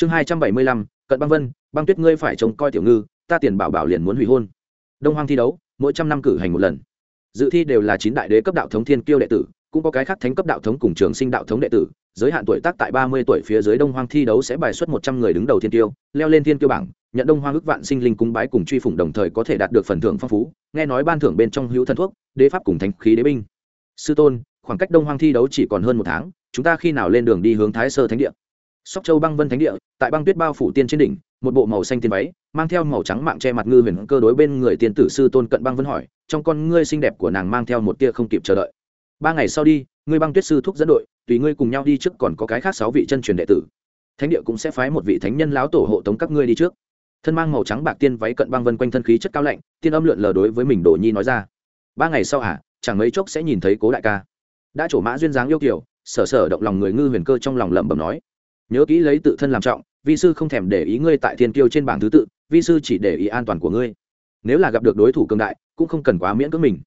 chương hai trăm bảy mươi lăm, cận băng vân, băng tuyết ngươi phải trông coi tiểu ngư, ta tiền bảo bảo liền muốn hủy hôn. Đông hoang thi đấu, mỗi trăm năm cử hành một lần. Dự thi đều là chín đại đế cấp đạo thống thiên kiêu đệ tử, cũng có cái khác thánh cấp đạo thống cùng trường sinh đạo thống đệ tử. Giới hạn tuổi tác tại ba mươi tuổi phía dưới đông hoang thi đấu sẽ bài xuất một trăm người đứng đầu thiên tiêu leo lên thiên tiêu bảng, nhận đông hoang ước vạn sinh linh cúng bái cùng truy phủng đồng thời có thể đạt được phần thưởng phong phú. Nghe nói ban thưởng bên trong hữu thần thuốc, đế pháp cùng thánh khí đế binh. Sư tôn, khoảng cách đông hoang thi đấu chỉ còn hơn một tháng, chúng ta khi nào lên đường đi hướng thái sơ thánh địa? Sóc châu băng vân thánh địa, tại băng tuyết bao phủ tiên trên đỉnh, một bộ màu xanh tiên váy, mang theo màu trắng mạng che mặt ngư huyền cơ đối bên người tiên tử sư tôn cận băng vân hỏi, trong con ngươi xinh đẹp của nàng mang theo một tia không kịp chờ đợi. Ba ngày sau đi, ngươi băng tuyết sư thúc dẫn đội, tùy ngươi cùng nhau đi trước còn có cái khác sáu vị chân truyền đệ tử. Thánh địa cũng sẽ phái một vị thánh nhân láo tổ hộ tống các ngươi đi trước. Thân mang màu trắng bạc tiên váy cận băng vân quanh thân khí chất cao lạnh, tiên âm lượn lờ đối với mình đồ nhi nói ra, ba ngày sau à chẳng mấy chốc sẽ nhìn thấy cố đại ca. Đã trổ mã duyên dáng yêu kiểu sở sở động lòng người ngư huyền cơ trong lòng lẩm bẩm nói nhớ kỹ lấy tự thân làm trọng, vi sư không thèm để ý ngươi tại thiên tiêu trên bảng thứ tự, vi sư chỉ để ý an toàn của ngươi. Nếu là gặp được đối thủ cường đại, cũng không cần quá miễn cưỡng mình.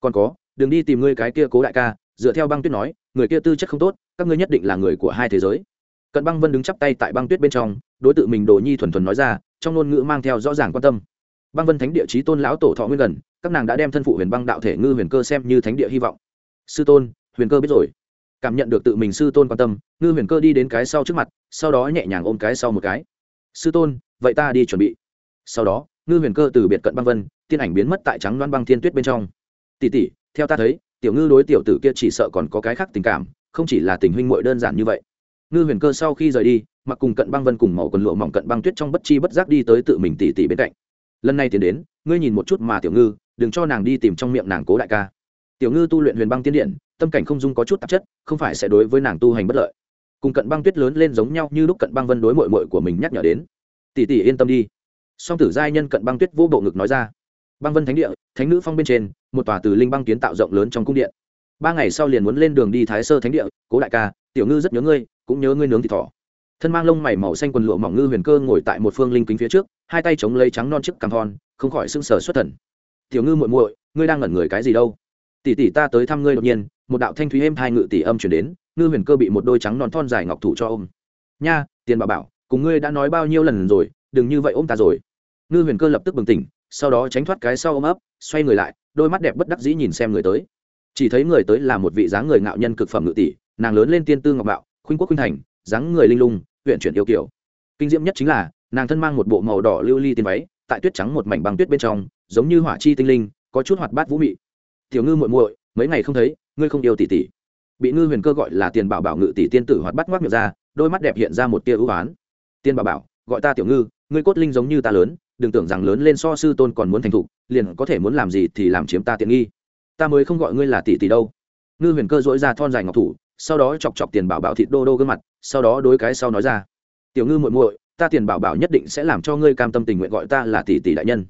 Còn có, đừng đi tìm ngươi cái kia cố đại ca, dựa theo băng tuyết nói, người kia tư chất không tốt, các ngươi nhất định là người của hai thế giới. Cận băng vân đứng chắp tay tại băng tuyết bên trong, đối tượng mình đồ nhi thuần thuần nói ra, trong ngôn ngữ mang theo rõ ràng quan tâm. Băng vân thánh địa chí tôn lão tổ thọ nguyên gần, các nàng đã đem thân phụ huyền băng đạo thể ngư huyền cơ xem như thánh địa hy vọng. Sư tôn, huyền cơ biết rồi cảm nhận được tự mình sư tôn quan tâm, ngư huyền cơ đi đến cái sau trước mặt, sau đó nhẹ nhàng ôm cái sau một cái. Sư tôn, vậy ta đi chuẩn bị. Sau đó, ngư huyền cơ từ biệt cận băng vân, tiên ảnh biến mất tại trắng loan băng thiên tuyết bên trong. Tỉ tỉ theo ta thấy, tiểu ngư đối tiểu tử kia chỉ sợ còn có cái khác tình cảm, không chỉ là tình huynh muội đơn giản như vậy. Ngư huyền cơ sau khi rời đi, mặc cùng cận băng vân cùng màu quần lụa mỏng cận băng tuyết trong bất chi bất giác đi tới tự mình tỉ tỉ bên cạnh. Lần này tiến đến, ngươi nhìn một chút mà tiểu ngư, đừng cho nàng đi tìm trong miệng nàng cố đại ca. Tiểu ngư tu luyện huyền băng tiên điện tâm cảnh không dung có chút tạp chất, không phải sẽ đối với nàng tu hành bất lợi. Cùng cận băng tuyết lớn lên giống nhau như lúc cận băng vân đối mội mội của mình nhắc nhở đến. Tỷ tỷ yên tâm đi. Song tử giai nhân cận băng tuyết vô bộ ngực nói ra. Băng vân thánh địa, thánh nữ phong bên trên, một tòa từ linh băng kiến tạo rộng lớn trong cung điện. Ba ngày sau liền muốn lên đường đi thái sơ thánh địa, cố đại ca, tiểu ngư rất nhớ ngươi, cũng nhớ ngươi nướng thịt thỏ. Thân mang lông mày màu xanh quần lụa mỏng ngư huyền cơ ngồi tại một phương linh kính phía trước, hai tay chống lấy trắng non chiếc cằm thon, không khỏi sưng sờ xuất thần. Tiểu ngư muội muội, ngươi đang ngẩn người cái gì đâu? Tỷ tỷ ta tới thăm ngươi đột nhiên, một đạo thanh thúy êm hai ngự tỷ âm chuyển đến, ngư huyền cơ bị một đôi trắng non thon dài ngọc thủ cho ôm. Nha, tiền bà bảo, cùng ngươi đã nói bao nhiêu lần rồi, đừng như vậy ôm ta rồi. Ngư huyền cơ lập tức bừng tỉnh, sau đó tránh thoát cái sau ôm ấp, xoay người lại, đôi mắt đẹp bất đắc dĩ nhìn xem người tới. Chỉ thấy người tới là một vị dáng người ngạo nhân cực phẩm ngự tỷ, nàng lớn lên tiên tư ngọc bạo khuynh quốc khuynh thành, dáng người linh lung huyện chuyển yêu kiểu kinh diễm nhất chính là, nàng thân mang một bộ màu đỏ lưu ly li tiên váy, tại tuyết trắng một mảnh băng tuyết bên trong, giống như hỏa chi tinh linh, có chút hoạt bát vũ mị tiểu ngư muội muội, mấy ngày không thấy, ngươi không yêu tỷ tỷ. Bị ngư huyền cơ gọi là tiền bảo bảo ngự tỷ tiên tử hoạt bắt ngoác miệng ra, đôi mắt đẹp hiện ra một tia ưu oán tiên bảo bảo, gọi ta tiểu ngư, ngươi cốt linh giống như ta lớn, đừng tưởng rằng lớn lên so sư tôn còn muốn thành thục, liền có thể muốn làm gì thì làm chiếm ta tiện nghi. Ta mới không gọi ngươi là tỷ tỷ đâu. Ngư huyền cơ dỗi ra thon dài ngọc thủ, sau đó chọc chọc tiền bảo bảo thịt đô đô gương mặt, sau đó đối cái sau nói ra. Tiểu ngư muội muội, ta tiền bảo bảo nhất định sẽ làm cho ngươi cam tâm tình nguyện gọi ta là tỷ tỷ đại nhân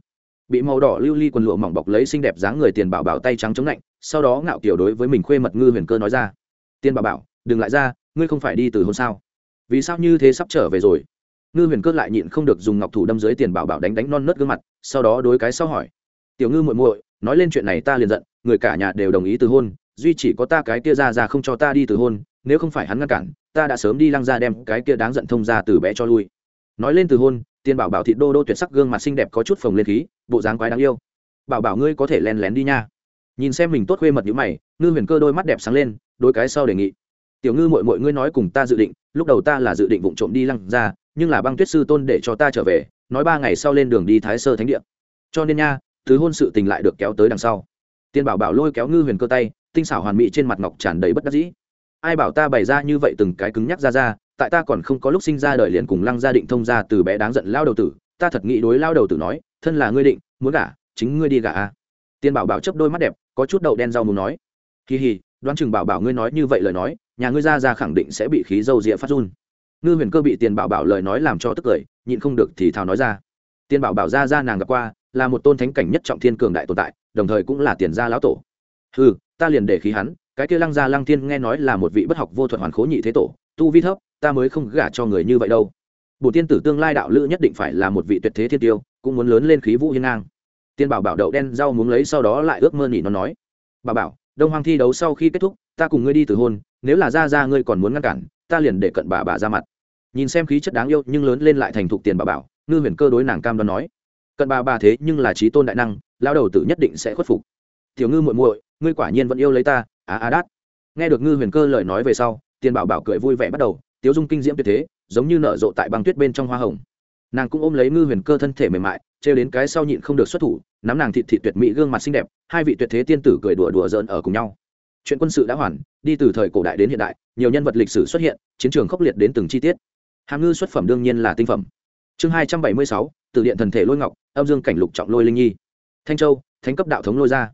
bị màu đỏ lưu ly li quần lụa mỏng bọc lấy xinh đẹp dáng người tiền bảo bảo tay trắng chống lạnh, sau đó ngạo kiểu đối với mình khuê mật ngư huyền cơ nói ra. Tiền bảo bảo, đừng lại ra, ngươi không phải đi từ hôm sao? Vì sao như thế sắp trở về rồi? Ngư huyền cơ lại nhịn không được dùng ngọc thủ đâm dưới tiền bảo bảo đánh đánh non nớt gương mặt, sau đó đối cái sau hỏi. Tiểu ngư muội muội, nói lên chuyện này ta liền giận, người cả nhà đều đồng ý từ hôn, duy chỉ có ta cái kia ra ra không cho ta đi từ hôn, nếu không phải hắn ngăn cản, ta đã sớm đi lăng ra đem cái kia đáng giận thông ra từ bé cho lui. Nói lên từ hôn, tiền bảo bảo thịt đô đô tuyệt sắc gương mặt xinh đẹp có chút phồng lên khí bộ dáng quái đáng yêu. Bảo bảo ngươi có thể len lén đi nha. Nhìn xem mình tốt khuê mật như mày, ngư huyền cơ đôi mắt đẹp sáng lên đôi cái sau đề nghị. Tiểu ngư mội mội ngươi nói cùng ta dự định, lúc đầu ta là dự định vụ trộm đi lăng ra, nhưng là băng tuyết sư tôn để cho ta trở về, nói ba ngày sau lên đường đi thái sơ thánh địa. Cho nên nha, thứ hôn sự tình lại được kéo tới đằng sau. Tiên bảo bảo lôi kéo ngư huyền cơ tay, tinh xảo hoàn mỹ trên mặt ngọc tràn đầy bất đắc dĩ. Ai bảo ta bày ra như vậy từng cái cứng nhắc ra ra, tại ta còn không có lúc sinh ra đời liền cùng lăng gia định thông ra từ bé đáng giận lao đầu tử, ta thật nghĩ đối lao đầu tử nói thân là ngươi định, muốn gả, chính ngươi đi gả a tiên bảo bảo chấp đôi mắt đẹp, có chút đậu đen rau muốn nói. Kỳ hì, đoán chừng bảo bảo ngươi nói như vậy lời nói, nhà ngươi ra ra khẳng định sẽ bị khí dâu rịa phát run. Ngư huyền cơ bị tiền bảo bảo lời nói làm cho tức cười, nhịn không được thì thào nói ra. Tiền bảo bảo ra ra nàng gặp qua, là một tôn thánh cảnh nhất trọng thiên cường đại tồn tại, đồng thời cũng là tiền gia lão tổ. Ừ ta liền để khí hắn, cái kia lăng gia lăng thiên nghe nói là một vị bất học vô thuật hoàn khố nhị thế tổ, tu vi thấp, ta mới không gả cho người như vậy đâu. Bổ tiên tử tương lai đạo lữ nhất định phải là một vị tuyệt thế thiên tiêu cũng muốn lớn lên khí vũ hiên ngang. Tiên bảo bảo đậu đen rau muốn lấy sau đó lại ước mơ nhỉ nó nói bà bảo, đông hoàng thi đấu sau khi kết thúc, ta cùng ngươi đi từ hôn, nếu là ra ra ngươi còn muốn ngăn cản, ta liền để cận bà bà ra mặt. Nhìn xem khí chất đáng yêu nhưng lớn lên lại thành thục tiền bà bảo, ngư huyền cơ đối nàng cam đoan nói, cận bà bà thế nhưng là trí tôn đại năng lao đầu tử nhất định sẽ khuất phục. Tiểu ngư muội muội, ngươi quả nhiên vẫn yêu lấy ta, á á đát. Nghe được ngư huyền cơ lời nói về sau, tiền bảo bảo cười vui vẻ bắt đầu, tiếu dung kinh diễm tuyệt thế, giống như nở rộ tại băng tuyết bên trong hoa hồng nàng cũng ôm lấy ngư huyền cơ thân thể mềm mại, trêu đến cái sau nhịn không được xuất thủ, nắm nàng thịt thịt tuyệt mỹ gương mặt xinh đẹp, hai vị tuyệt thế tiên tử cười đùa đùa giỡn ở cùng nhau. Chuyện quân sự đã hoàn, đi từ thời cổ đại đến hiện đại, nhiều nhân vật lịch sử xuất hiện, chiến trường khốc liệt đến từng chi tiết. Hàm ngư xuất phẩm đương nhiên là tinh phẩm. Chương hai trăm bảy mươi sáu, từ điện thần thể lôi ngọc, âm dương cảnh lục trọng lôi linh nhi. Thanh châu, thánh cấp đạo thống lôi ra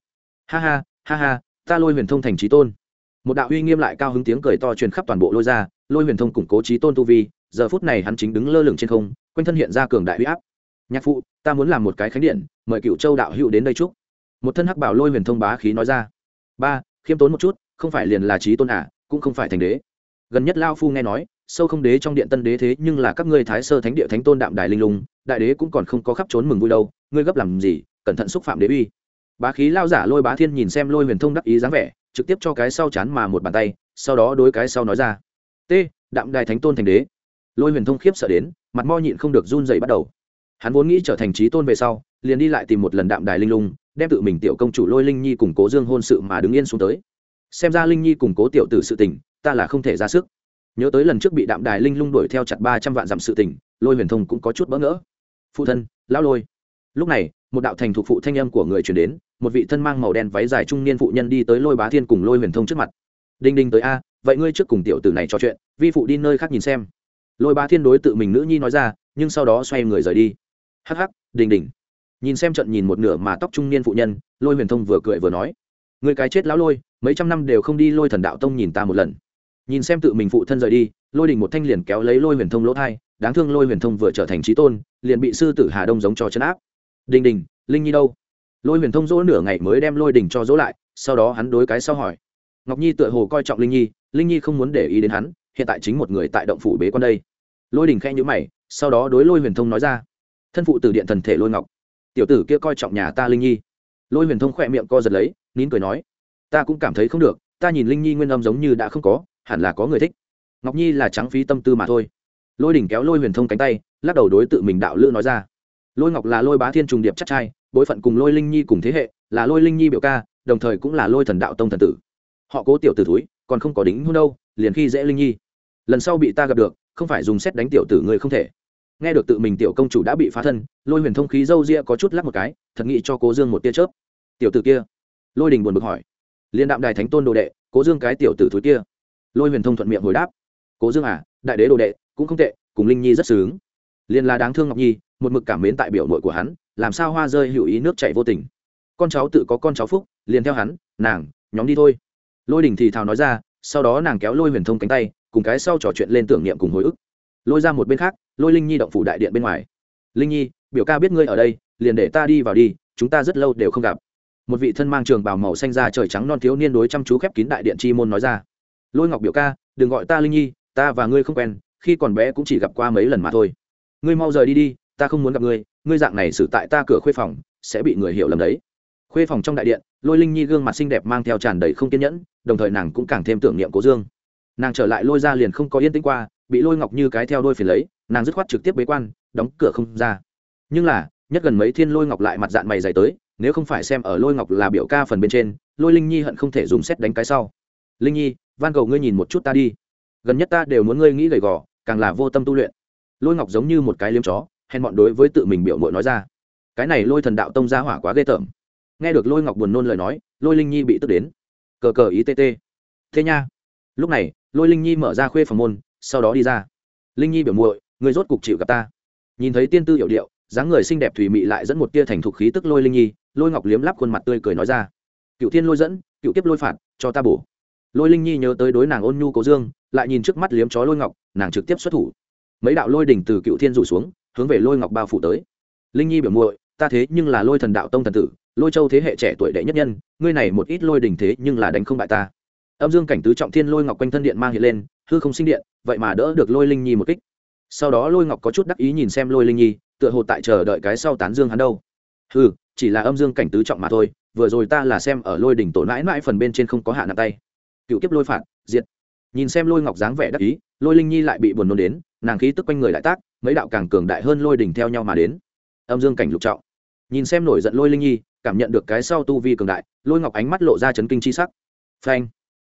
ha ha ha ha, ta lôi huyền thông thành trí tôn. Một đạo uy nghiêm lại cao hứng tiếng cười to truyền khắp toàn bộ lôi ra lôi huyền thông củng cố trí tôn tu vi giờ phút này hắn chính đứng lơ lửng trên không quanh thân hiện ra cường đại huy áp. Nhạc phụ ta muốn làm một cái khánh điện mời cựu châu đạo hữu đến đây chúc. Một thân hắc bảo lôi huyền thông bá khí nói ra. Ba khiêm tốn một chút không phải liền là trí tôn ả à, cũng không phải thành đế. Gần nhất lao phu nghe nói sâu không đế trong điện tân đế thế nhưng là các ngươi thái sơ thánh địa thánh tôn đạm đài linh lùng, đại đế cũng còn không có khắp trốn mừng vui đâu ngươi gấp làm gì cẩn thận xúc phạm đế uy. Bá khí lao giả lôi bá thiên nhìn xem lôi huyền thông đắc ý dáng vẻ trực tiếp cho cái sau chán mà một bàn tay sau đó đối cái sau nói ra. T đạm đài thánh tôn thành đế lôi huyền thông khiếp sợ đến, mặt mo nhịn không được run dày bắt đầu. Hắn vốn nghĩ trở thành trí tôn về sau, liền đi lại tìm một lần đạm đài linh lung, đem tự mình tiểu công chủ lôi linh nhi củng cố dương hôn sự mà đứng yên xuống tới. Xem ra linh nhi củng cố tiểu tử sự tình, ta là không thể ra sức. Nhớ tới lần trước bị đạm đài linh lung đuổi theo chặt ba trăm vạn dặm sự tình, lôi huyền thông cũng có chút bỡ ngỡ. Phụ thân, lão lôi. Lúc này, một đạo thành thuộc phụ thanh âm của người truyền đến, một vị thân mang màu đen váy dài trung niên phụ nhân đi tới lôi bá thiên cùng lôi huyền thông trước mặt. Đinh đinh tới a, vậy ngươi trước cùng tiểu tử này trò chuyện, vi phụ đi nơi khác nhìn xem lôi ba thiên đối tự mình nữ nhi nói ra, nhưng sau đó xoay người rời đi. Hắc hắc, đình đình. Nhìn xem trận nhìn một nửa mà tóc trung niên phụ nhân, lôi huyền thông vừa cười vừa nói, người cái chết lão lôi, mấy trăm năm đều không đi lôi thần đạo tông nhìn ta một lần. Nhìn xem tự mình phụ thân rời đi, lôi đình một thanh liền kéo lấy lôi huyền thông lỗ thai, đáng thương lôi huyền thông vừa trở thành trí tôn, liền bị sư tử hà đông giống cho chấn áp. Đình đình, linh nhi đâu? Lôi huyền thông dỗ nửa ngày mới đem lôi đình cho dỗ lại, sau đó hắn đối cái sau hỏi, ngọc nhi tựa hồ coi trọng linh nhi linh nhi không muốn để ý đến hắn, hiện tại chính một người tại động phủ bế quan đây lôi đình khẽ nhữ mày, sau đó đối lôi huyền thông nói ra, thân phụ từ điện thần thể lôi ngọc, tiểu tử kia coi trọng nhà ta linh nhi. Lôi huyền thông khỏe miệng co giật lấy, nín cười nói, ta cũng cảm thấy không được, ta nhìn linh nhi nguyên âm giống như đã không có, hẳn là có người thích. Ngọc nhi là trắng phí tâm tư mà thôi. Lôi đỉnh kéo lôi huyền thông cánh tay, lắc đầu đối tự mình đạo lữ nói ra, lôi ngọc là lôi bá thiên trùng điệp chắc trai, bối phận cùng lôi linh nhi cùng thế hệ, là lôi linh nhi biểu ca, đồng thời cũng là lôi thần đạo tông thần tử. Họ cố tiểu tử thúi, còn không có đính hôn đâu, liền khi dễ linh nhi. Lần sau bị ta gặp được không phải dùng xét đánh tiểu tử người không thể. Nghe được tự mình tiểu công chủ đã bị phá thân, lôi huyền thông khí dâu ria có chút lắc một cái, thật nghĩ cho cố dương một tia chớp. Tiểu tử kia? Lôi đình buồn bực hỏi. Liên đạm đài thánh tôn đồ đệ, cố dương cái tiểu tử thúi kia. Lôi huyền thông thuận miệng hồi đáp. Cố dương à đại đế đồ đệ, cũng không tệ, cùng linh nhi rất sướng liên là đáng thương ngọc nhi, một mực cảm mến tại biểu nội của hắn, làm sao hoa rơi hữu ý nước chảy vô tình. Con cháu tự có con cháu phúc, liền theo hắn, nàng, nhóm đi thôi. Lôi đình thì thào nói ra, sau đó nàng kéo lôi huyền thông cánh tay cùng cái sau trò chuyện lên tưởng niệm cùng hồi ức. Lôi ra một bên khác, lôi linh nhi động phủ đại điện bên ngoài. Linh nhi, biểu ca biết ngươi ở đây, liền để ta đi vào đi, chúng ta rất lâu đều không gặp. Một vị thân mang trường bào màu xanh ra trời trắng non thiếu niên đối chăm chú khép kín đại điện chi môn nói ra. Lôi ngọc biểu ca, đừng gọi ta linh nhi, ta và ngươi không quen, khi còn bé cũng chỉ gặp qua mấy lần mà thôi. Ngươi mau rời đi đi, ta không muốn gặp ngươi ngươi dạng này xử tại ta cửa khuê phòng, sẽ bị người hiểu lầm đấy. Khuê phòng trong đại điện, lôi linh nhi gương mặt xinh đẹp mang theo tràn đầy không kiên nhẫn, đồng thời nàng cũng càng thêm tưởng niệm cố dương nàng trở lại lôi ra liền không có yên tĩnh qua, bị lôi ngọc như cái theo đôi phiền lấy, nàng dứt khoát trực tiếp bế quan, đóng cửa không ra. Nhưng là, nhất gần mấy thiên lôi ngọc lại mặt dạng mày dày tới, nếu không phải xem ở lôi ngọc là biểu ca phần bên trên, lôi linh nhi hận không thể dùng xét đánh cái sau. Linh nhi van cầu ngươi nhìn một chút ta đi. Gần nhất ta đều muốn ngươi nghĩ gầy gò, càng là vô tâm tu luyện. Lôi ngọc giống như một cái liếm chó, hèn bọn đối với tự mình biểu mội nói ra. Cái này lôi thần đạo tông ra hỏa quá ghê tởm. Nghe được lôi ngọc buồn nôn lời nói, lôi linh nhi bị tức đến. Cờ cờ ý tê tê. Thế nha. Lúc này lôi linh nhi mở ra khuê phòng môn, sau đó đi ra. Linh nhi biểu muội, người rốt cục chịu gặp ta. Nhìn thấy tiên tư hiệu điệu, dáng người xinh đẹp thủy mị lại dẫn một tia thành thục khí tức lôi linh nhi, lôi ngọc liếm lắp khuôn mặt tươi cười nói ra. Cựu thiên lôi dẫn, cựu Kiếp lôi phạt, cho ta bổ. Lôi linh nhi nhớ tới đối nàng ôn nhu cố dương, lại nhìn trước mắt liếm chó lôi ngọc, nàng trực tiếp xuất thủ. Mấy đạo lôi đỉnh từ cựu thiên rủ xuống, hướng về lôi ngọc bao phủ tới. Linh nhi biểu muội, ta thế nhưng là lôi thần đạo tông thần tử, lôi châu thế hệ trẻ tuổi đệ nhất nhân, ngươi này một ít lôi đỉnh thế nhưng là đánh không bại ta âm dương cảnh tứ trọng thiên lôi ngọc quanh thân điện mang hiện lên, hư không sinh điện, vậy mà đỡ được lôi linh nhi một kích. Sau đó lôi ngọc có chút đắc ý nhìn xem lôi linh nhi, tựa hồ tại chờ đợi cái sau tán dương hắn đâu. Hư chỉ là âm dương cảnh tứ trọng mà thôi, vừa rồi ta là xem ở lôi đỉnh tổ mãi mãi phần bên trên không có hạ nặng tay. Cựu kiếp lôi phạt, diệt. Nhìn xem lôi ngọc dáng vẻ đắc ý, lôi linh nhi lại bị buồn nôn đến, nàng khí tức quanh người đại tác, mấy đạo càng cường đại hơn lôi đỉnh theo nhau mà đến. Âm dương cảnh lục trọng. Nhìn xem nổi giận lôi linh nhi, cảm nhận được cái sau tu vi cường đại, lôi ngọc ánh mắt lộ ra chấn kinh chi sắc. Phanh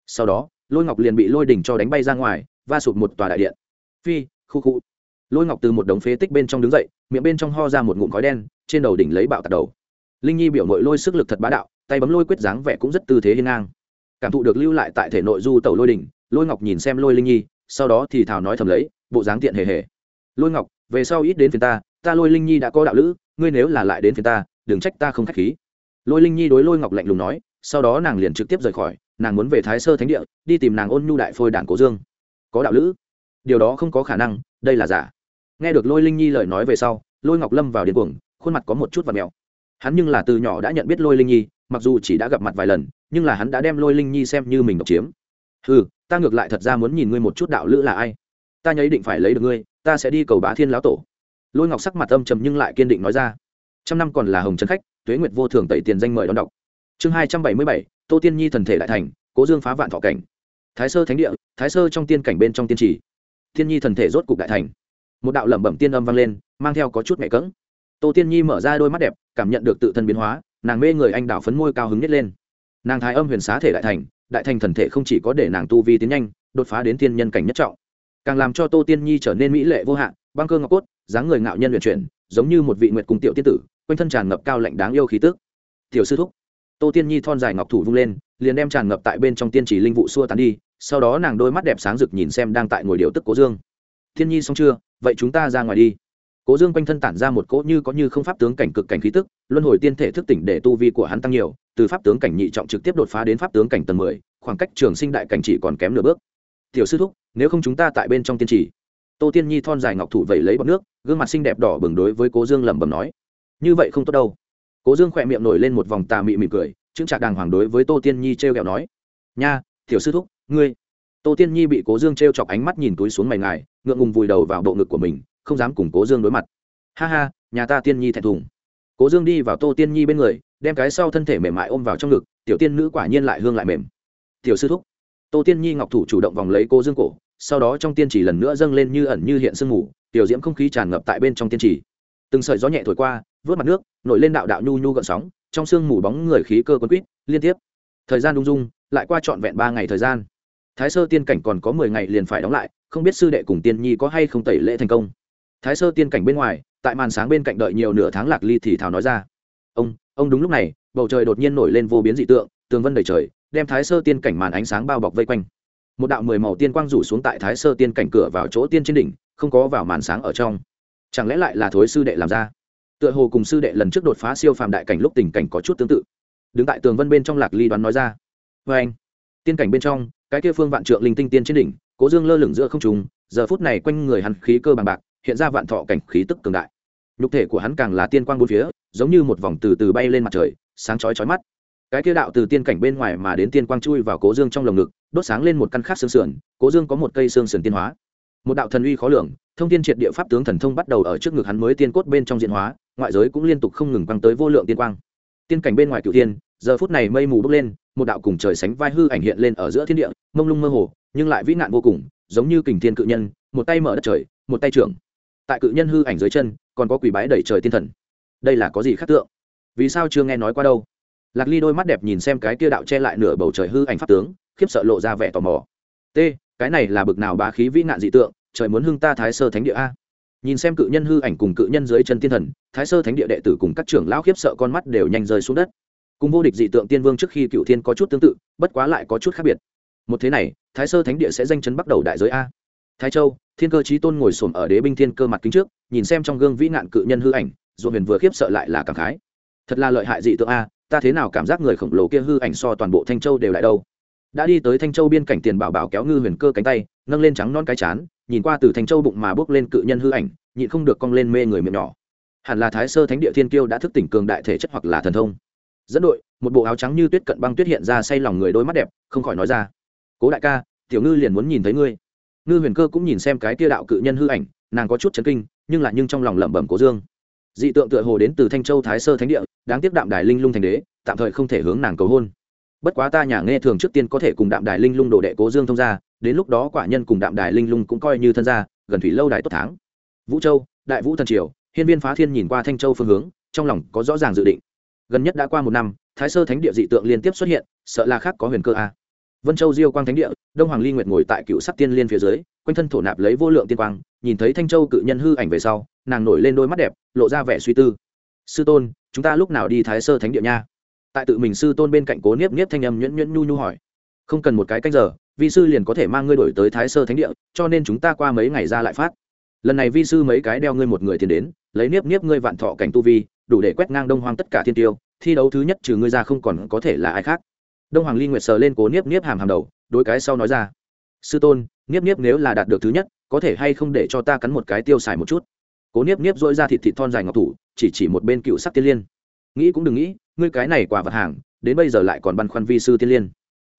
sau đó, lôi ngọc liền bị lôi đỉnh cho đánh bay ra ngoài, va sụt một tòa đại điện. Phi, khu khu. Lôi ngọc từ một đống phế tích bên trong đứng dậy, miệng bên trong ho ra một ngụm khói đen, trên đầu đỉnh lấy bạo tạt đầu. Linh nhi biểu nội lôi sức lực thật bá đạo, tay bấm lôi quyết dáng vẻ cũng rất tư thế hiên ngang. Cảm thụ được lưu lại tại thể nội du tẩu lôi đỉnh lôi ngọc nhìn xem lôi linh nhi, sau đó thì thảo nói thầm lấy, bộ dáng tiện hề hề. Lôi ngọc, về sau ít đến phiền ta ta lôi linh nhi đã có đạo lữ, ngươi nếu là lại đến phiền ta, đừng trách ta không k h á c h khí. Lôi linh nhi đối lôi ngọc lạnh lùng nói, sau đó nàng liền trực tiếp rời khỏi nàng muốn về thái sơ thánh địa, đi tìm nàng ôn nhu đại phôi đản cố dương. Có đạo lữ. Điều đó không có khả năng, đây là giả. Nghe được lôi linh nhi lời nói về sau, lôi ngọc lâm vào điên cuồng, khuôn mặt có một chút và mèo. Hắn nhưng là từ nhỏ đã nhận biết lôi linh nhi, mặc dù chỉ đã gặp mặt vài lần, nhưng là hắn đã đem lôi linh nhi xem như mình độc chiếm. Ừ ta ngược lại thật ra muốn nhìn ngươi một chút đạo lữ là ai. Ta nhấy định phải lấy được ngươi, ta sẽ đi cầu bá thiên lão tổ. Lôi ngọc sắc mặt âm trầm nhưng lại kiên định nói ra. Trăm năm còn là hồng trấn khách, tuế nguyệt vô thường tẩy tiền danh mời đón đọc. Chương hai trăm bảy mươi bảy tô tiên nhi thần thể đại thành, cố dương phá vạn thọ cảnh. Thái sơ thánh địa, thái sơ trong tiên cảnh bên trong tiên trì. Thiên nhi thần thể rốt cục đại thành. Một đạo lẩm bẩm tiên âm vang lên, mang theo có chút mẹ cỡng tô tiên nhi mở ra đôi mắt đẹp, cảm nhận được tự thân biến hóa, nàng mê người anh đảo phấn môi cao hứng nhất lên. Nàng thái âm huyền xá thể đại thành đại thành thần thể không chỉ có để nàng tu vi tiến nhanh, đột phá đến tiên nhân cảnh nhất trọng. Càng làm cho tô tiên nhi trở nên mỹ lệ vô hạn, băng cơ ngọc cốt, dáng người ngạo nhân luyện chuyển, giống như một vị nguyệt cung tiểu tiên tử, quanh thân tràn ngập cao lạnh đáng yêu khí tức. Tiểu sư thúc tô tiên nhi thon dài ngọc thủ vung lên liền đem tràn ngập tại bên trong tiên chỉ linh vụ xua tán đi sau đó nàng đôi mắt đẹp sáng rực nhìn xem đang tại ngồi điều tức cố dương. Thiên nhi xong chưa? Vậy chúng ta ra ngoài đi. Cố dương quanh thân tản ra một cỗ như có như không pháp tướng cảnh cực cảnh khí tức luân hồi tiên thể thức tỉnh để tu vi của hắn tăng nhiều từ pháp tướng cảnh nhị trọng trực tiếp đột phá đến pháp tướng cảnh tầng mười khoảng cách trường sinh đại cảnh chỉ còn kém nửa bước. Tiểu sư thúc nếu không chúng ta tại bên trong tiên chỉ, tô tiên nhi thon dài ngọc thủ vẩy lấy bọc nước gương mặt xinh đẹp đỏ bừng đối với cố dương lẩm bẩm nói. Như vậy không tốt đâu cố dương khỏe miệng nổi lên một vòng tà mị mỉm cười, chững chạc đàng hoàng đối với tô tiên nhi t r e o kẹo nói, nha, tiểu sư thúc, ngươi. Tô tiên nhi bị cố dương t r e o chọc ánh mắt nhìn túi xuống mày ngài, ngượng ngùng vùi đầu vào bộ ngực của mình, không dám cùng cố dương đối mặt. Ha ha, nhà ta tiên nhi thẹn thùng. Cố dương đi vào tô tiên nhi bên người, đem cái sau thân thể mềm mại ôm vào trong ngực, tiểu tiên nữ quả nhiên lại hương lại mềm. Tiểu sư thúc. Tô tiên nhi ngọc thủ chủ động vòng lấy cố dương cổ, sau đó trong tiên chỉ lần nữa dâng lên như ẩn như hiện sương mù, tiểu diễm không khí tràn ngập tại bên trong tiên chỉ từng sợi gió nhẹ thổi qua, vớt mặt nước, nổi lên đạo đạo nhu nhu gợn sóng, trong sương mù bóng người khí cơ quân quýt, liên tiếp. Thời gian đung dung, lại qua trọn vẹn ba ngày thời gian. Thái sơ tiên cảnh còn có mười ngày liền phải đóng lại, không biết sư đệ cùng tiên nhi có hay không tẩy lễ thành công. Thái sơ tiên cảnh bên ngoài, tại màn sáng bên cạnh đợi nhiều nửa tháng lạc ly thì thảo nói ra. Ông ông đúng lúc này, bầu trời đột nhiên nổi lên vô biến dị tượng, tường vân đầy trời, đem thái sơ tiên cảnh màn ánh sáng bao bọc vây quanh. Một đạo mười màu tiên quang rủ xuống tại thái sơ tiên cảnh cửa vào chỗ tiên trên đỉnh, không có vào màn sáng ở trong chẳng lẽ lại là thối sư đệ làm ra? Tựa hồ cùng sư đệ lần trước đột phá siêu phàm đại cảnh lúc tình cảnh có chút tương tự. Đứng tại tường vân bên trong lạc ly đoán nói ra. Vê anh, tiên cảnh bên trong, cái kia phương vạn trượng linh tinh tiên trên đỉnh, cố dương lơ lửng giữa không trùng giờ phút này quanh người hắn khí cơ bằng bạc, hiện ra vạn thọ cảnh khí tức cường đại. Nhục thể của hắn càng là tiên quang bốn phía, giống như một vòng từ từ bay lên mặt trời, sáng chói chói mắt. Cái kia đạo từ tiên cảnh bên ngoài mà đến tiên quang chui vào cố dương trong lồng ngực, đốt sáng lên một căn khác xương sườn, cố dương có một cây xương sườn tiên hóa một đạo thần uy khó lường, thông tiên triệt địa pháp tướng thần thông bắt đầu ở trước ngực hắn mới tiên cốt bên trong diện hóa, ngoại giới cũng liên tục không ngừng quăng tới vô lượng tiên quang. Tiên cảnh bên ngoài cựu tiên giờ phút này mây mù bốc lên, một đạo cùng trời sánh vai hư ảnh hiện lên ở giữa thiên địa, mông lung mơ hồ, nhưng lại vĩ nạn vô cùng, giống như kình thiên cự nhân, một tay mở đất trời, một tay trưởng. Tại cự nhân hư ảnh dưới chân, còn có quỷ bái đẩy trời tiên thần. Đây là có gì khác tượng? Vì sao chưa nghe nói qua đâu? Lạc ly đôi mắt đẹp nhìn xem cái kia đạo che lại nửa bầu trời hư ảnh pháp tướng, khiếp sợ lộ ra vẻ tò mò. T, cái này là bực nào bá khí vĩ nạn dị tượng? Trời muốn hưng ta thái sơ thánh địa a. Nhìn xem cự nhân hư ảnh cùng cự nhân dưới chân tiên thần, thái sơ thánh địa đệ tử cùng các trưởng lão khiếp sợ con mắt đều nhanh rơi xuống đất. Cùng vô địch dị tượng tiên vương trước khi cựu thiên có chút tương tự, bất quá lại có chút khác biệt. Một thế này, thái sơ thánh địa sẽ danh chấn bắt đầu đại giới a. Thái châu, thiên cơ trí tôn ngồi xổm ở đế binh thiên cơ mặt kính trước, nhìn xem trong gương vĩ nạn cự nhân hư ảnh, dù huyền vừa khiếp sợ lại là cảm khái. Thật là lợi hại dị tượng a, ta thế nào cảm giác người khổng lồ kia hư ảnh so toàn bộ thanh châu đều lại đâu? Đã đi tới thanh châu biên cảnh tiền bảo bảo kéo ngư huyền cơ cánh tay, nâng lên trắng non cái chán, nhìn qua từ thanh châu bụng mà bước lên cự nhân hư ảnh, nhịn không được cong lên mê người miệng nhỏ. Hẳn là thái sơ thánh địa thiên kiêu đã thức tỉnh cường đại thể chất hoặc là thần thông. Dẫn đội, một bộ áo trắng như tuyết cận băng tuyết hiện ra say lòng người đôi mắt đẹp, không khỏi nói ra. Cố đại ca, tiểu ngư liền muốn nhìn thấy ngươi. Ngư huyền cơ cũng nhìn xem cái tia đạo cự nhân hư ảnh, nàng có chút chấn kinh, nhưng lại nhưng trong lòng lẩm bẩm cố dương. Dị tượng tựa hồ đến từ thanh châu thái sơ thánh địa, đáng tiếp đạm đài linh lung thành đế, tạm thời không thể hướng nàng cầu hôn bất quá ta nhà nghe thường trước tiên có thể cùng đạm đài linh lung đồ đệ cố dương thông ra đến lúc đó quả nhân cùng đạm đài linh lung cũng coi như thân gia, gần thủy lâu đài tốt tháng. Vũ châu, đại vũ thần triều, hiên viên phá thiên nhìn qua thanh châu phương hướng, trong lòng có rõ ràng dự định. Gần nhất đã qua một năm, thái sơ thánh địa dị tượng liên tiếp xuất hiện, sợ là khác có huyền cơ a. Vân châu diêu quang thánh địa, đông hoàng ly nguyệt ngồi tại cựu sắc tiên liên phía dưới, quanh thân thổ nạp lấy vô lượng tiên quang, nhìn thấy thanh châu cự nhân hư ảnh về sau, nàng nổi lên đôi mắt đẹp, lộ ra vẻ suy tư. Sư tôn, chúng ta lúc nào đi thái sơ thánh địa nha? Tại tự mình sư tôn bên cạnh cố niếp niếp thanh âm nhuyễn nhuyễn nhu nhu hỏi. Không cần một cái canh giờ, vi sư liền có thể mang ngươi đổi tới thái sơ thánh địa, cho nên chúng ta qua mấy ngày ra lại phát. Lần này vi sư mấy cái đeo ngươi một người tiền đến, lấy niếp niếp ngươi vạn thọ cảnh tu vi, đủ để quét ngang đông hoang tất cả thiên tiêu, thi đấu thứ nhất trừ ngươi ra không còn có thể là ai khác. Đông hoàng ly nguyệt sờ lên cố niếp niếp hàm hàm đầu đôi cái sau nói ra. Sư tôn, niếp niếp nếu là đạt được thứ nhất, có thể hay không để cho ta cắn một cái tiêu xài một chút? Cố niếp niếp dỗi ra thịt thịt thon dài ngọc thủ, chỉ chỉ một bên cựu sắc tiên liên nghĩ cũng đừng nghĩ, ngươi cái này quả vật hàng, đến bây giờ lại còn băn khoăn vi sư tiên liên.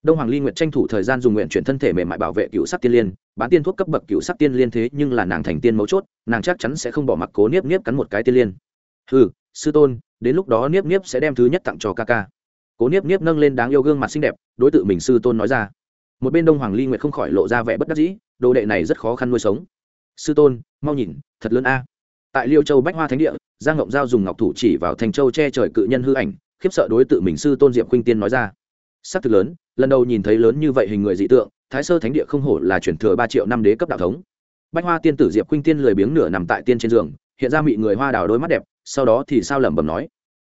Đông hoàng ly nguyện tranh thủ thời gian dùng nguyện chuyển thân thể mềm mại bảo vệ cựu sắc tiên liên, bán tiên thuốc cấp bậc cựu sắc tiên liên thế nhưng là nàng thành tiên mấu chốt, nàng chắc chắn sẽ không bỏ mặc cố niếp niếp cắn một cái tiên liên. Ừ sư tôn, đến lúc đó niếp niếp sẽ đem thứ nhất tặng cho ca ca. Cố niếp niếp nâng lên đáng yêu gương mặt xinh đẹp, đối tượng mình sư tôn nói ra. Một bên đông hoàng ly nguyệt không khỏi lộ ra vẻ bất đắc dĩ, đồ đệ này rất khó khăn nuôi sống. Sư tôn, mau nhìn, thật lớn a tại liêu châu bách hoa thánh địa, giang ngộng giao dùng ngọc thủ chỉ vào thành châu che trời cự nhân hư ảnh, khiếp sợ đối tượng mình sư tôn diệp khuynh tiên nói ra. S ắ c thực lớn, lần đầu nhìn thấy lớn như vậy hình người dị tượng, thái sơ thánh địa không hổ là chuyển thừa ba triệu năm đế cấp đạo thống. Bách hoa tiên tử diệp khuynh tiên lười biếng nửa nằm tại tiên trên giường, hiện ra mị người hoa đào đôi mắt đẹp, sau đó thì sao lẩm bẩm nói.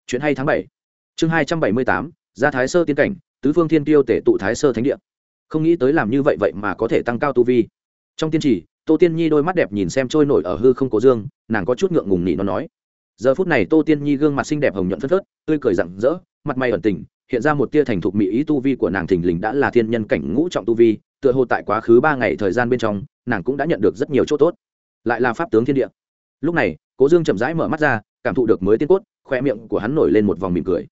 Chuyện hay tháng bảy. Chương hai trăm bảy mươi tám, ra thái sơ tiên cảnh, tứ phương thiên tiêu tể tụ thái sơ thánh địa. Không nghĩ tới làm như vậy vậy mà có thể tăng cao tu vi. Trong tiên trì tô tiên nhi đôi mắt đẹp nhìn xem trôi nổi ở hư không cố dương, nàng có chút ngượng ngùng nỉ nó nói. Giờ phút này tô tiên nhi gương mặt xinh đẹp hồng nhuận phất phớt, tươi cười rặng rỡ, mặt mày ẩn tình, hiện ra một tia thành thục mỹ ý tu vi của nàng thình lình đã là thiên nhân cảnh ngũ trọng tu vi, tựa hồ tại quá khứ ba ngày thời gian bên trong, nàng cũng đã nhận được rất nhiều chỗ tốt. Lại là pháp tướng thiên địa. Lúc này, cố dương chậm rãi mở mắt ra, cảm thụ được mới tiên cốt khoe miệng của hắn nổi lên một vòng mỉm cười.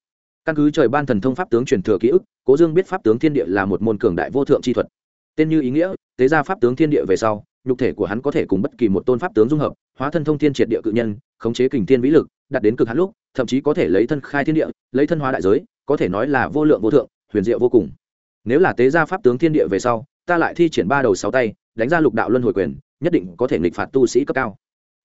Căn cứ trời ban thần thông pháp tướng truyền thừa ký ức, cố dương biết pháp tướng thiên địa là một môn cường đại vô thượng chi thuật. Tên như ý nghĩa, tế ra pháp tướng thiên địa về sau nhục thể của hắn có thể cùng bất kỳ một tôn pháp tướng dung hợp, hóa thân thông thiên triệt địa cự nhân, khống chế kình thiên vĩ lực, đạt đến cực hạn lúc, thậm chí có thể lấy thân khai thiên địa, lấy thân hóa đại giới, có thể nói là vô lượng vô thượng, huyền diệu vô cùng. Nếu là tế gia pháp tướng thiên địa về sau, ta lại thi triển ba đầu sáu tay, đánh ra lục đạo luân hồi quyền, nhất định có thể nghịch phạt tu sĩ cấp cao.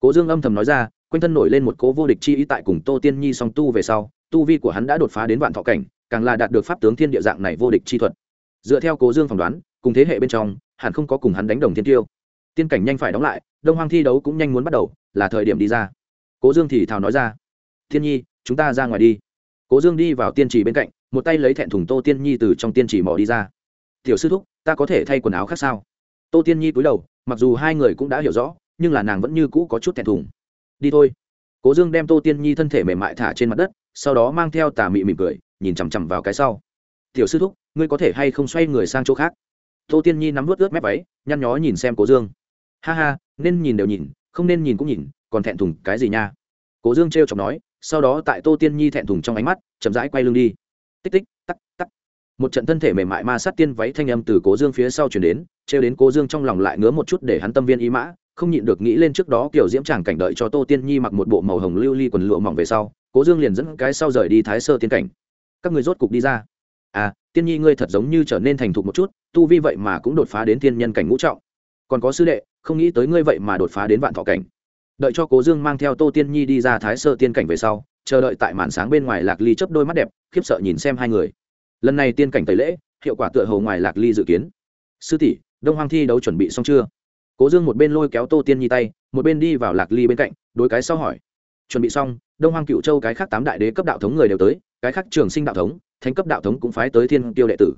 Cố dương âm thầm nói ra, quanh thân nổi lên một cố vô địch chi ý tại cùng tô tiên nhi song tu về sau, tu vi của hắn đã đột phá đến vạn thọ cảnh, càng là đạt được pháp tướng thiên địa dạng này vô địch chi thuật. Dựa theo cố dương phỏng đoán, cùng thế hệ bên trong, hẳn không có cùng hắn đánh đồng thiên tiêu tiên cảnh nhanh phải đóng lại, đông hoang thi đấu cũng nhanh muốn bắt đầu, là thời điểm đi ra. Cố dương thì thào nói ra, thiên nhi, chúng ta ra ngoài đi. Cố dương đi vào tiên trì bên cạnh, một tay lấy thẹn thùng tô tiên nhi từ trong tiên trì mỏ đi ra. Tiểu sư thúc, ta có thể thay quần áo khác sao? Tô tiên nhi cúi đầu, mặc dù hai người cũng đã hiểu rõ, nhưng là nàng vẫn như cũ có chút thẹn thùng. Đi thôi. Cố dương đem tô tiên nhi thân thể mềm mại thả trên mặt đất, sau đó mang theo tà mị mỉm cười, nhìn chằm chằm vào cái sau. Tiểu sư thúc, ngươi có thể hay không xoay người sang chỗ khác? Tô tiên nhi nắm vớt ướt mép váy, nhăn nhó nhìn xem cố dương ha ha, nên nhìn đều nhìn, không nên nhìn cũng nhìn, còn thẹn thùng cái gì nha? Cố dương t r chọc nói, sau đó tại tô tiên nhi thẹn thùng trong ánh mắt, chậm rãi quay lưng đi. Tích tích, tắc tắc. Một trận thân thể mềm mại ma sát tiên váy thanh âm từ cố dương phía sau chuyển đến, trêu đến cố dương trong lòng lại ngứa một chút để hắn tâm viên ý mã, không nhịn được nghĩ lên trước đó kiểu diễm tràng cảnh đợi cho tô tiên nhi mặc một bộ màu hồng lưu ly quần lụa mỏng về sau, cố dương liền dẫn cái sau rời đi thái sơ tiên cảnh. Các người rốt cục đi ra. À tiên nhi ngươi thật giống như trở nên thành thục một chút, tu vi vậy mà cũng đột phá đến thiên nhân cảnh ngũ trọng. Còn có sư đệ không nghĩ tới ngươi vậy mà đột phá đến vạn thọ cảnh. Đợi cho cố dương mang theo tô tiên nhi đi ra thái sơ tiên cảnh về sau, chờ đợi tại màn sáng bên ngoài lạc ly chấp đôi mắt đẹp, khiếp sợ nhìn xem hai người. Lần này tiên cảnh tẩy lễ, hiệu quả tựa hồ ngoài lạc ly dự kiến. Sư tỷ, đông hoang thi đấu chuẩn bị xong chưa? Cố dương một bên lôi kéo tô tiên nhi tay, một bên đi vào lạc ly bên cạnh đôi cái sau hỏi. Chuẩn bị xong, đông hoang cựu châu cái khác tám đại đế cấp đạo thống người đều tới, cái khác trường sinh đạo thống, thánh cấp đạo thống cũng phái tới thiên tiêu đệ tử.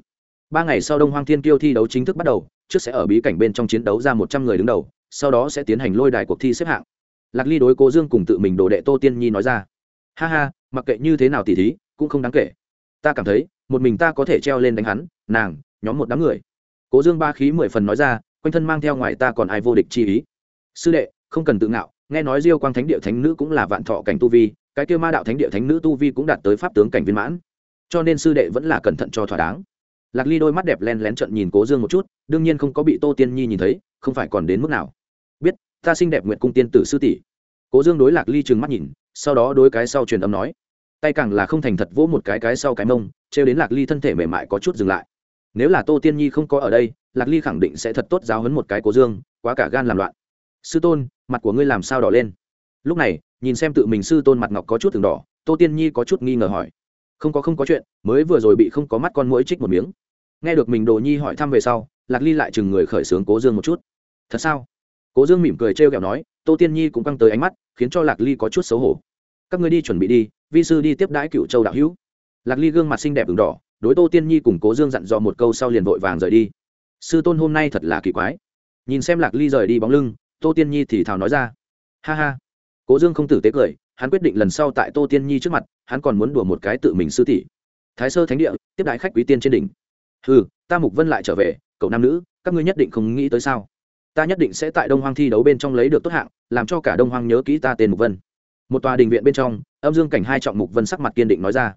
Ba ngày sau đông hoang thiên tiêu thi đấu chính thức bắt đầu trước sẽ ở bí cảnh bên trong chiến đấu ra một trăm người đứng đầu, sau đó sẽ tiến hành lôi đài cuộc thi xếp hạng. Lạc ly đối cố dương cùng tự mình đồ đệ tô tiên nhi nói ra. Ha ha, mặc kệ như thế nào tỉ thí, cũng không đáng kể. Ta cảm thấy, một mình ta có thể treo lên đánh hắn, nàng, nhóm một đám người. Cố dương ba khí mười phần nói ra, quanh thân mang theo ngoài ta còn ai vô địch chi ý. Sư đệ, không cần tự ngạo, nghe nói diêu quang thánh địa thánh nữ cũng là vạn thọ cảnh tu vi, cái kêu ma đạo thánh địa thánh nữ tu vi cũng đạt tới pháp tướng cảnh viên mãn. Cho nên sư đệ vẫn là cẩn thận cho thỏa đáng lạc ly đôi mắt đẹp len lén trận nhìn cố dương một chút, đương nhiên không có bị tô tiên nhi nhìn thấy, không phải còn đến mức nào. Biết, ta xinh đẹp nguyện cung tiên tử sư tỷ. Cố dương đối lạc ly trừng mắt nhìn, sau đó đối cái sau truyền âm nói. Tay càng là không thành thật vỗ một cái cái sau cái mông, trêu đến lạc ly thân thể mềm mại có chút dừng lại. Nếu là tô tiên nhi không có ở đây, lạc ly khẳng định sẽ thật tốt giáo hấn một cái cố dương, quá cả gan làm loạn. Sư tôn, mặt của ngươi làm sao đỏ lên? Lúc này, nhìn xem tự mình sư tôn mặt ngọc có chút từng đỏ, tô tiên nhi có chút nghi ngờ hỏi không có không có chuyện, mới vừa rồi bị không có mắt con mũi trích một miếng. Nghe được mình đồ nhi hỏi thăm về sau, lạc ly lại chừng người khởi xướng cố dương một chút. Thật sao? Cố dương mỉm cười trêu ghẹo nói, tô tiên nhi cũng căng tới ánh mắt, khiến cho lạc ly có chút xấu hổ. Các ngươi đi chuẩn bị đi, vi sư đi tiếp đãi cựu châu đạo hữu. Lạc ly gương mặt xinh đẹp v đỏ, đối tô tiên nhi cùng cố dương dặn dò một câu sau liền vội vàng rời đi. Sư tôn hôm nay thật là kỳ quái. Nhìn xem lạc ly rời đi bóng lưng, tô tiên nhi thì thào nói ra. Ha ha. Cố dương không tử tế cười hắn quyết định lần sau tại tô tiên nhi trước mặt, hắn còn muốn đùa một cái tự mình sư tỷ. Thái sơ thánh địa, tiếp đại khách quý tiên trên đỉnh. Ừ ta mục vân lại trở về, cậu nam nữ, các ngươi nhất định không nghĩ tới sao? Ta nhất định sẽ tại đông hoang thi đấu bên trong lấy được tốt hạng, làm cho cả đông hoang nhớ kỹ ta tên mục vân. Một tòa đình viện bên trong, âm dương cảnh hai trọng mục vân sắc mặt kiên định nói ra.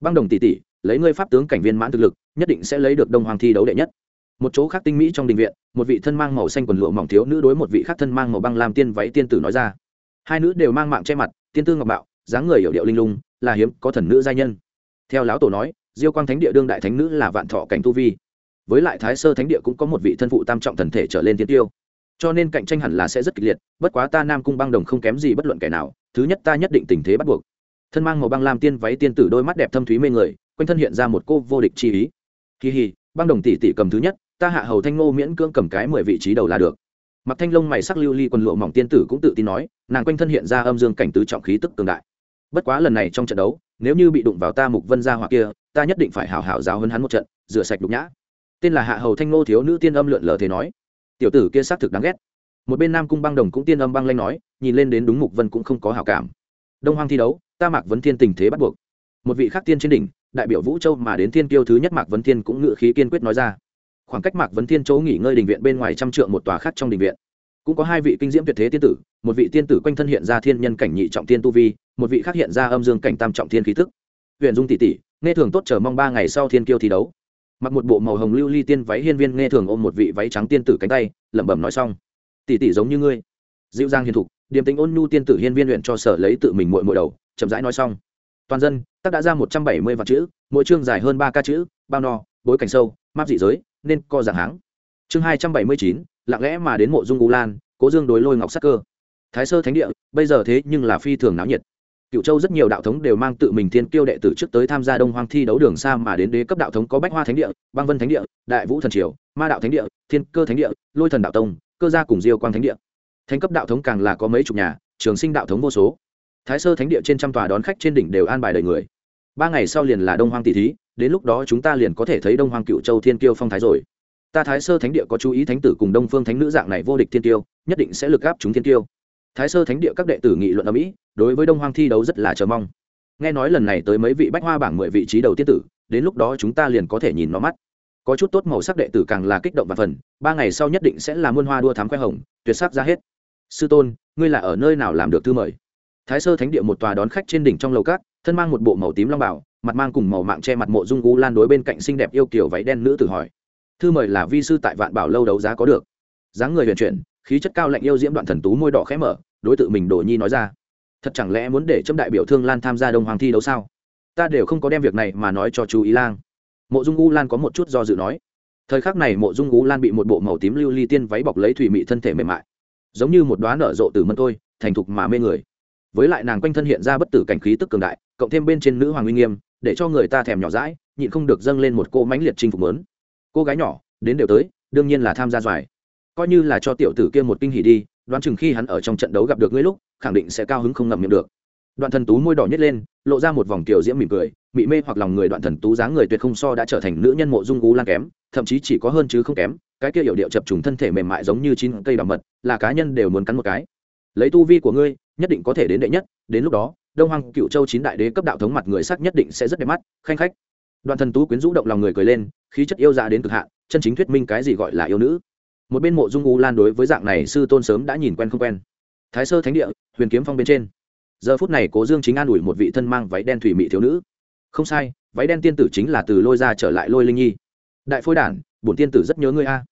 Băng đồng tỷ tỷ, lấy ngươi pháp tướng cảnh viên mãn thực lực, nhất định sẽ lấy được đông hoàng thi đấu đệ nhất. Một chỗ khác tinh mỹ trong đình viện, một vị thân mang màu xanh quần lụa mỏng thiếu nữ đối một vị khác thân mang màu băng làm tiên váy tiên tử nói ra. Hai nữ đều mang mạng che mặt tiên tư ngọc bạo dáng người hiểu điệu linh lung, là hiếm, có thần nữ giai nhân. Theo lão tổ nói, diêu quang thánh địa đương đại thánh nữ là vạn thọ cảnh tu vi. Với lại thái sơ thánh địa cũng có một vị thân phụ tam trọng thần thể trở lên tiên tiêu. Cho nên cạnh tranh hẳn là sẽ rất kịch liệt, bất quá ta nam cung băng đồng không kém gì bất luận kẻ nào, thứ nhất ta nhất định tình thế bắt buộc. Thân mang màu băng lam tiên váy tiên tử đôi mắt đẹp thâm thúy mê người, quanh thân hiện ra một cô vô địch chi ý. Kỳ hì, băng đồng tỷ tỷ cầm thứ nhất, ta hạ hầu thanh ngô miễn cưỡng cầm cái mười vị trí đầu là được mặc thanh long mày sắc lưu ly quần lụa mỏng tiên tử cũng tự tin nói, nàng quanh thân hiện ra âm dương cảnh tứ trọng khí tức cường đại. Bất quá lần này trong trận đấu, nếu như bị đụng vào ta mục vân gia hoặc kia, ta nhất định phải hào hào giáo hơn hắn một trận, rửa sạch đục nhã. Tên là hạ hầu thanh ngô thiếu nữ tiên âm lượn lờ thế nói. Tiểu tử kia xác thực đáng ghét. Một bên nam cung băng đồng cũng tiên âm băng lanh nói, nhìn lên đến đúng mục vân cũng không có hảo cảm. Đông hoang thi đấu, ta mạc vấn thiên tình thế bắt buộc. Một vị khắc tiên trên đỉnh, đại biểu vũ châu mà đến thiên kiêu thứ nhất mạc vấn thiên cũng ngự khí kiên quyết nói ra khoảng cách mạc vấn thiên chỗ nghỉ ngơi đình viện bên ngoài trăm trượng một tòa khác trong đình viện. Cũng có hai vị kinh diễm tuyệt thế tiên tử, một vị tiên tử quanh thân hiện ra thiên nhân cảnh nhị trọng tiên tu vi, một vị khác hiện ra âm dương cảnh tam trọng thiên khí thức. Huyện dung tỷ tỷ, nghe thường tốt chờ mong ba ngày sau thiên kiêu thi đấu. Mặc một bộ màu hồng lưu ly tiên váy hiên viên nghe thường ôm một vị váy trắng tiên tử cánh tay, lẩm bẩm nói xong. Tỷ tỷ giống như ngươi. Dịu dàng hiền thục, điềm tính ôn nhu tiên tử hiên viên luyện cho sở lấy tự mình muội muội đầu, chậm rãi nói xong. Toàn dân tác đã ra một trăm bảy mươi vạn chữ, mỗi chương dài hơn ba ca chữ, bao no, bối cảnh sâu, map dị giới nên co dạng háng. Chương hai trăm bảy mươi chín, lặng lẽ mà đến mộ dung u lan, cố dương đối lôi ngọc sắc cơ. Thái sơ thánh địa, bây giờ thế nhưng là phi thường náo nhiệt. Cựu châu rất nhiều đạo thống đều mang tự mình thiên kiêu đệ tử trước tới tham gia đông hoang thi đấu đường xa mà đến đế cấp đạo thống có bách hoa thánh địa, băng vân thánh địa, đại vũ thần triều, ma đạo thánh địa, thiên cơ thánh địa, lôi thần đạo tông, cơ gia cùng diêu quang thánh địa. Thánh cấp đạo thống càng là có mấy chục nhà, trường sinh đạo thống vô số. Thái sơ thánh địa trên trăm tòa đón khách trên đỉnh đều an bài đầy người. Ba ngày sau liền là đông hoang tỷ thí đến lúc đó chúng ta liền có thể thấy đông hoang cựu châu thiên kiêu phong thái rồi. Ta thái sơ thánh địa có chú ý thánh tử cùng đông phương thánh nữ dạng này vô địch thiên kiêu, nhất định sẽ lực gáp chúng thiên kiêu. Thái sơ thánh địa các đệ tử nghị luận ở mỹ, đối với đông hoang thi đấu rất là chờ mong. Nghe nói lần này tới mấy vị bách hoa bảng mười vị trí đầu tiên tử, đến lúc đó chúng ta liền có thể nhìn nó mắt. Có chút tốt màu sắc đệ tử càng là kích động và phần, ba ngày sau nhất định sẽ là muôn hoa đua thám khoe hồng, tuyệt sắc ra hết. Sư tôn, ngươi là ở nơi nào làm được thư mời? Thái sơ thánh địa một tòa đón khách trên đỉnh trong lầu cát thân mang một bộ màu tím long bảo mặt mang cùng màu mạng che mặt mộ dung u lan đối bên cạnh xinh đẹp yêu kiểu váy đen nữ tử hỏi. Thư mời là vi sư tại vạn bảo lâu đấu giá có được. Dáng người huyền chuyển, khí chất cao lạnh yêu diễm đoạn thần tú môi đỏ khẽ mở, đối tượng mình đồ nhi nói ra. Thật chẳng lẽ muốn để chấm đại biểu thương lan tham gia đông hoàng thi đấu sao? Ta đều không có đem việc này mà nói cho chú ý lang. Mộ dung u lan có một chút do dự nói. Thời khắc này mộ dung u lan bị một bộ màu tím lưu ly tiên váy bọc lấy thủy mị thân thể mềm mại. Giống như một đoá nở rộ từ mân tôi thành thục mà mê người. Với lại nàng quanh thân hiện ra bất tử cảnh khí tức cường đại, cộng thêm bên trên nữ hoàng uy nghiêm để cho người ta thèm nhỏ rãi nhịn không được dâng lên một cô mãnh liệt chinh phục lớn. Cô gái nhỏ, đến đều tới, đương nhiên là tham gia doài. Coi như là cho tiểu tử kia một kinh hỉ đi, đoán chừng khi hắn ở trong trận đấu gặp được ngươi lúc, khẳng định sẽ cao hứng không ngậm miệng được. Đoạn thần tú môi đỏ nhét lên, lộ ra một vòng kiều diễm mỉm cười, mị mê hoặc lòng người đoạn thần tú dáng người tuyệt không so đã trở thành nữ nhân mộ dung gú lan kém, thậm chí chỉ có hơn chứ không kém, cái kia hiệu điệu chập trùng thân thể mềm mại giống như chín cây đỏ mật, là cá nhân đều muốn cắn một cái. Lấy tu vi của ngươi, nhất định có thể đến đệ nhất, đến lúc đó đông hoàng cựu châu chín đại đế cấp đạo thống mặt người sắc nhất định sẽ rất đẹp mắt, khanh khách. Đoàn thần tú quyến rũ động lòng người cười lên, khí chất yêu dạ đến cực hạn, chân chính thuyết minh cái gì gọi là yêu nữ. Một bên mộ dung u lan đối với dạng này sư tôn sớm đã nhìn quen không quen. Thái sơ thánh địa, huyền kiếm phong bên trên. Giờ phút này cố dương chính an ủi một vị thân mang váy đen thủy mị thiếu nữ. Không sai, váy đen tiên tử chính là từ lôi ra trở lại lôi linh nhi. Đại phôi đản, bổn tiên tử rất nhớ ngươi a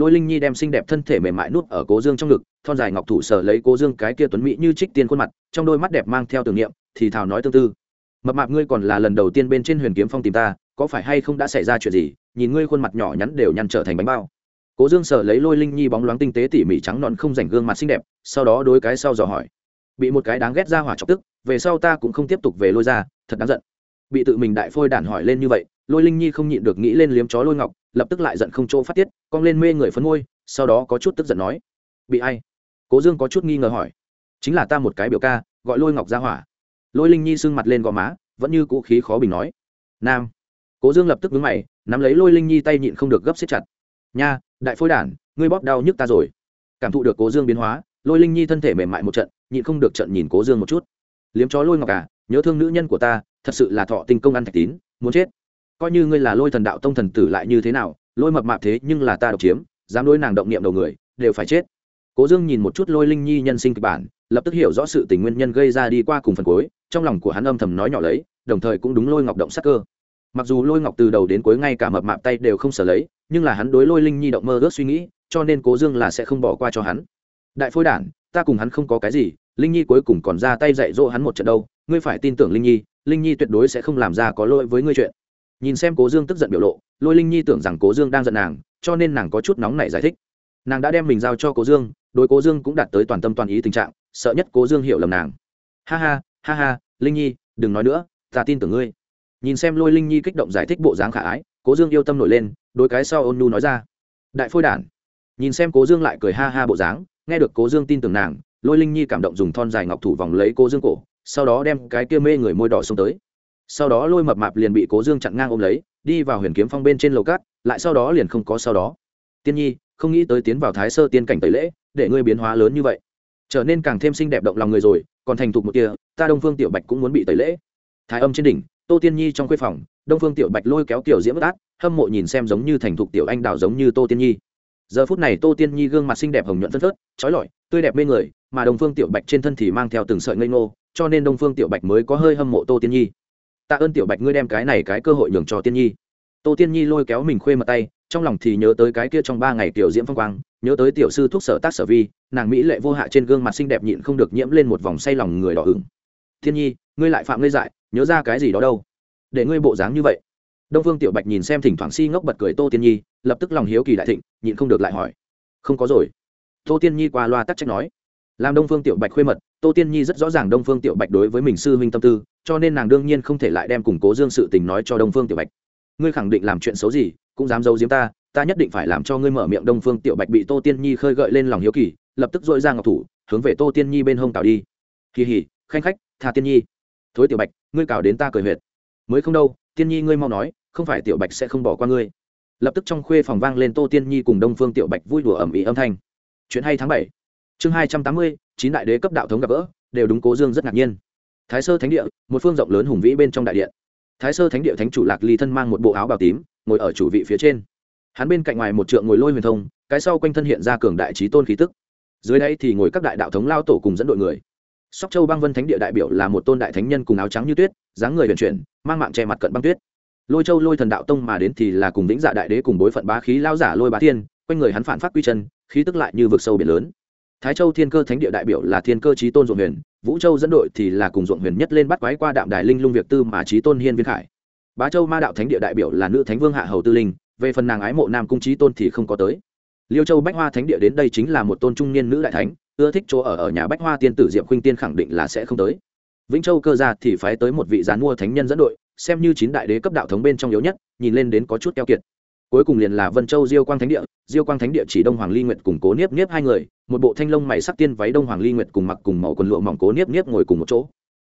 lôi linh nhi đem xinh đẹp thân thể mềm mại nuốt ở cố dương trong ngực, thon dài ngọc thủ sở lấy cố dương cái kia tuấn mỹ như trích tiên khuôn mặt, trong đôi mắt đẹp mang theo tưởng niệm, thì thào nói tương tư. Mập mạp ngươi còn là lần đầu tiên bên trên huyền kiếm phong tìm ta, có phải hay không đã xảy ra chuyện gì, nhìn ngươi khuôn mặt nhỏ nhắn đều nhăn trở thành bánh bao. Cố dương sở lấy lôi linh nhi bóng loáng tinh tế tỉ mỉ trắng non không rảnh gương mặt xinh đẹp, sau đó đôi cái sau dò hỏi. Bị một cái đáng ghét ra hỏa chọc tức, về sau ta cũng không tiếp tục về lôi ra, thật đáng giận. Bị tự mình đại phôi đản hỏi lên như vậy, lôi linh nhi không nhịn được nghĩ lên liếm chó lôi ngọc lập tức lại giận không chỗ phát tiết, cong lên mê người phấn môi, sau đó có chút tức giận nói, bị ai? Cố dương có chút nghi ngờ hỏi, chính là ta một cái biểu ca, gọi lôi ngọc ra hỏa. Lôi linh nhi sưng mặt lên gò má, vẫn như cũ khí khó bình nói, nam. Cố dương lập tức vướng mày, nắm lấy lôi linh nhi tay nhịn không được gấp xếp chặt, nha, đại phôi đản, ngươi bóp đau nhức ta rồi. Cảm thụ được cố dương biến hóa, lôi linh nhi thân thể mềm mại một trận, nhịn không được trận nhìn cố dương một chút, liếm chó lôi ngọc à nhớ thương nữ nhân của ta, thật sự là thọ tình công ăn thạch tín, muốn chết coi như ngươi là lôi thần đạo tông thần tử lại như thế nào, lôi mập mạp thế nhưng là ta độc chiếm, dám đối nàng động niệm đầu người, đều phải chết. Cố dương nhìn một chút lôi linh nhi nhân sinh kịch bản, lập tức hiểu rõ sự tình nguyên nhân gây ra đi qua cùng phần cuối, trong lòng của hắn âm thầm nói nhỏ lấy, đồng thời cũng đúng lôi ngọc động sắc cơ. Mặc dù lôi ngọc từ đầu đến cuối ngay cả mập mạp tay đều không sở lấy, nhưng là hắn đối lôi linh nhi động mơ ước suy nghĩ, cho nên cố dương là sẽ không bỏ qua cho hắn. Đại phôi đản, ta cùng hắn không có cái gì, linh nhi cuối cùng còn ra tay dạy dỗ hắn một trận đâu, ngươi phải tin tưởng linh nhi linh nhi tuyệt đối sẽ không làm ra có lỗi với ngươi chuyện nhìn xem cố dương tức giận biểu lộ, lôi linh nhi tưởng rằng cố dương đang giận nàng, cho nên nàng có chút nóng nảy giải thích. Nàng đã đem mình giao cho cố dương, đối cố dương cũng đạt tới toàn tâm toàn ý tình trạng, sợ nhất cố dương hiểu lầm nàng. Ha ha ha ha, linh nhi, đừng nói nữa, ta tin tưởng ngươi. Nhìn xem lôi linh nhi kích động giải thích bộ dáng khả ái, cố dương yêu tâm nổi lên đôi cái sau ôn nhu nói ra. Đại phôi đản. Nhìn xem cố dương lại cười ha ha bộ dáng, nghe được cố dương tin tưởng nàng, lôi linh nhi cảm động dùng thon dài ngọc thủ vòng lấy cố dương cổ, sau đó đem cái kia mê người môi đỏ xông tới sau đó lôi mập mạp liền bị cố dương chặn ngang ôm lấy, đi vào huyền kiếm phong bên trên lầu cát, lại sau đó liền không có sau đó. Tiên nhi, không nghĩ tới tiến vào thái sơ tiên cảnh tẩy lễ, để ngươi biến hóa lớn như vậy. Trở nên càng thêm xinh đẹp động lòng người rồi, còn thành thục một kia, ta đông phương tiểu bạch cũng muốn bị tẩy lễ. Thái âm trên đỉnh, tô tiên nhi trong khuê phòng, đông phương tiểu bạch lôi kéo tiểu diễm bất ác hâm mộ nhìn xem giống như thành thục tiểu anh đào giống như tô tiên nhi. Giờ phút này tô tiên nhi gương mặt xinh đẹp hồng nhuận phân phớt, trói lọi, tươi đẹp mê người, mà đông phương tiểu bạch trên thân thì mang theo từng sợi ngây ngô, cho nên đông phương tiểu bạch mới có hơi hâm mộ tô tiên nhi tạ ơn tiểu bạch ngươi đem cái này cái cơ hội nhường cho tiên nhi. Tô tiên nhi lôi kéo mình khuê mật tay, trong lòng thì nhớ tới cái kia trong ba ngày tiểu diễm phong quang, nhớ tới tiểu sư thuốc sở tác sở vi, nàng mỹ lệ vô hạ trên gương mặt xinh đẹp nhịn không được nhiễm lên một vòng say lòng người đỏ ửng. Thiên nhi, ngươi lại phạm ngươi dại, nhớ ra cái gì đó đâu? Để ngươi bộ dáng như vậy. Đông phương tiểu bạch nhìn xem thỉnh thoảng si ngốc bật cười tô tiên nhi, lập tức lòng hiếu kỳ đại thịnh, nhịn không được lại hỏi. Không có rồi. Tô tiên nhi qua loa tắc trách nói. Làm đông phương tiểu bạch khuê mật tô tiên nhi rất rõ ràng đông phương tiểu bạch đối với mình sư huynh tâm tư, cho nên nàng đương nhiên không thể lại đem củng cố dương sự tình nói cho đông phương tiểu bạch. Ngươi khẳng định làm chuyện xấu gì, cũng dám giấu giếm ta ta nhất định phải làm cho ngươi mở miệng đông phương tiểu bạch bị tô tiên nhi khơi gợi lên lòng hiếu kỳ, lập tức dội ra ngọc thủ, hướng về tô tiên nhi bên hông cào đi. Kỳ hỉ, khanh khách, tha tiên nhi. Thối tiểu bạch, ngươi cào đến ta cười huyệt. Mới không đâu, tiên nhi ngươi mau nói, không phải tiểu bạch sẽ không bỏ qua ngươi. Lập tức trong khuê phòng vang lên tô tiên nhi cùng đông phương tiểu bạch vui đùa ẩm ý âm thanh. Chuyện hay tháng bảy chương hai trăm tám mươi, chín đại đế cấp đạo thống gặp gỡ, đều đúng cố dương rất ngạc nhiên. Thái sơ thánh địa, một phương rộng lớn hùng vĩ bên trong đại điện. Thái sơ thánh địa thánh chủ lạc ly thân mang một bộ áo bào tím, ngồi ở chủ vị phía trên. Hắn bên cạnh ngoài một trượng ngồi lôi huyền thông, cái sau quanh thân hiện ra cường đại trí tôn khí tức. Dưới đây thì ngồi các đại đạo thống lao tổ cùng dẫn đội người. Sóc châu băng vân thánh địa đại biểu là một tôn đại thánh nhân cùng áo trắng như tuyết, dáng người vận chuyển, mang mạng che mặt cận băng tuyết. Lôi châu lôi thần đạo tông mà đến thì là cùng vĩnh dạ đại đế cùng bối phận bá khí lao giả lôi bá thiên, quanh người hắn phản phát quy chân, khí tức lại như vực sâu biển lớn thái châu thiên cơ thánh địa đại biểu là thiên cơ trí tôn ruộng huyền, vũ châu dẫn đội thì là cùng ruộng huyền nhất lên bắt quái qua đạm đài linh lung việc tư mà trí tôn hiên viên khải. Bá châu ma đạo thánh địa đại biểu là nữ thánh vương hạ hầu tư linh, về phần nàng ái mộ nam cung trí tôn thì không có tới. Liêu châu bách hoa thánh địa đến đây chính là một tôn trung niên nữ đại thánh, ưa thích chỗ ở ở nhà bách hoa tiên tử diệm khuynh tiên khẳng định là sẽ không tới. Vĩnh châu cơ gia thì phái tới một vị gián mua thánh nhân dẫn đội, xem như chín đại đế cấp đạo thống bên trong yếu nhất, nhìn lên đến có chút keo kiệt cuối cùng liền là vân châu diêu quang thánh địa, diêu quang thánh địa chỉ đông hoàng ly nguyệt cùng cố niếp niếp hai người, một bộ thanh long mày sắc tiên váy đông hoàng ly nguyệt cùng mặc cùng màu quần lụa mỏng cố niếp niếp ngồi cùng một chỗ.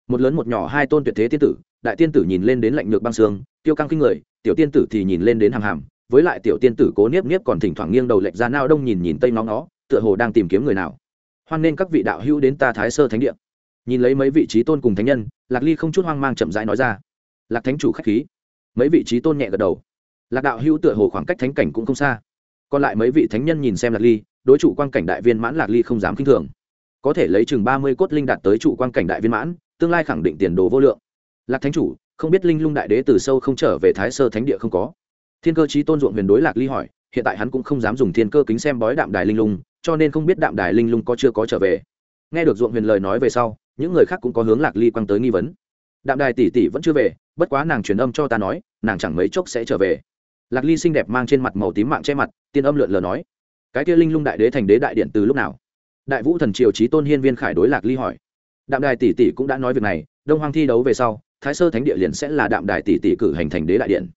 Một lớn một nhỏ hai tôn tuyệt thế tiên tử, đại tiên tử nhìn lên đến lạnh nhược băng xương tiêu căng kinh người, tiểu tiên tử thì nhìn lên đến hàng hàm, với lại tiểu tiên tử cố niếp niếp còn thỉnh thoảng nghiêng đầu lệch ra nao đông nhìn nhìn tây nó nó tựa hồ đang tìm kiếm người nào. Hoan nên các vị đạo hữu đến ta thái sơ thánh địa. Nhìn lấy mấy vị trí tôn cùng thánh nhân, lạc ly không chút hoang mang chậm rãi nói ra. Lạc thánh chủ khách khí. Mấy vị trí tôn nhẹ gật đầu lạc đạo hữu tựa hồ khoảng cách thánh cảnh cũng không xa. Còn lại mấy vị thánh nhân nhìn xem lạc ly, đối chủ quan cảnh đại viên mãn lạc ly không dám k i n h thường. Có thể lấy chừng ba mươi cốt linh đạt tới chủ quan cảnh đại viên mãn, tương lai khẳng định tiền đồ vô lượng. Lạc thánh chủ, không biết linh lung đại đế từ sâu không trở về thái sơ thánh địa không có? Thiên cơ trí tôn ruộng huyền đối lạc ly hỏi, hiện tại hắn cũng không dám dùng thiên cơ kính xem bói đạm đài linh lung, cho nên không biết đạm đài linh lung có chưa có trở về. Nghe được ruộng huyền lời nói về sau, những người khác cũng có hướng lạc ly quăng tới nghi vấn. Đạm đài tỷ tỷ vẫn chưa về, bất quá nàng truyền âm cho ta nói, nàng chẳng mấy chốc sẽ trở về lạc ly xinh đẹp mang trên mặt màu tím mạng che mặt, tiên âm lượn lờ nói, cái kia linh lung đại đế thành đế đại điện từ lúc nào? Đại vũ thần triều trí tôn hiên viên khải đối lạc ly hỏi. Đạm đài tỷ tỷ cũng đã nói việc này, đông Hoang thi đấu về sau, thái sơ thánh địa liền sẽ là đạm đài tỷ tỷ cử hành thành đế đại điện.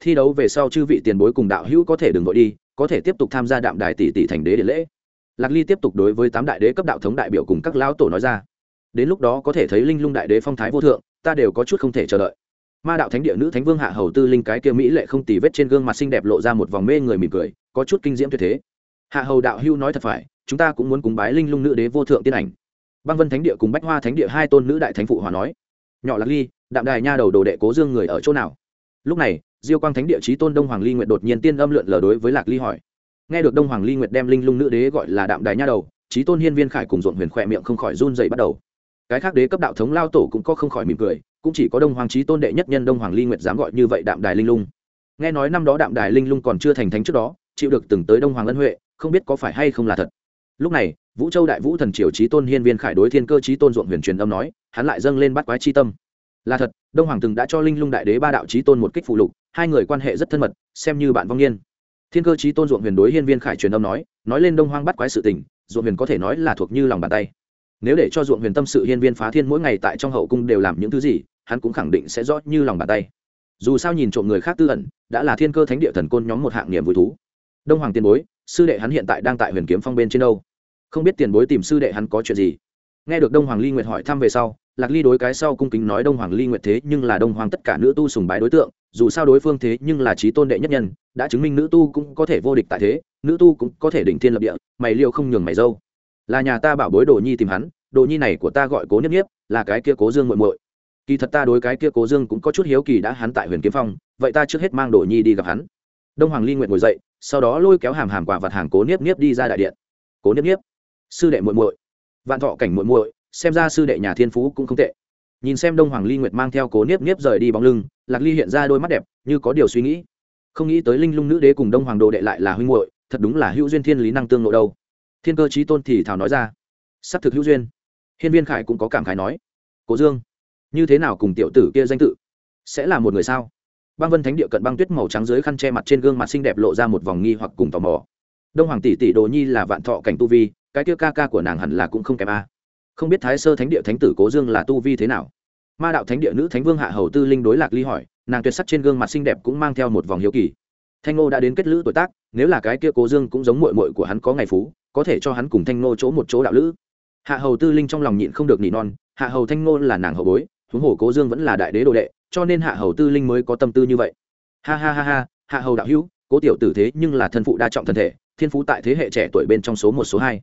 Thi đấu về sau chư vị tiền bối cùng đạo hữu có thể đừng vội đi, có thể tiếp tục tham gia đạm đài tỷ tỷ thành đế điện lễ. Lạc ly tiếp tục đối với tám đại đế cấp đạo thống đại biểu cùng các lão tổ nói ra. Đến lúc đó có thể thấy linh lung đại đế phong thái vô thượng, ta đều có chút không thể chờ đợi ma đạo thánh địa nữ thánh vương hạ hầu tư linh cái kia mỹ lệ không tì vết trên gương mặt xinh đẹp lộ ra một vòng mê người mỉm cười, có chút kinh diễm tuyệt thế. Hạ hầu đạo hưu nói thật phải, chúng ta cũng muốn cúng bái linh lung nữ đế vô thượng tiên ảnh. Băng vân thánh địa cùng bách hoa thánh địa hai tôn nữ đại thánh phụ hòa nói. Nhỏ lạc ly, đạm đài nha đầu đồ đệ cố dương người ở chỗ nào? Lúc này, diêu quang thánh địa trí tôn đông hoàng ly nguyệt đột nhiên tiên âm lượn lờ đối với lạc ly hỏi. Nghe được đông hoàng ly nguyệt đem linh lung nữ đế gọi là đạm đài nha đầu trí tôn hiên viên khải cùng ruộng huyền khỏe miệng không khỏi run dậy bắt đầu. Cái khác đế cấp đạo thống lao tổ cũng có không khỏi mỉm cười cũng chỉ có đông hoàng trí tôn đệ nhất nhân đông hoàng ly nguyệt dám gọi như vậy đạm đài linh lung. Nghe nói năm đó đạm đài linh lung còn chưa thành thánh trước đó, chịu được từng tới đông hoàng ân huệ, không biết có phải hay không là thật. Lúc này, vũ châu đại vũ thần triều trí tôn hiên viên khải đối thiên cơ trí tôn ruộng huyền truyền âm nói, hắn lại dâng lên bắt quái chi tâm. Là thật, đông hoàng từng đã cho linh lung đại đế ba đạo trí tôn một kích phụ lục, hai người quan hệ rất thân mật, xem như bạn vong niên. Thiên cơ trí tôn ruộng huyền đối hiên viên khải truyền âm nói nói lên đông hoang bắt quái sự tình, ruộng huyền có thể nói là thuộc như lòng bàn tay. Nếu để cho ruộng huyền tâm sự hiên viên phá thiên mỗi ngày tại trong hậu cung đều làm những thứ gì hắn cũng khẳng định sẽ rõ như lòng bàn tay. Dù sao nhìn trộm người khác tư ẩn, đã là thiên cơ thánh địa thần côn nhóm một hạng niềm vui thú. Đông hoàng tiền bối, sư đệ hắn hiện tại đang tại huyền kiếm phong bên trên đâu? Không biết tiền bối tìm sư đệ hắn có chuyện gì? Nghe được đông hoàng ly nguyệt hỏi thăm về sau, lạc ly đối cái sau cung kính nói đông hoàng ly nguyệt thế nhưng là đông hoàng tất cả nữ tu sùng bái đối tượng, dù sao đối phương thế nhưng là trí tôn đệ nhất nhân, đã chứng minh nữ tu cũng có thể vô địch tại thế, nữ tu cũng có thể đỉnh thiên lập địa, mày liêu không nhường mày dâu. Là nhà ta bảo bối đồ nhi tìm hắn, đồ nhi này của ta gọi cố nhất nhiếp là cái kia cố dương muội muội kỳ thật ta đối cái kia cố dương cũng có chút hiếu kỳ đã hắn tại huyền kiếm phong, vậy ta trước hết mang đồ nhi đi gặp hắn. Đông hoàng ly nguyệt ngồi dậy, sau đó lôi kéo hàm hàm quả vặt hàng cố niếp niếp đi ra đại điện. Cố niếp niếp, sư đệ muội muội. Vạn thọ cảnh muội muội, xem ra sư đệ nhà thiên phú cũng không tệ. Nhìn xem đông hoàng ly nguyệt mang theo cố niếp niếp rời đi bóng lưng, lạc ly hiện ra đôi mắt đẹp, như có điều suy nghĩ. Không nghĩ tới linh lung nữ đế cùng đông hoàng đồ đệ lại là huynh muội, thật đúng là hữu duyên thiên lý năng tương nội đâu. Thiên cơ trí tôn thì thảo nói ra. S ắ c thực hữu duyên. Hiên viên khải cũng có cảm khái nói. Cố dương như thế nào cùng tiểu tử kia danh tự? Sẽ là một người sao? Băng vân thánh địa cận băng tuyết màu trắng dưới khăn che mặt trên gương mặt xinh đẹp lộ ra một vòng nghi hoặc cùng tò mò. Đông hoàng tỷ tỷ đồ nhi là vạn thọ cảnh tu vi, cái kia ca ca của nàng hẳn là cũng không kém a. Không biết thái sơ thánh địa thánh tử cố dương là tu vi thế nào? Ma đạo thánh địa nữ thánh vương hạ hầu tư linh đối lạc ly hỏi, nàng tuyệt sắc trên gương mặt xinh đẹp cũng mang theo một vòng hiếu kỳ. Thanh ngô đã đến kết lữ tuổi tác, nếu là cái kia cố dương cũng giống mội mội của hắn có ngày phú, có thể cho hắn cùng thanh ngô chỗ một chỗ đạo lữ. Hạ hầu tư linh trong lòng nhịn không được nỉ non, hạ hầu thanh ngô là nàng hậu bối huống hồ cố dương vẫn là đại đế đồ đệ, cho nên hạ hầu tư linh mới có tâm tư như vậy. Ha ha ha ha, hạ hầu đạo hữu, cố tiểu tử thế nhưng là thân phụ đa trọng thân thể, thiên phú tại thế hệ trẻ tuổi bên trong số một, số hai.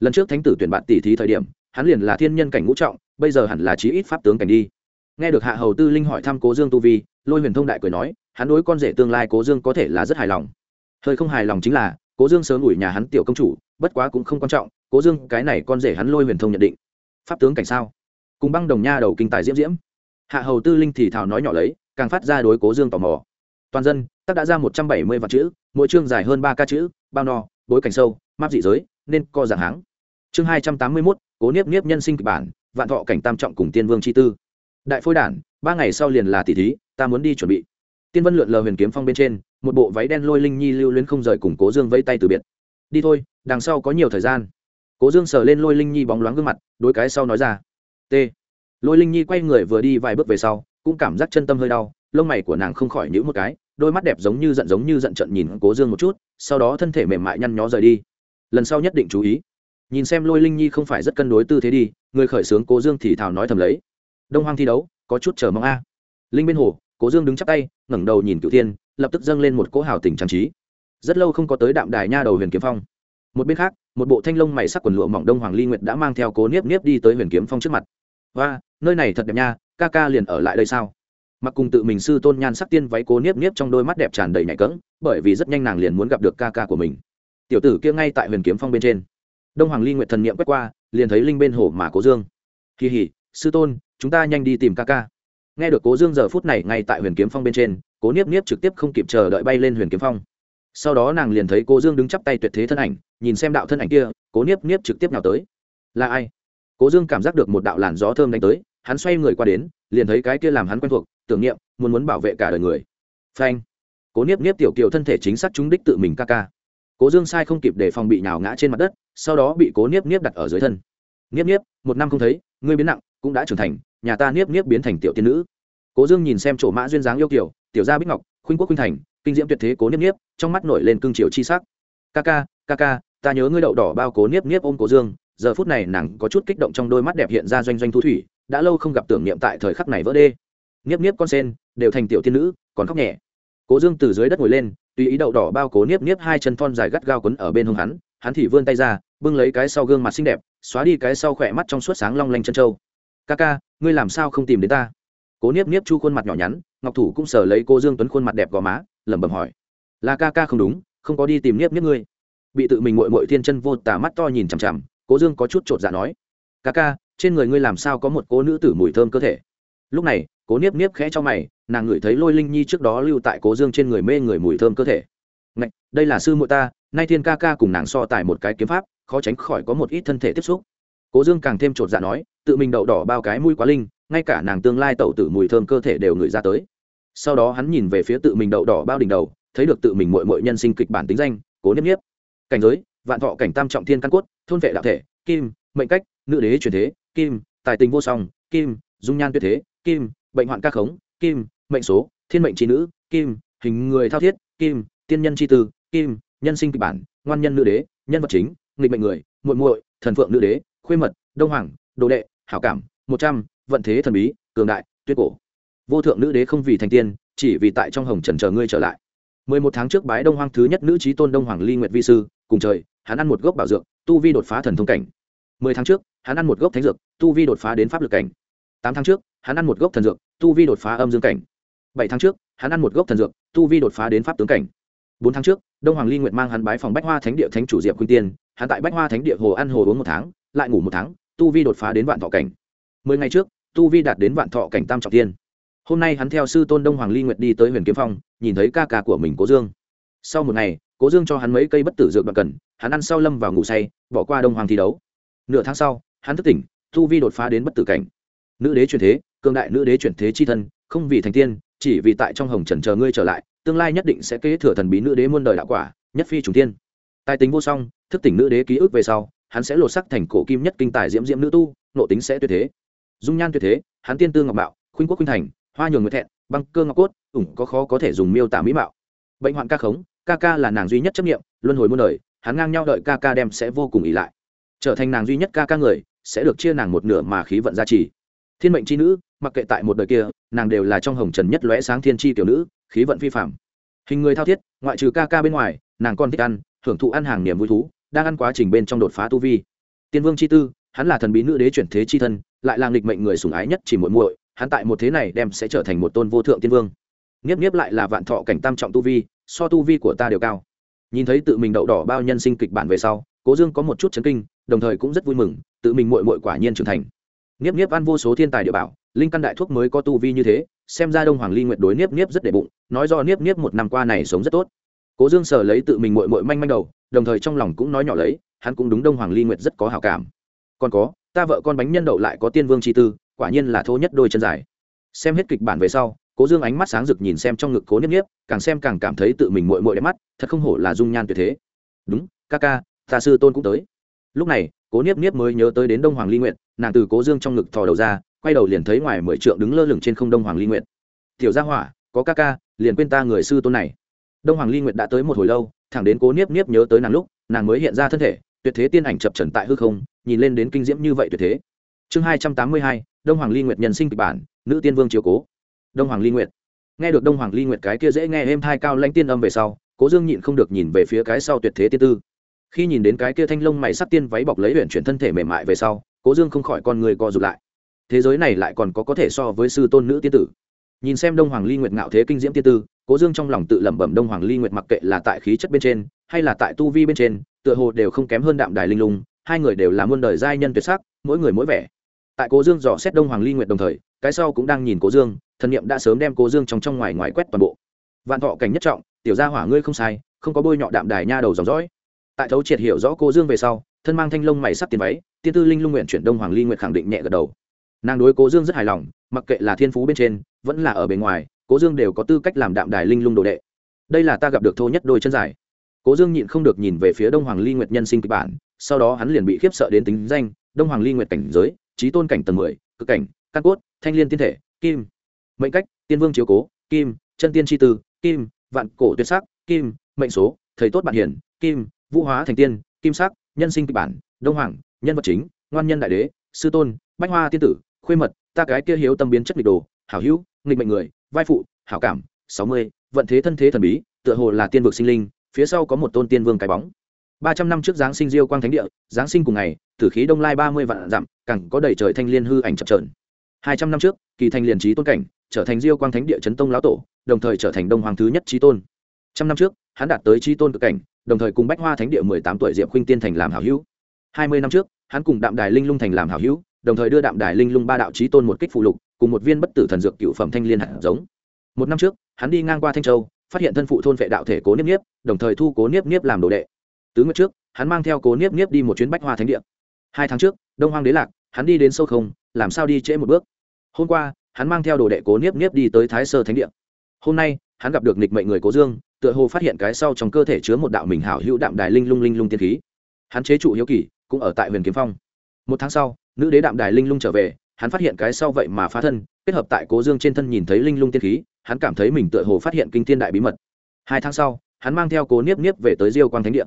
Lần trước thánh tử tuyển bạn tỷ thí thời điểm, hắn liền là thiên nhân cảnh ngũ trọng, bây giờ hẳn là chí ít pháp tướng cảnh đi. Nghe được hạ hầu tư linh hỏi thăm cố dương tu vi, lôi huyền thông đại cười nói, hắn đối con rể tương lai cố dương có thể là rất hài lòng. Hơi không hài lòng chính là, cố dương sớm ủi nhà hắn tiểu công chủ, bất quá cũng không quan trọng, cố dương cái này con rể hắn lôi huyền thông nhận định. Pháp tướng cảnh sao? Cùng băng đồng nha đầu kinh tài diễm diễm. Hạ hầu tư linh thì thảo nói nhỏ lấy, càng phát ra đối cố dương tò mò. Toàn dân, tác đã ra một trăm bảy mươi vạn chữ, mỗi chương dài hơn ba ca chữ, bao no, bối cảnh sâu, map dị giới, nên co dạng háng. Chương hai trăm tám mươi mốt, cố niếp niếp nhân sinh kịch bản, vạn thọ cảnh tam trọng cùng tiên vương chi tư. Đại phôi đản, ba ngày sau liền là tỷ thí, ta muốn đi chuẩn bị. Tiên vân lượn lờ huyền kiếm phong bên trên, một bộ váy đen lôi linh nhi lưu luyến không rời cùng cố dương vẫy tay từ biệt. Đi thôi, đằng sau có nhiều thời gian. Cố dương sờ lên lôi linh nhi bóng loáng gương mặt đôi cái sau nói ra t. Lôi linh nhi quay người vừa đi vài bước về sau, cũng cảm giác chân tâm hơi đau, lông mày của nàng không khỏi nhữ một cái, đôi mắt đẹp giống như giận giống như giận trận nhìn cố dương một chút, sau đó thân thể mềm mại nhăn nhó rời đi. Lần sau nhất định chú ý. Nhìn xem lôi linh nhi không phải rất cân đối tư thế đi, người khởi xướng cố dương thì thào nói thầm lấy. Đông hoang thi đấu, có chút chờ mong a. Linh bên hồ, cố dương đứng chắp tay, ngẩng đầu nhìn cựu thiên, lập tức dâng lên một cỗ hào tình trang trí. Rất lâu không có tới đạm đài nha đầu huyền kiếm phong. Một bên khác, một bộ thanh long mày sắc quần lụa mỏng đông hoàng ly nguyệt đã mang theo cố niếp niếp đi tới huyền kiếm phong trước mặt và nơi này thật đẹp nha, ca ca liền ở lại đây sao? Mặc cùng tự mình sư tôn nhan sắc tiên váy cố niếp niếp trong đôi mắt đẹp tràn đầy nhạy cỡng, bởi vì rất nhanh nàng liền muốn gặp được ca ca của mình. Tiểu tử kia ngay tại huyền kiếm phong bên trên. Đông hoàng ly nguyện thần niệm quét qua, liền thấy linh bên hồ mà cố dương. Kỳ hỉ, sư tôn, chúng ta nhanh đi tìm ca ca. Nghe được cố dương giờ phút này ngay tại huyền kiếm phong bên trên, cố niếp niếp trực tiếp không kịp chờ đợi bay lên huyền kiếm phong. Sau đó nàng liền thấy cố dương đứng chắp tay tuyệt thế thân ảnh, nhìn xem đạo thân ảnh kia, cố niếp niếp trực tiếp nào tới. Là ai? Cố dương cảm giác được một đạo làn gió thơm đánh tới, hắn xoay người qua đến, liền thấy cái kia làm hắn quen thuộc, tưởng niệm, muốn muốn bảo vệ cả đời người. Phanh. Cố niếp niếp tiểu kiều thân thể chính xác trúng đích tự mình ca ca. Cố dương sai không kịp để phòng bị nhào ngã trên mặt đất, sau đó bị cố niếp niếp đặt ở dưới thân. Niếp niếp, một năm không thấy, ngươi biến nặng, cũng đã trưởng thành, nhà ta niếp niếp biến thành tiểu tiên nữ. Cố dương nhìn xem chỗ mã duyên dáng yêu kiểu tiểu gia bích ngọc, khuynh quốc khuynh thành, kinh diễm tuyệt thế cố niếp niếp, trong mắt nổi lên cương triều chi sắc. Ca ca ca ca, ta nhớ ngươi đậu đỏ bao cố niếp niếp ôm cố dương giờ phút này nàng có chút kích động trong đôi mắt đẹp hiện ra doanh doanh thu thủy, đã lâu không gặp tưởng niệm tại thời khắc này vỡ đê. Niếp niếp con sen, đều thành tiểu tiên nữ, còn khóc nhẹ. Cố dương từ dưới đất ngồi lên, tùy ý đậu đỏ bao cố niếp niếp hai chân thon dài gắt gao quấn ở bên hông hắn hắn thì vươn tay ra, bưng lấy cái sau gương mặt xinh đẹp, xóa đi cái sau khỏe mắt trong suốt sáng long lanh chân trâu ca ca, ngươi làm sao không tìm đến ta? Cố niếp niếp chu khuôn mặt nhỏ nhắn, ngọc thủ cũng sờ lấy cô dương tuấn khuôn mặt đẹp gò má, lẩm bẩm hỏi, là ca ca không đúng, không có đi tìm niếp niếp ngươi. Bị tự mình mội mội thiên chân vô tả mắt to nhìn chằm chằm cố dương có chút chột dạ nói ca ca trên người ngươi làm sao có một cô nữ tử mùi thơm cơ thể? Lúc này cố niếp niếp khẽ cho mày nàng ngửi thấy lôi linh nhi trước đó lưu tại cố dương trên người mê người mùi thơm cơ thể. Ngạch, đây là sư muội ta nay thiên ca ca cùng nàng so tài một cái kiếm pháp khó tránh khỏi có một ít thân thể tiếp xúc. Cố dương càng thêm chột dạ nói tự mình đậu đỏ bao cái mũi quá linh ngay cả nàng tương lai tẩu tử mùi thơm cơ thể đều ngửi ra tới. Sau đó hắn nhìn về phía tự mình đậu đỏ bao đỉnh đầu thấy được tự mình mội mội nhân sinh kịch bản tính danh cố niếp niếp. Cảnh giới vạn thọ cảnh tam trọng thiên căn cốt, thôn vệ đạo thể, kim, mệnh cách, nữ đế truyền thế, kim, tài tình vô song, kim, dung nhan tuyệt thế, kim, bệnh hoạn ca khống, kim, mệnh số, thiên mệnh trí nữ, kim, hình người thao thiết, kim, tiên nhân tri tư, kim, nhân sinh kịch bản, ngoan nhân nữ đế, nhân vật chính, nghịch mệnh người, muội muội, thần phượng nữ đế, khuê mật, đông hoàng, đồ đệ, hảo cảm, một trăm, vận thế thần bí, cường đại tuyết cổ. Vô thượng nữ đế không vì thành tiên, chỉ vì tại trong hồng trần chờ ngươi trở lại. Mười một tháng trước bái đông hoàng thứ nhất nữ trí tôn đông hoàng ly nguyệt vi sư, cùng trời hắn ăn một gốc bảo dược, tu vi đột phá thần thông cảnh. Mười tháng trước, hắn ăn một gốc thánh dược, tu vi đột phá đến pháp lực cảnh. Tám tháng trước, hắn ăn một gốc thần dược, tu vi đột phá âm dương cảnh. Bảy tháng trước, hắn ăn một gốc thần dược, tu vi đột phá đến pháp tướng cảnh. Bốn tháng trước, đông hoàng ly nguyệt mang hắn bái phòng bách hoa thánh địa thánh chủ diệp Quyên tiên, hắn tại bách hoa thánh địa hồ ăn hồ uống một tháng, lại ngủ một tháng, tu vi đột phá đến vạn thọ cảnh. Mười ngày trước, tu vi đạt đến vạn thọ cảnh tam trọng tiên. Hôm nay hắn theo sư tôn đông hoàng ly nguyệt đi tới huyền kiếm phong, nhìn thấy ca ca của mình cố dương. Sau một ngày, cố dương cho hắn mấy cây bất tử dược đoạn cần hắn ăn sau lâm vào ngủ say, bỏ qua đông hoàng thi đấu. Nửa tháng sau, hắn thức tỉnh, tu vi đột phá đến bất tử cảnh. Nữ đế truyền thế cương đại nữ đế chuyển thế chi thân, không vì thành tiên, chỉ vì tại trong hồng trần chờ ngươi trở lại, tương lai nhất định sẽ kế thừa thần bí nữ đế muôn đời đạo quả, nhất phi trùng tiên. Tài tính vô song, thức tỉnh nữ đế ký ức về sau, hắn sẽ lột sắc thành cổ kim nhất kinh tài diễm diễm nữ tu nộ tính sẽ tuyệt thế. Dung nhan tuyệt thế, hắn tiên tư ngọc bạo khuynh quốc khuynh thành, hoa nhường người thẹn, băng cơ ngọc cốt, ủng có khó có thể dùng miêu tả mỹ mạo. Bệnh hoạn ca khống, ca ca là nàng duy nhất chấp nghiệm luân hồi muôn đời hắn ngang nhau đợi ca ca đem sẽ vô cùng ỷ lại. Trở thành nàng duy nhất ca ca người, sẽ được chia nàng một nửa mà khí vận gia trì. Thiên mệnh c h i nữ, mặc kệ tại một đời kia, nàng đều là trong hồng trần nhất lóe sáng thiên tri tiểu nữ, khí vận phi phạm hình người thao thiết, ngoại trừ ca ca bên ngoài, nàng còn thích ăn hưởng thụ ăn hàng niềm vui thú, đang ăn quá trình bên trong đột phá tu vi. Tiên vương c h i tư, hắn là thần bí nữ đế chuyển thế c h i thân, lại là nghịch mệnh người sùng ái nhất chỉ muội muội, hắn tại một thế này đem sẽ trở thành một tôn vô thượng tiên vương. Nghiếp nghiếp lại là vạn thọ cảnh tam trọng tu vi, so tu vi của ta đều cao nhìn thấy tự mình đậu đỏ bao nhân sinh kịch bản về sau, cố dương có một chút chấn kinh, đồng thời cũng rất vui mừng, tự mình mội mội quả nhiên trưởng thành. Niếp niếp ăn vô số thiên tài địa bảo, linh căn đại thuốc mới có tu vi như thế, xem ra đông hoàng ly nguyệt đối niếp niếp rất để bụng, nói do niếp niếp một năm qua này sống rất tốt. Cố dương sở lấy tự mình mội mội manh manh đầu, đồng thời trong lòng cũng nói nhỏ lấy, hắn cũng đúng đông hoàng ly nguyệt rất có hảo cảm. Còn có, ta vợ con bánh nhân đậu lại có tiên vương chi tư, quả nhiên là thô nhất đôi chân dài. Xem hết kịch bản về sau cố dương ánh mắt sáng rực nhìn xem trong ngực cố niếp niếp, càng xem càng cảm thấy tự mình mội mội đẹp mắt, thật không hổ là dung nhan tuyệt thế. Đúng, ca ca, ta sư tôn cũng tới. Lúc này, cố niếp niếp mới nhớ tới đến đông hoàng ly nguyện nàng từ cố dương trong ngực thò đầu ra, quay đầu liền thấy ngoài mười trượng đứng lơ lửng trên không đông hoàng ly nguyện tiểu gia hỏa, có ca ca, liền quên ta người sư tôn này. Đông hoàng ly nguyện đã tới một hồi lâu, thẳng đến cố niếp niếp nhớ tới nàng lúc, nàng mới hiện ra thân thể, tuyệt thế tiên ảnh chập trần tại hư không, nhìn lên đến kinh diễm như vậy tuyệt thế. Chương hai trăm tám mươi hai, đông hoàng ly nguyệt nhân sinh kịch bản, nữ tiên vương chiều cố đông hoàng ly nguyệt. Nghe được đông hoàng ly nguyệt cái kia dễ nghe êm thai cao lãnh tiên âm về sau, cố dương nhịn không được nhìn về phía cái sau tuyệt thế tiên tư. Khi nhìn đến cái kia thanh lông mày sắc tiên váy bọc lấy huyện chuyển thân thể mềm mại về sau, cố dương không khỏi con người co rụt lại. Thế giới này lại còn có có thể so với sư tôn nữ tiên tử. Nhìn xem đông hoàng ly nguyệt ngạo thế kinh diễm tiên tư, cố dương trong lòng tự lẩm bẩm đông hoàng ly nguyệt mặc kệ là tại khí chất bên trên, hay là tại tu vi bên trên, tựa hồ đều không kém hơn đạm đài linh lung, hai người đều là muôn đời giai nhân tuyệt sắc, mỗi người mỗi vẻ. Tại cố dương dò xét đông hoàng ly nguyệt đồng thời, cái sau cũng đang nhìn cố dương thần niệm đã sớm đem cố dương trong trong ngoài ngoài quét toàn bộ. Vạn thọ cảnh nhất trọng, tiểu gia hỏa ngươi không sai, không có bôi nhọ đạm đài nha đầu dòng dõi. Tại thấu triệt hiểu rõ cô dương về sau, thân mang thanh lông mày sắp tiền váy, tiên tư linh lung nguyện chuyển đông hoàng ly nguyện khẳng định nhẹ gật đầu. Nàng đối cố dương rất hài lòng, mặc kệ là thiên phú bên trên, vẫn là ở bề ngoài cố dương đều có tư cách làm đạm đài linh lung đồ đệ. Đây là ta gặp được thô nhất đôi chân dài. Cố dương nhịn không được nhìn về phía đông hoàng ly nguyệt nhân sinh kịch bản, sau đó hắn liền bị khiếp sợ đến tính danh, đông hoàng ly nguyệt cảnh giới trí tôn cảnh tầng mười, cực cảnh, căn cốt, thanh liên tiên thể, kim mệnh cách, tiên vương chiếu cố, kim, chân tiên tri tư, kim, vạn cổ tuyệt sắc, kim, mệnh số, thầy tốt bạn hiển kim, vũ hóa thành tiên, kim sắc, nhân sinh kịch bản, đông hoàng, nhân vật chính, ngoan nhân đại đế, sư tôn, bách hoa tiên tử, khuê mật, ta cái kia hiếu tâm biến chất nghịch đồ, hảo hữu, nghịch mệnh người, vai phụ, hảo cảm, sáu mươi, vận thế thân thế thần bí, tựa hồ là tiên vực sinh linh, phía sau có một tôn tiên vương cái bóng. Ba trăm năm trước giáng sinh diêu quang thánh địa, giáng sinh cùng ngày, tử khí đông lai ba mươi vạn dặm, cẳng có đầy trời thanh liên hư ảnh chập trờn hai trăm năm trước, kỳ thanh liền trí tôn cảnh trở thành diêu quang thánh địa chấn tông lão tổ, đồng thời trở thành đông hoàng thứ nhất trí tôn. Trăm năm trước, hắn đạt tới trí tôn cực cảnh, đồng thời cùng bách hoa thánh địa mười tám tuổi diệm khuynh tiên thành làm hảo hữu. Hai mươi năm trước, hắn cùng đạm đài linh lung thành làm hảo hữu, đồng thời đưa đạm đài linh lung ba đạo trí tôn một kích phụ lục, cùng một viên bất tử thần dược cựu phẩm thanh liên hạt giống. Một năm trước, hắn đi ngang qua thanh châu, phát hiện thân phụ thôn vệ đạo thể cố niếp niếp, đồng thời thu cố niếp niếp làm đồ đệ. Tứ nguyệt trước, hắn mang theo cố niếp niếp đi một chuyến bách hoa thánh địa. Hai tháng trước, đông hoang đế lạc, hắn đi đến sâu không, làm sao đi trễ một bước? Hôm qua hắn mang theo đồ đệ cố niếp niếp đi tới thái sơ thánh địa. Hôm nay, hắn gặp được nịch mệnh người cố dương, tựa hồ phát hiện cái sau trong cơ thể chứa một đạo mình hảo hữu đạm đài linh lung linh lung tiên khí. Hắn chế trụ hiếu kỳ, cũng ở tại huyền kiếm phong. Một tháng sau, nữ đế đạm đài linh lung trở về, hắn phát hiện cái sau vậy mà phá thân, kết hợp tại cố dương trên thân nhìn thấy linh lung tiên khí, hắn cảm thấy mình tựa hồ phát hiện kinh thiên đại bí mật. Hai tháng sau, hắn mang theo cố niếp niếp về tới diêu quang thánh địa.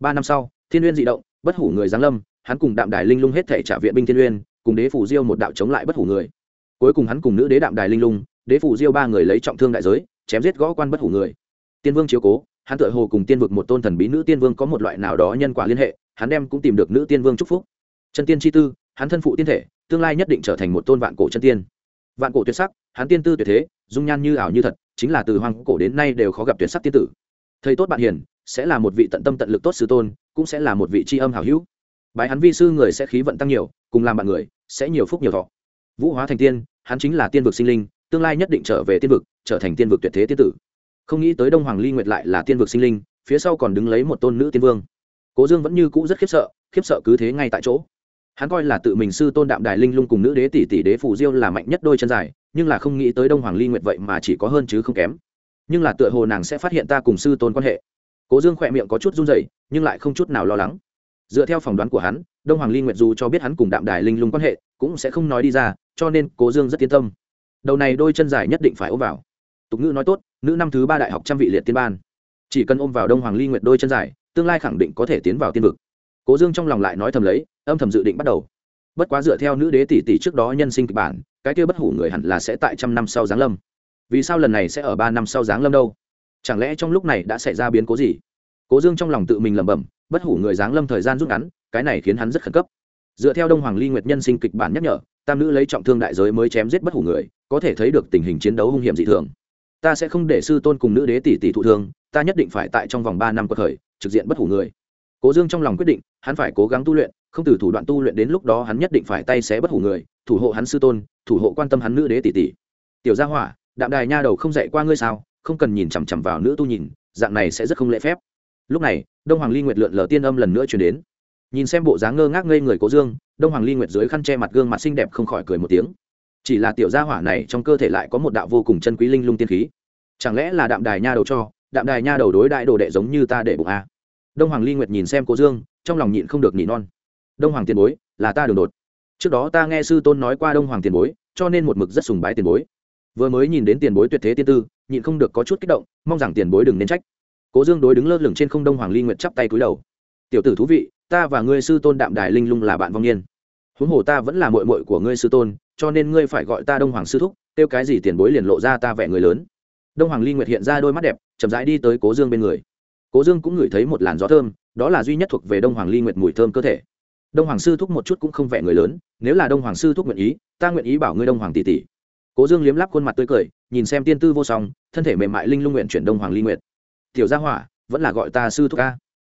Ba năm sau, thiên uyên d ị động, bất hủ người giáng lâm, hắn cùng đạm đài linh lung hết thể trả viện binh thiên uyên cùng đế phủ diêu một đạo chống lại bất hủ người cuối cùng hắn cùng nữ đế đạm đài linh lung, đế phủ diêu ba người lấy trọng thương đại giới, chém giết gõ quan bất hủ người. Tiên vương chiếu cố, hắn tựa hồ cùng tiên vực một tôn thần bí nữ tiên vương có một loại nào đó nhân quả liên hệ, hắn đem cũng tìm được nữ tiên vương chúc phúc. Chân tiên chi tư, hắn thân phụ tiên thể, tương lai nhất định trở thành một tôn vạn cổ chân tiên. Vạn cổ tuyệt sắc, hắn tiên tư tuyệt thế, dung nhan như ảo như thật, chính là từ hoàng cổ đến nay đều khó gặp tuyệt sắc tiên tử. Thầy tốt bạn hiền, sẽ là một vị tận tâm tận lực tốt sư tôn, cũng sẽ là một vị tri âm hảo hữu. Bái hắn vi sư người sẽ khí vận tăng nhiều, cùng làm bạn người, sẽ nhiều phúc nhiều thọ vũ hóa thành tiên, hắn chính là tiên vực sinh linh, tương lai nhất định trở về tiên vực, trở thành tiên vực tuyệt thế tiên tử. Không nghĩ tới đông hoàng ly nguyệt lại là tiên vực sinh linh, phía sau còn đứng lấy một tôn nữ tiên vương. Cố dương vẫn như cũ rất khiếp sợ khiếp sợ cứ thế ngay tại chỗ. Hắn coi là tự mình sư tôn đạm đài linh lung cùng nữ đế tỷ tỷ đế phủ diêu là mạnh nhất đôi chân dài, nhưng là không nghĩ tới đông hoàng ly nguyệt vậy mà chỉ có hơn chứ không kém. Nhưng là tựa hồ nàng sẽ phát hiện ta cùng sư tôn quan hệ. Cố dương khỏe miệng có chút run rẩy, nhưng lại không chút nào lo lắng. Dựa theo phỏng đoán của hắn, đông hoàng ly nguyệt dù cho biết hắn cùng đạm đài linh lung quan hệ cũng sẽ không nói đi ra, cho nên cố dương rất yên tâm. Đầu này đôi chân dài nhất định phải ôm vào. Tục ngữ nói tốt, nữ năm thứ ba đại học trăm vị liệt tiên ban. Chỉ cần ôm vào đông hoàng ly nguyệt đôi chân dài, tương lai khẳng định có thể tiến vào tiên vực. Cố dương trong lòng lại nói thầm lấy, âm thầm dự định bắt đầu. Bất quá dựa theo nữ đế tỷ tỷ trước đó nhân sinh kịch bản, cái kia bất hủ người hẳn là sẽ tại trăm năm sau giáng lâm. Vì sao lần này sẽ ở ba năm sau giáng lâm đâu? Chẳng lẽ trong lúc này đã xảy ra biến cố gì? Cố dương trong lòng tự mình lẩm bẩm, bất hủ người giáng lâm thời gian rút ngắn, cái này khiến hắn rất khẩn cấp dựa theo đông hoàng ly nguyệt nhân sinh kịch bản nhắc nhở, tam nữ lấy trọng thương đại giới mới chém giết bất hủ người, có thể thấy được tình hình chiến đấu hung hiểm dị thường. Ta sẽ không để sư tôn cùng nữ đế tỷ tỷ thụ thương, ta nhất định phải tại trong vòng ba năm cuộc khởi, trực diện bất hủ người. Cố dương trong lòng quyết định, hắn phải cố gắng tu luyện, không từ thủ đoạn tu luyện đến lúc đó hắn nhất định phải tay xé bất hủ người, thủ hộ hắn sư tôn, thủ hộ quan tâm hắn nữ đế tỷ tỷ. Tiểu gia hỏa, đạm đài nha đầu không dạy qua ngươi sao, không cần nhìn chằm chằm vào nữ tu nhìn, dạng này sẽ rất không lễ phép. Lúc này, đông hoàng ly nguyệt lượn lờ tiên âm lần nữa chuyển đến nhìn xem bộ dáng ngơ ngác ngây người cố dương, đông hoàng ly nguyệt dưới khăn che mặt gương mặt xinh đẹp không khỏi cười một tiếng. Chỉ là tiểu gia hỏa này trong cơ thể lại có một đạo vô cùng chân quý linh lung tiên khí. Chẳng lẽ là đạm đài nha đầu cho, đạm đài nha đầu đối đại đồ đệ giống như ta để bụng a đông hoàng ly nguyệt nhìn xem cố dương, trong lòng nhịn không được nhị non. Đông hoàng tiền bối, là ta đường đột. Trước đó ta nghe sư tôn nói qua đông hoàng tiền bối, cho nên một mực rất sùng bái tiền bối. Vừa mới nhìn đến tiền bối tuyệt thế tiên tư, nhịn không được có chút kích động, mong rằng tiền bối đừng nên trách. Cố dương đối đứng lơ lửng trên không đông hoàng ly nguyệt chắp tay cúi đầu. Tiểu tử thú vị ta và ngươi sư tôn đạm đài linh lung là bạn vong niên. Huống hồ ta vẫn là mội mội của ngươi sư tôn, cho nên ngươi phải gọi ta đông hoàng sư thúc, kêu cái gì tiền bối liền lộ ra ta vẻ người lớn. Đông hoàng ly nguyệt hiện ra đôi mắt đẹp, chậm rãi đi tới cố dương bên người. Cố dương cũng ngửi thấy một làn gió thơm, đó là duy nhất thuộc về đông hoàng ly nguyệt mùi thơm cơ thể. Đông hoàng sư thúc một chút cũng không vẻ người lớn, nếu là đông hoàng sư thúc nguyện ý, ta nguyện ý bảo ngươi đông hoàng tỷ tỷ. Cố dương liếm lắp khuôn mặt tươi cười, nhìn xem tiên tư vô song, thân thể mềm mại linh lung nguyện chuyển đông hoàng ly nguyệt. Tiểu gia hỏa, vẫn là gọi ta sư thúc ca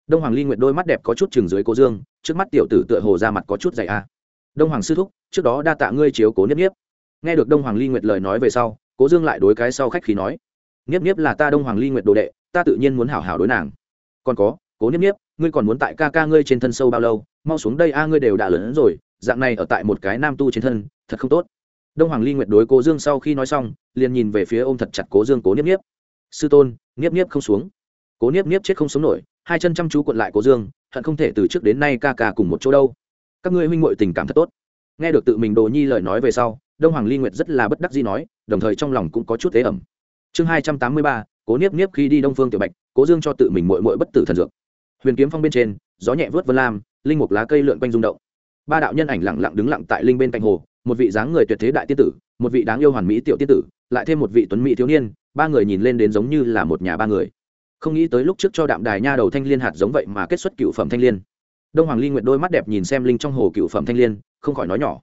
đông hoàng ly nguyệt đôi mắt đẹp có chút chừng dưới cố dương, trước mắt tiểu tử tựa hồ ra mặt có chút dày a. À. Đông hoàng sư thúc, trước đó đa tạ ngươi chiếu cố niếp niếp. Nghe được đông hoàng ly nguyệt lời nói về sau, cố dương lại đối cái sau khách khí nói, niếp niếp là ta đông hoàng ly nguyệt đồ đệ, ta tự nhiên muốn hảo hảo đối nàng. Còn có, cố niếp niếp, ngươi còn muốn tại ca ca ngươi trên thân sâu bao lâu? Mau xuống đây a, ngươi đều đã lớn rồi, dạng này ở tại một cái nam tu trên thân, thật không tốt. Đông hoàng ly nguyệt đối cố dương sau khi nói xong, liền nhìn về phía ôm thật chặt cố dương cố niếp niếp. Sư tôn, niếp niếp không xuống. Cố niếp niếp chết không sống nổi hai chân chăm chú cuộn lại cố dương, hận không thể từ trước đến nay ca ca cùng một chỗ đâu. Các ngươi huynh muội tình cảm thật tốt. Nghe được tự mình đồ nhi lời nói về sau, đông hoàng ly nguyệt rất là bất đắc gì nói, đồng thời trong lòng cũng có chút tế ẩm. Chương hai trăm tám mươi ba, cố niếp niếp khi đi đông phương tiểu bạch, cố dương cho tự mình muội muội bất tử thần dược. Huyền kiếm phong bên trên, gió nhẹ vớt vân lam, linh mục lá cây lượn quanh rung động. Ba đạo nhân ảnh lặng lặng đứng lặng tại linh bên cạnh hồ, một vị dáng người tuyệt thế đại tiên tử, một vị đáng yêu hoàn mỹ tiểu tiên tử, lại thêm một vị tuấn mỹ thiếu niên, ba người nhìn lên đến giống như là một nhà ba người không nghĩ tới lúc trước cho đạm đài nha đầu thanh liên hạt giống vậy mà kết xuất cựu phẩm thanh liên. Đông hoàng ly nguyện đôi mắt đẹp nhìn xem linh trong hồ cựu phẩm thanh liên, không khỏi nói nhỏ.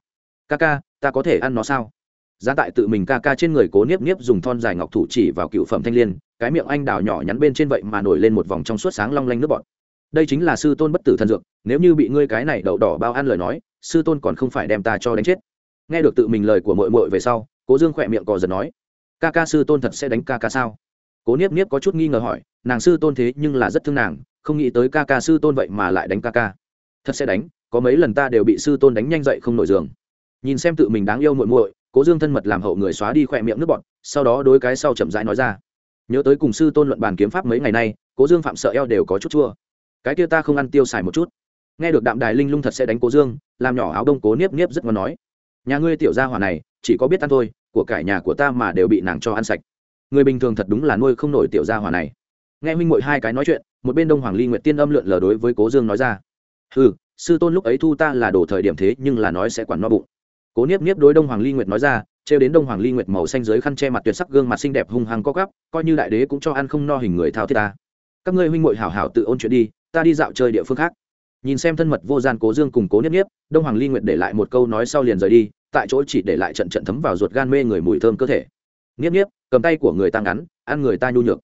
Ca ca, ta có thể ăn nó sao? Giá tại tự mình ca ca trên người cố niếp niếp dùng thon dài ngọc thủ chỉ vào cựu phẩm thanh liên, cái miệng anh đào nhỏ nhắn bên trên vậy mà nổi lên một vòng trong suốt sáng long lanh nước bọt. Đây chính là sư tôn bất tử thần dược, nếu như bị ngươi cái này đậu đỏ bao ăn lời nói, sư tôn còn không phải đem ta cho đánh chết. Nghe được tự mình lời của mội mội về sau, cố dương khỏe miệng cò giật nói, ca ca sư tôn thật sẽ đánh ca ca sao? Cố niếp niếp có chút nghi ngờ hỏi, nàng sư tôn thế nhưng là rất thương nàng, không nghĩ tới ca ca sư tôn vậy mà lại đánh ca ca. Thật sẽ đánh, có mấy lần ta đều bị sư tôn đánh nhanh dậy không nổi giường. Nhìn xem tự mình đáng yêu muội muội, cố dương thân mật làm hậu người xóa đi khỏe miệng nước bọt, sau đó đối cái sau chậm rãi nói ra. Nhớ tới cùng sư tôn luận bàn kiếm pháp mấy ngày nay, cố dương phạm sợ eo đều có chút chua. Cái kia ta không ăn tiêu xài một chút. Nghe được đạm đài linh lung thật sẽ đánh cố dương, làm nhỏ áo đông cố niếp niếp rất ngon nói. Nhà ngươi tiểu gia hỏa này, chỉ có biết ăn thôi, của cải nhà của ta mà đều bị nàng cho ăn sạch người bình thường thật đúng là nuôi không nổi tiểu gia hỏa này. Nghe huynh mội hai cái nói chuyện, một bên đông hoàng ly nguyệt tiên âm lượn lờ đối với cố dương nói ra. Ừ sư tôn lúc ấy thu ta là đồ thời điểm thế, nhưng là nói sẽ quản no bụng. Cố niếp niếp đối đông hoàng ly nguyệt nói ra, trêu đến đông hoàng ly nguyệt màu xanh dưới khăn che mặt tuyệt sắc gương mặt xinh đẹp hung hăng co gắp coi như đại đế cũng cho ăn không no hình người thao thiết ta. Các ngươi huynh mội hảo hảo tự ôn chuyện đi, ta đi dạo chơi địa phương khác. Nhìn xem thân mật vô gian cố dương cùng cố niếp niếp, đông hoàng ly nguyệt để lại một câu nói sau liền rời đi, tại chỗ chỉ để lại trận trận thấm vào ruột gan mê người mùi thơm cơ thể nghiếp nghiếp, cầm tay của người ta ngắn, ăn người ta nhu nhược.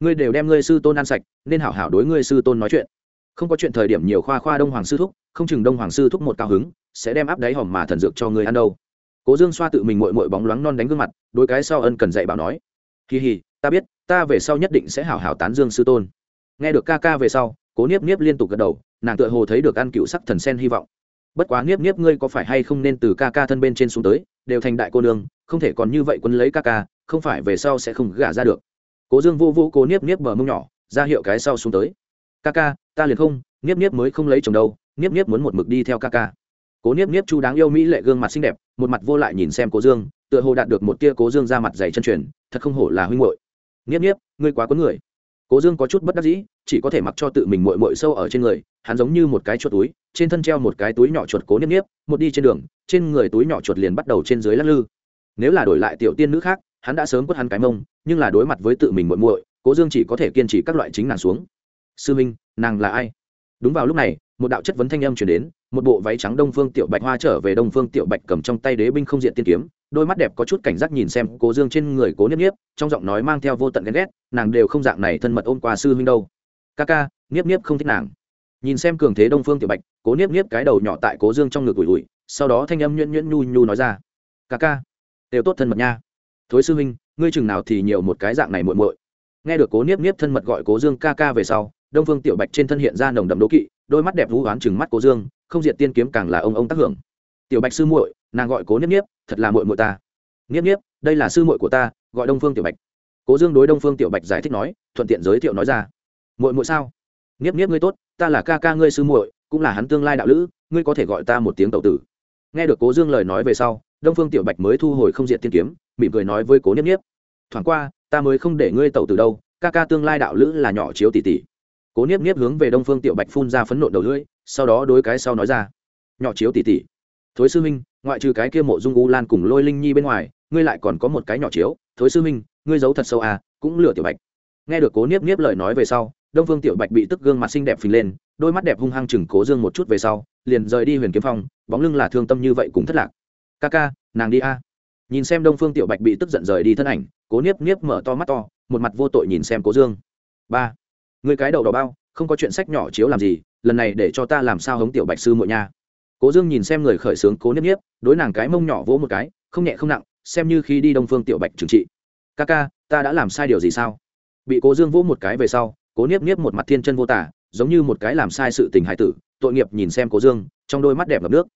Ngươi đều đem ngươi sư tôn ăn sạch, nên hảo hảo đối ngươi sư tôn nói chuyện. Không có chuyện thời điểm nhiều khoa khoa đông hoàng sư thúc, không chừng đông hoàng sư thúc một cao hứng, sẽ đem áp đáy hòm mà thần dược cho ngươi ăn đâu. Cố dương xoa tự mình mội mội bóng loáng non đánh gương mặt đôi cái sau ân cần dạy bảo nói. Kỳ hì ta biết, ta về sau nhất định sẽ hảo hảo tán dương sư tôn. Nghe được ca ca về sau, cố niếp niếp liên tục gật đầu, nàng tựa hồ thấy được ăn cựu sắc thần sen hy vọng. Bất quá niếp niếp ngươi có phải hay không nên từ ca ca thân bên trên xuống tới, đều thành đại cô nương, không thể còn như vậy quân lấy ca ca không phải về sau sẽ không gả ra được. Cố dương vô vô cố niếp niếp bờ mông nhỏ, ra hiệu cái sau xuống tới. Ca ca, ta liền không, niếp niếp mới không lấy chồng đâu, niếp niếp muốn một mực đi theo ca ca. Cố niếp niếp chu đáng yêu mỹ lệ gương mặt xinh đẹp, một mặt vô lại nhìn xem cố dương, tựa hồ đạt được một tia cố dương ra mặt dày chân truyền, thật không hổ là huynh hội niếp niếp, ngươi quá quấn người. Cố dương có chút bất đắc dĩ, chỉ có thể mặc cho tự mình mội mội sâu ở trên người, hắn giống như một cái chuột túi, trên thân treo một cái túi nhỏ chuột cố niếp niếp, một đi trên đường, trên người túi nhỏ chuột liền bắt đầu trên dưới lắc lư. Nếu là đổi lại tiểu tiên nữ khác hắn đã sớm quất hắn cái mông, nhưng là đối mặt với tự mình muội muội, cố dương chỉ có thể kiên trì các loại chính nàng xuống. Sư minh, nàng là ai? Đúng vào lúc này, một đạo chất vấn thanh âm chuyển đến, một bộ váy trắng đông phương tiểu bạch hoa trở về đông phương tiểu bạch cầm trong tay đế binh không diện tiên kiếm, đôi mắt đẹp có chút cảnh giác nhìn xem cố dương trên người cố niếp niếp, trong giọng nói mang theo vô tận ghen ghét, nàng đều không dạng này thân mật ôm qua sư huynh đâu. Ca ca, niếp niếp không thích nàng. Nhìn xem cường thế đông phương tiểu bạch, cố niếp niếp cái đầu nhỏ tại cố dương trong ngực ủi ủi, sau đó thanh âm nhuyễn nhuyễn nhu nhu nói ra, ca ca, đều tốt thân mật nha thối sư huynh, ngươi chừng nào thì nhiều một cái dạng này muội muội. Nghe được cố niếp niếp thân mật gọi cố dương ca ca về sau, đông phương tiểu bạch trên thân hiện ra nồng đậm đố kỵ, đôi mắt đẹp vũ oán chừng mắt cố dương, không diệt tiên kiếm càng là ông ông tác hưởng. Tiểu bạch sư muội, nàng gọi cố niếp niếp, thật là muội muội ta. Niếp niếp, đây là sư muội của ta, gọi đông phương tiểu bạch. Cố dương đối đông phương tiểu bạch giải thích nói, thuận tiện giới thiệu nói ra. Muội muội sao? Niếp niếp ngươi tốt, ta là ca ca ngươi sư muội, cũng là hắn tương lai đạo lữ, ngươi có thể gọi ta một tiếng tẩu tử. Nghe được cố dương lời nói về sau, đông phương tiểu bạch mới thu hồi không diện tiên kiếm mỉm cười nói với cố niếp niếp. Thoảng qua, ta mới không để ngươi tẩu từ đâu, ca ca tương lai đạo lữ là nhỏ chiếu tỷ tỷ. Cố niếp niếp hướng về đông phương tiểu bạch phun ra phấn nộ đầu lưỡi, sau đó đối cái sau nói ra. Nhỏ chiếu tỷ tỷ. Thối sư minh ngoại trừ cái kia mộ dung u lan cùng lôi linh nhi bên ngoài, ngươi lại còn có một cái nhỏ chiếu. Thối sư minh ngươi giấu thật sâu à cũng lừa tiểu bạch. Nghe được cố niếp niếp lời nói về sau, đông phương tiểu bạch bị tức gương mặt xinh đẹp phình lên, đôi mắt đẹp hung hăng chừng cố dương một chút về sau, liền rời đi huyền kiếm phong, bóng lưng là thương tâm như vậy cũng thất lạc. Ca ca, nàng đi a nhìn xem đông phương tiểu bạch bị tức giận rời đi thân ảnh, cố niếp niếp mở to mắt to, một mặt vô tội nhìn xem cố dương. Ba người cái đầu đỏ bao, không có chuyện sách nhỏ chiếu làm gì, lần này để cho ta làm sao hống tiểu bạch sư muội nha. Cố dương nhìn xem người khởi xướng cố niếp niếp, đối nàng cái mông nhỏ vỗ một cái, không nhẹ không nặng, xem như khi đi đông phương tiểu bạch trừng trị. Ca ca, ta đã làm sai điều gì sao? Bị cố dương vỗ một cái về sau, cố niếp niếp một mặt thiên chân vô tả, giống như một cái làm sai sự tình hải tử, tội nghiệp nhìn xem cố dương, trong đôi mắt đẹp ngập nước.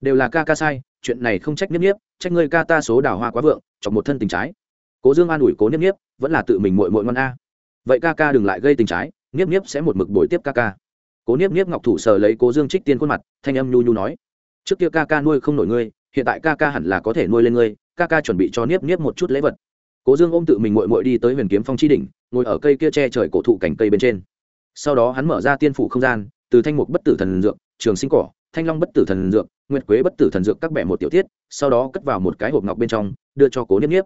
Đều là ca ca sai chuyện này không trách niếp niếp, trách ngươi ca ta số đào hoa quá vượng, chọc một thân tình trái. Cố dương an ủi cố niếp niếp, vẫn là tự mình mội mội ngon a. Vậy ca ca đừng lại gây tình trái, niếp niếp sẽ một mực bồi tiếp ca ca. Cố niếp niếp ngọc thủ sờ lấy cố dương trích tiên khuôn mặt, thanh âm nhu nhu nói. Trước kia ca ca nuôi không nổi ngươi, hiện tại ca ca hẳn là có thể nuôi lên ngươi, ca ca chuẩn bị cho niếp niếp một chút lễ vật. Cố dương ôm tự mình mội mội đi tới huyền kiếm phong chi đỉnh, ngồi ở cây kia che trời cổ thụ cành cây bên trên. Sau đó hắn mở ra tiên phủ không gian, từ thanh mục bất tử thần dược, trường sinh cỏ thanh long bất tử thần dược, nguyệt quế bất tử thần dược các bẻ một tiểu tiết, sau đó cất vào một cái hộp ngọc bên trong, đưa cho cố niếp niếp.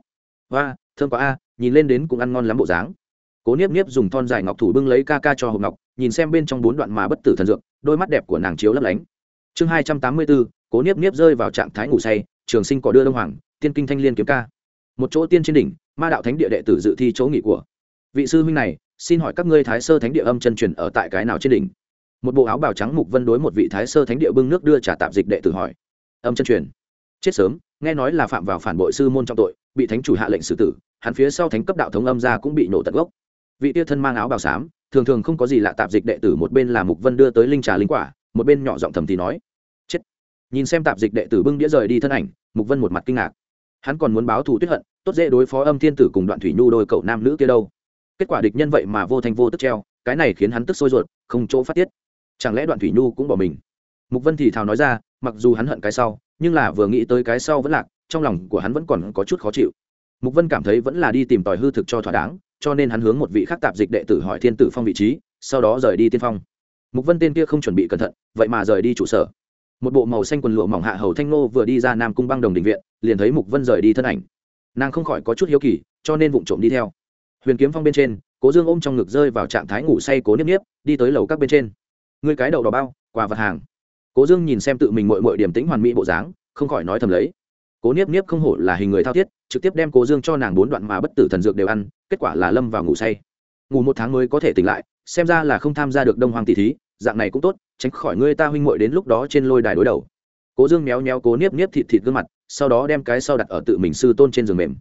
Hoa thương quá a, nhìn lên đến cũng ăn ngon lắm bộ dáng. Cố niếp niếp dùng thon dài ngọc thủ bưng lấy ca ca cho hộp ngọc, nhìn xem bên trong bốn đoạn mà bất tử thần dược, đôi mắt đẹp của nàng chiếu lấp lánh. Chương hai trăm tám mươi bốn, cố niếp niếp rơi vào trạng thái ngủ say, trường sinh cỏ đưa đông hoàng, tiên kinh thanh liên kiếm ca. Một chỗ tiên trên đỉnh, ma đạo thánh địa đệ tử dự thi chỗ nghỉ của vị sư huynh này, xin hỏi các ngươi thái sơ thánh địa âm chân truyền ở tại cái nào trên đỉnh? Một bộ áo bào trắng mục vân đối một vị thái sơ thánh địa bưng nước đưa trả tạp dịch đệ tử hỏi. Âm chân truyền. Chết sớm, nghe nói là phạm vào phản bội sư môn trong tội, bị thánh chủ hạ lệnh xử tử, hắn phía sau thánh cấp đạo thống âm ra cũng bị nổ tận gốc. Vị tia thân mang áo bào xám, thường thường không có gì lạ tạp dịch đệ tử một bên là mục vân đưa tới linh trà linh quả, một bên nhỏ giọng thầm thì nói. Chết. Nhìn xem tạp dịch đệ tử bưng đĩa rời đi thân ảnh, mục vân một mặt kinh ngạc. Hắn còn muốn báo thù tuyết hận, tốt dễ đối phó âm thiên tử cùng đoạn thủy nhu đôi cậu nam nữ kia đâu. Kết quả địch nhân vậy mà vô thành vô tức treo, cái này khiến hắn tức sôi ruột, không chỗ phát tiết chẳng lẽ đoạn thủy nhu cũng bỏ mình? Mục vân thì thào nói ra, mặc dù hắn hận cái sau, nhưng là vừa nghĩ tới cái sau vẫn lạc, trong lòng của hắn vẫn còn có chút khó chịu. Mục vân cảm thấy vẫn là đi tìm tòi hư thực cho thỏa đáng, cho nên hắn hướng một vị khác tạp dịch đệ tử hỏi thiên tử phong vị trí, sau đó rời đi tiên phong. Mục vân tên kia không chuẩn bị cẩn thận, vậy mà rời đi trụ sở. Một bộ màu xanh quần lụa mỏng hạ hầu thanh nô vừa đi ra nam cung băng đồng đình viện, liền thấy mục vân rời đi thân ảnh. Nàng không khỏi có chút hiếu kỳ, cho nên vụng trộm đi theo. Huyền kiếm phong bên trên, cố dương ôm trong ngực rơi vào trạng thái ngủ say cố niếp niếp, đi tới lầu các bên trên người cái đầu đỏ bao, quà vật hàng. Cố dương nhìn xem tự mình mội mội điểm tính hoàn mỹ bộ dáng, không khỏi nói thầm lấy. Cố niếp niếp không hổ là hình người thao thiết, trực tiếp đem cố dương cho nàng bốn đoạn mà bất tử thần dược đều ăn, kết quả là lâm vào ngủ say. Ngủ một tháng mới có thể tỉnh lại, xem ra là không tham gia được đông hoàng tỷ thí, dạng này cũng tốt, tránh khỏi ngươi ta huynh muội đến lúc đó trên lôi đài đối đầu. Cố dương méo méo cố niếp niếp thịt thịt gương mặt, sau đó đem cái sau đặt ở tự mình sư tôn trên giường mềm.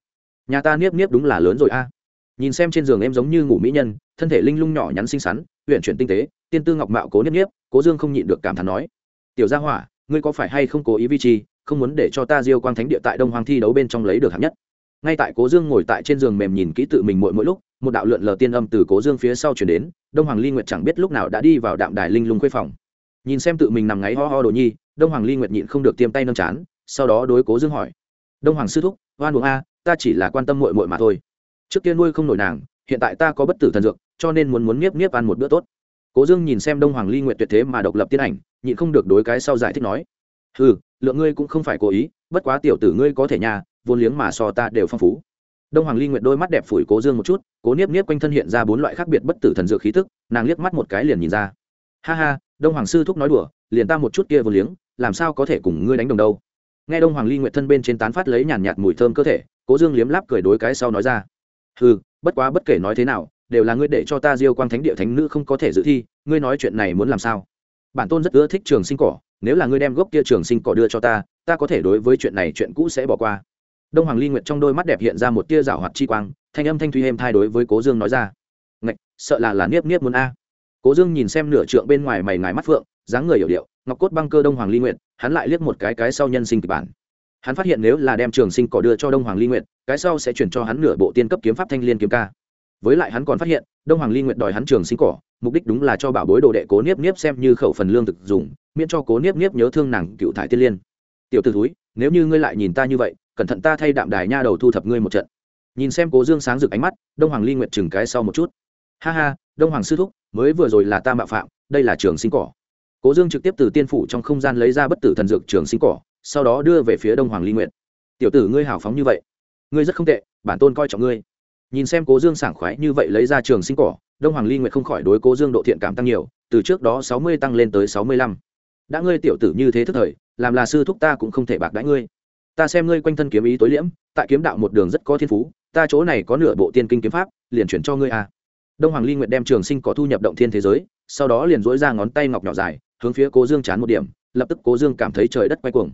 Nhà ta niếp niếp đúng là lớn rồi a nhìn xem trên giường em giống như ngủ mỹ nhân, thân thể linh lung nhỏ nhắn xinh xắn huyện chuyển tinh tế, tiên tư ngọc mạo cố nhất nhiếp cố dương không nhịn được cảm thán nói, tiểu gia hỏa, ngươi có phải hay không cố ý vi chi không muốn để cho ta diêu quang thánh địa tại đông hoàng thi đấu bên trong lấy được hạng nhất? Ngay tại cố dương ngồi tại trên giường mềm nhìn kỹ tự mình mỗi mỗi lúc, một đạo lượn lờ tiên âm từ cố dương phía sau chuyển đến, đông hoàng ly nguyệt chẳng biết lúc nào đã đi vào đạm đài linh lung khuê phòng. Nhìn xem tự mình nằm ngáy ho ho đồ nhi, đông hoàng ly nguyệt nhịn không được tiêm tay nâm chán, sau đó đối cố dương hỏi, đông hoàng sư thúc, oan uống a, ta chỉ là quan tâm mội mội mà thôi trước kia nuôi không nổi nàng, hiện tại ta có bất tử thần dược, cho nên muốn muốn nhiếp nhiếp ăn một bữa tốt. Cố dương nhìn xem đông hoàng ly nguyện tuyệt thế mà độc lập tiên ảnh, nhịn không được đối cái sau giải thích nói ừ lượng ngươi cũng không phải cố ý, bất quá tiểu tử ngươi có thể nhà, vốn liếng mà so ta đều phong phú. Đông hoàng ly nguyện đôi mắt đẹp phủi cố dương một chút, cố niếp niếp quanh thân hiện ra bốn loại khác biệt bất tử thần dược khí tức, nàng liếc mắt một cái liền nhìn ra. Ha ha, đông hoàng sư thúc nói đùa, liền ta một chút kia vô liếng, làm sao có thể cùng ngươi đánh đồng đâu? Nghe đông hoàng ly nguyện thân bên trên tán phát lấy nhàn nhạt mùi thơm cơ thể, cố dương liếm láp cười đối cái sau nói ra ừ bất quá bất kể nói thế nào, đều là ngươi để cho ta diêu quang thánh địa thánh nữ không có thể dự thi, ngươi nói chuyện này muốn làm sao? Bản tôn rất ưa thích trường sinh cỏ, nếu là ngươi đem gốc kia trường sinh cỏ đưa cho ta ta có thể đối với chuyện này chuyện cũ sẽ bỏ qua. Đông hoàng ly nguyệt trong đôi mắt đẹp hiện ra một tia rảo hoạt chi quang, thanh âm thanh thuy êm thai đối với cố dương nói ra. Ngạch, sợ là là niếp niếp muốn a. Cố dương nhìn xem nửa trượng bên ngoài mày ngài mắt phượng, dáng người hiểu điệu, ngọc cốt băng cơ đông hoàng ly nguyệt, hắn lại liếc một cái cái sau nhân sinh kịch bản hắn phát hiện nếu là đem trường sinh cỏ đưa cho đông hoàng ly nguyệt, cái sau sẽ chuyển cho hắn nửa bộ tiên cấp kiếm pháp thanh liên kiếm ca. Với lại hắn còn phát hiện, đông hoàng ly nguyệt đòi hắn trường sinh cỏ, mục đích đúng là cho bảo bối đồ đệ cố niếp niếp xem như khẩu phần lương thực dùng, miễn cho cố niếp niếp nhớ thương nàng cựu thải tiên liên. Tiểu t ử túi nếu như ngươi lại nhìn ta như vậy, cẩn thận ta thay đạm đài nha đầu thu thập ngươi một trận. Nhìn xem cố dương sáng rực ánh mắt, đông hoàng ly nguyệt chừng cái sau một chút. Ha ha, đông hoàng sư thúc, mới vừa rồi là ta mạo phạm, đây là trường sinh cỏ. Cố dương trực tiếp từ tiên phủ trong không gian lấy ra bất tử thần dược trường sinh cỏ sau đó đưa về phía đông hoàng ly nguyệt. Tiểu tử ngươi hào phóng như vậy, ngươi rất không tệ, bản tôn coi trọng ngươi. Nhìn xem cố dương sảng khoái như vậy lấy ra trường sinh cỏ, đông hoàng ly nguyệt không khỏi đối cố dương độ thiện cảm tăng nhiều, từ trước đó sáu mươi tăng lên tới sáu mươi lăm. Đã ngươi tiểu tử như thế thức thời, làm là sư thúc ta cũng không thể bạc đãi ngươi. Ta xem ngươi quanh thân kiếm ý tối liễm, tại kiếm đạo một đường rất có thiên phú, ta chỗ này có nửa bộ tiên kinh kiếm pháp, liền chuyển cho ngươi à. đông hoàng ly nguyệt đem trường sinh có thu nhập động thiên thế giới, sau đó liền dỗi ra ngón tay ngọc nhỏ dài, hướng phía cố dương chán một điểm, lập tức cố dương cảm thấy trời đất quay cuồng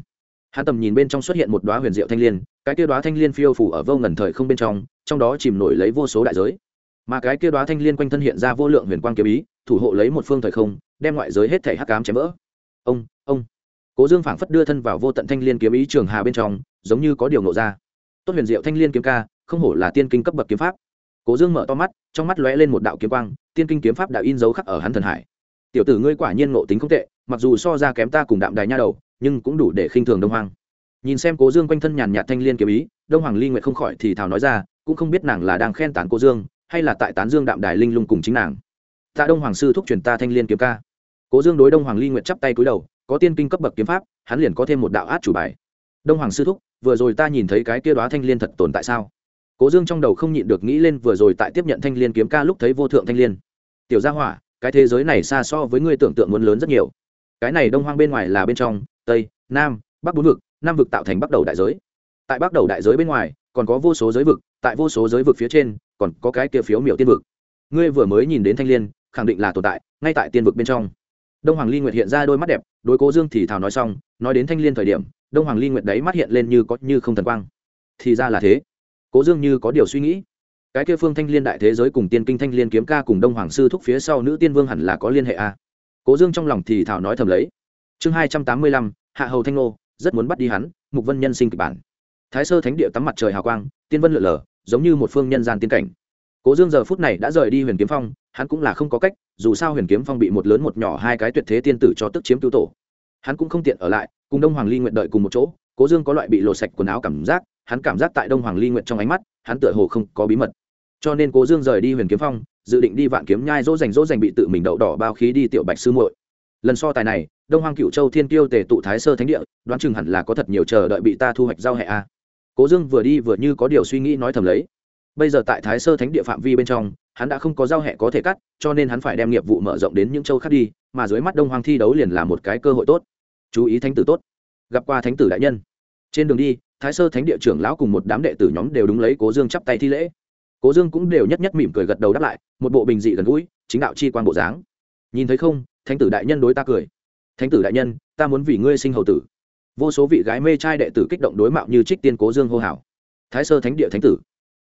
hắn tầm nhìn bên trong xuất hiện một đoá huyền diệu thanh l i ê n cái kia đoá thanh l i ê n phiêu phủ ở vô ngần thời không bên trong trong đó chìm nổi lấy vô số đại giới. Mà cái kia đoá thanh l i ê n quanh thân hiện ra vô lượng huyền quang kiếm ý, thủ hộ lấy một phương thời không, đem ngoại giới hết thể hắc cám chém vỡ. Ông ông. Cố dương phảng phất đưa thân vào vô tận thanh l i ê n kiếm ý trường hà bên trong, giống như có điều nộ ra. Tốt huyền diệu thanh l i ê n kiếm ca, không hổ là tiên kinh cấp bậc kiếm pháp. Cố dương mở to mắt, trong mắt lóe lên một đạo kiếm quang, tiên kinh kiếm pháp đã in dấu khắc ở hắn thần hải. Tiểu tử ngươi quả nhiên ngộ tính không tệ, mặc dù so ra kém ta cùng đạm đài nha đầu nhưng cũng đủ để khinh thường đông hoàng nhìn xem cố dương quanh thân nhàn nhạt thanh liên kiếm ý, đông hoàng ly nguyệt không khỏi thì thào nói ra, cũng không biết nàng là đang khen tán cố dương, hay là tại tán dương đạm đài linh lung cùng chính nàng. Tạ đông hoàng sư thúc truyền ta thanh liên kiếm ca. Cố dương đối đông hoàng ly nguyệt chắp tay cúi đầu, có tiên kinh cấp bậc kiếm pháp, hắn liền có thêm một đạo át chủ bài. Đông hoàng sư thúc, vừa rồi ta nhìn thấy cái kia đoá thanh liên thật tồn tại sao? Cố dương trong đầu không nhịn được nghĩ lên vừa rồi tại tiếp nhận thanh liên kiếm ca lúc thấy vô thượng thanh liên. Tiểu gia hỏa, cái thế giới này xa so với ngươi tưởng tượng muốn lớn rất nhiều. Cái này đông hoang bên ngoài là bên trong tây, nam, bắc bốn vực, năm vực tạo thành bắt đầu đại giới. Tại bắt đầu đại giới bên ngoài, còn có vô số giới vực, tại vô số giới vực phía trên, còn có cái kia phiếu miểu tiên vực. Ngươi vừa mới nhìn đến thanh liên, khẳng định là tồn tại, ngay tại tiên vực bên trong. Đông hoàng ly nguyệt hiện ra đôi mắt đẹp, đối cố dương thì thào nói xong, nói đến thanh liên thời điểm, đông hoàng ly nguyệt đấy mắt hiện lên như có như không thần quang. Thì ra là thế. Cố dương như có điều suy nghĩ. Cái kia phương thanh liên đại thế giới cùng tiên kinh thanh liên kiếm ca cùng đông hoàng sư thúc phía sau nữ tiên vương hẳn là có liên hệ a à. cố dương trong lòng thì thảo nói thầm lấy. Chương hai trăm tám mươi lăm hạ hầu thanh nô rất muốn bắt đi hắn, mục vân nhân sinh kịch bản. Thái sơ thánh địa tắm mặt trời hào quang, tiên vân lượn lờ, giống như một phương nhân gian tiên cảnh. Cố dương giờ phút này đã rời đi huyền kiếm phong, hắn cũng là không có cách, dù sao huyền kiếm phong bị một lớn một nhỏ hai cái tuyệt thế tiên tử cho tức chiếm cứu tổ. Hắn cũng không tiện ở lại, cùng đông hoàng ly nguyện đợi cùng một chỗ, cố dương có loại bị lộ sạch quần áo cảm giác, hắn cảm giác tại đông hoàng ly nguyện trong ánh mắt, hắn tựa hồ không có bí mật. Cho nên cố dương rời đi huyền kiếm phong, dự định đi vạn kiếm nhai dỗ dành dỗ dành bị tự mình đậu đỏ bao khí đi tiểu bạch sư muội lần so tài này, đông hoàng cựu châu thiên tiêu tề tụ thái sơ thánh địa, đoán chừng hẳn là có thật nhiều chờ đợi bị ta thu hoạch giao hệ a. Cố dương vừa đi vừa như có điều suy nghĩ nói thầm lấy. Bây giờ tại thái sơ thánh địa phạm vi bên trong, hắn đã không có giao hệ có thể cắt, cho nên hắn phải đem nghiệp vụ mở rộng đến những châu khác đi, mà dưới mắt đông hoàng thi đấu liền là một cái cơ hội tốt. Chú ý thánh tử tốt. Gặp qua thánh tử đại nhân. Trên đường đi, thái sơ thánh địa trưởng lão cùng một đám đệ tử nhóm đều đúng lấy cố dương chắp tay thi lễ. Cố dương cũng đều nhất nhất mỉm cười gật đầu đáp lại, một bộ bình dị gần gũi, chính đạo chi quan bộ dáng. Nhìn thấy không thánh tử đại nhân đối ta cười. Thánh tử đại nhân, ta muốn vì ngươi sinh hầu tử. Vô số vị gái mê trai đệ tử kích động đối mạo như trích tiên cố dương hô hào. Thái sơ thánh địa thánh tử.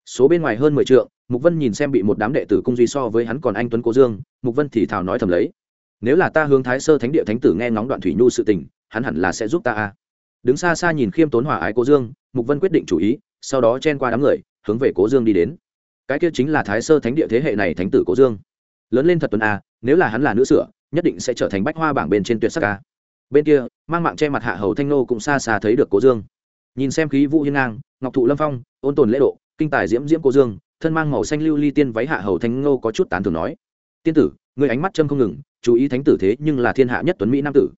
Số bên ngoài hơn mười t mục vân nhìn xem bị một đám đệ tử cung duy so với hắn còn anh tuấn cố dương, mục vân thì thào nói thầm lấy. Nếu là ta hướng thái sơ thánh địa thánh tử nghe ngóng đoạn thủy nhu sự tình, hắn hẳn là sẽ giúp ta a. Đứng xa xa nhìn khiêm tốn hòa ái cố dương, mục vân quyết định chủ ý, sau đó chen qua đám người, hướng về cố dương đi đến. Cái kia chính là thái sơ thánh địa thế hệ này thánh tử cố dương. Lớn lên thật tuần a, nếu là hắn là nữ sửa nhất định sẽ trở thành bách hoa bảng bên trên tuyệt sắc ca. Bên kia, mang mạng che mặt hạ hầu thanh nô cũng xa xa thấy được cố dương. Nhìn xem khí vũ hiên ngang, ngọc thụ lâm phong, ôn tồn lễ độ, kinh tài diễm diễm cố dương, thân mang màu xanh lưu ly tiên váy hạ hầu thanh nô có chút tán thường nói, tiên tử, người ánh mắt châm không ngừng, chú ý thánh tử thế nhưng là thiên hạ nhất tuấn mỹ nam tử.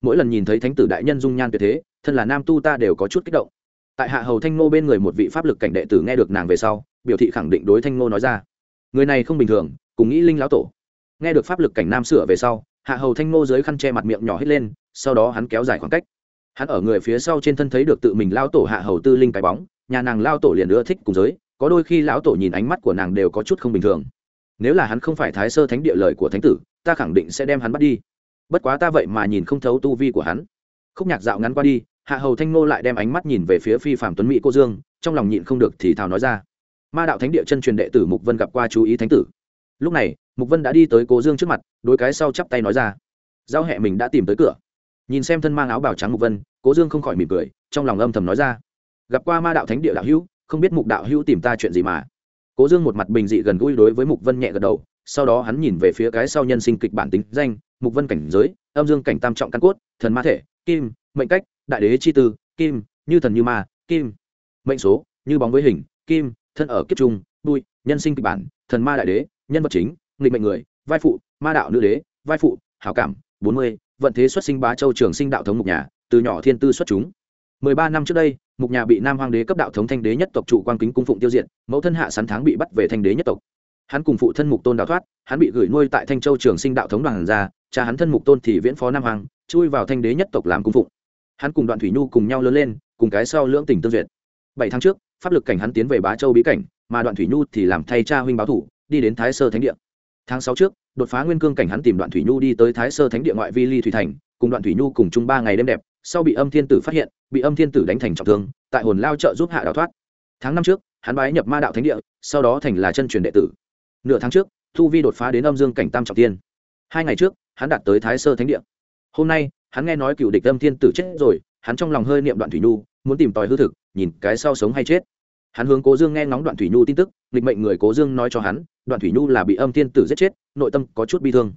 Mỗi lần nhìn thấy thánh tử đại nhân dung nhan tuyệt thế, thân là nam tu ta đều có chút kích động. Tại hạ hầu thanh nô bên người một vị pháp lực cảnh đệ tử nghe được nàng về sau, biểu thị khẳng định đối thanh nô nói ra, người này không bình thường, cùng nghĩ linh lão tổ nghe được pháp lực cảnh nam sửa về sau, hạ hầu thanh nô dưới khăn che mặt miệng nhỏ hết lên, sau đó hắn kéo dài khoảng cách. Hắn ở người phía sau trên thân thấy được tự mình lao tổ hạ hầu tư linh cái bóng, nhà nàng lao tổ liền ưa thích cùng giới, có đôi khi lão tổ nhìn ánh mắt của nàng đều có chút không bình thường. Nếu là hắn không phải thái sơ thánh địa lời của thánh tử, ta khẳng định sẽ đem hắn bắt đi. Bất quá ta vậy mà nhìn không thấu tu vi của hắn. Khúc nhạc dạo ngắn qua đi, hạ hầu thanh nô lại đem ánh mắt nhìn về phía phi phạm tuấn mỹ cô dương, trong lòng nhịn không được thì thào nói ra. Ma đạo thánh địa chân truyền đệ tử mục vân gặp qua chú ý thánh tử. Lúc này mục vân đã đi tới cố dương trước mặt đôi cái sau chắp tay nói ra giao hẹ mình đã tìm tới cửa nhìn xem thân mang áo bào trắng mục vân cố dương không khỏi mỉm cười trong lòng âm thầm nói ra gặp qua ma đạo thánh địa đạo hữu không biết mục đạo hữu tìm ta chuyện gì mà cố dương một mặt bình dị gần gũi đối với mục vân nhẹ gật đầu sau đó hắn nhìn về phía cái sau nhân sinh kịch bản tính danh mục vân cảnh giới âm dương cảnh tam trọng căn cốt thần ma thể kim mệnh cách đại đế chi tư kim như thần như ma kim mệnh số như bóng với hình kim thân ở kiếp trung đuôi nhân sinh kịch bản thần ma đại đế nhân vật chính nghịch mệnh người, vai phụ, ma đạo nữ đế, vai phụ, hảo cảm, bốn mươi, vận thế xuất sinh bá châu trường sinh đạo thống mục nhà, từ nhỏ thiên tư xuất chúng. Mười ba năm trước đây, mục nhà bị nam hoàng đế cấp đạo thống thanh đế nhất tộc trụ quan kính cung phụng tiêu diệt, mẫu thân hạ sắn tháng bị bắt về thanh đế nhất tộc. Hắn cùng phụ thân mục tôn đào thoát, hắn bị gửi nuôi tại thanh châu trường sinh đạo thống đoàn gia cha hắn thân mục tôn thì viễn phó nam hoàng chui vào thanh đế nhất tộc làm cung phụng. Hắn cùng đoạn thủy nhu cùng nhau lớn lên, cùng cái sau lưỡng tình tương duyệt. Bảy tháng trước, pháp lực cảnh hắn tiến về bá châu bí cảnh, mà đoạn thủy nhu thì làm thay cha huynh báo thủ, đi đến thái sơ thánh địa tháng sáu trước, đột phá nguyên cương cảnh hắn tìm đoạn thủy nhu đi tới thái sơ thánh địa ngoại vi ly thủy thành, cùng đoạn thủy nhu cùng chung ba ngày đêm đẹp, sau bị âm thiên tử phát hiện, bị âm thiên tử đánh thành trọng thương, tại hồn lao trợ giúp hạ đào thoát. Tháng năm trước, hắn bái nhập ma đạo thánh địa, sau đó thành là chân truyền đệ tử. Nửa tháng trước, thu vi đột phá đến âm dương cảnh tam trọng tiên. Hai ngày trước, hắn đạt tới thái sơ thánh địa. Hôm nay, hắn nghe nói cựu địch âm thiên tử chết rồi, hắn trong lòng hơi niệm đoạn thủy nhu, muốn tìm tòi hư thực, nhìn cái sau sống hay chết hắn hướng cố dương nghe ngóng đoạn thủy nhu tin tức, nghịch mệnh người cố dương nói cho hắn, đoạn thủy nhu là bị âm tiên tử giết chết, nội tâm có chút bi thương.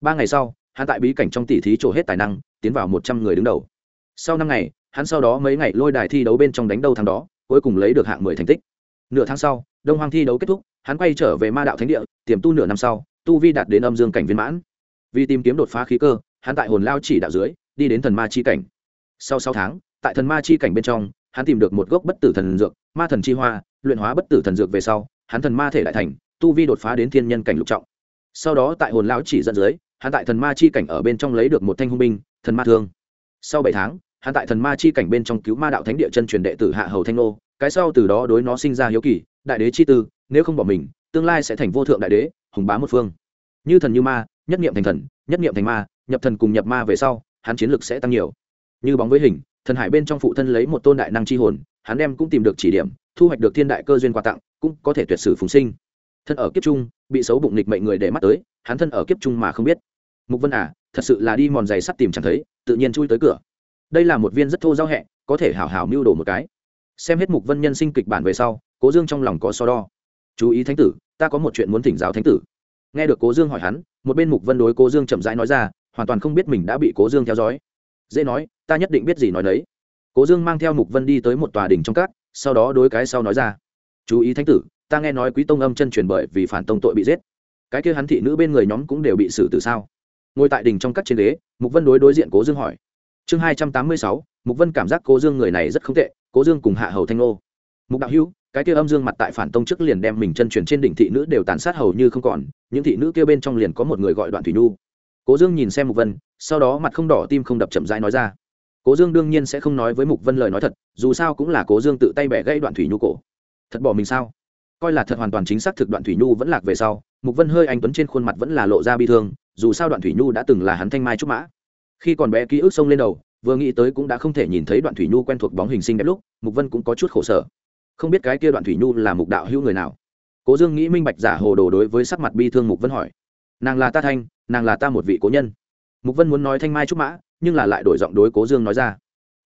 Ba ngày sau, hắn tại bí cảnh trong tỷ thí trổ hết tài năng, tiến vào một trăm người đứng đầu. Sau năm ngày, hắn sau đó mấy ngày lôi đài thi đấu bên trong đánh đầu tháng đó, cuối cùng lấy được hạng mười thành tích. Nửa tháng sau, đông Hoàng thi đấu kết thúc, hắn quay trở về ma đạo thánh địa, tiềm tu nửa năm sau, tu vi đạt đến âm dương cảnh viên mãn. Vì tìm kiếm đột phá khí cơ, hắn tại hồn lao chỉ đạo dưới, đi đến thần ma chi cảnh. Sau sáu tháng, tại thần ma chi cảnh bên trong, hắn tìm được một gốc bất tử thần dược ma thần chi hoa, luyện hóa bất tử thần dược về sau, hắn thần ma thể đại thành, tu vi đột phá đến thiên nhân cảnh lục trọng. Sau đó tại hồn lão chỉ dẫn dưới, hắn tại thần ma chi cảnh ở bên trong lấy được một thanh hung binh, thần ma thương. Sau bảy tháng, hắn tại thần ma chi cảnh bên trong cứu ma đạo thánh địa chân truyền đệ tử hạ hầu thanh nô, cái sau từ đó đối nó sinh ra hiếu kỳ, đại đế chi tư, nếu không bỏ mình, tương lai sẽ thành vô thượng đại đế, hùng bá một phương. Như thần như ma, nhất niệm thành thần, nhất niệm thành ma, nhập thần cùng nhập ma về sau, hắn chiến lực sẽ tăng nhiều. Như bóng với hình, thần hải bên trong phụ thân lấy một tôn đại năng chi hồn hắn đem cũng tìm được chỉ điểm, thu hoạch được thiên đại cơ duyên quà tặng, cũng có thể tuyệt sử phùng sinh. Thân ở kiếp trung, bị xấu bụng nghịch mệnh người để mắt tới, hắn thân ở kiếp trung mà không biết. Mục vân à thật sự là đi mòn giày sắt tìm chẳng thấy, tự nhiên chui tới cửa. Đây là một viên rất thô giao hẹ, có thể hảo hảo mưu đồ một cái. Xem hết mục vân nhân sinh kịch bản về sau, cố dương trong lòng có so đo. Chú ý thánh tử, ta có một chuyện muốn thỉnh giáo thánh tử. Nghe được cố dương hỏi hắn, một bên mục vân đối cố dương chậm rãi nói ra, hoàn toàn không biết mình đã bị cố dương theo dõi. Dễ nói, ta nhất định biết gì nói đấy cố dương mang theo mục vân đi tới một tòa đình trong cát, sau đó đối cái sau nói ra. Chú ý thánh tử ta nghe nói quý tông âm chân truyền bởi vì phản tông tội bị giết. Cái kia hắn thị nữ bên người nhóm cũng đều bị xử từ sao? Ngồi tại đình trong các trên ghế mục vân đối đối diện cố dương hỏi. Chương hai trăm tám mươi sáu mục vân cảm giác cố dương người này rất không tệ cố dương cùng hạ hầu thanh ngô mục đạo hữu cái kia âm dương mặt tại phản tông trước liền đem mình chân truyền trên đỉnh thị nữ đều tàn sát hầu như không còn những thị nữ kia bên trong liền có một người gọi đoạn thủy nhu. Cố dương nhìn xem mục vân sau đó mặt không đỏ tim không đập chậm rãi nói ra cố dương đương nhiên sẽ không nói với mục vân lời nói thật, dù sao cũng là cố dương tự tay bẻ gãy đoạn thủy nhu cổ. Thật bỏ mình sao? Coi là thật hoàn toàn chính xác thực đoạn thủy nhu vẫn lạc về sau, mục vân hơi anh tuấn trên khuôn mặt vẫn là lộ ra bi thương, dù sao đoạn thủy nhu đã từng là hắn thanh mai trúc mã. Khi còn bé ký ức sông lên đầu, vừa nghĩ tới cũng đã không thể nhìn thấy đoạn thủy nhu quen thuộc bóng hình sinh đẹp lúc, mục vân cũng có chút khổ sở. Không biết cái kia đoạn thủy nhu là mục đạo hữu người nào? Cố dương nghĩ minh bạch giả hồ đồ đối với sắc mặt bi thương mục vân hỏi. Nàng là ta thanh, nàng là ta một vị cố nhân. Mục vân muốn nói thanh mai trúc mã nhưng là lại đổi giọng đối cố dương nói ra.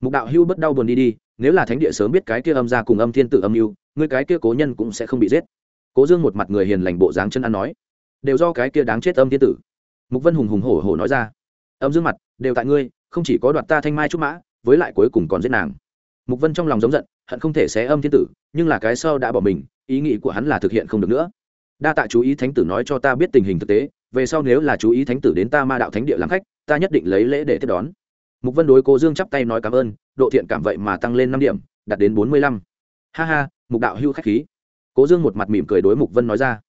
Mục đạo hưu bất đau buồn đi đi, nếu là thánh địa sớm biết cái kia âm ra cùng âm thiên tự âm mưu người cái kia cố nhân cũng sẽ không bị giết. Cố dương một mặt người hiền lành bộ dáng chân ăn nói. Đều do cái kia đáng chết âm thiên tử. Mục vân hùng hùng hổ hổ nói ra. Âm dương mặt, đều tại ngươi, không chỉ có đoạt ta thanh mai trúc mã, với lại cuối cùng còn giết nàng. Mục vân trong lòng giống giận, hận không thể xé âm thiên tử, nhưng là cái sau đã bỏ mình, ý nghĩ của hắn là thực hiện không được nữa. Đa tạ chú ý thánh tử nói cho ta biết tình hình thực tế, về sau nếu là chú ý thánh tử đến ta ma đạo thánh địa làm khách ta nhất định lấy lễ để tiếp đón. Mục vân đối cố dương chắp tay nói cảm ơn, độ thiện cảm vậy mà tăng lên năm điểm, đạt đến bốn mươi lăm. Ha ha, mục đạo hưu khách khí. Cố dương một mặt mỉm cười đối mục vân nói ra.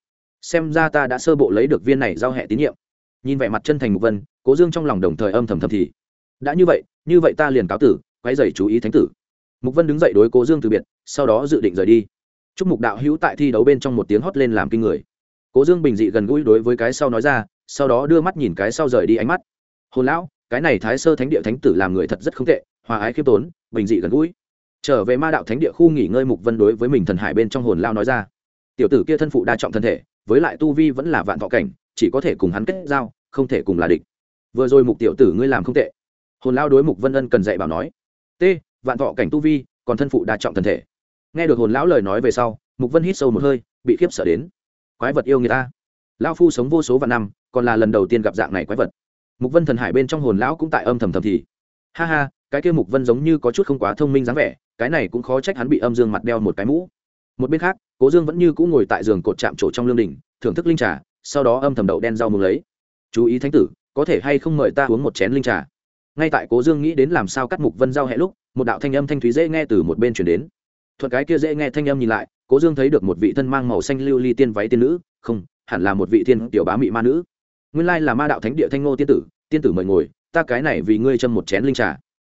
Xem ra ta đã sơ bộ lấy được viên này giao hệ tín nhiệm. Nhìn vẻ mặt chân thành mục vân, cố dương trong lòng đồng thời âm thầm thầm thì. Đã như vậy như vậy ta liền cáo tử quay dày chú ý thánh tử. Mục vân đứng dậy đối cố dương từ biệt, sau đó dự định rời đi. Chúc mục đạo hữu tại thi đấu bên trong một tiếng hót lên làm kinh người. Cố dương bình dị gần gũi đối với cái sau nói ra, sau đó đưa mắt nhìn cái sau rời đi ánh mắt hồn lão, cái này thái sơ thánh địa thánh tử làm người thật rất không tệ, hòa ái khiêm tốn, bình dị gần gũi. Trở về ma đạo thánh địa khu nghỉ ngơi mục vân đối với mình thần hải bên trong hồn lao nói ra. Tiểu tử kia thân phụ đa trọng thân thể, với lại tu vi vẫn là vạn thọ cảnh, chỉ có thể cùng hắn kết giao, không thể cùng là địch. Vừa rồi mục tiểu tử ngươi làm không tệ. Hồn lao đối mục vân ân cần dạy bảo nói. T, vạn thọ cảnh tu vi, còn thân phụ đa trọng thân thể. Nghe được hồn lão lời nói về sau, mục vân hít sâu một hơi, bị khiếp sợ đến. Quái vật yêu người ta. Lao phu sống vô số vạn năm, còn là lần đầu tiên gặp dạng này quái vật mục vân thần hải bên trong hồn lão cũng tại âm thầm thầm thì. Ha ha, cái kia mục vân giống như có chút không quá thông minh dáng vẻ, cái này cũng khó trách hắn bị âm dương mặt đeo một cái mũ. Một bên khác, cố dương vẫn như cũng ngồi tại giường cột chạm trổ trong lương đình thưởng thức linh trà, sau đó âm thầm đậu đen rau mừng lấy. Chú ý thánh tử, có thể hay không mời ta uống một chén linh trà? Ngay tại cố dương nghĩ đến làm sao cắt mục vân giao hẹ lúc, một đạo thanh âm thanh thúy dễ nghe từ một bên chuyển đến. Thuận cái kia dễ nghe thanh âm nhìn lại, cố dương thấy được một vị thân mang màu xanh lưu ly tiên váy tiên nữ, không, hẳn là một vị tiên tiểu bá mị ma nữ nguyên lai là ma đạo thánh địa thanh ngô tiên tử tiên tử mời ngồi, ta cái này vì ngươi châm một chén linh trà.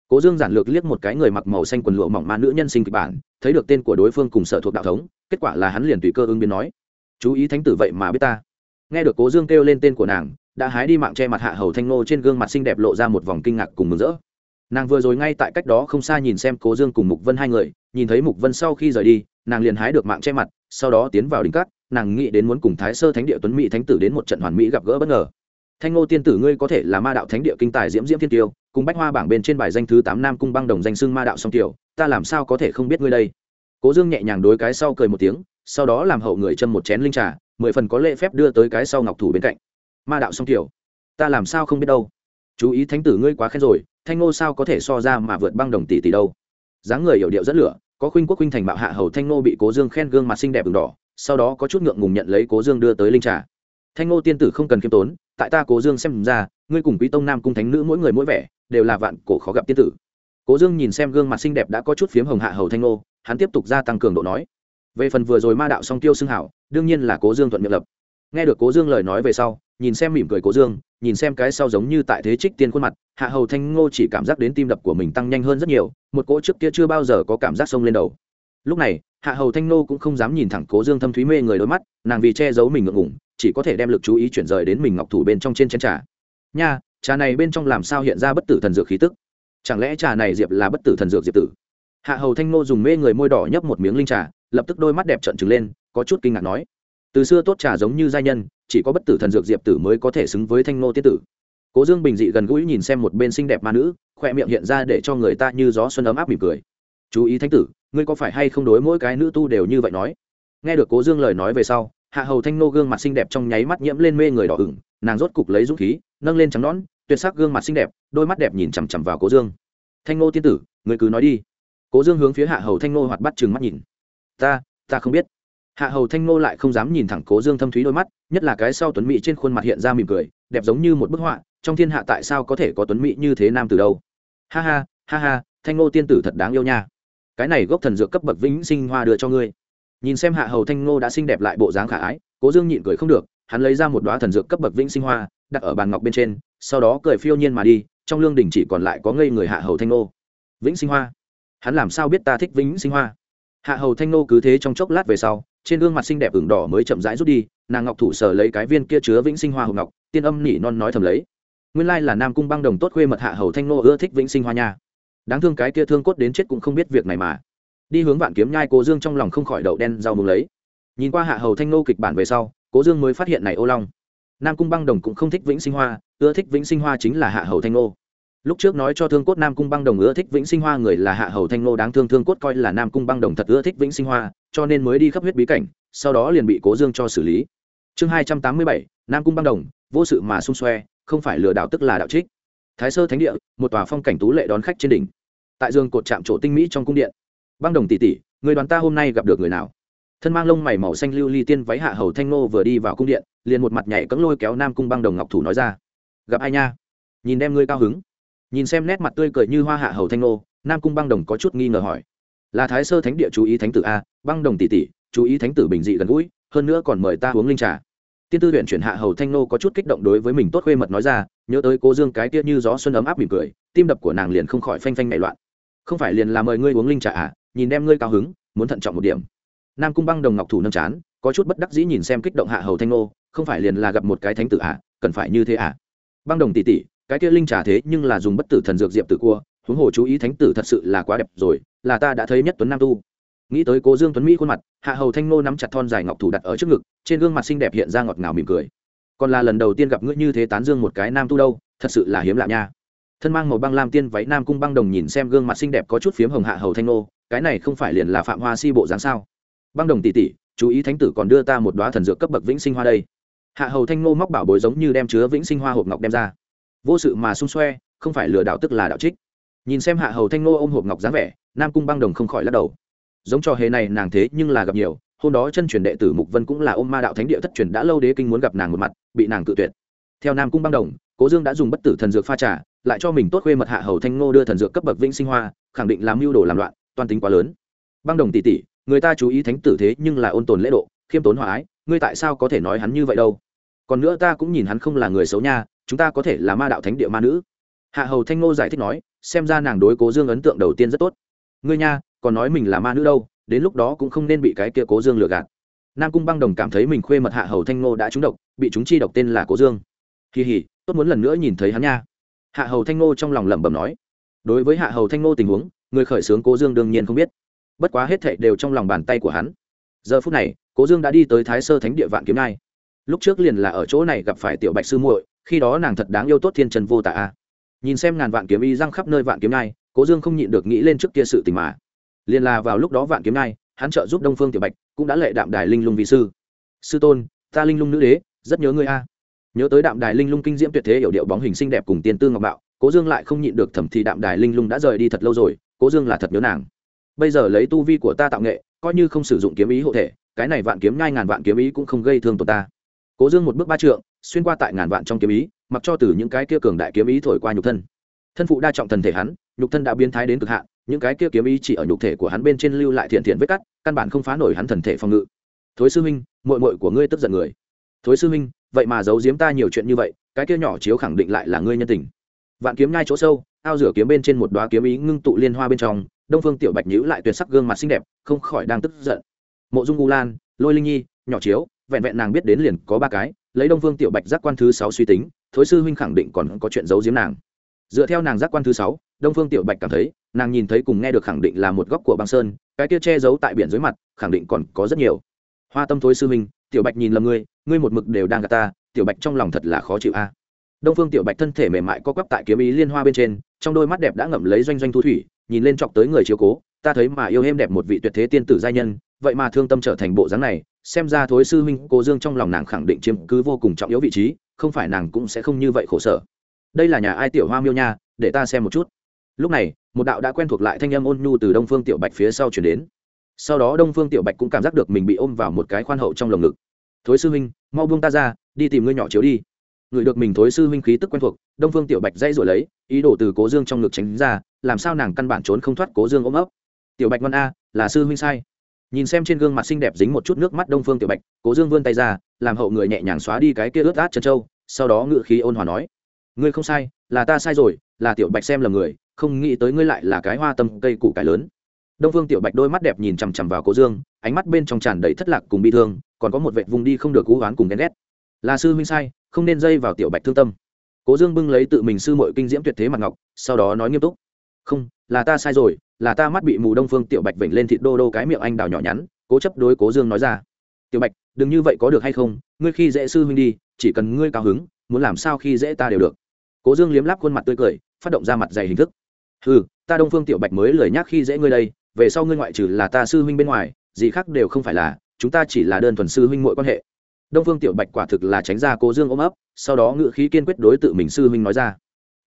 Cố dương giản lược liếc một cái người mặc màu xanh quần lụa mỏng ma nữ nhân sinh kịch bản, thấy được tên của đối phương cùng sở thuộc đạo thống, kết quả là hắn liền tùy cơ ứng biến nói, chú ý thánh tử vậy mà biết ta. Nghe được cố dương kêu lên tên của nàng, đã hái đi mạng che mặt hạ hầu thanh nô trên gương mặt xinh đẹp lộ ra một vòng kinh ngạc cùng mừng rỡ. Nàng vừa rồi ngay tại cách đó không xa nhìn xem cố dương cùng mục vân hai người, nhìn thấy mục vân sau khi rời đi, nàng liền hái được mạng che mặt, sau đó tiến vào đỉnh cát nàng nghĩ đến muốn cùng thái sơ thánh địa tuấn mỹ thánh tử đến một trận hoàn mỹ gặp gỡ bất ngờ. Thanh ngô tiên tử ngươi có thể là ma đạo thánh địa kinh tài diễm diễm thiên tiêu, cùng bách hoa bảng bên trên bài danh thứ tám nam cung băng đồng danh xưng ma đạo song tiểu, ta làm sao có thể không biết ngươi đây? Cố dương nhẹ nhàng đối cái sau cười một tiếng, sau đó làm hậu người châm một chén linh trà, mười phần có lễ phép đưa tới cái sau ngọc thủ bên cạnh. Ma đạo song tiểu, ta làm sao không biết đâu? Chú ý thánh tử ngươi quá khen rồi, thanh ngô sao có thể so ra mà vượt băng đồng tỷ tỷ đâu? Dáng người hiểu điệu rất lửa, có khuynh quốc khuynh thành bạo hạ hầu thanh ngô bị cố dương khen gương mặt xinh đẹp đường đỏ sau đó có chút ngượng ngùng nhận lấy cố dương đưa tới linh trà. Thanh ngô tiên tử không cần khiêm tốn, tại ta cố dương xem ra, ngươi cùng quý tông nam cung thánh nữ mỗi người mỗi vẻ, đều là vạn cổ khó gặp tiên tử. Cố dương nhìn xem gương mặt xinh đẹp đã có chút phiếm hồng hạ hầu thanh ngô, hắn tiếp tục gia tăng cường độ nói. Về phần vừa rồi ma đạo song tiêu xưng hảo, đương nhiên là cố dương thuận miệng lập. Nghe được cố dương lời nói về sau, nhìn xem mỉm cười cố dương, nhìn xem cái sau giống như tại thế trích tiên khuôn mặt, hạ hầu thanh ngô chỉ cảm giác đến tim đập của mình tăng nhanh hơn rất nhiều, một cỗ trước kia chưa bao giờ có cảm giác sông lên đầu lúc này, hạ hầu thanh nô cũng không dám nhìn thẳng cố dương thâm thúy mê người đôi mắt, nàng vì che giấu mình ngượng ngủng chỉ có thể đem lực chú ý chuyển rời đến mình ngọc thủ bên trong trên chén trà. Nha, trà này bên trong làm sao hiện ra bất tử thần dược khí tức? Chẳng lẽ trà này diệp là bất tử thần dược diệp tử? Hạ hầu thanh nô dùng mê người môi đỏ nhấp một miếng linh trà, lập tức đôi mắt đẹp trợn trừng lên, có chút kinh ngạc nói từ xưa tốt trà giống như giai nhân, chỉ có bất tử thần dược diệp tử mới có thể xứng với thanh nô tiết tử. Cố dương bình dị gần gũi nhìn xem một bên xinh đẹp ma nữ khoe miệng hiện ra để cho người ta như gió xuân ấm áp mỉm cười chú ý thánh tử, ngươi có phải hay không đối mỗi cái nữ tu đều như vậy nói? Nghe được cố dương lời nói về sau, hạ hầu thanh nô gương mặt xinh đẹp trong nháy mắt nhiễm lên mê người đỏ ửng, nàng rốt cục lấy dũng khí, nâng lên trắng nón tuyệt sắc gương mặt xinh đẹp, đôi mắt đẹp nhìn chằm chằm vào cố dương. Thanh nô tiên tử người cứ nói đi. Cố dương hướng phía hạ hầu thanh nô hoạt bắt chừng mắt nhìn. Ta ta không biết. Hạ hầu thanh nô lại không dám nhìn thẳng cố dương thâm thúy đôi mắt, nhất là cái sau tuấn mỹ trên khuôn mặt hiện ra mỉm cười, đẹp giống như một bức họa, trong thiên hạ tại sao có thể có tuấn mỹ như thế nam từ đâu? Ha ha ha ha, thanh nô tiên tử thật đáng yêu nha cái này gốc thần dược cấp bậc vĩnh sinh hoa đưa cho ngươi. Nhìn xem hạ hầu thanh ngô đã xinh đẹp lại bộ dáng khả ái, cố dương nhịn cười không được, hắn lấy ra một đoá thần dược cấp bậc vĩnh sinh hoa, đặt ở bàn ngọc bên trên, sau đó cười phiêu nhiên mà đi, trong lương đình chỉ còn lại có ngây người hạ hầu thanh ngô. Vĩnh sinh hoa? Hắn làm sao biết ta thích vĩnh sinh hoa? Hạ hầu thanh ngô cứ thế trong chốc lát về sau, trên gương mặt xinh đẹp ửng đỏ mới chậm rãi rút đi, nàng ngọc thủ sở lấy cái viên kia chứa vĩnh sinh hoa hồng ngọc, tiên âm nỉ non nói thầm lấy. Nguyên lai là nam cung băng đồng tốt khuê mật hạ hầu thanh ngô ưa thích vĩnh sinh hoa nha đáng thương cái kia thương cốt đến chết cũng không biết việc này mà. Đi hướng vạn kiếm nhai, cố dương trong lòng không khỏi đậu đen rau mùng lấy. Nhìn qua hạ hầu thanh nô kịch bản về sau, cố dương mới phát hiện này ô long. Nam cung băng đồng cũng không thích vĩnh sinh hoa, ưa thích vĩnh sinh hoa chính là hạ hầu thanh nô. Lúc trước nói cho thương cốt nam cung băng đồng ưa thích vĩnh sinh hoa người là hạ hầu thanh nô, đáng thương thương cốt coi là nam cung băng đồng thật ưa thích vĩnh sinh hoa, cho nên mới đi khắp huyết bí cảnh, sau đó liền bị cố dương cho xử lý. Chương hai trăm tám mươi bảy, nam cung băng đồng, vô sự mà xung xoe, không phải lừa đảo tức là đạo trích thái sơ thánh địa, một tòa phong cảnh tú lệ đón khách trên đỉnh. Tại dương cột trạm chỗ tinh mỹ trong cung điện. Băng đồng tỷ tỷ, người đoàn ta hôm nay gặp được người nào? Thân mang lông mày màu xanh lưu ly tiên váy hạ hầu thanh nô vừa đi vào cung điện, liền một mặt nhảy cẫng lôi kéo nam cung băng đồng ngọc thủ nói ra. Gặp ai nha? Nhìn đem ngươi cao hứng. Nhìn xem nét mặt tươi cười như hoa hạ hầu thanh nô, nam cung băng đồng có chút nghi ngờ hỏi. Là thái sơ thánh địa chú ý thánh tử a, băng đồng tỷ tỷ, chú ý thánh tử bình dị gần gũi, hơn nữa còn mời ta uống linh trà tiên tư huyện chuyển hạ hầu thanh nô có chút kích động đối với mình tốt khuê mật nói ra, nhớ tới cô dương cái kia như gió xuân ấm áp mỉm cười, tim đập của nàng liền không khỏi phanh phanh nảy loạn. Không phải liền là mời ngươi uống linh trà à nhìn đem ngươi cao hứng, muốn thận trọng một điểm. Nam cung băng đồng ngọc thủ nâm chán, có chút bất đắc dĩ nhìn xem kích động hạ hầu thanh nô, không phải liền là gặp một cái thánh tử à cần phải như thế à. Băng đồng tỷ tỷ, cái kia linh trà thế nhưng là dùng bất tử thần dược diệp tử cua, huống hồ chú ý thánh tử thật sự là quá đẹp rồi, là ta đã thấy nhất tuấn nam tu. Nghĩ tới cố dương tuấn mỹ khuôn mặt, hạ hầu thanh nô nắm chặt thon dài ngọc thủ đặt ở trước ngực trên gương mặt xinh đẹp hiện ra ngọt ngào mỉm cười. Còn là lần đầu tiên gặp ngươi như thế tán dương một cái nam tu đâu, thật sự là hiếm lạ nha. Thân mang màu băng lam tiên váy nam cung băng đồng nhìn xem gương mặt xinh đẹp có chút phiếm hồng hạ hầu thanh nô, cái này không phải liền là phạm hoa si bộ dáng sao? Băng đồng tỷ tỷ, chú ý thánh tử còn đưa ta một đoá thần dược cấp bậc vĩnh sinh hoa đây. Hạ hầu thanh nô móc bảo bối giống như đem chứa vĩnh sinh hoa hộp ngọc đem ra. Vô sự mà xung xoe, không phải lừa đảo tức là đạo trích. Nhìn xem hạ hầu thanh nô ôm hộp ngọc dáng vẻ, nam cung băng đồng không khỏi lắc đầu. Giống trò hề này nàng thế nhưng là gặp nhiều hôm đó chân truyền đệ tử mục vân cũng là ôm ma đạo thánh địa thất truyền đã lâu đế kinh muốn gặp nàng một mặt, bị nàng cự tuyệt. Theo nam cung băng đồng, cố dương đã dùng bất tử thần dược pha trà, lại cho mình tốt khuê mật hạ hầu thanh ngô đưa thần dược cấp bậc vĩnh sinh hoa, khẳng định làm mưu đồ làm loạn toàn tính quá lớn. Băng đồng tỷ tỷ, người ta chú ý thánh tử thế nhưng là ôn tồn lễ độ, khiêm tốn hòa ái, ngươi tại sao có thể nói hắn như vậy đâu? Còn nữa ta cũng nhìn hắn không là người xấu nha, chúng ta có thể là ma đạo thánh địa ma nữ. Hạ hầu thanh ngô giải thích nói, xem ra nàng đối cố dương ấn tượng đầu tiên rất tốt. Ngươi nha, còn nói mình là ma nữ đâu? Đến lúc đó cũng không nên bị cái kia cố dương lừa gạt. Nam cung băng đồng cảm thấy mình khuê mật hạ hầu thanh ngô đã trúng độc, bị chúng chi độc tên là cố dương. Kỳ hỉ tốt muốn lần nữa nhìn thấy hắn nha. Hạ hầu thanh ngô trong lòng lẩm bẩm nói. Đối với hạ hầu thanh ngô tình huống, người khởi xướng cố dương đương nhiên không biết. Bất quá hết thệ đều trong lòng bàn tay của hắn. Giờ phút này, cố dương đã đi tới thái sơ thánh địa vạn kiếm nai lúc trước liền là ở chỗ này gặp phải tiểu bạch sư muội, khi đó nàng thật đáng yêu tốt thiên trần vô tả nhìn xem ngàn vạn kiếm y răng khắp nơi vạn kiếm nai cố dương không nhịn được nghĩ lên trước kia sự tình mà liền là vào lúc đó vạn kiếm nai hắn trợ giúp đông phương tiểu bạch, cũng đã lệ đạm đài linh lung vị sư. Sư tôn, ta linh lung nữ đế, rất nhớ ngươi a. Nhớ tới đạm đài linh lung kinh diễm tuyệt thế hiểu điệu bóng hình xinh đẹp cùng tiên tư ngọc bạo cố dương lại không nhịn được thẩm thì đạm đài linh lung đã rời đi thật lâu rồi, cố dương là thật nhớ nàng. Bây giờ lấy tu vi của ta tạo nghệ, coi như không sử dụng kiếm ý hộ thể, cái này vạn kiếm nhai ngàn vạn kiếm ý cũng không gây thương tổn ta. Cố dương một bước ba trượng, xuyên qua tại ngàn vạn trong kiếm ý, mặc cho từ những cái kia cường đại kiếm ý thổi qua nhục thân. Thân phụ đa trọng thần thể hắn, nhục thân đã biến thái đến cực hạn những cái kia kiếm ý chỉ ở nhục thể của hắn bên trên lưu lại thiện thiện vết cắt, căn bản không phá nổi hắn thần thể phòng ngự. Thối sư huynh mội mội của ngươi tức giận người. Thối sư huynh, vậy mà giấu giếm ta nhiều chuyện như vậy, cái kia nhỏ chiếu khẳng định lại là ngươi nhân tình. Vạn kiếm nhai chỗ sâu, ao rửa kiếm bên trên một đoá kiếm ý ngưng tụ liên hoa bên trong, đông phương tiểu bạch nhữ lại tuyệt sắc gương mặt xinh đẹp, không khỏi đang tức giận. Mộ dung u lan, lôi linh nhi, nhỏ chiếu, vẹn vẹn nàng biết đến liền có ba cái, lấy đông phương tiểu bạch giác quan thứ sáu suy tính, thối sư huynh khẳng định còn có chuyện giấu giếm nàng. Dựa theo nàng giác quan thứ sáu, đông phương tiểu bạch cảm thấy nàng nhìn thấy cùng nghe được khẳng định là một góc của băng sơn, cái kia che giấu tại biển dưới mặt, khẳng định còn có rất nhiều. Hoa tâm thối sư minh tiểu bạch nhìn lầm ngươi ngươi một mực đều đang gạt ta, tiểu bạch trong lòng thật là khó chịu a. Đông phương tiểu bạch thân thể mềm mại co quắp tại kiếm ý liên hoa bên trên, trong đôi mắt đẹp đã ngậm lấy doanh doanh thu thủy, nhìn lên chọc tới người chiếu cố, ta thấy mà yêu êm đẹp một vị tuyệt thế tiên tử giai nhân, vậy mà thương tâm trở thành bộ dáng này, xem ra thối sư huynh, cô dương trong lòng nàng khẳng định chiếm cứ vô cùng trọng yếu vị trí, không phải nàng cũng sẽ không như vậy khổ sở. Đây là nhà ai tiểu hoa miêu nha, để ta xem một chút. Lúc này một đạo đã quen thuộc lại thanh âm ôn nhu từ đông phương tiểu bạch phía sau chuyển đến. Sau đó đông phương tiểu bạch cũng cảm giác được mình bị ôm vào một cái khoan hậu trong lồng ngực. Thối sư huynh, mau buông ta ra, đi tìm ngươi nhỏ chiếu đi. Người được mình thối sư huynh khí tức quen thuộc, đông phương tiểu bạch dây rồi lấy, ý đồ từ cố dương trong ngực tránh ra, làm sao nàng căn bản trốn không thoát cố dương ôm ấp. Tiểu bạch ngon a, là sư huynh sai. Nhìn xem trên gương mặt xinh đẹp dính một chút nước mắt đông phương tiểu bạch, cố dương vươn tay ra, làm hậu người nhẹ nhàng xóa đi cái kia ướt át chân trâu, sau đó ngự khí ôn hòa nói, ngươi không sai là ta sai rồi, là tiểu bạch xem là người, không nghĩ tới ngươi lại là cái hoa tâm cây củ cải lớn. Đông phương tiểu bạch đôi mắt đẹp nhìn chằm chằm vào cố dương, ánh mắt bên trong tràn đầy thất lạc cùng bi thương, còn có một vệ vùng đi không được cú oán cùng ghen ghét. Là sư huynh sai, không nên dây vào tiểu bạch thương tâm. Cố dương bưng lấy tự mình sư mội kinh diễm tuyệt thế mặt ngọc, sau đó nói nghiêm túc. Không, là ta sai rồi, là ta mắt bị mù đông phương tiểu bạch vểnh lên thịt đô đô cái miệng anh đào nhỏ nhắn, cố chấp đối cố dương nói ra. Tiểu bạch, đừng như vậy có được hay không, ngươi khi dễ sư huynh đi, chỉ cần ngươi cao hứng, muốn làm sao khi dễ ta đều được cố dương liếm láp khuôn mặt tươi cười, phát động ra mặt dày hình thức. Ừ ta đông phương tiểu bạch mới lời nhắc khi dễ ngươi đây, về sau ngươi ngoại trừ là ta sư huynh bên ngoài, gì khác đều không phải là, chúng ta chỉ là đơn thuần sư huynh mọi quan hệ. Đông phương tiểu bạch quả thực là tránh ra cố dương ôm ấp, sau đó ngự khí kiên quyết đối tự mình sư huynh nói ra,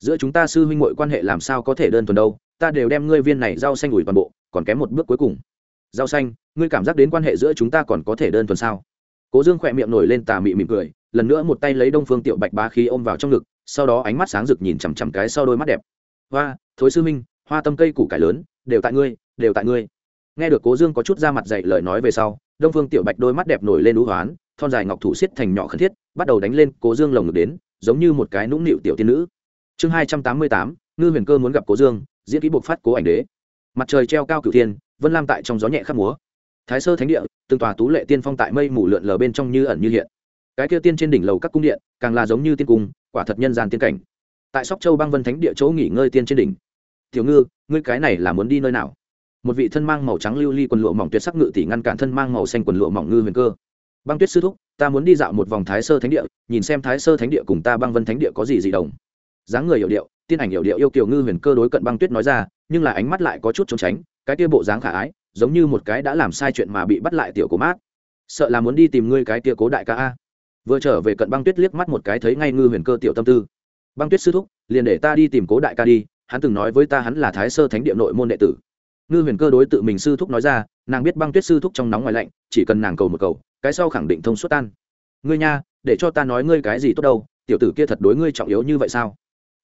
giữa chúng ta sư huynh mọi quan hệ làm sao có thể đơn thuần đâu, ta đều đem ngươi viên này rau xanh ủi toàn bộ, còn kém một bước cuối cùng. Rau xanh, ngươi cảm giác đến quan hệ giữa chúng ta còn có thể đơn thuần sao? Cố dương khỏe miệng nổi lên tà mị mỉm cười lần nữa một tay lấy đông phương tiểu bạch bá khí ôm vào trong ngực, sau đó ánh mắt sáng rực nhìn chằm chằm cái sau đôi mắt đẹp. Hoa, thối sư minh, hoa tâm cây củ cải lớn, đều tại ngươi, đều tại ngươi. Nghe được cố dương có chút ra mặt dạy lời nói về sau, đông phương tiểu bạch đôi mắt đẹp nổi lên đũ hoán, thon dài ngọc thủ xiết thành nhỏ khẩn thiết, bắt đầu đánh lên cố dương lồng ngực đến, giống như một cái nũng nịu tiểu tiên nữ. Chương hai trăm tám mươi tám, ngư huyền cơ muốn gặp cố dương, diễn kỹ buộc phát cố ảnh đế. Mặt trời treo cao cửu thiên, vân lam tại trong gió nhẹ khắp múa. Thái sơ thánh địa, từng tòa tú lệ tiên phong tại mây mù lượn lờ bên trong như ẩn như hiện cái kia tiên trên đỉnh lầu các cung điện, càng là giống như tiên cung, quả thật nhân gian tiên cảnh. Tại sóc châu băng vân thánh địa chỗ nghỉ ngơi tiên trên đỉnh. Tiểu ngư, ngươi cái này là muốn đi nơi nào? Một vị thân mang màu trắng lưu ly quần lụa mỏng tuyệt sắc ngự tỷ ngăn cản thân mang màu xanh quần lụa mỏng ngư huyền cơ. Băng tuyết sư thúc, ta muốn đi dạo một vòng thái sơ thánh địa, nhìn xem thái sơ thánh địa cùng ta băng vân thánh địa có gì gì đồng dáng người hiệu điệu, tiên ảnh hiệu điệu yêu kiều ngư huyền cơ đối cận băng tuyết nói ra, nhưng là ánh mắt lại có chút trốn tránh, cái kia bộ dáng khả ái, giống như một cái đã làm sai chuyện mà bị bắt lại tiểu cố mát. Sợ là muốn đi tìm ngươi cái kia cố đại ca a vừa trở về cận băng tuyết liếc mắt một cái thấy ngay ngư huyền cơ tiểu tâm tư. Băng tuyết sư thúc, liền để ta đi tìm cố đại ca đi, hắn từng nói với ta hắn là thái sơ thánh địa nội môn đệ tử. Ngư huyền cơ đối tự mình sư thúc nói ra, nàng biết băng tuyết sư thúc trong nóng ngoài lạnh, chỉ cần nàng cầu một cầu, cái sau khẳng định thông suốt tan. Ngươi nha, để cho ta nói ngươi cái gì tốt đâu, tiểu tử kia thật đối ngươi trọng yếu như vậy sao?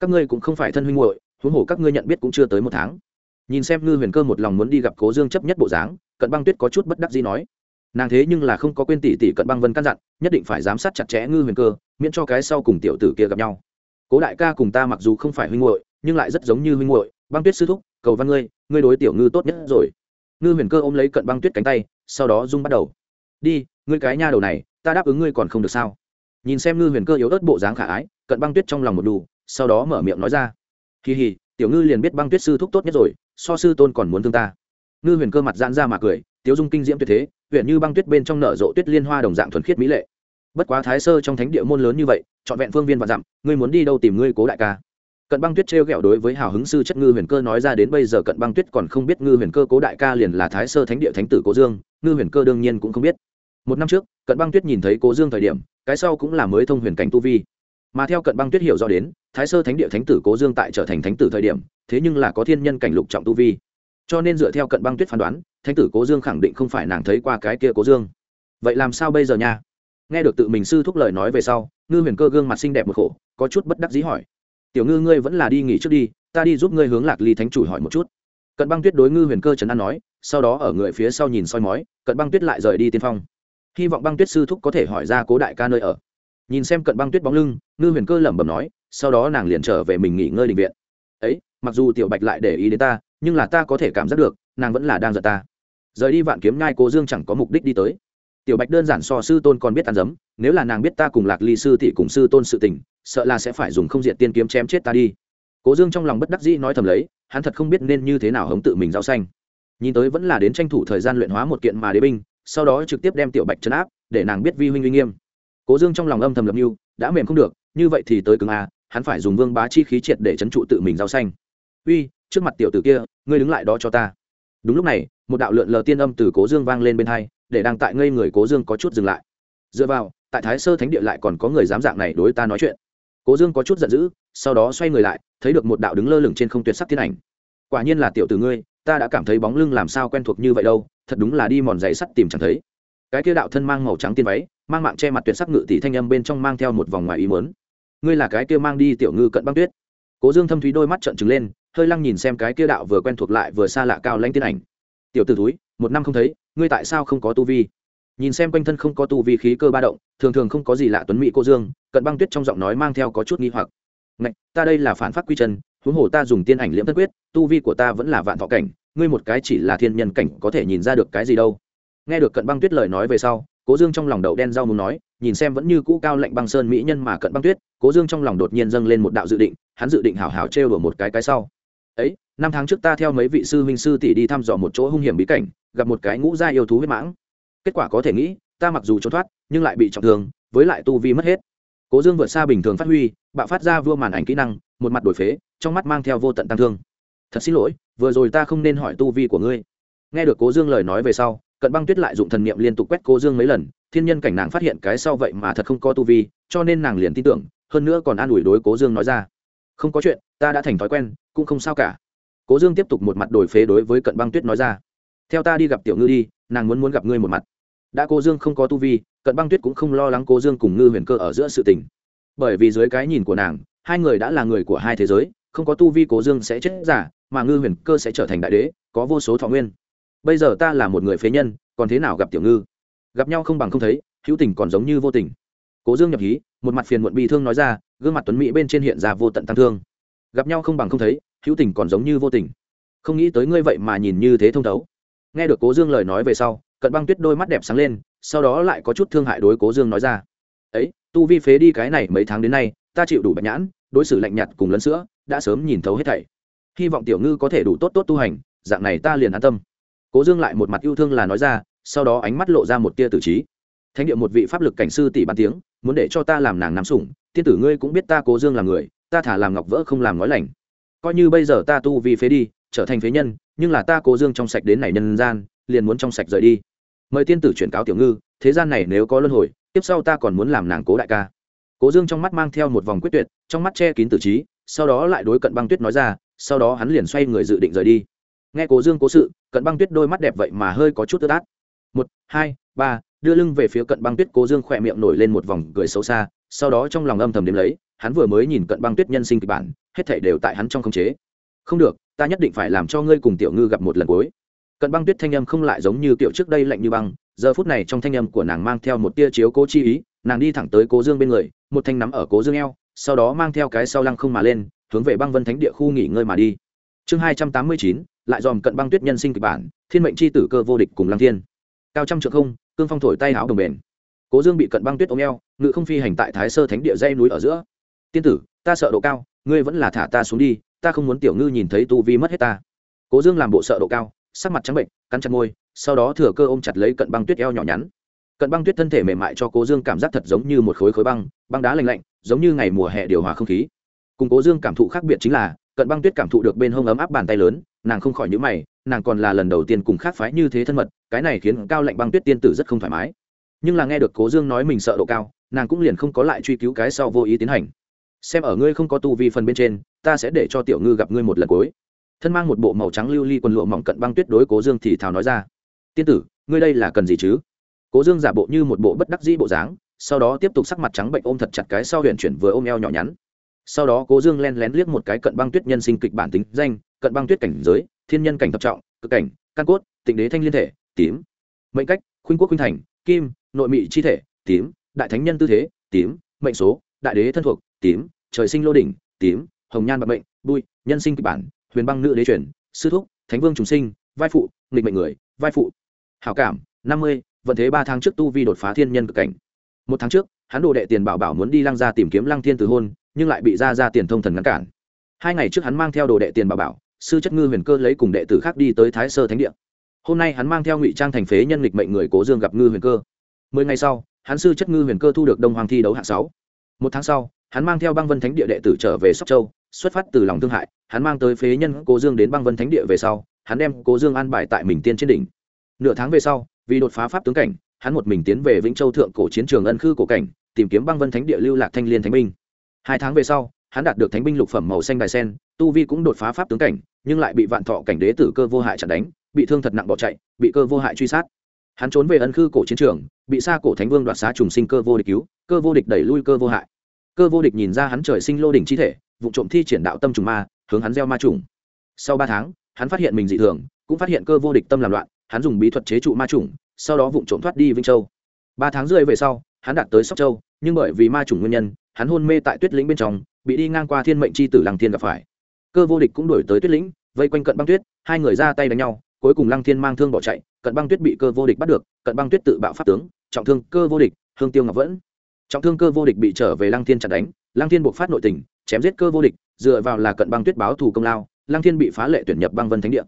Các ngươi cũng không phải thân huynh muội, huống hồ các ngươi nhận biết cũng chưa tới một tháng. Nhìn xem ngư huyền cơ một lòng muốn đi gặp cố dương chấp nhất bộ dáng, cận băng tuyết có chút bất đắc gì nói nàng thế nhưng là không có quên tỷ tỷ cận băng vân căn dặn, nhất định phải giám sát chặt chẽ ngư huyền cơ, miễn cho cái sau cùng tiểu tử kia gặp nhau. Cố đại ca cùng ta mặc dù không phải huynh muội, nhưng lại rất giống như huynh muội, băng tuyết sư thúc, cầu văn ngươi ngươi đối tiểu ngư tốt nhất rồi. Ngư huyền cơ ôm lấy cận băng tuyết cánh tay, sau đó dung bắt đầu. Đi, ngươi cái nha đầu này, ta đáp ứng ngươi còn không được sao? Nhìn xem ngư huyền cơ yếu ớt bộ dáng khả ái, cận băng tuyết trong lòng một đủ sau đó mở miệng nói ra. Kỳ hì, tiểu ngư liền biết băng tuyết sư thúc tốt nhất rồi, so sư tôn còn muốn thương ta. Ngư huyền cơ mặt giãn ra mà cười tiếu dung kinh diễm tuyệt thế huyện như băng tuyết bên trong nở rộ tuyết liên hoa đồng dạng thuần khiết mỹ lệ. Bất quá thái sơ trong thánh địa môn lớn như vậy, trọn vẹn phương viên và dặm, ngươi muốn đi đâu tìm ngươi cố đại ca? Cận băng tuyết t r g ẹ o đối với hào hứng sư chất ngư huyền cơ nói ra đến bây giờ cận băng tuyết còn không biết ngư huyền cơ cố đại ca liền là thái sơ thánh địa thánh tử cố dương, ngư huyền cơ đương nhiên cũng không biết. Một năm trước, cận băng tuyết nhìn thấy cố dương thời điểm, cái sau cũng là mới thông huyền cảnh tu vi. Mà theo cận băng tuyết hiểu rõ đến, thái sơ thánh địa thánh tử cố dương tại trở thành thánh tử thời điểm, thế nhưng là có thiên nhân cảnh lục trọng tu vi cho nên dựa theo cận băng tuyết phán đoán, thánh tử cố dương khẳng định không phải nàng thấy qua cái kia cố dương. Vậy làm sao bây giờ nha? Nghe được tự mình sư thúc lời nói về sau, ngư huyền cơ gương mặt xinh đẹp một khổ, có chút bất đắc dĩ hỏi. Tiểu ngư, ngươi vẫn là đi nghỉ trước đi, ta đi giúp ngươi hướng lạc ly thánh chủ hỏi một chút. Cận băng tuyết đối ngư huyền cơ trấn an nói, sau đó ở người phía sau nhìn soi mói, cận băng tuyết lại rời đi tiên phong. Hy vọng băng tuyết sư thúc có thể hỏi ra cố đại ca nơi ở. Nhìn xem cận băng tuyết bóng lưng, ngư huyền cơ lẩm bẩm nói, sau đó nàng liền trở về mình nghỉ ngơi định viện. Ấy, mặc dù tiểu bạch lại để ý đến ta nhưng là ta có thể cảm giác được, nàng vẫn là đang giận ta. Rời đi vạn kiếm nhai cố dương chẳng có mục đích đi tới. Tiểu bạch đơn giản so sư tôn còn biết tàn giấm nếu là nàng biết ta cùng lạc ly sư thị cùng sư tôn sự tình, sợ là sẽ phải dùng không diện tiên kiếm chém chết ta đi. Cố dương trong lòng bất đắc dĩ nói thầm lấy, hắn thật không biết nên như thế nào hống tự mình giao xanh. Nhìn tới vẫn là đến tranh thủ thời gian luyện hóa một kiện mà đế binh, sau đó trực tiếp đem tiểu bạch chấn áp, để nàng biết vi huynh uy nghiêm. Cố dương trong lòng âm thầm lập mưu, đã mềm không được, như vậy thì tới cứng a hắn phải dùng vương bá chi khí triệt để chấn trụ tự mình giao xanh. Uy trước mặt tiểu tử kia, ngươi đứng lại đó cho ta. Đúng lúc này, một đạo lượn lờ tiên âm từ cố dương vang lên bên hai, để đang tại ngây người cố dương có chút dừng lại. Dựa vào, tại thái sơ thánh địa lại còn có người dám dạng này đối ta nói chuyện. Cố dương có chút giận dữ, sau đó xoay người lại, thấy được một đạo đứng lơ lửng trên không tuyệt sắc thiên ảnh. Quả nhiên là tiểu tử ngươi, ta đã cảm thấy bóng lưng làm sao quen thuộc như vậy đâu, thật đúng là đi mòn giày sắt tìm chẳng thấy. Cái kia đạo thân mang màu trắng tiên váy, mang mạng che mặt tuyệt sắc ngự tỷ thanh âm bên trong mang theo một vòng ngoài ý mớn ngươi là cái kia mang đi tiểu ngư cận băng tuyết. Cố dương thâm thúy đôi mắt trợn trừng lên hơi lăng nhìn xem cái kia đạo vừa quen thuộc lại vừa xa lạ cao lanh tiên ảnh. Tiểu t ử túi một năm không thấy ngươi tại sao không có tu vi? Nhìn xem quanh thân không có tu vi khí cơ ba động thường thường không có gì lạ tuấn mỹ cô dương cận băng tuyết trong giọng nói mang theo có chút nghi hoặc. Ngạch, ta đây là phản phát quy chân huống hồ ta dùng tiên ảnh liễm thân quyết tu vi của ta vẫn là vạn thọ cảnh ngươi một cái chỉ là thiên nhân cảnh có thể nhìn ra được cái gì đâu. Nghe được cận băng tuyết lời nói về sau cố dương trong lòng đậu đen rau muốn nói nhìn xem vẫn như cũ cao lạnh băng sơn mỹ nhân mà cận băng tuyết cố dương trong lòng đột nhiên dâng lên một đạo dự định hắn dự định hảo hảo trêu đùa một cái cái sau ấy, năm tháng trước ta theo mấy vị sư huynh sư tỷ đi thăm dò một chỗ hung hiểm bí cảnh, gặp một cái ngũ gia yêu thú huyết mãng. Kết quả có thể nghĩ, ta mặc dù trốn thoát, nhưng lại bị trọng thương, với lại tu vi mất hết. Cố dương vượt xa bình thường phát huy, bạo phát ra vua màn ảnh kỹ năng, một mặt đổi phế, trong mắt mang theo vô tận tăng thương. Thật xin lỗi, vừa rồi ta không nên hỏi tu vi của ngươi. Nghe được cố dương lời nói về sau, cận băng tuyết lại dụng thần niệm liên tục quét cố dương mấy lần, thiên nhân cảnh nàng phát hiện cái sau vậy mà thật không có tu vi, cho nên nàng liền tin tưởng, hơn nữa còn an ủi đối cố dương nói ra không có chuyện, ta đã thành thói quen, cũng không sao cả. Cố dương tiếp tục một mặt đổi phế đối với cận băng tuyết nói ra. Theo ta đi gặp tiểu ngư đi, nàng muốn muốn gặp ngươi một mặt. Đã cố dương không có tu vi, cận băng tuyết cũng không lo lắng cố dương cùng ngư huyền cơ ở giữa sự tình. Bởi vì dưới cái nhìn của nàng, hai người đã là người của hai thế giới, không có tu vi cố dương sẽ chết giả, mà ngư huyền cơ sẽ trở thành đại đế, có vô số thọ nguyên. Bây giờ ta là một người phế nhân, còn thế nào gặp tiểu ngư? Gặp nhau không bằng không thấy, hữu tình còn giống như vô tình. Cố dương nhập hí một mặt phiền muộn bi thương nói ra, gương mặt tuấn mỹ bên trên hiện ra vô tận tăng thương. Gặp nhau không bằng không thấy, hữu tình còn giống như vô tình. Không nghĩ tới ngươi vậy mà nhìn như thế thông thấu. Nghe được cố dương lời nói về sau, cận băng tuyết đôi mắt đẹp sáng lên, sau đó lại có chút thương hại đối cố dương nói ra. Ấy, tu vi phế đi cái này mấy tháng đến nay, ta chịu đủ bạch nhãn, đối xử lạnh nhạt cùng lấn sữa, đã sớm nhìn thấu hết thảy. Hy vọng tiểu ngư có thể đủ tốt tốt tu hành, dạng này ta liền an tâm. Cố dương lại một mặt yêu thương là nói ra, sau đó ánh mắt lộ ra một tia tử trí thánh địa một vị pháp lực cảnh sư tỷ bàn tiếng, muốn để cho ta làm nàng nắm sủng, tiên tử ngươi cũng biết ta cố dương là người, ta thả làm ngọc vỡ không làm nói lành. Coi như bây giờ ta tu vì phế đi, trở thành phế nhân, nhưng là ta cố dương trong sạch đến này nhân gian, liền muốn trong sạch rời đi. Mời tiên tử chuyển cáo tiểu ngư, thế gian này nếu có luân hồi, tiếp sau ta còn muốn làm nàng cố đại ca. Cố dương trong mắt mang theo một vòng quyết tuyệt, trong mắt che kín tử trí, sau đó lại đối cận băng tuyết nói ra, sau đó hắn liền xoay người dự định rời đi. Nghe cố dương cố sự, cận băng tuyết đôi mắt đẹp vậy mà hơi có chút ướt đát. một, hai, ba đưa lưng về phía cận băng tuyết, cố dương khỏe miệng nổi lên một vòng cười xấu xa, sau đó trong lòng âm thầm đếm lấy, hắn vừa mới nhìn cận băng tuyết nhân sinh kịch bản, hết thể đều tại hắn trong khống chế. Không được, ta nhất định phải làm cho ngươi cùng tiểu ngư gặp một lần cuối. Cận băng tuyết thanh âm không lại giống như tiểu trước đây lạnh như băng, giờ phút này trong thanh âm của nàng mang theo một tia chiếu cố chi ý, nàng đi thẳng tới cố dương bên người, một thanh nắm ở cố dương eo, sau đó mang theo cái sau lăng không mà lên, hướng về băng vân thánh địa khu nghỉ ngơi mà đi. Chương hai trăm tám mươi chín, lại dòm cận băng tuyết nhân sinh kịch bản, thiên mệnh c h i tử cơ vô địch cùng lăng thiên. Cao trăm trượng không cương phong thổi tay áo đồng bền. Cố dương bị cận băng tuyết ôm eo, ngự không phi hành tại thái sơ thánh địa dây núi ở giữa. Tiên tử, ta sợ độ cao, ngươi vẫn là thả ta xuống đi, ta không muốn tiểu ngư nhìn thấy tu vi mất hết ta. Cố dương làm bộ sợ độ cao, sắc mặt trắng bệnh, cắn chặt môi, sau đó thừa cơ ôm chặt lấy cận băng tuyết eo nhỏ nhắn. Cận băng tuyết thân thể mềm mại cho cố dương cảm giác thật giống như một khối khối băng băng đá lạnh lạnh, giống như ngày mùa hè điều hòa không khí. Cùng cố dương cảm thụ khác biệt chính là, cận băng tuyết cảm thụ được bên hông ấm áp bàn tay lớn, nàng không khỏi nhữ mày nàng còn là lần đầu tiên cùng khác phái như thế thân mật, cái này khiến cao lạnh băng tuyết tiên tử rất không thoải mái. Nhưng là nghe được cố dương nói mình sợ độ cao, nàng cũng liền không có lại truy cứu cái sau vô ý tiến hành. Xem ở ngươi không có tu vi phần bên trên, ta sẽ để cho tiểu ngư gặp ngươi một lần cuối. Thân mang một bộ màu trắng lưu ly quần lụa mỏng cận băng tuyết đối cố dương thì thào nói ra. Tiên tử, ngươi đây là cần gì chứ? Cố dương giả bộ như một bộ bất đắc dĩ bộ dáng, sau đó tiếp tục sắc mặt trắng bệnh ôm thật chặt cái sau huyện chuyển vừa ôm eo nhỏ nhắn. Sau đó cố dương len lén liếc một cái cận băng tuyết nhân sinh kịch bản tính danh cận băng tuyết cảnh giới, thiên nhân cảnh thập trọng, cực cảnh, căn cốt, tịnh đế thanh liên thể, tím. Mệnh cách, khuynh quốc khuynh thành, kim, nội mị chi thể, tím. Đại thánh nhân tư thế, tím. Mệnh số, đại đế thân thuộc, tím. Trời sinh lô đỉnh, tím. Hồng nhan bạc mệnh, bụi. Nhân sinh kịch bản, huyền băng nữ đế truyền, sư thúc, thánh vương trùng sinh, vai phụ, nghịch mệnh người, vai phụ. Hảo cảm, năm mươi, vận thế ba tháng trước tu vi đột phá thiên nhân cực cảnh. Một tháng trước, hắn đồ đệ tiền bảo bảo muốn đi lăng ra tìm kiếm lăng thiên từ hôn, nhưng lại bị ra ra tiền thông thần ngăn cản. Hai ngày trước hắn mang theo đồ đệ tiền bảo bảo sư chất ngư huyền cơ lấy cùng đệ tử khác đi tới thái sơ thánh địa. Hôm nay hắn mang theo ngụy trang thành phế nhân lịch mệnh người cố dương gặp ngư huyền cơ. Mười ngày sau, hắn sư chất ngư huyền cơ thu được đông hoàng thi đấu hạng sáu. Một tháng sau, hắn mang theo băng vân thánh địa đệ tử trở về sóc châu, xuất phát từ lòng thương hại, hắn mang tới phế nhân cố dương đến băng vân thánh địa về sau, hắn đem cố dương an bài tại mình tiên trên đỉnh. Nửa tháng về sau, vì đột phá pháp tướng cảnh, hắn một mình tiến về vĩnh châu thượng cổ chiến trường ân khư cổ cảnh, tìm kiếm băng vân thánh địa lưu lạc thanh liên thánh binh. Hai tháng về sau, hắn đạt được thánh binh lục phẩm màu xanh đài sen, tu vi cũng đột phá pháp tướng cảnh nhưng lại bị vạn thọ cảnh đế tử cơ vô hại chặn đánh, bị thương thật nặng bỏ chạy, bị cơ vô hại truy sát. Hắn trốn về ân khư cổ chiến trường, bị xa cổ thánh vương đoạt xá trùng sinh cơ vô địch cứu, cơ vô địch đẩy lui cơ vô hại. Cơ vô địch nhìn ra hắn trời sinh lô đỉnh chi thể, vụ trộm thi triển đạo tâm trùng ma, hướng hắn gieo ma trùng. Sau ba tháng, hắn phát hiện mình dị thường, cũng phát hiện cơ vô địch tâm làm loạn, hắn dùng bí thuật chế trụ ma trùng, sau đó vụ trộm thoát đi vinh châu. Ba tháng rưỡi về sau, hắn đạt tới sóc châu, nhưng bởi vì ma trùng nguyên nhân, hắn hôn mê tại tuyết lĩnh bên trong, bị đi ngang qua thiên mệnh c h i tử lăng thiên gặp phải cơ vô địch cũng đổi tới tuyết lĩnh, vây quanh cận băng tuyết, hai người ra tay đánh nhau, cuối cùng lăng thiên mang thương bỏ chạy, cận băng tuyết bị cơ vô địch bắt được, cận băng tuyết tự bạo pháp tướng, trọng thương cơ vô địch, hương tiêu ngọc vẫn. Trọng thương cơ vô địch bị trở về lăng thiên chặt đánh, lăng thiên buộc phát nội tình, chém giết cơ vô địch, dựa vào là cận băng tuyết báo thù công lao, lăng thiên bị phá lệ tuyển nhập băng vân thánh địa.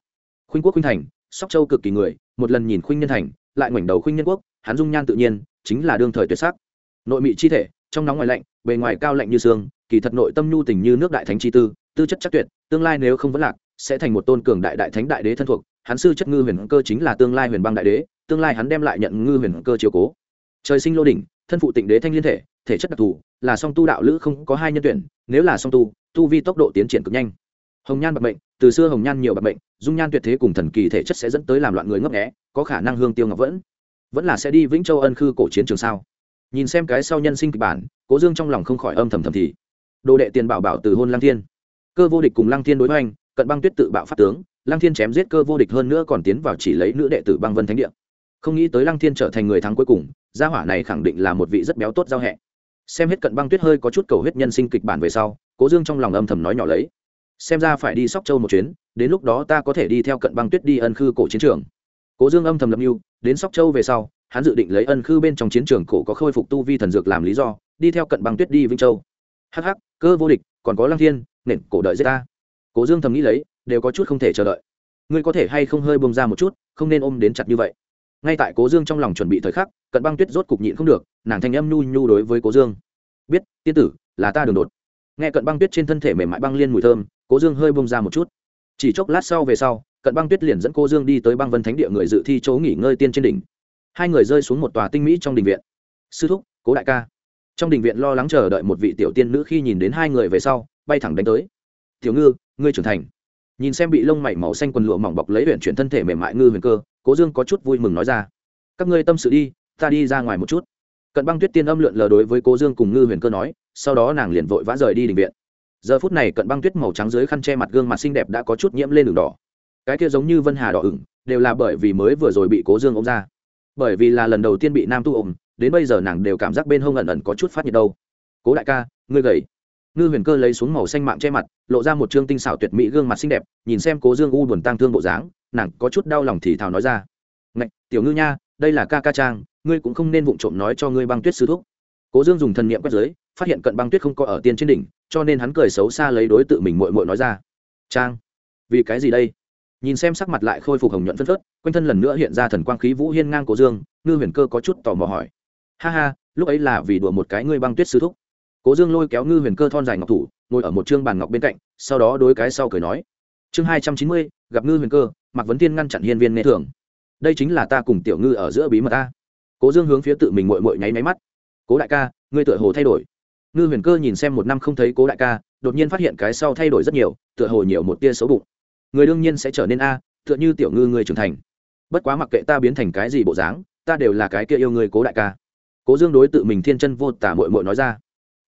Khuynh quốc khuynh thành, sóc châu cực kỳ người, một lần nhìn khuynh nhân thành, lại ngoảnh đầu khuynh nhân quốc, hắn dung nhan tự nhiên, chính là đương thời tuyệt sắc. Nội mị chi thể, trong nóng ngoài lạnh, bề ngoài cao lạnh như xương kỳ thật nội tâm nhu tình như nước đại thánh chi tư tư chất chắc tuyệt tương lai nếu không vẫn lạc sẽ thành một tôn cường đại đại thánh đại đế thân thuộc. Hắn sư chất ngư huyền cơ chính là tương lai huyền băng đại đế tương lai hắn đem lại nhận ngư huyền cơ chiều cố. Trời sinh lô đỉnh thân phụ tịnh đế thanh liên thể thể chất đặc thù là song tu đạo lữ không có hai nhân tuyển nếu là song tu tu vi tốc độ tiến triển cực nhanh. Hồng nhan bạc mệnh từ xưa hồng nhan nhiều bạc mệnh dung nhan tuyệt thế cùng thần kỳ thể chất sẽ dẫn tới làm loạn người ngấp nghé, có khả năng hương tiêu ngọc vẫn. Vẫn là sẽ đi vĩnh châu ân khư cổ chiến trường sao? Nhìn xem cái sau nhân sinh kịch bản cố dương trong lòng không khỏi âm thầm thầm thì. Đồ đệ tiền bảo bảo từ hôn lang thiên cơ vô địch cùng lăng thiên đối với anh cận băng tuyết tự bạo pháp tướng, lăng thiên chém giết cơ vô địch hơn nữa còn tiến vào chỉ lấy nữ đệ tử băng vân thánh địa. Không nghĩ tới lăng thiên trở thành người thắng cuối cùng, gia hỏa này khẳng định là một vị rất béo tốt giao hẹ. Xem hết cận băng tuyết hơi có chút cầu huyết nhân sinh kịch bản về sau, cố dương trong lòng âm thầm nói nhỏ lấy. Xem ra phải đi sóc châu một chuyến, đến lúc đó ta có thể đi theo cận băng tuyết đi ân khư cổ chiến trường. Cố dương âm thầm lập mưu, đến sóc châu về sau, hắn dự định lấy ân khư bên trong chiến trường cổ có khôi phục tu vi thần dược làm lý do, đi theo cận băng tuyết đi vĩnh châu. Hh cơ vô địch, còn có lăng thiên nện cổ đợi giết ta. Cố dương thầm nghĩ lấy, đều có chút không thể chờ đợi. Ngươi có thể hay không hơi bông ra một chút, không nên ôm đến chặt như vậy. Ngay tại cố dương trong lòng chuẩn bị thời khắc, cận băng tuyết rốt cục nhịn không được, nàng thanh âm nhu nhu đối với cố dương. Biết, tiên tử, là ta đường đột. Nghe cận băng tuyết trên thân thể mềm mại băng liên mùi thơm, cố dương hơi bông ra một chút. Chỉ chốc lát sau về sau, cận băng tuyết liền dẫn cô dương đi tới băng vân thánh địa người dự thi chỗ nghỉ ngơi tiên trên đỉnh. Hai người rơi xuống một tòa tinh mỹ trong đình viện. Sư thúc, cố đại ca. Trong đình viện lo lắng chờ đợi một vị tiểu tiên nữ khi nhìn đến hai người về sau bay thẳng đánh tới. Tiểu ngư, ngươi trưởng thành. Nhìn xem bị lông mảy màu xanh quần lụa mỏng bọc lấy huyện chuyển thân thể mềm mại ngư huyền cơ, cố dương có chút vui mừng nói ra, các ngươi tâm sự đi, ta đi ra ngoài một chút. Cận băng tuyết tiên âm lượn lờ đối với cố dương cùng ngư huyền cơ nói, sau đó nàng liền vội vã rời đi đình viện. Giờ phút này cận băng tuyết màu trắng dưới khăn che mặt gương mặt xinh đẹp đã có chút nhiễm lên đường đỏ. Cái kia giống như vân hà đỏ ửng, đều là bởi vì mới vừa rồi bị cố dương ôm ra. Bởi vì là lần đầu tiên bị nam tu ôm, đến bây giờ nàng đều cảm giác bên hông ẩn ẩn có chút phát nhiệt đâu. Cố đại ca, ngươi gầy ngư huyền cơ lấy xuống màu xanh mạng che mặt, lộ ra một trương tinh xảo tuyệt mỹ gương mặt xinh đẹp, nhìn xem cố dương u buồn tang thương bộ dáng, nàng có chút đau lòng thì thào nói ra. Ngạch, tiểu ngư nha, đây là ca ca trang, ngươi cũng không nên vụng trộm nói cho ngươi băng tuyết sư thúc. Cố dương dùng thần niệm quét giới phát hiện cận băng tuyết không có ở tiên trên đỉnh, cho nên hắn cười xấu xa lấy đối tự mình mội mội nói ra. Trang, vì cái gì đây? Nhìn xem sắc mặt lại khôi phục hồng nhuận phân phớt, quanh thân lần nữa hiện ra thần quang khí vũ hiên ngang cố dương, ngư huyền cơ có chút tò mò hỏi. Ha ha, lúc ấy là vì đùa một cái ngươi băng tuyết sư thúc cố dương lôi kéo ngư huyền cơ thon dài ngọc thủ, ngồi ở một chương bàn ngọc bên cạnh, sau đó đối cái sau cười nói, chương hai trăm chín mươi, gặp ngư huyền cơ, mạc vấn thiên ngăn chặn hiên viên nghe thường. Đây chính là ta cùng tiểu ngư ở giữa bí mật ta cố dương hướng phía tự mình mội mội nháy máy mắt. Cố đại ca, ngươi tựa hồ thay đổi. Ngư huyền cơ nhìn xem một năm không thấy cố đại ca, đột nhiên phát hiện cái sau thay đổi rất nhiều, tựa hồ nhiều một tia xấu bụng. Người đương nhiên sẽ trở nên a, tựa như tiểu ngư người trưởng thành. Bất quá mặc kệ ta biến thành cái gì bộ dáng, ta đều là cái kia yêu người cố đại ca. Cố dương đối tự mình thiên chân vô tả mội mội nói ra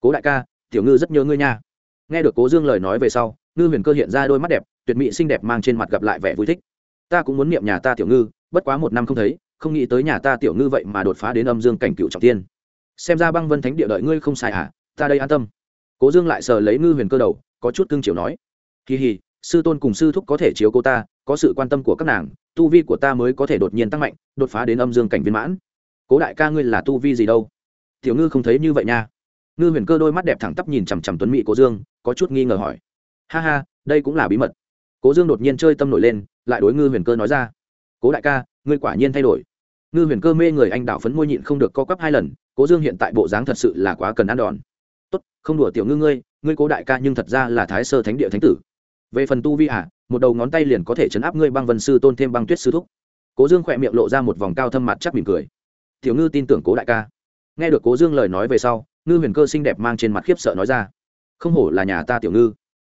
cố đại ca, tiểu ngư rất nhớ ngươi nha. Nghe được cố dương lời nói về sau, ngư huyền cơ hiện ra đôi mắt đẹp, tuyệt mỹ xinh đẹp mang trên mặt gặp lại vẻ vui thích. Ta cũng muốn niệm nhà ta tiểu ngư, bất quá một năm không thấy, không nghĩ tới nhà ta tiểu ngư vậy mà đột phá đến âm dương cảnh cựu trọng tiên. Xem ra băng vân thánh địa đợi ngươi không sai à ta đây an tâm. Cố dương lại sờ lấy ngư huyền cơ đầu, có chút cưng chiều nói. Kỳ hì, sư tôn cùng sư thúc có thể chiếu cô ta, có sự quan tâm của các nàng, tu vi của ta mới có thể đột nhiên tăng mạnh, đột phá đến âm dương cảnh viên mãn. Cố đại ca ngươi là tu vi gì đâu? Tiểu ngư không thấy như vậy nha ngư huyền cơ đôi mắt đẹp thẳng tắp nhìn chằm chằm tuấn mỹ cố dương, có chút nghi ngờ hỏi. Ha ha, đây cũng là bí mật. Cố dương đột nhiên chơi tâm nổi lên, lại đối ngư huyền cơ nói ra. Cố đại ca, ngươi quả nhiên thay đổi. Ngư huyền cơ mê người anh đạo phấn môi nhịn không được co quắp hai lần, cố dương hiện tại bộ dáng thật sự là quá cần ăn đòn. Tốt, không đùa tiểu ngư ngươi ngươi cố đại ca nhưng thật ra là thái sơ thánh địa thánh tử. Về phần tu vi à một đầu ngón tay liền có thể chấn áp ngươi băng vân sư tôn thêm băng tuyết sư thúc. Cố dương khỏe miệng lộ ra một vòng cao thâm mặt chắc mỉm cười. Tiểu ngư tin tưởng cố đại ca. Nghe được cố dương lời nói về sau ngư huyền cơ xinh đẹp mang trên mặt khiếp sợ nói ra. Không hổ là nhà ta tiểu ngư.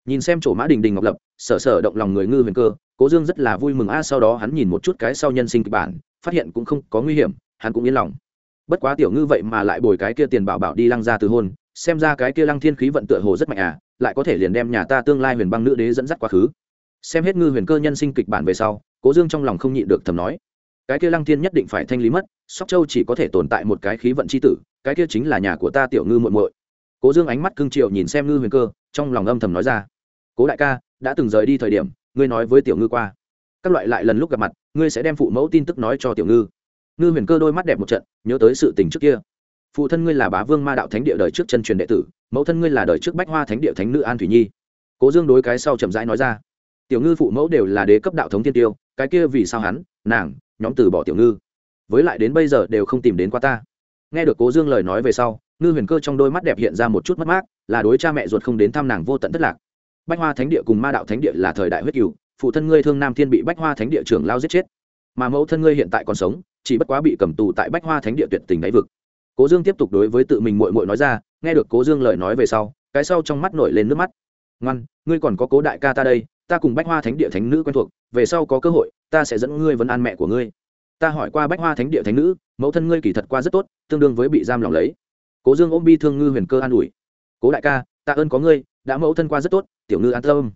Nhìn xem chỗ mã đình đình ngọc lập, sở sở động lòng người ngư huyền cơ, cố dương rất là vui mừng. A, sau đó hắn nhìn một chút cái sau nhân sinh kịch bản, phát hiện cũng không có nguy hiểm, hắn cũng yên lòng. Bất quá tiểu ngư vậy mà lại bồi cái kia tiền bảo bảo đi lăng ra từ hôn, xem ra cái kia lăng thiên khí vận tựa hồ rất mạnh à lại có thể liền đem nhà ta tương lai huyền băng nữ đế dẫn dắt quá khứ. Xem hết ngư huyền cơ nhân sinh kịch bản về sau, cố dương trong lòng không nhịn được thầm nói, cái kia lăng thiên nhất định phải thanh lý mất, sóc châu chỉ có thể tồn tại một cái khí vận c h i tử cái kia chính là nhà của ta tiểu ngư muộn muội. Cố dương ánh mắt cưng triệu nhìn xem ngư huyền cơ, trong lòng âm thầm nói ra. Cố đại ca, đã từng rời đi thời điểm, ngươi nói với tiểu ngư qua. Các loại lại lần lúc gặp mặt, ngươi sẽ đem phụ mẫu tin tức nói cho tiểu ngư. Ngư huyền cơ đôi mắt đẹp một trận, nhớ tới sự tình trước kia. Phụ thân ngươi là bá vương ma đạo thánh địa đời trước chân truyền đệ tử, mẫu thân ngươi là đời trước bách hoa thánh địa thánh nữ an thủy nhi. Cố dương đối cái sau chậm rãi nói ra. Tiểu ngư phụ mẫu đều là đế cấp đạo thống tiên tiêu, cái kia vì sao hắn, nàng, nhóm từ bỏ tiểu ngư. Với lại đến bây giờ đều không tìm đến qua ta nghe được cố dương lời nói về sau, ngư huyền cơ trong đôi mắt đẹp hiện ra một chút mất mát, là đối cha mẹ ruột không đến thăm nàng vô tận thất lạc. Bách hoa thánh địa cùng ma đạo thánh địa là thời đại huyết cựu phụ thân ngươi thương nam thiên bị bách hoa thánh địa trưởng lao giết chết. Mà mẫu thân ngươi hiện tại còn sống, chỉ bất quá bị cầm tù tại bách hoa thánh địa tuyệt tình đáy vực. Cố dương tiếp tục đối với tự mình mội mội nói ra, nghe được cố dương lời nói về sau, cái sau trong mắt nổi lên nước mắt. Ngoan, ngươi còn có cố đại ca ta đây, ta cùng bách hoa thánh địa thánh nữ quen thuộc, về sau có cơ hội, ta sẽ dẫn ngươi vấn an mẹ của ngươi ta hỏi qua bách hoa thánh địa thánh nữ, mẫu thân ngươi kỳ thật qua rất tốt, tương đương với bị giam lòng lấy. Cố dương ôm bi thương ngư huyền cơ an ủi. Cố đại ca ta ơn có ngươi, đã mẫu thân qua rất tốt, tiểu ngư an tâm.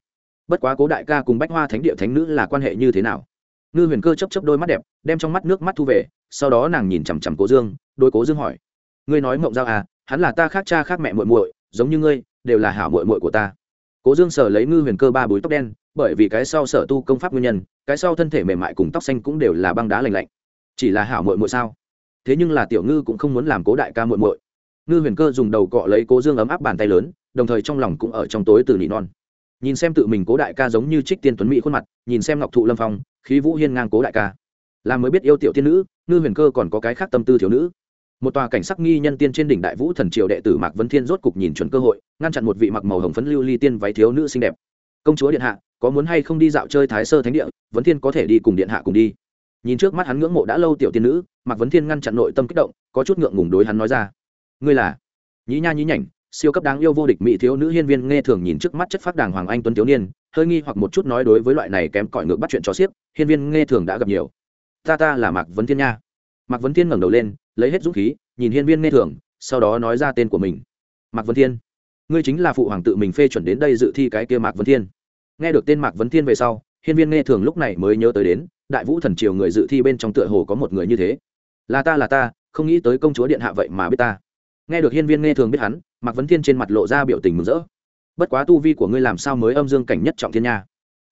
Bất quá cố đại ca cùng bách hoa thánh địa thánh nữ là quan hệ như thế nào? Ngư huyền cơ chấp chấp đôi mắt đẹp, đem trong mắt nước mắt thu về, sau đó nàng nhìn chằm chằm cố dương đôi cố dương hỏi. Ngươi nói mộng giao à hắn là ta khác cha khác mẹ muội muội, giống như ngươi, đều là hảo muội muội của ta. Cố dương sở lấy ngư huyền cơ ba búi tóc đen bởi vì cái sau sở tu công pháp nguyên nhân, cái sau thân thể mềm mại cùng tóc xanh cũng đều là băng đá lành lạnh. Chỉ là hảo muội muội sao? Thế nhưng là tiểu ngư cũng không muốn làm cố đại ca muội muội. Ngư huyền cơ dùng đầu cọ lấy cố dương ấm áp bàn tay lớn, đồng thời trong lòng cũng ở trong tối từ nỉ non. Nhìn xem tự mình cố đại ca giống như trích tiên tuấn mỹ khuôn mặt, nhìn xem ngọc thụ lâm phong, khí vũ hiên ngang cố đại ca. Là mới biết yêu tiểu tiên nữ, ngư huyền cơ còn có cái khác tâm tư thiếu nữ. Một tòa cảnh sắc nghi nhân tiên trên đỉnh đại vũ thần triều đệ tử mạc vấn thiên rốt cục nhìn chuẩn cơ hội, ngăn chặn một vị mặc màu hồng phấn lưu ly tiên váy thiếu nữ xinh đẹp. Công chúa điện hạ có muốn hay không đi dạo chơi thái sơ thánh địa, vấn thiên có thể đi cùng điện hạ cùng đi. Nhìn trước mắt hắn ngưỡng mộ đã lâu tiểu tiên nữ, mạc vấn thiên ngăn chặn nội tâm kích động, có chút ngượng ngùng đối hắn nói ra. Ngươi là? Nhí nha nhí nhảnh, siêu cấp đáng yêu vô địch mỹ thiếu nữ hiên viên nghe thường nhìn trước mắt chất phát đàng hoàng anh tuấn thiếu niên, hơi nghi hoặc một chút nói đối với loại này kém cỏi ngược bắt chuyện cho xiếc, hiên viên nghe thường đã gặp nhiều. Ta ta là mạc vấn thiên nha. Mạc vấn thiên ngẩng đầu lên, lấy hết dũng khí, nhìn hiên viên nghe thường, sau đó nói ra tên của mình. Mạc vấn thiên. Ngươi chính là phụ hoàng tự mình phê chuẩn đến đây dự thi cái kia mạc vấn thiên nghe được tên mạc vấn thiên về sau, hiên viên nghe thường lúc này mới nhớ tới đến, đại vũ thần triều người dự thi bên trong tựa hồ có một người như thế. Là ta là ta, không nghĩ tới công chúa điện hạ vậy mà biết ta. Nghe được hiên viên nghe thường biết hắn, mạc vấn thiên trên mặt lộ ra biểu tình mừng rỡ. Bất quá tu vi của ngươi làm sao mới âm dương cảnh nhất trọng thiên nha?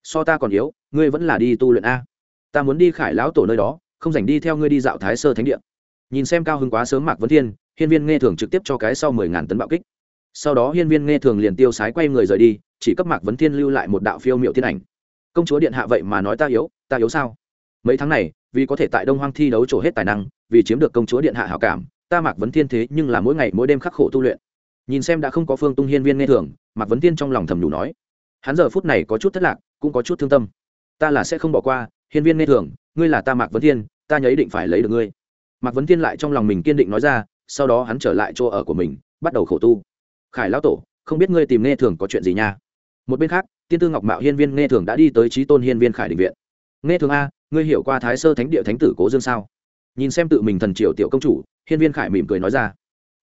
So ta còn yếu, ngươi vẫn là đi tu luyện a. Ta muốn đi khải lão tổ nơi đó, không dành đi theo ngươi đi dạo thái sơ thánh địa. Nhìn xem cao hứng quá sớm mạc vấn thiên, hiên viên nghe thường trực tiếp cho cái sau mười ngàn tấn bạo kích. Sau đó hiên viên nghe thường liền tiêu sái quay người rời đi chỉ cấp mạc vấn thiên lưu lại một đạo phiêu miệu thiên ảnh. Công chúa điện hạ vậy mà nói ta yếu ta yếu sao? Mấy tháng này, vì có thể tại đông hoang thi đấu trổ hết tài năng, vì chiếm được công chúa điện hạ hảo cảm, ta mạc vấn thiên thế nhưng là mỗi ngày mỗi đêm khắc khổ tu luyện. Nhìn xem đã không có phương tung hiên viên nghe thường mạc vấn Thiên trong lòng thầm đủ nói. Hắn giờ phút này có chút thất lạc, cũng có chút thương tâm. Ta là sẽ không bỏ qua, hiên viên nghe thường ngươi là ta mạc vấn thiên, ta nhấy định phải lấy được ngươi. Mạc vấn thiên lại trong lòng mình kiên định nói ra, sau đó hắn trở lại chỗ ở của mình, bắt đầu khổ tu. Khải lão tổ, không biết ngươi tìm nghe thường có chuyện gì nha? Một bên khác, tiên tư ngọc mạo hiên viên nghe thường đã đi tới trí tôn hiên viên khải định viện. Nghe thường a, ngươi hiểu qua thái sơ thánh địa thánh tử cố dương sao? Nhìn xem tự mình thần triều tiểu công chủ, hiên viên khải mỉm cười nói ra.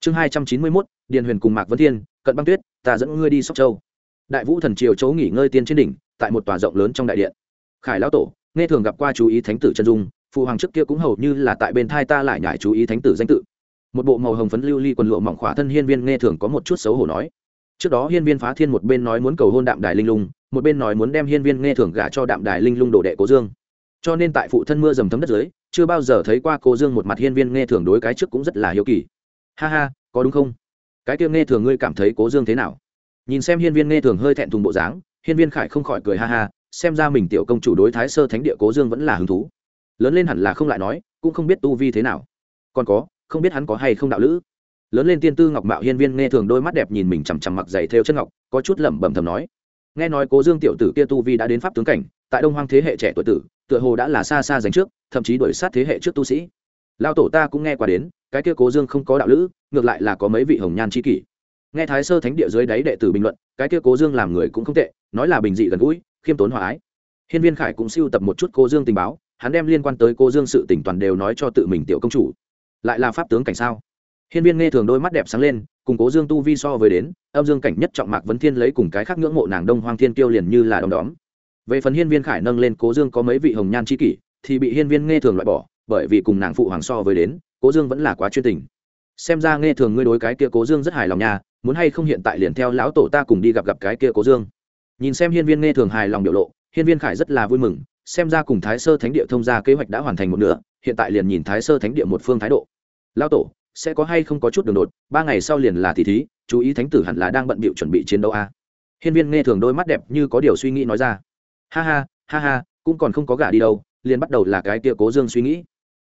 Chương hai trăm chín mươi mốt, điền huyền cùng mạc vấn thiên, cận băng tuyết, ta dẫn ngươi đi sóc châu. Đại vũ thần triều chỗ nghỉ ngơi tiên trên đỉnh, tại một tòa rộng lớn trong đại điện. Khải lão tổ, nghe thường gặp qua chú ý thánh tử chân dung, phụ hoàng trước kia cũng hầu như là tại bên thai ta lại nhải chú ý thánh tử danh tự. Một bộ màu hồng phấn lưu ly quần lụa mỏng khỏa thân hiên viên nghe thường có một chút xấu hổ nói trước đó hiên viên phá thiên một bên nói muốn cầu hôn đạm đài linh lung, một bên nói muốn đem hiên viên nghe thưởng gả cho đạm đài linh lung đồ đệ cố dương. Cho nên tại phụ thân mưa dầm thấm đất dưới, chưa bao giờ thấy qua cố dương một mặt hiên viên nghe thưởng đối cái trước cũng rất là hiếu kỳ. Ha ha, có đúng không? Cái kia nghe thường ngươi cảm thấy cố dương thế nào? Nhìn xem hiên viên nghe thường hơi thẹn thùng bộ dáng, hiên viên khải không khỏi cười ha ha, xem ra mình tiểu công chủ đối thái sơ thánh địa cố dương vẫn là hứng thú. Lớn lên hẳn là không lại nói, cũng không biết tu vi thế nào. Còn có, không biết hắn có hay không đạo lữ lớn lên tiên tư ngọc mạo hiên viên nghe thường đôi mắt đẹp nhìn mình chằm chằm mặc dày theo chân ngọc, có chút lẩm bẩm thầm nói. Nghe nói cố dương tiểu tử kia tu vi đã đến pháp tướng cảnh, tại đông hoang thế hệ trẻ tuổi tử, tựa hồ đã là xa xa dành trước, thậm chí đuổi sát thế hệ trước tu sĩ. Lao tổ ta cũng nghe qua đến, cái kia cố dương không có đạo lữ, ngược lại là có mấy vị hồng nhan c kỷ. Nghe thái sơ thánh địa dưới đáy đệ tử bình luận, cái kia cố dương làm người cũng không tệ, nói là bình dị gần gũi, khiêm tốn hòa ái. Hiên viên khải cũng siêu tập một chút cố dương tình báo, hắn đem liên quan tới cô dương sự tỉnh toàn đều nói cho tự mình tiểu công chủ. Lại là pháp tướng cảnh sao? Hiên viên nghe thường đôi mắt đẹp sáng lên, cùng cố dương tu vi so với đến, âm dương cảnh nhất trọng mạc vấn thiên lấy cùng cái khác ngưỡng mộ nàng đông hoang thiên kiêu liền như là đom đóm. Về phần hiên viên khải nâng lên cố dương có mấy vị hồng nhan chi kỷ, thì bị hiên viên nghe thường loại bỏ, bởi vì cùng nàng phụ hoàng so với đến, cố dương vẫn là quá chuyên tình. Xem ra nghe thường ngươi đối cái kia cố dương rất hài lòng nha, muốn hay không hiện tại liền theo lão tổ ta cùng đi gặp gặp cái kia cố dương. Nhìn xem hiên viên nghe thường hài lòng biểu lộ, hiên viên khải rất là vui mừng, xem ra cùng thái sơ thánh địa thông gia kế hoạch đã hoàn thành một nửa, hiện tại liền nhìn thái sơ thánh địa một phương thái độ. Lão tổ sẽ có hay không có chút đường đột, ba ngày sau liền là tỷ thí, chú ý thánh tử hẳn là đang bận bịu chuẩn bị chiến đấu a. À? hiên viên nghe thường đôi mắt đẹp như có điều suy nghĩ nói ra. Ha ha ha ha, cũng còn không có gả đi đâu, liền bắt đầu là cái tia cố dương suy nghĩ.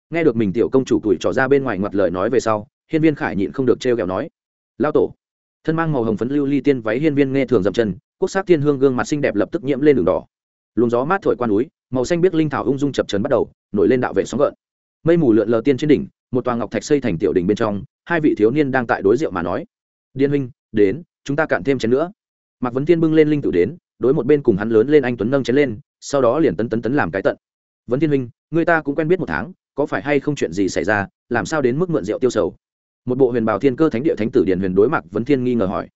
Nghe được mình tiểu công chủ tuổi trỏ ra bên ngoài ngoặt lời nói về sau, hiên viên khải nhịn không được trêu ghẹo nói lao tổ. Thân mang màu hồng phấn lưu ly tiên váy, hiên viên nghe thường dậm chân, quốc sắc thiên hương gương mặt xinh đẹp lập tức nhiễm lên đường đỏ. Luồng gió mát thổi qua núi, màu xanh biết linh thảo ung dung chập trấn bắt đầu, nổi lên đạo vệ sóng gợn. Mây mù lượn lờ tiên trên đỉnh một tòa ngọc thạch xây thành tiểu đình bên trong, hai vị thiếu niên đang tại đối rượu mà nói. Điên huynh, đến, chúng ta cạn thêm chén nữa. Mạc vấn tiên bưng lên linh tử đến, đối một bên cùng hắn lớn lên anh tuấn nâng chén lên, sau đó liền tấn tấn tấn làm cái tận. Vấn thiên huynh, người ta cũng quen biết một tháng, có phải hay không chuyện gì xảy ra, làm sao đến mức mượn rượu tiêu sầu? Một bộ huyền bảo thiên cơ thánh địa thánh tử điền huyền đối mặt vấn thiên nghi ngờ hỏi.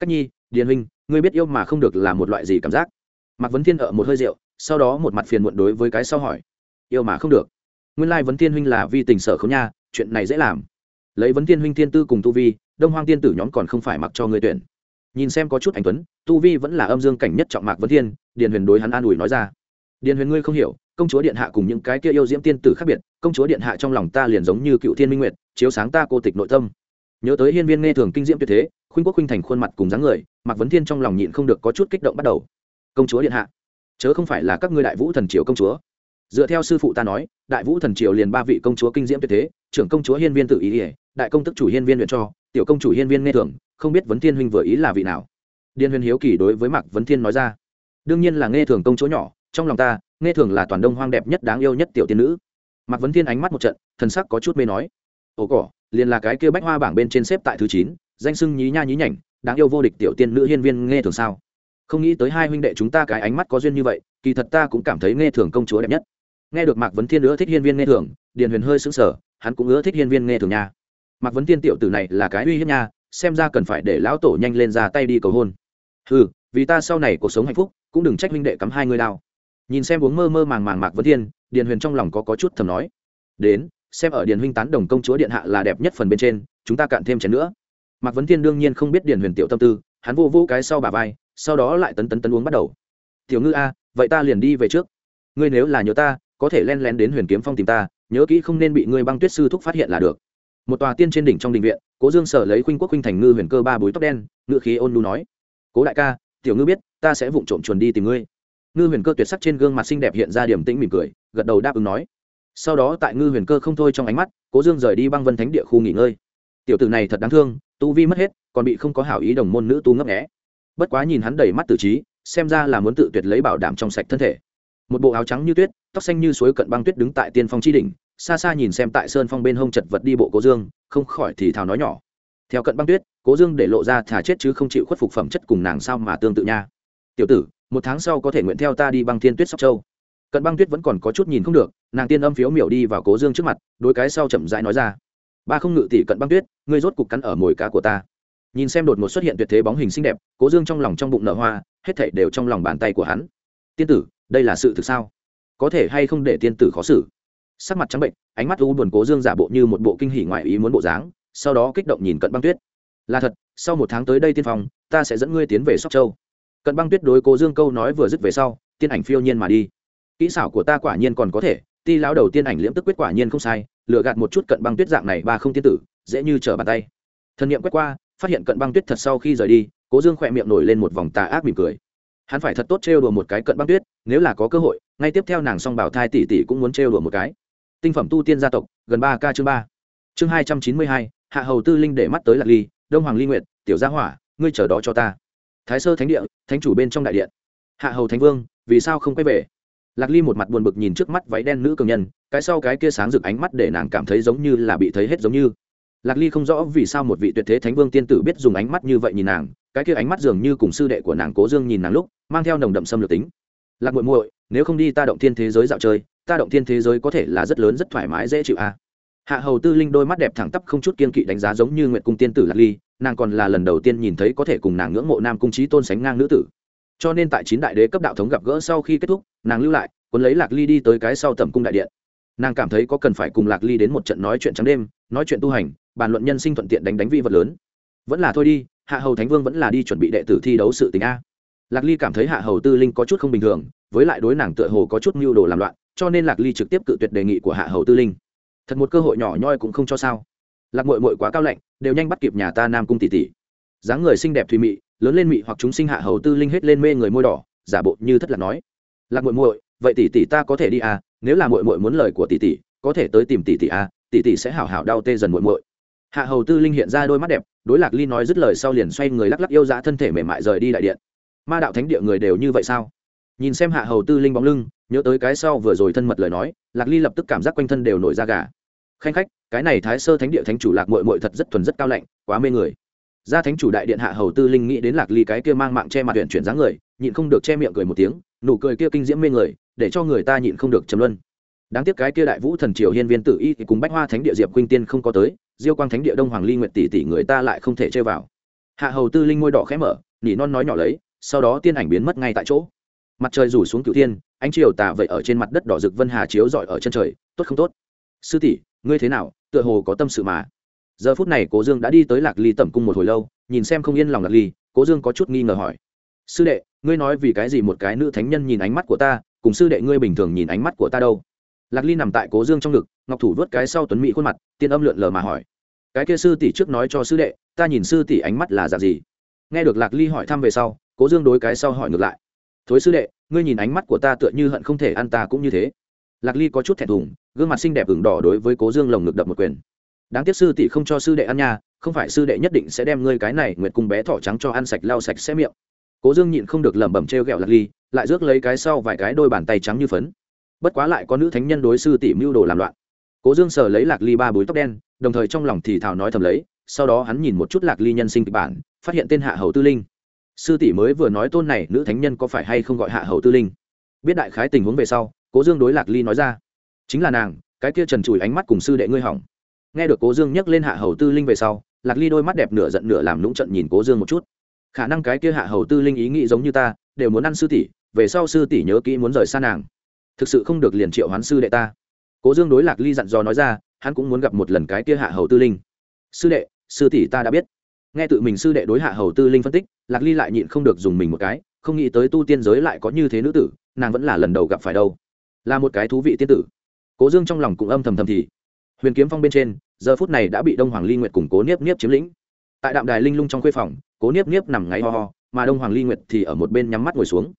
Cách nhi, điền huynh, ngươi biết yêu mà không được là một loại gì cảm giác? Mạc vấn thiên ở một hơi rượu, sau đó một mặt phiền muộn đối với cái sau hỏi. Yêu mà không được. Nguyên lai vấn Thiên huynh là vi tình sở không nha chuyện này dễ làm. Lấy vấn tiên huynh thiên tư cùng tu vi, đông hoang tiên tử nhóm còn không phải mặc cho người tuyển. Nhìn xem có chút anh tuấn, tu vi vẫn là âm dương cảnh nhất trọng mạc vấn thiên, điền huyền đối hắn an ủi nói ra. Điền huyền ngươi không hiểu, công chúa điện hạ cùng những cái kia yêu diễm tiên tử khác biệt, công chúa điện hạ trong lòng ta liền giống như cựu thiên minh nguyệt, chiếu sáng ta cô tịch nội tâm. Nhớ tới hiên viên nghe thường kinh diễm tuyệt thế, khuynh quốc khuynh thành khuôn mặt cùng dáng người, mạc vấn thiên trong lòng nhịn không được có chút kích động bắt đầu. Công chúa điện hạ, chớ không phải là các ngươi đại vũ thần triều công chúa. Dựa theo sư phụ ta nói, đại vũ thần triều liền ba vị công chúa kinh diễm tuyệt thế trưởng công chúa hiên viên tự ý ỉa đại công tức chủ hiên viên luyện cho, tiểu công chủ hiên viên nghe thường, không biết vấn thiên huynh vừa ý là vị nào. Điền huyền hiếu kỳ đối với mạc vấn thiên nói ra, đương nhiên là nghe thường công chúa nhỏ, trong lòng ta, nghe thường là toàn đông hoang đẹp nhất đáng yêu nhất tiểu tiên nữ. Mạc vấn thiên ánh mắt một trận, thần sắc có chút mê nói, ồ cỏ, liền là cái kia bách hoa bảng bên trên xếp tại thứ chín, danh sưng nhí nha nhí nhảnh, đáng yêu vô địch tiểu tiên nữ hiên viên nghe thường sao? Không nghĩ tới hai huynh đệ chúng ta cái ánh mắt có duyên như vậy, kỳ thật ta cũng cảm thấy nghe thường công chúa đẹp nhất. Nghe được mạc vấn thiên nữa thích hiên viên nghe thường, điền huyền hơi sững sờ hắn cũng ưa thích hiên viên nghe thường nha. Mạc vấn thiên tiểu tử này là cái uy hiếp nha xem ra cần phải để lão tổ nhanh lên ra tay đi cầu hôn. Ừ vì ta sau này cuộc sống hạnh phúc cũng đừng trách huynh đệ cắm hai người đao. Nhìn xem uống mơ mơ màng màng mạc vấn thiên điền huyền trong lòng có, có chút thầm nói. Đến xem ở điền huynh tán đồng công chúa điện hạ là đẹp nhất phần bên trên chúng ta cạn thêm chén nữa. Mạc vấn thiên đương nhiên không biết điền huyền tiểu tâm tư hắn vô vô cái sau bà vai sau đó lại tấn tấn tấn uống bắt đầu. Tiểu ngư a vậy ta liền đi về trước. Ngươi nếu là nhớ ta có thể len lén đến huyền kiếm phong tìm ta nhớ kỹ không nên bị ngươi băng tuyết sư thúc phát hiện là được. Một tòa tiên trên đỉnh trong đình viện, cố dương sở lấy khuynh quốc khuynh thành ngư huyền cơ ba búi tóc đen, ngựa khí ôn nu nói, cố đại ca, tiểu ngư biết, ta sẽ vụng trộm chuồn đi tìm ngươi. Ngư huyền cơ tuyệt sắc trên gương mặt xinh đẹp hiện ra điểm tĩnh mỉm cười, gật đầu đáp ứng nói. Sau đó tại ngư huyền cơ không thôi trong ánh mắt, cố dương rời đi băng vân thánh địa khu nghỉ ngơi. Tiểu tử này thật đáng thương, tu vi mất hết, còn bị không có hảo ý đồng môn nữ tu ngấp nghẽ bất quá nhìn hắn đầy mắt tử trí, xem ra là muốn tự tuyệt lấy bảo đảm trong sạch thân thể. Một bộ áo trắng như tuyết tóc xanh như suối cận băng tuyết đứng tại tiên phong chi đỉnh, xa xa nhìn xem tại sơn phong bên hông chật vật đi bộ cố dương, không khỏi thì thào nói nhỏ. Theo cận băng tuyết, cố dương để lộ ra thả chết chứ không chịu khuất phục phẩm chất cùng nàng sao mà tương tự nha. Tiểu tử, một tháng sau có thể nguyện theo ta đi băng thiên tuyết sóc châu. Cận băng tuyết vẫn còn có chút nhìn không được, nàng tiên âm phiếu miểu đi vào cố dương trước mặt đôi cái sau chậm rãi nói ra. Ba không ngự tỷ cận băng tuyết, ngươi rốt cục cắn ở mồi cá của ta. Nhìn xem đột ngột xuất hiện tuyệt thế bóng hình xinh đẹp, cố dương trong lòng trong bụng nở hoa, hết thảy đều trong lòng bàn tay của hắn. Tiên tử, đây là sự thực sao? Có thể hay không để tiên tử khó xử. Sắc mặt trắng bệnh, ánh mắt u buồn cố dương giả bộ như một bộ kinh hỉ ngoại ý muốn bộ dáng, sau đó kích động nhìn cận băng tuyết. Là thật, sau một tháng tới đây tiên phong, ta sẽ dẫn ngươi tiến về sóc châu. Cận băng tuyết đối cố dương câu nói vừa dứt về sau, tiên ảnh phiêu nhiên mà đi. Kỹ xảo của ta quả nhiên còn có thể, ti lão đầu tiên ảnh liễm tức quyết quả nhiên không sai lựa gạt một chút cận băng tuyết dạng này ba không tiên tử, dễ như trở bàn tay. Thần m quét qua, phát hiện cận băng tuyết thật sau khi rời đi, cố dương khỏe miệng nổi lên một vòng tà ác mỉm cười hắn phải thật tốt trêu đùa một cái cận băng tuyết, nếu là có cơ hội, ngay tiếp theo nàng song bảo thai tỷ tỷ cũng muốn trêu đùa một cái. Tinh phẩm tu tiên gia tộc, gần ba k chương ba. Chương hai trăm chín mươi hai, hạ hầu tư linh để mắt tới lạc ly, đông hoàng ly nguyện tiểu gia hỏa, ngươi chờ đó cho ta. Thái sơ thánh địa, thánh chủ bên trong đại điện. Hạ hầu thánh vương, vì sao không quay về? Lạc ly một mặt buồn bực nhìn trước mắt váy đen nữ cường nhân, cái sau cái kia sáng rực ánh mắt để nàng cảm thấy giống như là bị thấy hết giống như lạc ly không rõ vì sao một vị tuyệt thế thánh vương tiên tử biết dùng ánh mắt như vậy nhìn nàng, cái kia ánh mắt dường như cùng sư đệ của nàng cố dương nhìn nàng lúc, mang theo nồng đậm xâm lược tính. Lạc muội muội, nếu không đi ta động thiên thế giới dạo chơi, ta động thiên thế giới có thể là rất lớn, rất thoải mái, dễ chịu à. hạ hầu tư linh đôi mắt đẹp thẳng tắp không chút kiên kỵ đánh giá giống như nguyệt cung tiên tử lạc ly, nàng còn là lần đầu tiên nhìn thấy có thể cùng nàng ngưỡng mộ nam cung trí tôn sánh ngang nữ tử. Cho nên tại chín đại đế cấp đạo thống gặp gỡ sau khi kết thúc, nàng lưu lại, cuốn lấy lạc ly đi tới cái sau tầm cung đại điện nàng cảm thấy có cần phải cùng lạc ly đến một trận nói chuyện trắng đêm, nói chuyện tu hành, bàn luận nhân sinh thuận tiện đánh đánh vi vật lớn. Vẫn là thôi đi, hạ hầu thánh vương vẫn là đi chuẩn bị đệ tử thi đấu sự tình a. Lạc ly cảm thấy hạ hầu tư linh có chút không bình thường, với lại đối nàng tựa hồ có chút mưu đồ làm loạn, cho nên lạc ly trực tiếp cự tuyệt đề nghị của hạ hầu tư linh. Thật một cơ hội nhỏ nhoi cũng không cho sao. Lạc mội mội quá cao lạnh, đều nhanh bắt kịp nhà ta nam cung tỷ tỷ. Dáng người xinh đẹp thùy mị, lớn lên mị hoặc chúng sinh hạ hầu tư linh hết lên mê người môi đỏ, giả bộ như thất lạc nói. Lạc mội mội vậy tỷ tỷ ta có thể đi à? Nếu là muội muội muốn lời của tỷ tỷ, có thể tới tìm tỷ tỷ à tỷ tỷ sẽ hảo hảo đau tê dần muội muội. Hạ hầu tư linh hiện ra đôi mắt đẹp, đối lạc ly nói dứt lời sau liền xoay người lắc lắc yêu dã thân thể mềm mại rời đi đại điện. Ma đạo thánh địa người đều như vậy sao? Nhìn xem hạ hầu tư linh bóng lưng, nhớ tới cái sau vừa rồi thân mật lời nói, lạc ly lập tức cảm giác quanh thân đều nổi da gà. Khanh khách, cái này thái sơ thánh địa thánh chủ lạc mội mội thật rất thuần rất cao lạnh, quá mê người. Gia thánh chủ đại điện hạ hầu tư linh nghĩ đến lạc ly cái kia mang mạng che mặt huyện chuyển dáng người, nhịn không được che miệng cười một tiếng, nụ cười kia kinh diễm mê người để cho người ta nhịn không được trầm luân. Đáng tiếc cái kia đại vũ thần triều hiên viên tử y thì cùng bách hoa thánh địa diệp khuynh tiên không có tới, diêu quang thánh địa đông hoàng ly nguyệt tỷ tỷ người ta lại không thể chơi vào. Hạ hầu tư linh môi đỏ khẽ mở, nỉ non nói nhỏ lấy, sau đó tiên ảnh biến mất ngay tại chỗ. Mặt trời rủ xuống cửu thiên, ánh chiều tà vậy ở trên mặt đất đỏ rực vân hà chiếu rọi ở chân trời, tốt không tốt? Sư tỷ, ngươi thế nào? Tựa hồ có tâm sự mà. Giờ phút này cố dương đã đi tới lạc ly tẩm cung một hồi lâu, nhìn xem không yên lòng lạc ly, cố dương có chút nghi ngờ hỏi. Sư đệ, ngươi nói vì cái gì một cái nữ thánh nhân nhìn ánh mắt của ta cùng sư đệ ngươi bình thường nhìn ánh mắt của ta đâu? Lạc ly nằm tại cố dương trong ngực, ngọc thủ vớt cái sau tuấn mỹ khuôn mặt, tiên âm lượn lờ mà hỏi. Cái kia sư tỷ trước nói cho sư đệ, ta nhìn sư tỷ ánh mắt là dạng gì? Nghe được lạc ly hỏi thăm về sau, cố dương đối cái sau hỏi ngược lại. Thối sư đệ, ngươi nhìn ánh mắt của ta tựa như hận không thể ăn ta cũng như thế. Lạc ly có chút thẹn thùng, gương mặt xinh đẹp ửng đỏ đối với cố dương lồng ngực đập một quyền. Đáng tiếc sư tỷ không cho sư đệ ăn nha, không phải sư đệ nhất định sẽ đem ngươi cái này nguyệt cùng bé thỏ trắng cho ăn sạch lau sạch sẽ miệng. Cố dương nhịn không được lẩm bẩm t r e o g ẹ o lạc ly lại rước lấy cái sau vài cái đôi bàn tay trắng như phấn. Bất quá lại có nữ thánh nhân đối sư tỷ mưu đồ làm loạn. Cố dương sờ lấy lạc ly ba búi tóc đen, đồng thời trong lòng thì thào nói thầm lấy, sau đó hắn nhìn một chút lạc ly nhân sinh kịch bản, phát hiện tên hạ hầu tư linh. Sư tỷ mới vừa nói tôn này, nữ thánh nhân có phải hay không gọi hạ hầu tư linh? Biết đại khái tình huống về sau, cố dương đối lạc ly nói ra. Chính là nàng, cái kia trần trùi ánh mắt cùng sư đệ ngươi hỏng. Nghe được cố dương nhắc lên hạ hầu tư linh về sau, lạc ly đôi mắt đẹp nửa giận nửa làm lũng trận nhìn cố dương một chút. Khả năng cái kia hạ hầu tư linh ý nghĩ giống như ta, đều muốn ăn sư tỷ về sau sư tỷ nhớ kỹ muốn rời xa nàng. Thực sự không được liền triệu hoán sư đệ ta. Cố dương đối lạc ly dặn dò nói ra, hắn cũng muốn gặp một lần cái kia hạ hầu tư linh. Sư đệ, sư tỷ ta đã biết. Nghe tự mình sư đệ đối hạ hầu tư linh phân tích, lạc ly lại nhịn không được dùng mình một cái, không nghĩ tới tu tiên giới lại có như thế nữ tử, nàng vẫn là lần đầu gặp phải đâu. Là một cái thú vị tiên tử. Cố dương trong lòng cũng âm thầm thầm thì. Huyền kiếm phong bên trên, giờ phút này đã bị đông hoàng ly nguyệt củng cố niếp niếp chiếm lĩnh. Tại đạm đài linh lung trong khuê phòng, cố niếp niếp nằm ngáy ho ho, mà đông hoàng ly nguyệt thì ở một bên nhắm mắt ngồi xuống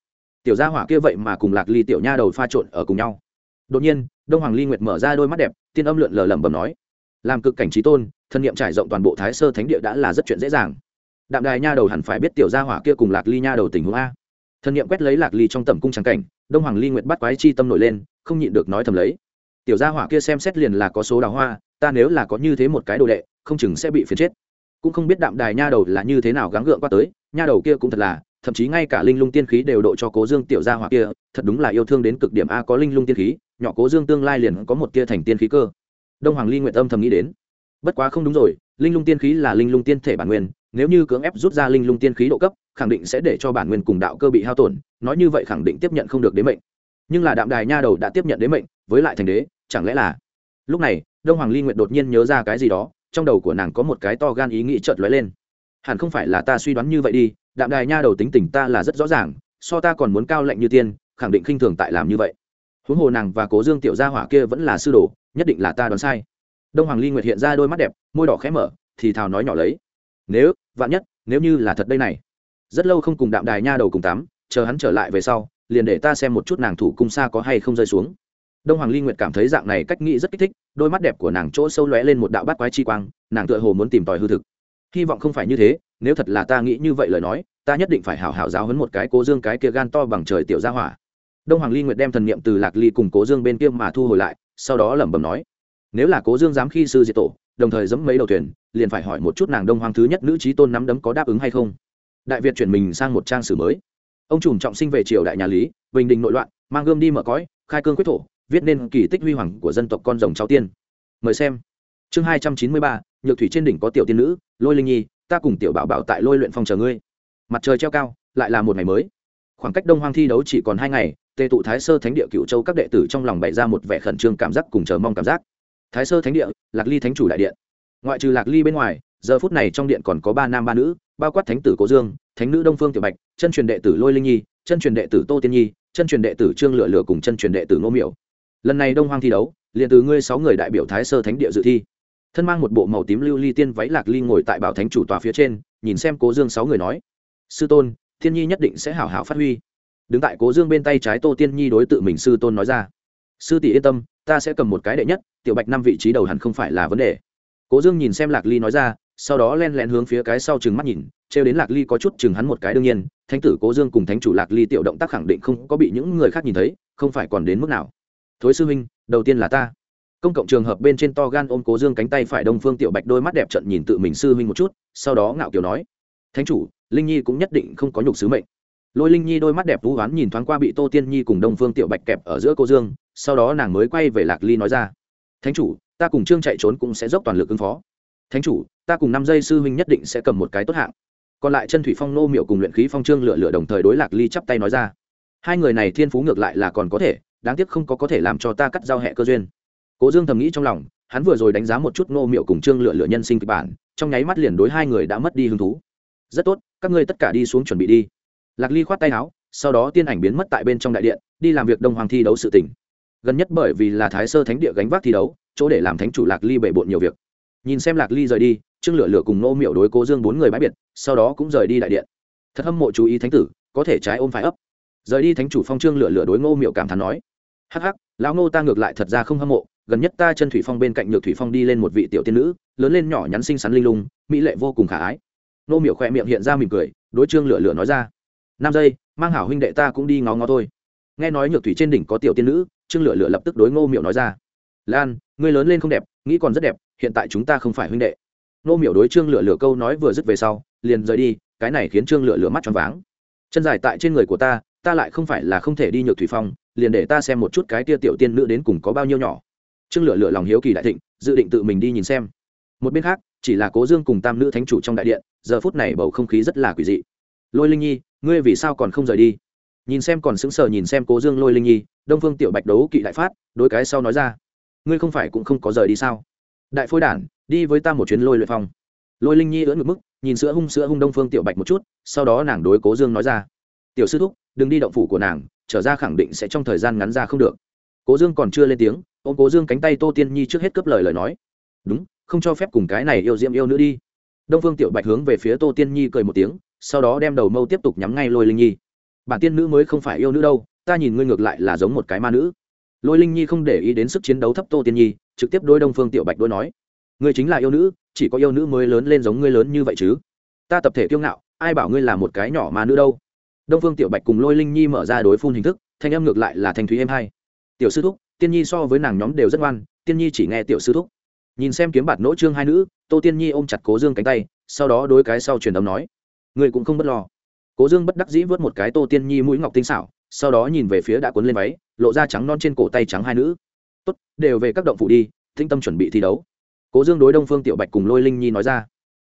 tiểu gia hỏa kia vậy mà cùng lạc ly tiểu nha đầu pha trộn ở cùng nhau. Đột nhiên, đông hoàng ly nguyệt mở ra đôi mắt đẹp, tiên âm lượn lờ lẩm bẩm nói, làm cực cảnh trí tôn, thân nhiệm trải rộng toàn bộ thái sơ thánh địa đã là rất chuyện dễ dàng. Đạm đài nha đầu hẳn phải biết tiểu gia hỏa kia cùng lạc ly nha đầu tình huống a. Thân nhiệm quét lấy lạc ly trong tầm cung trắng cảnh, đông hoàng ly nguyệt bắt quái chi tâm nổi lên, không nhịn được nói thầm lấy, tiểu gia hỏa kia xem xét liền là có số đào hoa, ta nếu là có như thế một cái đồ đệ, không chừng sẽ bị phiền chết. Cũng không biết đạm đài nha đầu là như thế nào gắng gượng qua tới, nha đầu kia cũng thật là thậm chí ngay cả linh lung tiên khí đều độ cho cố dương tiểu gia hỏa kia, thật đúng là yêu thương đến cực điểm a, có linh lung tiên khí, nhỏ cố dương tương lai liền có một tia thành tiên khí cơ. Đông hoàng ly nguyện âm thầm nghĩ đến. Bất quá không đúng rồi, linh lung tiên khí là linh lung tiên thể bản nguyên, nếu như cưỡng ép rút ra linh lung tiên khí độ cấp, khẳng định sẽ để cho bản nguyên cùng đạo cơ bị hao tổn, nói như vậy khẳng định tiếp nhận không được đế mệnh. Nhưng là đạm đài nha đầu đã tiếp nhận đế mệnh, với lại thành đế, chẳng lẽ là? Lúc này, đông hoàng ly nguyện đột nhiên nhớ ra cái gì đó, trong đầu của nàng có một cái to gan ý nghĩ chợt lóe lên. Hẳn không phải là ta suy đoán như vậy đi đạm đài nha đầu tính tình ta là rất rõ ràng, so ta còn muốn cao lệnh như tiên, khẳng định khinh thường tại làm như vậy. Huống hồ nàng và cố dương tiểu gia hỏa kia vẫn là sư đồ, nhất định là ta đoán sai. Đông hoàng ly nguyệt hiện ra đôi mắt đẹp, môi đỏ khẽ mở, thì thào nói nhỏ lấy. Nếu, vạn nhất, nếu như là thật đây này. Rất lâu không cùng đạm đài nha đầu cùng tắm, chờ hắn trở lại về sau, liền để ta xem một chút nàng thủ cung xa có hay không rơi xuống. Đông hoàng ly nguyệt cảm thấy dạng này cách nghĩ rất kích thích, đôi mắt đẹp của nàng chỗ sâu lóe lên một đạo bát quái chi quang, nàng tựa hồ muốn tìm tòi hư thực. Hy vọng không phải như thế nếu thật là ta nghĩ như vậy lời nói, ta nhất định phải hảo hảo giáo hấn một cái cố dương cái kia gan to bằng trời tiểu gia hỏa. Đông hoàng ly nguyệt đem thần niệm từ lạc ly cùng cố dương bên kia mà thu hồi lại, sau đó lẩm bẩm nói, nếu là cố dương dám khi sư diệt tổ, đồng thời dẫm mấy đầu thuyền, liền phải hỏi một chút nàng đông hoàng thứ nhất nữ trí tôn nắm đấm có đáp ứng hay không. Đại việt chuyển mình sang một trang sử mới. Ông trùm trọng sinh về triều đại nhà lý, bình định nội loạn, mang gươm đi mở cõi, khai cương quyết thổ, viết nên kỳ tích huy hoàng của dân tộc con rồng cháu tiên. Mời xem. Chương hai trăm chín mươi ba, nhược thủy trên đỉnh có tiểu tiên nữ, lôi linh nhi ta cùng tiểu bảo bảo tại lôi luyện phong chờ ngươi. Mặt trời treo cao, lại là một ngày mới. Khoảng cách đông hoang thi đấu chỉ còn hai ngày, tề tụ thái sơ thánh địa cựu châu các đệ tử trong lòng bày ra một vẻ khẩn trương cảm giác cùng chờ mong cảm giác. Thái sơ thánh địa, lạc ly thánh chủ đại điện. Ngoại trừ lạc ly bên ngoài, giờ phút này trong điện còn có ba nam ba nữ, bao quát thánh tử cố dương, thánh nữ đông phương tiểu bạch, chân truyền đệ tử lôi linh nhi, chân truyền đệ tử tô tiên nhi, chân truyền đệ tử trương lựa lựa cùng chân truyền đệ tử ngô miểu. Lần này đông hoang thi đấu, liền từ ngươi sáu người đại biểu thái sơ thánh địa dự thi thân mang một bộ màu tím lưu ly tiên váy lạc ly ngồi tại bảo thánh chủ tòa phía trên, nhìn xem cố dương sáu người nói, sư tôn, thiên nhi nhất định sẽ hảo hảo phát huy. Đứng tại cố dương bên tay trái tô tiên nhi đối tự mình sư tôn nói ra, sư tỷ yên tâm, ta sẽ cầm một cái đệ nhất, tiểu bạch năm vị trí đầu hẳn không phải là vấn đề. Cố dương nhìn xem lạc ly nói ra, sau đó len lén hướng phía cái sau chừng mắt nhìn, trêu đến lạc ly có chút chừng hắn một cái đương nhiên, thánh tử cố dương cùng thánh chủ lạc ly tiểu động tác khẳng định không có bị những người khác nhìn thấy, không phải còn đến mức nào. Thối sư huynh, đầu tiên là ta công cộng trường hợp bên trên to gan ôm cố dương cánh tay phải đông phương tiểu bạch đôi mắt đẹp trận nhìn tự mình sư huynh một chút, sau đó ngạo kiều nói, thánh chủ, linh nhi cũng nhất định không có nhục sứ mệnh. Lôi linh nhi đôi mắt đẹp vũ oán nhìn thoáng qua bị tô tiên nhi cùng đông phương tiểu bạch kẹp ở giữa cô dương, sau đó nàng mới quay về lạc ly nói ra, thánh chủ, ta cùng trương chạy trốn cũng sẽ dốc toàn lực ứng phó. Thánh chủ, ta cùng năm giây sư huynh nhất định sẽ cầm một cái tốt hạng. Còn lại chân thủy phong nô miệu cùng luyện khí phong trương lựa lựa đồng thời đối lạc ly chắp tay nói ra, hai người này thiên phú ngược lại là còn có thể, đáng tiếc không có có thể làm cho ta cắt giao hẹ cơ duyên cố dương thầm nghĩ trong lòng, hắn vừa rồi đánh giá một chút Ngô miệu cùng trương lựa lựa nhân sinh kịch bản, trong nháy mắt liền đối hai người đã mất đi hứng thú. Rất tốt, các ngươi tất cả đi xuống chuẩn bị đi. Lạc ly khoát tay áo, sau đó tiên ảnh biến mất tại bên trong đại điện, đi làm việc đông hoàng thi đấu sự tỉnh gần nhất bởi vì là thái sơ thánh địa gánh vác thi đấu, chỗ để làm thánh chủ lạc ly bể bộn nhiều việc. Nhìn xem lạc ly rời đi, trương lửa lửa cùng nô miệu đối cố dương bốn người bãi biệt, sau đó cũng rời đi đại điện. Thật hâm mộ chú ý thánh tử, có thể trái ôm phải ấp. Rời đi thánh chủ phong trương lửa lửa đối ngô miệu cảm thán nói, hắc hắc, lão ngô ta ngược lại thật ra không hâm mộ gần nhất ta chân thủy phong bên cạnh nhược thủy phong đi lên một vị tiểu tiên nữ, lớn lên nhỏ nhắn xinh xắn linh lung, mỹ lệ vô cùng khả ái. Nô miệu khỏe miệng hiện ra mỉm cười, đối trương lửa lửa nói ra năm giây mang hảo huynh đệ ta cũng đi ngó ngó thôi. Nghe nói nhược thủy trên đỉnh có tiểu tiên nữ, trương lửa lửa lập tức đối ngô miệu nói ra, lan, ngươi lớn lên không đẹp, nghĩ còn rất đẹp, hiện tại chúng ta không phải huynh đệ. Nô miệu đối trương lửa lửa câu nói vừa dứt về sau, liền rời đi, cái này khiến trương lửa lửa mắt tròn váng. Chân dài tại trên người của ta ta lại không phải là không thể đi nhược thủy phong, liền để ta xem một chút cái tia tiểu tiên nữ đến cùng có bao nhiêu nhỏ trương lửa lửa lòng hiếu kỳ đại thịnh, dự định tự mình đi nhìn xem. Một bên khác, chỉ là cố dương cùng tam nữ thánh chủ trong đại điện, giờ phút này bầu không khí rất là quỷ dị. Lôi linh nhi, ngươi vì sao còn không rời đi? Nhìn xem còn sững sờ nhìn xem cố dương lôi linh nhi, đông phương tiểu bạch đấu kỵ đại phát đôi cái sau nói ra, ngươi không phải cũng không có rời đi sao? Đại phôi đản, đi với ta một chuyến lôi luyện phong lôi linh nhi ưỡn ngực mức, nhìn sữa hung sữa hung đông phương tiểu bạch một chút, sau đó nàng đối cố dương nói ra, tiểu sư thúc, đừng đi động phủ của nàng, trở ra khẳng định sẽ trong thời gian ngắn ra không được cố dương còn chưa lên tiếng ô cố dương cánh tay tô tiên nhi trước hết cướp lời lời nói. Đúng, không cho phép cùng cái này yêu diễm yêu nữa đi. Đông phương tiểu bạch hướng về phía tô tiên nhi cười một tiếng, sau đó đem đầu mâu tiếp tục nhắm ngay lôi linh nhi. Bản tiên nữ mới không phải yêu nữ đâu, ta nhìn ngươi ngược lại là giống một cái ma nữ. Lôi linh nhi không để ý đến sức chiến đấu thấp tô tiên nhi, trực tiếp đôi đông phương tiểu bạch đôi nói, ngươi chính là yêu nữ, chỉ có yêu nữ mới lớn lên giống ngươi lớn như vậy chứ. Ta tập thể kiêu ngạo, ai bảo ngươi là một cái nhỏ ma nữ đâu. Đông phương tiểu bạch cùng lôi linh nhi mở ra đối phun hình thức, thanh em ngược lại là thanh thúy em hai tiểu sư thúc, tiên nhi so với nàng nhóm đều rất ngoan, tiên nhi chỉ nghe tiểu sư thúc. Nhìn xem kiếm bạt nỗ trương hai nữ, tô tiên nhi ôm chặt cố dương cánh tay, sau đó đối cái sau truyền âm nói người cũng không bất lo. Cố dương bất đắc dĩ vớt một cái tô tiên nhi mũi ngọc tinh xảo, sau đó nhìn về phía đã cuốn lên váy, lộ ra trắng non trên cổ tay trắng hai nữ. Tốt, đều về các động phụ đi thinh tâm chuẩn bị thi đấu. Cố dương đối đông phương tiểu bạch cùng lôi linh nhi nói ra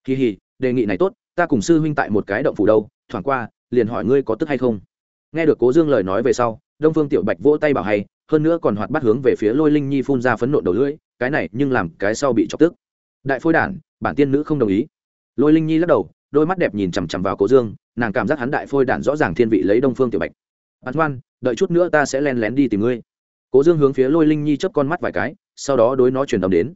kỳ hì đề nghị này tốt, ta cùng sư huynh tại một cái động phủ đâu, thoảng qua, liền hỏi ngươi có tức hay không. Nghe được cố dương lời nói về sau, đông phương tiểu bạch vỗ tay bảo hay hơn nữa còn hoạt bắt hướng về phía lôi linh nhi phun ra phấn nộ đầu lưỡi, cái này nhưng làm cái sau bị chọc tức. Đại phôi đản, bản tiên nữ không đồng ý. Lôi linh nhi lắc đầu, đôi mắt đẹp nhìn chằm chằm vào cố dương, nàng cảm giác hắn đại phôi đản rõ ràng thiên vị lấy đông phương tiểu bạch. Bắn ngoan, đợi chút nữa ta sẽ len lén đi tìm ngươi. Cố dương hướng phía lôi linh nhi chớp con mắt vài cái, sau đó đối nó truyền âm đến.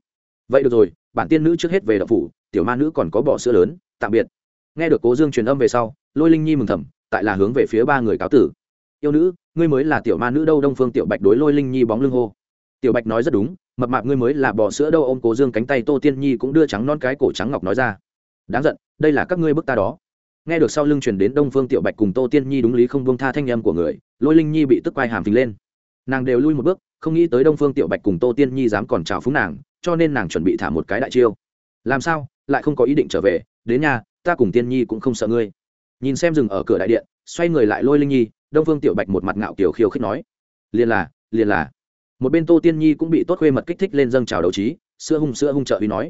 Vậy được rồi, bản tiên nữ trước hết về đậu phủ, tiểu ma nữ còn có bỏ sữa lớn, tạm biệt. Nghe được cố dương truyền âm về sau, lôi linh nhi mừng thầm, tại là hướng về phía ba người cáo tử yêu nữ, ngươi mới là tiểu ma nữ đâu. Đông phương tiểu bạch đối lôi linh nhi bóng lưng hô. Tiểu bạch nói rất đúng, mập mạp ngươi mới là bò sữa đâu. Ôm cố dương cánh tay, tô tiên nhi cũng đưa trắng non cái cổ trắng ngọc nói ra. Đáng giận, đây là các ngươi bức ta đó. Nghe được sau lưng truyền đến đông phương tiểu bạch cùng tô tiên nhi đúng lý không buông tha thanh âm của người, lôi linh nhi bị tức quay hàm phình lên. Nàng đều lui một bước, không nghĩ tới đông phương tiểu bạch cùng tô tiên nhi dám còn chào phúng nàng, cho nên nàng chuẩn bị thả một cái đại chiêu. Làm sao? Lại không có ý định trở về? Đến nhà, ta cùng tiên nhi cũng không sợ ngươi. Nhìn xem rừng ở cửa đại điện, xoay người lại lôi linh nhi đông phương tiểu bạch một mặt ngạo kiểu khiêu khích nói liền là liền là. Một bên tô tiên nhi cũng bị tốt khuê mật kích thích lên dâng trào đấu trí, sữa hung sữa hung trợ uy nói,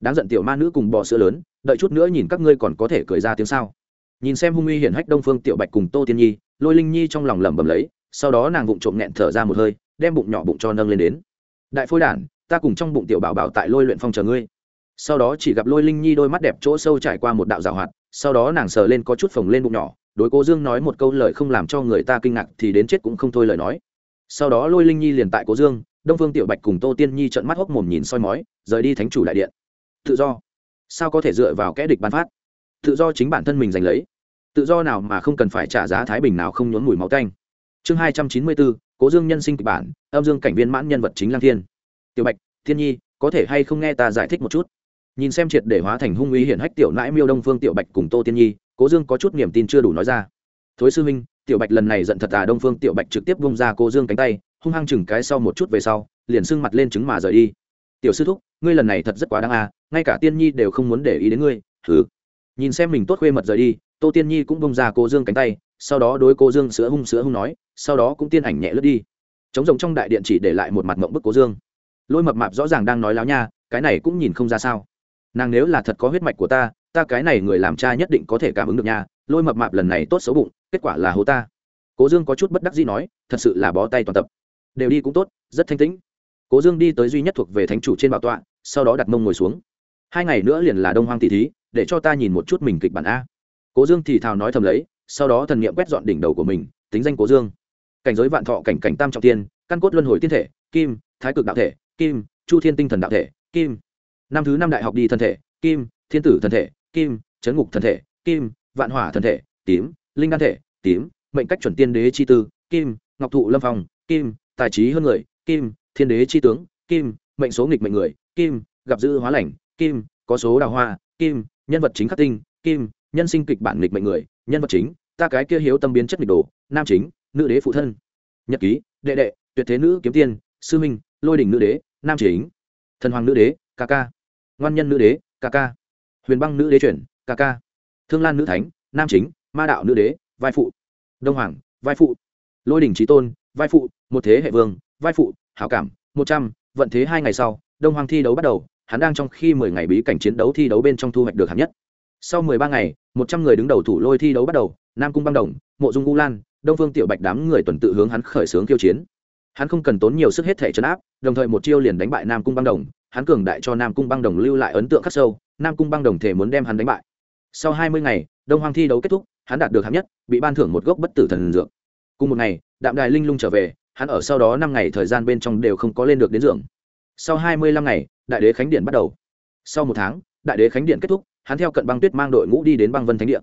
đáng giận tiểu ma nữ cùng bò sữa lớn, đợi chút nữa nhìn các ngươi còn có thể cười ra tiếng sao. Nhìn xem hung uy hiển hách đông phương tiểu bạch cùng tô tiên nhi, lôi linh nhi trong lòng lẩm bẩm lấy, sau đó nàng vụng trộm nghẹn thở ra một hơi, đem bụng nhỏ bụng cho nâng lên đến. Đại phôi đản, ta cùng trong bụng tiểu bảo bảo tại lôi luyện phong chờ ngươi. Sau đó chỉ gặp lôi linh nhi đôi mắt đẹp chỗ sâu trải qua một đạo rào hoạt sau đó nàng sờ lên có chút phồng lên bụng nhỏ, đối cố dương nói một câu lời không làm cho người ta kinh ngạc thì đến chết cũng không thôi lời nói. Sau đó lôi linh nhi liền tại cố dương, đông phương tiểu bạch cùng tô tiên nhi trận mắt hốc mồm nhìn soi mói, rời đi thánh chủ đại điện. Tự do. Sao có thể dựa vào kẽ địch ban phát? Tự do chính bản thân mình giành lấy. Tự do nào mà không cần phải trả giá thái bình nào không nhốn mùi máu canh chương hai trăm chín mươi bốn cố dương nhân sinh kịch bản, âm dương cảnh viên mãn nhân vật chính lang thiên. Tiểu bạch, thiên nhi, có thể hay không nghe ta giải thích một chút? Nhìn xem triệt để hóa thành hung uy hiển hách tiểu nãi miêu đông phương tiểu bạch cùng tô tiên nhi, cố dương có chút niềm tin chưa đủ nói ra. Thối sư huynh, tiểu bạch lần này giận thật à đông phương tiểu bạch trực tiếp bông ra cô dương cánh tay, hung hăng chừng cái sau một chút về sau, liền sưng mặt lên trứng mà rời đi. Tiểu sư thúc, ngươi lần này thật rất quá đáng à ngay cả tiên nhi đều không muốn để ý đến ngươi thử nhìn xem mình tốt khuê mật rời đi, tô tiên nhi cũng bông ra cô dương cánh tay, sau đó đối cô dương sữa hung sữa hung nói, sau đó cũng tiên ảnh nhẹ lướt đi. Trống rồng trong đại điện chỉ để lại một mặt mộng bức cố dương. Lôi mập mạp rõ ràng đang nói láo nha, cái này cũng nhìn không ra sao nàng nếu là thật có huyết mạch của ta ta cái này người làm cha nhất định có thể cảm ứng được nha, lôi mập mạp lần này tốt xấu bụng, kết quả là hố ta. Cố dương có chút bất đắc gì nói, thật sự là bó tay toàn tập. Đều đi cũng tốt, rất thanh tĩnh. Cố dương đi tới duy nhất thuộc về thánh chủ trên bảo tọa, sau đó đặt mông ngồi xuống. Hai ngày nữa liền là đông hoang tỷ thí, để cho ta nhìn một chút mình kịch bản a. Cố dương thì thào nói thầm lấy, sau đó thần nghiệm quét dọn đỉnh đầu của mình, tính danh cố dương. Cảnh giới vạn thọ, cảnh cảnh tam trọng tiên, căn cốt luân hồi tiên thể, kim, thái cực đạo thể, kim, chu thiên tinh thần đạo thể, kim năm thứ năm đại học đi thân thể, kim, thiên tử thân thể, kim, chấn ngục thân thể, kim, vạn hỏa thân thể, tím, linh đan thể, tím, mệnh cách chuẩn tiên đế chi tư, kim, ngọc thụ lâm phong, kim, tài trí hơn người, kim, thiên đế chi tướng, kim, mệnh số nghịch mệnh người, kim, gặp dữ hóa lành, kim, có số đào hoa, kim, nhân vật chính khắc tinh, kim, nhân sinh kịch bản nghịch mệnh người, nhân vật chính, ta cái kia hiếu tâm biến chất nghịch đồ, nam chính, nữ đế phụ thân. Nhật ký, đệ đệ, tuyệt thế nữ kiếm tiên, sư minh lôi đỉnh nữ đế, nam chính. Thần hoàng nữ đế, ca ca ngoan nhân nữ đế, ca ca. Huyền băng nữ đế chuyển, ca ca. Thương lan nữ thánh, nam chính, ma đạo nữ đế, vai phụ. Đông hoàng, vai phụ. Lôi đình trí tôn, vai phụ, một thế hệ vương, vai phụ, hảo cảm, một trăm, vận thế hai ngày sau, đông hoàng thi đấu bắt đầu, hắn đang trong khi mười ngày bí cảnh chiến đấu thi đấu bên trong thu hoạch được hạng nhất. Sau mười ba ngày, một trăm người đứng đầu thủ lôi thi đấu bắt đầu, nam cung băng đồng, mộ dung u lan, đông phương tiểu bạch đám người tuần tự hướng hắn khởi xướng kiêu chiến. Hắn không cần tốn nhiều sức hết thể chấn áp, đồng thời một chiêu liền đánh bại nam cung băng đồng hắn cường đại cho nam cung băng đồng lưu lại ấn tượng khắc sâu, nam cung băng đồng thể muốn đem hắn đánh bại. Sau hai mươi ngày, đông hoang thi đấu kết thúc, hắn đạt được hạng nhất, bị ban thưởng một gốc bất tử thần dược. Cùng một ngày, đạm đài linh lung trở về, hắn ở sau đó năm ngày thời gian bên trong đều không có lên được đến giường. Sau hai mươi lăm ngày, đại đế khánh điện bắt đầu. Sau một tháng, đại đế khánh điện kết thúc, hắn theo cận băng tuyết mang đội ngũ đi đến băng vân thánh điện.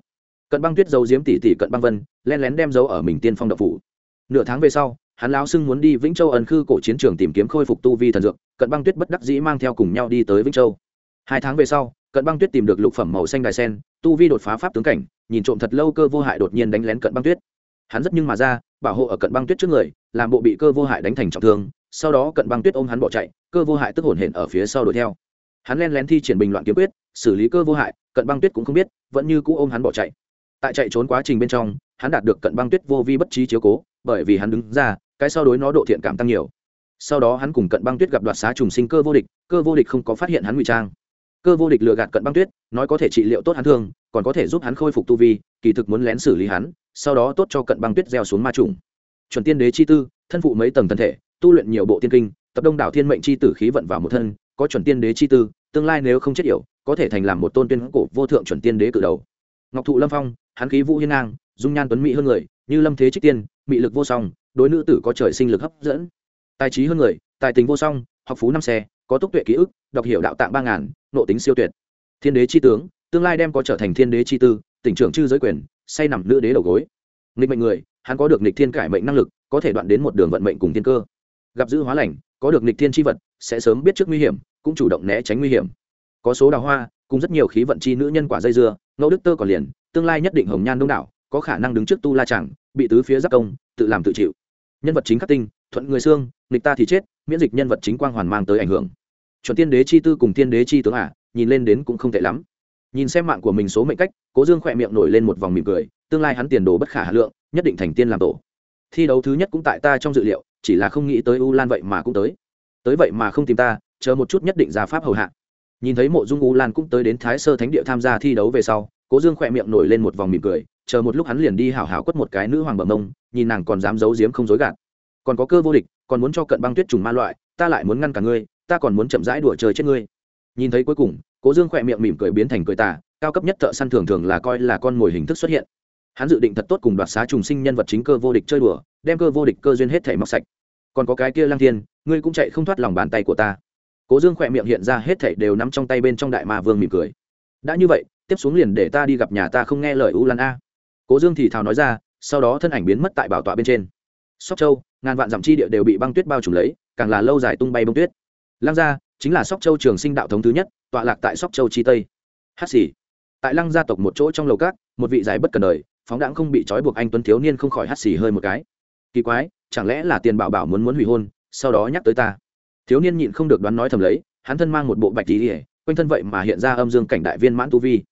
Cận băng tuyết giấu diếm tỷ tỷ cận băng vân len lén đem dấu ở mình tiên phong đậu phủ. Nửa tháng về sau hắn lão xưng muốn đi vĩnh châu ẩn khư cổ chiến trường tìm kiếm khôi phục tu vi thần dược, cận băng tuyết bất đắc dĩ mang theo cùng nhau đi tới vĩnh châu. Hai tháng về sau, cận băng tuyết tìm được lục phẩm màu xanh đài sen, tu vi đột phá pháp tướng cảnh, nhìn trộm thật lâu cơ vô hại đột nhiên đánh lén cận băng tuyết. Hắn rất nhưng mà ra, bảo hộ ở cận băng tuyết trước người, làm bộ bị cơ vô hại đánh thành trọng thương, sau đó cận băng tuyết ôm hắn bỏ chạy, cơ vô hại tức hổn hển ở phía sau đuổi theo. Hắn len lén thi triển bình loạn kiếm quyết, xử lý cơ vô hại, cận băng tuyết cũng không biết, vẫn như cũ ôm hắn bỏ chạy. Tại chạy trốn quá trình bên trong, hắn đạt được cận băng tuyết vô vi bất trí chiếu cố, bởi vì hắn đứng ra cái sau đối nó độ thiện cảm tăng nhiều. Sau đó hắn cùng cận băng tuyết gặp đoạt xá trùng sinh cơ vô địch, cơ vô địch không có phát hiện hắn ngụy trang. Cơ vô địch lừa gạt cận băng tuyết, nói có thể trị liệu tốt hắn thương, còn có thể giúp hắn khôi phục tu vi, kỳ thực muốn lén xử lý hắn, sau đó tốt cho cận băng tuyết gieo xuống ma trùng. Chuẩn tiên đế chi tư, thân phụ mấy tầng thân thể, tu luyện nhiều bộ tiên kinh, tập đông đảo thiên mệnh chi tử khí vận vào một thân, có chuẩn tiên đế chi tư, tương lai nếu không chết yểu, có thể thành làm một tôn tuyên cổ vô thượng chuẩn tiên đế cử đầu. Ngọc thụ lâm phong, hắn khí vũ hiên ngang, dung nhan tuấn mỹ hơn người, như lâm thế trích tiên, mị lực vô song đối nữ tử có trời sinh lực hấp dẫn. Tài trí hơn người, tài tình vô song, học phú năm xe, có túc tuệ ký ức, đọc hiểu đạo tạng ba ngàn, nộ tính siêu tuyệt. Thiên đế chi tướng, tương lai đem có trở thành thiên đế chi tư, tỉnh trưởng chư giới quyền, say nằm nữ đế đầu gối. Nghịch mệnh người, hắn có được nghịch thiên cải mệnh năng lực, có thể đoạn đến một đường vận mệnh cùng thiên cơ. Gặp dữ hóa lành, có được nghịch thiên chi vật, sẽ sớm biết trước nguy hiểm, cũng chủ động né tránh nguy hiểm. Có số đào hoa, cùng rất nhiều khí vận chi nữ nhân quả dây dưa, ngẫu đức tơ còn liền, tương lai nhất định hồng nhan đông đảo, có khả năng đứng trước tu la chẳng, bị tứ phía giáp công, tự làm tự chịu nhân vật chính khắc tinh, thuận người xương, nghịch ta thì chết, miễn dịch nhân vật chính quang hoàn mang tới ảnh hưởng. Chuẩn tiên đế chi tư cùng tiên đế chi tướng à nhìn lên đến cũng không tệ lắm. Nhìn xem mạng của mình số mệnh cách, cố dương khỏe miệng nổi lên một vòng mỉm cười, tương lai hắn tiền đồ bất khả hà lượng, nhất định thành tiên làm tổ. Thi đấu thứ nhất cũng tại ta trong dự liệu, chỉ là không nghĩ tới u lan vậy mà cũng tới. Tới vậy mà không tìm ta, chờ một chút nhất định ra pháp hầu hạ. Nhìn thấy mộ dung u lan cũng tới đến thái sơ thánh địa tham gia thi đấu về sau, cố dương khỏe miệng nổi lên một vòng mỉm cười chờ một lúc hắn liền đi hảo hảo quất một cái nữ hoàng bờ mông nhìn nàng còn dám giấu giếm không dối gạt. Còn có cơ vô địch, còn muốn cho cận băng tuyết trùng ma loại, ta lại muốn ngăn cả ngươi, ta còn muốn chậm rãi đùa chơi chết ngươi. Nhìn thấy cuối cùng, cố dương khỏe miệng mỉm cười biến thành cười tà, cao cấp nhất thợ săn thường thường là coi là con mồi hình thức xuất hiện. Hắn dự định thật tốt cùng đoạt xá trùng sinh nhân vật chính cơ vô địch chơi đùa, đem cơ vô địch cơ duyên hết thể mọc sạch. Còn có cái kia lang thiên, ngươi cũng chạy không thoát lòng bàn tay của ta. Cố dương khỏe miệng hiện ra hết thể đều nắm trong tay bên trong đại ma vương mỉm cười. Đã như vậy, tiếp xuống liền để ta đi gặp nhà ta không nghe lời u lan a cố dương thì thào nói ra, sau đó thân ảnh biến mất tại bảo tọa bên trên. Sóc châu, ngàn vạn dặm chi địa đều bị băng tuyết bao trùm lấy, càng là lâu dài tung bay bông tuyết. Lăng gia, chính là sóc châu trường sinh đạo thống thứ nhất, tọa lạc tại sóc châu chi tây. Hát xì. Tại lăng gia tộc một chỗ trong lầu cát một vị giải bất cần đời, phóng đãng không bị trói buộc anh tuấn thiếu niên không khỏi hát xì hơi một cái. Kỳ quái, chẳng lẽ là tiền bảo bảo muốn muốn hủy hôn, sau đó nhắc tới ta? Thiếu niên nhịn không được đoán nói thầm lấy, hắn thân mang một bộ bạch tí ỉa quanh thân vậy mà hiện ra âm dương cảnh đại viên mãn tu vi.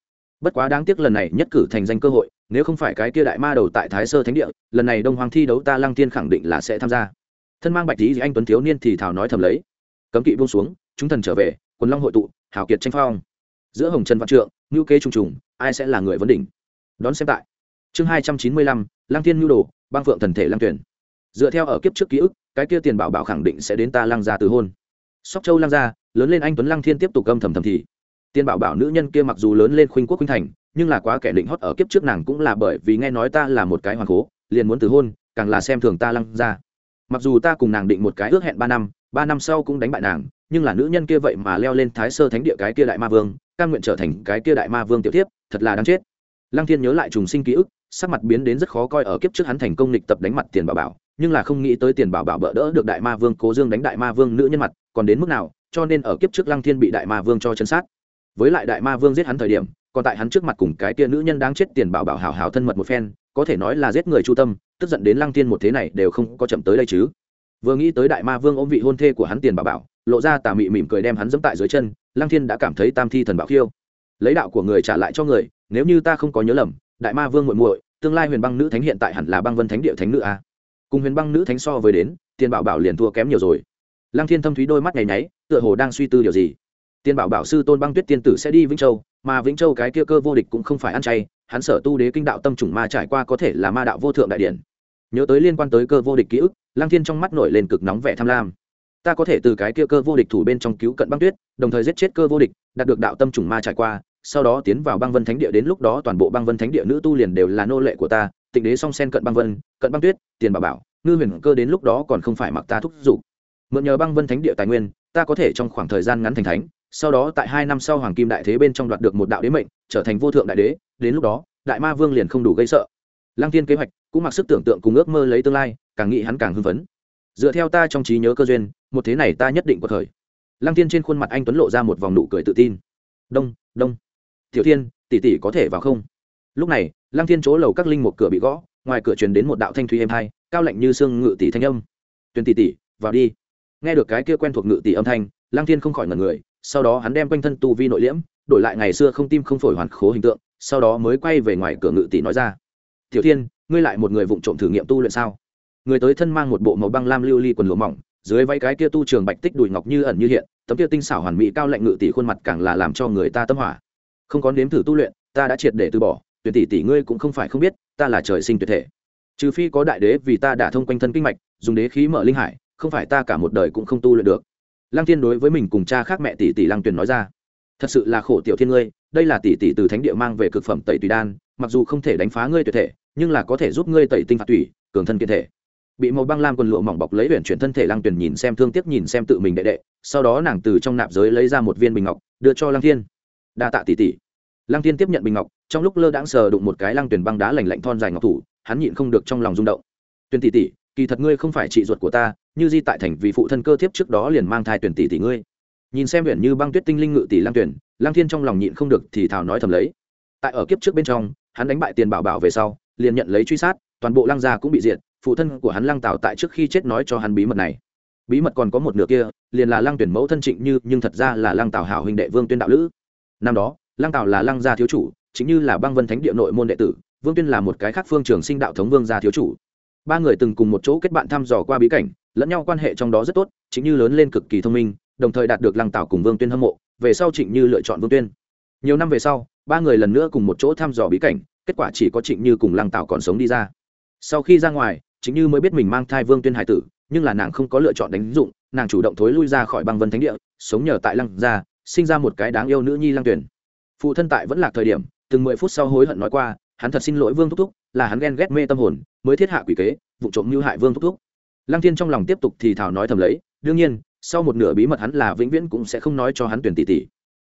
Bất quá đáng tiếc lần này nhất cử thành danh cơ hội nếu không phải cái kia đại ma đầu tại thái sơ thánh địa, lần này đông hoàng thi đấu ta lăng tiên khẳng định là sẽ tham gia. Thân mang bạch tí anh tuấn thiếu niên thì thảo nói thầm lấy. Cấm kỵ buông xuống, chúng thần trở về, quần long hội tụ hảo kiệt tranh phong. Giữa hồng trần văn trượng ngữ kế trùng trùng, ai sẽ là người vấn đỉnh? Đón xem tại. Chương hai trăm chín mươi lăm lang thiên nhu đồ, bang phượng thần thể lang tuyển. Dựa theo ở kiếp trước ký ức, cái kia tiền bảo bảo khẳng định sẽ đến ta lăng gia từ hôn. Sóc châu lăng gia, lớn lên anh tuấn lăng thiên tiếp tục âm thầm thầm thì. Tiền bảo bảo nữ nhân kia mặc dù lớn lên khuynh quốc khuynh thành nhưng là quá kẻ định hót ở kiếp trước nàng cũng là bởi vì nghe nói ta là một cái hoàng cố liền muốn từ hôn, càng là xem thường ta lăng ra. Mặc dù ta cùng nàng định một cái ước hẹn ba năm ba năm sau cũng đánh bại nàng, nhưng là nữ nhân kia vậy mà leo lên thái sơ thánh địa cái kia đại ma vương căn nguyện trở thành cái kia đại ma vương tiểu tiếp thật là đáng chết. Lăng thiên nhớ lại trùng sinh ký ức, sắc mặt biến đến rất khó coi ở kiếp trước hắn thành công lịch tập đánh mặt tiền bảo bảo, nhưng là không nghĩ tới tiền bảo bảo bỡ đỡ được đại ma vương cố dương đánh đại ma vương nữ nhân mặt, còn đến mức nào, cho nên ở kiếp trước lăng thiên bị đại ma vương cho chân sát. Với lại đại ma vương giết hắn thời điểm còn tại hắn trước mặt cùng cái kia nữ nhân đáng chết tiền bảo bảo hào hào thân mật một phen, có thể nói là giết người chu tâm, tức giận đến lăng thiên một thế này đều không có chậm tới đây chứ. Vừa nghĩ tới đại ma vương ôm vị hôn thê của hắn tiền bảo bảo, lộ ra tà mị mỉm cười đem hắn dẫm tại dưới chân, lăng thiên đã cảm thấy tam thi thần bảo khiêu. Lấy đạo của người trả lại cho người, nếu như ta không có nhớ lầm, đại ma vương muội muội, tương lai huyền băng nữ thánh hiện tại hẳn là băng vân thánh địa thánh nữ a. Cùng huyền băng nữ thánh so với đến, tiền bảo bảo liền thua kém nhiều rồi. Lăng thiên thâm thúy đôi mắt nháy nháy, tựa hồ đang suy tư điều gì tiền bảo bảo sư tôn băng tuyết tiên tử sẽ đi vĩnh châu, mà vĩnh châu cái kia cơ vô địch cũng không phải ăn chay, hắn sở tu đế kinh đạo tâm trùng ma trải qua có thể là ma đạo vô thượng đại điển. Nhớ tới liên quan tới cơ vô địch ký ức, lăng thiên trong mắt nổi lên cực nóng vẻ tham lam. Ta có thể từ cái kia cơ vô địch thủ bên trong cứu cận băng tuyết, đồng thời giết chết cơ vô địch, đạt được đạo tâm trùng ma trải qua, sau đó tiến vào băng vân thánh địa đến lúc đó toàn bộ băng vân thánh địa nữ tu liền đều là nô lệ của ta, tịnh đế song sen cận băng vân, cận băng tuyết, tiền bảo bảo, ngư huyền cơ đến lúc đó còn không phải mặc ta thúc giục. Mượn nhờ băng vân thánh địa tài nguyên, ta có thể trong khoảng thời gian ngắn thành thánh sau đó tại hai năm sau hoàng kim đại thế bên trong đoạt được một đạo đế mệnh, trở thành vô thượng đại đế, đến lúc đó, đại ma vương liền không đủ gây sợ. Lăng thiên kế hoạch, cũng mặc sức tưởng tượng cùng ước mơ lấy tương lai, càng nghĩ hắn càng hưng phấn. Dựa theo ta trong trí nhớ cơ duyên, một thế này ta nhất định có thời. Lăng thiên trên khuôn mặt anh tuấn lộ ra một vòng nụ cười tự tin. Đông đông. Tiểu thiên, tỷ tỷ có thể vào không? Lúc này, lăng thiên chỗ lầu các linh một cửa bị gõ, ngoài cửa truyền đến một đạo thanh thúy êm hai, cao lạnh như xương ngự tỷ thanh âm. Tuyền tỷ tỷ, vào đi. Nghe được cái kia quen thuộc ngự tỷ âm thanh, lăng thiên không khỏi ngẩn người sau đó hắn đem quanh thân tu vi nội liễm, đổi lại ngày xưa không tim không phổi hoàn khố hình tượng, sau đó mới quay về ngoài cửa ngự tỷ nói ra, tiểu thiên, ngươi lại một người vụng trộm thử nghiệm tu luyện sao? Người tới thân mang một bộ màu băng lam lưu ly quần lụa mỏng, dưới váy cái kia tu trường bạch tích đùi ngọc như ẩn như hiện, tấm kia tinh xảo hoàn mỹ cao lạnh ngự tỷ khuôn mặt càng là làm cho người ta tâm hỏa. Không có nếm thử tu luyện, ta đã triệt để từ bỏ, tuyển tỷ tỷ ngươi cũng không phải không biết, ta là trời sinh tuyệt thể. Trừ phi có đại đế vì ta đã thông quanh thân kinh mạch, dùng đế khí mở linh hải, không phải ta cả một đời cũng không tu luyện được lăng thiên đối với mình cùng cha khác mẹ tỷ tỷ lăng tuyền nói ra, thật sự là khổ tiểu thiên ngươi, đây là tỷ tỷ từ thánh địa mang về cực phẩm tẩy tùy đan, mặc dù không thể đánh phá ngươi tuyệt thể, nhưng là có thể giúp ngươi tẩy tinh phạt tủy, cường thân kiện thể. Bị màu băng lam quần lụa mỏng bọc lấy huyện chuyển thân thể lăng tuyền nhìn xem thương tiếc nhìn xem tự mình đệ đệ, sau đó nàng từ trong nạp giới lấy ra một viên bình ngọc, đưa cho lăng thiên. Đa tạ tỷ tỷ. Lăng thiên tiếp nhận bình ngọc, trong lúc lơ đãng sờ đụng một cái lăng tuyền băng đá lành lạnh thon dài ngọc thủ, hắn nhịn không được trong lòng rung động. Tuyền tỷ tỷ, kỳ thật ngươi không phải chị ruột của ta như di tại thành vì phụ thân cơ thiếp trước đó liền mang thai tuyển tỷ tỷ ngươi. Nhìn xem huyện như băng tuyết tinh linh ngự tỷ lang tuyển, lang thiên trong lòng nhịn không được thì thảo nói thầm lấy. Tại ở kiếp trước bên trong, hắn đánh bại tiền bảo bảo về sau, liền nhận lấy truy sát, toàn bộ lang gia cũng bị diệt, phụ thân của hắn lang tào tại trước khi chết nói cho hắn bí mật này. Bí mật còn có một nửa kia, liền là lang tuyển mẫu thân trịnh như, nhưng thật ra là lang tào hảo huynh đệ vương tuyên đạo lữ. Năm đó, lang tào là lang gia thiếu chủ chính như là băng vân thánh địa nội môn đệ tử, vương tuyên là một cái khác phương trường sinh đạo thống vương gia thiếu chủ. Ba người từng cùng một chỗ kết bạn thăm dò qua bí cảnh lẫn nhau quan hệ trong đó rất tốt chính như lớn lên cực kỳ thông minh, đồng thời đạt được lăng tảo cùng vương tuyên hâm mộ, về sau trịnh như lựa chọn vương tuyên. Nhiều năm về sau, ba người lần nữa cùng một chỗ thăm dò bí cảnh, kết quả chỉ có trịnh như cùng lăng tảo còn sống đi ra. Sau khi ra ngoài, trịnh như mới biết mình mang thai vương tuyên hải tử, nhưng là nàng không có lựa chọn đánh dụng, nàng chủ động thối lui ra khỏi băng vân thánh địa, sống nhờ tại lăng gia, sinh ra một cái đáng yêu nữ nhi lăng tuyển phụ thân tại vẫn là thời điểm, từng mười phút sau hối hận nói qua, hắn thật xin lỗi vương thúc thúc, là hắn ghen ghét mê tâm hồn, mới thiết hạ quỷ kế, vụ trộm mưu hại vương thúc thúc lăng thiên trong lòng tiếp tục thì thảo nói thầm lấy, đương nhiên, sau một nửa bí mật hắn là vĩnh viễn cũng sẽ không nói cho hắn tuyển tỷ tỷ.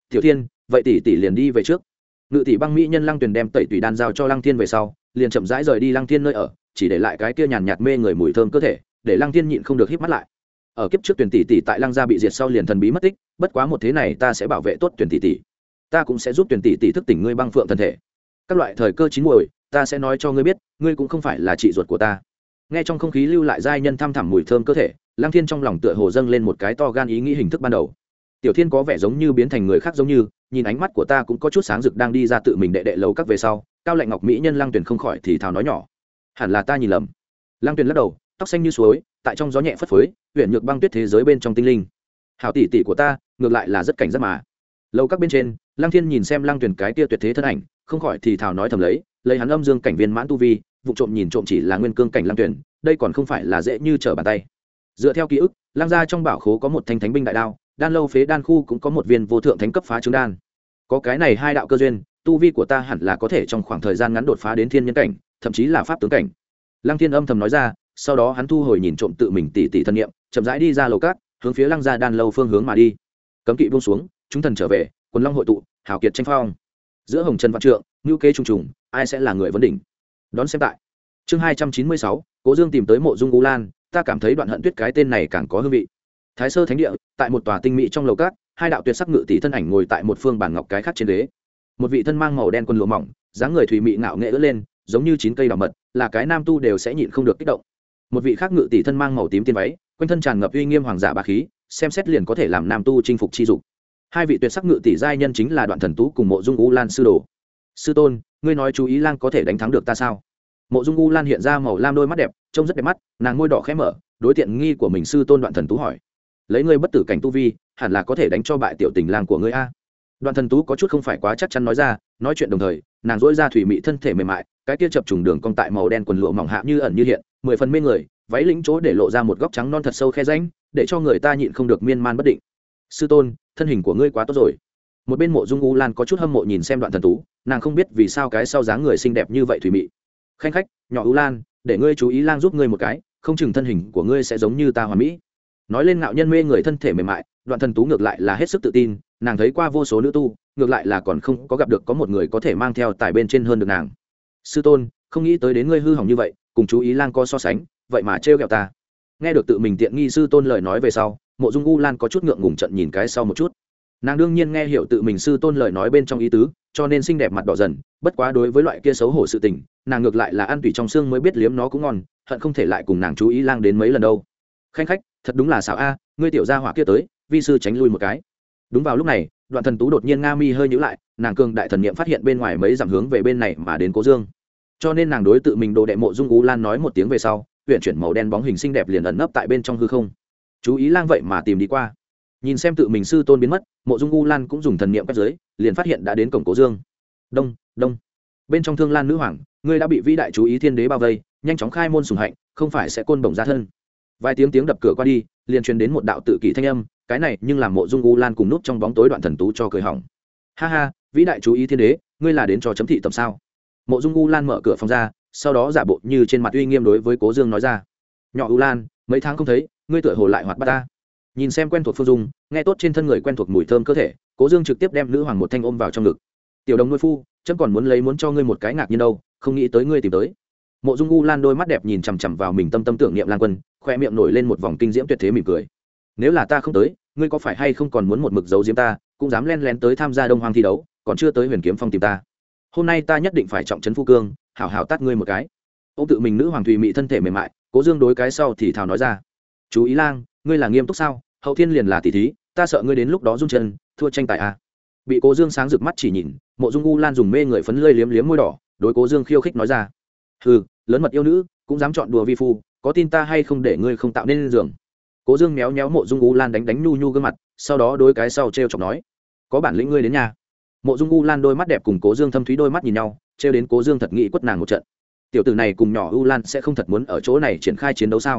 Tiểu thiên, vậy tỷ tỷ liền đi về trước. Ngự tỷ băng mỹ nhân lăng tuyền đem tẩy tùy đan giao cho lăng thiên về sau, liền chậm rãi rời đi lăng thiên nơi ở, chỉ để lại cái kia nhàn nhạt mê người mùi thơm cơ thể, để lăng thiên nhịn không được hít mắt lại. Ở kiếp trước tuyển tỷ tỷ tại lăng gia bị diệt sau liền thần bí mất tích, bất quá một thế này ta sẽ bảo vệ tốt tuyển tỷ tỷ. Ta cũng sẽ giúp tuyển tỷ tỷ thức tỉnh ngươi băng phượng thân thể. Các loại thời cơ chín muồi, ta sẽ nói cho ngươi biết, ngươi cũng không phải là chị ruột của ta nghe trong không khí lưu lại giai nhân thăm thẳm mùi thơm cơ thể lang thiên trong lòng tựa hồ dâng lên một cái to gan ý nghĩ hình thức ban đầu. Tiểu thiên có vẻ giống như biến thành người khác giống như, nhìn ánh mắt của ta cũng có chút sáng rực đang đi ra tự mình đệ đệ lầu các về sau, cao lạnh ngọc mỹ nhân lang tuyền không khỏi thì thào nói nhỏ. Hẳn là ta nhìn lầm. Lang tuyền lắc đầu, tóc xanh như suối, tại trong gió nhẹ phất phới huyện nhược băng tuyết thế giới bên trong tinh linh. Hảo tỷ tỷ của ta, ngược lại là rất cảnh giác mà. Lâu các bên trên lang thiên nhìn xem lang tuyền cái tia tuyệt thế thân ảnh, không khỏi thì thào nói thầm lấy lấy hắn âm dương cảnh viên mãn tu vi vụ trộm nhìn trộm chỉ là nguyên cương cảnh lang tuyển, đây còn không phải là dễ như trở bàn tay. Dựa theo ký ức lang gia trong bảo khố có một thanh thánh binh đại đao, đan lâu phế đan khu cũng có một viên vô thượng thánh cấp phá trứng đan. Có cái này hai đạo cơ duyên, tu vi của ta hẳn là có thể trong khoảng thời gian ngắn đột phá đến thiên nhân cảnh, thậm chí là pháp tướng cảnh. Lăng thiên âm thầm nói ra, sau đó hắn thu hồi nhìn trộm tự mình tỉ tỉ thân nhiệm chậm rãi đi ra lầu cát, hướng phía lăng gia đan lâu phương hướng mà đi. Cấm kỵ buông xuống, chúng thần trở về, quần long hội tụ, hào kiệt tranh phong. Giữa hồng trần văn trượng ngữ kế trùng trùng, ai sẽ là người vấn đỉnh? Đón xem tại. Chương hai trăm chín mươi sáu, cố dương tìm tới mộ dung u lan, ta cảm thấy đoạn hận tuyết cái tên này càng có hương vị. Thái sơ thánh địa, tại một tòa tinh mỹ trong lầu cát, hai đạo tuyệt sắc ngự tỷ thân ảnh ngồi tại một phương bàn ngọc cái khác trên đế. một vị thân mang màu đen quần lụa mỏng, dáng người thủy mị ngạo nghệ ướt lên, giống như chín cây đào mật, là cái nam tu đều sẽ nhịn không được kích động. Một vị khác ngự tỷ thân mang màu tím tiên váy, quanh thân tràn ngập uy nghiêm hoàng giả ba khí, xem xét liền có thể làm nam tu chinh phục chi dục. Hai vị tuyệt sắc ngự tỷ giai nhân chính là đoạn thần tú cùng mộ dung u lan sư đồ sư tôn, ngươi nói chú ý lan có thể đánh thắng được ta sao? Mộ dung u lan hiện ra màu lam đôi mắt đẹp, trông rất đẹp mắt, nàng môi đỏ khẽ mở, đối tiện nghi của mình sư tôn đoạn thần tú hỏi. Lấy ngươi bất tử cảnh tu vi, hẳn là có thể đánh cho bại tiểu tình lang của ngươi a. Đoạn thần tú có chút không phải quá chắc chắn nói ra, nói chuyện đồng thời, nàng dỗi ra thủy mị thân thể mềm mại, cái kia chập trùng đường cong tại màu đen quần lụa mỏng hạ như ẩn như hiện, mười phần mê người, váy lĩnh chỗ để lộ ra một góc trắng non thật sâu khe ránh để cho người ta nhịn không được miên man bất định. Sư tôn, thân hình của ngươi quá tốt rồi một bên mộ dung u lan có chút hâm mộ nhìn xem đoạn thần tú, nàng không biết vì sao cái sau dáng người xinh đẹp như vậy thủy mị. Khanh khách, nhỏ u lan, để ngươi chú ý lang giúp ngươi một cái, không chừng thân hình của ngươi sẽ giống như ta hoàn mỹ. Nói lên ngạo nhân mê người thân thể mềm mại, đoạn thần tú ngược lại là hết sức tự tin, nàng thấy qua vô số nữ tu, ngược lại là còn không có gặp được có một người có thể mang theo tài bên trên hơn được nàng. Sư tôn, không nghĩ tới đến ngươi hư hỏng như vậy, cùng chú ý lang có so sánh, vậy mà trêu ghẹo ta. Nghe được tự mình tiện nghi sư tôn lời nói về sau, mộ dung u lan có chút ngượng ngùng trận nhìn cái sau một chút nàng đương nhiên nghe hiểu tự mình sư tôn lời nói bên trong ý tứ, cho nên xinh đẹp mặt đỏ dần, bất quá đối với loại kia xấu hổ sự tình, nàng ngược lại là ăn tủy trong xương mới biết liếm nó cũng ngon, hận không thể lại cùng nàng chú ý lang đến mấy lần đâu. Khanh khách, thật đúng là xảo a, ngươi tiểu gia hỏa kia tới, vi sư tránh lui một cái. Đúng vào lúc này, đoạn thần tú đột nhiên nga mi hơi nhữ lại, nàng cường đại thần niệm phát hiện bên ngoài mấy dặm hướng về bên này mà đến cố dương. Cho nên nàng đối tự mình đồ đệ mộ dung ú lan nói một tiếng về sau, huyện chuyển màu đen bóng hình xinh đẹp liền ẩn nấp tại bên trong hư không. Chú ý lang vậy mà tìm đi qua. Nhìn xem tự mình sư tôn biến mất mộ dung u lan cũng dùng thần niệm quét dưới liền phát hiện đã đến cổng cố dương. Đông đông. Bên trong thương lan nữ hoàng, ngươi đã bị vĩ đại chú ý thiên đế bao vây, nhanh chóng khai môn sùng hạnh, không phải sẽ côn bổng ra thân. Vài tiếng tiếng đập cửa qua đi, liền truyền đến một đạo tự kỷ thanh âm, cái này nhưng làm mộ dung u lan cùng nút trong bóng tối đoạn thần tú cho cười hỏng. Ha ha, vĩ đại chú ý thiên đế, ngươi là đến cho chấm thị tầm sao? Mộ dung u lan mở cửa phòng ra, sau đó giả bộ như trên mặt uy nghiêm đối với cố dương nói ra. Nhỏ u lan, mấy tháng không thấy, ngươi tựa hồ lại hoạt bát ta nhìn xem quen thuộc phương dung, nghe tốt trên thân người quen thuộc mùi thơm cơ thể, cố dương trực tiếp đem nữ hoàng một thanh ôm vào trong ngực. Tiểu đồng nuôi phu, chấm còn muốn lấy muốn cho ngươi một cái ngạc nhiên đâu, không nghĩ tới ngươi tìm tới. Mộ dung u lan đôi mắt đẹp nhìn chằm chằm vào mình tâm tâm tưởng niệm lan quân khoe miệng nổi lên một vòng kinh diễm tuyệt thế mỉm cười. Nếu là ta không tới, ngươi có phải hay không còn muốn một mực giấu diếm ta, cũng dám len lén tới tham gia đông hoàng thi đấu, còn chưa tới huyền kiếm phong tìm ta. Hôm nay ta nhất định phải trọng trấn phu cương, hảo hảo tát ngươi một cái. Ô tự mình nữ hoàng thùy mị thân thể mềm mại, cố dương đối cái sau thì thào nói ra. Chú ý lang ngươi là nghiêm túc sao? Hậu thiên liền là tỷ thí, ta sợ ngươi đến lúc đó run chân, thua tranh tài à. bị cố dương sáng rực mắt chỉ nhìn, mộ dung u lan dùng mê người phấn lơi liếm liếm môi đỏ, đối cố dương khiêu khích nói ra. Ừ lớn mật yêu nữ, cũng dám chọn đùa vi phu, có tin ta hay không để ngươi không tạo nên giường? Cố dương méo méo mộ dung u lan đánh đánh nhu nhu gương mặt, sau đó đôi cái sau t r e o chọc nói. Có bản lĩnh ngươi đến nhà. Mộ dung u lan đôi mắt đẹp cùng cố dương thâm thúy đôi mắt nhìn nhau t r e o đến cố dương thật nghĩ quất nàng một trận. Tiểu tử này cùng nhỏ u lan sẽ không thật muốn ở chỗ này triển khai chiến đấu sao?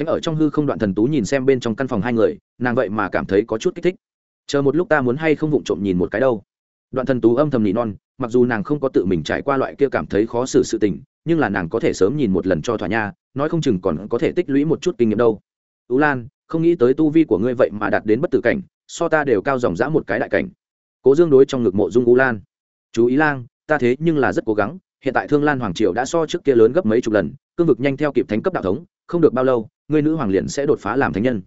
Tránh ở trong hư không đoạn thần tú nhìn xem bên trong căn phòng hai người, nàng vậy mà cảm thấy có chút kích thích. Chờ một lúc ta muốn hay không vụng trộm nhìn một cái đâu. Đoạn thần tú âm thầm nỉ non, mặc dù nàng không có tự mình trải qua loại kia cảm thấy khó xử sự tình, nhưng là nàng có thể sớm nhìn một lần cho thỏa nha, nói không chừng còn có thể tích lũy một chút kinh nghiệm đâu. Tú lan, không nghĩ tới tu vi của ngươi vậy mà đạt đến bất tử cảnh, so ta đều cao dòng dã một cái đại cảnh. Cố dương đối trong ngực mộ dung u lan. Chú ý lang, ta thế nhưng là rất cố gắng, hiện tại thương lan hoàng triều đã so trước kia lớn gấp mấy chục lần, cương vực nhanh theo kịp thánh cấp đạo thống, không được bao lâu ngươi nữ hoàng liền sẽ đột phá làm thánh nhân.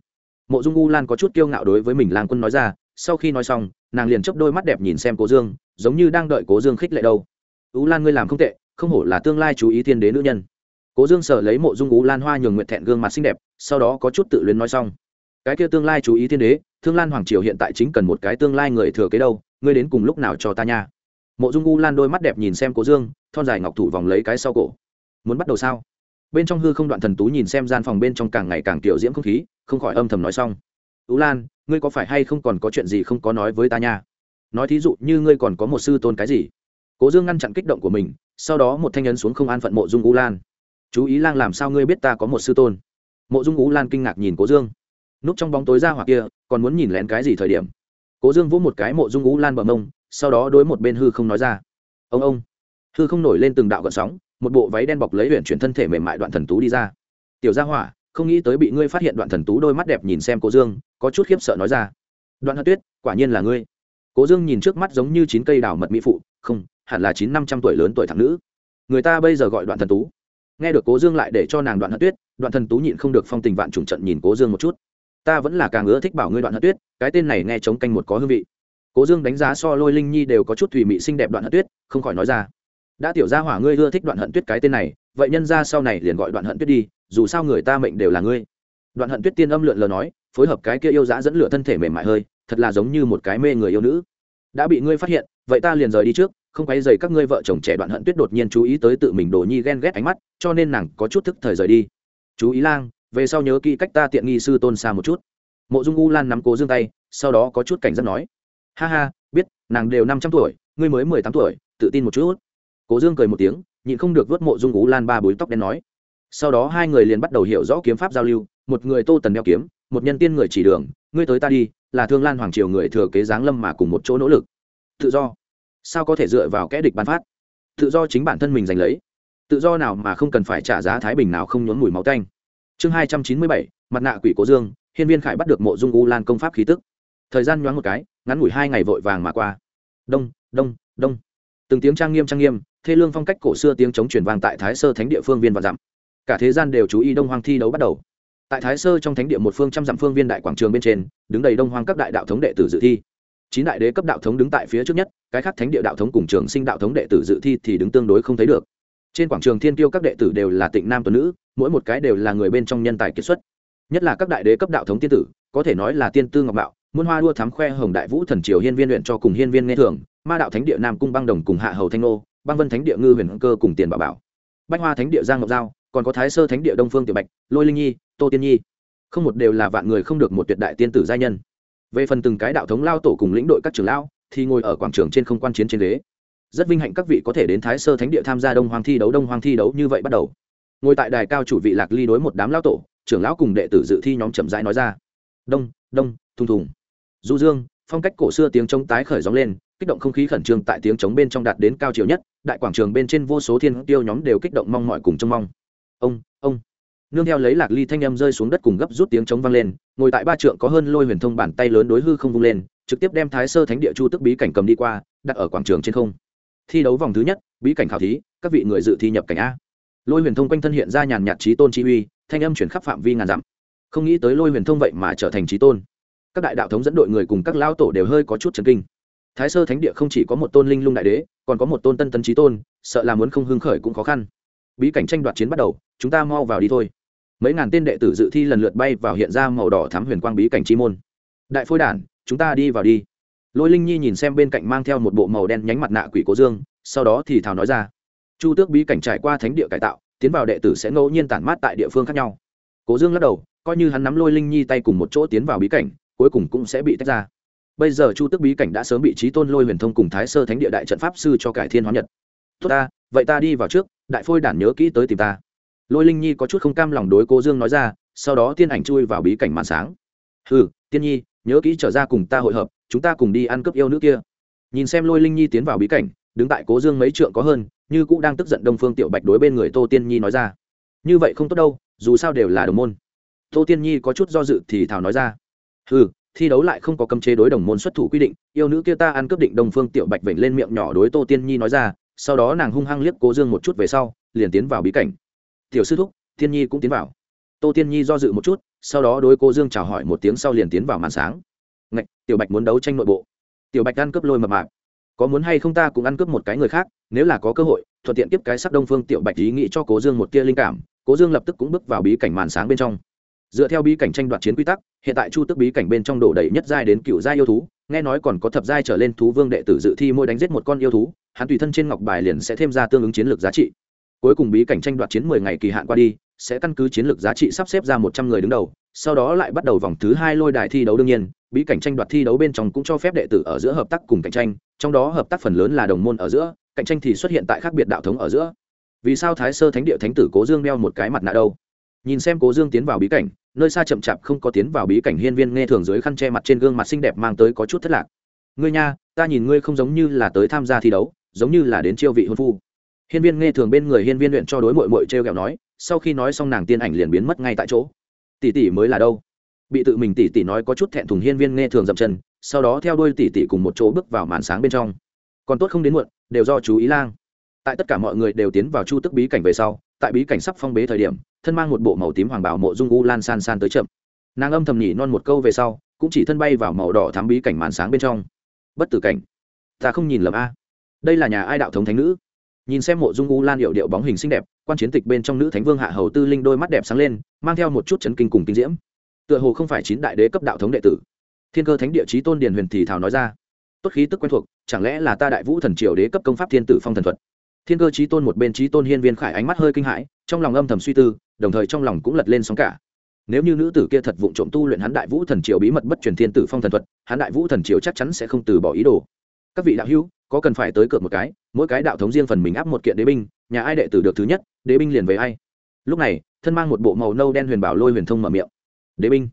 Mộ dung u lan có chút kiêu ngạo đối với mình lang quân nói ra, sau khi nói xong, nàng liền chấp đôi mắt đẹp nhìn xem cố dương, giống như đang đợi cố dương khích lệ đâu. U lan ngươi làm không tệ, không hổ là tương lai chú ý thiên đế nữ nhân. Cố dương sở lấy mộ dung U lan hoa nhường nguyện thẹn gương mặt xinh đẹp, sau đó có chút tự luyến nói xong. Cái kia tương lai chú ý thiên đế, thương lan hoàng triều hiện tại chính cần một cái tương lai người thừa kế đâu, ngươi đến cùng lúc nào cho ta nha? Mộ dung u lan đôi mắt đẹp nhìn xem cố dương, thon dài ngọc thủ vòng lấy cái sau cổ. Muốn bắt đầu sao? Bên trong hư không đoạn thần tú nhìn xem gian phòng bên trong càng ngày càng kiểu diễm không khí, không khỏi âm thầm nói xong. Tú lan, ngươi có phải hay không còn có chuyện gì không có nói với ta nha? Nói thí dụ như ngươi còn có một sư tôn cái gì? Cố dương ngăn chặn kích động của mình, sau đó một thanh nhân xuống không an phận mộ dung u lan. Chú ý lang, làm sao ngươi biết ta có một sư tôn? Mộ dung u lan kinh ngạc nhìn cố dương. Núp trong bóng tối ra hoặc kia, còn muốn nhìn lén cái gì thời điểm? Cố dương vỗ một cái mộ dung u lan bờ mông, sau đó đối một bên hư không nói ra. Ông ông. Hư không nổi lên từng đạo gợn sóng một bộ váy đen bọc lấy huyện chuyển thân thể mềm mại đoạn thần tú đi ra. Tiểu gia hỏa, không nghĩ tới bị ngươi phát hiện đoạn thần tú đôi mắt đẹp nhìn xem cố dương, có chút khiếp sợ nói ra. Đoạn hận tuyết, quả nhiên là ngươi. Cố dương nhìn trước mắt giống như chín cây đào mật mỹ phụ, không, hẳn là chín năm trăm tuổi lớn tuổi thằng nữ. Người ta bây giờ gọi đoạn thần tú. Nghe được cố dương lại để cho nàng đoạn hận tuyết, đoạn thần tú nhịn không được phong tình vạn trùng trận nhìn cố dương một chút. Ta vẫn là càng ưa thích bảo ngươi đoạn hận tuyết, cái tên này nghe chống canh một có hương vị. Cố dương đánh giá so lôi linh nhi đều có chút thùy mị xinh đẹp đoạn hận tuyết, không khỏi nói ra đã tiểu ra hỏa ngươi ưa thích đoạn hận tuyết cái tên này, vậy nhân ra sau này liền gọi đoạn hận tuyết đi, dù sao người ta mệnh đều là ngươi. Đoạn hận tuyết tiên âm lượn lờ nói, phối hợp cái kia yêu dã dẫn lửa thân thể mềm mại hơi, thật là giống như một cái mê người yêu nữ. Đã bị ngươi phát hiện, vậy ta liền rời đi trước, không quay dày các ngươi vợ chồng trẻ đoạn hận tuyết đột nhiên chú ý tới tự mình đồ nhi ghen ghét ánh mắt, cho nên nàng có chút thức thời rời đi. Chú ý lang, về sau nhớ kỹ cách ta tiện nghi sư tôn xa một chút. Mộ dung u lan nắm cố dương tay, sau đó có chút cảnh giác nói, ha ha, biết, nàng đều năm trăm tuổi, ngươi mới mười tám tuổi, tự tin một chút cố dương cười một tiếng, nhịn không được vớt mộ dung u lan ba búi tóc đen nói. Sau đó hai người liền bắt đầu hiểu rõ kiếm pháp giao lưu, một người tô tần đeo kiếm, một nhân tiên người chỉ đường, ngươi tới ta đi, là thương lan hoàng triều người thừa kế giáng lâm mà cùng một chỗ nỗ lực. Tự do. Sao có thể dựa vào kẽ địch ban phát? Tự do chính bản thân mình giành lấy. Tự do nào mà không cần phải trả giá thái bình nào không nhốn mùi máu tanh. Chương hai trăm chín mươi bảy, mặt nạ quỷ cố dương, hiên viên khải bắt được mộ dung u lan công pháp khí tức. Thời gian nhoáng một cái, ngắn ngủi hai ngày vội vàng mà qua. Đông đông đông. Từng tiếng trang nghiêm trang nghiêm thê lương phong cách cổ xưa tiếng chống truyền vang tại thái sơ thánh địa phương viên và dặm. Cả thế gian đều chú ý đông hoang thi đấu bắt đầu. Tại thái sơ trong thánh địa một phương trăm dặm phương viên đại quảng trường bên trên, đứng đầy đông hoang các đại đạo thống đệ tử dự thi. Chín đại đế cấp đạo thống đứng tại phía trước nhất, cái khác thánh địa đạo thống cùng trường sinh đạo thống đệ tử dự thi thì đứng tương đối không thấy được. Trên quảng trường thiên tiêu các đệ tử đều là tịnh nam tuần nữ, mỗi một cái đều là người bên trong nhân tài kiệt xuất. Nhất là các đại đế cấp đạo thống tiên tử, có thể nói là tiên tư ngọc bạo muôn hoa đua thám khoe hồng đại vũ thần triều hiên viên luyện cho cùng hiên viên nghe thường, ma đạo thánh địa nam cung băng đồng cùng hạ hầu thanh nô băng vân thánh địa ngư huyền cơ cùng tiền bảo bảo. Bách hoa thánh địa giang ngọc giao, còn có thái sơ thánh địa đông phương tiểu bạch, lôi linh nhi, tô tiên nhi. Không một đều là vạn người không được một tuyệt đại tiên tử gia nhân. Về phần từng cái đạo thống lao tổ cùng lĩnh đội các trường lao thì ngồi ở quảng trường trên không quan chiến trên ghế. Rất vinh hạnh các vị có thể đến thái sơ thánh địa tham gia đông hoàng thi đấu, đông hoàng thi đấu như vậy bắt đầu. Ngồi tại đài cao chủ vị lạc ly đối một đám lao tổ, trưởng lão cùng đệ tử dự thi nhóm chậm rãi nói ra. Đông đông, thùng thùng. Du dương, phong cách cổ xưa tiếng trống tái khởi gióng lên, kích động không khí khẩn trương tại tiếng trống bên trong đạt đến cao chiều nhất đại quảng trường bên trên vô số thiên tiêu nhóm đều kích động mong mọi cùng trông mong. Ông ông. Nương theo lấy lạc ly thanh âm rơi xuống đất cùng gấp rút tiếng trống vang lên, ngồi tại ba trượng có hơn lôi huyền thông bàn tay lớn đối hư không vung lên, trực tiếp đem thái sơ thánh địa chu tức bí cảnh cầm đi qua, đặt ở quảng trường trên không. Thi đấu vòng thứ nhất, bí cảnh khảo thí, các vị người dự thi nhập cảnh a. Lôi huyền thông quanh thân hiện ra nhàn nhạt trí tôn chi uy, thanh âm chuyển khắp phạm vi ngàn dặm. Không nghĩ tới lôi huyền thông vậy mà trở thành trí tôn. Các đại đạo thống dẫn đội người cùng các lao tổ đều hơi có chút chấn kinh. Thái sơ thánh địa không chỉ có một tôn linh lung đại đế còn có một tôn tân tân trí tôn, sợ là muốn không hưng khởi cũng khó khăn. Bí cảnh tranh đoạt chiến bắt đầu, chúng ta mau vào đi thôi. Mấy ngàn tên đệ tử dự thi lần lượt bay vào hiện ra màu đỏ thám huyền quang bí cảnh chi môn. Đại phôi đản, chúng ta đi vào đi. Lôi linh nhi nhìn xem bên cạnh mang theo một bộ màu đen nhánh mặt nạ quỷ cố dương, sau đó thì thào nói ra. Chu tước bí cảnh trải qua thánh địa cải tạo, tiến vào đệ tử sẽ ngẫu nhiên tản mát tại địa phương khác nhau. Cố dương lắc đầu, coi như hắn nắm lôi linh nhi tay cùng một chỗ tiến vào bí cảnh, cuối cùng cũng sẽ bị tách ra bây giờ chu tước bí cảnh đã sớm bị trí tôn lôi huyền thông cùng thái sơ thánh địa đại trận pháp sư cho cải thiên hóa nhật. Tốt ta, vậy ta đi vào trước, đại phôi đản nhớ kỹ tới tìm ta. Lôi linh nhi có chút không cam lòng đối cố dương nói ra, sau đó tiên ảnh chui vào bí cảnh màn sáng. Ừ tiên nhi, nhớ kỹ trở ra cùng ta hội hợp, chúng ta cùng đi ăn cướp yêu nữ kia. Nhìn xem lôi linh nhi tiến vào bí cảnh, đứng tại cố dương mấy trượng có hơn, như cũng đang tức giận đông phương tiểu bạch đối bên người tô tiên nhi nói ra. Như vậy không tốt đâu, dù sao đều là đồng môn. Tô tiên nhi có chút do dự thì thảo nói ra. Ừ thi đấu lại không có cấm chế đối đồng môn xuất thủ quy định, yêu nữ kia ta ăn cướp định đông phương tiểu bạch vểnh lên miệng nhỏ đối tô tiên nhi nói ra, sau đó nàng hung hăng liếc cố dương một chút về sau, liền tiến vào bí cảnh. Tiểu sư thúc, tiên nhi cũng tiến vào. Tô tiên nhi do dự một chút, sau đó đối cô dương chào hỏi một tiếng sau liền tiến vào màn sáng. Ngạch, tiểu bạch muốn đấu tranh nội bộ. Tiểu bạch ăn cướp lôi mập mạp. Có muốn hay không ta cũng ăn cướp một cái người khác, nếu là có cơ hội, thuận tiện tiếp cái sắc đông phương tiểu bạch ý nghĩ cho cố dương một tia linh cảm. Cố dương lập tức cũng bước vào bí cảnh màn sáng bên trong dựa theo bí cảnh tranh đoạt chiến quy tắc, hiện tại chu tức bí cảnh bên trong đổ đầy nhất giai đến cựu giai yêu thú, nghe nói còn có thập giai trở lên thú vương đệ tử dự thi mỗi đánh giết một con yêu thú, hắn tùy thân trên ngọc bài liền sẽ thêm ra tương ứng chiến lược giá trị. Cuối cùng bí cảnh tranh đoạt chiến mười ngày kỳ hạn qua đi, sẽ căn cứ chiến lược giá trị sắp xếp ra một trăm người đứng đầu, sau đó lại bắt đầu vòng thứ hai lôi đài thi đấu đương nhiên, bí cảnh tranh đoạt thi đấu bên trong cũng cho phép đệ tử ở giữa hợp tác cùng cạnh tranh, trong đó hợp tác phần lớn là đồng môn ở giữa, cạnh tranh thì xuất hiện tại khác biệt đạo thống ở giữa. Vì sao thái sơ thánh địa thánh tử cố dương đeo một cái mặt nạ đâu? Nhìn xem cố dương tiến vào bí cảnh nơi xa chậm chạp không có tiến vào bí cảnh hiên viên nghe thường dưới khăn che mặt trên gương mặt xinh đẹp mang tới có chút thất lạc. Ngươi nha, ta nhìn ngươi không giống như là tới tham gia thi đấu, giống như là đến chiêu vị hôn phu. Hiên viên nghe thường bên người hiên viên luyện cho đối mội mội t r e o g ẹ o nói, sau khi nói xong nàng tiên ảnh liền biến mất ngay tại chỗ. Tỷ tỷ mới là đâu? Bị tự mình tỷ tỷ nói có chút thẹn thùng hiên viên nghe thường dậm chân, sau đó theo đôi tỷ tỷ cùng một chỗ bước vào màn sáng bên trong. Còn tốt không đến muộn, đều do chú ý lang. Tại tất cả mọi người đều tiến vào chu tức bí cảnh về sau, tại bí cảnh sắp phong bế thời điểm thân mang một bộ màu tím hoàng bảo mộ dung u lan san san tới chậm. Nàng âm thầm nhỉ non một câu về sau, cũng chỉ thân bay vào màu đỏ thám bí cảnh màn sáng bên trong. Bất tử cảnh. Ta không nhìn lầm a. Đây là nhà ai đạo thống thánh nữ? Nhìn xem mộ dung u lan hiệu điệu bóng hình xinh đẹp, quan chiến tịch bên trong nữ thánh vương hạ hầu tư linh đôi mắt đẹp sáng lên, mang theo một chút chấn kinh cùng kinh diễm. Tựa hồ không phải chín đại đế cấp đạo thống đệ tử. Thiên cơ thánh địa chí tôn điền huyền thì thảo nói ra. Tốt khí tức quen thuộc, chẳng lẽ là ta đại vũ thần triều đế cấp công pháp thiên tử phong thần thuật? Thiên cơ chí tôn một bên chí tôn hiên viên khải ánh mắt hơi kinh hãi, trong lòng âm thầm suy tư đồng thời trong lòng cũng lật lên sóng cả. Nếu như nữ tử kia thật vụng trộm tu luyện hắn đại vũ thần triều bí mật bất truyền thiên tử phong thần thuật, hắn đại vũ thần triều chắc chắn sẽ không từ bỏ ý đồ. Các vị đạo hữu, có cần phải tới cược một cái, mỗi cái đạo thống riêng phần mình áp một kiện đế binh, nhà ai đệ tử được thứ nhất, đế binh liền về ai? Lúc này, thân mang một bộ màu nâu đen huyền bảo lôi huyền thông mở miệng. Đế binh,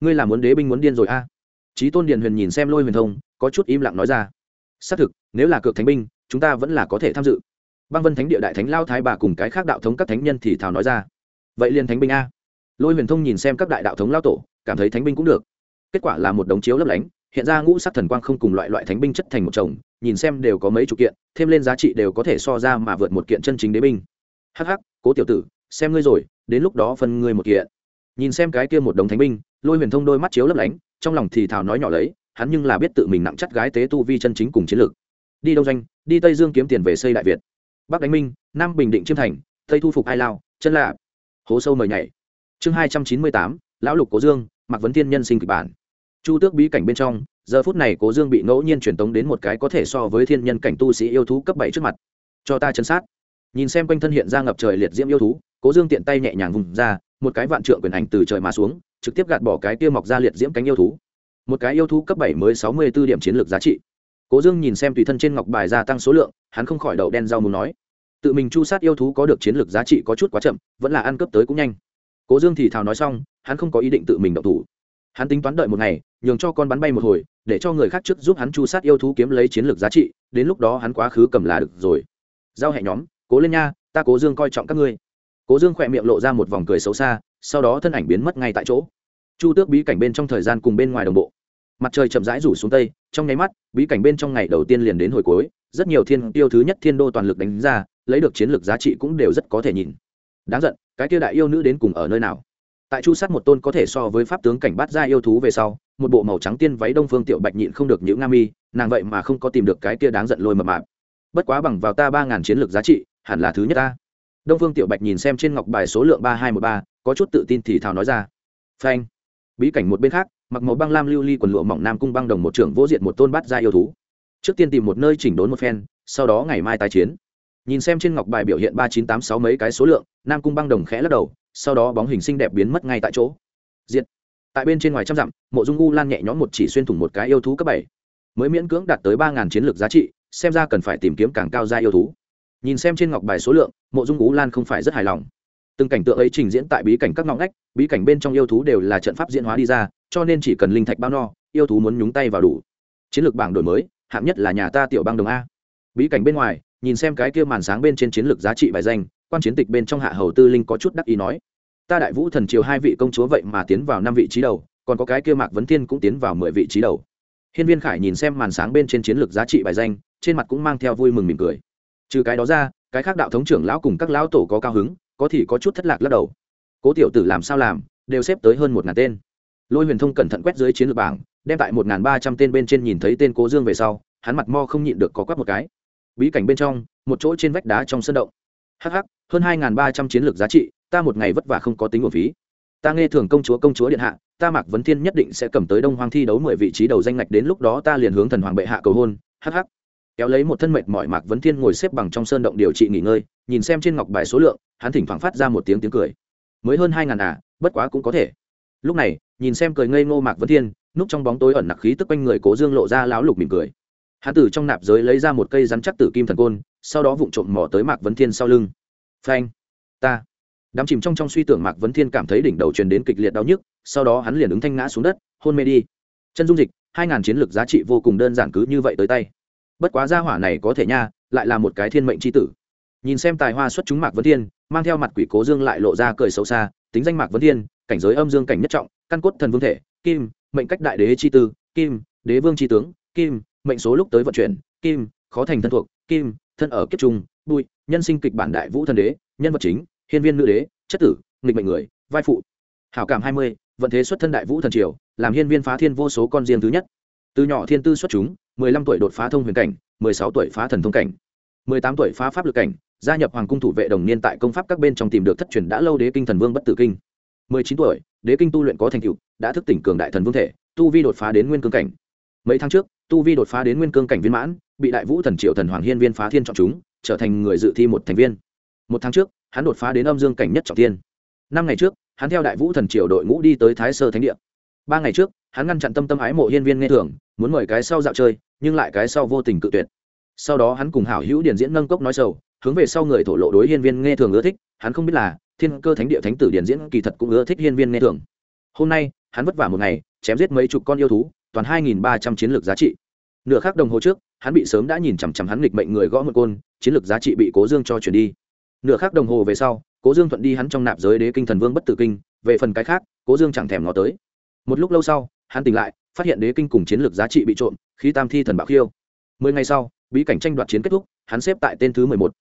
ngươi làm muốn đế binh muốn điên rồi a? À? trí tôn điền huyền nhìn xem lôi huyền thông, có chút im lặng nói ra. Xác thực, nếu là cược thánh binh, chúng ta vẫn là có thể tham dự. Băng vân thánh địa đại thánh lao thái bà cùng cái khác đạo thống các thánh nhân thì thảo nói ra vậy liền thánh binh a. Lôi huyền thông nhìn xem các đại đạo thống lao tổ, cảm thấy thánh binh cũng được. Kết quả là một đống chiếu lấp lánh, hiện ra ngũ sắc thần quang không cùng loại loại thánh binh chất thành một chồng, nhìn xem đều có mấy chục kiện, thêm lên giá trị đều có thể so ra mà vượt một kiện chân chính đế binh. Hắc hắc, cố tiểu tử, xem ngươi rồi, đến lúc đó phân ngươi một kiện. Nhìn xem cái kia một đống thánh binh, lôi huyền thông đôi mắt chiếu lấp lánh, trong lòng thì thào nói nhỏ lấy, hắn nhưng là biết tự mình nặng chắc gái tế tu vi chân chính cùng chiến lược. Đi đông doanh, đi tây dương kiếm tiền về xây đại việt. Bắc đánh minh, nam bình định chiêm thành, tây thu phục ai lao, chân lạ hố sâu mời nhảy. Chương hai trăm chín mươi tám, lão lục cố dương mặc vấn thiên nhân sinh kịch bản. Chu tước bí cảnh bên trong, giờ phút này cố dương bị ngẫu nhiên truyền tống đến một cái có thể so với thiên nhân cảnh tu sĩ yêu thú cấp bảy trước mặt. Cho ta chân sát. Nhìn xem quanh thân hiện ra ngập trời liệt diễm yêu thú, cố dương tiện tay nhẹ nhàng vùng ra, một cái vạn trượng quyền ảnh từ trời mà xuống, trực tiếp gạt bỏ cái kia mọc ra liệt diễm cánh yêu thú. Một cái yêu thú cấp bảy mới sáu mươi b ố điểm chiến lược giá trị. Cố dương nhìn xem tùy thân trên ngọc bài gia tăng số lượng, hắn không khỏi đậu đen rau muốn nói tự mình chu sát yêu thú có được chiến lược giá trị có chút quá chậm, vẫn là ăn cấp tới cũng nhanh. Cố dương thì thào nói xong, hắn không có ý định tự mình động thủ. Hắn tính toán đợi một ngày, nhường cho con bắn bay một hồi, để cho người khác trước giúp hắn chu sát yêu thú kiếm lấy chiến lược giá trị, đến lúc đó hắn quá khứ cầm là được rồi. Giao hẹ nhóm, cố lên nha, ta cố dương coi trọng các ngươi. Cố dương khỏe miệng lộ ra một vòng cười xấu xa, sau đó thân ảnh biến mất ngay tại chỗ. Chu tước bí cảnh bên trong thời gian cùng bên ngoài đồng bộ. Mặt trời chậm rãi rủ xuống tây, trong nháy mắt, bí cảnh bên trong ngày đầu tiên liền đến hồi cuối, rất nhiều thiên tiêu thứ nhất thiên đô toàn lực đánh ra lấy được chiến lược giá trị cũng đều rất có thể nhìn. Đáng giận, cái kia đại yêu nữ đến cùng ở nơi nào? Tại chu sát một tôn có thể so với pháp tướng cảnh bắt ra yêu thú về sau, một bộ màu trắng tiên váy đông phương tiểu bạch nhịn không được những nga mi, nàng vậy mà không có tìm được cái kia đáng giận lôi mập mạp. Bất quá bằng vào ta ba ngàn chiến lược giá trị, hẳn là thứ nhất ta. Đông phương tiểu bạch nhìn xem trên ngọc bài số lượng ba hai một ba, có chút tự tin thì thào nói ra. Phanh. Bí cảnh một bên khác, mặc màu băng lam lưu ly quần lụa mỏng nam cung băng đồng một trưởng vô diện một tôn bát gia yêu thú. Trước tiên tìm một nơi chỉnh đốn một phen, sau đó ngày mai tái chiến nhìn xem trên ngọc bài biểu hiện ba chín tám sáu mấy cái số lượng, nam cung băng đồng khẽ lắc đầu, sau đó bóng hình xinh đẹp biến mất ngay tại chỗ. Diện tại bên trên ngoài trăm dặm, mộ dung u lan nhẹ nhõm một chỉ xuyên thủng một cái yêu thú cấp bảy. Mới miễn cưỡng đạt tới ba ngàn chiến lược giá trị, xem ra cần phải tìm kiếm càng cao gia yêu thú. Nhìn xem trên ngọc bài số lượng, mộ dung u lan không phải rất hài lòng. Từng cảnh tượng ấy trình diễn tại bí cảnh các ngõ ngách, bí cảnh bên trong yêu thú đều là trận pháp diễn hóa đi ra, cho nên chỉ cần linh thạch bao no, yêu thú muốn nhúng tay vào đủ. Chiến lược bảng đổi mới, hạng nhất là nhà ta tiểu bang đồng a. Bí cảnh bên ngoài nhìn xem cái kia màn sáng bên trên chiến lược giá trị bài danh, quan chiến tịch bên trong hạ hầu tư linh có chút đắc ý nói, ta đại vũ thần triều hai vị công chúa vậy mà tiến vào năm vị trí đầu, còn có cái kia mạc vấn thiên cũng tiến vào mười vị trí đầu. Hiên viên khải nhìn xem màn sáng bên trên chiến lược giá trị bài danh, trên mặt cũng mang theo vui mừng mỉm cười. Trừ cái đó ra, cái khác đạo thống trưởng lão cùng các lão tổ có cao hứng, có thì có chút thất lạc lắc đầu. Cố tiểu tử làm sao làm, đều xếp tới hơn một ngàn tên. Lôi huyền thông cẩn thận quét dưới chiến lược bảng, đem tại một ngàn ba trăm tên bên trên nhìn thấy tên cố dương về sau, hắn mặt mo không nhịn được có quắp một cái bí cảnh bên trong, một chỗ trên vách đá trong sân động. Hh hơn hai ngàn ba trăm chiến lược giá trị, ta một ngày vất vả không có tính nguồn phí. Ta nghe thường công chúa công chúa điện hạ, ta mạc vấn thiên nhất định sẽ cầm tới đông hoàng thi đấu mười vị trí đầu danh ngạch đến lúc đó ta liền hướng thần hoàng bệ hạ cầu hôn. Hh kéo lấy một thân mệt mỏi, mạc vấn thiên ngồi xếp bằng trong sơn động điều trị nghỉ ngơi, nhìn xem trên ngọc bài số lượng, hắn thỉnh thoảng phát ra một tiếng tiếng cười. Mới hơn hai ngàn à bất quá cũng có thể. Lúc này, nhìn xem cười ngây ngô mạc vấn thiên, núp trong bóng tối ẩn nặc khí tức quanh người cố dương lộ ra láo lục mỉm cười hắn từ trong nạp giới lấy ra một cây rắn chắc tử kim thần côn, sau đó vụng trộm mò tới mạc vấn thiên sau lưng. Phanh! Ta! Đám chìm trong trong suy tưởng mạc vấn thiên cảm thấy đỉnh đầu truyền đến kịch liệt đau nhức, sau đó hắn liền ứng thanh ngã xuống đất, hôn mê đi. Chân dung dịch, hai ngàn chiến lược giá trị vô cùng đơn giản cứ như vậy tới tay. Bất quá gia hỏa này có thể nha, lại là một cái thiên mệnh c h i tử. Nhìn xem tài hoa xuất chúng mạc vấn thiên, mang theo mặt quỷ cố dương lại lộ ra cười xấu xa, tính danh mạc vấn thiên, cảnh giới âm dương cảnh nhất trọng, căn cốt thần vương thể, kim, mệnh cách đại đế chi tư, kim, đế vương chi tướng, kim mệnh số lúc tới vận chuyển, kim, khó thành thân thuộc, kim, thân ở kiếp trung, bụi, nhân sinh kịch bản đại vũ thần đế, nhân vật chính, hiên viên nữ đế, chất tử, nghịch mệnh người, vai phụ. Hảo cảm hai mươi, vận thế xuất thân đại vũ thần triều, làm hiên viên phá thiên vô số con riêng thứ nhất. Từ nhỏ thiên tư xuất chúng, mười lăm tuổi đột phá thông huyền cảnh, mười sáu tuổi phá thần thông cảnh, mười tám tuổi phá pháp lực cảnh, gia nhập hoàng cung thủ vệ đồng niên tại công pháp các bên trong tìm được thất truyền đã lâu đế kinh thần vương bất tử kinh. mười chín tuổi, đế kinh tu luyện có thành tựu, đã thức tỉnh cường đại thần vương thể, tu vi đột phá đến nguyên cương cảnh. Mấy tháng trước tu vi đột phá đến nguyên cương cảnh viên mãn, bị đại vũ thần triệu thần hoàng hiên viên phá thiên chọn chúng, trở thành người dự thi một thành viên. Một tháng trước, hắn đột phá đến âm dương cảnh nhất trọng tiên năm ngày trước, hắn theo đại vũ thần triều đội ngũ đi tới thái sơ thánh địa. Ba ngày trước, hắn ngăn chặn tâm tâm ái mộ hiên viên nghe thường muốn mời cái sau dạo chơi, nhưng lại cái sau vô tình cự tuyệt. Sau đó hắn cùng hảo hữu điển diễn nâng cốc nói sầu, hướng về sau người thổ lộ đối hiên viên nghe thường ưa thích, hắn không biết là, thiên cơ thánh địa thánh tử điển diễn kỳ thật cũng ưa thích hiên viên nghe thường hôm nay, hắn vất vả một ngày, chém giết mấy chục con yêu thú toàn hai nghìn ba trăm chiến lược giá trị. Nửa khác đồng hồ trước, hắn bị sớm đã nhìn chằm chằm hắn nghịch mệnh người gõ một côn, chiến lược giá trị bị cố dương cho chuyển đi. Nửa khác đồng hồ về sau, cố dương thuận đi hắn trong nạp giới đế kinh thần vương bất tử kinh, về phần cái khác, cố dương chẳng thèm ngó tới. Một lúc lâu sau, hắn tỉnh lại, phát hiện đế kinh cùng chiến lược giá trị bị trộm khi tam thi thần bạo khiêu. Mười ngày sau, bí cảnh tranh đoạt chiến kết thúc, hắn xếp tại tên thứ mười một.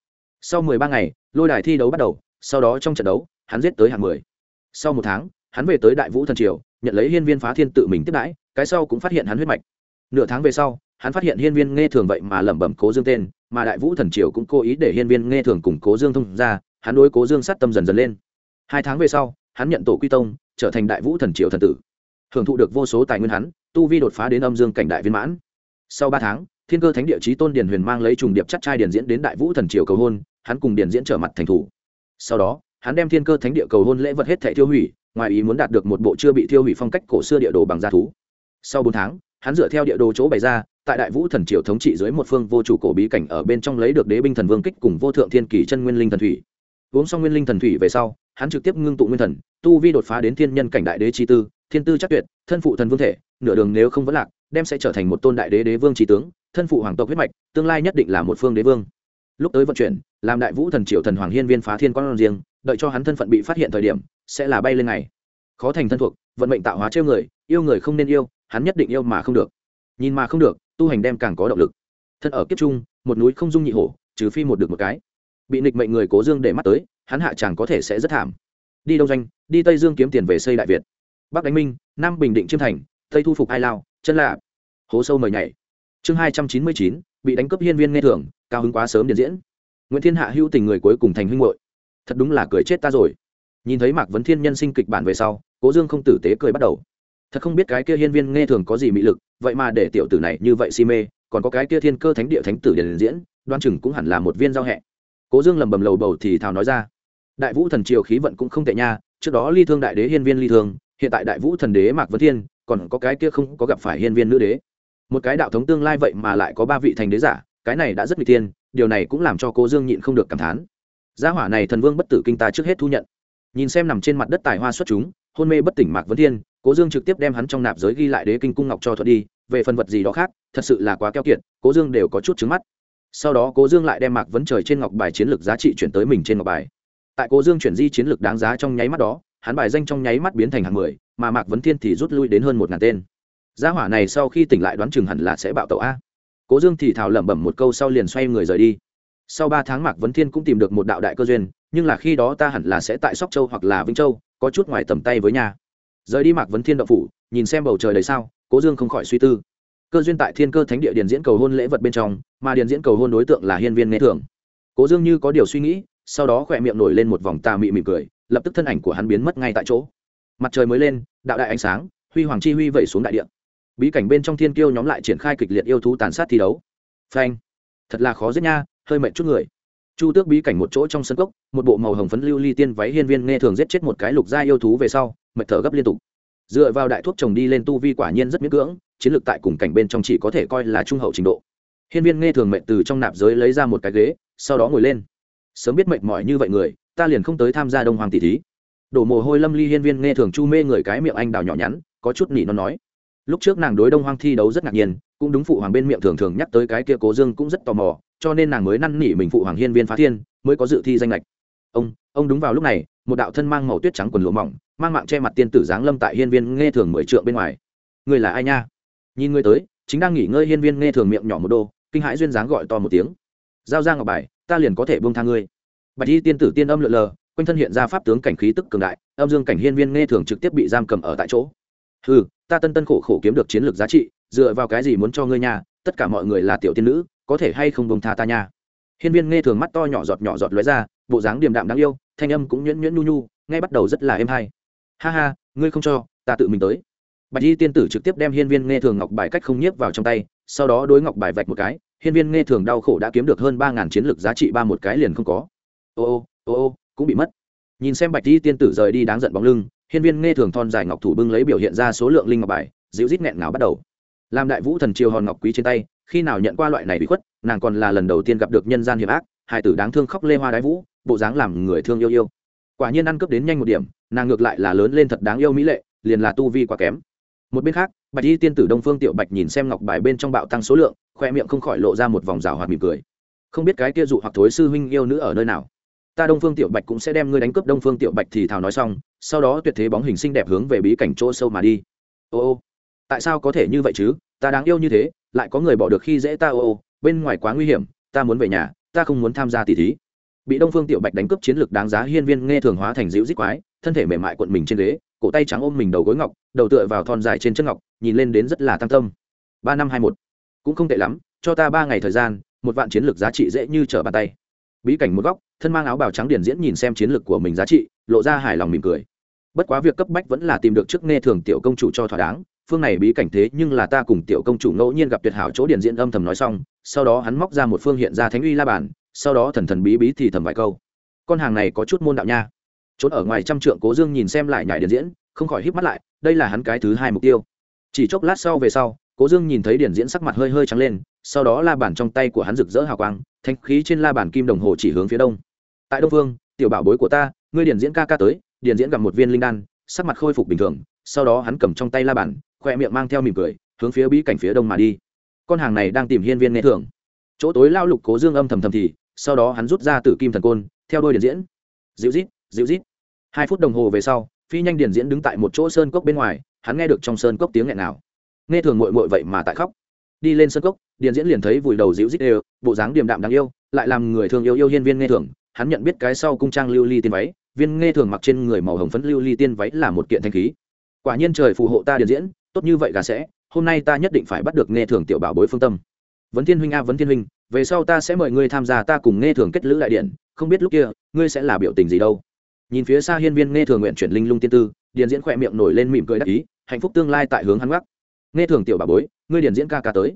Sau mười ba ngày, lôi đài thi đấu bắt đầu, sau đó trong trận đấu, hắn giết tới hạng mười. Sau một tháng, hắn về tới đại vũ thần triều nhận lấy hiên viên phá thiên tự mình tiếp đãi, cái sau cũng phát hiện hắn huyết mạch. Nửa tháng về sau, hắn phát hiện hiên viên nghe thường vậy mà lẩm bẩm cố dương tên, mà đại vũ thần triều cũng cố ý để hiên viên nghe thường cùng cố dương thông ra, hắn đối cố dương sát tâm dần dần lên. Hai tháng về sau, hắn nhận tổ quy tông, trở thành đại vũ thần triều thần tử. Hưởng thụ được vô số tài nguyên hắn, tu vi đột phá đến âm dương cảnh đại viên mãn. Sau ba tháng, thiên cơ thánh địa chí tôn điền huyền mang lấy trùng điệp chắc trai điền diễn đến đại vũ thần triều cầu hôn, hắn cùng điền diễn trở mặt thành thủ. Sau đó, hắn đem thiên cơ thánh địa cầu hôn lễ vật hết thẻ tiêu hủy ngoài ý muốn đạt được một bộ chưa bị thiêu hủy phong cách cổ xưa địa đồ bằng gia thú. Sau bốn tháng, hắn dựa theo địa đồ chỗ bày ra, tại đại vũ thần triều thống trị dưới một phương vô chủ cổ bí cảnh ở bên trong lấy được đế binh thần vương kích cùng vô thượng thiên kỳ chân nguyên linh thần thủy. Uống xong nguyên linh thần thủy về sau, hắn trực tiếp ngưng tụ nguyên thần, tu vi đột phá đến thiên nhân cảnh đại đế chi tư, thiên tư chắc tuyệt, thân phụ thần vương thể, nửa đường nếu không vẫn lạc, đem sẽ trở thành một tôn đại đế đế vương trí tướng, thân phụ hoàng tộc huyết mạch, tương lai nhất định là một phương đế vương. Lúc tới vận chuyển, làm đại vũ thần triều thần hoàng hiên viên phá thiên quan riêng, đợi cho hắn thân phận bị phát hiện thời điểm sẽ là bay lên ngày. Khó thành thân thuộc, vận mệnh tạo hóa trêu người, yêu người không nên yêu, hắn nhất định yêu mà không được. Nhìn mà không được, tu hành đem càng có động lực. Thân ở kiếp trung, một núi không dung nhị hổ, trừ phi một được một cái. Bị nịch mệnh người cố dương để mắt tới, hắn hạ chàng có thể sẽ rất thảm. Đi đông doanh, đi tây dương kiếm tiền về xây đại việt. Bắc đánh minh, nam bình định chiêm thành, tây thu phục ai lao, chân lạ hố sâu mời nhảy. Chương hai trăm chín mươi chín, bị đánh cướp hiên viên nghe thường cao hứng quá sớm điện diễn. Nguyễn thiên hạ hữu tình người cuối cùng thành huynh hội thật đúng là cười chết ta rồi nhìn thấy mạc vấn thiên nhân sinh kịch bản về sau, cố dương không tử tế cười bắt đầu. Thật không biết cái kia hiên viên nghe thường có gì mị lực, vậy mà để tiểu tử này như vậy si mê, còn có cái kia thiên cơ thánh địa thánh tử điền diễn, đoan chừng cũng hẳn là một viên giao hẹ. Cố dương lầm bầm lầu bầu thì thào nói ra, đại vũ thần triều khí vận cũng không tệ nha, trước đó ly thương đại đế hiên viên ly thương, hiện tại đại vũ thần đế mạc vấn thiên, còn có cái kia không có gặp phải hiên viên nữ đế. Một cái đạo thống tương lai vậy mà lại có ba vị thành đế giả, cái này đã rất n tiên điều này cũng làm cho cố dương nhịn không được cảm thán. Gia hỏa này thần vương bất tử kinh ta trước hết thu nhận nhìn xem nằm trên mặt đất tài hoa xuất chúng, hôn mê bất tỉnh mạc vấn thiên, cố dương trực tiếp đem hắn trong nạp giới ghi lại đế kinh cung ngọc cho thuận đi, về phần vật gì đó khác, thật sự là quá keo kiệt, cố dương đều có chút trứng mắt. Sau đó cố dương lại đem mạc vấn trời trên ngọc bài chiến lược giá trị chuyển tới mình trên ngọc bài. Tại cố dương chuyển di chiến lược đáng giá trong nháy mắt đó, hắn bài danh trong nháy mắt biến thành hàng mười, mà mạc vấn thiên thì rút lui đến hơn một ngàn tên. Gia hỏa này sau khi tỉnh lại đoán chừng hẳn là sẽ bạo tẩu a. Cố dương thì thào lẩm bẩm một câu sau liền xoay người rời đi sau ba tháng mạc vấn thiên cũng tìm được một đạo đại cơ duyên, nhưng là khi đó ta hẳn là sẽ tại sóc châu hoặc là vĩnh châu, có chút ngoài tầm tay với nhà. Rời đi mạc vấn thiên đậu phủ, nhìn xem bầu trời đầy sao, cố dương không khỏi suy tư. Cơ duyên tại thiên cơ thánh địa điền diễn cầu hôn lễ vật bên trong, mà điền diễn cầu hôn đối tượng là hiên viên nghe thường cố dương như có điều suy nghĩ, sau đó khỏe miệng nổi lên một vòng tà mị mỉm cười, lập tức thân ảnh của hắn biến mất ngay tại chỗ. Mặt trời mới lên, đạo đại ánh sáng, huy hoàng chi huy vẩy xuống đại điện bí cảnh bên trong thiên kiêu nhóm lại triển khai kịch liệt yêu thú tàn sát thi đấu. Phanh. Thật là khó giết nha hơi mệt chút người. Chu tước bí cảnh một chỗ trong sân cốc, một bộ màu hồng phấn lưu ly tiên váy hiên viên nghe thường giết chết một cái lục gia yêu thú về sau, mệt thở gấp liên tục. Dựa vào đại thuốc trồng đi lên tu vi quả nhiên rất miễn cưỡng, chiến lược tại cùng cảnh bên trong chỉ có thể coi là trung hậu trình độ. Hiên viên nghe thường mệt từ trong nạp giới lấy ra một cái ghế, sau đó ngồi lên. Sớm biết mệt mỏi như vậy người, ta liền không tới tham gia đông hoàng tỷ thí. Đổ mồ hôi lâm ly hiên viên nghe thường chu mê người cái miệng anh đào nhỏ nhắn, có chút nỉ nó nói. Lúc trước nàng đối đông hoang thi đấu rất ngạc nhiên cũng đúng phụ hoàng bên miệng thường thường nhắc tới cái kia cố dương cũng rất tò mò, cho nên nàng mới năn nỉ mình phụ hoàng hiên viên phá thiên, mới có dự thi danh lệch ông ông đúng vào lúc này, một đạo thân mang màu tuyết trắng quần lụa mỏng, mang mạng che mặt tiên tử giáng lâm tại hiên viên nghe thường mười trượng bên ngoài. Người là ai nha? Nhìn người tới, chính đang nghỉ ngơi hiên viên nghe thường miệng nhỏ một đô, kinh hãi duyên dáng gọi to một tiếng. Giao ra ngọc bài, ta liền có thể buông tha ngươi. Bạch y tiên tử tiên âm lượn lờ, quanh thân hiện ra pháp tướng cảnh khí tức cường đại, âm dương cảnh hiên viên nghe thường trực tiếp bị giam cầm ở tại chỗ. Ừ ta tân tân khổ khổ kiếm được chiến lược giá trị dựa vào cái gì muốn cho ngươi nha, tất cả mọi người là tiểu tiên nữ, có thể hay không bông tha ta nha. Hiên viên nghe thường mắt to nhỏ giọt nhỏ giọt lóe ra, bộ dáng điềm đạm đáng yêu, thanh âm cũng nhuyễn nhuyễn nhu nhu ngay bắt đầu rất là êm hay. Ha ha, ngươi không cho, ta tự mình tới. Bạch y tiên tử trực tiếp đem hiên viên nghe thường ngọc bài cách không nhiếp vào trong tay, sau đó đối ngọc bài vạch một cái, hiên viên nghe thường đau khổ đã kiếm được hơn ba ngàn chiến lược giá trị ba một cái liền không có. Ô ô ô ô, cũng bị mất. Nhìn xem bạch y tiên tử rời đi đáng giận bóng lưng, hiên viên nghe thường thon dài ngọc thủ bưng lấy biểu hiện ra số lượng linh ngọc bài, dịu rít nghẹn ngào bắt đầu làm đại vũ thần triều hòn ngọc quý trên tay, khi nào nhận qua loại này bị khuất, nàng còn là lần đầu tiên gặp được nhân gian hiểm ác hai tử đáng thương khóc lê hoa đái vũ, bộ dáng làm người thương yêu yêu. Quả nhiên ăn cướp đến nhanh một điểm, nàng ngược lại là lớn lên thật đáng yêu mỹ lệ, liền là tu vi quá kém. Một bên khác, bạch y tiên tử đông phương tiểu bạch nhìn xem ngọc bài bên trong bạo tăng số lượng, khoe miệng không khỏi lộ ra một vòng rào hoạt mỉm cười. Không biết cái kia dụ hoặc thối sư huynh yêu nữ ở nơi nào. Ta đông phương tiểu bạch cũng sẽ đem ngươi đánh cướp đông phương tiểu bạch thì thào nói xong, sau đó tuyệt thế bóng hình xinh đẹp hướng về bí cảnh chỗ sâu mà đi. Ô ô tại sao có thể như vậy chứ? Ta đáng yêu như thế, lại có người bỏ được khi dễ ta, ô ô, bên ngoài quá nguy hiểm, ta muốn về nhà, ta không muốn tham gia tỷ thí. Bị đông phương tiểu bạch đánh cướp chiến lược đáng giá hiên viên nghe thường hóa thành dịu dít quái, thân thể mềm mại cuộn mình trên ghế, cổ tay trắng ôm mình đầu gối ngọc, đầu tựa vào thon dài trên chân ngọc, nhìn lên đến rất là tăng tâm. Ba năm hai một. Cũng không tệ lắm, cho ta ba ngày thời gian, một vạn chiến lược giá trị dễ như trở bàn tay. Bí cảnh một góc, thân mang áo bào trắng điển diễn nhìn xem chiến lược của mình giá trị, lộ ra hài lòng mỉm cười. Bất quá việc cấp bách vẫn là tìm được trước nghe thường tiểu công chủ cho thỏa đáng phương này bí cảnh thế nhưng là ta cùng tiểu công chủ ngẫu nhiên gặp tuyệt hảo chỗ điển diễn âm thầm nói xong, sau đó hắn móc ra một phương hiện ra thánh uy la bàn, sau đó thần thần bí bí thì thầm vài câu. Con hàng này có chút môn đạo nha. Trốn ở ngoài trăm trượng cố dương nhìn xem lại nhảy điển diễn, không khỏi híp mắt lại, đây là hắn cái thứ hai mục tiêu. Chỉ chốc lát sau về sau, cố dương nhìn thấy điển diễn sắc mặt hơi hơi trắng lên, sau đó la bàn trong tay của hắn rực rỡ hào quang, thanh khí trên la bàn kim đồng hồ chỉ hướng phía đông. Tại đông phương tiểu bảo bối của ta, ngươi điển diễn ca ca tới, điển diễn gặp một viên linh đan, sắc mặt khôi phục bình thường sau đó hắn cầm trong tay la bàn, khoe miệng mang theo mỉm cười, hướng phía bí cảnh phía đông mà đi. Con hàng này đang tìm hiên viên nghe thường chỗ tối lao lục cố dương âm thầm thầm thì, sau đó hắn rút ra tử kim thần côn, theo đôi điện diễn. Dịu rít dịu rít hai phút đồng hồ về sau, phi nhanh điện diễn đứng tại một chỗ sơn cốc bên ngoài, hắn nghe được trong sơn cốc tiếng nghẹn nào nghe thường mội mội vậy mà tại khóc. Đi lên sơn cốc, điện diễn liền thấy vùi đầu dịu rít đều, bộ dáng điềm đạm đáng yêu, lại làm người thường yêu yêu hiên viên nghe thường hắn nhận biết cái sau cung trang lưu ly tiên váy, viên nghe thường mặc trên người màu hồng phấn lưu ly tiên váy là một kiện thanh khí quả nhiên trời phù hộ ta điền diễn, tốt như vậy gà sẽ, hôm nay ta nhất định phải bắt được nghe thường tiểu bảo bối phương tâm. Vấn thiên huynh a, vấn thiên huynh, về sau ta sẽ mời ngươi tham gia ta cùng nghe thường kết lữ đại điện không biết lúc kia, ngươi sẽ là biểu tình gì đâu. Nhìn phía xa hiên viên nghe thường nguyện chuyển linh lung tiên tư điền diễn khỏe miệng nổi lên mỉm cười đắc ý, hạnh phúc tương lai tại hướng hắn gác. Nghe thường tiểu bà bối, ngươi điền diễn ca ca tới.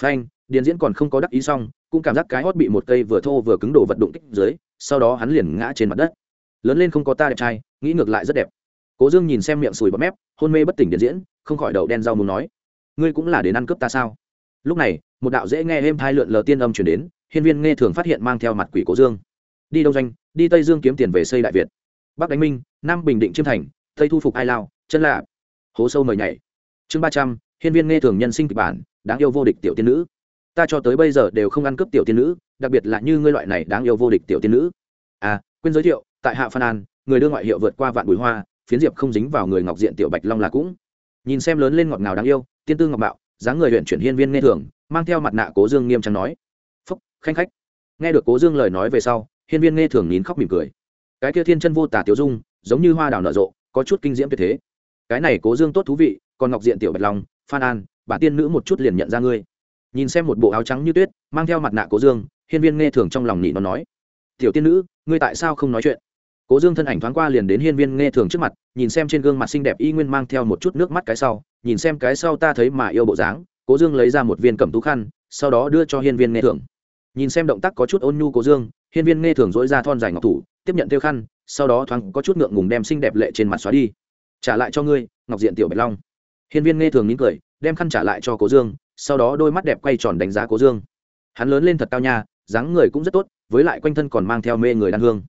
Phanh điền diễn còn không có đắc ý xong, cũng cảm giác cái hót bị một cây vừa thô vừa cứng đổ vật đụng kích dưới, sau đó hắn liền ngã trên mặt đất. Lớn lên không có ta đẹp trai, nghĩ ngược lại rất đẹp cố dương nhìn xem miệng sùi bọt mép, hôn mê bất tỉnh điện diễn, không khỏi đầu đen rau muốn nói. Ngươi cũng là đến ăn cướp ta sao? Lúc này, một đạo dễ nghe êm thai lượn lờ tiên âm chuyển đến, hiên viên nghe thường phát hiện mang theo mặt quỷ cố dương. Đi đông doanh, đi tây dương kiếm tiền về xây đại việt. Bắc đánh minh, nam bình định chiêm thành, tây thu phục ai lao, chân lạ hố sâu mời nhảy. Chương ba trăm, hiên viên nghe thường nhân sinh kịch bản, đáng yêu vô địch tiểu tiên nữ. Ta cho tới bây giờ đều không ăn cướp tiểu tiên nữ, đặc biệt là như ngươi loại này đáng yêu vô địch tiểu tiên nữ. À quên giới thiệu, tại hạ phan an, người đưa ngoại hiệu vượt qua vạn bùi hoa phiến diệp không dính vào người ngọc diện tiểu bạch long là cũng. Nhìn xem lớn lên ngọt ngào đáng yêu, tiên tư ngọc bạo, dáng người huyện chuyển hiên viên nghe thường, mang theo mặt nạ cố dương nghiêm trang nói. Phúc, khanh khách. Nghe được cố dương lời nói về sau, hiên viên nghe thường nín khóc mỉm cười. Cái kia thiên chân vô tả tiểu dung, giống như hoa đào nở rộ, có chút kinh diễm tuyệt thế. Cái này cố dương tốt thú vị, còn ngọc diện tiểu bạch long, phan an, bản tiên nữ một chút liền nhận ra ngươi. Nhìn xem một bộ áo trắng như tuyết, mang theo mặt nạ cố dương, hiên viên nghe thường trong lòng nỉ nó nói. Tiểu tiên nữ, ngươi tại sao không nói chuyện? Cố dương thân ảnh thoáng qua liền đến hiên viên nghe thường trước mặt, nhìn xem trên gương mặt xinh đẹp y nguyên mang theo một chút nước mắt cái sau, nhìn xem cái sau ta thấy mà yêu bộ dáng, cố dương lấy ra một viên cẩm tú khăn, sau đó đưa cho hiên viên nghe thường. Nhìn xem động tác có chút ôn nhu cố dương, hiên viên nghe thường dỗi ra thon dài ngọc thủ, tiếp nhận theo khăn, sau đó thoáng có chút ngượng ngùng đem xinh đẹp lệ trên mặt xóa đi. Trả lại cho ngươi, ngọc diện tiểu bạch long. Hiên viên nghe thường nín cười, đem khăn trả lại cho cố dương, sau đó đôi mắt đẹp quay tròn đánh giá cố dương. Hắn lớn lên thật cao nha, dáng người cũng rất tốt, với lại quanh thân còn mang theo mê người đan hương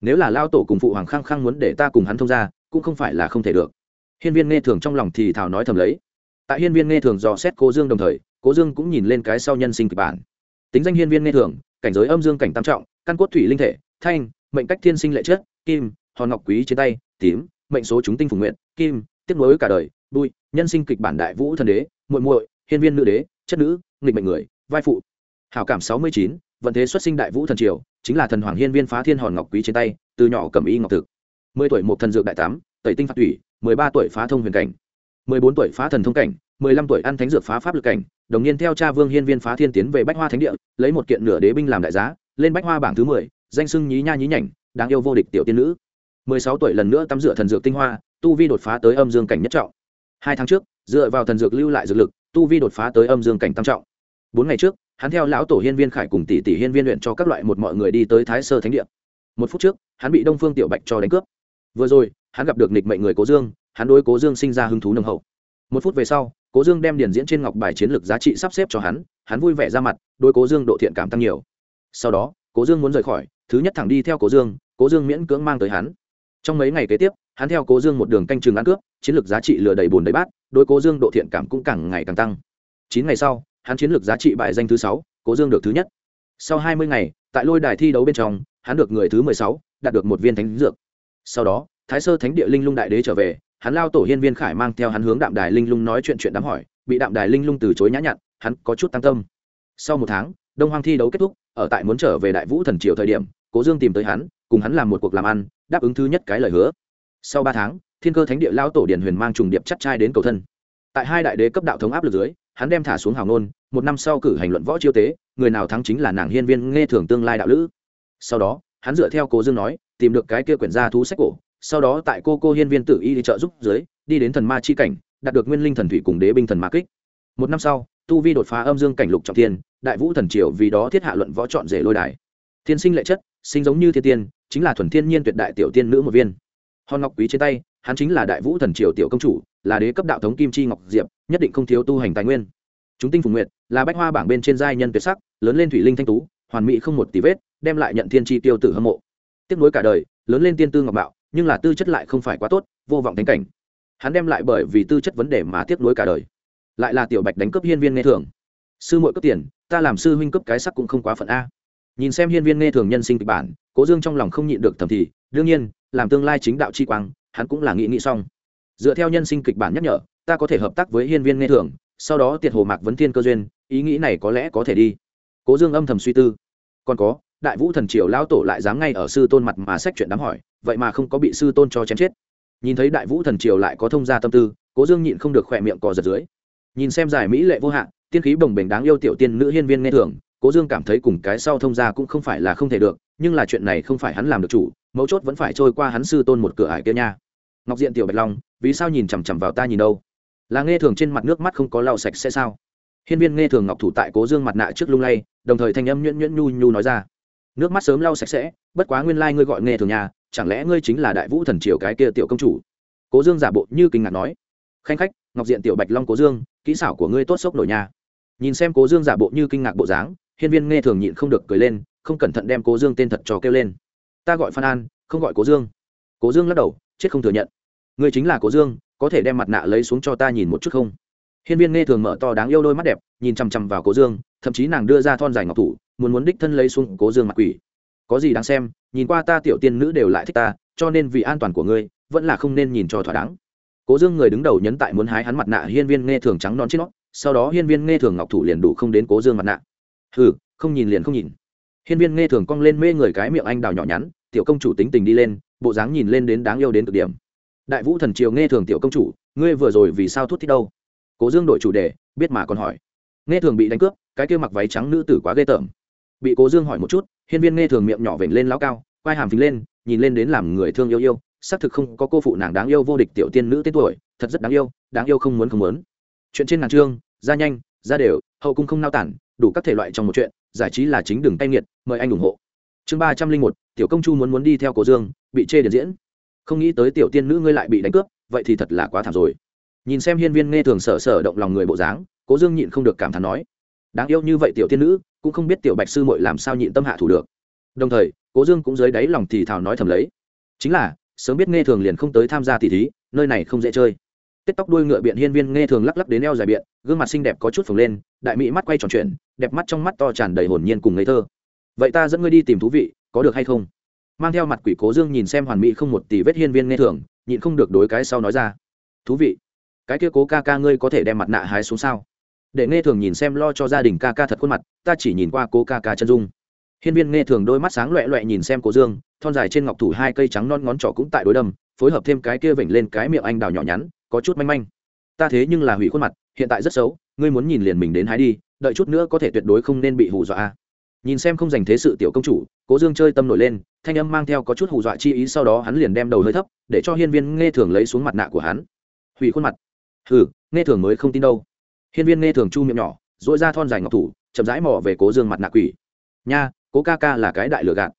nếu là lao tổ cùng phụ hoàng khăng khăng muốn để ta cùng hắn thông ra cũng không phải là không thể được. Hiên viên nghe thường trong lòng thì thảo nói thầm lấy. Tại hiên viên nghe thường dò xét cố dương đồng thời, cố dương cũng nhìn lên cái sau nhân sinh kịch bản. Tính danh hiên viên nghe thường, cảnh giới âm dương cảnh tam trọng, căn cốt thủy linh thể, thanh, mệnh cách thiên sinh lệ chất, kim, hòn ngọc quý trên tay, tím, mệnh số chúng tinh phùng nguyện, kim tiếc nối cả đời, bụi, nhân sinh kịch bản đại vũ thần đế, muội muội, hiên viên nữ đế, chất nữ, nghịch mệnh người, vai phụ. Hảo cảm sáu mươi chín, vận thế xuất sinh đại vũ thần triều chính là thần hoàng hiên viên phá thiên hòn ngọc quý trên tay, từ nhỏ cầm y ngọc thực. Mười tuổi một thần dược đại tám, tẩy tinh phạt thủy mười ba tuổi phá thông huyền cảnh, mười bốn tuổi phá thần thông cảnh, mười lăm tuổi ăn thánh dược phá pháp lực cảnh, đồng niên theo cha vương hiên viên phá thiên tiến về bách hoa thánh địa, lấy một kiện nửa đế binh làm đại giá, lên bách hoa bảng thứ mười, danh sưng nhí nha nhí nhảnh, đáng yêu vô địch tiểu tiên nữ. Mười sáu tuổi lần nữa tắm rửa thần dược tinh hoa, tu vi đột phá tới âm dương cảnh nhất trọng. Hai tháng trước, dựa vào thần dược lưu lại dược lực, tu vi đột phá tới âm dương cảnh tam trọng. Bốn ngày trước hắn theo lão tổ hiên viên khải cùng tỷ tỷ hiên viên luyện cho các loại một mọi người đi tới thái sơ thánh địa. Một phút trước, hắn bị đông phương tiểu bạch cho đánh cướp. Vừa rồi, hắn gặp được nịch mệnh người cố dương, hắn đối cố dương sinh ra hứng thú nồng hậu. Một phút về sau, cố dương đem điển diễn trên ngọc bài chiến lược giá trị sắp xếp cho hắn hắn vui vẻ ra mặt đôi cố dương độ thiện cảm tăng nhiều. Sau đó, cố dương muốn rời khỏi, thứ nhất thẳng đi theo cố dương cố dương miễn cưỡng mang tới hắn. Trong mấy ngày kế tiếp, hắn theo cố dương một đường canh chừng ăn cướp, chiến lược giá trị lừa đầy bùn đầy bát đôi cố dương độ thiện cảm cũng càng ngày càng tăng. Chín ngày sau hắn chiến lược giá trị bài danh thứ sáu, cố dương được thứ nhất. Sau hai mươi ngày, tại lôi đài thi đấu bên trong, hắn được người thứ mười sáu, đạt được một viên thánh dược. Sau đó, thái sơ thánh địa linh lung đại đế trở về, hắn lao tổ hiên viên khải mang theo hắn hướng đạm đài linh lung nói chuyện chuyện đám hỏi, bị đạm đài linh lung từ chối nhã nhặn, hắn có chút tăng tâm. Sau một tháng, đông hoang thi đấu kết thúc, ở tại muốn trở về đại vũ thần triều thời điểm, cố dương tìm tới hắn, cùng hắn làm một cuộc làm ăn, đáp ứng thứ nhất cái lời hứa. Sau ba tháng, thiên cơ thánh địa lao tổ Điền huyền mang trùng điệp chắc trai đến cầu thân. Tại hai đại đế cấp đạo thống áp lực dưới hắn đem thả xuống hào nôn một năm sau cử hành luận võ chiêu tế, người nào thắng chính là nàng hiên viên nghe thường tương lai đạo lữ. Sau đó, hắn dựa theo cố dương nói, tìm được cái kia quyển gia thú sách cổ, sau đó tại cô cô hiên viên tự y đi trợ giúp dưới đi đến thần ma chi cảnh, đạt được nguyên linh thần thủy cùng đế binh thần ma kích. Một năm sau, tu vi đột phá âm dương cảnh lục trọng thiên, đại vũ thần triều vì đó thiết hạ luận võ chọn rể lôi đài. Thiên sinh lệ chất, sinh giống như thiên tiên, chính là thuần thiên nhiên tuyệt đại tiểu tiên nữ một viên. Hòn ngọc quý trên tay hắn chính là đại vũ thần triều tiểu công chủ, là đế cấp đạo thống kim chi ngọc diệp, nhất định không thiếu tu hành tài nguyên. Chúng tinh phùng nguyệt, là bách hoa bảng bên trên giai nhân tuyệt sắc, lớn lên thủy linh thanh tú, hoàn mỹ không một tí vết, đem lại nhận thiên chi tiêu tử hâm mộ. Tiếp nối cả đời, lớn lên tiên tư ngọc bạo nhưng là tư chất lại không phải quá tốt, vô vọng thánh cảnh. Hắn đem lại bởi vì tư chất vấn đề mà tiếp nối cả đời. Lại là tiểu bạch đánh cướp hiên viên nghe thường. Sư muội cướp tiền, ta làm sư huynh cướp cái sắc cũng không quá phận a. Nhìn xem hiên viên nghe thường nhân sinh kịch bản, cố dương trong lòng không nhịn được thầm thì, đương nhiên, làm tương lai chính đạo chi quang hắn cũng là nghĩ nghĩ xong. Dựa theo nhân sinh kịch bản nhắc nhở, ta có thể hợp tác với hiên viên nghe thường, sau đó tiệt hồ mạc vấn thiên cơ duyên, ý nghĩ này có lẽ có thể đi. Cố dương âm thầm suy tư. Còn có, đại vũ thần triều lão tổ lại dám ngay ở sư tôn mặt mà xét chuyện đám hỏi, vậy mà không có bị sư tôn cho chém chết. Nhìn thấy đại vũ thần triều lại có thông gia tâm tư, cố dương nhịn không được khỏe miệng cò giật dưới. Nhìn xem giải mỹ lệ vô hạn, tiên khí bồng bềnh đáng yêu tiểu tiên nữ hiên viên nghe thường cố dương cảm thấy cùng cái sau thông gia cũng không phải là không thể được, nhưng là chuyện này không phải hắn làm được chủ, mấu chốt vẫn phải trôi qua hắn sư tôn một cửa ải kia nha. Ngọc diện tiểu bạch long, vì sao nhìn chằm chằm vào ta nhìn đâu? Là nghe thường trên mặt nước mắt không có lau sạch sẽ sao? Hiên viên nghe thường ngọc thủ tại cố dương mặt nạ trước lung lay, đồng thời thanh âm nhuyễn nhuyễn nhu nhu nói ra. Nước mắt sớm lau sạch sẽ, bất quá nguyên lai ngươi gọi nghe thường nhà, chẳng lẽ ngươi chính là đại vũ thần triều cái kia tiểu công chủ? Cố dương giả bộ như kinh ngạc nói. Khanh khách, ngọc diện tiểu bạch long cố dương, kỹ xảo của ngươi tốt sốc nổi nhà nhìn xem cố dương giả bộ như kinh ngạc bộ dáng hiên viên nghe thường nhịn không được cười lên, không cẩn thận đem cố dương tên thật trò kêu lên. Ta gọi phan an, không gọi cố dương. Cố dương lắc đầu, chết không thừa nhận. Ngươi chính là cố dương, có thể đem mặt nạ lấy xuống cho ta nhìn một chút không? Hiên viên nghe thường mở to đáng yêu đôi mắt đẹp, nhìn chằm chằm vào cố dương, thậm chí nàng đưa ra thon dài ngọc thủ, muốn muốn đích thân lấy xuống cố dương mặt quỷ. Có gì đáng xem, nhìn qua ta tiểu tiên nữ đều lại thích ta, cho nên vì an toàn của ngươi, vẫn là không nên nhìn cho thỏa đáng. Cố dương người đứng đầu nhấn tại muốn hái hắn mặt nạ, hiên viên nghe thường trắng non trên nó, sau đó hiên viên nghe thường ngọc thủ liền đủ không đến cố dương mặt nạ hừ, không nhìn liền không nhìn. Hiên viên nghe thường cong lên mê người cái miệng anh đào nhỏ nhắn, tiểu công chủ tính tình đi lên, bộ dáng nhìn lên đến đáng yêu đến cực điểm. Đại vũ thần triều nghe thường tiểu công chủ, ngươi vừa rồi vì sao thút thích đâu? Cố dương đổi chủ đề, biết mà còn hỏi. Nghe thường bị đánh cướp, cái kia mặc váy trắng nữ tử quá ghê tởm. Bị cố dương hỏi một chút, hiên viên nghe thường miệng nhỏ vểnh lên lao cao, quai hàm phình lên, nhìn lên đến làm người thương yêu yêu, xác thực không có cô phụ nàng đáng yêu vô địch tiểu tiên nữ tên tuổi, thật rất đáng yêu đáng yêu không muốn không muốn. Chuyện trên ngàn chương, ra nhanh, ra đều, hậu cung không nao tản đủ các thể loại trong một chuyện, giải trí là chính đường tay nghiệt, mời anh ủng hộ. Chương ba trăm linh một, tiểu công chu muốn muốn đi theo cố dương, bị chê điện diễn. Không nghĩ tới tiểu tiên nữ ngươi lại bị đánh cướp, vậy thì thật là quá thảm rồi. Nhìn xem hiên viên nghe thường sở sở động lòng người bộ dáng cố dương nhịn không được cảm thán nói, đáng yêu như vậy tiểu tiên nữ, cũng không biết tiểu bạch sư mội làm sao nhịn tâm hạ thủ được. Đồng thời cố dương cũng dưới đáy lòng thì thào nói thầm lấy, chính là, sớm biết nghe thường liền không tới tham gia tỷ thí, nơi này không dễ chơi tết tóc đuôi ngựa biện hiên viên nghe thường lắc lắc đến eo dài biện gương mặt xinh đẹp có chút phồng lên đại mỹ mắt quay tròn chuyển, đẹp mắt trong mắt to tràn đầy hồn nhiên cùng ngây thơ. Vậy ta dẫn ngươi đi tìm thú vị có được hay không? Mang theo mặt quỷ cố dương nhìn xem hoàn mỹ không một tỷ vết hiên viên nghe thường nhịn không được đối cái sau nói ra. Thú vị cái kia cố ca ca ngươi có thể đem mặt nạ hái xuống sao? Để nghe thường nhìn xem lo cho gia đình ca ca thật khuôn mặt ta chỉ nhìn qua cố ca ca chân dung. Hiên viên nghe thường đôi mắt sáng loẹ loẹ nhìn xem cố dương thon dài trên ngọc thủ hai cây trắng non ngón trỏ cũng tại đối đâm phối hợp thêm cái kia vểnh lên cái miệng anh đào nhỏ nhắn có chút manh manh. Ta thế nhưng là hủy khuôn mặt, hiện tại rất xấu, ngươi muốn nhìn liền mình đến hái đi, đợi chút nữa có thể tuyệt đối không nên bị hù dọa nhìn xem không dành thế sự tiểu công chủ, cố dương chơi tâm nổi lên, thanh âm mang theo có chút hù dọa chi ý sau đó hắn liền đem đầu hơi thấp, để cho hiên viên nghe thường lấy xuống mặt nạ của hắn. Hủy khuôn mặt. Hừ, nghe thường mới không tin đâu. Hiên viên nghe thường chu miệng nhỏ dội ra thon dài ngọc thủ, chậm rãi mò về cố dương mặt nạ quỷ. Nha, cố ca ca là cái đại lừa gạt.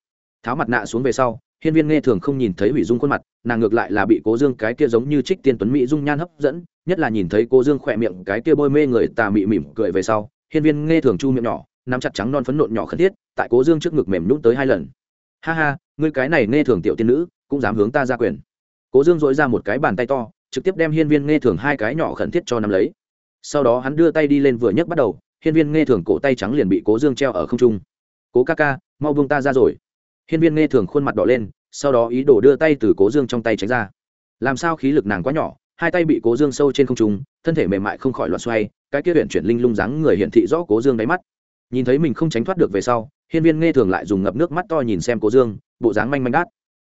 Tháo mặt nạ xuống về sau hiên viên nghe thường không nhìn thấy hủy dung khuôn mặt, nàng ngược lại là bị cố dương cái kia giống như trích tiên tuấn mỹ dung nhan hấp dẫn, nhất là nhìn thấy cố dương khỏe miệng cái kia bôi mê người tà mị mỉm cười về sau, hiên viên nghe thường chu miệng nhỏ, nắm chặt trắng non phấn nộn nhỏ khẩn thiết, tại cố dương trước ngực mềm nhún tới hai lần. Ha ha, ngươi cái này nghe thường tiểu tiên nữ, cũng dám hướng ta ra quyền. Cố dương dội ra một cái bàn tay to, trực tiếp đem hiên viên nghe thường hai cái nhỏ khẩn thiết cho nắm lấy. Sau đó hắn đưa tay đi lên vừa nhấc bắt đầu, hiên viên nghe thường cổ tay trắng liền bị cố dương treo ở không trung. Cố ca ca, mau buông ta ra rồi hiên viên nghe thường khuôn mặt đỏ lên, sau đó ý đồ đưa tay từ cố dương trong tay tránh ra. Làm sao khí lực nàng quá nhỏ, hai tay bị cố dương sâu trên không trung, thân thể mềm mại không khỏi loạn xoay, cái kia huyện chuyển linh lung dáng người hiện thị rõ cố dương đáy mắt. Nhìn thấy mình không tránh thoát được về sau, hiên viên nghe thường lại dùng ngập nước mắt to nhìn xem cố dương, bộ dáng manh manh đát.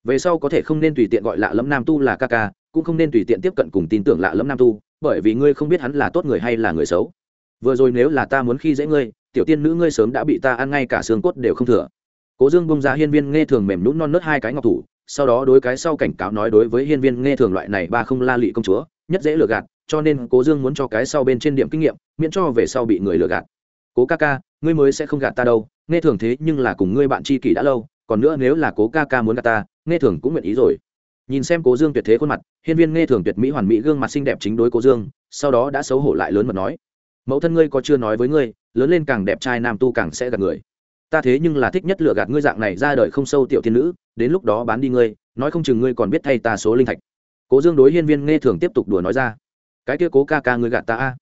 Về sau có thể không nên tùy tiện gọi lạ lẫm nam tu là ca ca, cũng không nên tùy tiện tiếp cận cùng tin tưởng lạ lẫm nam tu, bởi vì ngươi không biết hắn là tốt người hay là người xấu. Vừa rồi nếu là ta muốn khi dễ ngươi, tiểu tiên nữ ngươi sớm đã bị ta ăn ngay cả xương cốt đều không thừa cố dương bông ra hiên viên nghe thường mềm nhún non nớt hai cái ngọc thủ, sau đó đối cái sau cảnh cáo nói đối với hiên viên nghe thường loại này ba không la lị công chúa, nhất dễ lừa gạt, cho nên cố dương muốn cho cái sau bên trên điểm kinh nghiệm, miễn cho về sau bị người lừa gạt. Cố ca ca, ngươi mới sẽ không gạt ta đâu, nghe thường thế nhưng là cùng ngươi bạn tri kỷ đã lâu, còn nữa nếu là cố ca ca muốn gạt ta, nghe thường cũng nguyện ý rồi. Nhìn xem cố dương tuyệt thế khuôn mặt, hiên viên nghe thường tuyệt mỹ hoàn mỹ gương mặt xinh đẹp chính đối cố dương, sau đó đã xấu hổ lại lớn mật nói, mẫu thân ngươi có chưa nói với ngươi, lớn lên càng đẹp trai nam tu càng sẽ gạt người ta thế nhưng là thích nhất lựa gạt ngươi dạng này ra đời không sâu tiểu thiên nữ, đến lúc đó bán đi ngươi, nói không chừng ngươi còn biết thay ta số linh thạch. Cố dương đối hiên viên nghe thường tiếp tục đùa nói ra. Cái kia cố ca ca ngươi gạt ta a.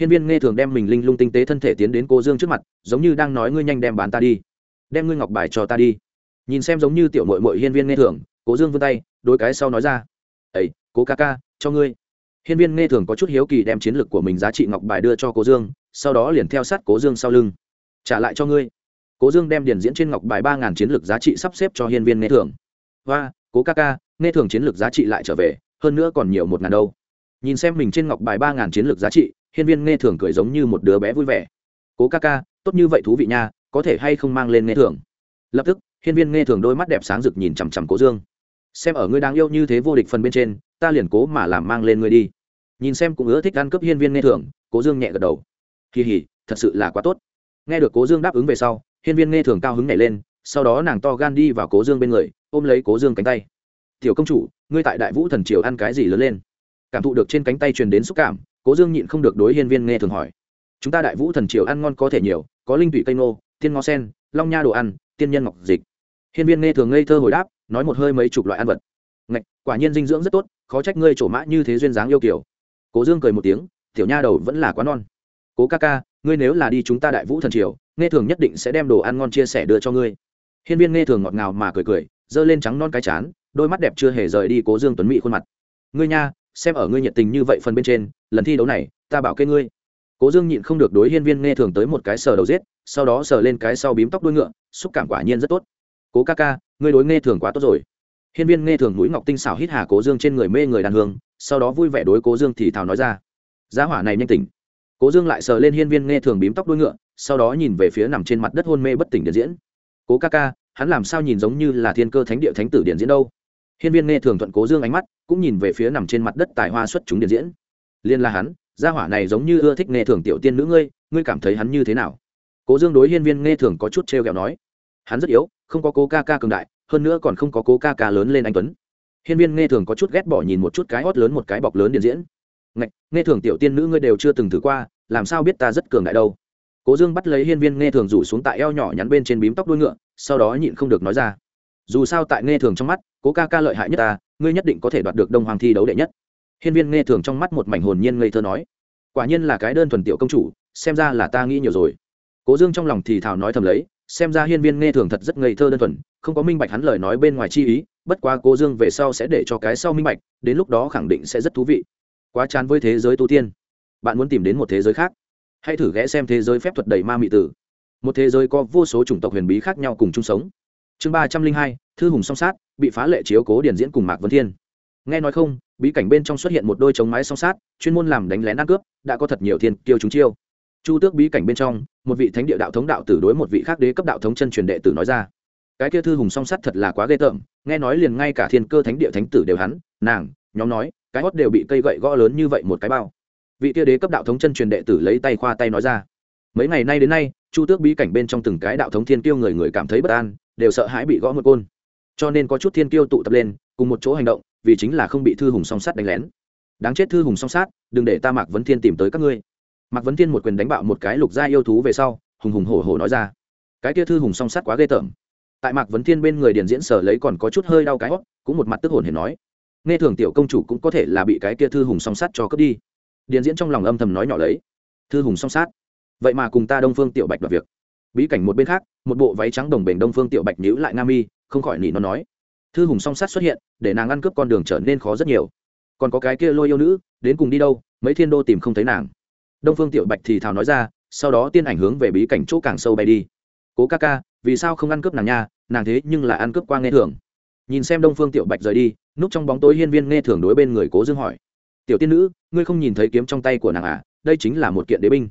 Hiên viên nghe thường đem mình linh lung tinh tế thân thể tiến đến cố dương trước mặt, giống như đang nói ngươi nhanh đem bán ta đi, đem ngươi ngọc bài cho ta đi. Nhìn xem giống như tiểu mội mội hiên viên nghe thường, cố dương vươn tay đôi cái sau nói ra. Ấy cố ca ca, cho ngươi. Hiên viên nghe thường có chút hiếu kỳ đem chiến lược của mình giá trị ngọc bài đưa cho cố dương, sau đó liền theo sát cố dương sau lưng. Trả lại cho ngươi cố dương đem điền diễn trên ngọc bài ba ngàn chiến lược giá trị sắp xếp cho hiên viên nghe thường. Và cố ca ca nghe thường chiến lược giá trị lại trở về, hơn nữa còn nhiều một ngàn đâu. Nhìn xem mình trên ngọc bài ba ngàn chiến lược giá trị, hiên viên nghe thường cười giống như một đứa bé vui vẻ. Cố ca ca, tốt như vậy thú vị nha, có thể hay không mang lên nghe thường? Lập tức, hiên viên nghe thường đôi mắt đẹp sáng rực nhìn chằm chằm cố dương. Xem ở ngươi đáng yêu như thế vô địch phần bên trên, ta liền cố mà làm mang lên ngươi đi. Nhìn xem cũng ưa thích ăn cướp hiên viên nghe thường, cố dương nhẹ gật đầu. Kỳ hỉ, thật sự là quá tốt. Nghe được cố dương đáp ứng về sau hiên viên nghe thường cao hứng nhảy lên, sau đó nàng to gan đi vào cố dương bên người, ôm lấy cố dương cánh tay. Tiểu công chủ, ngươi tại đại vũ thần triều ăn cái gì lớn lên? Cảm thụ được trên cánh tay truyền đến xúc cảm, cố dương nhịn không được đối hiên viên nghe thường hỏi. Chúng ta đại vũ thần triều ăn ngon có thể nhiều, có linh tụy cây nô tiên ngó sen, long nha đồ ăn, tiên nhân ngọc dịch. Hiên viên nghe thường ngây thơ hồi đáp, nói một hơi mấy chục loại ăn vật. Ngạch, quả nhiên dinh dưỡng rất tốt, khó trách ngươi trổ mã như thế duyên dáng yêu kiểu cố dương cười một tiếng, tiểu nha đầu vẫn là quá non. Cố ca ca, ngươi nếu là đi chúng ta đại vũ thần triều nghe thường nhất định sẽ đem đồ ăn ngon chia sẻ đưa cho ngươi. Hiên viên nghe thường ngọt ngào mà cười cười, giơ lên trắng non cái chán, đôi mắt đẹp chưa hề rời đi cố dương tuấn mỹ khuôn mặt. Ngươi nha, xem ở ngươi nhiệt tình như vậy phần bên trên, lần thi đấu này, ta bảo kê ngươi. Cố dương nhịn không được đối hiên viên nghe thường tới một cái sờ đầu giết, sau đó sờ lên cái sau bím tóc đuôi ngựa, xúc cảm quả nhiên rất tốt. Cố ca ca, ngươi đối nghe thường quá tốt rồi. Hiên viên nghe thường mũi ngọc tinh xảo hít hà cố dương trên người mê người đàn hương, sau đó vui vẻ đối cố dương thì thào nói ra. Giá hỏa này nhanh tỉnh. Cố dương lại sờ lên hiên viên nghe thường bím tóc đuôi ngựa sau đó nhìn về phía nằm trên mặt đất hôn mê bất tỉnh điện diễn. Cố ca ca hắn làm sao nhìn giống như là thiên cơ thánh địa thánh tử điện diễn đâu? Hiên viên nghe thường thuận cố dương ánh mắt cũng nhìn về phía nằm trên mặt đất tài hoa xuất chúng điện diễn. Liên là hắn gia hỏa này giống như ưa thích nghe thường tiểu tiên nữ ngươi ngươi cảm thấy hắn như thế nào? Cố dương đối hiên viên nghe thường có chút t r kẹo nói. Hắn rất yếu không có cố ca ca cường đại hơn nữa còn không có cố ca ca lớn lên anh tuấn. Hiên viên nghe thường có chút ghét bỏ nhìn một chút cái hót lớn một cái bọc lớn điện diễn. Ngạch, nghe thường tiểu tiên nữ ngươi đều chưa từng thử qua làm sao biết ta rất cường đại đâu? Cố dương bắt lấy hiên viên nghe thường rủ xuống tại eo nhỏ nhắn bên trên bím tóc đuôi ngựa, sau đó nhịn không được nói ra. Dù sao tại nghe thường trong mắt, cố ca ca lợi hại nhất ta, ngươi nhất định có thể đoạt được đông hoàng thi đấu đệ nhất. Hiên viên nghe thường trong mắt một mảnh hồn nhiên ngây thơ nói, quả nhiên là cái đơn thuần tiểu công chủ, xem ra là ta nghĩ nhiều rồi. Cố dương trong lòng thì thào nói thầm lấy, xem ra hiên viên nghe thường thật rất ngây thơ đơn thuần, không có minh bạch hắn lời nói bên ngoài chi ý, bất quá cố dương về sau sẽ để cho cái sau minh bạch, đến lúc đó khẳng định sẽ rất thú vị. Quá chán với thế giới tu tiên. Bạn muốn tìm đến một thế giới khác hãy thử ghé xem thế giới phép thuật đầy ma mị tử. Một thế giới có vô số chủng tộc huyền bí khác nhau cùng chung sống. Chương ba trăm linh hai, thư hùng song sát, bị phá lệ chiếu cố điển diễn cùng mạc vân thiên. Nghe nói không, bí cảnh bên trong xuất hiện một đôi chống mái song sát, chuyên môn làm đánh lén ăn cướp, đã có thật nhiều thiên kiêu chúng chiêu. Chu tước bí cảnh bên trong, một vị thánh địa đạo thống đạo tử đối một vị khác đế cấp đạo thống chân truyền đệ tử nói ra. Cái kia thư hùng song sắt thật là quá ghê tởm, nghe nói liền ngay cả thiên cơ thánh địa thánh tử đều hắn, nàng, nhóm nói, cái hót đều bị cây gậy gõ lớn như vậy một cái bao vị kia đế cấp đạo thống chân truyền đệ tử lấy tay khoa tay nói ra. Mấy ngày nay đến nay, chu tước bí cảnh bên trong từng cái đạo thống thiên kiêu người người cảm thấy bất an, đều sợ hãi bị gõ một côn. Cho nên có chút thiên kiêu tụ tập lên, cùng một chỗ hành động, vì chính là không bị thư hùng song sát đánh lén. Đáng chết thư hùng song sát, đừng để ta mạc vấn thiên tìm tới các ngươi. Mạc vấn thiên một quyền đánh bạo một cái lục gia yêu thú về sau, hùng hùng hổ hổ nói ra. Cái kia thư hùng song sát quá ghê tởm. Tại mạc vấn thiên bên người điền diễn sở lấy còn có chút hơi đau cái hót cũng một mặt tức hồn hề nói. Nghe thường tiểu công chủ cũng có thể là bị cái kia thư hùng song sát cho cướp đi điền diễn trong lòng âm thầm nói nhỏ lấy. Thư hùng song sát. Vậy mà cùng ta đông phương tiểu bạch đoạt việc. Bí cảnh một bên khác, một bộ váy trắng đồng bền đông phương tiểu bạch nhíu lại nga mi, không khỏi nỉ nó nói. Thư hùng song sát xuất hiện, để nàng ăn cướp con đường trở nên khó rất nhiều. Còn có cái kia lôi yêu nữ, đến cùng đi đâu, mấy thiên đô tìm không thấy nàng. Đông phương tiểu bạch thì thào nói ra, sau đó tiên ảnh hướng về bí cảnh chỗ càng sâu bay đi. Cố ca ca, vì sao không ăn cướp nàng nha, nàng thế nhưng là ăn cướp qua nghe thường. Nhìn xem đông phương tiểu bạch rời đi, núp trong bóng tối hiên viên nghe thường đối bên người cố dương hỏi tiểu tiên nữ, ngươi không nhìn thấy kiếm trong tay của nàng à? Đây chính là một kiện đế binh.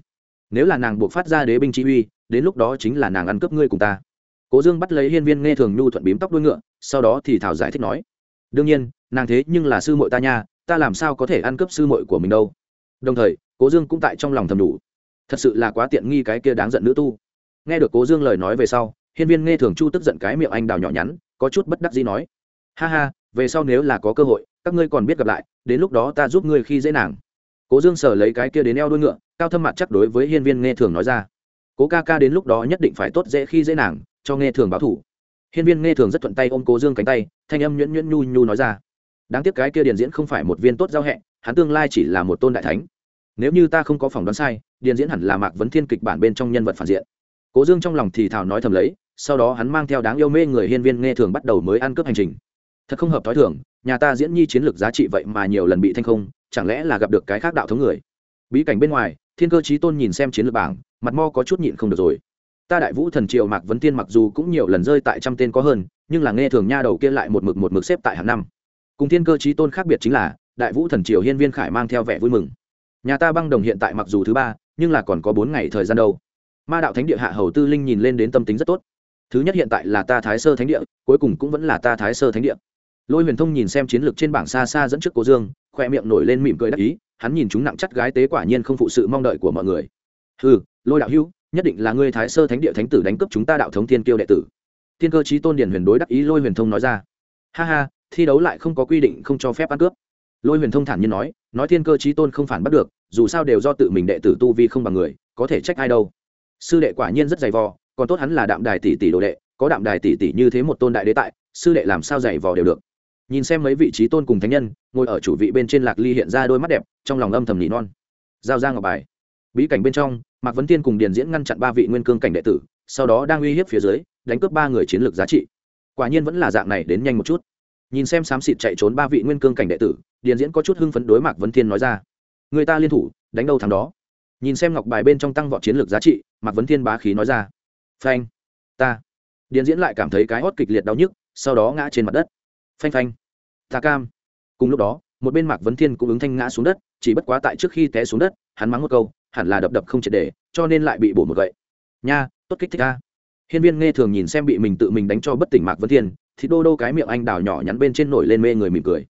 Nếu là nàng buộc phát ra đế binh chỉ uy đến lúc đó chính là nàng ăn cướp ngươi cùng ta. Cố dương bắt lấy hiên viên nghe thường nhu thuận bím tóc đuôi ngựa, sau đó thì thảo giải thích nói, đương nhiên, nàng thế nhưng là sư muội ta nha, ta làm sao có thể ăn cướp sư muội của mình đâu? Đồng thời, cố dương cũng tại trong lòng thầm đủ. Thật sự là quá tiện nghi cái kia đáng giận nữ tu. Nghe được cố dương lời nói về sau, hiên viên nghe thường chu tức giận cái miệng anh đào nhỏ nhắn, có chút bất đắc gì nói, ha ha về sau nếu là có cơ hội, các ngươi còn biết gặp lại, đến lúc đó ta giúp ngươi khi dễ nàng. Cố dương sở lấy cái kia đến eo đuôi ngựa, cao thâm mặt chắc đối với hiên viên nghe thường nói ra. Cố ca ca đến lúc đó nhất định phải tốt dễ khi dễ nàng, cho nghe thường báo thủ. Hiên viên nghe thường rất thuận tay ôm cố dương cánh tay, thanh âm nhuyễn nhuyễn nhu nhu nói ra. Đáng tiếc cái kia điền diễn không phải một viên tốt giao hẹ, hắn tương lai chỉ là một tôn đại thánh. Nếu như ta không có phỏng đoán sai, điền diễn hẳn là mạc vấn thiên kịch bản bên trong nhân vật phản diện. Cố dương trong lòng thì thào nói thầm lấy, sau đó hắn mang theo đáng yêu mê người hiên viên nghe thường bắt đầu mới ăn cướp hành trình thật không hợp t h ó i thường, nhà ta diễn nhi chiến lược giá trị vậy mà nhiều lần bị thanh không, chẳng lẽ là gặp được cái khác đạo thống người? Bí cảnh bên ngoài, thiên cơ trí tôn nhìn xem chiến lược bảng, mặt mo có chút nhịn không được rồi. Ta đại vũ thần triều mạc vấn tiên mặc dù cũng nhiều lần rơi tại trăm tên có hơn, nhưng là nghe thường nha đầu kia lại một mực một mực xếp tại hạng năm. Cùng thiên cơ trí tôn khác biệt chính là, đại vũ thần triều hiên viên khải mang theo vẻ vui mừng. Nhà ta băng đồng hiện tại mặc dù thứ ba, nhưng là còn có bốn ngày thời gian đâu. Ma đạo thánh địa hạ hầu tư linh nhìn lên đến tâm tính rất tốt. Thứ nhất hiện tại là ta thái sơ thánh địa, cuối cùng cũng vẫn là ta thái sơ thánh địa lôi huyền thông nhìn xem chiến lược trên bảng xa xa dẫn trước cố dương khoe miệng nổi lên mỉm cười đắc ý, hắn nhìn chúng nặng chắc gái tế quả nhiên không phụ sự mong đợi của mọi người. Ừ lôi đạo hữu, nhất định là ngươi thái sơ thánh địa thánh tử đánh cướp chúng ta đạo thống thiên kiêu đệ tử. Thiên cơ trí tôn điển huyền đối đắc ý lôi huyền thông nói ra. Ha ha, thi đấu lại không có quy định không cho phép ăn cướp. Lôi huyền thông thản nhiên nói nói thiên cơ trí tôn không phản bắt được, dù sao đều do tự mình đệ tử tu vi không bằng người, có thể trách ai đâu. Sư đệ quả nhiên rất dày vò, còn tốt hắn là đạm đài tỷ tỷ đồ đệ, có đạm đài tỷ tỷ như thế một tôn đại đế tại, sư đệ làm sao dày vò đều được nhìn xem mấy vị trí tôn cùng thánh nhân, ngồi ở chủ vị bên trên lạc ly hiện ra đôi mắt đẹp, trong lòng âm thầm nỉ non. Giao ra ngọc bài. Bí cảnh bên trong, mạc vấn tiên cùng điền diễn ngăn chặn ba vị nguyên cương cảnh đệ tử, sau đó đang uy hiếp phía dưới, đánh cướp ba người chiến lược giá trị. Quả nhiên vẫn là dạng này đến nhanh một chút. Nhìn xem xám xịt chạy trốn ba vị nguyên cương cảnh đệ tử, điền diễn có chút hưng phấn đối mạc vấn thiên nói ra. Người ta liên thủ, đánh đâu thằng đó. Nhìn xem ngọc bài bên trong tăng vọt chiến lược giá trị, mạc vấn thiên bá khí nói ra. Phanh. Ta. Điền diễn lại cảm thấy cái hót kịch liệt đau nhức, sau đó ngã trên mặt đất phanh phanh. Ta cam. Cùng lúc đó, một bên mạc vấn thiên cũng ứng thanh ngã xuống đất, chỉ bất quá tại trước khi té xuống đất, hắn mắng một câu, hẳn là đập đập không triệt để, cho nên lại bị bổ một gậy. Nha, tốt kích thích ca hiên viên nghe thường nhìn xem bị mình tự mình đánh cho bất tỉnh mạc vấn thiên, thì đô đô cái miệng anh đào nhỏ nhắn bên trên nổi lên mê người mỉm cười.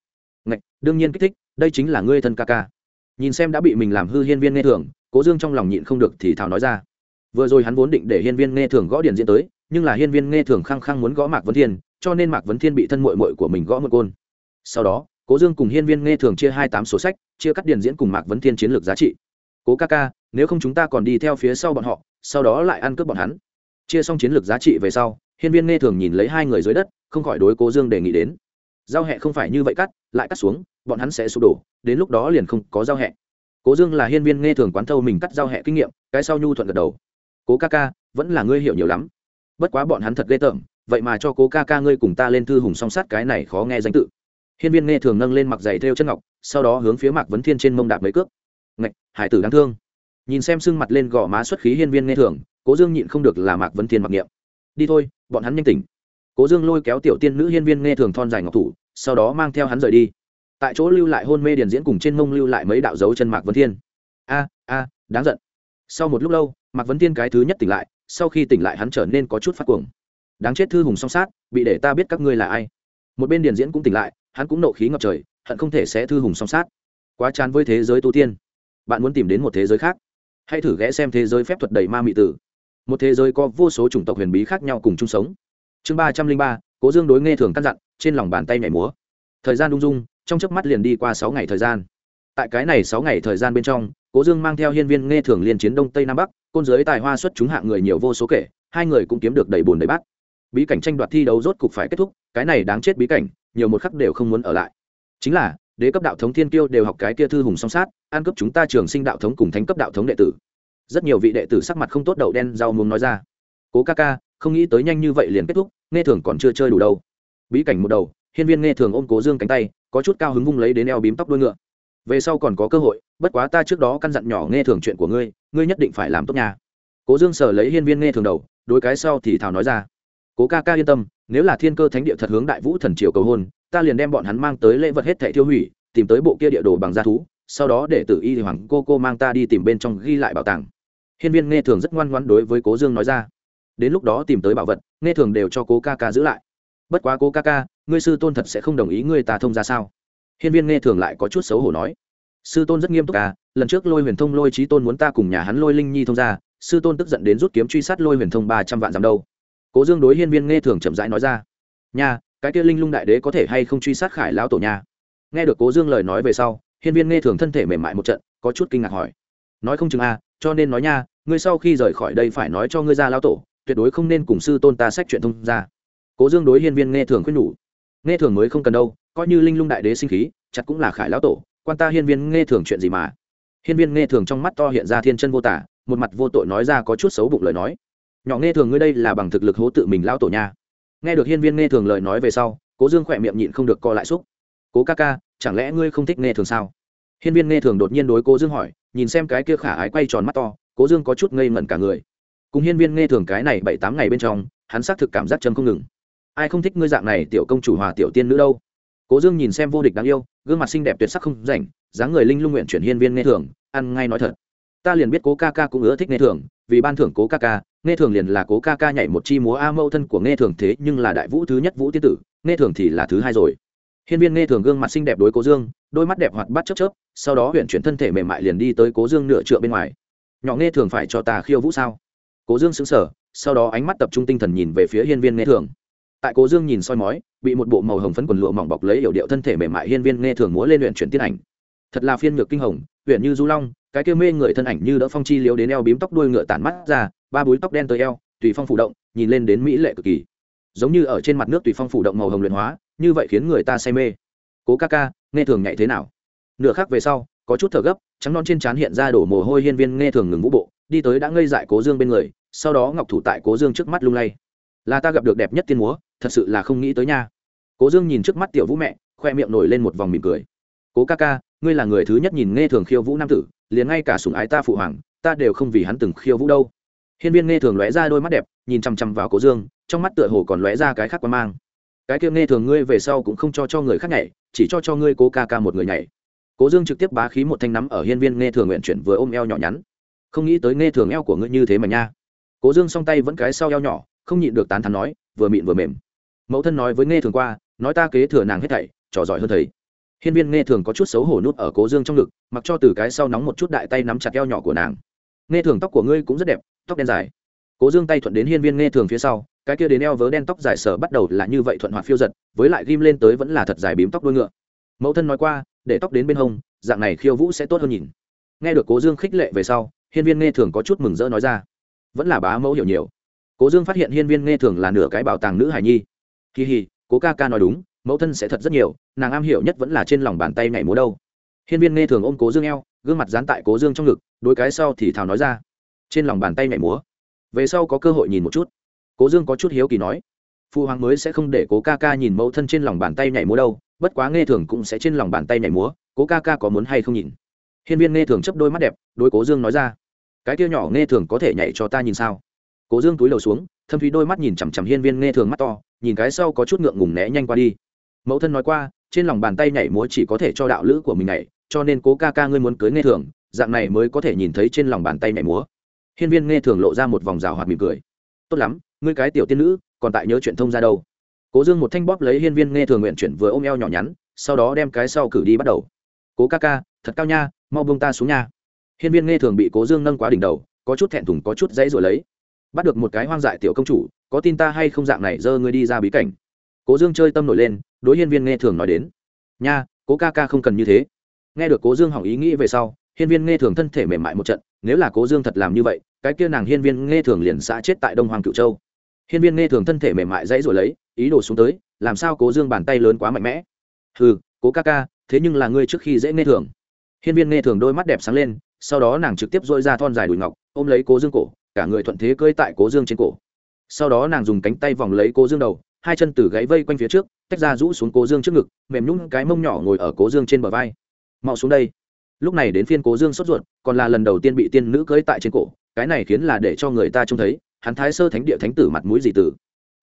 Ngạch, đương nhiên kích thích, đây chính là ngươi thân ca ca. Nhìn xem đã bị mình làm hư hiên viên nghe thường, cố dương trong lòng nhịn không được thì thào nói ra. Vừa rồi hắn vốn định để hiên viên nghe thường gõ điện diễn tới, nhưng là hiên viên nghe thường khăng khăng muốn gõ mạc vấn thiên cho nên mạc vấn thiên bị thân mội mội của mình gõ một côn. Sau đó, cố dương cùng hiên viên nghe thường chia hai tám sổ sách, chia cắt điền diễn cùng mạc vấn thiên chiến lược giá trị. Cố ca ca, nếu không chúng ta còn đi theo phía sau bọn họ, sau đó lại ăn cướp bọn hắn. Chia xong chiến lược giá trị về sau, hiên viên nghe thường nhìn lấy hai người dưới đất, không khỏi đối cố dương đề nghị đến. Giao hẹ không phải như vậy cắt, lại cắt xuống, bọn hắn sẽ sụp đổ, đến lúc đó liền không có giao hẹ. Cố dương là hiên viên nghe thường quán thâu mình cắt giao hẹ kinh nghiệm, cái sau nhu thuận gật đầu. Cố ca ca, vẫn là ngươi hiểu nhiều lắm. Bất quá bọn hắn thật ghê tởm vậy mà cho cố ca ca ngươi cùng ta lên thư hùng song sát cái này khó nghe danh tự. Hiên viên nghe thường nâng lên mặc giày thêu chân ngọc, sau đó hướng phía mạc vấn thiên trên mông đạp mấy cước. Ngạch, hải tử đáng thương. Nhìn xem sưng mặt lên gò má xuất khí hiên viên nghe thường, cố dương nhịn không được là mạc vấn thiên mặc niệm. Đi thôi, bọn hắn nhanh tỉnh. Cố dương lôi kéo tiểu tiên nữ hiên viên nghe thường thon dài ngọc thủ, sau đó mang theo hắn rời đi. Tại chỗ lưu lại hôn mê điền diễn cùng trên mông lưu lại mấy đạo dấu chân mạc vấn thiên. A a, đáng giận. Sau một lúc lâu, mạc vấn thiên cái thứ nhất tỉnh lại, sau khi tỉnh lại hắn trở nên có chút phát cuồng đáng chết thư hùng song sát, bị để ta biết các ngươi là ai. Một bên điền diễn cũng tỉnh lại, hắn cũng nộ khí ngập trời, hận không thể sẽ thư hùng song sát. Quá chán với thế giới tu tiên. Bạn muốn tìm đến một thế giới khác? Hãy thử ghé xem thế giới phép thuật đầy ma mị tử. Một thế giới có vô số chủng tộc huyền bí khác nhau cùng chung sống. Chương ba trăm linh ba, cố dương đối nghe thường căn dặn, trên lòng bàn tay nhảy múa. Thời gian đung dung, trong chớp mắt liền đi qua sáu ngày thời gian. Tại cái này sáu ngày thời gian bên trong, cố dương mang theo hiên viên nghe thường liên chiến đông tây nam bắc, côn giới tài hoa xuất chúng hạng người nhiều vô số kể, hai người cũng kiếm được đầy bùn đầy bát bí cảnh tranh đoạt thi đấu rốt cục phải kết thúc, cái này đáng chết bí cảnh, nhiều một khắc đều không muốn ở lại. Chính là, đế cấp đạo thống thiên kiêu đều học cái kia thư hùng song sát an cấp chúng ta trường sinh đạo thống cùng thánh cấp đạo thống đệ tử. Rất nhiều vị đệ tử sắc mặt không tốt đậu đen rau muốn nói ra. Cố ca ca, không nghĩ tới nhanh như vậy liền kết thúc, nghe thường còn chưa chơi đủ đâu. Bí cảnh một đầu, hiên viên nghe thường ôm cố dương cánh tay, có chút cao hứng vung lấy đến eo bím tóc đuôi ngựa. Về sau còn có cơ hội, bất quá ta trước đó căn dặn nhỏ nghe thường chuyện của ngươi ngươi nhất định phải làm tốt nhà cố dương sở lấy hiên viên nghe thường đầu, đối cái sau thì thảo nói ra cố ca ca yên tâm, nếu là thiên cơ thánh địa thật hướng đại vũ thần triều cầu hôn, ta liền đem bọn hắn mang tới lễ vật hết thẻ tiêu hủy, tìm tới bộ kia địa đồ bằng g thú, sau đó để tử y hoàng cô cô mang ta đi tìm bên trong ghi lại bảo tàng. Hiên viên nghe thường rất ngoan ngoãn đối với cố dương nói ra. Đến lúc đó tìm tới bảo vật, nghe thường đều cho cố ca ca giữ lại. Bất quá cố ca ca, ngươi sư tôn thật sẽ không đồng ý ngươi ta thông ra sao? Hiên viên nghe thường lại có chút xấu hổ nói. Sư tôn rất nghiêm túc ca lần trước lôi huyền thông lôi trí tôn muốn ta cùng nhà hắn lôi linh nhi thông ra, sư tôn tức giận đến rút kiếm truy sát lôi huyền thông ba trăm vạn dặm đâu cố dương đối hiên viên nghe thường chậm rãi nói ra. Nha, cái kia linh lung đại đế có thể hay không truy sát khải lão tổ nha? Nghe được cố dương lời nói về sau, hiên viên nghe thường thân thể mềm mại một trận, có chút kinh ngạc hỏi. Nói không chừng a cho nên nói nha, ngươi sau khi rời khỏi đây phải nói cho ngươi ra lão tổ, tuyệt đối không nên cùng sư tôn ta sách chuyện thông ra cố dương đối hiên viên nghe thường khuyên nhủ. Nghe thường mới không cần đâu, coi như linh lung đại đế sinh khí, chặt cũng là khải lão tổ, quan ta hiên viên nghe thường chuyện gì mà? Hiên viên nghe thường trong mắt to hiện ra thiên chân vô tả, một mặt vô tội nói ra có chút xấu bụng lời nói nhỏ nghe thường ngươi đây là bằng thực lực hố tự mình lão tổ nha. Nghe được hiên viên nghe thường lời nói về sau, cố dương khỏe miệng nhịn không được co lại xúc. Cố ca ca, chẳng lẽ ngươi không thích nghe thường sao? Hiên viên nghe thường đột nhiên đối cố dương hỏi, nhìn xem cái kia khả ái quay tròn mắt to, cố dương có chút ngây ngẩn cả người. Cùng hiên viên nghe thường cái này bảy tám ngày bên trong, hắn xác thực cảm giác châm không ngừng. Ai không thích ngươi dạng này, tiểu công chủ hòa tiểu tiên nữ đâu? Cố dương nhìn xem vô địch đáng yêu, gương mặt xinh đẹp tuyệt sắc không rảnh, dáng người linh lung nguyện chuyển hiên viên nghe thường, ăn ngay nói thật. Ta liền biết cố ca ca cũng ưa thích nghe thường, vì ban thưởng cố ca ca nghe thường liền là cố ca ca nhảy một chi múa a mâu thân của nghe thường thế nhưng là đại vũ thứ nhất vũ tiên tử, nghe thường thì là thứ hai rồi. Hiên viên nghe thường gương mặt xinh đẹp đối cố dương, đôi mắt đẹp hoạt bát chớp chớp, sau đó huyện chuyển thân thể mềm mại liền đi tới cố dương nửa trượng bên ngoài. Nhỏ nghe thường phải cho ta khiêu vũ sao? Cố dương xứng sở sau đó ánh mắt tập trung tinh thần nhìn về phía hiên viên nghe thường. Tại cố dương nhìn soi mói, bị một bộ màu hồng phấn quần lụa mỏng bọc lấy yểu điệu thân thể mềm mại hiên viên nghe thường múa lên luyện chuyển tiên ảnh. Thật là phiên ngược kinh hồng, huyện như du long cái kia mê người thân ảnh như đỡ phong chi liếu đến eo bím tóc đuôi ngựa tản mắt ra, ba búi tóc đen tới eo, tùy phong phủ động, nhìn lên đến mỹ lệ cực kỳ. Giống như ở trên mặt nước tùy phong phủ động màu hồng luyện hóa, như vậy khiến người ta say mê. Cố ca ca, nghe thường nhạy thế nào? Nửa khác về sau, có chút thở gấp, trắng non trên trán hiện ra đổ mồ hôi hiên viên nghe thường ngừng vũ bộ, đi tới đã ngây dại cố dương bên người, sau đó ngọc thủ tại cố dương trước mắt lung lay. Là ta gặp được đẹp nhất tiên múa, thật sự là không nghĩ tới nha. Cố dương nhìn trước mắt tiểu vũ mẹ, khoe miệng nổi lên một vòng mỉm cười. Cố ca ca, ngươi là người thứ nhất nhìn nghe thường khiêu vũ nam tử liền ngay cả sủng ái ta phụ hoàng, ta đều không vì hắn từng khiêu vũ đâu. Hiên viên nghe thường lóe ra đôi mắt đẹp, nhìn chằm chằm vào cố dương, trong mắt tựa hồ còn lóe ra cái khác qua mang. Cái kia nghe thường ngươi về sau cũng không cho cho người khác nhảy, chỉ cho cho ngươi cố ca ca một người nhảy. Cố dương trực tiếp bá khí một thanh nắm ở hiên viên nghe thường nguyện chuyển vừa ôm eo nhỏ nhắn. Không nghĩ tới nghe thường eo của ngươi như thế mà nha. Cố dương song tay vẫn cái sau eo nhỏ, không nhịn được tán thắn nói, vừa mịn vừa mềm. Mẫu thân nói với nghe thường qua, nói ta kế thừa nàng hết thảy, trò giỏi hơn thầy hiên viên nghe thường có chút xấu hổ nút ở cố dương trong ngực, mặc cho từ cái sau nóng một chút đại tay nắm chặt eo nhỏ của nàng. Nghe thường tóc của ngươi cũng rất đẹp, tóc đen dài. Cố dương tay thuận đến hiên viên nghe thường phía sau, cái kia đến eo vớ đen tóc dài sở bắt đầu là như vậy thuận hoạt phiêu giật, với lại ghim lên tới vẫn là thật dài bím tóc đuôi ngựa. Mẫu thân nói qua, để tóc đến bên hông, dạng này khiêu vũ sẽ tốt hơn nhìn. Nghe được cố dương khích lệ về sau, hiên viên nghe thường có chút mừng rỡ nói ra. Vẫn là bá mẫu hiểu nhiều. Cố dương phát hiện hiên viên nghe thường là nửa cái bảo tàng nữ hải nhi. Kỳ hì, cố ca ca nói đúng mẫu thân sẽ thật rất nhiều, nàng am hiểu nhất vẫn là trên lòng bàn tay nhảy múa đâu. Hiên viên nghe thường ôm cố dương eo, gương mặt dán tại cố dương trong ngực đôi cái sau thì thào nói ra. Trên lòng bàn tay nhảy múa. Về sau có cơ hội nhìn một chút. Cố dương có chút hiếu kỳ nói. Phụ hoàng mới sẽ không để cố ca ca nhìn mẫu thân trên lòng bàn tay nhảy múa đâu, bất quá nghe thường cũng sẽ trên lòng bàn tay nhảy múa, cố ca ca có muốn hay không nhìn? Hiên viên nghe thường chấp đôi mắt đẹp đôi cố dương nói ra. Cái kia nhỏ nghe thường có thể nhảy cho ta nhìn sao? Cố dương túi lầu xuống, thâm thúy đôi mắt nhìn chằm chằm hiên viên nghe thường mắt to, nhìn cái sau có chút ngượng ngùng né nhanh qua đi mẫu thân nói qua, trên lòng bàn tay nhảy múa chỉ có thể cho đạo lữ của mình nhảy, cho nên cố ca ca ngươi muốn cưới nghe thường, dạng này mới có thể nhìn thấy trên lòng bàn tay nhảy múa. Hiên viên nghe thường lộ ra một vòng rào hoạt mỉm cười. Tốt lắm, ngươi cái tiểu tiên nữ, còn tại nhớ chuyện thông ra đâu. Cố dương một thanh bóp lấy hiên viên nghe thường nguyện chuyển vừa ôm eo nhỏ nhắn, sau đó đem cái sau cử đi bắt đầu. Cố ca ca, thật cao nha, mau bông ta xuống nha. Hiên viên nghe thường bị cố dương nâng quá đỉnh đầu, có chút thẹn thùng, có chút dãy rồi lấy. Bắt được một cái hoang dại tiểu công chủ, có tin ta hay không dạng này giơ ngươi đi ra bí cảnh cố dương chơi tâm nổi lên, đối hiên viên nghe thường nói đến. Nha, cố ca ca không cần như thế. Nghe được cố dương hỏng ý nghĩ về sau, hiên viên nghe thường thân thể mềm mại một trận, nếu là cố dương thật làm như vậy, cái kia nàng hiên viên nghe thường liền xã chết tại đông hoàng cựu châu. Hiên viên nghe thường thân thể mềm mại dãy rồi lấy, ý đồ xuống tới, làm sao cố dương bàn tay lớn quá mạnh mẽ? Hừ, cố ca ca, thế nhưng là ngươi trước khi dễ nghe thường. Hiên viên nghe thường đôi mắt đẹp sáng lên, sau đó nàng trực tiếp dội ra thon dài đùi ngọc, ôm lấy cố dương cổ, cả người thuận thế cơi tại cố dương trên cổ. Sau đó nàng dùng cánh tay vòng lấy cố dương đầu hai chân từ gáy vây quanh phía trước, tách ra rũ xuống cố dương trước ngực, mềm nhún cái mông nhỏ ngồi ở cố dương trên bờ vai. Mau xuống đây. Lúc này đến phiên cố dương sốt ruột, còn là lần đầu tiên bị tiên nữ cưới tại trên cổ, cái này khiến là để cho người ta trông thấy, hắn thái sơ thánh địa thánh tử mặt mũi gì tử.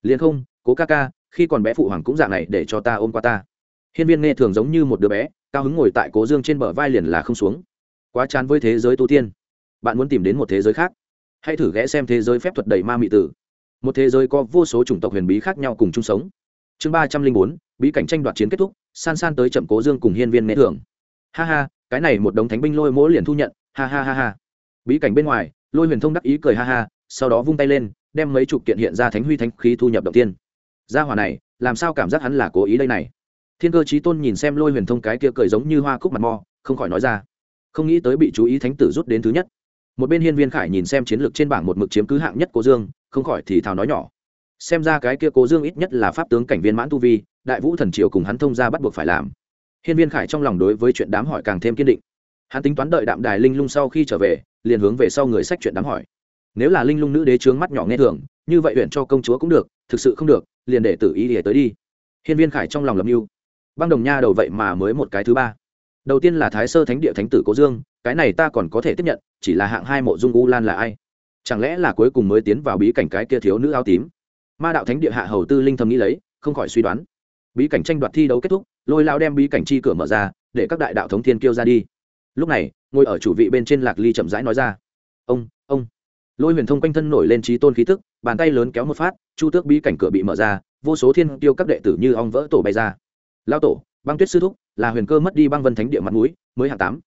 Liền không, cố ca ca, khi còn bé phụ hoàng cũng dạng này để cho ta ôm qua ta. Hiên viên nghe thường giống như một đứa bé, cao hứng ngồi tại cố dương trên bờ vai liền là không xuống. Quá chán với thế giới tu tiên. Bạn muốn tìm đến một thế giới khác. Hãy thử ghé xem thế giới phép thuật đầy ma mị tử một thế giới có vô số chủng tộc huyền bí khác nhau cùng chung sống. Chương ba trăm linh bốn, bí cảnh tranh đoạt chiến kết thúc, san san tới chậm cố dương cùng hiên viên nghệ thưởng. Ha ha, cái này một đống thánh binh lôi mỗi liền thu nhận, ha ha ha ha. Bí cảnh bên ngoài, lôi huyền thông đắc ý cười ha ha, sau đó vung tay lên, đem mấy chục kiện hiện ra thánh huy thánh khí thu nhập đầu tiên. Gia hỏa này, làm sao cảm giác hắn là cố ý đây này? Thiên cơ chí tôn nhìn xem lôi huyền thông cái kia cười giống như hoa cúc mặt mò, không khỏi nói ra. Không nghĩ tới bị chú ý thánh tử rút đến thứ nhất. Một bên hiên viên khải nhìn xem chiến lược trên bảng một mực chiếm cứ hạng nhất cố dương không khỏi thì thào nói nhỏ. Xem ra cái kia cố dương ít nhất là pháp tướng cảnh viên mãn tu vi, đại vũ thần triều cùng hắn thông ra bắt buộc phải làm. Hiên viên khải trong lòng đối với chuyện đám hỏi càng thêm kiên định. Hắn tính toán đợi đạm đài linh lung sau khi trở về, liền hướng về sau người sách chuyện đám hỏi. Nếu là linh lung nữ đế trướng mắt nhỏ nghe thường, như vậy huyện cho công chúa cũng được, thực sự không được, liền để tự ý để tới đi. Hiên viên khải trong lòng lầm mưu băng đồng nha đầu vậy mà mới một cái thứ ba. Đầu tiên là thái sơ thánh địa thánh tử cố dương, cái này ta còn có thể tiếp nhận, chỉ là hạng hai mộ dung u lan là ai? Chẳng lẽ là cuối cùng mới tiến vào bí cảnh cái kia thiếu nữ áo tím? Ma đạo thánh địa hạ hầu tư linh thầm nghĩ lấy, không khỏi suy đoán. Bí cảnh tranh đoạt thi đấu kết thúc, lôi lao đem bí cảnh chi cửa mở ra, để các đại đạo thống thiên kêu ra đi. Lúc này, ngồi ở chủ vị bên trên lạc ly chậm rãi nói ra. Ông ông. Lôi huyền thông quanh thân nổi lên trí tôn khí tức, bàn tay lớn kéo một phát, chu tước bí cảnh cửa bị mở ra, vô số thiên tiêu các đệ tử như ong vỡ tổ bay ra. Lao tổ, băng tuyết sư thúc, là huyền cơ mất đi băng vân thánh địa mặt mũi, mới hạng tám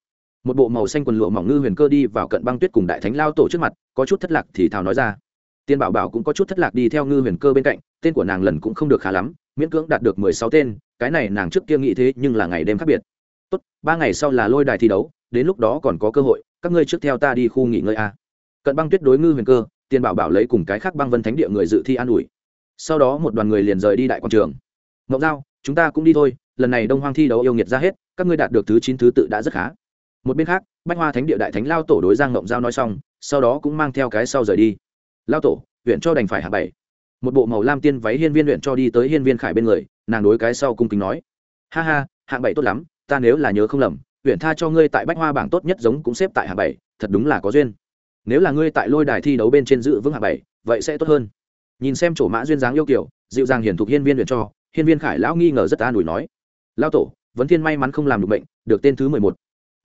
một bộ màu xanh quần lụa mỏng ngư huyền cơ đi vào cận băng tuyết cùng đại thánh lao tổ trước mặt, có chút thất lạc thì thào nói ra. Tiên bảo bảo cũng có chút thất lạc đi theo ngư huyền cơ bên cạnh, tên của nàng lần cũng không được khá lắm, miễn cưỡng đạt được mười sáu tên, cái này nàng trước kia nghĩ thế nhưng là ngày đêm khác biệt. Tốt, ba ngày sau là lôi đài thi đấu, đến lúc đó còn có cơ hội, các ngươi trước theo ta đi khu nghỉ ngơi a. Cận băng tuyết đối ngư huyền cơ, tiên bảo bảo lấy cùng cái khác băng vân thánh địa người dự thi an ủi. Sau đó một đoàn người liền rời đi đại quảng trường. Ngọc giao, chúng ta cũng đi thôi, lần này đông hoang thi đấu yêu nghiệt ra hết, các ngươi đạt được thứ chín thứ tự đã rất khá một bên khác, bách hoa thánh địa đại thánh lao tổ đối giang ngộng giao nói xong, sau đó cũng mang theo cái sau rời đi. Lao tổ, huyện cho đành phải hạ bảy một bộ màu lam tiên váy hiên viên huyện cho đi tới hiên viên khải bên người, nàng đối cái sau cung kính nói. Ha ha, hạng bảy tốt lắm, ta nếu là nhớ không lầm, huyện tha cho ngươi tại bách hoa bảng tốt nhất giống cũng xếp tại hạng bảy, thật đúng là có duyên. Nếu là ngươi tại lôi đài thi đấu bên trên dự vững hạng bảy, vậy sẽ tốt hơn. Nhìn xem chỗ mã duyên dáng yêu kiểu, dịu dàng hiển thục hiên viên huyện cho, hiên viên khải lão nghi ngờ rất an ủi nói. Lao tổ, vấn thiên may mắn không làm được bệnh, được tên thứ mười một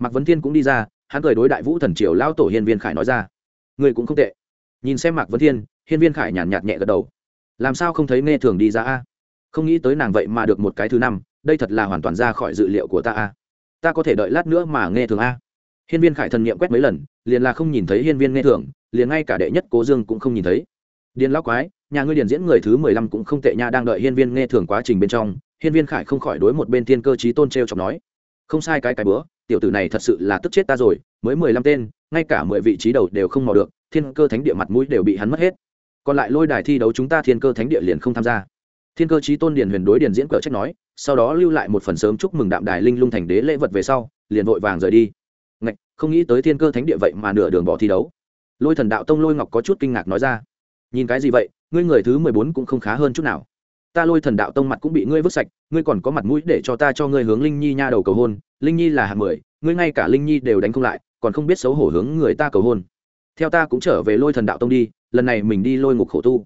mạc vấn thiên cũng đi ra, hắn cười đối đại vũ thần triều lao tổ hiên viên khải nói ra. Người cũng không tệ. Nhìn xem mạc vấn thiên, hiên viên khải nhàn nhạt nhẹ gật đầu. Làm sao không thấy nghe thường đi ra a? Không nghĩ tới nàng vậy mà được một cái thứ năm, đây thật là hoàn toàn ra khỏi dự liệu của ta a. Ta có thể đợi lát nữa mà nghe thường a. Hiên viên khải thần nghiệm quét mấy lần, liền là không nhìn thấy hiên viên nghe thường, liền ngay cả đệ nhất cố dương cũng không nhìn thấy. Điền lão quái, nhà ngươi điền diễn người thứ mười lăm cũng không tệ nha, đang đợi hiên viên nghe thường quá trình bên trong, hiên viên khải không khỏi đối một bên thiên cơ trí tôn t r e o chọc nói. Không sai cái cái bữa tiểu tử này thật sự là tức chết ta rồi mới mười lăm tên ngay cả mười vị trí đầu đều không mò được thiên cơ thánh địa mặt mũi đều bị hắn mất hết. Còn lại lôi đài thi đấu chúng ta thiên cơ thánh địa liền không tham gia. Thiên cơ chí tôn điền huyền đối điền diễn cờ trách nói sau đó lưu lại một phần sớm chúc mừng đạm đài linh lung thành đế lễ vật về sau liền vội vàng rời đi. Ngạch, không nghĩ tới thiên cơ thánh địa vậy mà nửa đường bỏ thi đấu. Lôi thần đạo tông lôi ngọc có chút kinh ngạc nói ra nhìn cái gì vậy? Ngươi người thứ mười bốn cũng không khá hơn chút nào ta lôi thần đạo tông mặt cũng bị ngươi vứt sạch, ngươi còn có mặt mũi để cho ta cho ngươi hướng linh nhi nha đầu cầu hôn, linh nhi là hạng mười, ngươi ngay cả linh nhi đều đánh không lại, còn không biết xấu hổ hướng người ta cầu hôn. Theo ta cũng trở về lôi thần đạo tông đi, lần này mình đi lôi ngục khổ tu.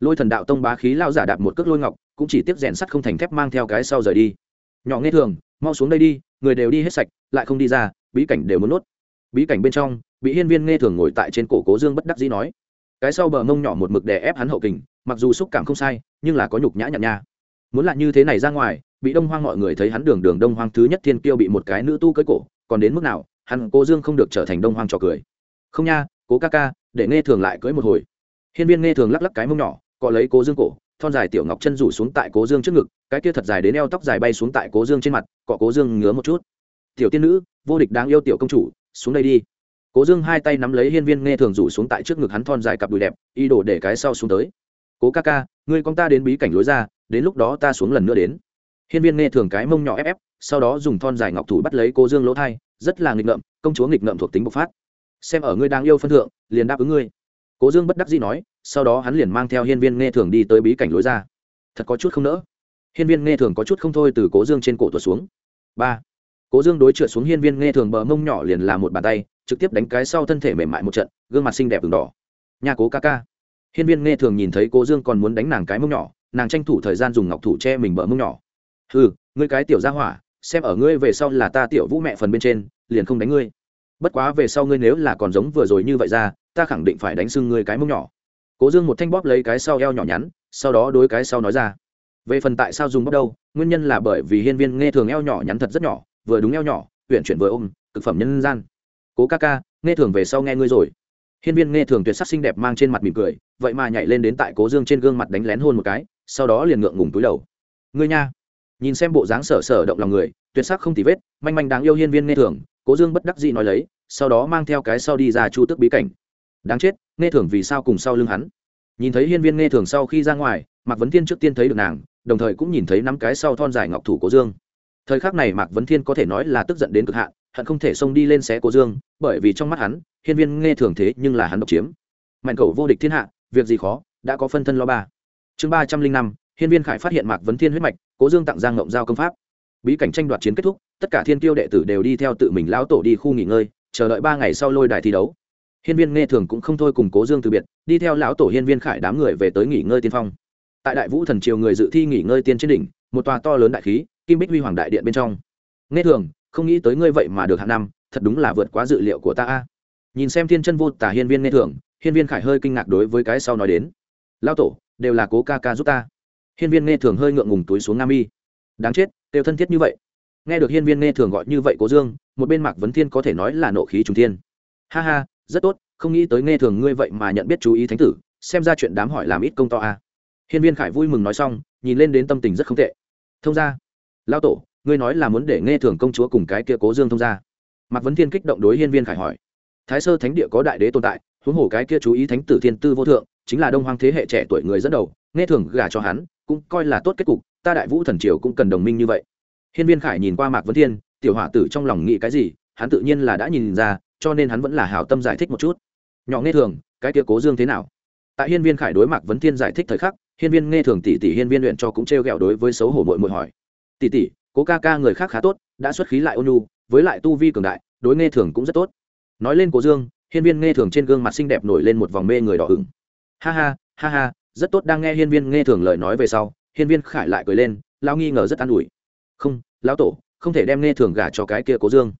Lôi thần đạo tông bá khí lao giả đạp một cước lôi ngọc, cũng chỉ tiếp rèn sắt không thành thép mang theo cái sau rời đi. Nhỏ nghe thường, mau xuống đây đi, người đều đi hết sạch, lại không đi ra, bí cảnh đều muốn nuốt. Bí cảnh bên trong, bị hiên viên nghe thường ngồi tại trên cổ cố dương bất đắc dĩ nói. Cái sau bờ mông nhỏ một mực đè ép hắn hậu kình, mặc dù xúc cảm không sai nhưng là có nhục nhã nhặn nha. Muốn là như thế này ra ngoài, bị đông hoang mọi người thấy hắn đường đường đông hoang thứ nhất thiên kiêu bị một cái nữ tu cưới cổ, còn đến mức nào, hắn cố dương không được trở thành đông hoang trò cười. Không nha, cố ca ca, để nghe thường lại cưới một hồi. Hiên viên nghe thường lắc lắc cái mông nhỏ, cọ lấy cố dương cổ, thon dài tiểu ngọc chân rủ xuống tại cố dương trước ngực, cái kia thật dài đến eo tóc dài bay xuống tại cố dương trên mặt, cọ cố dương ngứa một chút. Tiểu tiên nữ, vô địch đáng yêu tiểu công chủ, xuống đây đi. Cố dương hai tay nắm lấy hiên viên nghe thường rủ xuống tại trước ngực hắn thon dài cặp đùi đẹp y đổ để cái sau xuống tới. Cố ca ca ngươi con ta đến bí cảnh lối ra, đến lúc đó ta xuống lần nữa đến. Hiên viên nghe thường cái mông nhỏ ép ép, sau đó dùng thon dài ngọc thủ bắt lấy cố dương lỗ thai, rất là nghịch ngợm, công chúa nghịch ngợm thuộc tính bộc phát. Xem ở ngươi đang yêu phân thượng, liền đáp ứng ngươi. Cố dương bất đắc dĩ nói, sau đó hắn liền mang theo hiên viên nghe thường đi tới bí cảnh lối ra. Thật có chút không nỡ. Hiên viên nghe thường có chút không thôi từ cố dương trên cổ tuột xuống. Ba. Cố dương đối trượt xuống hiên viên nghe thường bờ mông nhỏ liền là một bàn tay, trực tiếp đánh cái sau thân thể mềm mại một trận, gương mặt xinh đẹp từng đỏ. Nhà cố ca ca hiên viên nghe thường nhìn thấy cố dương còn muốn đánh nàng cái mông nhỏ, nàng tranh thủ thời gian dùng ngọc thủ che mình bờ mông nhỏ. Ừ ngươi cái tiểu gia hỏa, xem ở ngươi về sau là ta tiểu vũ mẹ phần bên trên, liền không đánh ngươi. Bất quá về sau ngươi nếu là còn giống vừa rồi như vậy ra, ta khẳng định phải đánh sưng ngươi cái mông nhỏ. Cố dương một thanh bóp lấy cái sau eo nhỏ nhắn, sau đó đối cái sau nói ra. Về phần tại sao dùng bóp đâu, nguyên nhân là bởi vì hiên viên nghe thường eo nhỏ nhắn thật rất nhỏ, vừa đúng eo nhỏ huyện chuyển vừa ôm, cực phẩm nhân gian. Cố ca ca, nghe thường về sau nghe ngươi rồi hiên viên nghe thường tuyệt sắc xinh đẹp mang trên mặt mỉm cười, vậy mà nhảy lên đến tại cố dương trên gương mặt đánh lén hôn một cái, sau đó liền ngượng ngùng túi đầu. Ngươi nha. Nhìn xem bộ dáng sở sở động lòng người, tuyệt sắc không tì vết, manh manh đáng yêu hiên viên nghe thường, cố dương bất đắc dĩ nói lấy, sau đó mang theo cái sau đi ra chu tước bí cảnh. Đáng chết, nghe thường vì sao cùng sau lưng hắn? Nhìn thấy hiên viên nghe thường sau khi ra ngoài, mạc vấn thiên trước tiên thấy được nàng, đồng thời cũng nhìn thấy năm cái sau thon dài ngọc thủ cố dương. Thời khắc này mạc vấn thiên có thể nói là tức giận đến cực hạn, hận không thể xông đi lên xé cố dương, bởi vì trong mắt hắn hiên viên nghe thường thế nhưng là hắn độc chiếm. Mạnh cầu vô địch thiên hạ, việc gì khó, đã có phân thân lo ba. Chương ba trăm linh năm, hiên viên khải phát hiện mạc vấn thiên huyết mạch, cố dương tặng giang ngộng giao công pháp. Bí cảnh tranh đoạt chiến kết thúc, tất cả thiên tiêu đệ tử đều đi theo tự mình lão tổ đi khu nghỉ ngơi, chờ đợi ba ngày sau lôi đài thi đấu. Hiên viên nghe thường cũng không thôi cùng cố dương từ biệt, đi theo lão tổ hiên viên khải đám người về tới nghỉ ngơi tiên phong. Tại đại vũ thần triều người dự thi nghỉ ngơi tiên trên đỉnh, một tòa to lớn đại khí, kim bích huy hoàng đại điện bên trong. Nghe thường, không nghĩ tới ngươi vậy mà được hạng năm, thật đúng là vượt quá dự liệu của ta a nhìn xem thiên chân vô tả hiên viên nghe thường hiên viên khải hơi kinh ngạc đối với cái sau nói đến. Lao tổ, đều là cố ca ca giúp ta. Hiên viên nghe thường hơi ngượng ngùng túi xuống nam y đáng chết đều thân thiết như vậy. Nghe được hiên viên nghe thường gọi như vậy cố dương, một bên mạc vấn thiên có thể nói là nộ khí trung thiên. Ha ha, rất tốt, không nghĩ tới nghe thường ngươi vậy mà nhận biết chú ý thánh tử, xem ra chuyện đám hỏi làm ít công to à. Hiên viên khải vui mừng nói xong, nhìn lên đến tâm tình rất không tệ. Thông ra lao tổ, ngươi nói là muốn để nghe thường công chúa cùng cái kia cố dương thông ra mạc vấn thiên kích động đối hiên viên khải hỏi thái sơ thánh địa có đại đế tồn tại, huống hồ cái kia chú ý thánh tử thiên tư vô thượng, chính là đông hoang thế hệ trẻ tuổi người dẫn đầu, nghe thường gả cho hắn, cũng coi là tốt kết cục, ta đại vũ thần triều cũng cần đồng minh như vậy. Hiên viên khải nhìn qua mạc vấn thiên, tiểu hỏa tử trong lòng nghĩ cái gì, hắn tự nhiên là đã nhìn ra, cho nên hắn vẫn là hào tâm giải thích một chút. Nhỏ nghe thường cái kia cố dương thế nào? Tại hiên viên khải đối mạc vấn thiên giải thích thời khắc, hiên viên nghe thường tỷ tỷ hiên viên luyện cho cũng t r e o g ẹ o đối với xấu hổ mội mội hỏi. Tỷ tỷ, cố ca ca người khác khá tốt, đã xuất khí lại ônu với lại tu vi cường đại, đối nghe thường cũng rất tốt nói lên cố dương, hiên viên nghe thường trên gương mặt xinh đẹp nổi lên một vòng mê người đỏ hửng. ha ha ha ha, rất tốt đang nghe hiên viên nghe thường lời nói về sau, hiên viên khải lại cười lên lao nghi ngờ rất an ủi. Không, lão tổ, không thể đem nghe thường gả cho cái kia cố dương.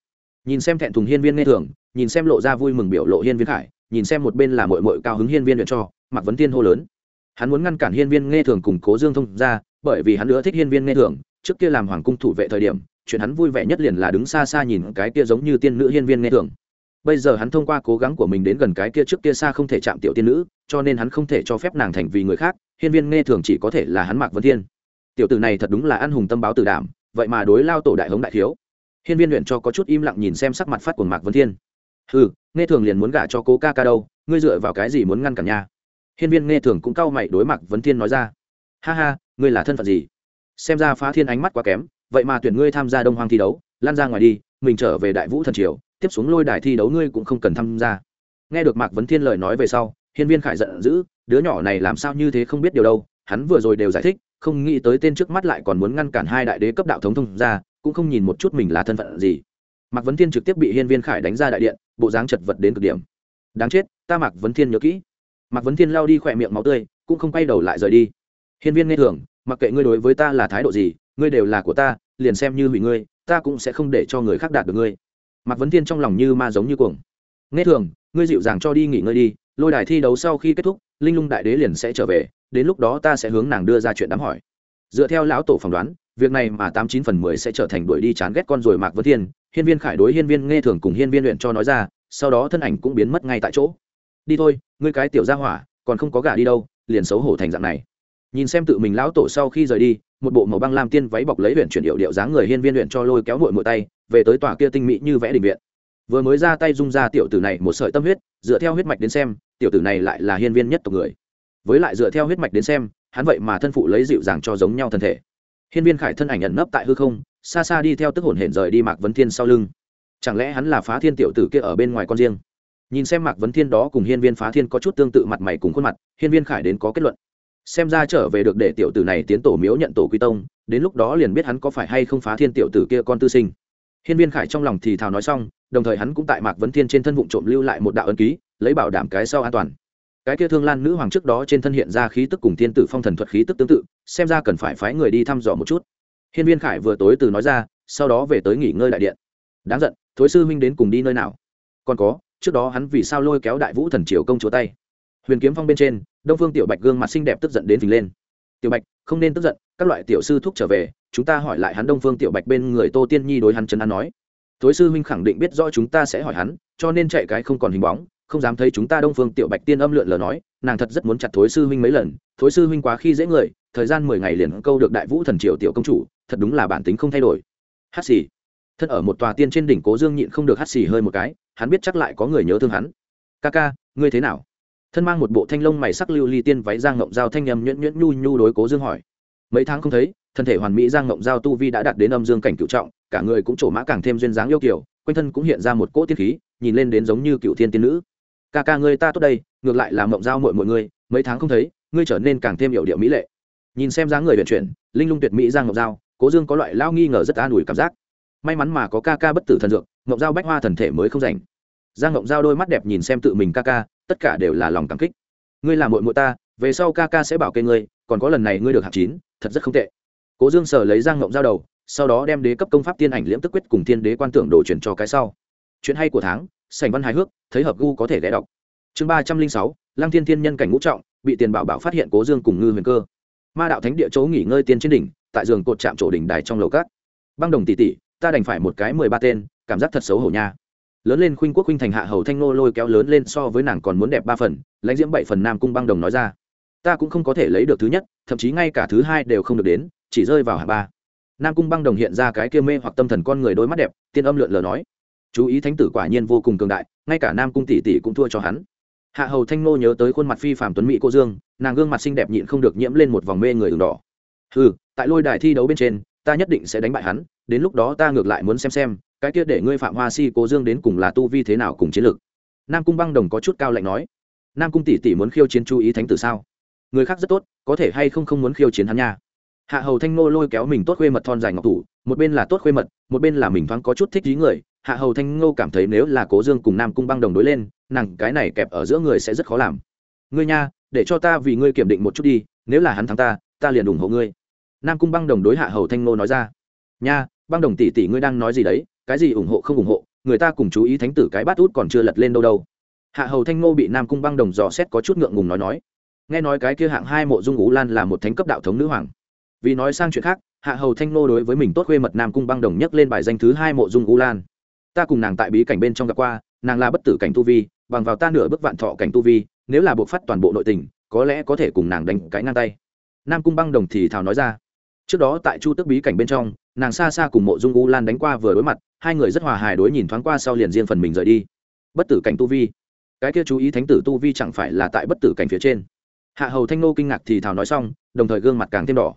Nhìn xem thẹn thùng hiên viên nghe thường, nhìn xem lộ ra vui mừng biểu lộ hiên viên khải, nhìn xem một bên là mội mội cao hứng hiên viên luyện cho mặc vấn tiên hô lớn. Hắn muốn ngăn cản hiên viên nghe thường cùng cố dương thông ra bởi vì hắn nữa thích hiên viên nghe thường, trước kia làm hoàng cung thủ vệ thời điểm, chuyện hắn vui vẻ nhất liền là đứng xa xa nhìn cái kia giống như tiên nữ hiên viên nghe thường bây giờ hắn thông qua cố gắng của mình đến gần cái kia trước kia xa không thể chạm tiểu tiên nữ, cho nên hắn không thể cho phép nàng thành vì người khác, hiên viên nghe thường chỉ có thể là hắn mạc vân thiên. Tiểu tử này thật đúng là ăn hùng tâm báo tử đảm, vậy mà đối lao tổ đại hống đại thiếu. Hiên viên luyện cho có chút im lặng nhìn xem sắc mặt phát của mạc vân thiên. Ừ nghe thường liền muốn gả cho cố ca ca đâu, ngươi dựa vào cái gì muốn ngăn cản nhà hiên viên nghe thường cũng cau mày đối mặt vấn thiên nói ra. Ha ha, ngươi là thân phận gì? Xem ra phá thiên ánh mắt quá kém, vậy mà tuyển ngươi tham gia đông hoang thi đấu lan ra ngoài đi, mình trở về đại vũ thần triều tiếp xuống lôi đài thi đấu ngươi cũng không cần tham gia. Nghe được mạc vấn thiên lời nói về sau, hiên viên khải giận dữ, đứa nhỏ này làm sao như thế không biết điều đâu, hắn vừa rồi đều giải thích, không nghĩ tới tên trước mắt lại còn muốn ngăn cản hai đại đế cấp đạo thống thông ra cũng không nhìn một chút mình là thân phận gì. Mạc vấn thiên trực tiếp bị hiên viên khải đánh ra đại điện, bộ dáng chật vật đến cực điểm. Đáng chết, ta mạc vấn thiên nhớ kỹ. Mạc vấn thiên lao đi khỏe miệng máu tươi, cũng không quay đầu lại rời đi. Hiên viên nghe thường, mặc kệ ngươi đối với ta là thái độ gì, ngươi đều là của ta, liền xem như hủy ngươi, ta cũng sẽ không để cho người khác đạt được ngươi mạc vấn thiên trong lòng như ma giống như cuồng. Nghe thường, ngươi dịu dàng cho đi nghỉ ngơi đi, lôi đài thi đấu sau khi kết thúc, linh lung đại đế liền sẽ trở về, đến lúc đó ta sẽ hướng nàng đưa ra chuyện đám hỏi. Dựa theo lão tổ phỏng đoán, việc này mà tám chín phần mười sẽ trở thành đuổi đi chán ghét con rồi mạc vấn thiên, hiên viên khải đối hiên viên nghe thường cùng hiên viên luyện cho nói ra, sau đó thân ảnh cũng biến mất ngay tại chỗ. Đi thôi, ngươi cái tiểu gia hỏa, còn không có gà đi đâu, liền xấu hổ thành dạng này. Nhìn xem tự mình lão tổ sau khi rời đi, một bộ màu băng lam tiên váy bọc lấy huyện chuyển điệu điệu dáng người hiên viên luyện cho lôi kéo mội mội tay về tới tòa kia tinh mỹ như vẽ đình viện. Vừa mới ra tay dung ra tiểu tử này một sợi tâm huyết, dựa theo huyết mạch đến xem, tiểu tử này lại là hiên viên nhất tộc người. Với lại dựa theo huyết mạch đến xem, hắn vậy mà thân phụ lấy dịu dàng cho giống nhau thân thể. Hiên viên khải thân ảnh ẩn nấp tại hư không, xa xa đi theo tức hồn hển rời đi mạc vấn thiên sau lưng. Chẳng lẽ hắn là phá thiên tiểu tử kia ở bên ngoài con riêng? Nhìn xem mạc vấn thiên đó cùng hiên viên phá thiên có chút tương tự mặt mày cùng khuôn mặt, hiên viên khải đến có kết luận. Xem ra trở về được để tiểu tử này tiến tổ miếu nhận tổ quy tông, đến lúc đó liền biết hắn có phải hay không phá thiên tiểu tử kia con tư sinh hiên viên khải trong lòng thì thào nói xong, đồng thời hắn cũng tại mạc vấn thiên trên thân vụ trộm lưu lại một đạo ân ký, lấy bảo đảm cái sau an toàn. Cái kia thương lan nữ hoàng trước đó trên thân hiện ra khí tức cùng thiên tử phong thần thuật khí tức tương tự, xem ra cần phải phái người đi thăm dò một chút. Hiên viên khải vừa tối từ nói ra, sau đó về tới nghỉ ngơi đại điện. Đáng giận, thối sư huynh đến cùng đi nơi nào? Còn có, trước đó hắn vì sao lôi kéo đại vũ thần triều công chúa tay? Huyền kiếm phong bên trên, đông phương tiểu bạch gương mặt xinh đẹp tức giận đến phình lên tiểu bạch, không nên tức giận, các loại tiểu sư thúc trở về, chúng ta hỏi lại hắn đông phương tiểu bạch bên người tô tiên nhi đối hắn trấn an nói. Thối sư huynh khẳng định biết rõ chúng ta sẽ hỏi hắn, cho nên chạy cái không còn hình bóng, không dám thấy chúng ta đông phương tiểu bạch tiên âm lượn lờ nói, nàng thật rất muốn chặt thối sư huynh mấy lần, thối sư huynh quá khi dễ người, thời gian mười ngày liền câu được đại vũ thần triều tiểu công chủ, thật đúng là bản tính không thay đổi. Hát xì. Thân ở một tòa tiên trên đỉnh cố dương nhịn không được hát xì hơi một cái, hắn biết chắc lại có người nhớ thương hắn. Ca ca, ngươi thế nào? Thân mang một bộ thanh lông mày sắc lưu ly tiên váy giang ngộng giao thanh nhầm nhuyễn nhuyễn nhu nhu đối cố dương hỏi. Mấy tháng không thấy, thân thể hoàn mỹ giang ngộng giao tu vi đã đạt đến âm dương cảnh cựu trọng, cả người cũng trổ mã càng thêm duyên dáng yêu kiều, quanh thân cũng hiện ra một cỗ tiên khí, nhìn lên đến giống như cựu thiên tiên nữ. Ca ca ngươi ta tốt đây, ngược lại là ngộng giao mọi mọi người mấy tháng không thấy, ngươi trở nên càng thêm hiệu điệu mỹ lệ. Nhìn xem dáng người vận chuyển, linh lung tuyệt mỹ giang ngộng giao, cố dương có loại lao nghi ngờ rất an ủi cảm giác. May mắn mà có ca ca bất tử thần dược ngộng giao bách hoa thần thể mới không rảnh. Giang ngộng giao đôi mắt đẹp nhìn xem tự mình ca ca tất cả đều là lòng cảm kích. Ngươi là muội muội ta, về sau ca ca sẽ bảo kê ngươi, còn có lần này ngươi được hạng chín, thật rất không tệ. Cố dương sở lấy giang ngộng giao đầu, sau đó đem đế cấp công pháp tiên ảnh liễm tức quyết cùng thiên đế quan tưởng đồ chuyển cho cái sau. Chuyện hay của tháng sành văn hài hước, thấy hợp gu có thể ghé đọc. Chương ba trăm linh sáu, lăng thiên thiên nhân cảnh ngũ trọng, bị tiền bảo bảo phát hiện cố dương cùng ngư huyền cơ. Ma đạo thánh địa chỗ nghỉ ngơi tiên trên đỉnh, tại giường cột chạm chỗ đỉnh đài trong lầu cát băng đồng tỷ tỷ, ta đành phải một cái mười ba tên, cảm giác thật xấu hổ nha lớn lên khuynh quốc khuynh thành hạ hầu thanh nô lôi kéo lớn lên so với nàng còn muốn đẹp ba phần, lãnh diễm bảy phần nam cung băng đồng nói ra. Ta cũng không có thể lấy được thứ nhất, thậm chí ngay cả thứ hai đều không được đến, chỉ rơi vào hạ ba. Nam cung băng đồng hiện ra cái kia mê hoặc tâm thần con người đôi mắt đẹp, tiên âm lượn lờ nói. Chú ý thánh tử quả nhiên vô cùng cường đại, ngay cả nam cung tỷ tỷ cũng thua cho hắn. Hạ hầu thanh nô nhớ tới khuôn mặt phi phạm tuấn mỹ cô dương, nàng gương mặt xinh đẹp nhịn không được nhiễm lên một vòng mê người đường đỏ. Ừ tại lôi đài thi đấu bên trên, ta nhất định sẽ đánh bại hắn, đến lúc đó ta ngược lại muốn xem xem cái kia để ngươi phạm hoa si cố dương đến cùng là tu vi thế nào cùng chiến lược? Nam cung băng đồng có chút cao lạnh nói. Nam cung tỷ tỷ muốn khiêu chiến chú ý thánh tử sao? Người khác rất tốt, có thể hay không không muốn khiêu chiến hắn nha. Hạ hầu thanh nô lôi kéo mình tốt khuê mật thon dài ngọc thủ, một bên là tốt khuê mật, một bên là mình thoáng có chút thích ý người. Hạ hầu thanh ngô cảm thấy nếu là cố dương cùng nam cung băng đồng đối lên, nàng cái này kẹp ở giữa người sẽ rất khó làm. Ngươi nha, để cho ta vì ngươi kiểm định một chút đi, nếu là hắn thắng ta ta liền ủng hộ ngươi. Nam cung băng đồng đối hạ hầu thanh ngô nói ra. Nha, băng đồng tỷ tỷ ngươi đang nói gì đấy? Cái gì ủng hộ không ủng hộ, người ta cùng chú ý thánh tử cái bát út còn chưa lật lên đâu đâu. Hạ hầu thanh ngô bị nam cung băng đồng dò xét có chút ngượng ngùng nói nói. Nghe nói cái kia hạng hai mộ dung ú lan là một thánh cấp đạo thống nữ hoàng. Vì nói sang chuyện khác, hạ hầu thanh ngô đối với mình tốt khuê mật nam cung băng đồng nhắc lên bài danh thứ hai mộ dung ú lan. Ta cùng nàng tại bí cảnh bên trong gặp qua, nàng là bất tử cảnh tu vi, bằng vào ta nửa bước vạn thọ cảnh tu vi, nếu là buộc phát toàn bộ nội tình, có lẽ có thể cùng nàng đánh cái ngang tay. Nam cung băng đồng thì thào nói ra. Trước đó tại chu tức bí cảnh bên trong, nàng xa xa cùng mộ dung u lan đánh qua vừa đối mặt hai người rất hòa hài đối nhìn thoáng qua sau liền riêng phần mình rời đi. Bất tử cảnh tu vi. Cái kia chú ý thánh tử tu vi chẳng phải là tại bất tử cảnh phía trên. Hạ hầu thanh nô kinh ngạc thì thào nói xong, đồng thời gương mặt càng thêm đỏ.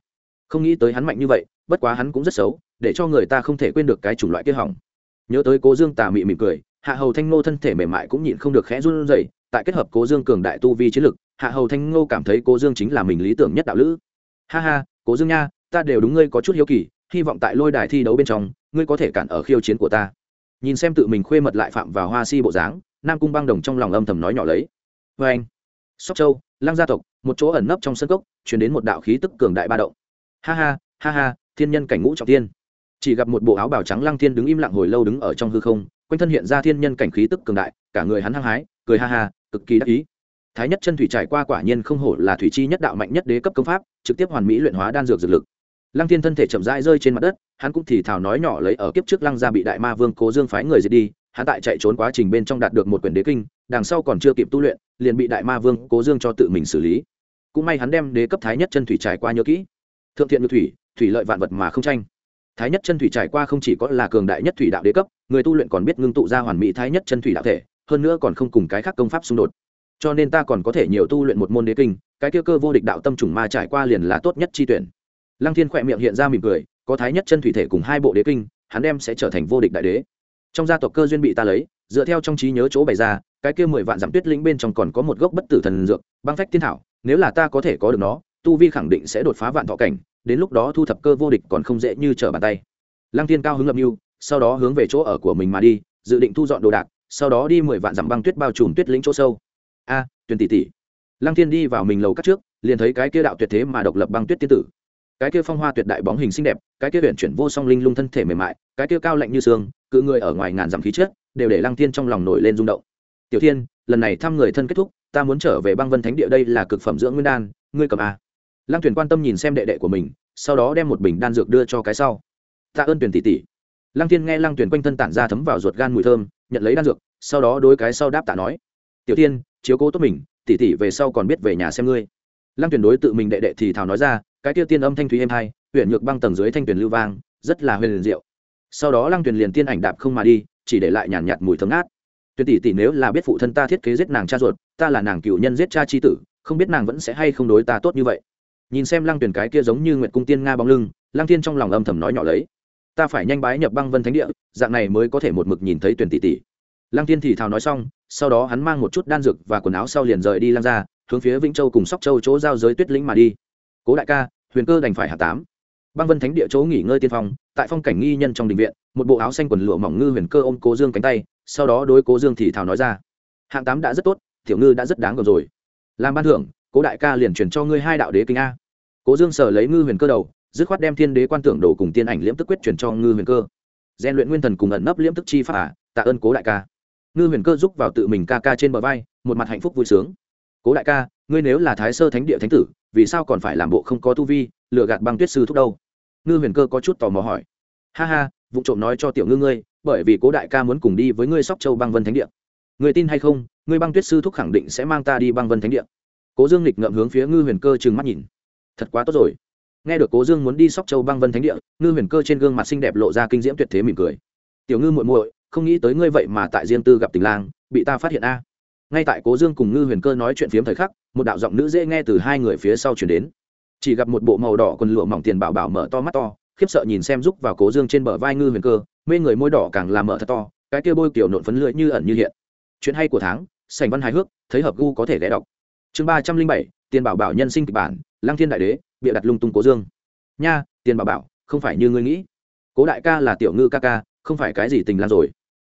Không nghĩ tới hắn mạnh như vậy, bất quá hắn cũng rất xấu, để cho người ta không thể quên được cái chủng loại kia hỏng. Nhớ tới cố dương tà mị mỉm cười, hạ hầu thanh nô thân thể mềm mại cũng nhịn không được khẽ run rẩy, tại kết hợp cố dương cường đại tu vi chiến lực, hạ hầu thanh nô cảm thấy cố dương chính là mình lý tưởng nhất đạo lữ. Ha ha, cố dương nha, ta đều đúng ngươi có chút hiếu kỳ, hy vọng tại lôi đài thi đấu bên trong ngươi có thể cản ở khiêu chiến của ta. Nhìn xem tự mình khuê mật lại phạm vào hoa si bộ dáng, nam cung băng đồng trong lòng âm thầm nói nhỏ lấy. Vê anh, sóc châu, lăng gia tộc, một chỗ ẩn nấp trong sân cốc chuyển đến một đạo khí tức cường đại ba động. Ha ha ha ha, thiên nhân cảnh ngũ trọng tiên chỉ gặp một bộ áo bào trắng lăng thiên đứng im lặng hồi lâu đứng ở trong hư không, quanh thân hiện ra thiên nhân cảnh khí tức cường đại, cả người hắn hăng hái, cười ha ha, cực kỳ đắc ý. Thái nhất chân thủy trải qua quả nhiên không hổ là thủy chi nhất đạo mạnh nhất đế cấp công pháp, trực tiếp hoàn mỹ luyện hóa đan dược dược lực lăng thiên thân thể chậm rãi rơi trên mặt đất, hắn cũng thì thào nói nhỏ lấy ở kiếp trước lăng gia bị đại ma vương cố dương phái người diệt đi, hắn tại chạy trốn quá trình bên trong đạt được một quyển đế kinh, đằng sau còn chưa kịp tu luyện, liền bị đại ma vương cố dương cho tự mình xử lý. Cũng may hắn đem đế cấp thái nhất chân thủy trải qua nhớ kỹ. Thượng thiện như thủy thủy lợi vạn vật mà không tranh. Thái nhất chân thủy trải qua không chỉ có là cường đại nhất thủy đạo đế cấp, người tu luyện còn biết ngưng tụ ra hoàn mỹ thái nhất chân thủy đạo thể, hơn nữa còn không cùng cái khác công pháp xung đột. Cho nên ta còn có thể nhiều tu luyện một môn đế kinh, cái kia cơ vô địch đạo tâm trùng ma trải qua liền là tốt nhất chi tuyển lăng thiên khỏe miệng hiện ra mỉm cười có thái nhất chân thủy thể cùng hai bộ đế kinh hắn đem sẽ trở thành vô địch đại đế. Trong gia tộc cơ duyên bị ta lấy dựa theo trong trí nhớ chỗ bày ra cái kia mười vạn dặm tuyết lĩnh bên trong còn có một gốc bất tử thần dược băng phách thiên thảo nếu là ta có thể có được nó tu vi khẳng định sẽ đột phá vạn thọ cảnh đến lúc đó thu thập cơ vô địch còn không dễ như trở bàn tay. Lăng thiên cao hứng lập mưu sau đó hướng về chỗ ở của mình mà đi dự định thu dọn đồ đạc sau đó đi mười vạn dặm băng tuyết bao trùm tuyết lĩnh chỗ sâu. A à, tuyền tỷ tỷ. Lăng thiên đi vào mình lầu cắt trước liền thấy cái kia đạo tuyệt thế mà độc lập băng tuyết tiên tử cái kia phong hoa tuyệt đại bóng hình xinh đẹp, cái kia huyện chuyển vô song linh lung thân thể mềm mại, cái kia cao lạnh như xương, cự người ở ngoài ngàn dặm khí chết đều để lăng thiên trong lòng nổi lên rung động. Tiểu thiên, lần này thăm người thân kết thúc, ta muốn trở về băng vân thánh địa đây là cực phẩm dưỡng nguyên đan, ngươi cầm a. Lăng tuyển quan tâm nhìn xem đệ đệ của mình, sau đó đem một bình đan dược đưa cho cái sau. Tạ ơn tuyển tỷ tỷ. Lăng thiên nghe lăng tuyển quanh thân tản ra thấm vào ruột gan mùi thơm, nhận lấy đan dược, sau đó đối cái sau đáp tạ nói, tiểu Thiên, chiếu cố tốt mình, tỷ tỷ về sau còn biết về nhà xem ngươi lăng tuyển đối tự mình đệ đệ thì thào nói ra cái tiêu tiên âm thanh thúy êm hai huyện nhược băng tầng dưới thanh tuyển lưu vang rất là huyền diệu. Sau đó lăng tuyển liền tiên ảnh đạp không mà đi chỉ để lại nhàn nhạt, nhạt mùi thấm ngát. Tuyển tỷ tỷ nếu là biết phụ thân ta thiết kế giết nàng cha ruột ta là nàng cựu nhân giết cha chi tử không biết nàng vẫn sẽ hay không đối ta tốt như vậy. Nhìn xem lăng tuyển cái kia giống như nguyệt cung tiên nga bóng lưng lăng thiên trong lòng âm thầm nói nhỏ lấy ta phải nhanh bái nhập băng vân thánh địa dạng này mới có thể một mực nhìn thấy tuyển tỷ tỷ. Lăng tiên thì thào nói xong sau đó hắn mang một chút đan dược và quần áo sau liền rời đi lăng ra hướng phía vĩnh châu cùng sóc châu chỗ giao giới tuyết lĩnh mà đi. Cố đại ca, huyền cơ đành phải hạ tám. Băng vân thánh địa chỗ nghỉ ngơi tiên phong, tại phong cảnh nghi nhân trong đình viện, một bộ áo xanh quần lụa mỏng ngư huyền cơ ôm cố dương cánh tay, sau đó đối cố dương thì thảo nói ra. Hạng tám đã rất tốt, tiểu ngư đã rất đáng gờm rồi. Làm ban thưởng, cố đại ca liền truyền cho ngươi hai đạo đế kinh a. Cố dương sở lấy ngư huyền cơ đầu, dứt khoát đem thiên đế quan tưởng đồ cùng tiên ảnh liễm tức quyết truyền cho ngư huyền cơ. Gian luyện nguyên thần cùng ẩn nấp liễm tức chi pháp à tạ ơn cố đại ca. Ngư huyền cơ giúp vào tự mình ca ca trên bờ vai, một mặt hạnh phúc vui sướng cố đại ca, ngươi nếu là thái sơ thánh địa thánh tử, vì sao còn phải làm bộ không có tu vi, lừa gạt băng tuyết sư thúc đâu? Ngư huyền cơ có chút tò mò hỏi. Ha ha, vụ trộm nói cho tiểu ngư ngươi, bởi vì cố đại ca muốn cùng đi với ngươi sóc châu băng vân thánh địa. Người tin hay không, ngươi băng tuyết sư thúc khẳng định sẽ mang ta đi băng vân thánh địa. Cố dương lịch ngậm hướng phía ngư huyền cơ trừng mắt nhìn. Thật quá tốt rồi. Nghe được cố dương muốn đi sóc châu băng vân thánh địa, ngư huyền cơ trên gương mặt xinh đẹp lộ ra kinh diễm tuyệt thế mỉm cười. Tiểu ngư muội muội, không nghĩ tới ngươi vậy mà tại riêng tư gặp tình lang, bị ta phát hiện a ngay tại cố dương cùng ngư huyền cơ nói chuyện phiếm thời khắc, một đạo giọng nữ dễ nghe từ hai người phía sau chuyển đến. Chỉ gặp một bộ màu đỏ quần lụa mỏng tiền bảo bảo mở to mắt to, khiếp sợ nhìn xem rúc vào cố dương trên bờ vai ngư huyền cơ, mê người môi đỏ càng làm mở thật to, cái kia bôi kiểu nộn phấn lưỡi như ẩn như hiện. Chuyện hay của tháng sành văn hài hước, thấy hợp gu có thể ghé đọc. Chương ba trăm linh bảy, tiền bảo bảo nhân sinh kịch bản, lăng thiên đại đế, bịa đặt lung tung cố dương. Nha, tiền bảo bảo, không phải như ngươi nghĩ. Cố đại ca là tiểu ngư ca ca, không phải cái gì tình lan rồi.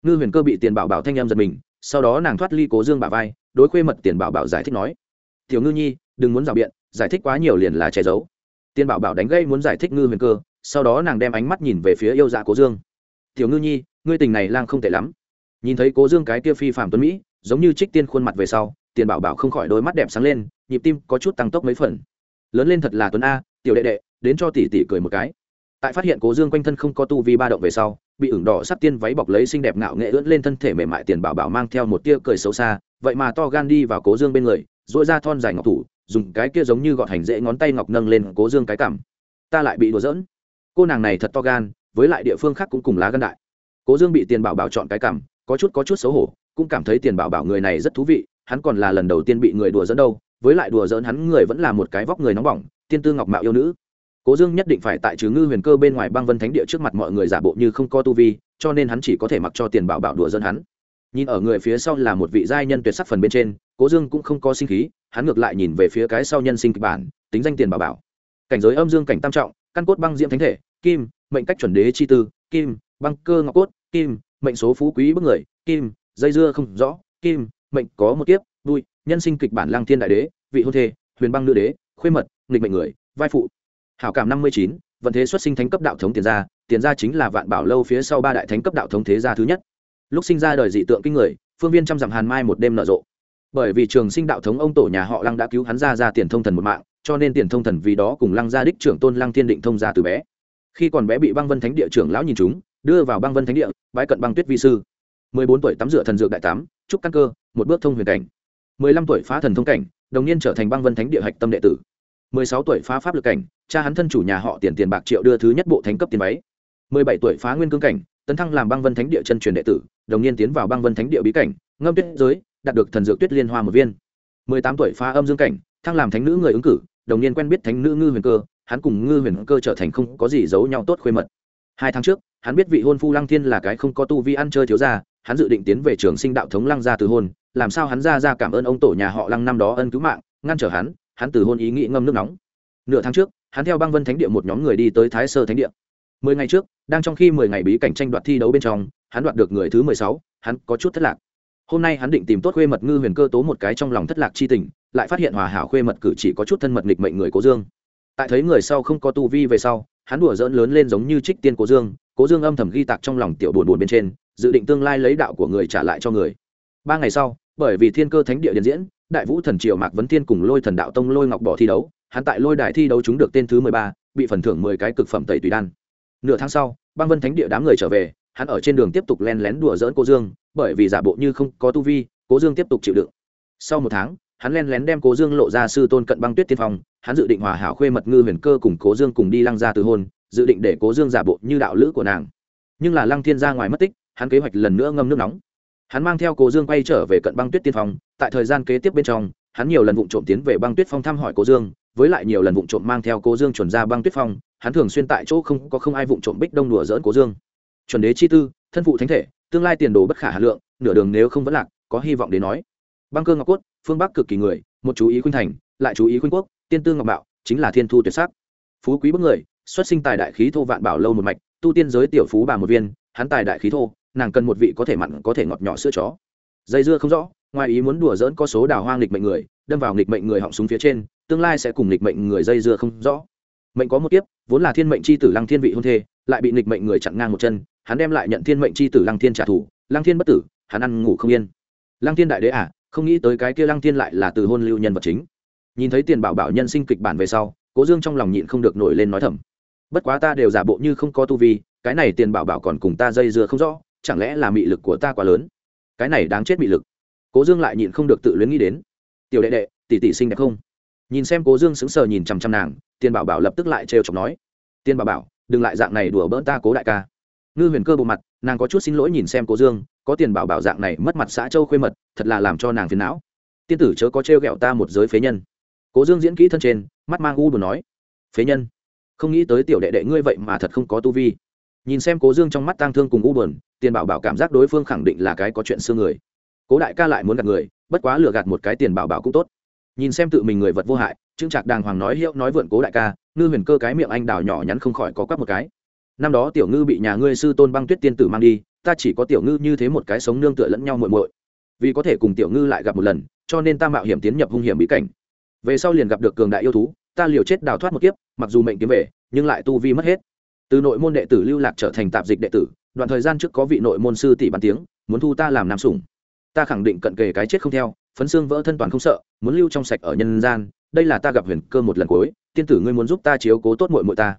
Ngư huyền cơ bị tiền bảo bảo thanh em giật mình sau đó nàng thoát ly cố dương bà vai, đối khuê mật tiền bảo bảo giải thích nói, tiểu ngư nhi, đừng muốn rào biện, giải thích quá nhiều liền là che giấu. Tiền bảo bảo đánh gây muốn giải thích ngư huyền cơ, sau đó nàng đem ánh mắt nhìn về phía yêu dạ cố dương. Tiểu ngư nhi, ngươi tình này lang không tệ lắm. Nhìn thấy cố dương cái kia phi phạm tuấn mỹ, giống như trích tiên khuôn mặt về sau, tiền bảo bảo không khỏi đôi mắt đẹp sáng lên, nhịp tim có chút tăng tốc mấy phần. Lớn lên thật là tuấn a, tiểu đệ đệ, đến cho tỷ tỷ cười một cái tại phát hiện cố dương quanh thân không có tu vi ba động về sau, bị ửng đỏ sắc tiên váy bọc lấy xinh đẹp ngạo nghệ ưỡn lên thân thể mềm mại tiền bảo bảo mang theo một tia cười xấu xa, vậy mà to gan đi vào cố dương bên người dội ra thon dài ngọc thủ, dùng cái kia giống như gọt hành dễ ngón tay ngọc nâng lên cố dương cái cảm ta lại bị đùa giỡn. Cô nàng này thật to gan, với lại địa phương khác cũng cùng lá gan đại. Cố dương bị tiền bảo bảo chọn cái cảm có chút có chút xấu hổ, cũng cảm thấy tiền bảo bảo người này rất thú vị, hắn còn là lần đầu tiên bị người đùa dẫn đâu, với lại đùa dẫn hắn người vẫn là một cái vóc người nóng bỏng, tiên tư ngọc mạo yêu nữ cố dương nhất định phải tại trừ ngư huyền cơ bên ngoài băng vân thánh địa trước mặt mọi người giả bộ như không có tu vi, cho nên hắn chỉ có thể mặc cho tiền bảo bảo đùa dân hắn. Nhìn ở người phía sau là một vị giai nhân tuyệt sắc phần bên trên, cố dương cũng không có sinh khí, hắn ngược lại nhìn về phía cái sau nhân sinh kịch bản, tính danh tiền bảo bảo. Cảnh giới âm dương cảnh tam trọng, căn cốt băng diễm thánh thể, kim, mệnh cách chuẩn đế chi tư, kim, băng cơ ngọc cốt, kim, mệnh số phú quý bức người, kim, dây dưa không rõ, kim, mệnh có một kiếp, vui, nhân sinh kịch bản lang thiên đại đế, vị hôn thê, huyền băng nữ đế, khuê mật, nghịch mệnh người, vai phụ hảo cảm năm mươi chín, vận thế xuất sinh thánh cấp đạo thống tiền gia tiền gia chính là vạn bảo lâu phía sau ba đại thánh cấp đạo thống thế gia thứ nhất. Lúc sinh ra đời dị tượng kinh người, phương viên trăm dặm hàn mai một đêm nở rộ. Bởi vì trường sinh đạo thống ông tổ nhà họ lăng đã cứu hắn ra ra tiền thông thần một mạng, cho nên tiền thông thần vì đó cùng lăng gia đích trưởng tôn lăng thiên định thông gia từ bé. Khi còn bé bị băng vân thánh địa trưởng lão nhìn chúng, đưa vào băng vân thánh địa bãi cận băng tuyết vi sư. mười bốn tuổi tắm rửa thần dược đại tám trúc căn cơ, một bước thông huyền cảnh. mười lăm tuổi phá thần thông cảnh, đồng niên trở thành băng vân thánh địa hạch tâm đệ tử. mười sáu tuổi phá pháp lực cảnh cha hắn thân chủ nhà họ tiền tiền bạc triệu đưa thứ nhất bộ thánh cấp tiền váy. Mười bảy tuổi phá nguyên cương cảnh, tấn thăng làm băng vân thánh địa chân truyền đệ tử, đồng niên tiến vào băng vân thánh địa bí cảnh, ngâm tuyết giới, đạt được thần dược tuyết liên hoa một viên. Mười tám tuổi phá âm dương cảnh, thăng làm thánh nữ người ứng cử, đồng niên quen biết thánh nữ ngư huyền cơ, hắn cùng ngư huyền cơ trở thành không có gì giấu nhau tốt khuê mật. Hai tháng trước, hắn biết vị hôn phu lăng thiên là cái không có tu vi ăn chơi thiếu gia, hắn dự định tiến về trường sinh đạo thống lăng gia từ hôn, làm sao hắn ra ra cảm ơn ông tổ nhà họ lăng năm đó ân cứu mạng, ngăn trở hắn hắn từ hôn ý nghĩ ngâm nước nóng. Nửa tháng trước hắn theo băng vân thánh địa một nhóm người đi tới thái sơ thánh địa. Mười ngày trước, đang trong khi mười ngày bí cảnh tranh đoạt thi đấu bên trong, hắn đoạt được người thứ mười sáu, hắn có chút thất lạc. Hôm nay hắn định tìm tốt khuê mật ngư huyền cơ tố một cái trong lòng thất lạc chi tình, lại phát hiện hòa hảo khuê mật cử chỉ có chút thân mật nghịch mệnh người cố dương. Tại thấy người sau không có tu vi về sau, hắn đùa dỡn lớn lên giống như trích tiên cố dương cố dương âm thầm ghi tạc trong lòng tiểu bồn bồn bên trên, dự định tương lai lấy đạo của người trả lại cho người. Ba ngày sau, bởi vì thiên cơ thánh địa điện diễn, đại vũ thần triều mạc vấn thiên cùng lôi thần đạo tông lôi ngọc bỏ thi đấu hắn tại lôi đài thi đấu chúng được tên thứ mười ba bị phần thưởng mười cái cực phẩm tẩy tùy đan. Nửa tháng sau băng vân thánh địa đám người trở về hắn ở trên đường tiếp tục len lén đùa dỡn cố dương bởi vì giả bộ như không có tu vi cố dương tiếp tục chịu đựng. Sau một tháng hắn len lén đem cố dương lộ ra sư tôn cận băng tuyết tiên phòng, hắn dự định hòa hảo khuê mật ngư huyền cơ cùng cố dương cùng đi lăng ra từ hôn dự định để cố dương giả bộ như đạo lữ của nàng. Nhưng là lăng thiên ra ngoài mất tích hắn kế hoạch lần nữa ngâm nước nóng. Hắn mang theo cố dương quay trở về cận băng tuyết tiên phòng, tại thời gian kế tiếp bên trong hắn nhiều lần vụng trộm tiến về băng tuyết phong thăm hỏi cố dương với lại nhiều lần vụ trộm mang theo cố dương chuẩn ra băng tuyết phong, hắn thường xuyên tại chỗ không có không ai vụ trộm bích đông đùa dỡn cố dương. Chuẩn đế chi tư, thân phụ thánh thể, tương lai tiền đồ bất khả hà lượng, nửa đường nếu không vẫn lạc, có hy vọng đến nói. Băng cơ ngọc cốt, phương bắc cực kỳ người, một chú ý khuynh thành, lại chú ý khuynh quốc, tiên tư ngọc bạo, chính là thiên thu tuyệt sắc. Phú quý bức người, xuất sinh tài đại khí thô vạn bảo lâu một mạch, tu tiên giới tiểu phú bà một viên, hắn tài đại khí thô, nàng cần một vị có thể mặn, có thể ngọt nhỏ sữa chó. Dây dưa không rõ, ngoài ý muốn đùa dỡn có số đào hoang nghịch mệnh người, đâm vào nghịch mệnh người họng súng phía trên tương lai sẽ cùng nghịch mệnh người dây dưa không rõ. Mệnh có một kiếp, vốn là thiên mệnh c h i tử lăng thiên vị hôn thê, lại bị nghịch mệnh người chặn ngang một chân, hắn đem lại nhận thiên mệnh c h i tử lăng thiên trả thù, lăng thiên bất tử, hắn ăn ngủ không yên. Lăng thiên đại đế à không nghĩ tới cái kia lăng thiên lại là từ hôn lưu nhân vật chính. Nhìn thấy tiền bảo bảo nhân sinh kịch bản về sau, cố dương trong lòng nhịn không được nổi lên nói thầm. Bất quá ta đều giả bộ như không có tu vi, cái này tiền bảo bảo còn cùng ta dây dưa không rõ, chẳng lẽ là mị lực của ta quá lớn? Cái này đáng chết mị lực. Cố dương lại nhịn không được tự luyến nghĩ đến. Tiểu đệ đệ, tỷ tỷ sinh đẹp không? Nhìn xem cố dương sững sờ nhìn chằm chằm nàng tiền bảo bảo lập tức lại trêu chọc nói tiền bảo bảo, đừng lại dạng này đùa bỡn ta, cố đại ca. Ngư huyền cơ bộ mặt, nàng có chút xin lỗi nhìn xem cố dương, có tiền bảo bảo dạng này mất mặt xã châu khuê mật, thật là làm cho nàng phiền não. Tiên tử chớ có trêu ghẹo ta một giới phế nhân. Cố dương diễn kỹ thân trên, mắt mang u buồn nói, phế nhân? Không nghĩ tới tiểu đệ đệ ngươi vậy mà thật không có tu vi. Nhìn xem cố dương trong mắt tang thương cùng u buồn tiền bảo bảo cảm giác đối phương khẳng định là cái có chuyện xưa người. Cố đại ca lại muốn gạt người, bất quá lừa gạt một cái tiền bảo bảo cũng tốt nhìn xem tự mình người vật vô hại, trương trạc đàng hoàng nói, hiệu nói vượn cố đại ca, ngư huyền cơ cái miệng anh đào nhỏ nhắn không khỏi có quắp một cái. Năm đó tiểu ngư bị nhà ngươi sư tôn băng tuyết tiên tử mang đi, ta chỉ có tiểu ngư như thế một cái sống nương tựa lẫn nhau muội muội. Vì có thể cùng tiểu ngư lại gặp một lần, cho nên ta mạo hiểm tiến nhập hung hiểm bí cảnh. Về sau liền gặp được cường đại yêu thú, ta liều chết đào thoát một kiếp, mặc dù mệnh kiếm về, nhưng lại tu vi mất hết. Từ nội môn đệ tử lưu lạc trở thành tạp dịch đệ tử, đoạn thời gian trước có vị nội môn sư tỷ bàn tiếng, muốn thu ta làm nam sủng. Ta khẳng định cận kề cái chết không theo phấn xương vỡ thân toàn không sợ, muốn lưu trong sạch ở nhân gian, đây là ta gặp huyền cơ một lần cuối, tiên tử ngươi muốn giúp ta chiếu cố tốt mội mội ta.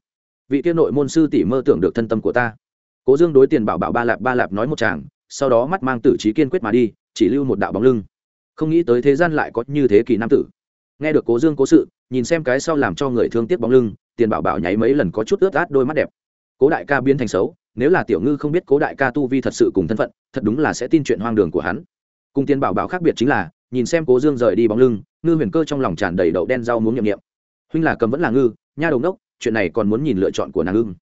Vị tiên nội môn sư tỷ mơ tưởng được thân tâm của ta. Cố dương đối tiền bảo bảo ba lạp ba lạp nói một chàng, sau đó mắt mang tử trí kiên quyết mà đi, chỉ lưu một đạo bóng lưng. Không nghĩ tới thế gian lại có như thế kỳ nam tử. Nghe được cố dương cố sự, nhìn xem cái sau làm cho người thương tiếc bóng lưng, tiền bảo bảo nháy mấy lần có chút ướt át đôi mắt đẹp. Cố đại ca biến thành xấu, nếu là tiểu ngư không biết cố đại ca tu vi thật sự cùng thân phận, thật đúng là sẽ tin chuyện hoang đường của hắn. Cùng tiền bảo bảo khác biệt chính là nhìn xem cố dương rời đi bóng lưng, ngư huyền cơ trong lòng tràn đầy đậu đen rau muốn nhậm nghiệm. Huynh là cầm vẫn là ngư, nha đầu ngốc, chuyện này còn muốn nhìn lựa chọn của nàng ưng.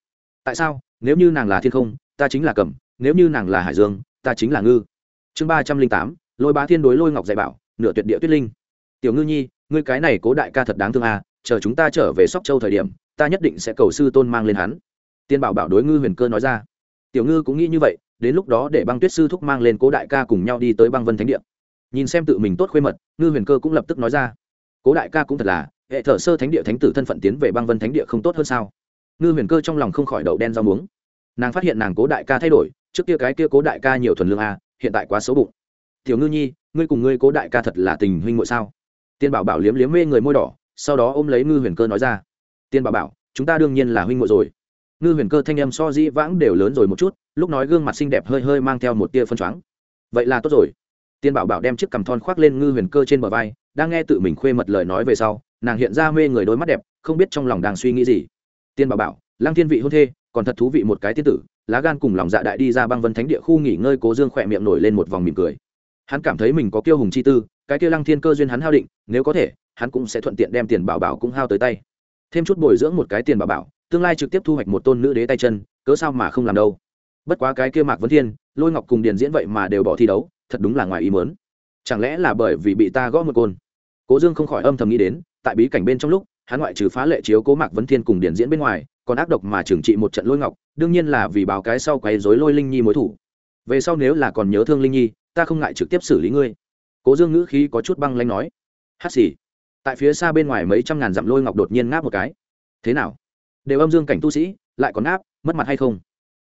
Tại sao? Nếu như nàng là thiên không, ta chính là cầm, nếu như nàng là hải dương, ta chính là ngư. Chương ba trăm linh tám, lôi bá thiên đối lôi ngọc dạy bảo, nửa tuyệt địa tuyết linh. Tiểu ngư nhi, ngươi cái này cố đại ca thật đáng thương à chờ chúng ta trở về sóc châu thời điểm, ta nhất định sẽ cầu sư tôn mang lên hắn. Tiên bảo bảo đối ngư huyền cơ nói ra. Tiểu ngư cũng nghĩ như vậy, đến lúc đó để băng tuyết sư thúc mang lên cố đại ca cùng nhau đi tới băng vân thánh địa nhìn xem tự mình tốt khuê mật, ngư huyền cơ cũng lập tức nói ra. Cố đại ca cũng thật là, hệ thợ sơ thánh địa thánh tử thân phận tiến về băng vân thánh địa không tốt hơn sao? Ngư huyền cơ trong lòng không khỏi đậu đen rau muống. Nàng phát hiện nàng cố đại ca thay đổi, trước kia cái kia cố đại ca nhiều thuần lương a, hiện tại quá xấu bụng. Tiểu ngư nhi, ngươi cùng ngươi cố đại ca thật là tình huynh ngội sao? Tiên bảo bảo liếm liếm mê người môi đỏ, sau đó ôm lấy ngư huyền cơ nói ra. Tiên bảo bảo, chúng ta đương nhiên là huynh ngội rồi. Ngư huyền cơ thanh em so dĩ vãng đều lớn rồi một chút, lúc nói gương mặt xinh đẹp hơi hơi mang theo một tia phân choáng. Vậy là tốt rồi tiên bảo bảo đem chiếc cằm thon khoác lên ngư huyền cơ trên bờ vai, đang nghe tự mình khuê mật lời nói về sau, nàng hiện ra mê người đôi mắt đẹp, không biết trong lòng đang suy nghĩ gì. Tiên bảo bảo, lăng thiên vị hôn thê, còn thật thú vị một cái tiên tử, lá gan cùng lòng dạ đại đi ra băng vân thánh địa khu nghỉ ngơi cố dương khỏe miệng nổi lên một vòng mỉm cười. Hắn cảm thấy mình có kiêu hùng chi tư, cái kia lăng thiên cơ duyên hắn hao định, nếu có thể, hắn cũng sẽ thuận tiện đem tiền bảo bảo cũng hao tới tay. Thêm chút bồi dưỡng một cái tiền bảo bảo, tương lai trực tiếp thu hoạch một tôn nữ đế tay chân, cớ sao mà không làm đâu. Bất quá cái kia mạc vấn thiên, lôi ngọc cùng điền diễn vậy mà đều bỏ thi đấu thật đúng là ngoài ý mớn chẳng lẽ là bởi vì bị ta gõ một côn? Cố dương không khỏi âm thầm nghĩ đến, tại bí cảnh bên trong lúc, hắn ngoại trừ phá lệ chiếu cố mạc vấn thiên cùng điển diễn bên ngoài, còn ác độc mà trừng trị một trận lôi ngọc, đương nhiên là vì báo cái sau quấy dối lôi linh nhi mối thủ. Về sau nếu là còn nhớ thương linh nhi, ta không ngại trực tiếp xử lý ngươi. Cố dương ngữ khí có chút băng lanh nói. Hát xì. Tại phía xa bên ngoài mấy trăm ngàn dặm lôi ngọc đột nhiên ngáp một cái. Thế nào? Đều âm dương cảnh tu sĩ, lại còn ngáp, mất mặt hay không?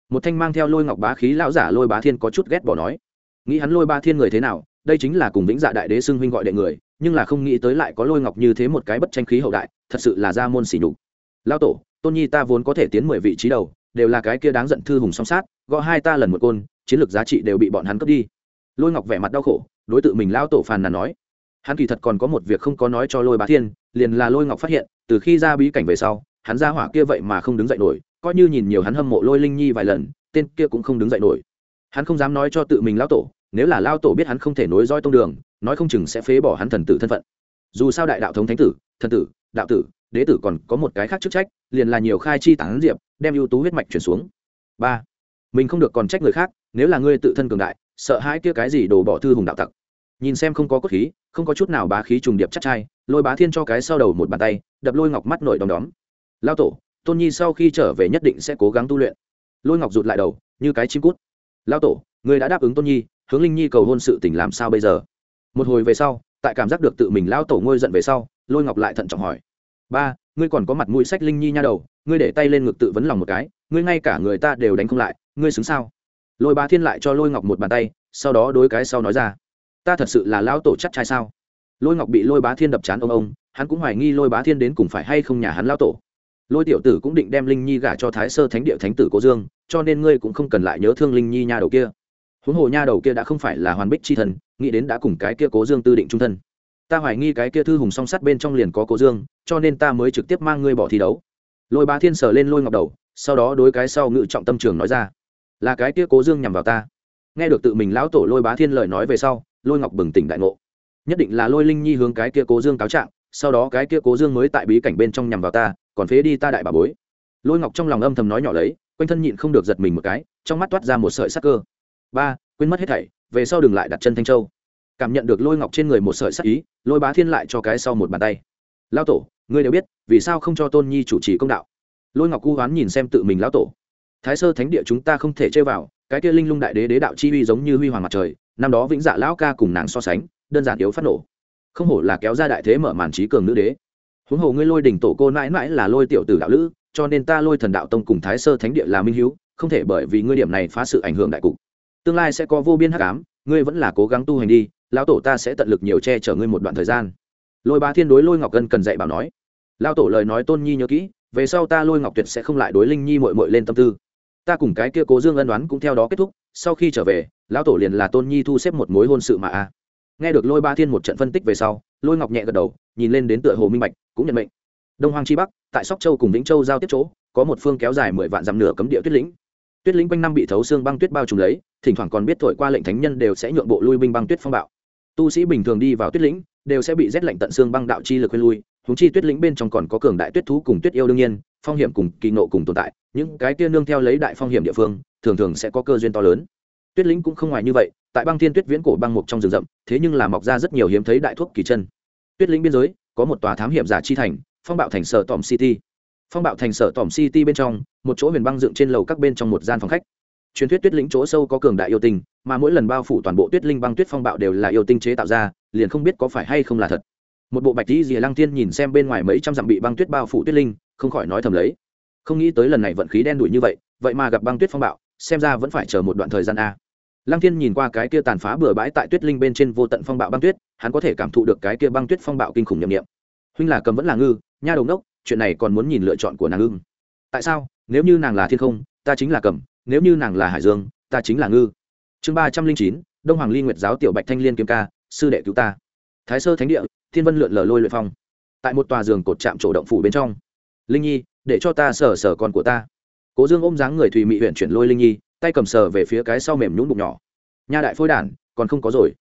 Một thanh mang theo lôi ngọc bá khí lão giả lôi bá thiên có chút ghét bỏ nói nghĩ hắn lôi ba thiên người thế nào, đây chính là cùng vĩnh dạ đại đế xưng huynh gọi đệ người, nhưng là không nghĩ tới lại có lôi ngọc như thế một cái bất tranh khí hậu đại, thật sự là ra môn xỉ nhục. Lao tổ, tôn nhi ta vốn có thể tiến mười vị trí đầu, đều là cái kia đáng giận thư hùng song sát, gõ hai ta lần một côn, chiến lược giá trị đều bị bọn hắn cướp đi. Lôi ngọc vẻ mặt đau khổ, đối tượng mình lao tổ phàn nàn nói. Hắn kỳ thật còn có một việc không có nói cho lôi bá thiên, liền là lôi ngọc phát hiện, từ khi ra bí cảnh về sau, hắn ra hỏa kia vậy mà không đứng dậy nổi, coi như nhìn nhiều hắn hâm mộ lôi linh nhi vài lần, tên kia cũng không đứng dậy nổi. Hắn không dám nói cho tự mình lao tổ nếu là lao tổ biết hắn không thể nối roi tông đường, nói không chừng sẽ phế bỏ hắn thần tử thân phận. Dù sao đại đạo thống thánh tử, thần tử, đạo tử, đế tử còn có một cái khác chức trách, liền là nhiều khai chi tán diệp, đem ưu tú huyết mạch chuyển xuống. Ba, mình không được còn trách người khác, nếu là ngươi tự thân cường đại, sợ hãi kia cái gì đổ bỏ thư hùng đạo tặc. Nhìn xem không có cốt khí, không có chút nào bá khí trùng điệp chắc chai lôi bá thiên cho cái sau đầu một bàn tay, đập lôi ngọc mắt nổi đom đóm. Lao tổ, tôn nhi sau khi trở về nhất định sẽ cố gắng tu luyện. Lôi ngọc rụt lại đầu, như cái chim cút. Lao tổ người đã đáp ứng tôn nhi hướng linh nhi cầu hôn sự tình làm sao bây giờ? Một hồi về sau, tại cảm giác được tự mình lao tổ ngôi giận về sau, lôi ngọc lại thận trọng hỏi. Ba, ngươi còn có mặt mũi sách linh nhi nha đầu, ngươi để tay lên ngực tự vấn lòng một cái, ngươi ngay cả người ta đều đánh không lại, ngươi xứng sao? Lôi ba thiên lại cho lôi ngọc một bàn tay, sau đó đối cái sau nói ra. Ta thật sự là lão tổ chắc trai sao? Lôi ngọc bị lôi bá thiên đập chán ông ông, hắn cũng hoài nghi lôi bá thiên đến cùng phải hay không nhà hắn lão tổ. Lôi tiểu tử cũng định đem linh nhi gả cho thái sơ thánh địa thánh tử cố dương, cho nên ngươi cũng không cần lại nhớ thương linh nhi nha đầu kia huống hồ nha đầu kia đã không phải là hoàn bích c h i thần, nghĩ đến đã cùng cái kia cố dương tư định trung thân. Ta hoài nghi cái kia thư hùng song sắt bên trong liền có cố dương, cho nên ta mới trực tiếp mang ngươi bỏ thi đấu. Lôi bá thiên sờ lên lôi ngọc đầu, sau đó đối cái sau ngự trọng tâm trường nói ra, là cái kia cố dương nhằm vào ta. Nghe được tự mình lão tổ lôi bá thiên lời nói về sau, lôi ngọc bừng tỉnh đại ngộ. Nhất định là lôi linh nhi hướng cái kia cố dương cáo trạng, sau đó cái kia cố dương mới tại bí cảnh bên trong nhằm vào ta, còn phế đi ta đại bà bối. Lôi ngọc trong lòng âm thầm nói nhỏ lấy, quanh thân nhịn không được giật mình một cái, trong mắt toát ra một sợi sắc cơ ba, quên mất hết thảy, về sau đừng lại đặt chân thanh châu. Cảm nhận được lôi ngọc trên người một sợi sắc ý, lôi bá thiên lại cho cái sau một bàn tay. Lao tổ, ngươi đều biết, vì sao không cho tôn nhi chủ trì công đạo? Lôi ngọc cu hoán nhìn xem tự mình lão tổ. Thái sơ thánh địa chúng ta không thể chơi vào, cái kia linh lung đại đế đế đạo chi uy giống như huy hoàng mặt trời, năm đó vĩnh dạ lão ca cùng nàng so sánh, đơn giản yếu phát nổ. Không hổ là kéo ra đại thế mở màn trí cường nữ đế. Huống hồ ngươi lôi đỉnh tổ cô mãi mãi là lôi tiểu tử đạo lữ, cho nên ta lôi thần đạo tông cùng thái sơ thánh địa là minh hiếu, không thể bởi vì ngươi điểm này phá sự ảnh hưởng đại cục tương lai sẽ có vô biên hắc ám, ngươi vẫn là cố gắng tu hành đi, lão tổ ta sẽ tận lực nhiều che chở ngươi một đoạn thời gian. Lôi bá thiên đối lôi ngọc gân cần dạy bảo nói. Lão tổ lời nói tôn nhi nhớ kỹ, về sau ta lôi ngọc tuyệt sẽ không lại đối linh nhi mội mội lên tâm tư. Ta cùng cái kia cố dương ân đoán cũng theo đó kết thúc, sau khi trở về, lão tổ liền là tôn nhi thu xếp một mối hôn sự mà a. Nghe được lôi ba thiên một trận phân tích về sau, lôi ngọc nhẹ gật đầu, nhìn lên đến tựa hồ minh bạch, cũng nhận mệnh. Đông hoàng chi bắc, tại sóc châu cùng vĩnh châu giao tiếp chỗ, có một phương kéo dài mười vạn dặm nửa cấm địa tuyết lĩnh tuyết lĩnh quanh năm bị thấu xương băng tuyết bao trùm lấy, thỉnh thoảng còn biết thổi qua lệnh thánh nhân đều sẽ nhượng bộ lui binh băng tuyết phong bạo. Tu sĩ bình thường đi vào tuyết lĩnh, đều sẽ bị rét lạnh tận xương băng đạo chi lực khuyên lui húng chi tuyết lĩnh bên trong còn có cường đại tuyết thú cùng tuyết yêu đương nhiên, phong hiểm cùng kỳ nộ cùng tồn tại, những cái kia nương theo lấy đại phong hiểm địa phương, thường thường sẽ có cơ duyên to lớn. Tuyết lĩnh cũng không ngoài như vậy, tại băng thiên tuyết viễn cổ băng mục trong rừng rậm, thế nhưng là mọc ra rất nhiều hiếm thấy đại thuốc kỳ chân. Tuyết lĩnh biên giới, có một tòa thám hiểm giả chi thành, phong bạo thành sở tòm city phong bạo thành sở tòm city bên trong, một chỗ huyền băng dựng trên lầu các bên trong một gian phòng khách. Truyền thuyết tuyết lĩnh chỗ sâu có cường đại yêu tinh, mà mỗi lần bao phủ toàn bộ tuyết linh băng tuyết phong bạo đều là yêu tinh chế tạo ra, liền không biết có phải hay không là thật. Một bộ bạch tí dìa lăng tiên nhìn xem bên ngoài mấy trăm dặm bị băng tuyết bao phủ tuyết linh, không khỏi nói thầm lấy. Không nghĩ tới lần này vận khí đen đủi như vậy vậy mà gặp băng tuyết phong bạo, xem ra vẫn phải chờ một đoạn thời gian a. Lăng thiên nhìn qua cái kia tàn phá bừa bãi tại tuyết linh bên trên vô tận phong bạo băng tuyết, hắn có thể cảm thụ được cái kia băng tuyết phong bạo kinh khủng nhậm nghiệm huynh là cầm vẫn là ngư, nha đầu đốc chuyện này còn muốn nhìn lựa chọn của nàng ưng. Tại sao? Nếu như nàng là thiên không, ta chính là cầm, nếu như nàng là hải dương, ta chính là ngư. Chương ba trăm linh chín, đông hoàng ly nguyệt giáo tiểu bạch thanh liên kiếm ca, sư đệ cứu ta. Thái sơ thánh địa, thiên vân lượn lờ lôi luyện phong. Tại một tòa giường cột chạm chỗ động phủ bên trong. Linh nhi, để cho ta sờ sờ con của ta. Cố dương ôm dáng người thùy mị huyện chuyển lôi linh nhi, tay cầm sờ về phía cái sau mềm nhũng bụng nhỏ. Nha đại phôi đản, còn không có rồi.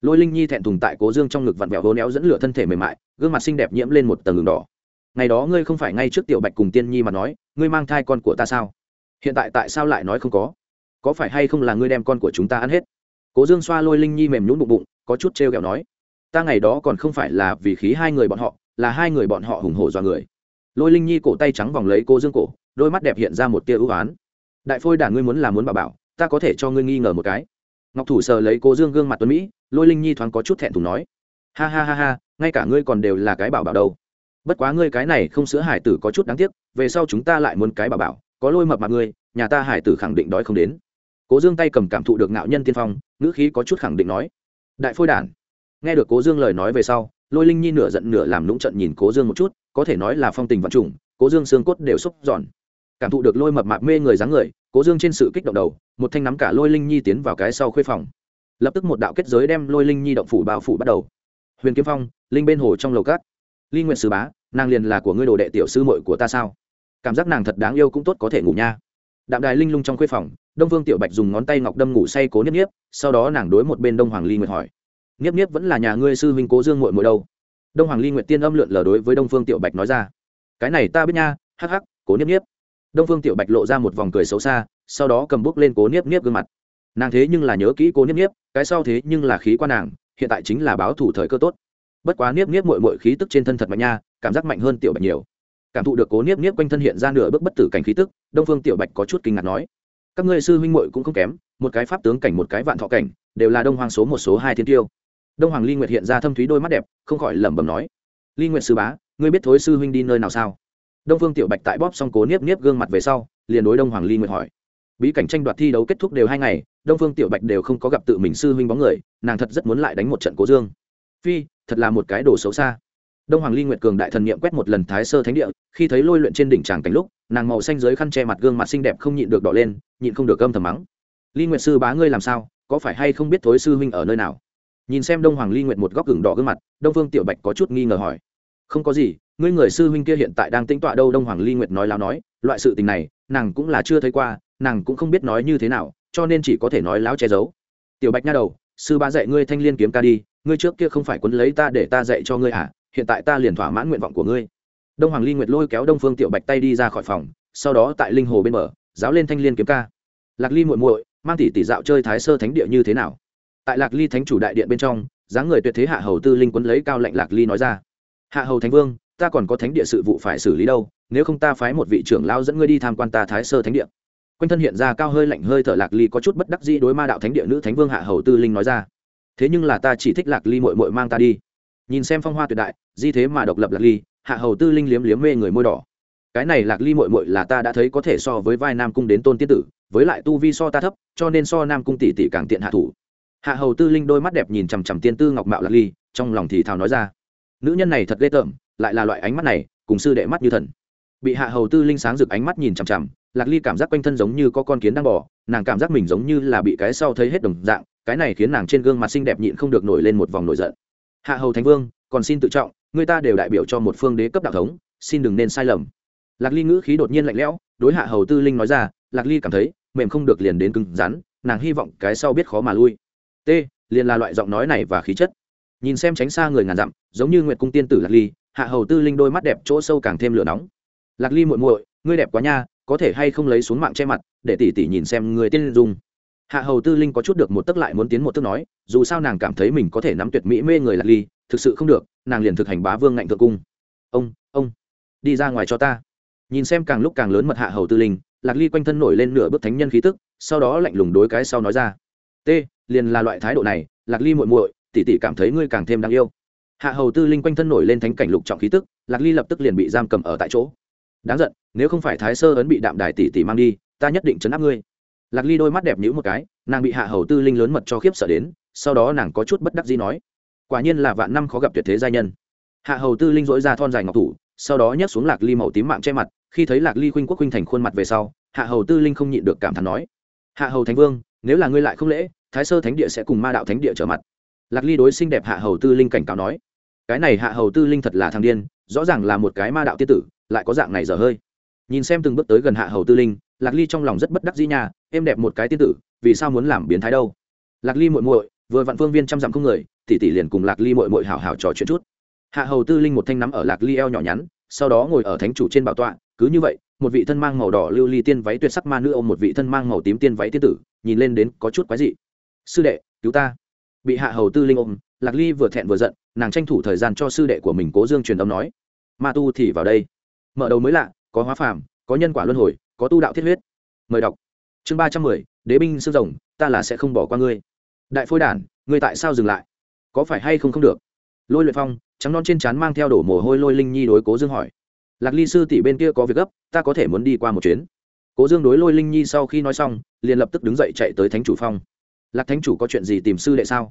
Lôi linh nhi thẹn thùng tại cố dương trong ngực vặn vẹo hố néo dẫn lửa thân thể mềm mại, gương mặt xinh đẹp nhiễm lên một tầng đường đỏ ngày đó ngươi không phải ngay trước tiểu bạch cùng tiên nhi mà nói, ngươi mang thai con của ta sao? Hiện tại tại sao lại nói không có? Có phải hay không là ngươi đem con của chúng ta ăn hết? Cố dương xoa lôi linh nhi mềm nhún bụng bụng, có chút t r e o kẹo nói, ta ngày đó còn không phải là vì khí hai người bọn họ, là hai người bọn họ hùng hổ do người. Lôi linh nhi cổ tay trắng vòng lấy cô dương cổ, đôi mắt đẹp hiện ra một tia ưu á n đại phôi đản ngươi muốn là muốn bà bảo, ta có thể cho ngươi nghi ngờ một cái. Ngọc thủ sờ lấy cô dương gương mặt tuấn mỹ, lôi linh nhi thoáng có chút thẹn thùng nói, ha ha ha ha, ngay cả ngươi còn đều là cái bảo bảo đâu bất quá ngươi cái này không sữa hải tử có chút đáng tiếc, về sau chúng ta lại muốn cái bà bảo, có lôi mập mặt ngươi, nhà ta hải tử khẳng định đói không đến. Cố dương tay cầm cảm thụ được ngạo nhân tiên phong, ngữ khí có chút khẳng định nói. Đại phôi đản. Nghe được cố dương lời nói về sau, lôi linh nhi nửa giận nửa làm lũng trận nhìn cố dương một chút, có thể nói là phong tình vận trùng, cố dương xương cốt đều xúc giòn. Cảm thụ được lôi mập mạp mê người dáng người, cố dương trên sự kích động đầu, một thanh nắm cả lôi linh nhi tiến vào cái sau khuê phòng. Lập tức một đạo kết giới đem lôi linh nhi động phủ bao phủ bắt đầu. Huyền kiếm phong, linh bên hồ trong lầu cát ly nguyện sư bá, nàng liền là của ngươi đồ đệ tiểu sư muội của ta sao? Cảm giác nàng thật đáng yêu cũng tốt có thể ngủ nha. Đạm đài linh lung trong khuê phòng, đông vương tiểu bạch dùng ngón tay ngọc đâm ngủ say cố niếp niếp, sau đó nàng đối một bên đông hoàng ly nguyệt hỏi. Niếp niếp vẫn là nhà ngươi sư huynh cố dương muội muội đâu? Đông hoàng ly nguyệt tiên âm lượn lờ đối với đông phương tiểu bạch nói ra. Cái này ta biết nha, hắc hắc, cố niếp niếp. Đông phương tiểu bạch lộ ra một vòng cười xấu xa, sau đó cầm bút lên cố niếp niếp gương mặt. Nàng thế nhưng là nhớ kỹ cố niếp niếp, cái sau thế nhưng là khí quan nàng, hiện tại chính là báo thủ thời cơ tốt bất quá niếp niếp mội mội khí tức trên thân thật mạnh nha, cảm giác mạnh hơn tiểu bạch nhiều. Cảm thụ được cố niếp niếp quanh thân hiện ra nửa bước bất tử cảnh khí tức, đông phương tiểu bạch có chút kinh ngạc nói, các ngươi sư huynh mội cũng không kém, một cái pháp tướng cảnh, một cái vạn thọ cảnh, đều là đông hoàng số một, số hai thiên tiêu. Đông hoàng ly nguyệt hiện ra thâm thúy đôi mắt đẹp, không khỏi lẩm bẩm nói, ly nguyệt sư bá, ngươi biết thối sư huynh đi nơi nào sao? Đông phương tiểu bạch tại bóp xong cố niếp niếp gương mặt về sau, liền đối đông hoàng ly nguyệt hỏi, bí cảnh tranh đoạt thi đấu kết thúc đều hai ngày, đông phương tiểu bạch đều không có gặp tự mình sư huynh bóng người, nàng thật rất muốn lại đánh một trận cố dương phi, thật là một cái đồ xấu xa. Đông hoàng ly nguyệt cường đại thần niệm quét một lần thái sơ thánh địa, khi thấy lôi luyện trên đỉnh tràng cảnh lúc, nàng màu xanh dưới khăn che mặt gương mặt xinh đẹp không nhịn được đỏ lên, nhịn không được gâm thầm mắng. Ly nguyệt sư bá ngươi làm sao, có phải hay không biết thối sư huynh ở nơi nào? Nhìn xem đông hoàng ly nguyệt một góc gừng đỏ gương mặt, đông phương tiểu bạch có chút nghi ngờ hỏi. Không có gì, ngươi người sư huynh kia hiện tại đang tĩnh tọa đâu? Đông hoàng ly nguyệt nói láo nói, loại sự tình này, nàng cũng là chưa thấy qua, nàng cũng không biết nói như thế nào, cho nên chỉ có thể nói láo che giấu. Tiểu bạch nha đầu, sư bá dạy ngươi thanh liên kiếm ca đi ngươi trước kia không phải quấn lấy ta để ta dạy cho ngươi à hiện tại ta liền thỏa mãn nguyện vọng của ngươi. Đông hoàng ly nguyệt lôi kéo đông phương tiểu bạch tay đi ra khỏi phòng, sau đó tại linh hồ bên bờ, giáo lên thanh liên kiếm ca. Lạc ly muội muội, mang tỷ tỷ dạo chơi thái sơ thánh địa như thế nào? Tại lạc ly thánh chủ đại điện bên trong, dáng người tuyệt thế hạ hầu tư linh quấn lấy cao lệnh lạc ly nói ra. Hạ hầu thánh vương, ta còn có thánh địa sự vụ phải xử lý đâu, nếu không ta phái một vị trưởng lao dẫn ngươi đi tham quan ta thái sơ thánh địa. Quanh thân hiện ra cao hơi lạnh hơi thở lạc ly có chút bất đắc dĩ đối ma đạo thánh địa nữ thánh vương hạ hầu tư linh nói ra thế nhưng là ta chỉ thích lạc ly mội mội mang ta đi. Nhìn xem phong hoa tuyệt đại, di thế mà độc lập lạc ly, hạ hầu tư linh liếm liếm mê người môi đỏ. Cái này lạc ly mội mội là ta đã thấy có thể so với vai nam cung đến tôn tiết tử, với lại tu vi so ta thấp, cho nên so nam cung tỷ tỷ càng tiện hạ thủ. Hạ hầu tư linh đôi mắt đẹp nhìn chằm chằm tiên tư ngọc mạo lạc ly, trong lòng thì thào nói ra. Nữ nhân này thật ghê tởm, lại là loại ánh mắt này, cùng sư đệ mắt như thần. Bị hạ hầu tư linh sáng rực ánh mắt nhìn chằm chằm, lạc ly cảm giác quanh thân giống như có con kiến đang bỏ nàng cảm giác mình giống như là bị cái sau thấy hết đồng dạng cái này khiến nàng trên gương mặt xinh đẹp nhịn không được nổi lên một vòng nổi giận. Hạ hầu thánh vương, còn xin tự trọng, người ta đều đại biểu cho một phương đế cấp đạo thống, xin đừng nên sai lầm. Lạc ly ngữ khí đột nhiên lạnh lẽo, đối hạ hầu tư linh nói ra, lạc ly cảm thấy, mềm không được liền đến cứng rắn, nàng hy vọng cái sau biết khó mà lui. T, liền là loại giọng nói này và khí chất. Nhìn xem tránh xa người ngàn dặm, giống như nguyệt cung tiên tử lạc ly, hạ hầu tư linh đôi mắt đẹp chỗ sâu càng thêm lửa nóng. Lạc ly muội muội, ngươi đẹp quá nha, có thể hay không lấy xuống mạng che mặt, để tỷ tỷ nhìn xem người tiên dung hạ hầu tư linh có chút được một tức lại muốn tiến một tức nói, dù sao nàng cảm thấy mình có thể nắm tuyệt mỹ mê người lạc ly, thực sự không được, nàng liền thực hành bá vương ngạnh thượng cung. Ông ông, đi ra ngoài cho ta. Nhìn xem càng lúc càng lớn mật hạ hầu tư linh, lạc ly quanh thân nổi lên nửa bước thánh nhân khí tức, sau đó lạnh lùng đối cái sau nói ra. T, liền là loại thái độ này, lạc ly muội muội, tỷ tỷ cảm thấy ngươi càng thêm đáng yêu. Hạ hầu tư linh quanh thân nổi lên thánh cảnh lục trọng khí tức, lạc ly lập tức liền bị giam cầm ở tại chỗ. Đáng giận, nếu không phải thái sơ ấn bị đạm đài tỷ tỷ mang đi, ta nhất định chấn áp ngươi lạc ly đôi mắt đẹp nhữ một cái, nàng bị hạ hầu tư linh lớn mật cho khiếp sợ đến, sau đó nàng có chút bất đắc gì nói, quả nhiên là vạn năm khó gặp tuyệt thế giai nhân. Hạ hầu tư linh dỗi ra thon dài ngọc thủ, sau đó nhấc xuống lạc ly màu tím mạng che mặt, khi thấy lạc ly khuynh quốc khuynh thành khuôn mặt về sau, hạ hầu tư linh không nhịn được cảm thán nói, hạ hầu thánh vương, nếu là ngươi lại không lễ, thái sơ thánh địa sẽ cùng ma đạo thánh địa trở mặt. Lạc ly đối xinh đẹp hạ hầu tư linh cảnh cáo nói, cái này hạ hầu tư linh thật là thằng điên, rõ ràng là một cái ma đạo tiết tử, lại có dạng này dở hơi. Nhìn xem từng bước tới gần hạ hầu tư linh lạc ly trong lòng rất bất đắc dĩ nha, em đẹp một cái tiên tử, vì sao muốn làm biến thái đâu? Lạc ly muội muội, vừa vặn phương viên trăm dặm không người, tỷ tỷ liền cùng lạc ly muội muội hảo hảo trò chuyện chút. Hạ hầu tư linh một thanh nắm ở lạc ly eo nhỏ nhắn, sau đó ngồi ở thánh chủ trên bảo tọa, cứ như vậy, một vị thân mang màu đỏ lưu ly tiên váy tuyệt sắc ma nữ ôm một vị thân mang màu tím tiên váy tiên tử, nhìn lên đến có chút quái dị. Sư đệ, cứu ta. Bị hạ hầu tư linh ôm, lạc ly vừa thẹn vừa giận, nàng tranh thủ thời gian cho sư đệ của mình cố dương truyền âm nói, ma tu thì vào đây. Mở đầu mới lạ, có hóa phàm, có nhân quả luân hồi có tu đạo thiết huyết. Mời đọc. Chương ba trăm mười, đế binh sư rồng, ta là sẽ không bỏ qua ngươi. Đại phôi đản, ngươi tại sao dừng lại? Có phải hay không không được? Lôi luyện phong, trắng non trên trán mang theo đổ mồ hôi lôi linh nhi đối cố dương hỏi. Lạc ly sư tỷ bên kia có việc gấp, ta có thể muốn đi qua một chuyến. Cố dương đối lôi linh nhi sau khi nói xong, liền lập tức đứng dậy chạy tới thánh chủ phong. Lạc thánh chủ có chuyện gì tìm sư đệ sao?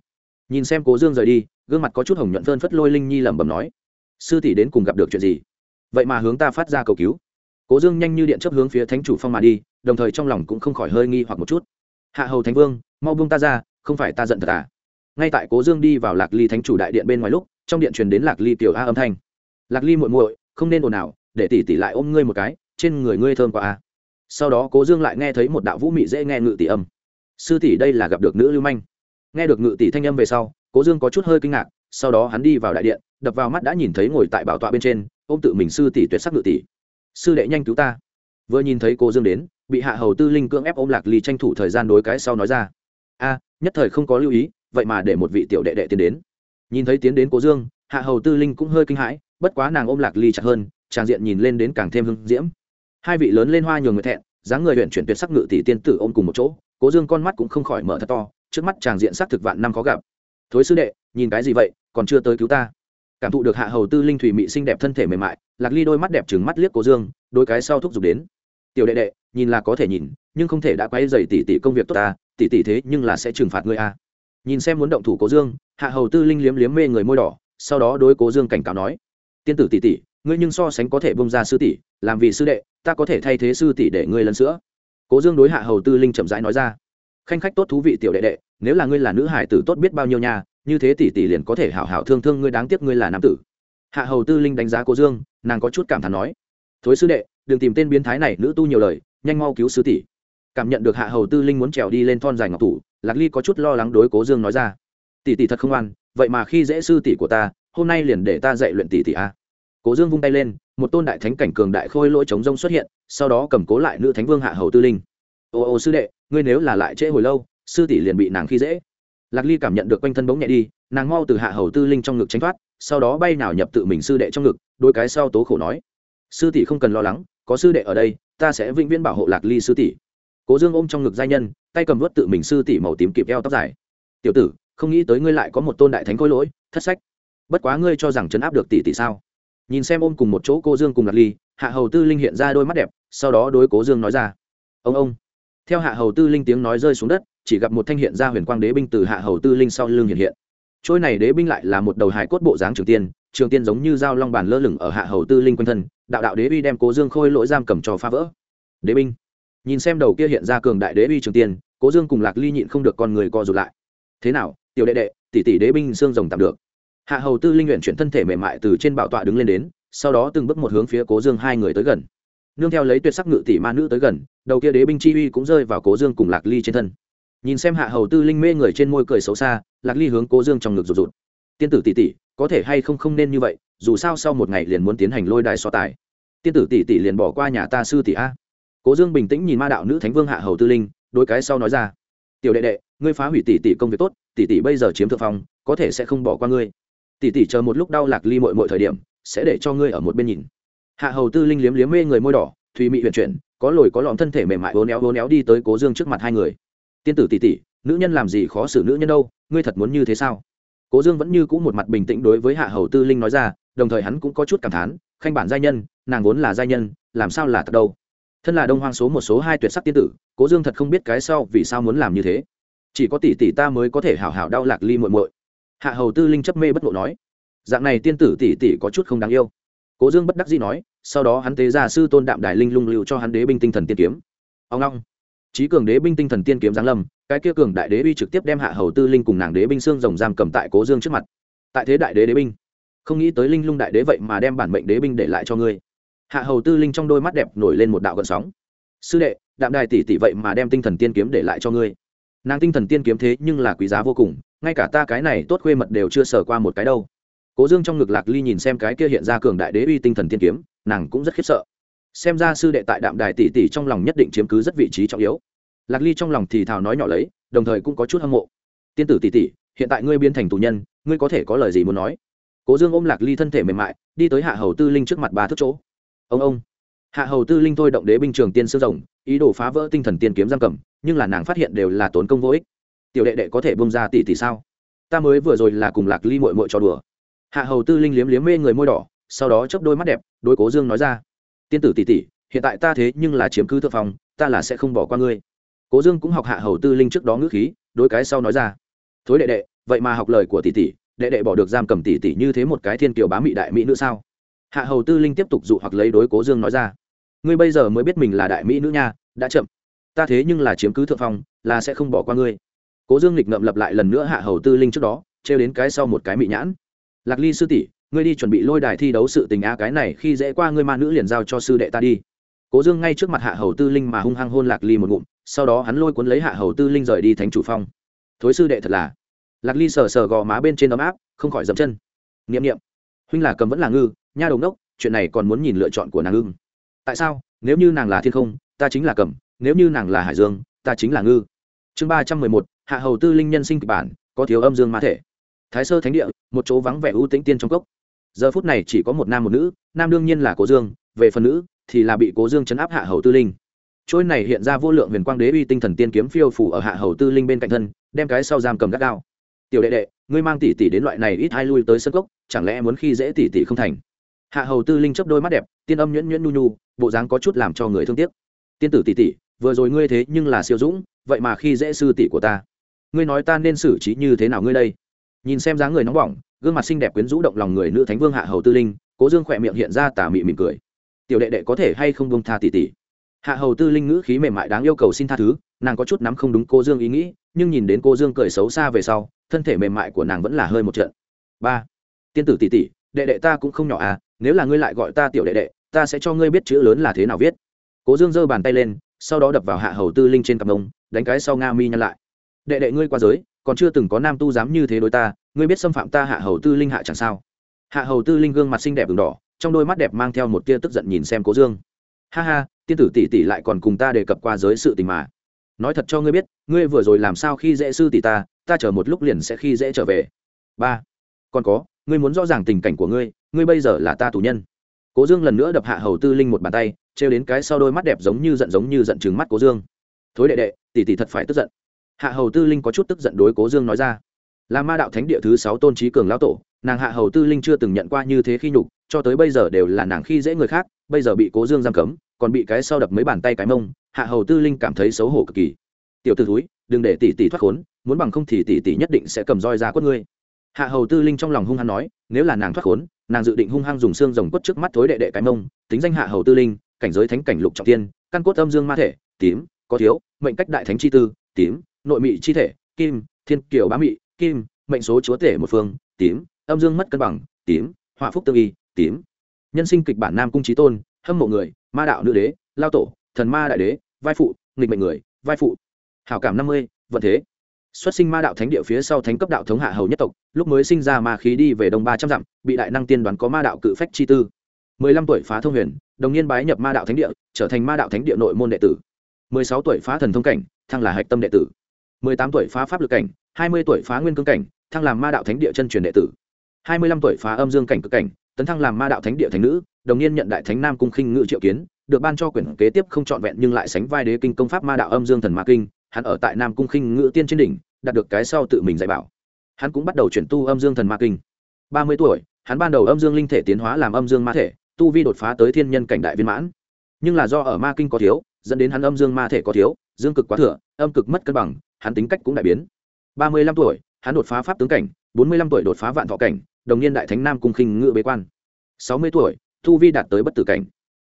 Nhìn xem cố dương rời đi, gương mặt có chút hồng nhuận phơn phất lôi linh nhi lẩm bẩm nói. Sư tỷ đến cùng gặp được chuyện gì? Vậy mà hướng ta phát ra cầu cứu cố dương nhanh như điện chấp hướng phía thánh chủ phong mà đi, đồng thời trong lòng cũng không khỏi hơi nghi hoặc một chút. Hạ hầu thánh vương, mau buông ta ra, không phải ta giận thật à? Ngay tại cố dương đi vào lạc ly thánh chủ đại điện bên ngoài lúc, trong điện truyền đến lạc ly tiểu a âm thanh. Lạc ly muội muội, không nên ồn ào, để tỷ tỷ lại ôm ngươi một cái, trên người ngươi thơm quá a sau đó cố dương lại nghe thấy một đạo vũ mị dễ nghe ngự tỷ âm. Sư tỷ đây là gặp được nữ lưu manh. Nghe được ngự tỷ thanh âm về sau, cố dương có chút hơi kinh ngạc, sau đó hắn đi vào đại điện, đập vào mắt đã nhìn thấy ngồi tại bảo tọa bên trên, ôm tự mình sư tỷ tuyệt sắc ngự tỷ sư đệ nhanh cứu ta. Vừa nhìn thấy cô dương đến, bị hạ hầu tư linh cưỡng ép ôm lạc ly tranh thủ thời gian đối cái sau nói ra. A, nhất thời không có lưu ý, vậy mà để một vị tiểu đệ đệ tiến đến. Nhìn thấy tiến đến cố dương, hạ hầu tư linh cũng hơi kinh hãi, bất quá nàng ôm lạc ly chặt hơn, tràng diện nhìn lên đến càng thêm hưng diễm. Hai vị lớn lên hoa nhường người thẹn, dáng người huyện chuyển tuyệt sắc ngự tỷ tiên tử ôm cùng một chỗ cố dương con mắt cũng không khỏi mở thật to, trước mắt tràng diện sắc thực vạn năm khó gặp. Thối sư đệ, nhìn cái gì vậy, còn chưa tới cứu ta? Cảm thụ được hạ hầu tư linh thủy mị xinh đẹp thân thể mềm mại lạc ly đôi mắt đẹp trừng mắt liếc cố dương, đôi cái sau thúc giục đến. Tiểu đệ đệ, nhìn là có thể nhìn, nhưng không thể đã quay dày tỷ tỷ công việc tốt ta, tỷ tỷ thế nhưng là sẽ trừng phạt ngươi a. Nhìn xem muốn động thủ cố dương, hạ hầu tư linh liếm liếm mê người môi đỏ, sau đó đối cố dương cảnh cáo nói, tiên tử tỷ tỷ, ngươi nhưng so sánh có thể bông ra sư tỷ, làm vì sư đệ, ta có thể thay thế sư tỷ để ngươi lần sữa. Cố dương đối hạ hầu tư linh chậm rãi nói ra, khanh khách tốt thú vị tiểu đệ đệ, nếu là ngươi là nữ hải tử tốt biết bao nhiêu nhà như thế tỷ tỷ liền có thể hảo hảo thương thương ngươi, đáng tiếc ngươi là nam tử. Hạ hầu tư linh đánh giá cố dương nàng có chút cảm thán nói, thối sư đệ, đừng tìm tên biến thái này, nữ tu nhiều lời, nhanh mau cứu sư tỷ. Cảm nhận được hạ hầu tư linh muốn trèo đi lên thon dài ngọc thủ, lạc ly có chút lo lắng đối cố dương nói ra, tỷ tỷ thật không ăn vậy mà khi dễ sư tỷ của ta, hôm nay liền để ta dạy luyện tỷ tỷ a. Cố dương vung tay lên, một tôn đại thánh cảnh cường đại khôi lỗi chống rông xuất hiện, sau đó cầm cố lại nữ thánh vương hạ hầu tư linh. Ô ô sư đệ, ngươi nếu là lại trễ hồi lâu, sư tỷ liền bị nàng khi dễ. Lạc ly cảm nhận được quanh thân bóng nhẹ đi, nàng mau từ hạ hầu tư linh trong ngực tránh thoát sau đó bay nào nhập tự mình sư đệ trong ngực, đôi cái sau tố khổ nói, sư tỷ không cần lo lắng, có sư đệ ở đây, ta sẽ vĩnh viễn bảo hộ lạc ly sư tỷ. Cố dương ôm trong ngực giai nhân, tay cầm vớt tự mình sư tỷ màu tím kịp eo tóc dài. Tiểu tử, không nghĩ tới ngươi lại có một tôn đại thánh khôi lỗi, thất sách. Bất quá ngươi cho rằng chấn áp được tỷ tỷ sao? Nhìn xem ôm cùng một chỗ cô dương cùng lạc ly, hạ hầu tư linh hiện ra đôi mắt đẹp, sau đó đối cố dương nói ra, ông ông. Theo hạ hầu tư linh tiếng nói rơi xuống đất, chỉ gặp một thanh hiện ra huyền quang đế binh từ hạ hầu tư linh sau lưng hiện hiện trôi này đế binh lại là một đầu hải cốt bộ dáng trường tiên trường tiên giống như dao long bàn lơ lửng ở hạ hầu tư linh quanh thân, đạo đạo đế uy đem cố dương khôi lỗi giam cầm cho phá vỡ. Đế binh. Nhìn xem đầu kia hiện ra cường đại đế uy trường tiên, cố dương cùng lạc ly nhịn không được con người co rụt lại. Thế nào, tiểu đệ đệ, tỷ tỷ đế binh xương rồng tạm được. Hạ hầu tư linh nguyện chuyển thân thể mềm mại từ trên bảo tọa đứng lên đến, sau đó từng bước một hướng phía cố dương hai người tới gần. Nương theo lấy tuyệt sắc ngự tỷ ma nữ tới gần, đầu kia đế binh chi uy cũng rơi vào cố dương cùng lạc ly trên thân nhìn xem hạ hầu tư linh mê người trên môi cười xấu xa, lạc ly hướng cố dương trong ngực rụt rụt. Tiên tử tỷ tỷ, có thể hay không không nên như vậy, dù sao sau một ngày liền muốn tiến hành lôi đài so tài. Tiên tử tỷ tỷ liền bỏ qua nhà ta sư tỷ a. Cố dương bình tĩnh nhìn ma đạo nữ thánh vương hạ hầu tư linh, đôi cái sau nói ra. Tiểu đệ đệ, ngươi phá hủy tỷ tỷ công việc tốt, tỷ tỷ bây giờ chiếm thượng phong, có thể sẽ không bỏ qua ngươi. Tỷ tỷ chờ một lúc đau lạc ly mội mội thời điểm, sẽ để cho ngươi ở một bên nhìn. Hạ hầu tư linh liếm liếm mê người môi đỏ, thùy mị huyền chuyển, có lồi có lọn thân thể mềm mại vốn éo vốn éo đi tới cố dương trước mặt hai người tiên tử tỷ tỷ, nữ nhân làm gì khó xử nữ nhân đâu, ngươi thật muốn như thế sao? Cố dương vẫn như c ũ một mặt bình tĩnh đối với hạ hầu tư linh nói ra, đồng thời hắn cũng có chút cảm thán, khanh bản giai nhân, nàng vốn là giai nhân, làm sao là thật đâu? Thân là đông hoang số một số hai tuyệt sắc tiên tử, cố dương thật không biết cái sau vì sao muốn làm như thế. Chỉ có tỷ tỷ ta mới có thể hảo hảo đau lạc ly muội muội. Hạ hầu tư linh chấp mê bất ngộ nói, dạng này tiên tử tỷ tỷ có chút không đáng yêu. Cố dương bất đắc dĩ nói, sau đó hắn tế ra sư tôn đạm đài linh lung lưu cho hắn đế binh tinh thần tiên kiếm. Ông long trí cường đế binh tinh thần tiên kiếm giáng lâm, cái kia cường đại đế uy trực tiếp đem hạ hầu tư linh cùng nàng đế binh xương rồng giam cầm tại cố dương trước mặt. Tại thế đại đế đế binh, không nghĩ tới linh lung đại đế vậy mà đem bản mệnh đế binh để lại cho ngươi. Hạ hầu tư linh trong đôi mắt đẹp nổi lên một đạo gợn sóng. Sư đệ, đạm đài tỷ tỷ vậy mà đem tinh thần tiên kiếm để lại cho ngươi. Nàng tinh thần tiên kiếm thế nhưng là quý giá vô cùng, ngay cả ta cái này tốt khuê mật đều chưa sở qua một cái đâu. Cố dương trong ngực lạc ly nhìn xem cái kia hiện ra cường đại đế uy tinh thần tiên kiếm, nàng cũng rất khiếp sợ xem ra sư đệ tại đạm đài tỷ tỷ trong lòng nhất định chiếm cứ rất vị trí trọng yếu. Lạc ly trong lòng thì thào nói nhỏ lấy, đồng thời cũng có chút hâm mộ. Tiên tử tỷ tỷ, hiện tại ngươi biến thành tù nhân, ngươi có thể có lời gì muốn nói? Cố dương ôm lạc ly thân thể mềm mại, đi tới hạ hầu tư linh trước mặt ba thức chỗ. Ông ông. Hạ hầu tư linh thôi động đế binh trường tiên sư rồng, ý đồ phá vỡ tinh thần tiên kiếm giam cầm, nhưng là nàng phát hiện đều là tốn công vô ích. Tiểu đệ đệ có thể bông ra tỷ tỷ sao? Ta mới vừa rồi là cùng lạc ly mội mội cho đùa. Hạ hầu tư linh liếm liếm mê người môi đỏ, sau đó chấp đôi mắt đẹp đôi cố dương nói ra tiên tử tỷ tỷ, hiện tại ta thế nhưng là chiếm cứ thượng phòng ta là sẽ không bỏ qua ngươi. Cố dương cũng học hạ hầu tư linh trước đó ngữ khí đôi cái sau nói ra. Thối đệ đệ, vậy mà học lời của tỷ tỷ, đệ đệ bỏ được giam cầm tỷ tỷ như thế một cái thiên kiều bá mị đại mỹ nữ sao? Hạ hầu tư linh tiếp tục dụ hoặc lấy đối cố dương nói ra. Ngươi bây giờ mới biết mình là đại mỹ nữ nha, đã chậm. Ta thế nhưng là chiếm cứ thượng phong, là sẽ không bỏ qua ngươi. Cố dương lịch ngậm lập lại lần nữa hạ hầu tư linh trước đó, trêu đến cái sau một cái mị nhãn. Lạc ly sư tỷ ngươi đi chuẩn bị lôi đài thi đấu sự tình a, cái này khi dễ qua ngươi ma nữ liền giao cho sư đệ ta đi. Cố dương ngay trước mặt hạ hầu tư linh mà hung hăng hôn lạc ly một ngụm, sau đó hắn lôi cuốn lấy hạ hầu tư linh rời đi thánh chủ phong. Thối sư đệ thật là. Lạc ly sờ sờ gò má bên trên ấm áp, không khỏi dậm chân. N i ệ m n i ệ m huynh là cầm vẫn là ngư, nha đồng đốc chuyện này còn muốn nhìn lựa chọn của nàng ưng. Tại sao? Nếu như nàng là thiên không, ta chính là cầm, nếu như nàng là hải dương, ta chính là ngư. Chương ba trăm mười một, hạ hầu tư linh nhân sinh kịch bản, có thiếu âm dương ma thể. Thái sơ thánh địa, một chỗ vắng vẻ ưu tĩnh tiên trong cốc giờ phút này chỉ có một nam một nữ, nam đương nhiên là cố dương, về phần nữ thì là bị cố dương chấn áp hạ hầu tư linh. Trôi này hiện ra vô lượng huyền quang đế uy tinh thần tiên kiếm phiêu phủ ở hạ hầu tư linh bên cạnh thân, đem cái sau giam cầm gắt gao. Tiểu đệ đệ, ngươi mang tỷ tỷ đến loại này ít hai lui tới sân cốc, chẳng lẽ muốn khi dễ tỷ tỷ không thành? Hạ hầu tư linh chấp đôi mắt đẹp, tiên âm nhuyễn nhuyễn nu nu bộ dáng có chút làm cho người thương tiếc. Tiên tử tỷ tỷ, vừa rồi ngươi thế nhưng là siêu dũng, vậy mà khi dễ sư tỷ của ta. Ngươi nói ta nên xử trí như thế nào ngươi đây? Nhìn xem dáng người nóng bỏng gương mặt xinh đẹp quyến rũ động lòng người nữ thánh vương hạ hầu tư linh, cố dương khỏe miệng hiện ra tà mị mỉm cười. Tiểu đệ đệ có thể hay không bông tha tỷ tỷ? Hạ hầu tư linh ngữ khí mềm mại đáng yêu cầu xin tha thứ, nàng có chút nắm không đúng cô dương ý nghĩ, nhưng nhìn đến cô dương cười xấu xa về sau, thân thể mềm mại của nàng vẫn là hơi một trận. Ba, tiên tử tỷ tỷ, đệ đệ ta cũng không nhỏ à nếu là ngươi lại gọi ta tiểu đệ đệ, ta sẽ cho ngươi biết chữ lớn là thế nào viết. Cố dương giơ bàn tay lên, sau đó đập vào hạ hầu tư linh trên cặp mông đánh cái sau nga mi nhăn lại. Đệ đệ ngươi qua giới, còn chưa từng có nam tu dám như thế đối ta ngươi biết xâm phạm ta hạ hầu tư linh hạ chẳng sao? Hạ hầu tư linh gương mặt xinh đẹp v đỏ, trong đôi mắt đẹp mang theo một tia tức giận nhìn xem cố dương. Ha ha, tiên tử tỷ tỷ lại còn cùng ta đề cập qua giới sự tình mà. Nói thật cho ngươi biết, ngươi vừa rồi làm sao khi dễ sư tỷ ta ta chờ một lúc liền sẽ khi dễ trở về. Ba, còn có, ngươi muốn rõ ràng tình cảnh của ngươi ngươi bây giờ là ta tù nhân. Cố dương lần nữa đập hạ hầu tư linh một bàn tay, trêu đến cái sau đôi mắt đẹp giống như giận giống như giận chừng mắt cố dương. Thối đệ đệ, tỷ tỷ thật phải tức giận. Hạ hầu tư linh có chút tức giận đối cố dương nói ra là ma đạo thánh địa thứ sáu tôn trí cường lão tổ, nàng hạ hầu tư linh chưa từng nhận qua như thế khi nhục, cho tới bây giờ đều là nàng khi dễ người khác, bây giờ bị cố dương giam cấm, còn bị cái sau đập mấy bàn tay cái mông, hạ hầu tư linh cảm thấy xấu hổ cực kỳ. Tiểu t ử thúi, đừng để tỷ tỷ thoát khốn, muốn bằng không thì tỷ tỷ nhất định sẽ cầm roi ra quất ngươi. Hạ hầu tư linh trong lòng hung hăng nói, nếu là nàng thoát khốn, nàng dự định hung hăng dùng xương rồng quất trước mắt thối đệ đệ cái mông, tính danh hạ hầu tư linh, cảnh giới thánh cảnh lục trọng tiên, căn cốt âm dương ma thể, tím, có thiếu, mệnh cách đại thánh chi tư, tím, nội mị chi thể, kim, thiên kiều bá mị kim, mệnh số chúa tể một phương, tím, âm dương mất cân bằng, tím, họa phúc tương y, tím. Nhân sinh kịch bản nam cung trí tôn, hâm mộ người, ma đạo nữ đế, lao tổ, thần ma đại đế, vai phụ, nghịch mệnh người, vai phụ. Hảo cảm năm mươi, vận thế. Xuất sinh ma đạo thánh địa phía sau thánh cấp đạo thống hạ hầu nhất tộc, lúc mới sinh ra ma khí đi về đông ba trăm dặm, bị đại năng tiên đoán có ma đạo cự phách chi tư. mười lăm tuổi phá thông huyền, đồng niên bái nhập ma đạo thánh địa, trở thành ma đạo thánh địa nội môn đệ tử. mười sáu tuổi phá thần thông cảnh, thăng là hạch tâm đệ tử. mười tám tuổi phá pháp lực cảnh hai mươi tuổi phá nguyên cương cảnh, thăng làm ma đạo thánh địa chân truyền đệ tử. hai mươi lăm tuổi phá âm dương cảnh cực cảnh, tấn thăng làm ma đạo thánh địa thánh nữ, đồng niên nhận đại thánh nam cung khinh ngự triệu kiến, được ban cho quyển kế tiếp không trọn vẹn nhưng lại sánh vai đế kinh công pháp ma đạo âm dương thần ma kinh, hắn ở tại nam cung khinh ngự tiên trên đỉnh, đạt được cái sau tự mình dạy bảo. Hắn cũng bắt đầu chuyển tu âm dương thần ma kinh. ba mươi tuổi, hắn ban đầu âm dương linh thể tiến hóa làm âm dương ma thể, tu vi đột phá tới thiên nhân cảnh đại viên mãn. Nhưng là do ở ma kinh có thiếu, dẫn đến hắn âm dương ma thể có thiếu, dương cực quá thừa, âm cực mất cân bằng, hắn tính cách cũng đại biến ba mươi lăm tuổi, hắn đột phá pháp tướng cảnh, bốn mươi lăm tuổi đột phá vạn thọ cảnh, đồng niên đại thánh nam cung khinh ngự bế quan. Sáu mươi tuổi, thu vi đạt tới bất tử cảnh.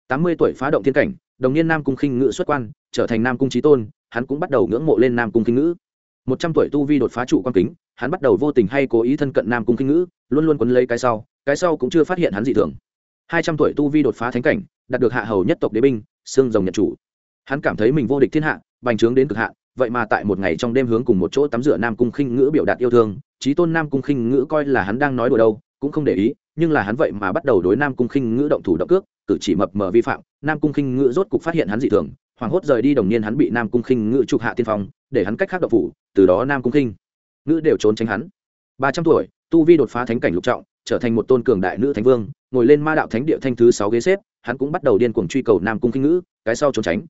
Tám mươi tuổi phá động thiên cảnh, đồng niên nam cung khinh ngự xuất quan, trở thành nam cung trí tôn, hắn cũng bắt đầu ngưỡng mộ lên nam cung khinh ngữ một trăm tuổi tu vi đột phá trụ quan kính, hắn bắt đầu vô tình hay cố ý thân cận nam cung khinh ngữ luôn luôn quấn lấy cái sau cái sau cũng chưa phát hiện hắn dị thường. Hai trăm tuổi tu vi đột phá thánh cảnh, đạt được hạ hầu nhất tộc đế binh, xương rồng nhận chủ. Hắn cảm thấy mình vô địch thiên hạ, bành trướng đến cực hạn vậy mà tại một ngày trong đêm hướng cùng một chỗ tắm rửa nam cung khinh ngữ biểu đạt yêu thương trí tôn nam cung khinh ngữ coi là hắn đang nói đùa đâu, cũng không để ý, nhưng là hắn vậy mà bắt đầu đối nam cung khinh ngữ động thủ động cước, cử chỉ mập mờ vi phạm, nam cung khinh ngữ rốt cục phát hiện hắn dị thường, hoảng hốt rời đi đồng niên hắn bị nam cung khinh ngữ trục hạ tiên phong, để hắn cách khác độc phủ, từ đó nam cung khinh ngữ đều trốn tránh hắn. Ba trăm tuổi, tu vi đột phá thánh cảnh lục trọng, trở thành một tôn cường đại nữ thánh vương, ngồi lên ma đạo thánh địa thanh thứ sáu ghế xếp, hắn cũng bắt đầu điên cuồng truy cầu nam cung khinh ngữ, cái sau trốn tránh.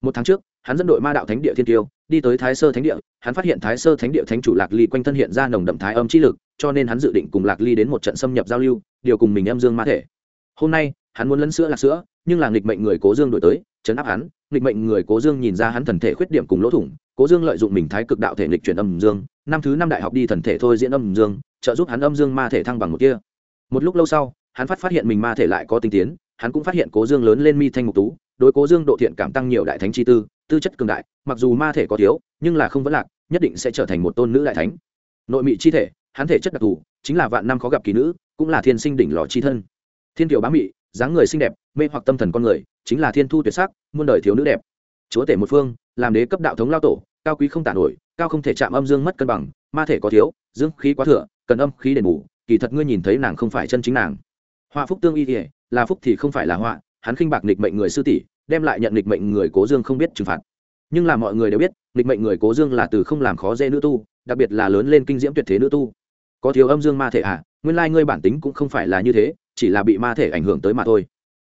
Một tháng trước, hắn dẫn đội ma đạo thánh địa thiên tiêu đi tới thái sơ thánh địa, hắn phát hiện thái sơ thánh địa thánh chủ lạc ly quanh thân hiện ra nồng đậm thái âm chi lực, cho nên hắn dự định cùng lạc ly đến một trận xâm nhập giao lưu, điều cùng mình âm dương ma thể. Hôm nay, hắn muốn lấn sữa lạc sữa, nhưng là nghịch mệnh người cố dương đổi tới chấn áp hắn, nghịch mệnh người cố dương nhìn ra hắn thần thể khuyết điểm cùng lỗ thủng, cố dương lợi dụng mình thái cực đạo thể nghịch chuyển âm dương, năm thứ năm đại học đi thần thể thôi diễn âm dương, trợ giúp hắn âm dương ma thể thăng bằng một kia. Một lúc lâu sau, hắn phát phát hiện mình ma thể lại có tinh tiến, hắn cũng phát hiện cố dương lớn lên mi thanh ngục tú, đối cố dương độ thiện cảm tăng nhiều đại thánh chi tư tư chất cường đại, mặc dù ma thể có thiếu, nhưng là không vấn lạc, nhất định sẽ trở thành một tôn nữ đại thánh. Nội mị chi thể, hắn thể chất đặc thù, chính là vạn năm khó gặp kỳ nữ, cũng là thiên sinh đỉnh lò chi thân. Thiên kiều bá mị, dáng người xinh đẹp, mê hoặc tâm thần con người, chính là thiên thu tuyệt sắc, muôn đời thiếu nữ đẹp. Chúa tể một phương, làm đế cấp đạo thống lao tổ, cao quý không tả nổi, cao không thể chạm âm dương mất cân bằng, ma thể có thiếu, dương khí quá thừa, cần âm khí đền bù, kỳ thật ngươi nhìn thấy nàng không phải chân chính nàng. Họa phúc tương y thể là phúc thì không phải là họa, hắn khinh bạc nịch mệnh người sư tỷ đem lại nhận nịch mệnh người cố dương không biết trừng phạt. Nhưng là mọi người đều biết nịch mệnh người cố dương là từ không làm khó dễ nữ tu, đặc biệt là lớn lên kinh diễm tuyệt thế nữ tu. Có thiếu âm dương ma thể à nguyên lai ngươi bản tính cũng không phải là như thế, chỉ là bị ma thể ảnh hưởng tới mà thôi.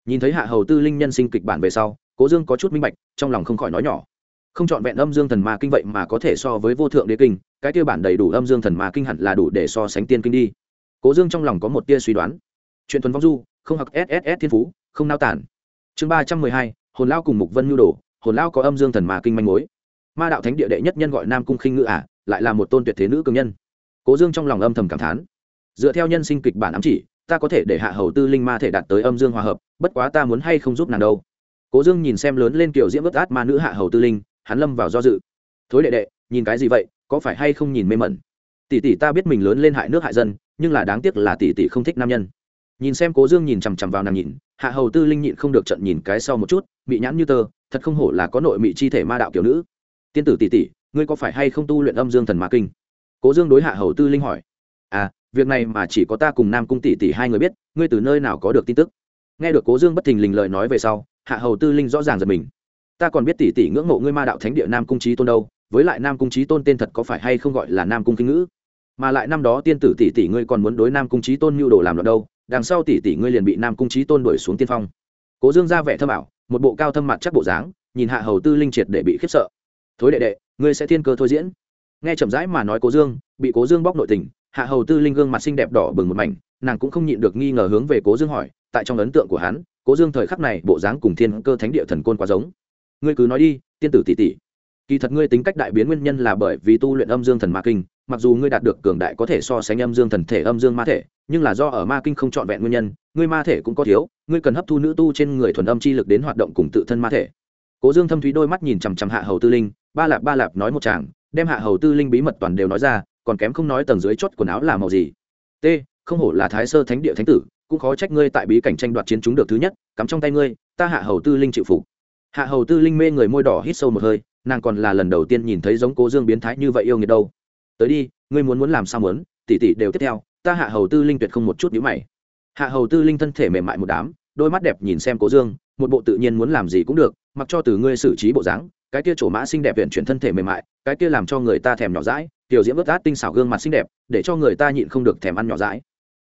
Nhìn thấy hạ hầu tư linh nhân sinh kịch bản về sau, cố dương có chút minh bạch, trong lòng không khỏi nói nhỏ. Không c h ọ n vẹn âm dương thần ma kinh vậy mà có thể so với vô thượng đế kinh, cái tiêu bản đầy đủ âm dương thần ma kinh hẳn là đủ để so sánh tiên kinh đi. Cố dương trong lòng có một tia suy đoán. Chuyện thuần vong du, không học sss thiên phú, không nao tản. Chương ba trăm mười hai hồn lao cùng mục vân nhu đồ, hồn lao có âm dương thần ma kinh manh mối. Ma đạo thánh địa đệ nhất nhân gọi nam cung khinh ngự ả à, lại là một tôn tuyệt thế nữ cường nhân. Cố dương trong lòng âm thầm cảm thán. Dựa theo nhân sinh kịch bản ám chỉ, ta có thể để hạ hầu tư linh ma thể đạt tới âm dương hòa hợp, bất quá ta muốn hay không giúp nàng đâu. Cố dương nhìn xem lớn lên kiểu diễm ướt át ma nữ hạ hầu tư linh, hắn lâm vào do dự. Thối đệ đệ, nhìn cái gì vậy, có phải hay không nhìn mê mẩn? Tỷ tỷ ta biết mình lớn lên hại nước hại dân, nhưng là đáng tiếc là tỷ tỷ không thích nam nhân nhìn xem cố dương nhìn chằm chằm vào nàng nhìn, hạ hầu tư linh nhịn không được trận nhìn cái sau một chút, bị nhãn như tơ, thật không hổ là có nội mị chi thể ma đạo kiểu nữ. Tiên tử tỷ tỷ, ngươi có phải hay không tu luyện âm dương thần ma kinh? Cố dương đối hạ hầu tư linh hỏi. À việc này mà chỉ có ta cùng nam cung tỷ tỷ hai người biết, ngươi từ nơi nào có được tin tức? Nghe được cố dương bất thình lình lời nói về sau, hạ hầu tư linh rõ ràng giật mình. Ta còn biết tỷ tỷ ngưỡng mộ ngươi ma đạo thánh địa nam cung trí tôn đâu, với lại nam cung trí tôn tên thật có phải hay không gọi là nam cung kinh ngữ? Mà lại năm đó tiên tử tỷ tỷ ngươi còn muốn đối nam cung trí tôn mưu đồ làm loạn đâu đằng sau tỷ tỷ ngươi liền bị nam cung trí tôn đuổi xuống tiên phong. Cố dương ra vẻ thâm ảo, một bộ cao thâm mặt chắc bộ dáng, nhìn hạ hầu tư linh triệt để bị khiếp sợ. Thối đệ đệ, ngươi sẽ thiên cơ thôi diễn. Nghe chậm rãi mà nói cố dương, bị cố dương bóc nội tình, hạ hầu tư linh gương mặt xinh đẹp đỏ bừng một mảnh, nàng cũng không nhịn được nghi ngờ hướng về cố dương hỏi, tại trong ấn tượng của hắn, cố dương thời khắc này bộ dáng cùng thiên cơ thánh địa thần côn quá giống. Ngươi cứ nói đi, tiên tử tỷ tỷ. Kỳ thật ngươi tính cách đại biến nguyên nhân là bởi vì tu luyện âm dương thần ma kinh, mặc dù ngươi đạt được cường đại có thể so sánh âm dương thần thể, âm dương ma thể nhưng là do ở ma kinh không trọn vẹn nguyên nhân, ngươi ma thể cũng có thiếu, ngươi cần hấp thu nữ tu trên người thuần âm chi lực đến hoạt động cùng tự thân ma thể. Cố dương thâm thúy đôi mắt nhìn chằm chằm hạ hầu tư linh, ba lạp ba lạp nói một chàng đem hạ hầu tư linh bí mật toàn đều nói ra, còn kém không nói tầng dưới chốt quần áo là màu gì. T, không hổ là thái sơ thánh địa thánh tử, cũng khó trách ngươi tại bí cảnh tranh đoạt chiến chúng được thứ nhất, cắm trong tay ngươi, ta hạ hầu tư linh chịu phục. Hạ hầu tư linh mê người môi đỏ hít sâu một hơi, nàng còn là lần đầu tiên nhìn thấy giống cố dương biến thái như vậy yêu nghiệt đâu. Tới đi, ngươi muốn muốn làm sao muốn, tỷ tỷ đều tiếp theo ta hạ hầu tư linh tuyệt không một chút nhíu mày. Hạ hầu tư linh thân thể mềm mại một đám, đôi mắt đẹp nhìn xem cố dương, một bộ tự nhiên muốn làm gì cũng được, mặc cho từ ngươi xử trí bộ dáng, cái kia trổ mã xinh đẹp viện chuyển thân thể mềm mại, cái kia làm cho người ta thèm nhỏ dãi, tiểu diễm ướt át tinh xảo gương mặt xinh đẹp, để cho người ta nhịn không được thèm ăn nhỏ dãi.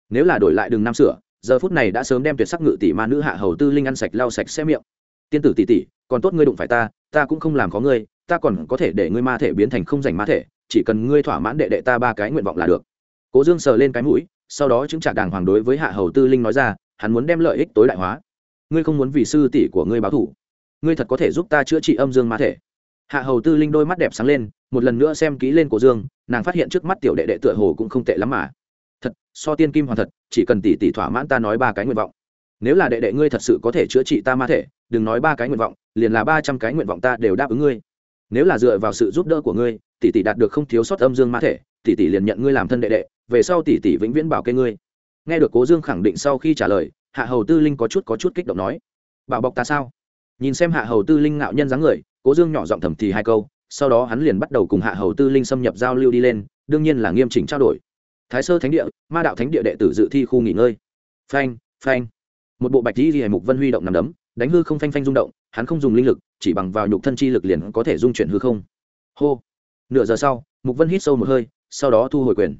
Nếu là đổi lại đường năm sửa, giờ phút này đã sớm đem tuyệt sắc ngự tỷ ma nữ hạ hầu tư linh ăn sạch lau sạch xe miệng. Tiên tử tỷ tỷ, còn tốt ngươi đụng phải ta ta cũng không làm có ngươi, ta còn có thể để ngươi ma thể biến thành không rảnh ma thể, chỉ cần ngươi thỏa mãn đệ đệ ta ba cái nguyện vọng là được cố dương sờ lên cái mũi, sau đó chứng trả đàng hoàng đối với hạ hầu tư linh nói ra, hắn muốn đem lợi ích tối đại hóa. Ngươi không muốn vì sư tỷ của ngươi báo thủ ngươi thật có thể giúp ta chữa trị âm dương ma thể. Hạ hầu tư linh đôi mắt đẹp sáng lên, một lần nữa xem kỹ lên cổ dương, nàng phát hiện trước mắt tiểu đệ đệ tựa hồ cũng không tệ lắm mà. Thật, so tiên kim hoàn thật, chỉ cần tỷ tỷ thỏa mãn ta nói ba cái nguyện vọng. Nếu là đệ đệ ngươi thật sự có thể chữa trị ta ma thể, đừng nói ba cái nguyện vọng, liền là ba trăm cái nguyện vọng ta đều đáp ứng ngươi nếu là dựa vào sự giúp đỡ của ngươi, tỷ tỷ đạt được không thiếu sót âm dương ma thể, tỷ tỷ liền nhận ngươi làm thân đệ đệ, về sau tỷ tỷ vĩnh viễn bảo kê ngươi. Nghe được cố dương khẳng định sau khi trả lời, hạ hầu tư linh có chút có chút kích động nói, bảo bọc ta sao? Nhìn xem hạ hầu tư linh ngạo nhân dáng người, cố dương nhỏ giọng thầm thì hai câu, sau đó hắn liền bắt đầu cùng hạ hầu tư linh xâm nhập giao lưu đi lên, đương nhiên là nghiêm chỉnh trao đổi. Thái sơ thánh địa, ma đạo thánh địa đệ tử dự thi khu nghỉ ngơi. Phanh phanh. Một bộ bạch dĩ ghi mục vân huy động nằm đấm, đánh hư không phanh phanh rung động hắn không dùng linh lực, chỉ bằng vào nhục thân chi lực liền có thể dung chuyển hư không. Hô. Nửa giờ sau, mục vân hít sâu một hơi, sau đó thu hồi quyền.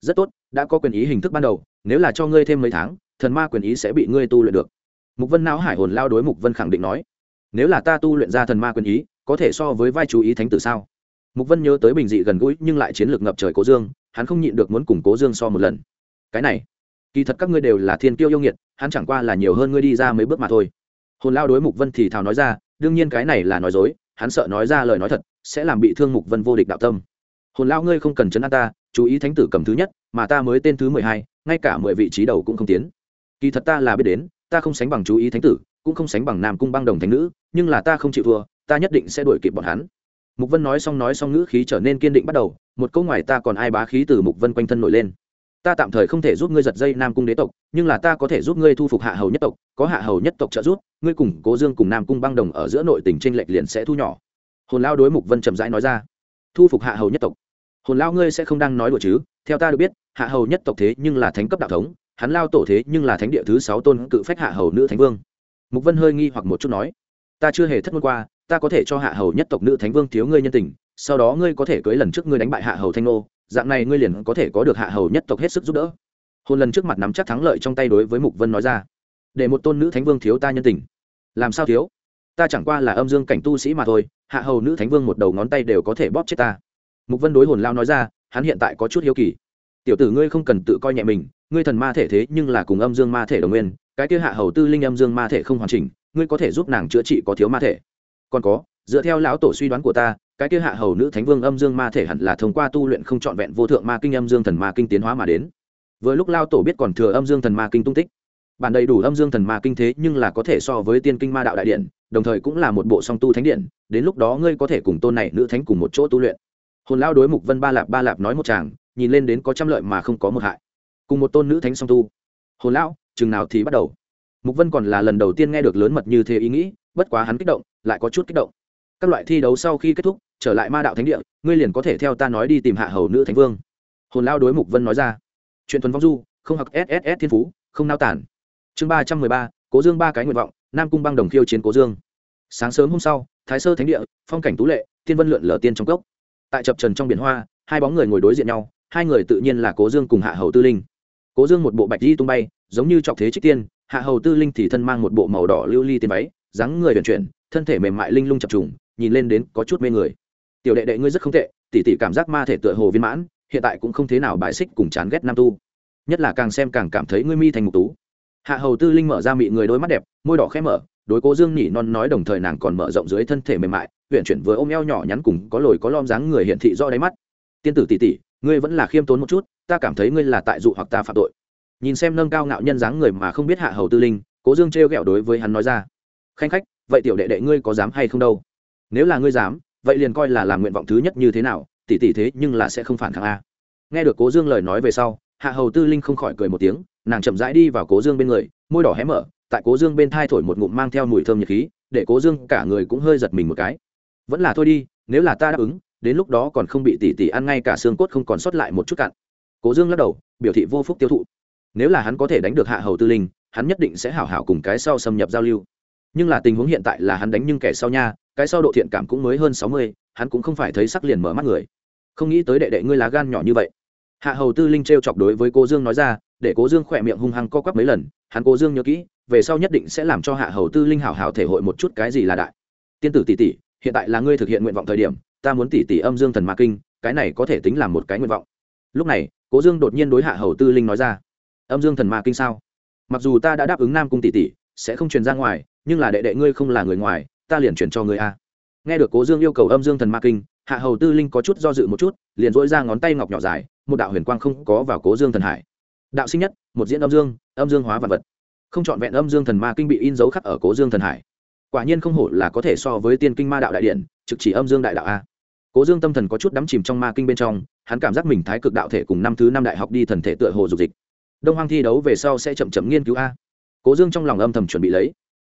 Rất tốt, đã có quyền ý hình thức ban đầu, nếu là cho ngươi thêm mấy tháng, thần ma quyền ý sẽ bị ngươi tu luyện được. Mục vân não hải hồn lao đối mục vân khẳng định nói. Nếu là ta tu luyện ra thần ma quyền ý, có thể so với vai chú ý thánh tử sao? Mục vân nhớ tới bình dị gần gũi, nhưng lại chiến lược ngập trời cố dương, hắn không nhịn được muốn cùng cố dương so một lần. Cái này, kỳ thật các ngươi đều là thiên tiêu yêu nghiệt, hắn chẳng qua là nhiều hơn ngươi đi ra mấy bước mà thôi hồn lao đối mục vân thì thào nói ra, đương nhiên cái này là nói dối, hắn sợ nói ra lời nói thật, sẽ làm bị thương mục vân vô địch đạo tâm. Hồn lao ngươi không cần chấn an ta, chú ý thánh tử cầm thứ nhất, mà ta mới tên thứ mười hai, ngay cả mười vị trí đầu cũng không tiến. Kỳ thật ta là biết đến, ta không sánh bằng chú ý thánh tử, cũng không sánh bằng nam cung băng đồng thánh nữ, nhưng là ta không chịu thua, ta nhất định sẽ đuổi kịp bọn hắn. Mục vân nói xong nói xong ngữ khí trở nên kiên định bắt đầu, một câu ngoài ta còn ai bá khí từ mục vân quanh thân nổi lên ta tạm thời không thể giúp ngươi giật dây nam cung đế tộc, nhưng là ta có thể giúp ngươi thu phục hạ hầu nhất tộc, có hạ hầu nhất tộc trợ giúp, ngươi cùng cố dương cùng nam cung băng đồng ở giữa nội tình tranh lệch liền sẽ thu nhỏ. Hồn lao đối mục vân trầm rãi nói ra. Thu phục hạ hầu nhất tộc. Hồn lao ngươi sẽ không đang nói đùa chứ? Theo ta được biết, hạ hầu nhất tộc thế nhưng là thánh cấp đạo thống, hắn lao tổ thế nhưng là thánh địa thứ sáu tôn cự phách hạ hầu nữ thánh vương. Mục vân hơi nghi hoặc một chút nói. Ta chưa hề thất ngôn qua, ta có thể cho hạ hầu nhất tộc nữ thánh vương thiếu ngươi nhân tình, sau đó ngươi có thể cưới lần trước ngươi đánh bại hạ hầu thanh nô dạng này ngươi liền có thể có được hạ hầu nhất tộc hết sức giúp đỡ. Hồn lần trước mặt nắm chắc thắng lợi trong tay đối với mục vân nói ra. Để một tôn nữ thánh vương thiếu ta nhân tình. Làm sao thiếu? Ta chẳng qua là âm dương cảnh tu sĩ mà thôi, hạ hầu nữ thánh vương một đầu ngón tay đều có thể bóp chết ta. Mục vân đối hồn lao nói ra, hắn hiện tại có chút hiếu kỳ. Tiểu tử ngươi không cần tự coi nhẹ mình, ngươi thần ma thể thế nhưng là cùng âm dương ma thể đồng nguyên, cái kia hạ hầu tư linh âm dương ma thể không hoàn chỉnh, ngươi có thể giúp nàng chữa trị có thiếu ma thể. Còn có, dựa theo lão tổ suy đoán của ta cái kia hạ hầu nữ thánh vương âm dương ma thể hẳn là thông qua tu luyện không trọn vẹn vô thượng ma kinh âm dương thần ma kinh tiến hóa mà đến. Vừa lúc lao tổ biết còn thừa âm dương thần ma kinh tung tích. Bản đầy đủ âm dương thần ma kinh thế nhưng là có thể so với tiên kinh ma đạo đại điện, đồng thời cũng là một bộ song tu thánh điện, đến lúc đó ngươi có thể cùng tôn này nữ thánh cùng một chỗ tu luyện. Hồn lao đối mục vân ba lạp ba lạp nói một chàng, nhìn lên đến có trăm lợi mà không có một hại. Cùng một tôn nữ thánh song tu. Hồn lão chừng nào thì bắt đầu. Mục vân còn là lần đầu tiên nghe được lớn mật như thế ý nghĩ, bất quá hắn kích động, lại có chút kích động các loại thi đấu sau khi kết thúc, trở lại ma đạo thánh địa, ngươi liền có thể theo ta nói đi tìm hạ hầu nữ thánh vương. Hồn lao đối mục vân nói ra. Chuyện thuần vong du, không học sss thiên phú, không nao tản. Chương ba trăm mười ba, cố dương ba cái nguyện vọng, nam cung băng đồng khiêu chiến cố dương. Sáng sớm hôm sau, thái sơ thánh địa, phong cảnh tú lệ, tiên vân lượn lờ tiên trong cốc. Tại chập trần trong biển hoa, hai bóng người ngồi đối diện nhau, hai người tự nhiên là cố dương cùng hạ hầu tư linh. Cố dương một bộ bạch di tung bay, giống như trọc thế trích tiên, hạ hầu tư linh thì thân mang một bộ màu đỏ lưu ly tiền váy, dáng người vận chuyển, thân thể mềm mại linh lung chập trùng nhìn lên đến có chút mê người. Tiểu đệ đệ ngươi rất không tệ tỉ tỉ cảm giác ma thể tựa hồ viên mãn, hiện tại cũng không thế nào bài xích cùng chán ghét nam tu. Nhất là càng xem càng cảm thấy ngươi mi thành mục tú. Hạ hầu tư linh mở ra mị người đôi mắt đẹp, môi đỏ khẽ mở, đối cố dương nhỉ non nói đồng thời nàng còn mở rộng dưới thân thể mềm mại, huyện chuyển vừa ôm eo nhỏ nhắn cùng có lồi có lom dáng người hiện thị do đáy mắt. Tiên tử tỷ tỷ, ngươi vẫn là khiêm tốn một chút, ta cảm thấy ngươi là tại dụ hoặc ta phạm tội. Nhìn xem nâng cao ngạo nhân dáng người mà không biết hạ hầu tư linh, cố dương trêu ghẹo đối với hắn nói ra. Khanh khách, vậy tiểu đệ đệ ngươi có dám hay không đâu? Nếu là ngươi dám, vậy liền coi là làm nguyện vọng thứ nhất như thế nào tỷ tỷ thế nhưng là sẽ không phản kháng a. Nghe được cố dương lời nói về sau, hạ hầu tư linh không khỏi cười một tiếng, nàng chậm rãi đi vào cố dương bên người, môi đỏ hé mở, tại cố dương bên thai thổi một ngụm mang theo mùi thơm nhiệt khí, để cố dương cả người cũng hơi giật mình một cái. Vẫn là thôi đi, nếu là ta đáp ứng, đến lúc đó còn không bị tỷ tỷ ăn ngay cả xương cốt không còn sót lại một chút cặn. Cố dương lắc đầu, biểu thị vô phúc tiêu thụ. Nếu là hắn có thể đánh được hạ hầu tư linh, hắn nhất định sẽ hảo hảo cùng cái sau xâm nhập giao lưu. Nhưng là tình huống hiện tại là hắn đánh nhưng kẻ sau nha cái sau độ thiện cảm cũng mới hơn sáu mươi, hắn cũng không phải thấy sắc liền mở mắt người. Không nghĩ tới đệ đệ ngươi lá gan nhỏ như vậy. Hạ hầu tư linh t r e o chọc đối với cô dương nói ra, để cố dương khỏe miệng hung hăng co quắp mấy lần, hắn cố dương nhớ kỹ, về sau nhất định sẽ làm cho hạ hầu tư linh hảo hảo thể hội một chút cái gì là đại. Tiên tử tỷ tỷ, hiện tại là ngươi thực hiện nguyện vọng thời điểm, ta muốn tỷ tỷ âm dương thần ma kinh, cái này có thể tính là một cái nguyện vọng. Lúc này, cố dương đột nhiên đối hạ hầu tư linh nói ra, âm dương thần ma kinh sao? Mặc dù ta đã đáp ứng nam cung tỷ tỷ, sẽ không truyền ra ngoài, nhưng là đệ đệ ngươi không là người ngoài ta liền chuyển cho ngươi a. Nghe được cố dương yêu cầu âm dương thần ma kinh, hạ hầu tư linh có chút do dự một chút, liền dỗi ra ngón tay ngọc nhỏ dài, một đạo huyền quang không có vào cố dương thần hải. Đạo sinh nhất, một diễn âm dương âm dương hóa vật vật. Không c h ọ n vẹn âm dương thần ma kinh bị in dấu khắc ở cố dương thần hải. Quả nhiên không hổ là có thể so với tiên kinh ma đạo đại điện, trực chỉ âm dương đại đạo a. Cố dương tâm thần có chút đắm chìm trong ma kinh bên trong, hắn cảm giác mình thái cực đạo thể cùng năm thứ năm đại học đi thần thể tựa hồ dục dịch. Đông hoang thi đấu về sau sẽ chậm chậm nghiên cứu a. Cố dương trong lòng âm thầm chuẩn bị lấy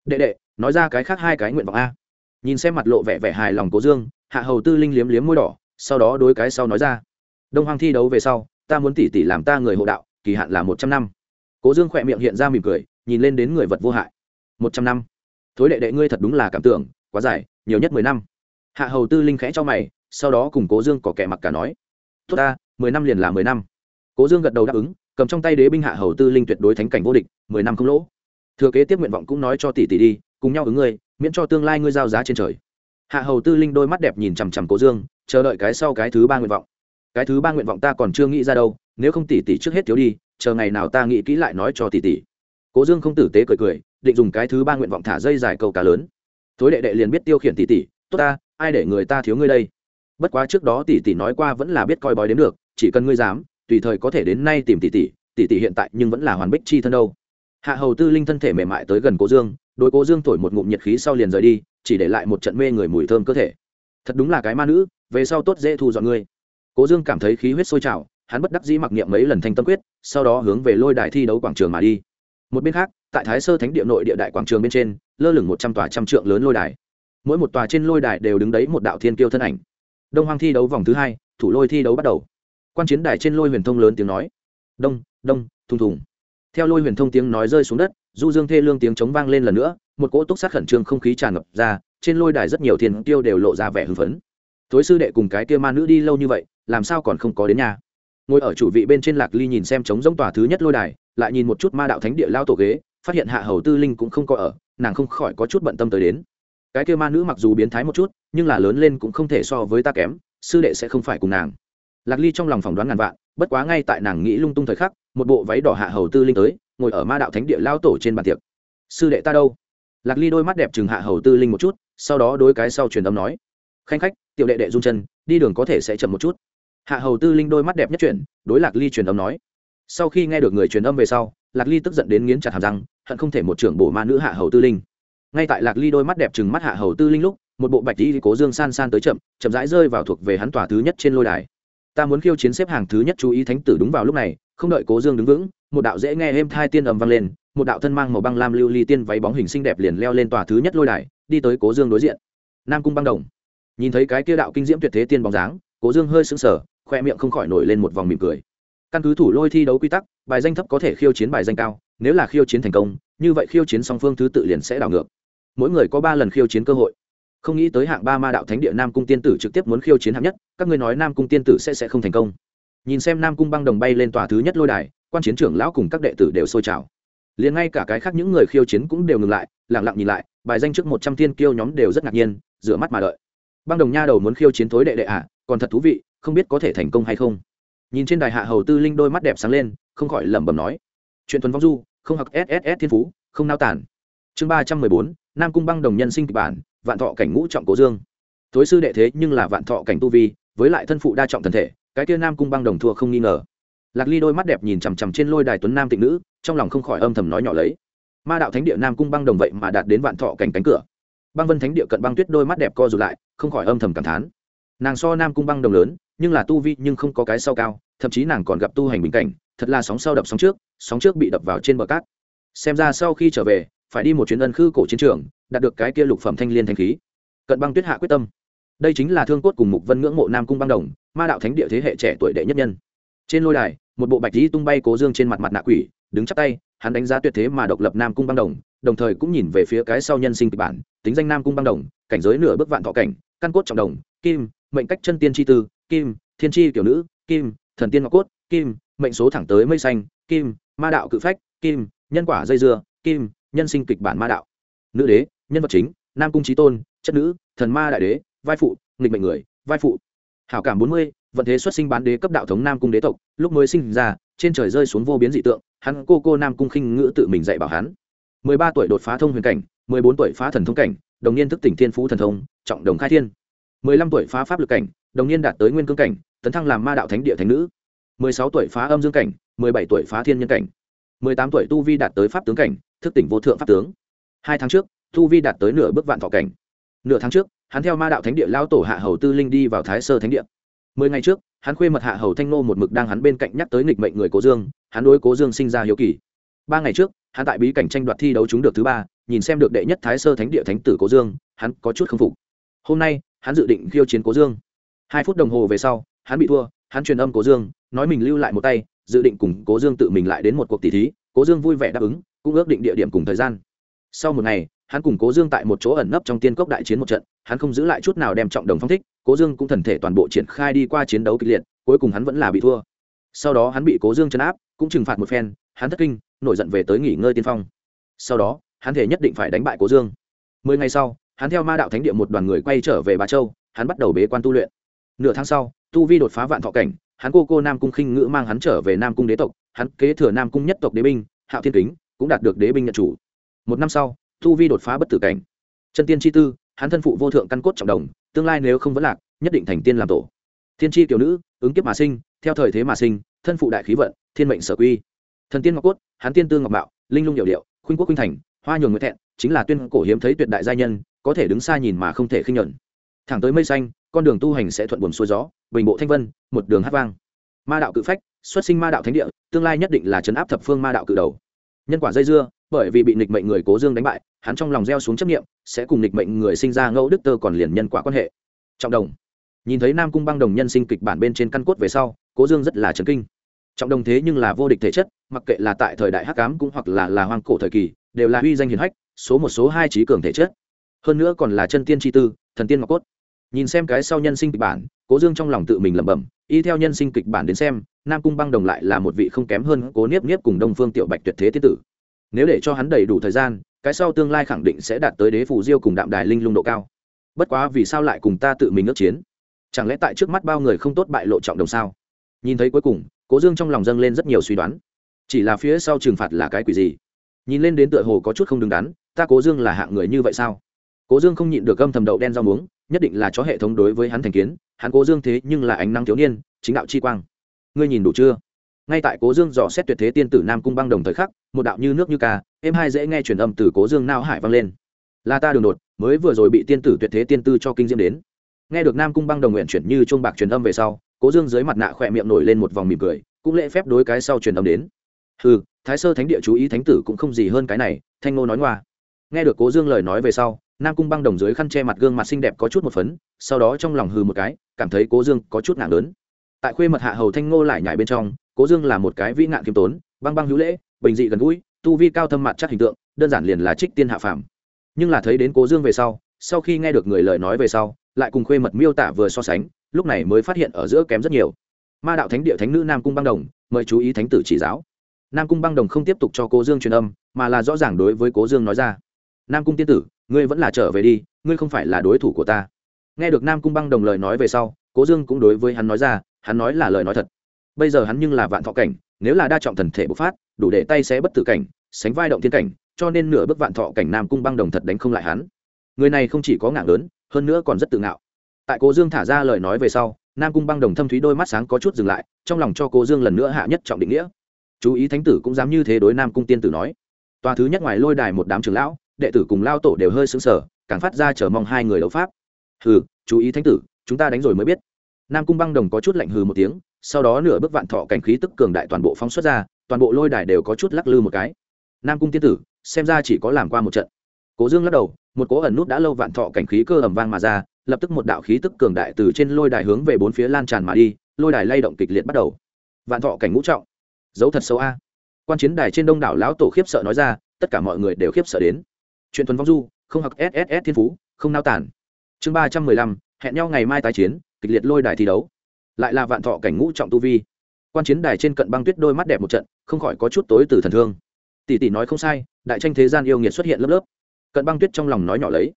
đệ đệ, nói ra cái khác hai cái nguyện vọng a. Nhìn xem mặt lộ vẻ vẻ hài lòng cố dương, hạ hầu tư linh liếm liếm môi đỏ, sau đó đối cái sau nói ra. Đông hoàng thi đấu về sau, ta muốn tỉ tỉ làm ta người hộ đạo, kỳ hạn là một trăm năm. Cố dương khỏe miệng hiện ra mỉm cười, nhìn lên đến người vật vô hại. Một trăm năm. Thối đệ đệ ngươi thật đúng là cảm tưởng, quá dài, nhiều nhất mười năm. Hạ hầu tư linh khẽ cho mày, sau đó cùng cố dương có kẻ mặc cả nói. Tốt ta, mười năm liền là mười năm. Cố dương gật đầu đáp ứng, cầm trong tay đế binh hạ hầu tư linh tuyệt đối thánh cảnh vô địch, mười năm không lỗ thừa kế tiếp nguyện vọng cũng nói cho tỷ tỷ đi, cùng nhau ứng ngươi, miễn cho tương lai ngươi giao giá trên trời. Hạ hầu tư linh đôi mắt đẹp nhìn chằm chằm cố dương, chờ đợi cái sau cái thứ ba nguyện vọng. Cái thứ ba nguyện vọng ta còn chưa nghĩ ra đâu, nếu không tỷ tỷ trước hết thiếu đi, chờ ngày nào ta nghĩ kỹ lại nói cho tỷ tỷ. Cố dương không tử tế cười cười, định dùng cái thứ ba nguyện vọng thả dây dài câu cá lớn. Thối đệ đệ liền biết tiêu khiển tỷ tỷ, tốt ta, ai để người ta thiếu ngươi đây? Bất quá trước đó tỷ tỷ nói qua vẫn là biết coi bói đến được, chỉ cần ngươi dám, tùy thời có thể đến nay tìm tỷ tỷ tỷ tỷ hiện tại nhưng vẫn là hoàn bích chi thân đâu hạ hầu tư linh thân thể mềm mại tới gần cố dương đôi cố dương thổi một ngụm nhiệt khí sau liền rời đi, chỉ để lại một trận mê người mùi thơm cơ thể. Thật đúng là cái ma nữ, về sau tốt dễ thu dọn ngươi. Cố dương cảm thấy khí huyết sôi trào, hắn bất đắc dĩ mặc niệm mấy lần thanh tâm quyết, sau đó hướng về lôi đài thi đấu quảng trường mà đi. Một bên khác, tại thái sơ thánh địa nội địa đại quảng trường bên trên, lơ lửng một trăm tòa trăm trượng lớn lôi đài. Mỗi một tòa trên lôi đài đều đứng đấy một đạo thiên kiêu thân ảnh. Đông hoang thi đấu vòng thứ hai, thủ lôi thi đấu bắt đầu. Quan chiến đài trên lôi huyền thông lớn tiếng nói. Đông đông, thùng thùng theo lôi huyền thông tiếng nói rơi xuống đất, du dương thê lương tiếng chống vang lên lần nữa, một cỗ túc sát khẩn trương không khí tràn ngập ra, trên lôi đài rất nhiều thiên tiêu đều lộ ra vẻ hưng phấn. Thối sư đệ cùng cái kia ma nữ đi lâu như vậy, làm sao còn không có đến nhà? Ngồi ở chủ vị bên trên lạc ly nhìn xem trống giống tòa thứ nhất lôi đài, lại nhìn một chút ma đạo thánh địa lao tổ ghế, phát hiện hạ hầu tư linh cũng không có ở, nàng không khỏi có chút bận tâm tới đến. Cái kia ma nữ mặc dù biến thái một chút, nhưng là lớn lên cũng không thể so với ta kém, sư đệ sẽ không phải cùng nàng. Lạc ly trong lòng phỏng đoán ngàn vạn, bất quá ngay tại nàng nghĩ lung tung thời khắc một bộ váy đỏ hạ hầu tư linh tới, ngồi ở ma đạo thánh địa lao tổ trên bàn tiệc. Sư đệ ta đâu? Lạc ly đôi mắt đẹp chừng hạ hầu tư linh một chút, sau đó đôi cái sau truyền âm nói. Khanh khách, tiểu đệ đệ run chân, đi đường có thể sẽ chậm một chút. Hạ hầu tư linh đôi mắt đẹp nhất chuyển, đối lạc ly truyền âm nói. Sau khi nghe được người truyền âm về sau, lạc ly tức giận đến nghiến chặt hàm răng, hận không thể một trưởng bổ ma nữ hạ hầu tư linh. Ngay tại lạc ly đôi mắt đẹp chừng mắt hạ hầu tư linh lúc, một bộ bạch lý cố dương san san tới chậm chậm rãi rơi vào thuộc về hắn tòa thứ nhất trên lôi đài. Ta muốn khiêu chiến xếp hàng thứ nhất chú ý thánh tử đúng vào lúc này không đợi cố dương đứng vững, một đạo dễ nghe êm thai tiên ầm vang lên, một đạo thân mang màu băng lam lưu ly tiên váy bóng hình xinh đẹp liền leo lên tòa thứ nhất lôi đài, đi tới cố dương đối diện. Nam cung băng đồng. Nhìn thấy cái kia đạo kinh diễm tuyệt thế tiên bóng dáng, cố dương hơi sững sờ, khoe miệng không khỏi nổi lên một vòng mỉm cười. Căn cứ thủ lôi thi đấu quy tắc, bài danh thấp có thể khiêu chiến bài danh cao, nếu là khiêu chiến thành công, như vậy khiêu chiến song phương thứ tự liền sẽ đảo ngược. Mỗi người có ba lần khiêu chiến cơ hội. Không nghĩ tới hạng ba ma đạo thánh địa nam cung tiên tử trực tiếp muốn khiêu chiến hạng nhất, các ngươi nói nam cung tiên tử sẽ sẽ không thành công nhìn xem nam cung băng đồng bay lên tòa thứ nhất lôi đài quan chiến trưởng lão cùng các đệ tử đều sôi trào. Liền ngay cả cái khác những người khiêu chiến cũng đều ngừng lại lẳng lặng nhìn lại bài danh trước một trăm thiên kiêu nhóm đều rất ngạc nhiên rửa mắt mà đợi. Băng đồng nha đầu muốn khiêu chiến thối đệ đệ ạ à, còn thật thú vị không biết có thể thành công hay không. Nhìn trên đài hạ hầu tư linh đôi mắt đẹp sáng lên không khỏi lẩm bẩm nói. Chuyện tuần vong du không học sss thiên phú không nao tản chương ba trăm mười bốn nam cung băng đồng nhân sinh kịch bản vạn thọ cảnh ngũ trọng cố dương. Thối sư đệ thế nhưng là vạn thọ cảnh tu vi với lại thân phụ đa trọng thân thể, cái kia nam cung băng đồng thua không nghi ngờ. Lạc ly đôi mắt đẹp nhìn chằm chằm trên lôi đài tuấn nam tịnh nữ, trong lòng không khỏi âm thầm nói nhỏ lấy. Ma đạo thánh địa nam cung băng đồng vậy mà đạt đến vạn thọ cảnh cánh cửa. Băng vân thánh địa cận băng tuyết đôi mắt đẹp co rụt lại, không khỏi âm thầm cảm thán. Nàng so nam cung băng đồng lớn, nhưng là tu vi nhưng không có cái sau cao, thậm chí nàng còn gặp tu hành bình cảnh, thật là sóng sau đập sóng trước sóng trước bị đập vào trên bờ cát. Xem ra sau khi trở về, phải đi một chuyến ân khư cổ chiến trường, đạt được cái kia lục phẩm thanh liên thanh khí. Cận băng tuyết hạ quyết tâm đây chính là thương cốt cùng mục vân ngưỡng mộ nam cung băng đồng, ma đạo thánh địa thế hệ trẻ tuổi đệ nhất nhân. Trên lôi đài, một bộ bạch lý tung bay cố dương trên mặt mặt nạ quỷ, đứng chắp tay, hắn đánh giá tuyệt thế mà độc lập nam cung băng đồng đồng thời cũng nhìn về phía cái sau nhân sinh kịch bản, tính danh nam cung băng đồng, cảnh giới nửa bước vạn thọ cảnh, căn cốt trọng đồng, kim, mệnh cách chân tiên tri tư, kim, thiên tri kiểu nữ, kim, thần tiên ngọc cốt, kim, mệnh số thẳng tới mây xanh, kim, ma đạo cự phách, kim, nhân quả dây dưa, kim, nhân sinh kịch bản ma đạo. Nữ đế, nhân vật chính, nam cung trí tôn, chất nữ, thần ma đại đế vai phụ, nghịch mệnh người, vai phụ. Hảo cảm bốn mươi, vận thế xuất sinh bán đế cấp đạo thống nam cung đế tộc, lúc mới sinh ra, trên trời rơi xuống vô biến dị tượng, hắn cô cô nam cung khinh ngữ tự mình dạy bảo hắn. mười ba tuổi đột phá thông huyền cảnh, mười bốn tuổi phá thần thông cảnh, đồng niên thức tỉnh thiên phú thần thông, trọng đồng khai thiên. mười lăm tuổi phá pháp lực cảnh, đồng niên đạt tới nguyên cương cảnh, tấn thăng làm ma đạo thánh địa thánh nữ. mười sáu tuổi phá âm dương cảnh, mười bảy tuổi phá thiên nhân cảnh. mười tám tuổi tu vi đạt tới pháp tướng cảnh, thức tỉnh vô thượng pháp tướng. hai tháng trước, tu vi đạt tới nửa bước vạn thọ cảnh. nửa tháng trước hắn theo ma đạo thánh địa lao tổ hạ hầu tư linh đi vào thái sơ thánh địa. Mười ngày trước, hắn khuê mật hạ hầu thanh nô một mực đang hắn bên cạnh nhắc tới nghịch mệnh người cố dương, hắn đối cố dương sinh ra hiếu kỳ. Ba ngày trước, hắn tại bí cảnh tranh đoạt thi đấu chúng được thứ ba, nhìn xem được đệ nhất thái sơ thánh địa thánh tử cố dương, hắn có chút k phục. Hôm nay, hắn dự định khiêu chiến cố dương. Hai phút đồng hồ về sau, hắn bị thua, hắn truyền âm cố dương, nói mình lưu lại một tay, dự định cùng cố dương tự mình lại đến một cuộc tỷ thí, cố dương vui vẻ đáp ứng, cũng ước định địa điểm cùng thời gian. Sau một ngày, hắn cùng cố dương tại một chỗ ẩn nấp trong tiên cốc đại chiến một trận hắn không giữ lại chút nào đem trọng đồng phong thích, cố dương cũng thần thể toàn bộ triển khai đi qua chiến đấu kịch liệt, cuối cùng hắn vẫn là bị thua. Sau đó hắn bị cố dương chấn áp, cũng trừng phạt một phen, hắn thất kinh, nổi giận về tới nghỉ ngơi tiên phong. Sau đó, hắn thể nhất định phải đánh bại cố dương. Mười ngày sau, hắn theo ma đạo thánh địa một đoàn người quay trở về bà châu, hắn bắt đầu bế quan tu luyện. Nửa tháng sau, tu vi đột phá vạn thọ cảnh, hắn cô cô nam cung khinh ngữ mang hắn trở về nam cung đế tộc, hắn kế thừa nam cung nhất tộc đế binh, hạo thiên kính, cũng đạt được đế binh nhận chủ. Một năm sau, tu vi đột phá bất tử cảnh. Chân tiên chi tư hắn thân phụ vô thượng căn cốt trọng đồng, tương lai nếu không vẫn lạc, nhất định thành tiên làm tổ. Thiên tri kiểu nữ, ứng kiếp mà sinh, theo thời thế mà sinh, thân phụ đại khí vận, thiên mệnh sở quy. Thần tiên ngọc cốt hán tiên tương ngọc mạo, linh lung hiệu điệu, khuynh quốc khuynh thành, hoa nhường nguyễn thẹn, chính là tuyên cổ hiếm thấy tuyệt đại gia nhân, có thể đứng xa nhìn mà không thể khinh nhuận. Thẳng tới mây xanh, con đường tu hành sẽ thuận buồm xuôi gió, bình bộ thanh vân, một đường hát vang. Ma đạo cự phách, xuất sinh ma đạo thánh địa, tương lai nhất định là chấn áp thập phương ma đạo cự đầu. Nhân quả dây dưa bởi vì bị nịch mệnh người cố dương đánh bại, hắn trong lòng gieo xuống chấp nghiệm sẽ cùng nịch mệnh người sinh ra ngẫu đức tơ còn liền nhân quả quan hệ. Trọng đồng. Nhìn thấy nam cung băng đồng nhân sinh kịch bản bên trên căn cốt về sau, cố dương rất là chấn kinh. Trọng đồng thế nhưng là vô địch thể chất, mặc kệ là tại thời đại hắc cám cũng hoặc là là hoang cổ thời kỳ, đều là uy danh hiền hách, số một, số hai trí cường thể chất. Hơn nữa còn là chân tiên tri tư, thần tiên ngọc cốt. Nhìn xem cái sau nhân sinh kịch bản, cố dương trong lòng tự mình lẩm bẩm, y theo nhân sinh kịch bản đến xem, nam cung băng đồng lại là một vị không kém hơn cố niếp niếp cùng đông phương tiểu bạch tuyệt thế tiết tử nếu để cho hắn đầy đủ thời gian, cái sau tương lai khẳng định sẽ đạt tới đế phủ diêu cùng đạm đài linh lung độ cao. Bất quá vì sao lại cùng ta tự mình ước chiến? Chẳng lẽ tại trước mắt bao người không tốt bại lộ trọng đồng sao? Nhìn thấy cuối cùng, cố dương trong lòng dâng lên rất nhiều suy đoán. Chỉ là phía sau trừng phạt là cái quỷ gì? Nhìn lên đến tựa hồ có chút không đứng đắn, ta cố dương là hạng người như vậy sao? Cố dương không nhịn được gâm thầm đậu đen rau muống, nhất định là chó hệ thống đối với hắn thành kiến, hắn cố dương thế nhưng là ánh năng thiếu niên, chính đạo chi quang. Ngươi nhìn đủ chưa? Ngay tại cố dương dò xét tuyệt thế tiên tử nam cung băng đồng thời khắc, một đạo như nước như ca em hai dễ nghe truyền âm từ cố dương nao hải vang lên. Là ta đường đột, mới vừa rồi bị tiên tử tuyệt thế tiên tư cho kinh diễm đến. Nghe được nam cung băng đồng nguyện chuyển như chuông bạc truyền âm về sau, cố dương dưới mặt nạ khỏe miệng nổi lên một vòng mỉm cười, cũng lễ phép đối cái sau truyền âm đến. Ừ thái sơ thánh địa chú ý thánh tử cũng không gì hơn cái này, thanh ngô nói ngoa. Nghe được cố dương lời nói về sau, nam cung băng đồng dưới khăn che mặt gương mặt xinh đẹp có chút một phấn, sau đó trong lòng hừ một cái, cảm thấy cố dương có chút nặng lớn. Tại khuê mật hạ hầu thanh ngô lại nhảy bên trong cố dương là một cái vĩ nạn kiêm tốn, băng băng hữu lễ, bình dị gần gũi, tu vi cao thâm mặt chắc hình tượng, đơn giản liền là trích tiên hạ phàm. Nhưng là thấy đến cố dương về sau sau khi nghe được người lời nói về sau, lại cùng khuê mật miêu tả vừa so sánh, lúc này mới phát hiện ở giữa kém rất nhiều. Ma đạo thánh địa thánh nữ nam cung băng đồng, mời chú ý thánh tử chỉ giáo. Nam cung băng đồng không tiếp tục cho cố dương truyền âm, mà là rõ ràng đối với cố dương nói ra. Nam cung tiên tử, ngươi vẫn là trở về đi, ngươi không phải là đối thủ của ta. Nghe được nam cung băng đồng lời nói về sau, cố dương cũng đối với hắn nói ra, hắn nói là lời nói thật bây giờ hắn nhưng là vạn thọ cảnh, nếu là đa trọng thần thể bộc phát, đủ để tay sẽ bất tử cảnh, sánh vai động thiên cảnh, cho nên nửa bước vạn thọ cảnh nam cung băng đồng thật đánh không lại hắn. Người này không chỉ có ngạng lớn, hơn nữa còn rất tự ngạo. Tại cố dương thả ra lời nói về sau, nam cung băng đồng thâm thúy đôi mắt sáng có chút dừng lại, trong lòng cho cố dương lần nữa hạ nhất trọng định nghĩa. Chú ý thánh tử cũng dám như thế đối nam cung tiên tử nói. Tòa thứ nhất ngoài lôi đài một đám trưởng lão, đệ tử cùng lao tổ đều hơi xứng sở càng phát ra chờ mong hai người đấu pháp. Hừ, chú ý thánh tử, chúng ta đánh rồi mới biết. Nam cung băng đồng có chút lạnh hừ một tiếng sau đó nửa bước vạn thọ cảnh khí tức cường đại toàn bộ phóng xuất ra, toàn bộ lôi đài đều có chút lắc lư một cái. Nam cung tiên tử, xem ra chỉ có làm qua một trận. Cố dương lắc đầu, một cố ẩn nút đã lâu vạn thọ cảnh khí cơ ẩm vang mà ra, lập tức một đạo khí tức cường đại từ trên lôi đài hướng về bốn phía lan tràn mà đi, lôi đài lay động kịch liệt bắt đầu. Vạn thọ cảnh ngũ trọng. Dấu thật sâu a. Quan chiến đài trên đông đảo lão tổ khiếp sợ nói ra, tất cả mọi người đều khiếp sợ đến. Chuyện thuần vong du, không học sss thiên phú, không nao tản chương ba trăm mười lăm, hẹn nhau ngày mai tái chiến, kịch liệt lôi đài thi đấu lại là vạn thọ cảnh ngũ trọng tu vi. Quan chiến đài trên cận băng tuyết đôi mắt đẹp một trận, không khỏi có chút tối từ thần thương. Tỷ tỷ nói không sai, đại tranh thế gian yêu nghiệt xuất hiện lớp lớp. Cận băng tuyết trong lòng nói nhỏ lấy.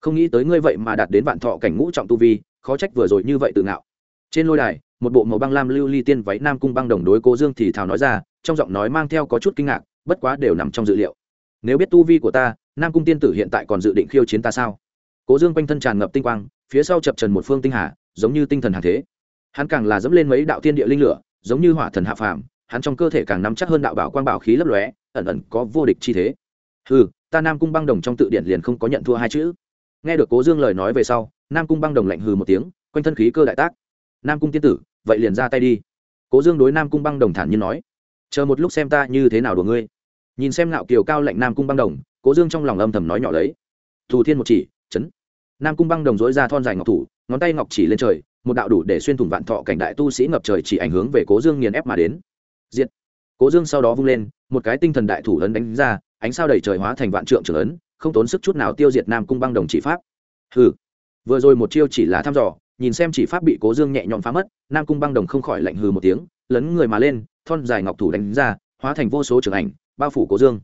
Không nghĩ tới ngươi vậy mà đạt đến vạn thọ cảnh ngũ trọng tu vi, khó trách vừa rồi như vậy tự ngạo. Trên lôi đài, một bộ màu băng lam lưu ly tiên váy nam cung băng đồng đối cố dương thì thào nói ra, trong giọng nói mang theo có chút kinh ngạc, bất quá đều nằm trong dự liệu. Nếu biết tu vi của ta, nam cung tiên tử hiện tại còn dự định khiêu chiến ta sao? Cố dương quanh thân tràn ngập tinh quang, phía sau chập trần một phương tinh hà, giống như tinh thần hàng thế hắn càng là dẫm lên mấy đạo tiên địa linh lửa, giống như hỏa thần hạ phàm, hắn trong cơ thể càng nắm chắc hơn đạo bảo quang bảo khí lấp lóe, ẩn ẩn có vô địch chi thế. Ừ ta nam cung băng đồng trong tự điển liền không có nhận thua hai chữ. Nghe được cố dương lời nói về sau, nam cung băng đồng lạnh hừ một tiếng, quanh thân khí cơ đại tác. Nam cung tiên tử, vậy liền ra tay đi. Cố dương đối nam cung băng đồng thản nhiên nói, chờ một lúc xem ta như thế nào đùa ngươi. Nhìn xem ngạo kiều cao lạnh nam cung băng đồng, cố dương trong lòng âm thầm nói nhỏ lấy thù thiên một chỉ, chấn. Nam cung băng đồng dối ra thon dài ngọc thủ, ngón tay ngọc chỉ lên trời một đạo đủ để xuyên thủng vạn thọ cảnh đại tu sĩ ngập trời chỉ ảnh hướng về cố dương nghiền ép mà đến. Diệt. Cố dương sau đó vung lên, một cái tinh thần đại thủ ấn đánh ra, ánh sao đầy trời hóa thành vạn trượng trưởng ấn không tốn sức chút nào tiêu diệt nam cung băng đồng chỉ pháp. Hừ. Vừa rồi một chiêu chỉ là thăm dò, nhìn xem chỉ pháp bị cố dương nhẹ nhõm phá mất, nam cung băng đồng không khỏi lạnh hừ một tiếng, lấn người mà lên, thon dài ngọc thủ đánh ra, hóa thành vô số trưởng ảnh, bao phủ cố dương.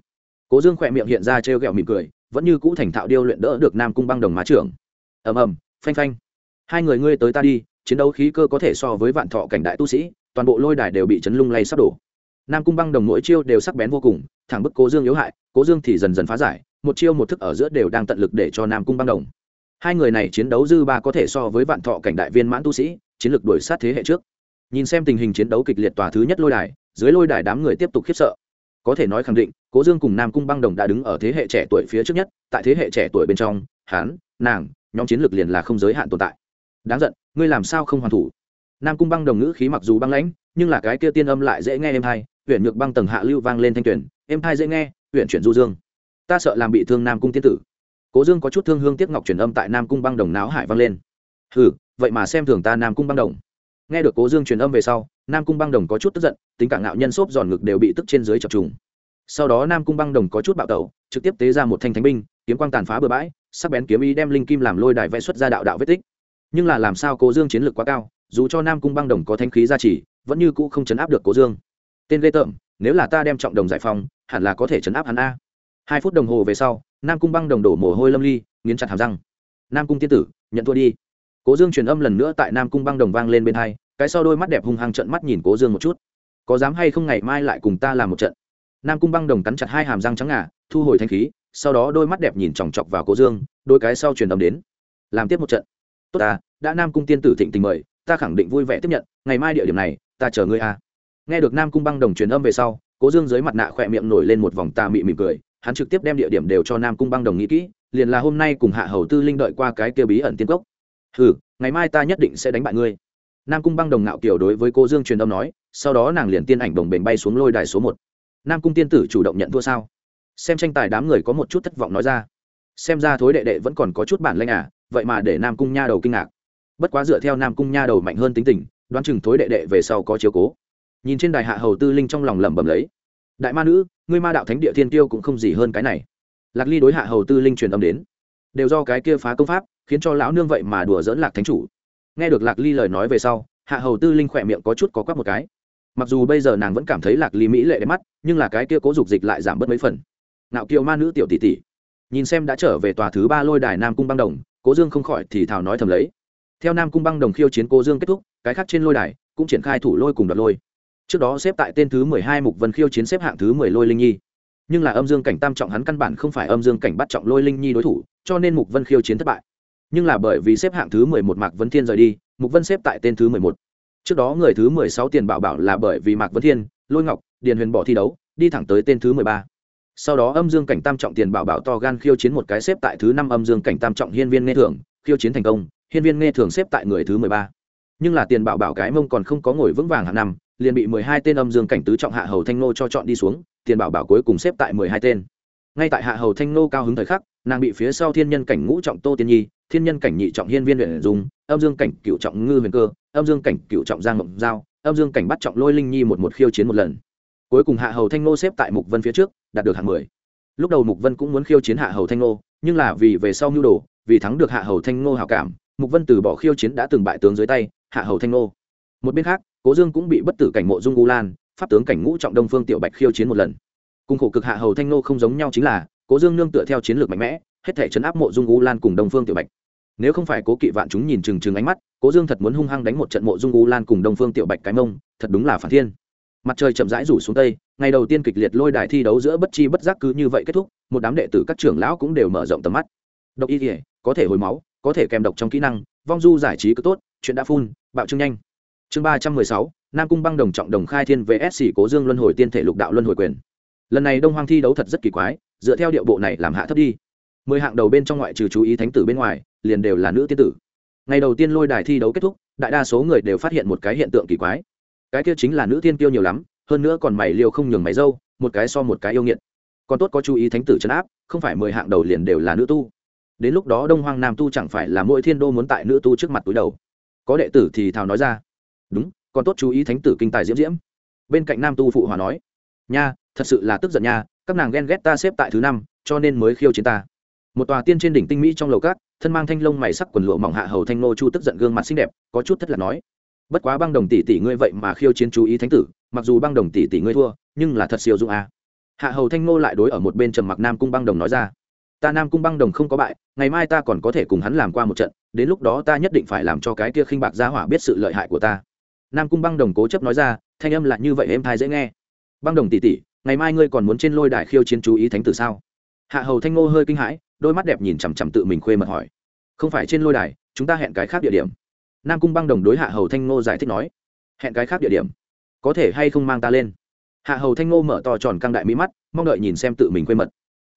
Cố dương khỏe miệng hiện ra trêu ghẹo mỉm cười, vẫn như cũ thành thạo điêu luyện đỡ được nam cung băng đồng má trưởng. Ầm ầm, phanh phanh hai người ngươi tới ta đi, chiến đấu khí cơ có thể so với vạn thọ cảnh đại tu sĩ, toàn bộ lôi đài đều bị chấn lung lay sắp đổ. Nam cung băng đồng mỗi chiêu đều sắc bén vô cùng, thẳng bức cố dương yếu hại, cố dương thì dần dần phá giải, một chiêu một thức ở giữa đều đang tận lực để cho nam cung băng đồng. Hai người này chiến đấu dư ba có thể so với vạn thọ cảnh đại viên mãn tu sĩ, chiến lược đuổi sát thế hệ trước. Nhìn xem tình hình chiến đấu kịch liệt tòa thứ nhất lôi đài, dưới lôi đài đám người tiếp tục khiếp sợ. Có thể nói khẳng định, cố dương cùng nam cung băng đồng đã đứng ở thế hệ trẻ tuổi phía trước nhất, tại thế hệ trẻ tuổi bên trong hán nàng, nhóm chiến lược liền là không giới hạn tồn tại đáng giận, ngươi làm sao không hoàn thủ? Nam cung băng đồng ngữ khí mặc dù băng lãnh, nhưng là cái kia tiên âm lại dễ nghe em hai huyện nhược băng tầng hạ lưu vang lên thanh tuyển em hai dễ nghe huyện chuyển du dương. Ta sợ làm bị thương nam cung tiên tử. Cố dương có chút thương hương tiếc ngọc truyền âm tại nam cung băng đồng náo hải vang lên. Ừ vậy mà xem thường ta nam cung băng đồng. Nghe được cố dương truyền âm về sau, nam cung băng đồng có chút tức giận, tính cả ngạo nhân xốp giòn ngực đều bị tức trên dưới chập trùng. Sau đó nam cung băng đồng có chút bạo tẩu, trực tiếp tế ra một thanh thánh binh, kiếm quang tàn phá bừa bãi, sắc bén kiếm ý đem linh kim làm lôi đài vẽ xuất ra đạo đạo vết tích nhưng là làm sao cố dương chiến lược quá cao, dù cho nam cung băng đồng có thanh khí gia trì, vẫn như cũ không chấn áp được cố dương. Tên lê tởm, nếu là ta đem trọng đồng giải phóng, hẳn là có thể chấn áp hắn a. Hai phút đồng hồ về sau, nam cung băng đồng đổ mồ hôi lâm ly, nghiến chặt hàm răng. Nam cung tiên tử, nhận thua đi. Cố dương truyền âm lần nữa tại nam cung băng đồng vang lên bên hai, cái sau đôi mắt đẹp hung hăng trận mắt nhìn cố dương một chút. Có dám hay không ngày mai lại cùng ta làm một trận? Nam cung băng đồng cắn chặt hai hàm răng trắng ngà, thu hồi thanh khí, sau đó đôi mắt đẹp nhìn chòng chọc vào cố dương, đôi cái sau truyền âm đến. Làm tiếp một trận tốt ta, đã nam cung tiên tử thịnh tình mời, ta khẳng định vui vẻ tiếp nhận, ngày mai địa điểm này, ta chờ ngươi a nghe được nam cung băng đồng truyền âm về sau, cố dương dưới mặt nạ khỏe miệng nổi lên một vòng tà mị mỉm cười, hắn trực tiếp đem địa điểm đều cho nam cung băng đồng nghĩ kỹ, liền là hôm nay cùng hạ hầu tư linh đợi qua cái kia bí ẩn tiên cốc. Ừ ngày mai ta nhất định sẽ đánh bại ngươi. Nam cung băng đồng ngạo kiểu đối với cô dương truyền âm nói, sau đó nàng liền tiên ảnh đồng bền bay xuống lôi đài số một. Nam cung tiên tử chủ động nhận thua sao? Xem tranh tài đám người có một chút thất vọng nói ra. Xem ra thối đệ đệ vẫn còn có chút bản lanh à vậy mà để nam cung nha đầu kinh ngạc. Bất quá dựa theo nam cung nha đầu mạnh hơn tính tình, đoán chừng thối đệ đệ về sau có chiếu cố. Nhìn trên đài hạ hầu tư linh trong lòng lẩm bẩm lấy. Đại ma nữ, ngươi ma đạo thánh địa thiên tiêu cũng không gì hơn cái này. Lạc ly đối hạ hầu tư linh truyền âm đến. Đều do cái kia phá công pháp, khiến cho lão nương vậy mà đùa dỡn lạc thánh chủ. Nghe được lạc ly lời nói về sau, hạ hầu tư linh khỏe miệng có chút có quắc một cái. Mặc dù bây giờ nàng vẫn cảm thấy lạc ly mỹ lệ đẹp mắt, nhưng là cái kia cố dục dịch lại giảm bớt mấy phần. Ngạo kiều ma nữ tiểu tỷ tỷ. Nhìn xem đã trở về tòa thứ ba lôi đài nam cung băng đồng cố dương không khỏi thì thào nói thầm lấy. Theo nam cung băng đồng khiêu chiến cố dương kết thúc, cái khác trên lôi đài cũng triển khai thủ lôi cùng đoạt lôi. Trước đó xếp tại tên thứ mười hai mục vân khiêu chiến xếp hạng thứ mười lôi linh nhi. Nhưng là âm dương cảnh tam trọng hắn căn bản không phải âm dương cảnh bắt trọng lôi linh nhi đối thủ, cho nên mục vân khiêu chiến thất bại. Nhưng là bởi vì xếp hạng thứ mười một mạc vân thiên rời đi, mục vân xếp tại tên thứ mười một. Trước đó người thứ mười sáu tiền bảo bảo là bởi vì mạc vân thiên, lôi ngọc, điền huyền bỏ thi đấu, đi thẳng tới tên thứ mười ba sau đó âm dương cảnh tam trọng tiền bảo bảo to gan khiêu chiến một cái xếp tại thứ năm âm dương cảnh tam trọng hiên viên nghe thường khiêu chiến thành công, hiên viên nghe thường xếp tại người thứ mười ba. Nhưng là tiền bảo bảo cái mông còn không có ngồi vững vàng hàng năm, liền bị mười hai tên âm dương cảnh tứ trọng hạ hầu thanh nô cho chọn đi xuống, tiền bảo bảo cuối cùng xếp tại mười hai tên. Ngay tại hạ hầu thanh nô cao hứng thời khắc, nàng bị phía sau thiên nhân cảnh ngũ trọng tô tiên nhi, thiên nhân cảnh nhị trọng hiên viên luyện dùng, âm dương cảnh cựu trọng ngư huyền cơ, âm dương cảnh cựu trọng giang ngộng giao, âm dương cảnh bắt trọng lôi linh nhi một một khiêu chiến một lần cuối cùng hạ hầu thanh nô xếp tại mục vân phía trước, đạt được hạng mười. Lúc đầu mục vân cũng muốn khiêu chiến hạ hầu thanh nô, nhưng là vì về sau nhu đồ, vì thắng được hạ hầu thanh nô hào cảm, mục vân từ bỏ khiêu chiến đã từng bại tướng dưới tay, hạ hầu thanh nô. Một bên khác, cố dương cũng bị bất tử cảnh mộ dung u lan, pháp tướng cảnh ngũ trọng đông phương tiểu bạch khiêu chiến một lần. Cùng khổ cực hạ hầu thanh nô không giống nhau chính là, cố dương nương tựa theo chiến lược mạnh mẽ, hết thể chấn áp mộ dung u lan cùng đông phương tiểu bạch. Nếu không phải cố kỵ vạn chúng nhìn chừng chừng ánh mắt, cố dương thật muốn hung hăng đánh một trận mộ dung u lan cùng đông phương tiểu bạch cái mông, thật đúng là phản thiên mặt trời chậm rãi rủ xuống tây, ngày đầu tiên kịch liệt lôi đài thi đấu giữa bất chi bất giác cứ như vậy kết thúc, một đám đệ tử các trưởng lão cũng đều mở rộng tầm mắt. Độc y thể có thể hồi máu, có thể kèm độc trong kỹ năng, vong du giải trí cứ tốt, chuyện đã phun, bạo trương nhanh. Chương ba trăm mười sáu, nam cung băng đồng trọng đồng khai thiên vs cố dương luân hồi tiên thể lục đạo luân hồi quyền. Lần này đông hoang thi đấu thật rất kỳ quái, dựa theo điệu bộ này làm hạ thấp đi. Mười hạng đầu bên trong ngoại trừ chú ý thánh tử bên ngoài, liền đều là nữ tiên tử. Ngày đầu tiên lôi đài thi đấu kết thúc, đại đa số người đều phát hiện một cái hiện tượng kỳ quái cái kia chính là nữ tiên tiêu nhiều lắm, hơn nữa còn mày liều không nhường mày dâu, một cái so một cái yêu nghiệt. Còn tốt có chú ý thánh tử chấn áp, không phải mười hạng đầu liền đều là nữ tu. Đến lúc đó đông hoang nam tu chẳng phải là mỗi thiên đô muốn tại nữ tu trước mặt túi đầu. Có đệ tử thì thào nói ra. Đúng, còn tốt chú ý thánh tử kinh tài diễm diễm. Bên cạnh nam tu phụ hòa nói. Nha, thật sự là tức giận nha, các nàng ghen ghét ta xếp tại thứ năm, cho nên mới khiêu chiến ta. Một tòa tiên trên đỉnh tinh mỹ trong lầu cát thân mang thanh lông mày sắc quần lụa mỏng hạ hầu thanh nô chu tức giận gương mặt xinh đẹp, có chút thất là nói bất quá băng đồng tỷ tỷ ngươi vậy mà khiêu chiến chú ý thánh tử, mặc dù băng đồng tỷ tỷ ngươi thua, nhưng là thật siêu dụng à. hạ hầu thanh nô lại đối ở một bên trầm mặc nam cung băng đồng nói ra. Ta nam cung băng đồng không có bại, ngày mai ta còn có thể cùng hắn làm qua một trận, đến lúc đó ta nhất định phải làm cho cái kia khinh bạc gia hỏa biết sự lợi hại của ta. Nam cung băng đồng cố chấp nói ra, thanh âm lại như vậy êm thai dễ nghe. Băng đồng tỷ tỷ, ngày mai ngươi còn muốn trên lôi đài khiêu chiến chú ý thánh tử sao? Hạ hầu thanh ngô hơi kinh hãi, đôi mắt đẹp nhìn chằm chằm tự mình khuê mật hỏi. Không phải trên lôi đài, chúng ta hẹn cái khác địa điểm nam cung băng đồng đối hạ hầu thanh ngô giải thích nói, hẹn cái khác địa điểm, có thể hay không mang ta lên. Hạ hầu thanh ngô mở to tròn căng đại mỹ mắt, mong đợi nhìn xem tự mình quê mật.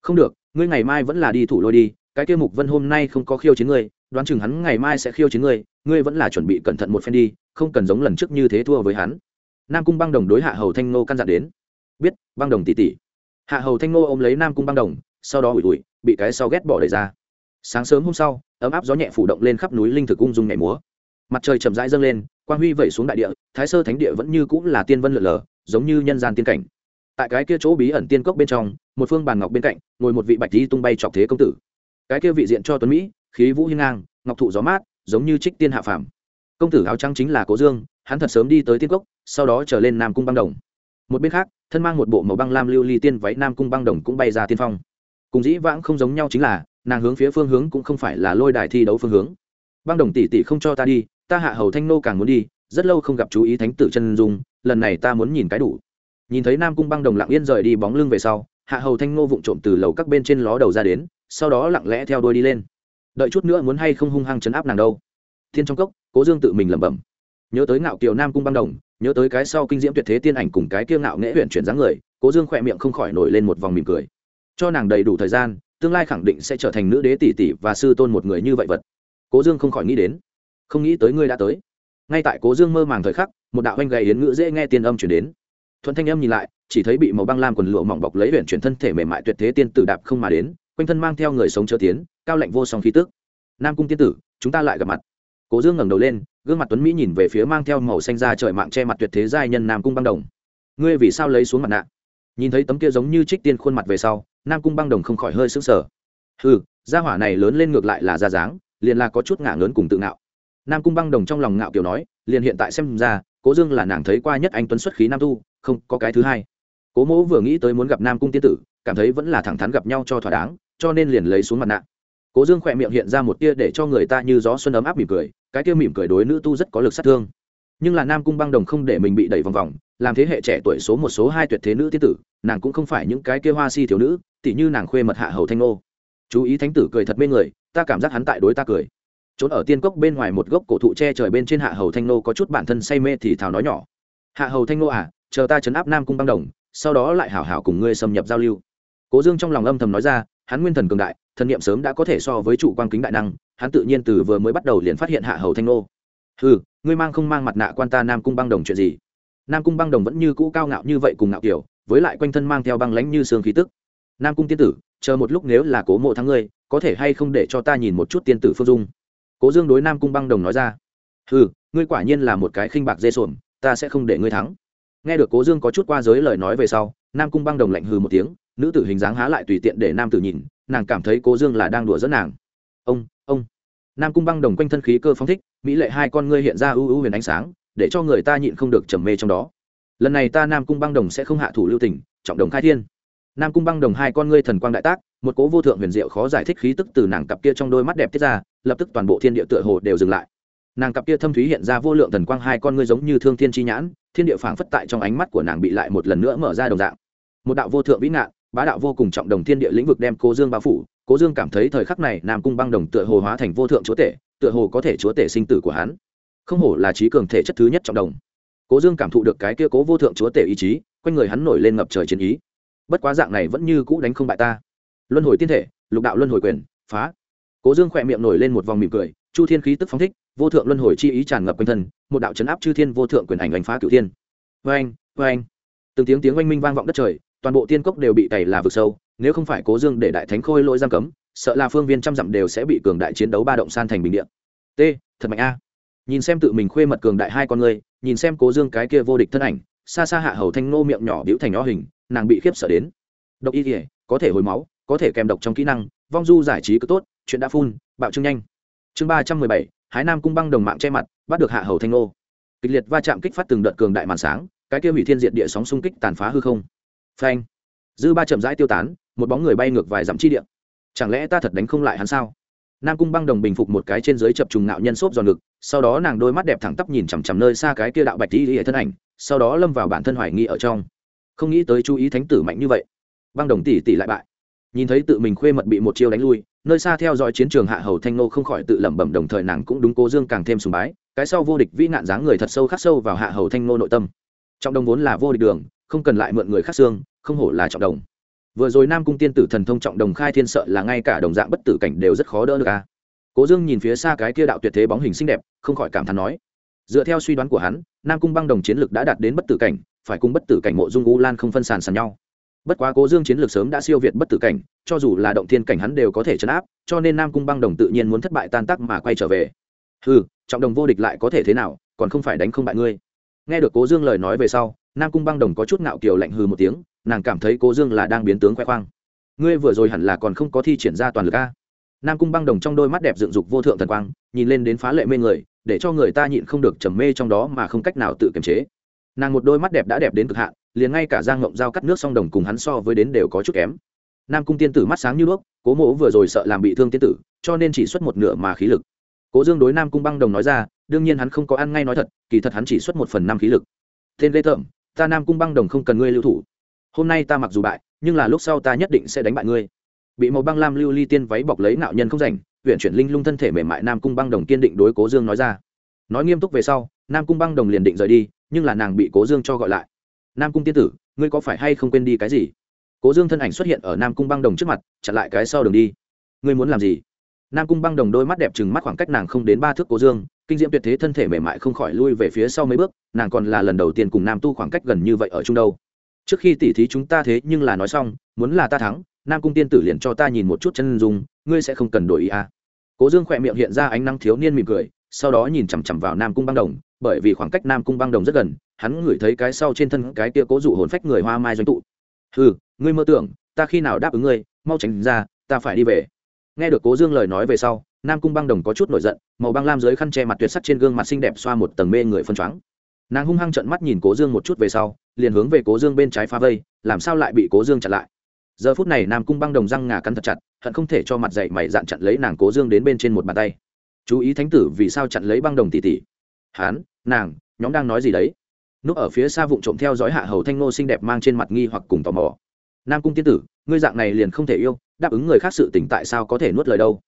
Không được, ngươi ngày mai vẫn là đi thủ lôi đi, cái kia mục vân hôm nay không có khiêu chiến ngươi, đoán chừng hắn ngày mai sẽ khiêu chiến ngươi ngươi vẫn là chuẩn bị cẩn thận một phen đi, không cần giống lần trước như thế thua với hắn. Nam cung băng đồng đối hạ hầu thanh ngô căn dặn đến. Biết, băng đồng tỉ tỉ. Hạ hầu thanh ngô ôm lấy nam cung băng đồng, sau đó ủi ủi, bị cái sau ghét bỏ đẩy ra. Sáng sớm hôm sau, ấm áp gió nhẹ phủ động lên khắp núi linh thực ung dung nhảy múa mặt trời chậm rãi dâng lên, quang huy vẩy xuống đại địa, thái sơ thánh địa vẫn như cũng là tiên vân lượn lờ, giống như nhân gian tiên cảnh. Tại cái kia chỗ bí ẩn tiên cốc bên trong, một phương bàn ngọc bên cạnh, ngồi một vị bạch di tung bay chọc thế công tử. Cái kia vị diện cho tuấn mỹ, khí vũ hiên ngang, ngọc thụ gió mát, giống như trích tiên hạ phàm. Công tử áo trắng chính là cố dương, hắn thật sớm đi tới tiên cốc, sau đó trở lên nam cung băng đồng. Một bên khác, thân mang một bộ màu băng lam lưu ly tiên váy nam cung băng đồng cũng bay ra tiên phong. Cùng dĩ vãng không giống nhau chính là, nàng hướng phía phương hướng cũng không phải là lôi đài thi đấu phương hướng. Băng đồng tỷ tỷ không cho ta đi ta hạ hầu thanh nô càng muốn đi, rất lâu không gặp chú ý thánh tử chân dung, lần này ta muốn nhìn cái đủ. Nhìn thấy nam cung băng đồng lặng yên rời đi bóng lưng về sau, hạ hầu thanh nô vụng trộm từ lầu các bên trên ló đầu ra đến, sau đó lặng lẽ theo đuôi đi lên. Đợi chút nữa muốn hay không hung hăng chấn áp nàng đâu. Thiên trong cốc, cố dương tự mình lẩm bẩm. Nhớ tới ngạo kiều nam cung băng đồng, nhớ tới cái sau kinh diễm tuyệt thế tiên ảnh cùng cái kia ngạo nghễ huyện chuyển dáng người, cố dương khỏe miệng không khỏi nổi lên một vòng mỉm cười. Cho nàng đầy đủ thời gian, tương lai khẳng định sẽ trở thành nữ đế tỷ tỷ và sư tôn một người như vậy vật. Cố dương không khỏi nghĩ đến không nghĩ tới ngươi đã tới. Ngay tại cố dương mơ màng thời khắc, một đạo anh gầy yến ngữ dễ nghe tiên âm chuyển đến. Thuận thanh âm nhìn lại, chỉ thấy bị màu băng lam quần lụa mỏng bọc lấy huyện chuyển thân thể mềm mại tuyệt thế tiên tử đạp không mà đến, quanh thân mang theo người sống chớ tiến, cao lạnh vô song khí tức. Nam cung tiên tử, chúng ta lại gặp mặt. Cố dương ngẩng đầu lên, gương mặt tuấn mỹ nhìn về phía mang theo màu xanh da trời mạng che mặt tuyệt thế giai nhân nam cung băng đồng. Ngươi vì sao lấy xuống mặt nạ? Nhìn thấy tấm kia giống như trích tiên khuôn mặt về sau, nam cung băng đồng không khỏi hơi sững sờ. Ừ gia hỏa này lớn lên ngược lại là ra dáng, liền là có chút ngả lớn cùng tự ngạo nam cung băng đồng trong lòng ngạo kiểu nói, liền hiện tại xem ra, cố dương là nàng thấy qua nhất anh tuấn xuất khí nam tu, không, có cái thứ hai. Cố mỗ vừa nghĩ tới muốn gặp nam cung tiên tử, cảm thấy vẫn là thẳng thắn gặp nhau cho thỏa đáng, cho nên liền lấy xuống mặt nạ. Cố dương khỏe miệng hiện ra một tia để cho người ta như gió xuân ấm áp mỉm cười, cái tia mỉm cười đối nữ tu rất có lực sát thương. Nhưng là nam cung băng đồng không để mình bị đẩy vòng vòng, làm thế hệ trẻ tuổi số một số hai tuyệt thế nữ tiên tử, nàng cũng không phải những cái kia hoa si thiếu nữ, tỉ như nàng khuê mật hạ hầu thanh nô chú ý thánh tử cười thật mê người, ta cảm giác hắn tại đối ta cười trốn ở tiên cốc bên ngoài một gốc cổ thụ che trời bên trên hạ hầu thanh nô có chút bản thân say mê thì thào nói nhỏ. Hạ hầu thanh nô à chờ ta chấn áp nam cung băng đồng, sau đó lại hảo hảo cùng ngươi xâm nhập giao lưu. Cố dương trong lòng âm thầm nói ra, hắn nguyên thần cường đại, thần niệm sớm đã có thể so với trụ quan kính đại năng, hắn tự nhiên từ vừa mới bắt đầu liền phát hiện hạ hầu thanh nô. Ừ ngươi mang không mang mặt nạ quan ta nam cung băng đồng chuyện gì? Nam cung băng đồng vẫn như cũ cao ngạo như vậy cùng ngạo kiểu, với lại quanh thân mang theo băng lánh như xương khí tức. Nam cung tiên tử, chờ một lúc nếu là cố mộ thắng ngươi, có thể hay không để cho ta nhìn một chút tiên tử phương dung? Cố dương đối nam cung băng đồng nói ra. Ừ ngươi quả nhiên là một cái khinh bạc dê sồn, ta sẽ không để ngươi thắng. Nghe được cố dương có chút qua giới lời nói về sau, nam cung băng đồng lạnh hừ một tiếng, nữ tử hình dáng há lại tùy tiện để nam tử nhìn, nàng cảm thấy cố dương là đang đùa dẫn nàng. Ông ông. Nam cung băng đồng quanh thân khí cơ phong thích, mỹ lệ hai con ngươi hiện ra ưu ưu huyền ánh sáng, để cho người ta nhịn không được trầm mê trong đó. Lần này ta nam cung băng đồng sẽ không hạ thủ lưu tình, trọng đồng khai thiên. Nam cung băng đồng hai con ngươi thần quang đại tác, một cố vô thượng huyền diệu khó giải thích khí tức từ nàng cặp kia trong đôi mắt đẹp tiết ra lập tức toàn bộ thiên địa tựa hồ đều dừng lại. Nàng cặp kia thâm thúy hiện ra vô lượng thần quang hai con ngươi giống như thương thiên chi nhãn, thiên địa phảng phất tại trong ánh mắt của nàng bị lại một lần nữa mở ra đồng dạng. Một đạo vô thượng vĩ ngạn, bá đạo vô cùng trọng đồng thiên địa lĩnh vực đem cố dương bao phủ, cố dương cảm thấy thời khắc này nam cung băng đồng tựa hồ hóa thành vô thượng chúa tể, tựa hồ có thể chúa tể sinh tử của hắn. Không hổ là trí cường thể chất thứ nhất trọng đồng. Cố dương cảm thụ được cái kia cố vô thượng chúa tể ý chí, quanh người hắn nổi lên ngập trời chiến ý. Bất quá dạng này vẫn như cũ đánh không bại ta. Luân hồi tiên thể, lục đạo luân hồi quyền, phá cố dương khỏe miệng nổi lên một vòng mỉm cười, chu thiên khí tức phóng thích, vô thượng luân hồi chi ý tràn ngập quanh thân, một đạo chấn áp chư thiên vô thượng quyền ảnh đánh phá cửu thiên. Vê anh vê anh từng tiếng tiếng oanh minh vang vọng đất trời, toàn bộ tiên cốc đều bị cày là vực sâu, nếu không phải cố dương để đại thánh khôi lỗi giam cấm, sợ là phương viên trăm dặm đều sẽ bị cường đại chiến đấu ba động san thành bình điện t, thật mạnh a. Nhìn xem tự mình khuê mật cường đại hai con người, nhìn xem cố dương cái kia vô địch thân ảnh, xa xa hạ hầu thanh nô miệng nhỏ biểu thành nhỏ hình, nàng bị khiếp sợ đến. Độc y thể có thể hồi máu, có thể kèm độc trong kỹ năng, vong du giải trí cứ tốt chuyện đã phun, bạo trưng nhanh. Chương ba trăm mười bảy, hái nam cung băng đồng mạng che mặt, bắt được hạ hầu thanh ngô. Kịch liệt va chạm kích phát từng đợt cường đại màn sáng, cái kia hủy thiên diện địa sóng xung kích tàn phá hư không. Phanh. Dư ba chậm rãi tiêu tán, một bóng người bay ngược vài dặm chi điện chẳng lẽ ta thật đánh không lại hắn sao? Nam cung băng đồng bình phục một cái trên dưới chập trùng nạo nhân xốp giòn ngực, sau đó nàng đôi mắt đẹp thẳng tắp nhìn chằm chằm nơi xa cái kia đạo bạch đi hệ thân ảnh, sau đó lâm vào bản thân hoài nghi ở trong. Không nghĩ tới chú ý thánh tử mạnh như vậy. Băng đồng tỷ tỷ lại bại. Nhìn thấy tự mình khuê mật bị một chiêu đánh lui nơi xa theo dõi chiến trường hạ hầu thanh nô không khỏi tự lẩm bẩm đồng thời nàng cũng đúng cố dương càng thêm sùng bái, cái sau vô địch vĩ nạn dáng người thật sâu khắc sâu vào hạ hầu thanh nô nội tâm. Trọng đồng vốn là vô địch đường, không cần lại mượn người khác xương, không hổ là trọng đồng. Vừa rồi nam cung tiên tử thần thông trọng đồng khai thiên sợ là ngay cả đồng dạng bất tử cảnh đều rất khó đỡ được a. Cố dương nhìn phía xa cái kia đạo tuyệt thế bóng hình xinh đẹp, không khỏi cảm thán nói, dựa theo suy đoán của hắn, nam cung băng đồng chiến lực đã đạt đến bất tử cảnh, phải cùng bất tử cảnh mộ dung u lan không phân sàn sàn nhau bất quá cố dương chiến lược sớm đã siêu việt bất tử cảnh, cho dù là động thiên cảnh hắn đều có thể chấn áp, cho nên nam cung băng đồng tự nhiên muốn thất bại tan tác mà quay trở về. Ừ trọng đồng vô địch lại có thể thế nào, còn không phải đánh không bại ngươi. Nghe được cố dương lời nói về sau, nam cung băng đồng có chút ngạo kiều lạnh hừ một tiếng, nàng cảm thấy cố dương là đang biến tướng khoe khoang. Ngươi vừa rồi hẳn là còn không có thi triển ra toàn lực a. Nam cung băng đồng trong đôi mắt đẹp dựng dục vô thượng thần quang, nhìn lên đến phá lệ mê người, để cho người ta nhịn không được trầm mê trong đó mà không cách nào tự kiềm chế. Nàng một đôi mắt đẹp đã đẹp đến cực hạn liền ngay cả giang ngộng dao cắt nước song đồng cùng hắn so với đến đều có chút kém. Nam cung tiên tử mắt sáng như đuốc, cố mỗ vừa rồi sợ làm bị thương tiên tử, cho nên chỉ xuất một nửa mà khí lực. Cố dương đối nam cung băng đồng nói ra, đương nhiên hắn không có ăn ngay nói thật, kỳ thật hắn chỉ xuất một phần năm khí lực. Tên lê thợm ta nam cung băng đồng không cần ngươi lưu thủ. Hôm nay ta mặc dù bại, nhưng là lúc sau ta nhất định sẽ đánh bại ngươi. Bị màu băng lam lưu ly tiên váy bọc lấy nạo nhân không rảnh huyện chuyển linh lung thân thể mềm mại nam cung băng đồng kiên định đối cố dương nói ra. Nói nghiêm túc về sau, nam cung băng đồng liền định rời đi, nhưng là nàng bị cố dương cho gọi lại nam cung tiên tử, ngươi có phải hay không quên đi cái gì? Cố dương thân ảnh xuất hiện ở nam cung băng đồng trước mặt, chặn lại cái sau đường đi. Ngươi muốn làm gì? Nam cung băng đồng đôi mắt đẹp chừng mắt khoảng cách nàng không đến ba thước cố dương, kinh diễm tuyệt thế thân thể mềm mại không khỏi lui về phía sau mấy bước, nàng còn là lần đầu tiên cùng nam tu khoảng cách gần như vậy ở trung đâu. Trước khi tỉ thí chúng ta thế nhưng là nói xong, muốn là ta thắng, nam cung tiên tử liền cho ta nhìn một chút chân dung, ngươi sẽ không cần đổi ý à. cố dương khỏe miệng hiện ra ánh nắng thiếu niên mỉm cười, sau đó nhìn chằm chằm vào nam cung băng đồng bởi vì khoảng cách nam cung băng đồng rất gần, hắn ngửi thấy cái sau trên thân cái kia cố dụ hồn phách người hoa mai doanh tụ. Ừ ngươi mơ tưởng, ta khi nào đáp ứng ngươi, mau tránh ra, ta phải đi về. Nghe được cố dương lời nói về sau, nam cung băng đồng có chút nổi giận, màu băng lam dưới khăn che mặt tuyệt sắc trên gương mặt xinh đẹp xoa một tầng mê người phân choáng. Nàng hung hăng trận mắt nhìn cố dương một chút về sau, liền hướng về cố dương bên trái phá vây, làm sao lại bị cố dương chặn lại? Giờ phút này nam cung băng đồng răng ngà cắn thật chặt, hận không thể cho mặt dậy mày dạn chặn lấy nàng cố dương đến bên trên một bàn tay. Chú ý thánh tử, vì sao chặn lấy băng đồng tỷ tỷ? Hán, nàng, nhóm đang nói gì đấy? Núp ở phía xa vụng trộm theo dõi hạ hầu thanh ngô xinh đẹp mang trên mặt nghi hoặc cùng tò mò. Nam cung tiên tử, ngươi dạng này liền không thể yêu, đáp ứng người khác sự tỉnh tại sao có thể nuốt lời đâu?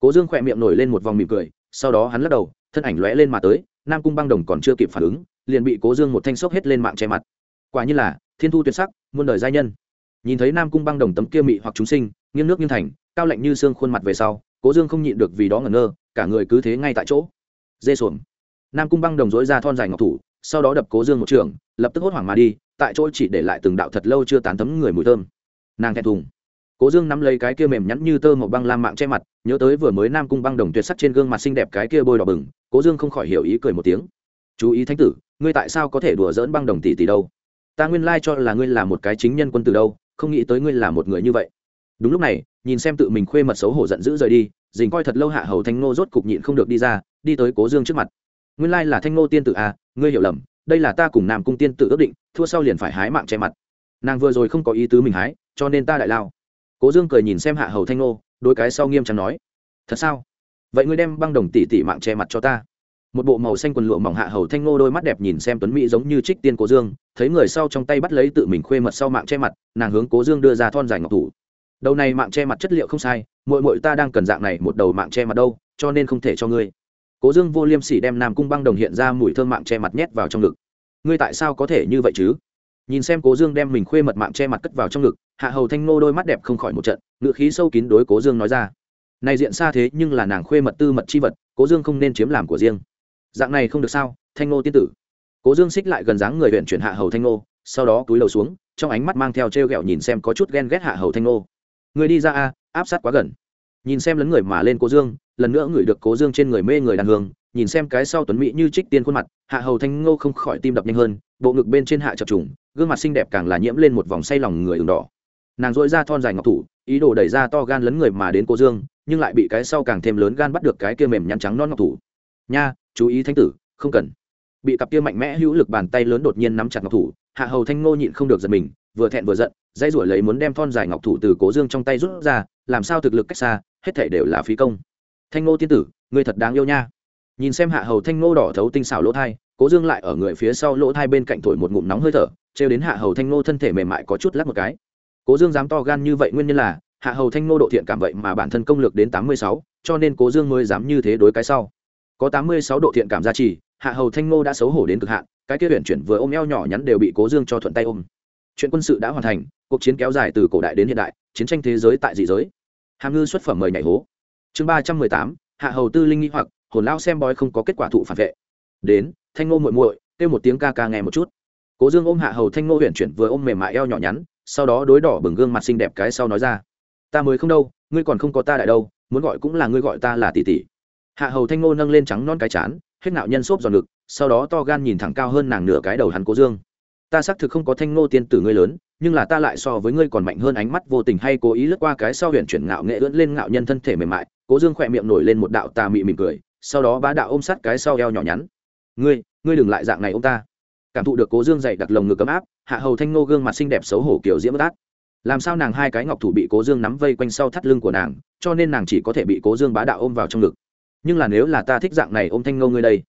Cố dương khỏe miệng nổi lên một vòng mỉm cười, sau đó hắn lắc đầu, thân ảnh lóe lên mà tới, nam cung băng đồng còn chưa kịp phản ứng, liền bị cố dương một thanh sốc hết lên mạng che mặt. Quả như là, thiên thu tuyệt sắc, muôn đời giai nhân. Nhìn thấy nam cung băng đồng tấm kia mị hoặc chúng sinh, nghiêng nước nghiêng thành, cao lạnh như xương khuôn mặt về sau, cố dương không nhịn được vì đó ngẩn ngơ, cả người cứ thế ngay tại chỗ. Dê xuồng nam cung băng đồng dối ra thon dài ngọc thủ, sau đó đập cố dương một trường, lập tức hốt hoảng mà đi, tại chỗ chỉ để lại từng đạo thật lâu chưa tán thấm người mùi thơm. Nàng thẹn thùng. Cố dương nắm lấy cái kia mềm nhắn như tơ một băng lam mạng che mặt, nhớ tới vừa mới nam cung băng đồng tuyệt sắc trên gương mặt xinh đẹp cái kia bôi đỏ bừng, cố dương không khỏi hiểu ý cười một tiếng. Chú ý thánh tử, ngươi tại sao có thể đùa dỡn băng đồng tỷ tỷ đâu? Ta nguyên lai cho là ngươi là một cái chính nhân quân từ đâu, không nghĩ tới ngươi là một người như vậy. Đúng lúc này, nhìn xem tự mình khuê mật xấu hổ giận dữ rời đi, dình coi thật lâu hạ hầu thanh ngô rốt cục nhịn không được đi ra, đi tới cố dương trước mặt nguyên lai là thanh ngô tiên tử à ngươi hiểu lầm, đây là ta cùng nam cung tiên tử ước định, thua sau liền phải hái mạng che mặt. Nàng vừa rồi không có ý tứ mình hái, cho nên ta đại lao. Cố dương cười nhìn xem hạ hầu thanh ngô, đôi cái sau nghiêm trọng nói, thật sao? Vậy ngươi đem băng đồng tỷ tỷ mạng che mặt cho ta. Một bộ màu xanh quần lụa mỏng hạ hầu thanh ngô đôi mắt đẹp nhìn xem tuấn mỹ giống như trích tiên cố dương, thấy người sau trong tay bắt lấy tự mình khuê mật sau mạng che mặt, nàng hướng cố dương đưa ra thon dài ngọc thủ. Đầu này mạng che mặt chất liệu không sai mội mội ta đang cần dạng này một đầu mạng che mặt đâu, cho nên không thể cho ngươi cố dương vô liêm sỉ đem nam cung băng đồng hiện ra mùi thơm mạng che mặt nhét vào trong ngực. Ngươi tại sao có thể như vậy chứ? Nhìn xem cố dương đem mình khuê mật mạng che mặt cất vào trong ngực, hạ hầu thanh ngô đôi mắt đẹp không khỏi một trận ngự khí sâu kín đối cố dương nói ra. Này diện xa thế nhưng là nàng khuê mật tư mật chi vật, cố dương không nên chiếm làm của riêng. Dạng này không được sao, thanh ngô tiên tử. Cố dương xích lại gần dáng người huyện chuyển hạ hầu thanh ngô sau đó túi lầu xuống, trong ánh mắt mang theo t r e o g ẹ o nhìn xem có chút ghen ghét hạ hầu thanh ngô người đi ra a, áp sát quá gần. Nhìn xem lấn người mà lên cố dương lần nữa ngửi được cố dương trên người mê người đàn hương, nhìn xem cái sau tuấn mỹ như trích tiên khuôn mặt, hạ hầu thanh ngô không khỏi tim đập nhanh hơn, bộ ngực bên trên hạ chập trùng, gương mặt xinh đẹp càng là nhiễm lên một vòng say lòng người đường đỏ. Nàng dội ra thon dài ngọc thủ, ý đồ đẩy ra to gan lấn người mà đến cố dương, nhưng lại bị cái sau càng thêm lớn gan bắt được cái kia mềm nhăn trắng non ngọc thủ. Nha, chú ý thanh tử, không cần. Bị cặp kia mạnh mẽ hữu lực bàn tay lớn đột nhiên nắm chặt ngọc thủ, hạ hầu thanh ngô nhịn không được giật mình, vừa thẹn vừa giận dây ruổi lấy muốn đem thon dài ngọc thủ từ cố dương trong tay rút ra, làm sao thực lực cách xa, hết thể đều là phí công thanh ngô tiên tử người thật đáng yêu nha. Nhìn xem hạ hầu thanh ngô đỏ thấu tinh xảo lỗ thai, cố dương lại ở người phía sau lỗ thai bên cạnh thổi một ngụm nóng hơi thở, trêu đến hạ hầu thanh ngô thân thể mềm mại có chút lắc một cái. Cố dương dám to gan như vậy nguyên nhân là, hạ hầu thanh nô độ thiện cảm vậy mà bản thân công lược đến tám mươi sáu, cho nên cố dương mới dám như thế đối cái sau. Có tám mươi sáu độ thiện cảm gia trì, hạ hầu thanh nô đã xấu hổ đến cực hạn, cái kia huyện chuyển vừa ôm eo nhỏ nhắn đều bị cố dương cho thuận tay ôm. Chuyện quân sự đã hoàn thành, cuộc chiến kéo dài từ cổ đại đến hiện đại, chiến tranh thế giới tại dị giới. Hàm ngư xuất phẩm mời nhảy hố chương ba trăm mười tám, hạ hầu tư linh nghĩ hoặc, hồn lao xem bói không có kết quả thụ phản vệ. Đến, thanh ngô muội muội, kêu một tiếng ca ca nghe một chút. Cố dương ôm hạ hầu thanh ngô huyện chuyển vừa ôm mềm mại eo nhỏ nhắn, sau đó đối đỏ bừng gương mặt xinh đẹp cái sau nói ra. Ta mới không đâu, ngươi còn không có ta đại đâu, muốn gọi cũng là ngươi gọi ta là tỷ tỷ. Hạ hầu thanh ngô nâng lên trắng non cái chán, hết nạo nhân xốp giòn ngực, sau đó to gan nhìn thẳng cao hơn nàng nửa cái đầu hắn cố dương. Ta xác thực không có thanh ngô tiên tử ngươi lớn nhưng là ta lại so với ngươi còn mạnh hơn ánh mắt vô tình hay cố ý lướt qua cái sau huyện chuyển ngạo nghệ ưỡn lên ngạo nhân thân thể mềm mại, cố dương khỏe miệng nổi lên một đạo tà mị mỉm cười, sau đó bá đạo ôm sát cái sau eo nhỏ nhắn. Ngươi ngươi đừng lại dạng này ông ta. Cảm thụ được cố dương dậy đặt lồng ngực ấm áp, hạ hầu thanh ngô gương mặt xinh đẹp xấu hổ kiểu diễm bất làm sao nàng hai cái ngọc thủ bị cố dương nắm vây quanh sau thắt lưng của nàng, cho nên nàng chỉ có thể bị cố dương bá đạo ôm vào trong ngực. Nhưng là nếu là ta thích dạng này ôm thanh ngô ngươi đây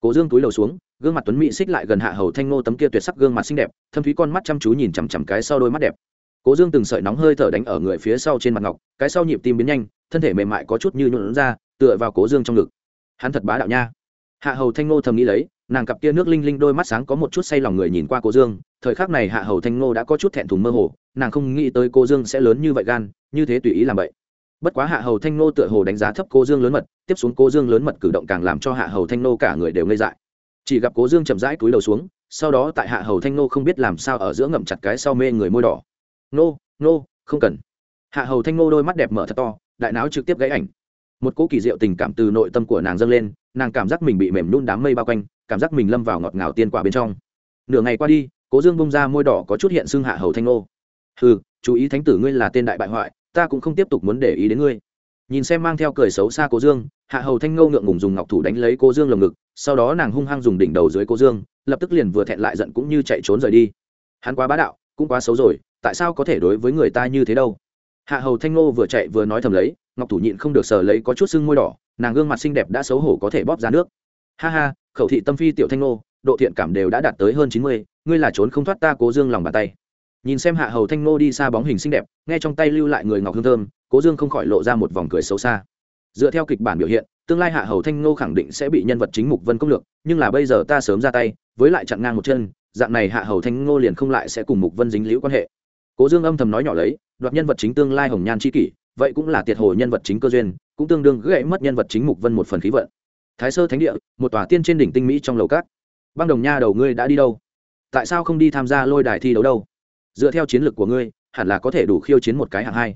cố dương túi đầu xuống, gương mặt tuấn mỹ xích lại gần hạ hầu thanh ngô tấm kia tuyệt sắc gương mặt xinh đẹp, thâm thúy con mắt chăm chú nhìn chằm chằm cái sau đôi mắt đẹp. Cố dương từng sợi nóng hơi thở đánh ở người phía sau trên mặt ngọc, cái sau nhịp tim biến nhanh, thân thể mềm mại có chút như nhuộn ra, tựa vào cố dương trong ngực. Hắn thật bá đạo nha. Hạ hầu thanh ngô thầm nghĩ lấy, nàng cặp kia nước linh linh đôi mắt sáng có một chút say lòng người nhìn qua cố dương, thời khắc này hạ hầu thanh ngô đã có chút thẹn thùng mơ hồ, nàng không nghĩ tới cô dương sẽ lớn như vậy gan, như thế tùy ý làm vậy bất quá hạ hầu thanh nô tựa hồ đánh giá thấp cô dương lớn mật, tiếp xuống cô dương lớn mật cử động càng làm cho hạ hầu thanh nô cả người đều ngây dại. Chỉ gặp cố dương chậm rãi túi đầu xuống, sau đó tại hạ hầu thanh nô không biết làm sao ở giữa ngậm chặt cái sau mê người môi đỏ. Nô nô, không cần. Hạ hầu thanh nô đôi mắt đẹp mở thật to, đại não trực tiếp gãy ảnh. Một cỗ kỳ diệu tình cảm từ nội tâm của nàng dâng lên, nàng cảm giác mình bị mềm nhún đám mây bao quanh, cảm giác mình lâm vào ngọt ngào tiên quả bên trong. Nửa ngày qua đi, cố dương bông ra môi đỏ có chút hiện xưng hạ hầu thanh nô. ừ chú ý thánh tử ngươi là tên đại bại hoại ta cũng không tiếp tục muốn để ý đến ngươi. Nhìn xem mang theo cười xấu xa cô dương, hạ hầu thanh ngô ngượng ngùng dùng ngọc thủ đánh lấy cô dương lồng ngực, sau đó nàng hung hăng dùng đỉnh đầu dưới cô dương, lập tức liền vừa thẹn lại giận cũng như chạy trốn rời đi. Hắn quá bá đạo, cũng quá xấu rồi, tại sao có thể đối với người ta như thế đâu? Hạ hầu thanh ngô vừa chạy vừa nói thầm lấy, ngọc thủ nhịn không được sờ lấy có chút sưng môi đỏ, nàng gương mặt xinh đẹp đã xấu hổ có thể bóp ra nước. Ha ha, khẩu thị tâm phi tiểu thanh ngô, độ thiện cảm đều đã đạt tới hơn chín mươi, ngươi là trốn không thoát ta cố dương lòng bàn tay nhìn xem hạ hầu thanh ngô đi xa bóng hình xinh đẹp, nghe trong tay lưu lại người ngọc hương thơm, cố dương không khỏi lộ ra một vòng cười xấu xa. Dựa theo kịch bản biểu hiện, tương lai hạ hầu thanh ngô khẳng định sẽ bị nhân vật chính mục vân công lược, nhưng là bây giờ ta sớm ra tay, với lại chặn ngang một chân, dạng này hạ hầu thanh ngô liền không lại sẽ cùng mục vân dính liễu quan hệ. Cố dương âm thầm nói nhỏ lấy, đoạt nhân vật chính tương lai hồng nhan c kỷ, vậy cũng là tiệt hồ nhân vật chính cơ duyên, cũng tương đương gãy mất nhân vật chính mục vân một phần khí vận. Thái sơ thánh địa, một tòa tiên trên đỉnh tinh mỹ trong lầu cát băng đồng nha đầu ngươi đã đi đâu? Tại sao không đi tham gia lôi đài thi đấu đâu? Dựa theo chiến lược của ngươi, hẳn là có thể đủ khiêu chiến một cái hạng hai.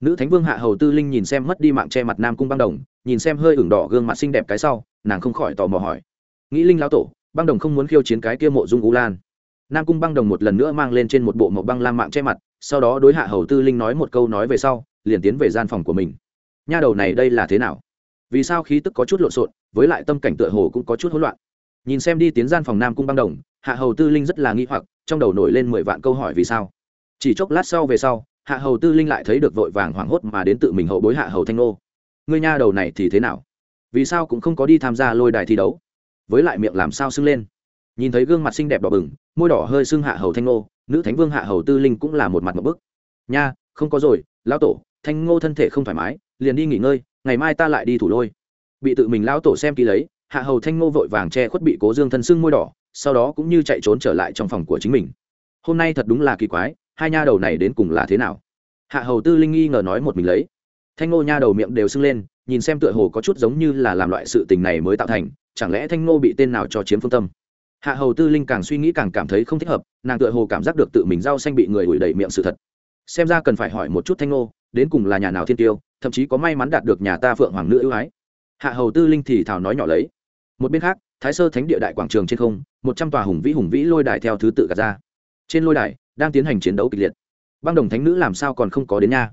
Nữ thánh vương hạ hầu tư linh nhìn xem mất đi mạng che mặt nam cung băng đồng, nhìn xem hơi ửng đỏ gương mặt xinh đẹp cái sau, nàng không khỏi tò mò hỏi. Nghĩ linh lão tổ, băng đồng không muốn khiêu chiến cái kia mộ dung u lan. Nam cung băng đồng một lần nữa mang lên trên một bộ màu băng lam mạng che mặt, sau đó đối hạ hầu tư linh nói một câu nói về sau, liền tiến về gian phòng của mình. Nha đầu này đây là thế nào? Vì sao khí tức có chút lộn xộn, với lại tâm cảnh tựa hồ cũng có chút hỗn loạn. Nhìn xem đi tiến gian phòng nam cung băng đồng, hạ hầu tư linh rất là nghi hoặc trong đầu nổi lên mười vạn câu hỏi vì sao. Chỉ chốc lát sau về sau, hạ hầu tư linh lại thấy được vội vàng hoảng hốt mà đến tự mình hậu bối hạ hầu thanh nô. Ngươi nha đầu này thì thế nào? Vì sao cũng không có đi tham gia lôi đài thi đấu? Với lại miệng làm sao sưng lên? Nhìn thấy gương mặt xinh đẹp đỏ bừng, môi đỏ hơi sưng hạ hầu thanh nô, nữ thánh vương hạ hầu tư linh cũng là một mặt một bức. Nha, không có rồi, lão tổ, thanh ngô thân thể không thoải mái, liền đi nghỉ ngơi, ngày mai ta lại đi thủ lôi. Bị tự mình lão tổ xem kỹ lấy, hạ hầu thanh ngô vội vàng che khuất bị cố dương thân sưng môi đỏ sau đó cũng như chạy trốn trở lại trong phòng của chính mình. Hôm nay thật đúng là kỳ quái, hai nha đầu này đến cùng là thế nào? Hạ hầu tư linh nghi ngờ nói một mình lấy. Thanh ngô nha đầu miệng đều sưng lên, nhìn xem tựa hồ có chút giống như là làm loại sự tình này mới tạo thành, chẳng lẽ thanh ngô bị tên nào cho chiếm phương tâm? Hạ hầu tư linh càng suy nghĩ càng cảm thấy không thích hợp, nàng tựa hồ cảm giác được tự mình rau xanh bị người ủi đẩy miệng sự thật. Xem ra cần phải hỏi một chút thanh ngô, đến cùng là nhà nào thiên tiêu, thậm chí có may mắn đạt được nhà ta phượng hoàng nữ ưu ái. Hạ hầu tư linh thì thào nói nhỏ lấy. Một bên khác thái sơ thánh địa đại quảng trường trên không, một trăm tòa hùng vĩ hùng vĩ lôi đài theo thứ tự gạt ra. Trên lôi đài, đang tiến hành chiến đấu kịch liệt. Băng đồng thánh nữ làm sao còn không có đến nha?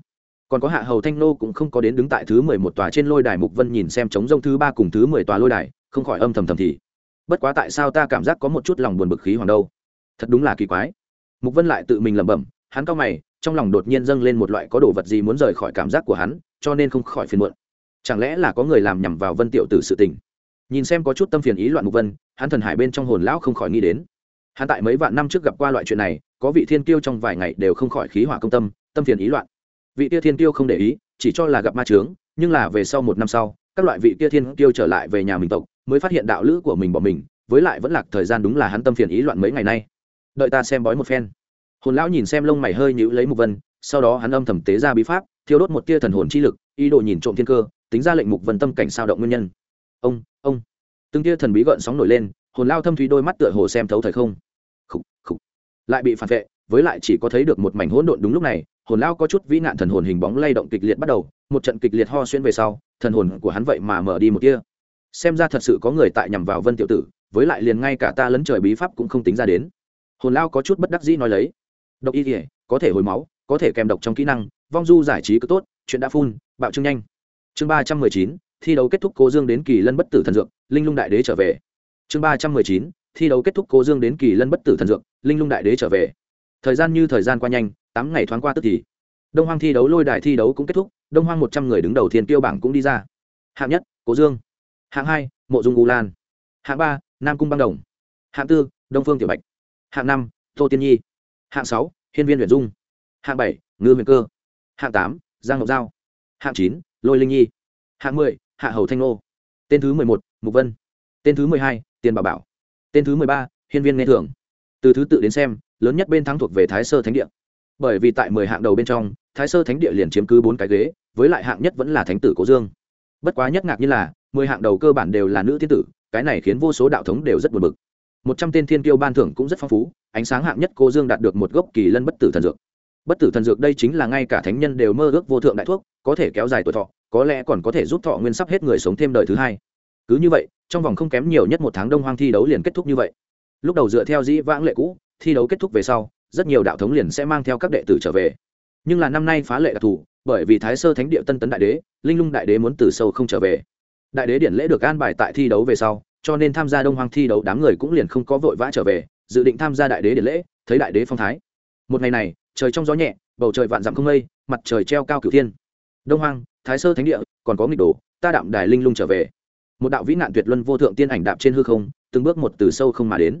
Còn có hạ hầu thanh nô cũng không có đến đứng tại thứ mười một tòa trên lôi đài mục vân nhìn xem chống rông thứ ba cùng thứ mười tòa lôi đài, không khỏi âm thầm thầm thì. Bất quá tại sao ta cảm giác có một chút lòng buồn bực khí hoàng đâu? Thật đúng là kỳ quái. Mục vân lại tự mình lẩm bẩm, hắn cao mày, trong lòng đột nhiên dâng lên một loại có đồ vật gì muốn rời khỏi cảm giác của hắn, cho nên không khỏi phiền muộn. Chẳng lẽ là có người làm nhằm vào vân tiểu tử sự tình? Nhìn xem có chút tâm phiền ý loạn mục vân, hắn thần hải bên trong hồn lão không khỏi nghĩ đến. Hắn tại mấy vạn năm trước gặp qua loại chuyện này, có vị thiên kiêu trong vài ngày đều không khỏi khí hỏa công tâm tâm phiền ý loạn. Vị kia thiên tiêu không để ý, chỉ cho là gặp ma trướng nhưng là về sau một năm sau, các loại vị kia thiên tiêu trở lại về nhà mình tộc, mới phát hiện đạo lữ của mình bỏ mình, với lại vẫn lạc thời gian đúng là hắn tâm phiền ý loạn mấy ngày nay. Đợi ta xem bói một phen. Hồn lão nhìn xem lông mày hơi nhữ lấy mục vân, sau đó hắn âm thầm tế ra bí pháp, thiêu đốt một tia thần hồn chi lực, ý đồ nhìn trộm thiên cơ, tính ra lệnh mục vân tâm cảnh sao động nguyên nhân. Ông từng tia thần bí gợn sóng nổi lên hồn lao thâm thúy đôi mắt tựa hồ xem thấu thời không. Khủ, khủ. lại bị phản vệ với lại chỉ có thấy được một mảnh hỗn độn đúng lúc này hồn lao có chút vĩ nạn thần hồn hình bóng lay động kịch liệt bắt đầu một trận kịch liệt ho xuyên về sau thần hồn của hắn vậy mà mở đi một tia. Xem ra thật sự có người tại nhằm vào vân tiểu tử với lại liền ngay cả ta lấn trời bí pháp cũng không tính ra đến. Hồn lao có chút bất đắc dĩ nói lấy. Độc y thể có thể hồi máu có thể kèm độc trong kỹ năng vong du giải trí cứ tốt chuyện đã phun bạo trương nhanh. Chương ba trăm mười chín thi đấu kết thúc cố dương đến kỳ lân bất tử thần dược, linh lung đại đế trở về. Chương ba trăm mười chín, thi đấu kết thúc cố dương đến kỳ lân bất tử thần dược, linh lung đại đế trở về. Thời gian như thời gian qua nhanh, tám ngày thoáng qua tức thì. Đông hoang thi đấu lôi đài thi đấu cũng kết thúc, đông hoang một trăm người đứng đầu thiên tiêu bảng cũng đi ra. Hạng nhất, cố dương. Hạng hai, mộ dung u lan. Hạng ba, nam cung băng đồng. Hạng tư, đông phương tiểu bạch. Hạng năm, tô tiên nhi. Hạng sáu, hiên viên huyền dung. Hạng bảy, ngư huyền cơ. Hạng tám, giang ngọc giao. Hạng chín, lôi linh nhi. Hạng mười hạ hầu thanh nô tên thứ mười một, mục vân. Tên thứ mười hai, tiền bảo bảo. Tên thứ mười ba, hiên viên nghe thường. Từ thứ tự đến xem, lớn nhất bên thắng thuộc về thái sơ thánh địa. Bởi vì tại mười hạng đầu bên trong, thái sơ thánh địa liền chiếm cứ bốn cái ghế, với lại hạng nhất vẫn là thánh tử cố dương. Bất quá nhất ngạc như là, mười hạng đầu cơ bản đều là nữ thiên tử, cái này khiến vô số đạo thống đều rất buồn bực. Một trăm tên thiên kiêu ban thưởng cũng rất phong phú, ánh sáng hạng nhất cô dương đạt được một gốc kỳ lân bất tử thần dược. Bất tử thần dược đây chính là ngay cả thánh nhân đều mơ ước vô thượng đại thuốc có thể kéo dài tuổi thọ, có lẽ còn có thể giúp thọ nguyên sắp hết người sống thêm đời thứ hai. Cứ như vậy, trong vòng không kém nhiều nhất một tháng đông hoang thi đấu liền kết thúc như vậy. Lúc đầu dựa theo dĩ vãng lệ cũ, thi đấu kết thúc về sau, rất nhiều đạo thống liền sẽ mang theo các đệ tử trở về. Nhưng là năm nay phá lệ đặc thù, bởi vì thái sơ thánh địa tân tấn đại đế, linh lung đại đế muốn từ sâu không trở về. Đại đế điển lễ được an bài tại thi đấu về sau, cho nên tham gia đông hoang thi đấu đám người cũng liền không có vội vã trở về, dự định tham gia đại đế điển lễ, thấy đại đế phong thái. Một ngày này, trời trong gió nhẹ, bầu trời vạn dặm không mây, mặt trời treo cao cửu thiên đông hoang, thái sơ thánh địa, còn có nghịch đồ, ta đạm đài linh lung trở về. Một đạo vĩ nạn tuyệt luân vô thượng tiên ảnh đạp trên hư không, từng bước một từ sâu không mà đến.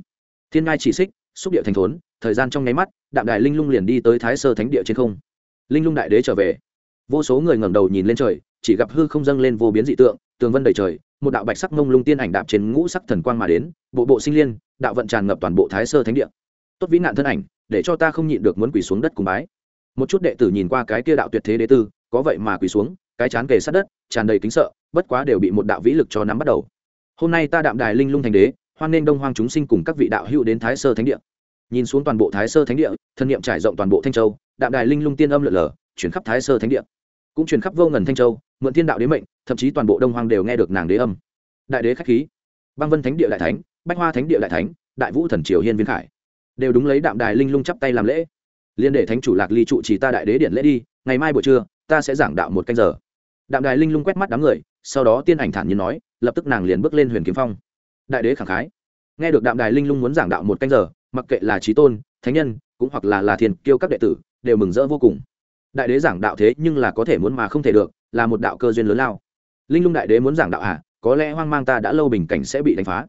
Thiên ngai chỉ xích, xúc địa thành thốn, thời gian trong nháy mắt, đạm đài linh lung liền đi tới thái sơ thánh địa trên không. Linh lung đại đế trở về. Vô số người ngẩng đầu nhìn lên trời, chỉ gặp hư không dâng lên vô biến dị tượng, tường vân đầy trời, một đạo bạch sắc mông lung tiên ảnh đạp trên ngũ sắc thần quang mà đến, bộ bộ sinh liên, đạo vận tràn ngập toàn bộ thái sơ thánh địa. Tốt vĩ nạn thân ảnh, để cho ta không nhịn được muốn quỳ xuống đất cùng bái. Một chút đệ tử nhìn qua cái kia đạo tuyệt thế đế tư có vậy mà quỳ xuống, cái chán kề sát đất, tràn đầy kính sợ, bất quá đều bị một đạo vĩ lực cho nắm bắt đầu. Hôm nay ta đạm đài linh lung thành đế, hoan nên đông hoang chúng sinh cùng các vị đạo hữu đến thái sơ thánh địa. Nhìn xuống toàn bộ thái sơ thánh địa, thân nhiệm trải rộng toàn bộ thanh châu, đạm đài linh lung tiên âm lượn lờ, chuyển khắp thái sơ thánh địa. Cũng chuyển khắp vô ngần thanh châu, mượn thiên đạo đế mệnh, thậm chí toàn bộ đông hoang đều nghe được nàng đế âm. Đại đế khách khí. Băng vân thánh địa đại thánh, bách hoa thánh địa đại thánh, đại vũ thần triều hiên viên khải. Đều đúng lấy đạm đài linh lung chắp tay làm lễ liên để thánh chủ lạc ly trụ trì ta đại đế điện lễ đi, ngày mai buổi trưa, ta sẽ giảng đạo một canh giờ. Đạm đài linh lung quét mắt đám người, sau đó tiên ảnh thản nhiên nói, lập tức nàng liền bước lên huyền kiếm phong. Đại đế khẳng khái. Nghe được đạm đài linh lung muốn giảng đạo một canh giờ, mặc kệ là trí tôn, thánh nhân, cũng hoặc là là thiền kiêu các đệ tử, đều mừng rỡ vô cùng. Đại đế giảng đạo thế nhưng là có thể muốn mà không thể được, là một đạo cơ duyên lớn lao. Linh lung đại đế muốn giảng đạo à? Có lẽ hoang mang ta đã lâu bình cảnh sẽ bị đánh phá.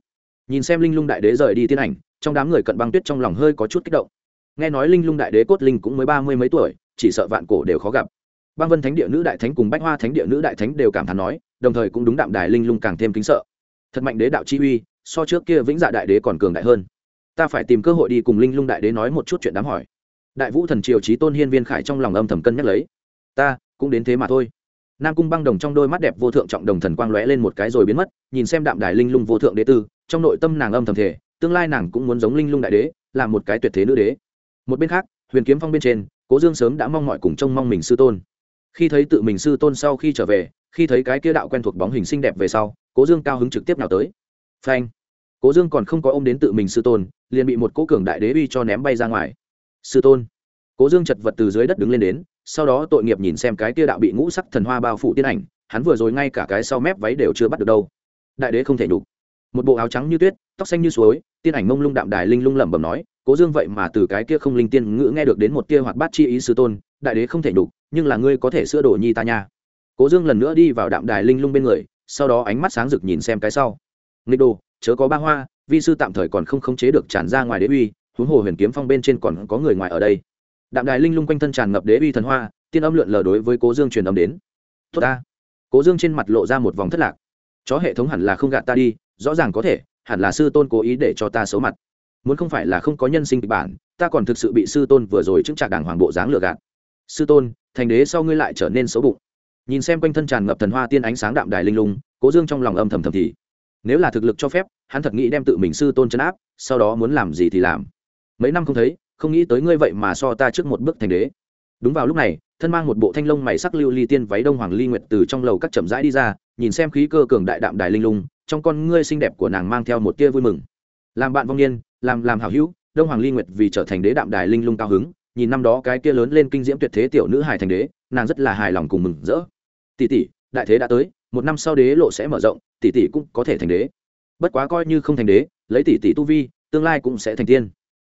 Nhìn xem linh lung đại đế rời đi tiên ảnh, trong đám người cận băng tuyết trong lòng hơi có chút kích động nghe nói linh lung đại đế cốt linh cũng mới ba mươi mấy tuổi, chỉ sợ vạn cổ đều khó gặp. Băng vân thánh địa nữ đại thánh cùng bách hoa thánh địa nữ đại thánh đều cảm thán nói, đồng thời cũng đúng đạm đài linh lung càng thêm kính sợ. Thật mạnh đế đạo chi uy, so trước kia vĩnh dạ đại đế còn cường đại hơn. Ta phải tìm cơ hội đi cùng linh lung đại đế nói một chút chuyện đám hỏi. Đại vũ thần triều trí tôn hiên viên khải trong lòng âm thầm cân nhắc lấy. Ta, cũng đến thế mà thôi. Nam cung băng đồng trong đôi mắt đẹp vô thượng trọng đồng thần quang lóe lên một cái rồi biến mất, nhìn xem đạm đài linh lung vô thượng đế tư, trong nội tâm nàng âm thầm thể tương lai nàng cũng muốn giống linh lung đại đế, là một cái tuyệt thế nữ đế một bên khác, huyền kiếm phong bên trên, cố dương sớm đã mong mọi cùng trông mong mình sư tôn. Khi thấy tự mình sư tôn sau khi trở về, khi thấy cái kia đạo quen thuộc bóng hình xinh đẹp về sau, cố dương cao hứng trực tiếp nào tới. Phanh! Cố dương còn không có ôm đến tự mình sư tôn, liền bị một cố cường đại đế uy cho ném bay ra ngoài. Sư tôn! Cố dương chật vật từ dưới đất đứng lên đến, sau đó tội nghiệp nhìn xem cái kia đạo bị ngũ sắc thần hoa bao phủ tiên ảnh, hắn vừa rồi ngay cả cái sau mép váy đều chưa bắt được đâu. Đại đế không thể nhục. Một bộ áo trắng như tuyết, tóc xanh như suối, tiên ảnh mông lung đạm đài linh lung lẩm bẩm nói cố dương vậy mà từ cái kia không linh tiên ngữ nghe được đến một kia hoạt bát chi ý sư tôn đại đế không thể đủ, nhưng là ngươi có thể sửa đồ nhi ta nha. Cố dương lần nữa đi vào đạm đài linh lung bên người sau đó ánh mắt sáng rực nhìn xem cái sau. Nghịch đồ chớ có ba hoa vi sư tạm thời còn không khống chế được tràn ra ngoài đế uy huống hồ huyền kiếm phong bên trên còn có người ngoài ở đây. Đạm đài linh lung quanh thân tràn ngập đế uy thần hoa tiên âm lượn lờ đối với cố dương truyền âm đến. Tốt ta. Cố dương trên mặt lộ ra một vòng thất lạc. Chó hệ thống hẳn là không gạt ta đi rõ ràng có thể hẳn là sư tôn cố ý để cho ta xấu mặt muốn không phải là không có nhân sinh kịch bản, ta còn thực sự bị sư tôn vừa rồi chứng trạc đảng hoàng bộ dáng lừa gạt. Sư tôn, thành đế sau ngươi lại trở nên xấu bụng. Nhìn xem quanh thân tràn ngập thần hoa tiên ánh sáng đạm đài linh lung, cố dương trong lòng âm thầm thầm thì. Nếu là thực lực cho phép, hắn thật nghĩ đem tự mình sư tôn chấn áp, sau đó muốn làm gì thì làm. Mấy năm không thấy, không nghĩ tới ngươi vậy mà so ta trước một bước thành đế. Đúng vào lúc này, thân mang một bộ thanh long mày sắc lưu ly tiên váy đông hoàng ly nguyệt từ trong lầu các chậm rãi đi ra, nhìn xem khí cơ cường đại đạm đài linh lung, trong con ngươi xinh đẹp của nàng mang theo một tia vui mừng. Làm bạn vong niên làm làm hảo hữu, đông hoàng ly nguyệt vì trở thành đế đạm đài linh lung cao hứng, nhìn năm đó cái kia lớn lên kinh diễm tuyệt thế tiểu nữ hài thành đế, nàng rất là hài lòng cùng mừng rỡ. Tỷ tỷ, đại thế đã tới, một năm sau đế lộ sẽ mở rộng, tỷ tỷ cũng có thể thành đế. Bất quá coi như không thành đế, lấy tỷ tỷ tu vi, tương lai cũng sẽ thành tiên.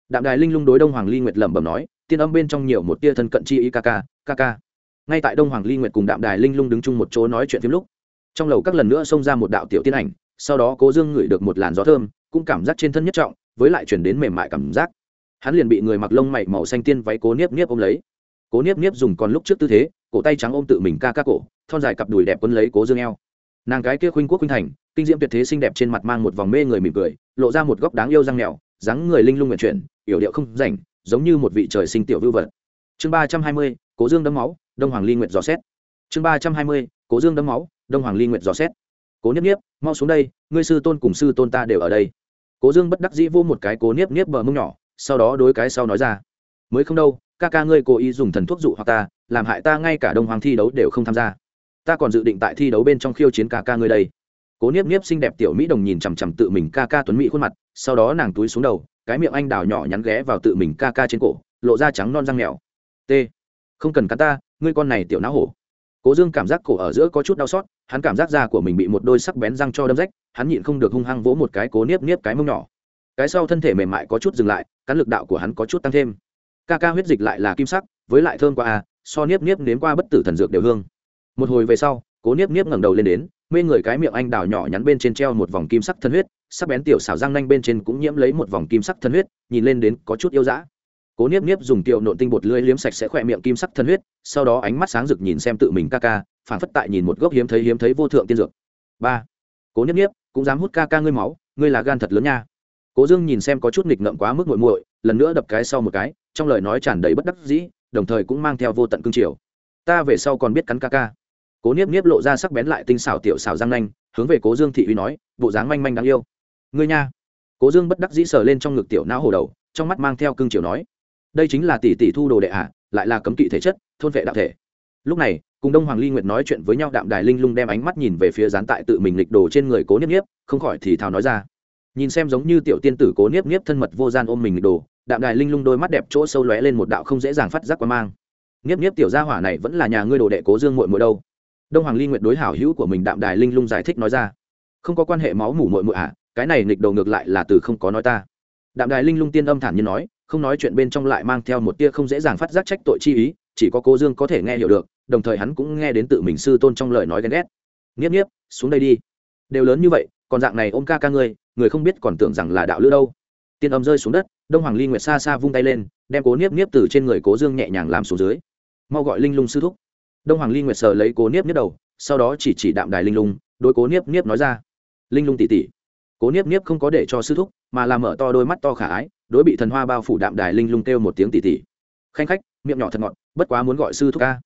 Đạm đài linh lung đối đông hoàng ly nguyệt lẩm bẩm nói, tiên âm bên trong nhiều một tia thân cận chi ý ca ca ca ca. Ngay tại đông hoàng ly nguyệt cùng đạm đài linh lung đứng chung một chỗ nói chuyện phim lúc, trong lầu các lần nữa xông ra một đạo tiểu tiên ảnh, sau đó cố dương ngửi được một làn gió thơm, cũng cảm giác trên thân nhất trọng với lại chuyển đến mềm mại cảm giác. Hắn liền bị người mặc lông mày màu xanh tiên váy cố niếp niếp ôm lấy. Cố niếp niếp dùng còn lúc trước tư thế, cổ tay trắng ôm tự mình ca ca cổ, thon dài cặp đùi đẹp quấn lấy cố dương eo. Nàng cái kia khuynh quốc khuynh thành, kinh diễm tuyệt thế xinh đẹp trên mặt mang một vòng mê người mỉm cười, lộ ra một góc đáng yêu răng mèo, dáng người linh lung nguyện chuyển, yểu điệu không rảnh, giống như một vị trời sinh tiểu vưu vật. Chương ba trăm hai mươi, cố dương đấm máu, đông hoàng ly nguyện dò xét. Chương ba trăm hai mươi, cố dương đấm máu, đông hoàng ly nguyện dò xét. Cố niếp niếp, mau xuống đây, ngươi sư tôn cùng sư tôn ta đều ở đây cố dương bất đắc dĩ vô một cái cố niếp niếp bờ mông nhỏ, sau đó đối cái sau nói ra. Mới không đâu, ca ca ngươi cố ý dùng thần thuốc dụ hoặc ta, làm hại ta ngay cả đông hoàng thi đấu đều không tham gia. Ta còn dự định tại thi đấu bên trong khiêu chiến ca ca ngươi đây. Cố niếp niếp xinh đẹp tiểu mỹ đồng nhìn chằm chằm tự mình ca ca tuấn mỹ khuôn mặt, sau đó nàng túi xuống đầu, cái miệng anh đào nhỏ nhắn ghé vào tự mình ca ca trên cổ, lộ ra trắng non răng mèo. T, không cần cắn ta, ngươi con này tiểu não hổ. Cố dương cảm giác cổ ở giữa có chút đau xót, hắn cảm giác da của mình bị một đôi sắc bén răng cho đâm rách hắn nhịn không được hung hăng vỗ một cái cố niếp niếp cái mông nhỏ. Cái sau thân thể mềm mại có chút dừng lại, cắn lực đạo của hắn có chút tăng thêm. Ca ca huyết dịch lại là kim sắc, với lại thơm qua a à, so niếp niếp nếm qua bất tử thần dược đều hương. Một hồi về sau, cố niếp niếp ngẩng đầu lên đến, mê người cái miệng anh đào nhỏ nhắn bên trên treo một vòng kim sắc thân huyết, sắc bén tiểu xảo răng nanh bên trên cũng nhiễm lấy một vòng kim sắc thân huyết, nhìn lên đến có chút yêu dã. Cố niếp niếp dùng tiểu nộn tinh bột lưỡi liếm sạch sẽ khỏe miệng kim sắc thân huyết, sau đó ánh mắt sáng rực nhìn xem tự mình ca ca phản phất tại nhìn một gốc hiếm thấy hiếm thấy vô thượng tiên dược. Ba. Cố niếp niếp cũng dám hút ca ca ngươi máu, ngươi là gan thật lớn nha. Cố dương nhìn xem có chút nghịch ngợm quá mức muội muội, lần nữa đập cái sau một cái, trong lời nói tràn đầy bất đắc dĩ, đồng thời cũng mang theo vô tận cương triều. Ta về sau còn biết cắn ca ca. Cố niếp niếp lộ ra sắc bén lại tinh xảo tiểu xảo răng nanh, hướng về cố dương thị uy nói, bộ dáng manh manh đáng yêu. Ngươi nha. Cố dương bất đắc dĩ sờ lên trong ngực tiểu não hồ đầu, trong mắt mang theo cương triều nói, đây chính là tỷ tỷ thu đồ đệ à lại là cấm kỵ thể chất, thôn vệ đạo thể lúc này cùng đông hoàng ly nguyệt nói chuyện với nhau đạm đài linh lung đem ánh mắt nhìn về phía gián tại tự mình lịch đồ trên người cố niếp niếp không khỏi thì thào nói ra. Nhìn xem giống như tiểu tiên tử cố niếp niếp thân mật vô gian ôm mình lịch đồ đạm đài linh lung đôi mắt đẹp chỗ sâu lóe lên một đạo không dễ dàng phát giác qua mang. Niếp niếp tiểu gia hỏa này vẫn là nhà ngươi đồ đệ cố dương muội muội đâu? Đông hoàng ly nguyệt đối hảo hữu của mình đạm đài linh lung giải thích nói ra. Không có quan hệ máu mủ muội muội ạ à, cái này nghịch đầu ngược lại là từ không có nói ta. Đạm đài linh lung tiên âm thản như nói không nói chuyện bên trong lại mang theo một tia không dễ dàng phát giác trách tội chi ý chỉ có cố dương có thể nghe hiểu được đồng thời hắn cũng nghe đến tự mình sư tôn trong lời nói ghen ghét. Nghiếp nghiếp, xuống đây đi. Đều lớn như vậy, còn dạng này ôm ca ca ngươi, người không biết còn tưởng rằng là đạo lữ đâu. Tiên âm rơi xuống đất, đông hoàng ly nguyệt xa xa vung tay lên, đem cố niếp niếp từ trên người cố dương nhẹ nhàng làm xuống dưới. Mau gọi linh lung sư thúc. Đông hoàng ly nguyệt sờ lấy cố niếp niếp đầu, sau đó chỉ chỉ đạm đài linh lung đôi cố niếp niếp nói ra. Linh lung tỉ tỉ cố niếp niếp không có để cho sư thúc, mà làm mở to đôi mắt to khả ái, đối bị thần hoa bao phủ đạm đài linh lung kêu một tiếng tỉ tỉ khanh khách, miệng nhỏ thật ngọt, bất quá muốn gọi sư thúc ca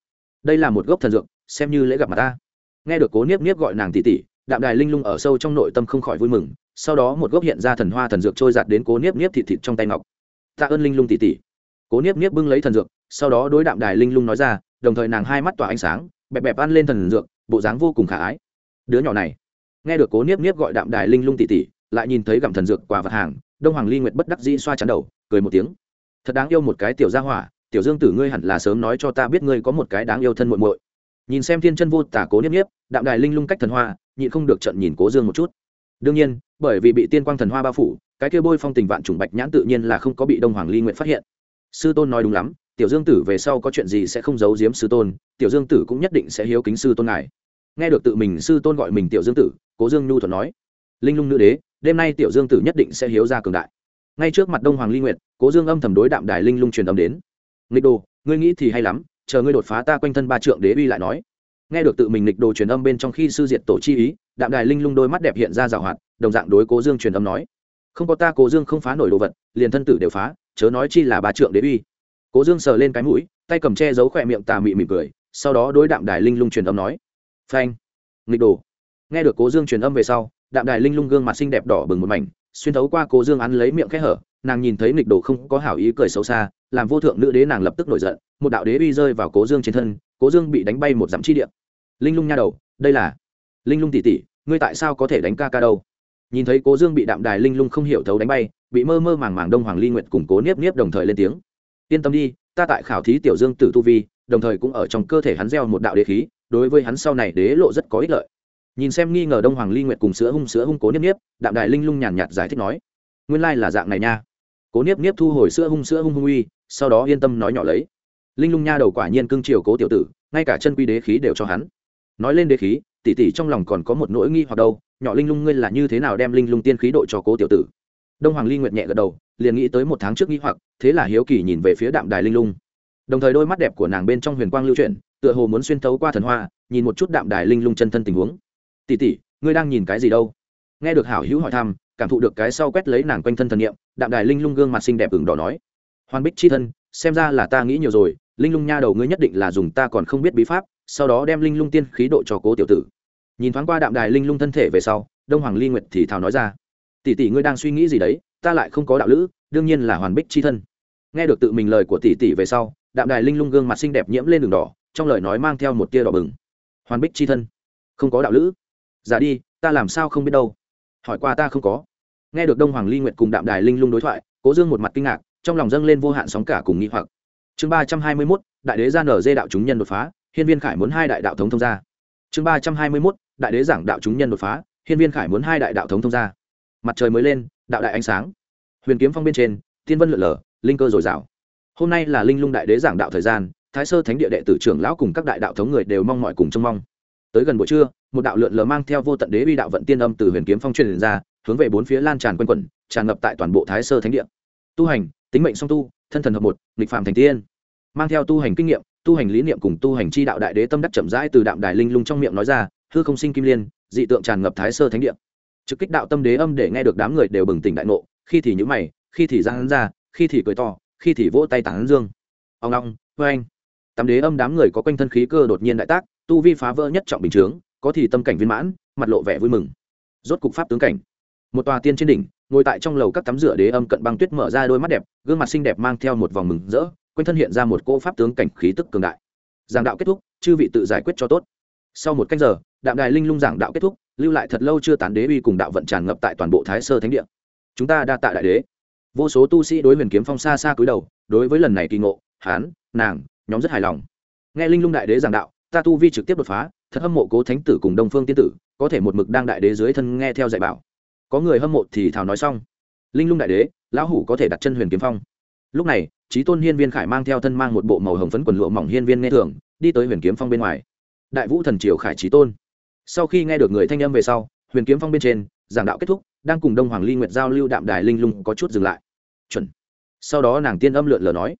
đây là một gốc thần dược, xem như lễ gặp mặt ta. Nghe được cố niếp niếp gọi nàng tỉ tỉ đạm đài linh lung ở sâu trong nội tâm không khỏi vui mừng, sau đó một gốc hiện ra thần hoa thần dược trôi giạt đến cố niếp niếp thịt thịt trong tay ngọc. Tạ ơn linh lung tỉ tỉ cố niếp niếp bưng lấy thần dược, sau đó đối đạm đài linh lung nói ra, đồng thời nàng hai mắt tỏa ánh sáng, bẹp bẹp ăn lên thần dược, bộ dáng vô cùng khả ái. Đứa nhỏ này. Nghe được cố niếp niếp gọi đạm đài linh lung tỉ tỉ lại nhìn thấy gặm thần dược quả vật hàng, đông hoàng ly nguyệt bất đắc dĩ xoa chắn đầu, cười một tiếng. Thật đáng yêu một cái tiểu gia hỏa tiểu dương tử ngươi hẳn là sớm nói cho ta biết ngươi có một cái đáng yêu thân muội muội. Nhìn xem thiên chân vô tả cố niếp niếp, đạm đài linh lung cách thần hoa, nhịn không được trận nhìn cố dương một chút. Đương nhiên, bởi vì bị tiên quang thần hoa bao phủ, cái kia bôi phong tình vạn trùng bạch nhãn tự nhiên là không có bị đông hoàng ly nguyện phát hiện. Sư tôn nói đúng lắm, tiểu dương tử về sau có chuyện gì sẽ không giấu giếm sư tôn, tiểu dương tử cũng nhất định sẽ hiếu kính sư tôn ngài. Nghe được tự mình sư tôn gọi mình tiểu dương tử, cố dương nhu thuật nói, linh lung nữ đế, đêm nay tiểu dương tử nhất định sẽ hiếu ra cường đại. Ngay trước mặt đông hoàng ly nguyệt, cố dương âm thầm đối đạm đài linh lung truyền âm đến nghịch đồ, ngươi nghĩ thì hay lắm, chờ ngươi đột phá ta quanh thân ba trượng đế uy lại nói. Nghe được tự mình nghịch đồ truyền âm bên trong khi sư diệt tổ chi ý, đạm đài linh lung đôi mắt đẹp hiện ra rào hoạt, đồng dạng đối cố dương truyền âm nói. Không có ta cố dương không phá nổi đồ vật, liền thân tử đều phá, chớ nói chi là ba trượng đế uy. Cố dương sờ lên cái mũi, tay cầm che giấu khỏe miệng tà mị mỉm cười, sau đó đối đạm đài linh lung truyền âm nói. Phanh. Nghịch đồ. Nghe được cố dương truyền âm về sau, đạm đài linh lung gương mặt xinh đẹp đỏ bừng một mảnh, xuyên thấu qua cố dương ăn lấy miệng khẽ hở, nàng nhìn thấy nghịch đồ không có hảo ý cười xấu xa làm vô thượng nữ đế nàng lập tức nổi giận, một đạo đế uy rơi vào cố dương trên thân, cố dương bị đánh bay một dặm chi điện linh lung nha đầu, đây là linh lung tỉ tỉ ngươi tại sao có thể đánh ca ca đâu? Nhìn thấy cố dương bị đạm đài linh lung không hiểu thấu đánh bay, bị mơ mơ màng màng đông hoàng ly nguyện củng cố niếp niếp đồng thời lên tiếng. Yên tâm đi, ta tại khảo thí tiểu dương tử tu vi, đồng thời cũng ở trong cơ thể hắn gieo một đạo đế khí, đối với hắn sau này đế lộ rất có ích lợi. Nhìn xem nghi ngờ đông hoàng ly nguyệt cùng sữa hung sữa hung, cố niếp niếp, đạm đài linh lung nhàn nhạt giải thích nói, nguyên lai là dạng này nha. Cố niếp niếp thu hồi sữa hung sữa hung hung uy sau đó yên tâm nói nhỏ lấy. Linh lung nha đầu quả nhiên cưng chiều cố tiểu tử, ngay cả chân quy đế khí đều cho hắn. Nói lên đế khí, tỷ tỷ trong lòng còn có một nỗi nghi hoặc đâu, nhỏ linh lung ngươi là như thế nào đem linh lung tiên khí độ cho cố tiểu tử? Đông hoàng ly nguyệt nhẹ gật đầu, liền nghĩ tới một tháng trước nghi hoặc, thế là hiếu kỳ nhìn về phía đạm đài linh lung. Đồng thời đôi mắt đẹp của nàng bên trong huyền quang lưu chuyển, tựa hồ muốn xuyên thấu qua thần hoa, nhìn một chút đạm đài linh lung chân thân tình huống. Tỷ tỷ, ngươi đang nhìn cái gì đâu? Nghe được hảo hữu hỏi thăm, cảm thụ được cái sau quét lấy nàng quanh thân thần niệm, đạm đài linh lung gương mặt xinh đẹp ửng đỏ nói hoàn bích chi thân, xem ra là ta nghĩ nhiều rồi, linh lung nha đầu ngươi nhất định là dùng ta còn không biết bí pháp, sau đó đem linh lung tiên khí độ cho cố tiểu tử. Nhìn thoáng qua đạm đài linh lung thân thể về sau, đông hoàng ly nguyệt thì thào nói ra, tỷ tỷ ngươi đang suy nghĩ gì đấy, ta lại không có đạo lữ, đương nhiên là hoàn bích chi thân. Nghe được tự mình lời của tỷ tỷ về sau, đạm đài linh lung gương mặt xinh đẹp nhiễm lên đường đỏ, trong lời nói mang theo một tia đỏ bừng. Hoàn bích chi thân, không có đạo lữ? Giả đi, ta làm sao không biết đâu? Hỏi qua ta không có. Nghe được đông hoàng ly nguyệt cùng đạm đài linh lung đối thoại, cố dương một mặt kinh ngạc trong lòng dâng lên vô hạn sóng cả cùng nghi hoặc. Chương ba trăm hai mươi mốt, đại đế gia nở dê đạo chúng nhân đột phá, hiên viên khải muốn hai đại đạo thống thông gia. Chương ba trăm hai mươi mốt, đại đế giảng đạo chúng nhân đột phá, hiên viên khải muốn hai đại đạo thống thông gia. Mặt trời mới lên, đạo đại ánh sáng. Huyền kiếm phong bên trên, tiên vân lượn lờ, linh cơ dồi dào. Hôm nay là linh lung đại đế giảng đạo thời gian, thái sơ thánh địa đệ tử trưởng lão cùng các đại đạo thống người đều mong mọi cùng trông mong. Tới gần buổi trưa, một đạo lượn lờ mang theo vô tận đế uy đạo vận tiên âm từ huyền kiếm phong truyền ra, hướng về bốn phía lan tràn quanh quẩn, tràn ngập tại toàn bộ thái sơ thánh địa tu hành, tính mệnh song tu, thân thần hợp một, nghịch phạm thành tiên. Mang theo tu hành kinh nghiệm, tu hành lý niệm cùng tu hành chi đạo đại đế tâm đắc chậm rãi từ đạm đài linh lung trong miệng nói ra, hư không sinh kim liên, dị tượng tràn ngập thái sơ thánh địa. Trực kích đạo tâm đế âm để nghe được đám người đều bừng tỉnh đại ngộ, khi thì nhữ mày, khi thì giang hắn ra, khi thì cười to, khi thì vỗ tay tán dương. Ông long vê anh. Tâm đế âm đám người có quanh thân khí cơ đột nhiên đại tác, tu vi phá vỡ nhất trọng bình chướng, có thì tâm cảnh viên mãn, mặt lộ vẻ vui mừng. Rốt cục pháp tướng cảnh. Một tòa tiên trên đỉnh ngồi tại trong lầu các tắm rửa đế âm cận băng tuyết mở ra đôi mắt đẹp, gương mặt xinh đẹp mang theo một vòng mừng rỡ, quanh thân hiện ra một cỗ pháp tướng cảnh khí tức cường đại. Giảng đạo kết thúc, chư vị tự giải quyết cho tốt. Sau một cách giờ, đạm đài linh lung giảng đạo kết thúc, lưu lại thật lâu chưa tán đế uy cùng đạo vận tràn ngập tại toàn bộ thái sơ thánh địa. Chúng ta đa tạ đại đế. Vô số tu sĩ đối huyền kiếm phong xa xa cúi đầu, đối với lần này kỳ ngộ, hán, nàng, nhóm rất hài lòng. Nghe linh lung đại đế giảng đạo, ta tu vi trực tiếp đột phá, thật hâm mộ cố thánh tử cùng đông phương tiên tử, có thể một mực đang đại đế dưới thân nghe theo dạy bảo có người hâm mộ thì thảo nói xong. Linh lung đại đế, lão hủ có thể đặt chân huyền kiếm phong. Lúc này trí tôn hiên viên khải mang theo thân mang một bộ màu hồng phấn quần lụa mỏng hiên viên nghe thường, đi tới huyền kiếm phong bên ngoài. Đại vũ thần triều khải trí tôn. Sau khi nghe được người thanh âm về sau, huyền kiếm phong bên trên, giảng đạo kết thúc, đang cùng đông hoàng ly nguyệt giao lưu đạm đài linh lung có chút dừng lại. Chuẩn. Sau đó nàng tiên âm lượn lờ nói,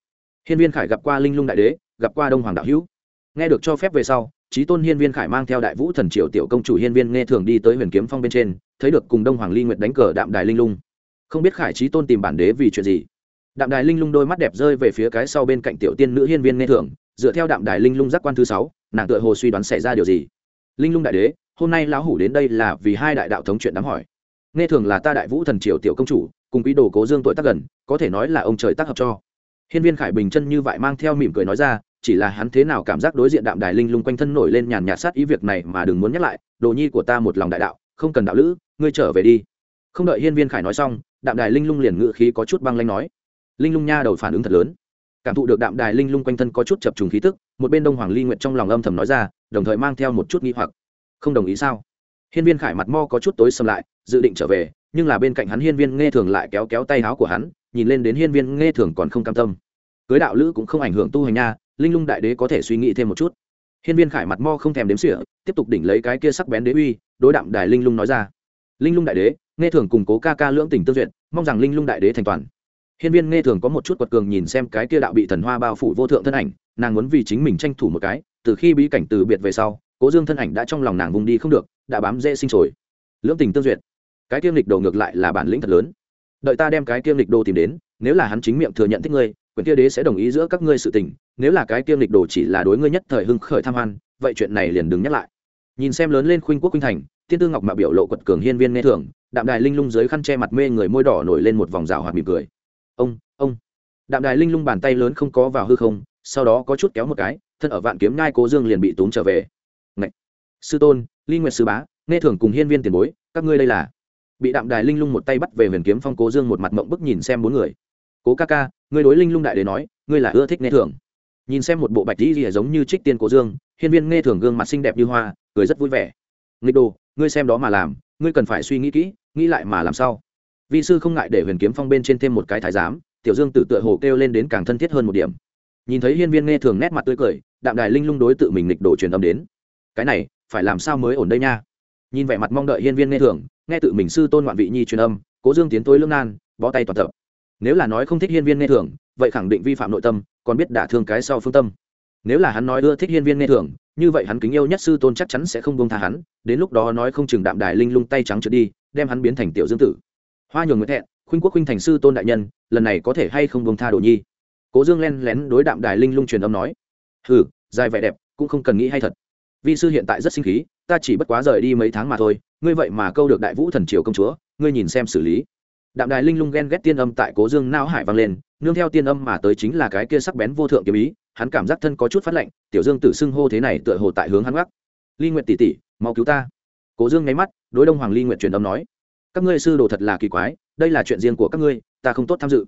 hiên viên khải gặp qua linh lung đại đế, gặp qua đông hoàng đạo hữu. Nghe được cho phép về sau trí tôn hiên viên khải mang theo đại vũ thần triều tiểu công chủ hiên viên nghe thường đi tới huyền kiếm phong bên trên, thấy được cùng đông hoàng ly nguyệt đánh cờ đạm đài linh lung. Không biết khải trí tôn tìm bản đế vì chuyện gì. Đạm đài linh lung đôi mắt đẹp rơi về phía cái sau bên cạnh tiểu tiên nữ hiên viên nghe thường, dựa theo đạm đài linh lung giác quan thứ sáu, nàng tựa hồ suy đoán xảy ra điều gì. Linh lung đại đế, hôm nay lão hủ đến đây là vì hai đại đạo thống chuyện đám hỏi. Nghe thường là ta đại vũ thần triều tiểu công chủ, cùng quý đồ cố dương tuổi tác gần, có thể nói là ông trời tác hợp cho. Hiên viên khải bình chân như vậy mang theo mỉm cười nói ra chỉ là hắn thế nào cảm giác đối diện đạm đài linh lung quanh thân nổi lên nhàn nhạt sát ý việc này mà đừng muốn nhắc lại, đồ nhi của ta một lòng đại đạo, không cần đạo lữ, ngươi trở về đi. Không đợi hiên viên khải nói xong, đạm đài linh lung liền ngự khí có chút băng lanh nói. Linh lung nha đầu phản ứng thật lớn. Cảm thụ được đạm đài linh lung quanh thân có chút chập trùng khí tức, một bên đông hoàng ly nguyện trong lòng âm thầm nói ra, đồng thời mang theo một chút nghi hoặc. Không đồng ý sao? Hiên viên khải mặt mo có chút tối xâm lại, dự định trở về, nhưng là bên cạnh hắn hiên viên nghe thường lại kéo kéo tay áo của hắn, nhìn lên đến hiên viên nghe thường còn không cam tâm. Cưới đạo lữ cũng không ảnh hưởng tu hành nha linh lung đại đế có thể suy nghĩ thêm một chút. Hiên viên khải mặt mo không thèm đếm sỉa tiếp tục đỉnh lấy cái kia sắc bén đế uy, đối đạm đài linh lung nói ra. Linh lung đại đế, nghe thường củng cố ca ca lưỡng tình tương duyệt, mong rằng linh lung đại đế thành toàn. Hiên viên nghe thường có một chút quật cường nhìn xem cái kia đạo bị thần hoa bao phủ vô thượng thân ảnh, nàng muốn vì chính mình tranh thủ một cái, từ khi bí cảnh từ biệt về sau, cố dương thân ảnh đã trong lòng nàng vùng đi không được, đã bám dễ sinh sồi lưỡng tình tương duyệt. Cái kiêm lịch đồ ngược lại là bản lĩnh thật lớn. Đợi ta đem cái kiêm lịch đồ tìm đến, nếu là hắn chính miệng thừa nhận thích ngươi quyền kia đế sẽ đồng ý giữa các ngươi sự tình, nếu là cái tiêm lịch đồ chỉ là đối ngươi nhất thời hưng khởi tham hoan, vậy chuyện này liền đừng nhắc lại. Nhìn xem lớn lên khuynh quốc khuynh thành tiên tư ngọc mạo biểu lộ quật cường hiên viên nghe thường, đạm đài linh lung dưới khăn che mặt mê người môi đỏ nổi lên một vòng rào hoạt mỉm cười. Ông ông. Đạm đài linh lung bàn tay lớn không có vào hư không, sau đó có chút kéo một cái, thân ở vạn kiếm ngai cố dương liền bị túm trở về. Ngậy! sư tôn, ly nguyệt sư bá, nghe thường cùng hiên viên tiền bối, các ngươi đây là. Bị đạm đài linh lung một tay bắt về huyền kiếm phong cố dương một mặt mộng bức nhìn xem bốn người. Cố ca ca ngươi đối linh lung đại đế nói, ngươi là ưa thích nghe thường. Nhìn xem một bộ bạch dĩ rìa giống như trích tiên cổ dương, hiên viên nghe thường gương mặt xinh đẹp như hoa, cười rất vui vẻ. Nghịch đồ, ngươi xem đó mà làm, ngươi cần phải suy nghĩ kỹ, nghĩ lại mà làm sao? Vi sư không ngại để huyền kiếm phong bên trên thêm một cái thái giám, tiểu dương tử tựa hồ kêu lên đến càng thân thiết hơn một điểm. Nhìn thấy hiên viên nghe thường nét mặt tươi cười, đạm đài linh lung đối tự mình nghịch đồ truyền âm đến. Cái này, phải làm sao mới ổn đây nha? Nhìn vẻ mặt mong đợi hiên viên nghe thường, nghe tự mình sư tôn ngoạn vị nhi truyền âm, cố dương tiến tối lương nan bó tay toàn tập nếu là nói không thích hiên viên nghe thường, vậy khẳng định vi phạm nội tâm, còn biết đả thương cái sau phương tâm. Nếu là hắn nói ưa thích hiên viên nghe thường, như vậy hắn kính yêu nhất sư tôn chắc chắn sẽ không buông tha hắn, đến lúc đó nói không chừng đạm đài linh lung tay trắng trượt đi, đem hắn biến thành tiểu dương tử. Hoa nhường nguyễn thẹn, khuynh quốc khuynh thành sư tôn đại nhân, lần này có thể hay không buông tha đồ nhi? Cố dương len lén đối đạm đài linh lung truyền âm nói. Hừ, dài vẻ đẹp, cũng không cần nghĩ hay thật. Vi sư hiện tại rất sinh khí, ta chỉ bất quá rời đi mấy tháng mà thôi, ngươi vậy mà câu được đại vũ thần triều công chúa, ngươi nhìn xem xử lý đạm đài linh lung ghen ghét tiên âm tại cố dương não hải vang lên, nương theo tiên âm mà tới chính là cái kia sắc bén vô thượng kiếm ý, hắn cảm giác thân có chút phát lạnh, tiểu dương tử xưng hô thế này tựa hồ tại hướng hắn gác. Ly nguyện tỷ tỷ, mau cứu ta. Cố dương nháy mắt, đối đông hoàng ly nguyện truyền âm nói, các ngươi sư đồ thật là kỳ quái, đây là chuyện riêng của các ngươi, ta không tốt tham dự.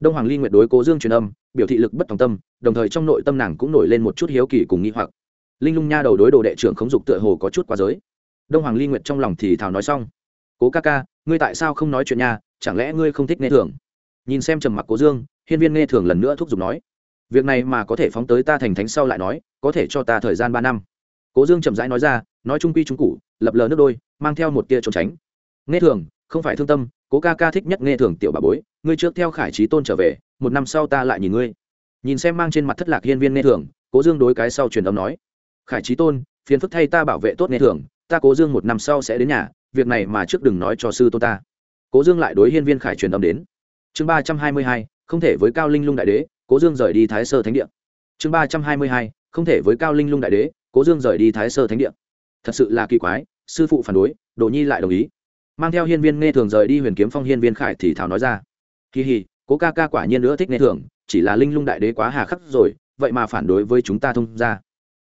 Đông hoàng ly nguyện đối cố dương truyền âm, biểu thị lực bất tòng tâm, đồng thời trong nội tâm nàng cũng nổi lên một chút hiếu kỳ cùng nghi hoặc. Linh lung nha đầu đối đồ đệ trưởng khống dục tựa hồ có chút quá giới. Đông hoàng ly nguyện trong lòng thì thào nói xong cố ca ca, ngươi tại sao không nói chuyện nhà? chẳng lẽ ngươi không thích nghe thường? Nhìn xem trầm mặc cố dương, hiên viên nghe thường lần nữa thúc giục nói. Việc này mà có thể phóng tới ta thành thánh sau lại nói, có thể cho ta thời gian ba năm. Cố dương chậm rãi nói ra, nói trung quy trung cụ lập lờ nước đôi, mang theo một tia trốn tránh. Nghe thường, không phải thương tâm, cố ca ca thích nhất nghe thường tiểu bà bối, ngươi trước theo khải trí tôn trở về, một năm sau ta lại nhìn ngươi. Nhìn xem mang trên mặt thất lạc hiên viên nghe thường, cố dương đối cái sau truyền âm nói. Khải trí tôn, phiền phức thay ta bảo vệ tốt nghe thường, ta cố dương một năm sau sẽ đến nhà việc này mà trước đừng nói cho sư tôn ta. Cố dương lại đối hiên viên khải truyền âm đến. Chương ba trăm hai mươi hai, không thể với cao linh lung đại đế, cố dương rời đi thái sơ thánh địa. Chương ba trăm hai mươi hai, không thể với cao linh lung đại đế, cố dương rời đi thái sơ thánh địa. Thật sự là kỳ quái, sư phụ phản đối, đồ nhi lại đồng ý. Mang theo hiên viên nghe thường rời đi huyền kiếm phong hiên viên khải thì thảo nói ra. Kỳ hì, cố ca ca quả nhiên nữa thích nghe thường, chỉ là linh lung đại đế quá hà khắc rồi, vậy mà phản đối với chúng ta thông ra.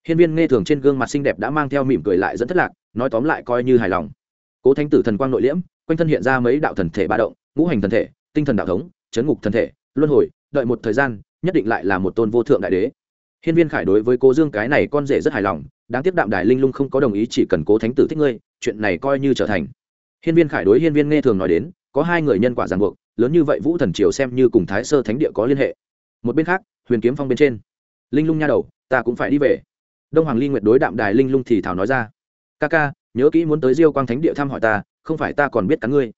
Hiên viên nghe thường trên gương mặt xinh đẹp đã mang theo mỉm cười lại dẫn thất lạc, nói tóm lại coi như hài lòng cố thánh tử thần quang nội liễm, quanh thân hiện ra mấy đạo thần thể ba động, ngũ hành thần thể, tinh thần đạo thống, chấn ngục thần thể, luân hồi, đợi một thời gian, nhất định lại là một tôn vô thượng đại đế. Hiên viên khải đối với cố dương cái này con rể rất hài lòng, đáng tiếc đạm đài linh lung không có đồng ý chỉ cần cố thánh tử thích ngươi, chuyện này coi như trở thành. Hiên viên khải đối hiên viên nghe thường nói đến, có hai người nhân quả ràng buộc, lớn như vậy vũ thần triều xem như cùng thái sơ thánh địa có liên hệ. Một bên khác, huyền kiếm phong bên trên. Linh lung nha đầu, ta cũng phải đi về. Đông hoàng ly nguyệt đối đạm đài linh lung thì thảo nói ra. Ca ca nhớ kỹ muốn tới diêu quang thánh địa thăm hỏi ta, không phải ta còn biết cắn ngươi.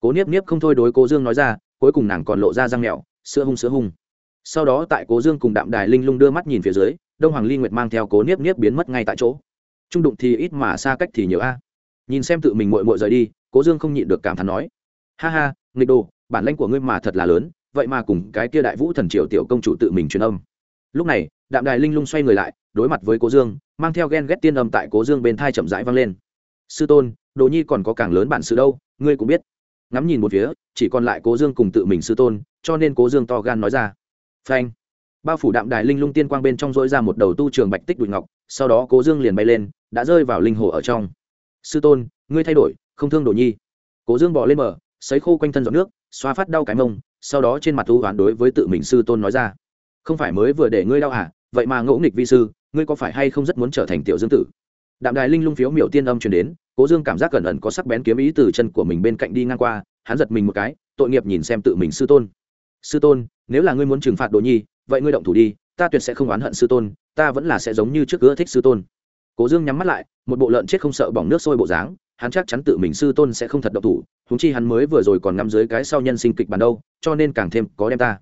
Cố niếp niếp không thôi đối cố dương nói ra, cuối cùng nàng còn lộ ra răng mẹo sữa hung sữa hung. Sau đó tại cố dương cùng đạm đài linh lung đưa mắt nhìn phía dưới, đông hoàng ly nguyệt mang theo cố niếp niếp biến mất ngay tại chỗ. Trung đụng thì ít mà xa cách thì nhiều a. Nhìn xem tự mình mội mội rời đi, cố dương không nhịn được cảm thán nói, ha ha, nghịch đồ, bản lanh của ngươi mà thật là lớn, vậy mà cùng cái kia đại vũ thần triều tiểu công chủ tự mình truyền âm. Lúc này, đạm đài linh lung xoay người lại, đối mặt với cố dương, mang theo ghen ghét tiên âm tại cố dương bên thai chậm rãi vang lên sư tôn, đồ nhi còn có càng lớn bản sự đâu, ngươi cũng biết. Ngắm nhìn một phía, chỉ còn lại cố dương cùng tự mình sư tôn, cho nên cố dương to gan nói ra. Phanh. Bao phủ đạm đài linh lung tiên quang bên trong dỗi ra một đầu tu trường bạch tích đùi ngọc, sau đó cố dương liền bay lên, đã rơi vào linh hồ ở trong. Sư tôn, ngươi thay đổi, không thương đồ nhi. Cố dương bỏ lên mở sấy khô quanh thân giọt nước, xoa phát đau cái mông, sau đó trên mặt tu hoán đối với tự mình sư tôn nói ra. Không phải mới vừa để ngươi đau hả vậy mà ngẫu nghịch vi sư, ngươi có phải hay không rất muốn trở thành tiểu dương tử? Đạm đài linh lung phiếu miểu tiên âm truyền đến cố dương cảm giác cẩn ẩn có sắc bén kiếm ý từ chân của mình bên cạnh đi ngang qua, hắn giật mình một cái, tội nghiệp nhìn xem tự mình sư tôn. Sư tôn, nếu là ngươi muốn trừng phạt đồ nhi, vậy ngươi động thủ đi, ta tuyệt sẽ không oán hận sư tôn, ta vẫn là sẽ giống như trước ưa thích sư tôn. Cố dương nhắm mắt lại, một bộ lợn chết không sợ bỏng nước sôi bộ dáng, hắn chắc chắn tự mình sư tôn sẽ không thật độc thủ húng chi hắn mới vừa rồi còn ngắm dưới cái sau nhân sinh kịch bản đâu, cho nên càng thêm có đem ta.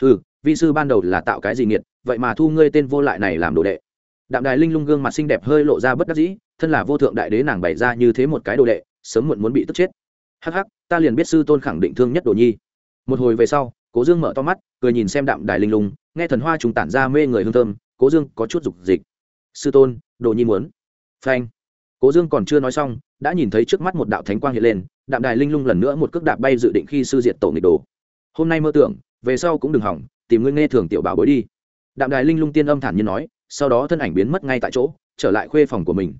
Ừ vi sư ban đầu là tạo cái gì nghiệt, vậy mà thu ngươi tên vô lại này làm đồ đệ đạm đài linh lung gương mặt xinh đẹp hơi lộ ra bất đắc dĩ, thân là vô thượng đại đế nàng bày ra như thế một cái đồ đệ, sớm muộn muốn bị tức chết. Hắc hắc, ta liền biết sư tôn khẳng định thương nhất đồ nhi. Một hồi về sau, cố dương mở to mắt, cười nhìn xem đạm đài linh lung, nghe thần hoa trùng tản ra mê người hương thơm, cố dương có chút dục dịch. Sư tôn, đồ nhi muốn. Phanh. Cố dương còn chưa nói xong, đã nhìn thấy trước mắt một đạo thánh quang hiện lên, đạm đài linh lung lần nữa một cước đạp bay dự định khi sư diệt tổ nghịch đồ. Hôm nay mơ tưởng, về sau cũng đừng hỏng, tìm ngươi nghe thường tiểu bảo bối đi. Đạm đài linh lung tiên âm thản nhiên nói sau đó thân ảnh biến mất ngay tại chỗ, trở lại khuê phòng của mình.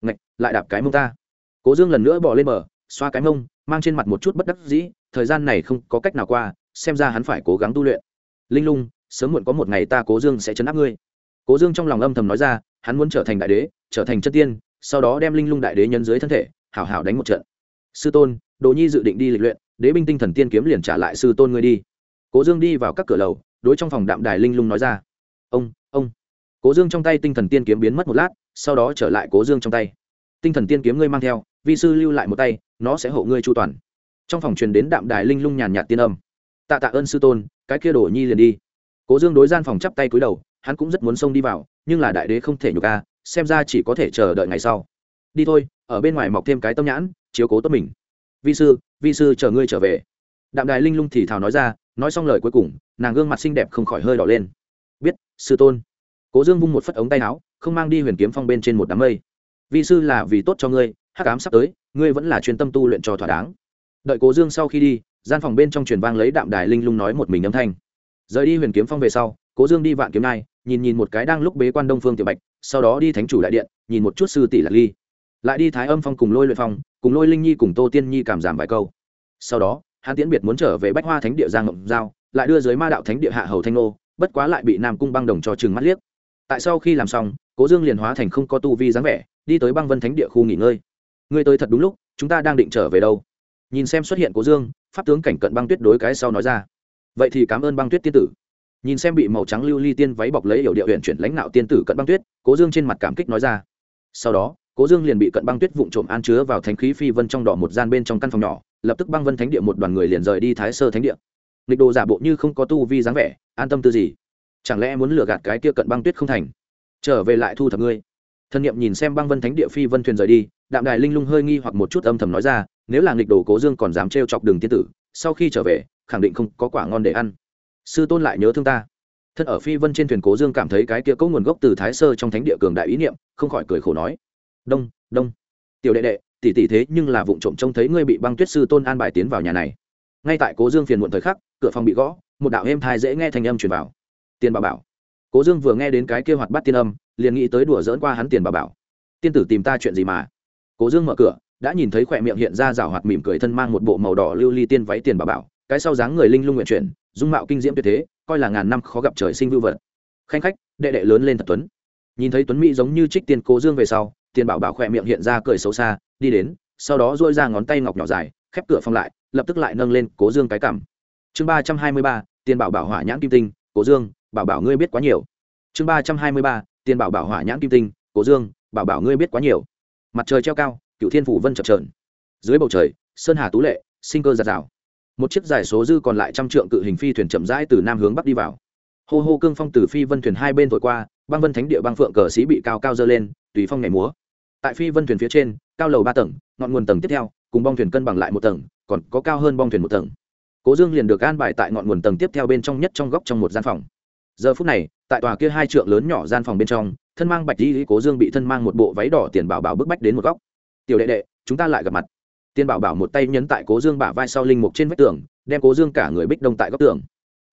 Ngạch, lại đạp cái mông ta. Cố dương lần nữa bỏ lên bờ, xoa cái mông, mang trên mặt một chút bất đắc dĩ, thời gian này không có cách nào qua, xem ra hắn phải cố gắng tu luyện. Linh lung, sớm muộn có một ngày ta cố dương sẽ chấn áp ngươi. Cố dương trong lòng âm thầm nói ra, hắn muốn trở thành đại đế, trở thành chất tiên, sau đó đem linh lung đại đế nhân dưới thân thể, hảo hảo đánh một trận. Sư tôn, đồ nhi dự định đi lịch luyện, đế binh tinh thần tiên kiếm liền trả lại sư tôn ngươi đi. Cố dương đi vào các cửa lầu, đối trong phòng đạm đài linh lung nói ra. Ông ông cố dương trong tay tinh thần tiên kiếm biến mất một lát, sau đó trở lại cố dương trong tay. Tinh thần tiên kiếm ngươi mang theo, vi sư lưu lại một tay, nó sẽ hộ ngươi chu toàn. Trong phòng truyền đến đạm đài linh lung nhàn nhạt tiên âm. Tạ tạ ơn sư tôn, cái kia đổ nhi liền đi. Cố dương đối gian phòng chắp tay cúi đầu, hắn cũng rất muốn xông đi vào, nhưng là đại đế không thể nhục ca xem ra chỉ có thể chờ đợi ngày sau. Đi thôi, ở bên ngoài mọc thêm cái tâm nhãn, chiếu cố tốt mình. Vi sư vi sư chờ ngươi trở về. Đạm đài linh lung thì thào nói ra, nói xong lời cuối cùng, nàng gương mặt xinh đẹp không khỏi hơi đỏ lên. Biết, sư tôn cố dương vung một phất ống tay áo, không mang đi huyền kiếm phong bên trên một đám mây. Vi sư là vì tốt cho ngươi, hắc ám sắp tới, ngươi vẫn là chuyên tâm tu luyện cho thỏa đáng. Đợi cố dương sau khi đi, gian phòng bên trong truyền vang lấy đạm đài linh lung nói một mình âm thanh. Rời đi huyền kiếm phong về sau, cố dương đi vạn kiếm nai nhìn nhìn một cái đang lúc bế quan đông phương tiểu bạch, sau đó đi thánh chủ đại điện, nhìn một chút sư tỷ lạc ly. Lại đi thái âm phong cùng lôi luyện phong, cùng lôi linh nhi cùng tô tiên nhi cảm giảm vài câu. Sau đó hắn tiễn biệt muốn trở về bách hoa thánh địa giang ngộng giao, lại đưa dưới ma đạo thánh địa hạ hầu thanh nô bất quá lại bị nam cung băng đồng cho chừng mắt liếc tại sau khi làm xong, cố dương liền hóa thành không có tu vi dáng vẻ, đi tới băng vân thánh địa khu nghỉ ngơi. Ngươi tới thật đúng lúc, chúng ta đang định trở về đâu? Nhìn xem xuất hiện cố dương, pháp tướng cảnh cận băng tuyết đối cái sau nói ra. Vậy thì cảm ơn băng tuyết tiên tử. Nhìn xem bị màu trắng lưu ly tiên váy bọc lấy hiểu điệu huyện chuyển lãnh đạo tiên tử cận băng tuyết, cố dương trên mặt cảm kích nói ra. Sau đó, cố dương liền bị cận băng tuyết vụng trộm an chứa vào thánh khí phi vân trong đỏ một gian bên trong căn phòng nhỏ, lập tức băng vân thánh địa một đoàn người liền rời đi thái sơ thánh địa. Nghịch đồ giả bộ như không có tu vi dáng vẻ, an tâm tư gì? Chẳng lẽ muốn lừa gạt cái kia cận băng tuyết không thành? Trở về lại thu thập ngươi. Thân nhiệm nhìn xem băng vân thánh địa phi vân thuyền rời đi, đạm đài linh lung hơi nghi hoặc một chút âm thầm nói ra, nếu là nghịch đồ cố dương còn dám trêu chọc đường tiên tử, sau khi trở về, khẳng định không có quả ngon để ăn. Sư tôn lại nhớ thương ta. Thân ở phi vân trên thuyền cố dương cảm thấy cái kia có nguồn gốc từ thái sơ trong thánh địa cường đại ý niệm, không khỏi cười khổ nói. Đông đông. Tiểu đệ đệ, tỷ tỷ thế nhưng là vụ trộm trông thấy ngươi bị băng tuyết sư tôn an bài tiến vào nhà này. Ngay tại cố dương phiền muộn thời khắc, cửa phòng bị gõ, một đạo êm thai dễ nghe thành âm truyền vào tiền bà bảo. Cố dương vừa nghe đến cái kia hoạt bát tiên âm, liền nghĩ tới đùa dỡn qua hắn tiền bà bảo. Tiên tử tìm ta chuyện gì mà? Cố dương mở cửa, đã nhìn thấy khỏe miệng hiện ra rào hoạt mỉm cười thân mang một bộ màu đỏ lưu ly tiên váy tiền bà bảo, cái sau dáng người linh lung nguyện chuyển, dung mạo kinh diễm tuyệt thế, coi là ngàn năm khó gặp trời sinh vưu vật. Khanh khách, đệ đệ lớn lên thật tuấn. Nhìn thấy tuấn mỹ giống như trích tiền cố dương về sau tiền bảo bảo khỏe miệng hiện ra cười xấu xa, đi đến, sau đó dôi ra ngón tay ngọc nhỏ dài, khép cửa phong lại, lập tức lại nâng lên cố dương cái cảm chương ba trăm hai mươi ba tiền bảo bảo hỏa nhãn kim tinh, cố dương bảo bảo ngươi biết quá nhiều. Chương ba trăm hai mươi ba, tiền bảo bảo hỏa nhãn kim tinh, cố dương, bảo bảo ngươi biết quá nhiều. Mặt trời treo cao, cựu thiên phủ vân chập trờn dưới bầu trời, sơn hà tú lệ, sinh cơ giạt rào. Một chiếc giải số dư còn lại trăm trượng cự hình phi thuyền chậm rãi từ nam hướng bắc đi vào. Hô hô cương phong từ phi vân thuyền hai bên thổi qua, băng vân thánh địa băng phượng cờ sĩ bị cao cao dơ lên, tùy phong nhảy múa. Tại phi vân thuyền phía trên, cao lầu ba tầng, ngọn nguồn tầng tiếp theo, cùng bong thuyền cân bằng lại một tầng, còn có cao hơn bong thuyền một tầng. Cố dương liền được an bài tại ngọn nguồn tầng tiếp theo bên trong nhất trong góc trong một gian phòng giờ phút này, tại tòa kia hai trượng lớn nhỏ gian phòng bên trong, thân mang bạch di cố dương bị thân mang một bộ váy đỏ tiền bảo bảo bức bách đến một góc. Tiểu đệ đệ, chúng ta lại gặp mặt. Tiền bảo bảo một tay nhấn tại cố dương bả vai sau linh mục trên vách tường, đem cố dương cả người bích đông tại góc tường.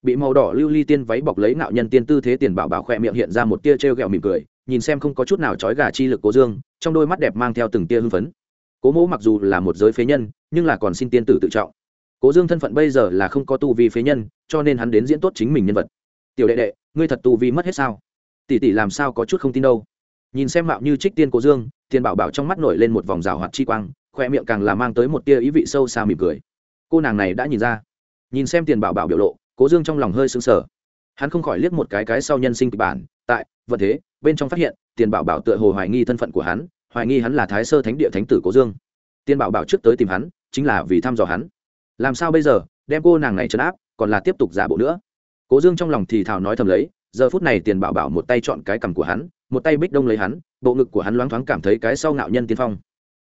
Bị màu đỏ lưu ly tiên váy bọc lấy nạo nhân tiên tư thế tiền bảo bảo khỏe miệng hiện ra một tia t r e o g ẹ o mỉm cười, nhìn xem không có chút nào trói gà chi lực cố dương, trong đôi mắt đẹp mang theo từng tia hưng phấn. Cố mẫu mặc dù là một giới phế nhân, nhưng là còn xin tiên tử tự trọng. Cố dương thân phận bây giờ là không có tu vi phế nhân, cho nên hắn đến diễn tốt chính mình nhân vật tiểu đệ đệ, ngươi thật tu vi mất hết sao? Tỷ tỷ làm sao có chút không tin đâu. Nhìn xem mạo như trích tiên cố dương, tiền bảo bảo trong mắt nổi lên một vòng rào hoạt chi quang khoe miệng càng là mang tới một tia ý vị sâu xa mỉm cười. Cô nàng này đã nhìn ra. Nhìn xem tiền bảo bảo biểu lộ, cố dương trong lòng hơi sững sờ. Hắn không khỏi liếc một cái cái sau nhân sinh kịch bản, tại vận thế, bên trong phát hiện, tiền bảo bảo tựa hồ hoài nghi thân phận của hắn, hoài nghi hắn là thái sơ thánh địa thánh tử cố dương. Tiền bảo bảo trước tới tìm hắn, chính là vì thăm dò hắn. Làm sao bây giờ, đem cô nàng này trấn áp, còn là tiếp tục giả bộ nữa? Cố dương trong lòng thì thào nói thầm lấy, giờ phút này tiền bảo bảo một tay chọn cái cằm của hắn, một tay bích đông lấy hắn, bộ ngực của hắn loáng thoáng cảm thấy cái sau ngạo nhân tiên phong.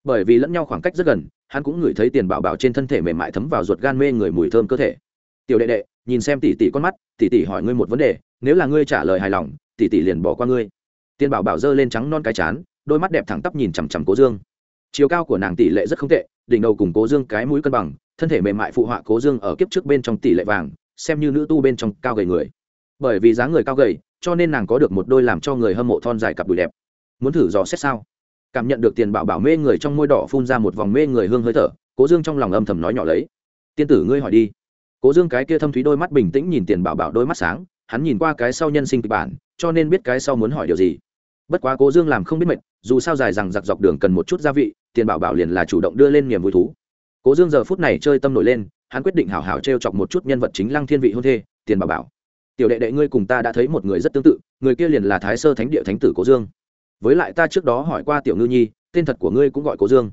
Bởi vì lẫn nhau khoảng cách rất gần, hắn cũng ngửi thấy tiền bảo bảo trên thân thể mềm mại thấm vào ruột gan mê người mùi thơm cơ thể. Tiểu đệ đệ, nhìn xem tỷ tỷ con mắt, tỷ tỷ hỏi ngươi một vấn đề, nếu là ngươi trả lời hài lòng, tỷ tỷ liền bỏ qua ngươi. Tiền bảo bảo giơ lên trắng non cái chán, đôi mắt đẹp thẳng tắp nhìn chằm chằm cố dương. Chiều cao của nàng tỷ lệ rất không tệ, đỉnh đầu cùng cố dương cái mũi cân bằng, thân thể mềm mại phụ họa cố dương ở kiếp trước bên trong tỷ lệ vàng xem như nữ tu bên trong cao gầy người. Bởi vì dáng người cao gầy, cho nên nàng có được một đôi làm cho người hâm mộ thon dài cặp đùi đẹp. Muốn thử dò xét sao? Cảm nhận được tiền bảo bảo mê người trong môi đỏ phun ra một vòng mê người hương hơi thở, cố dương trong lòng âm thầm nói nhỏ lấy. Tiên tử ngươi hỏi đi. Cố dương cái kia thâm thúy đôi mắt bình tĩnh nhìn tiền bảo bảo đôi mắt sáng, hắn nhìn qua cái sau nhân sinh kịch bản, cho nên biết cái sau muốn hỏi điều gì. Bất quá cố dương làm không biết mệt, dù sao dài rằng giặc dọc đường cần một chút gia vị, tiền bảo bảo liền là chủ động đưa lên niềm vui thú. Cố dương giờ phút này chơi tâm nổi lên hắn quyết định hào hào t r e o chọc một chút nhân vật chính lăng thiên vị hôn thê, tiền bảo bảo. Tiểu đệ đệ ngươi cùng ta đã thấy một người rất tương tự, người kia liền là thái sơ thánh địa thánh tử cố dương. Với lại ta trước đó hỏi qua tiểu ngư nhi, tên thật của ngươi cũng gọi cố dương.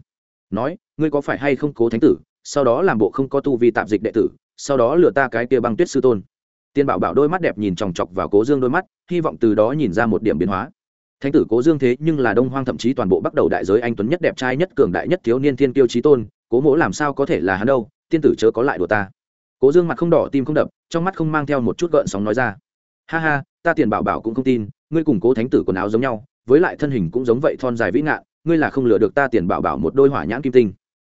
Nói, ngươi có phải hay không cố thánh tử, sau đó làm bộ không có tu vi tạp dịch đệ tử, sau đó lừa ta cái kia băng tuyết sư tôn. Tiên bảo bảo đôi mắt đẹp nhìn chòng chọc vào cố dương đôi mắt, hy vọng từ đó nhìn ra một điểm biến hóa. Thánh tử cố dương thế nhưng là đông hoang thậm chí toàn bộ bắt đầu đại giới anh tuấn nhất đẹp trai nhất cường đại nhất thiếu niên thiên tiêu trí tôn, cố mỗ làm sao có thể là hắn đâu tiên tử chớ có lại đùa ta. Cố dương mặt không đỏ, tim không đập, trong mắt không mang theo một chút gợn sóng nói ra. Ha ha, ta tiền bảo bảo cũng không tin, ngươi cùng cố thánh tử quần áo giống nhau, với lại thân hình cũng giống vậy thon dài vĩ ngạn, ngươi là không lừa được ta tiền bảo bảo một đôi hỏa nhãn kim tinh.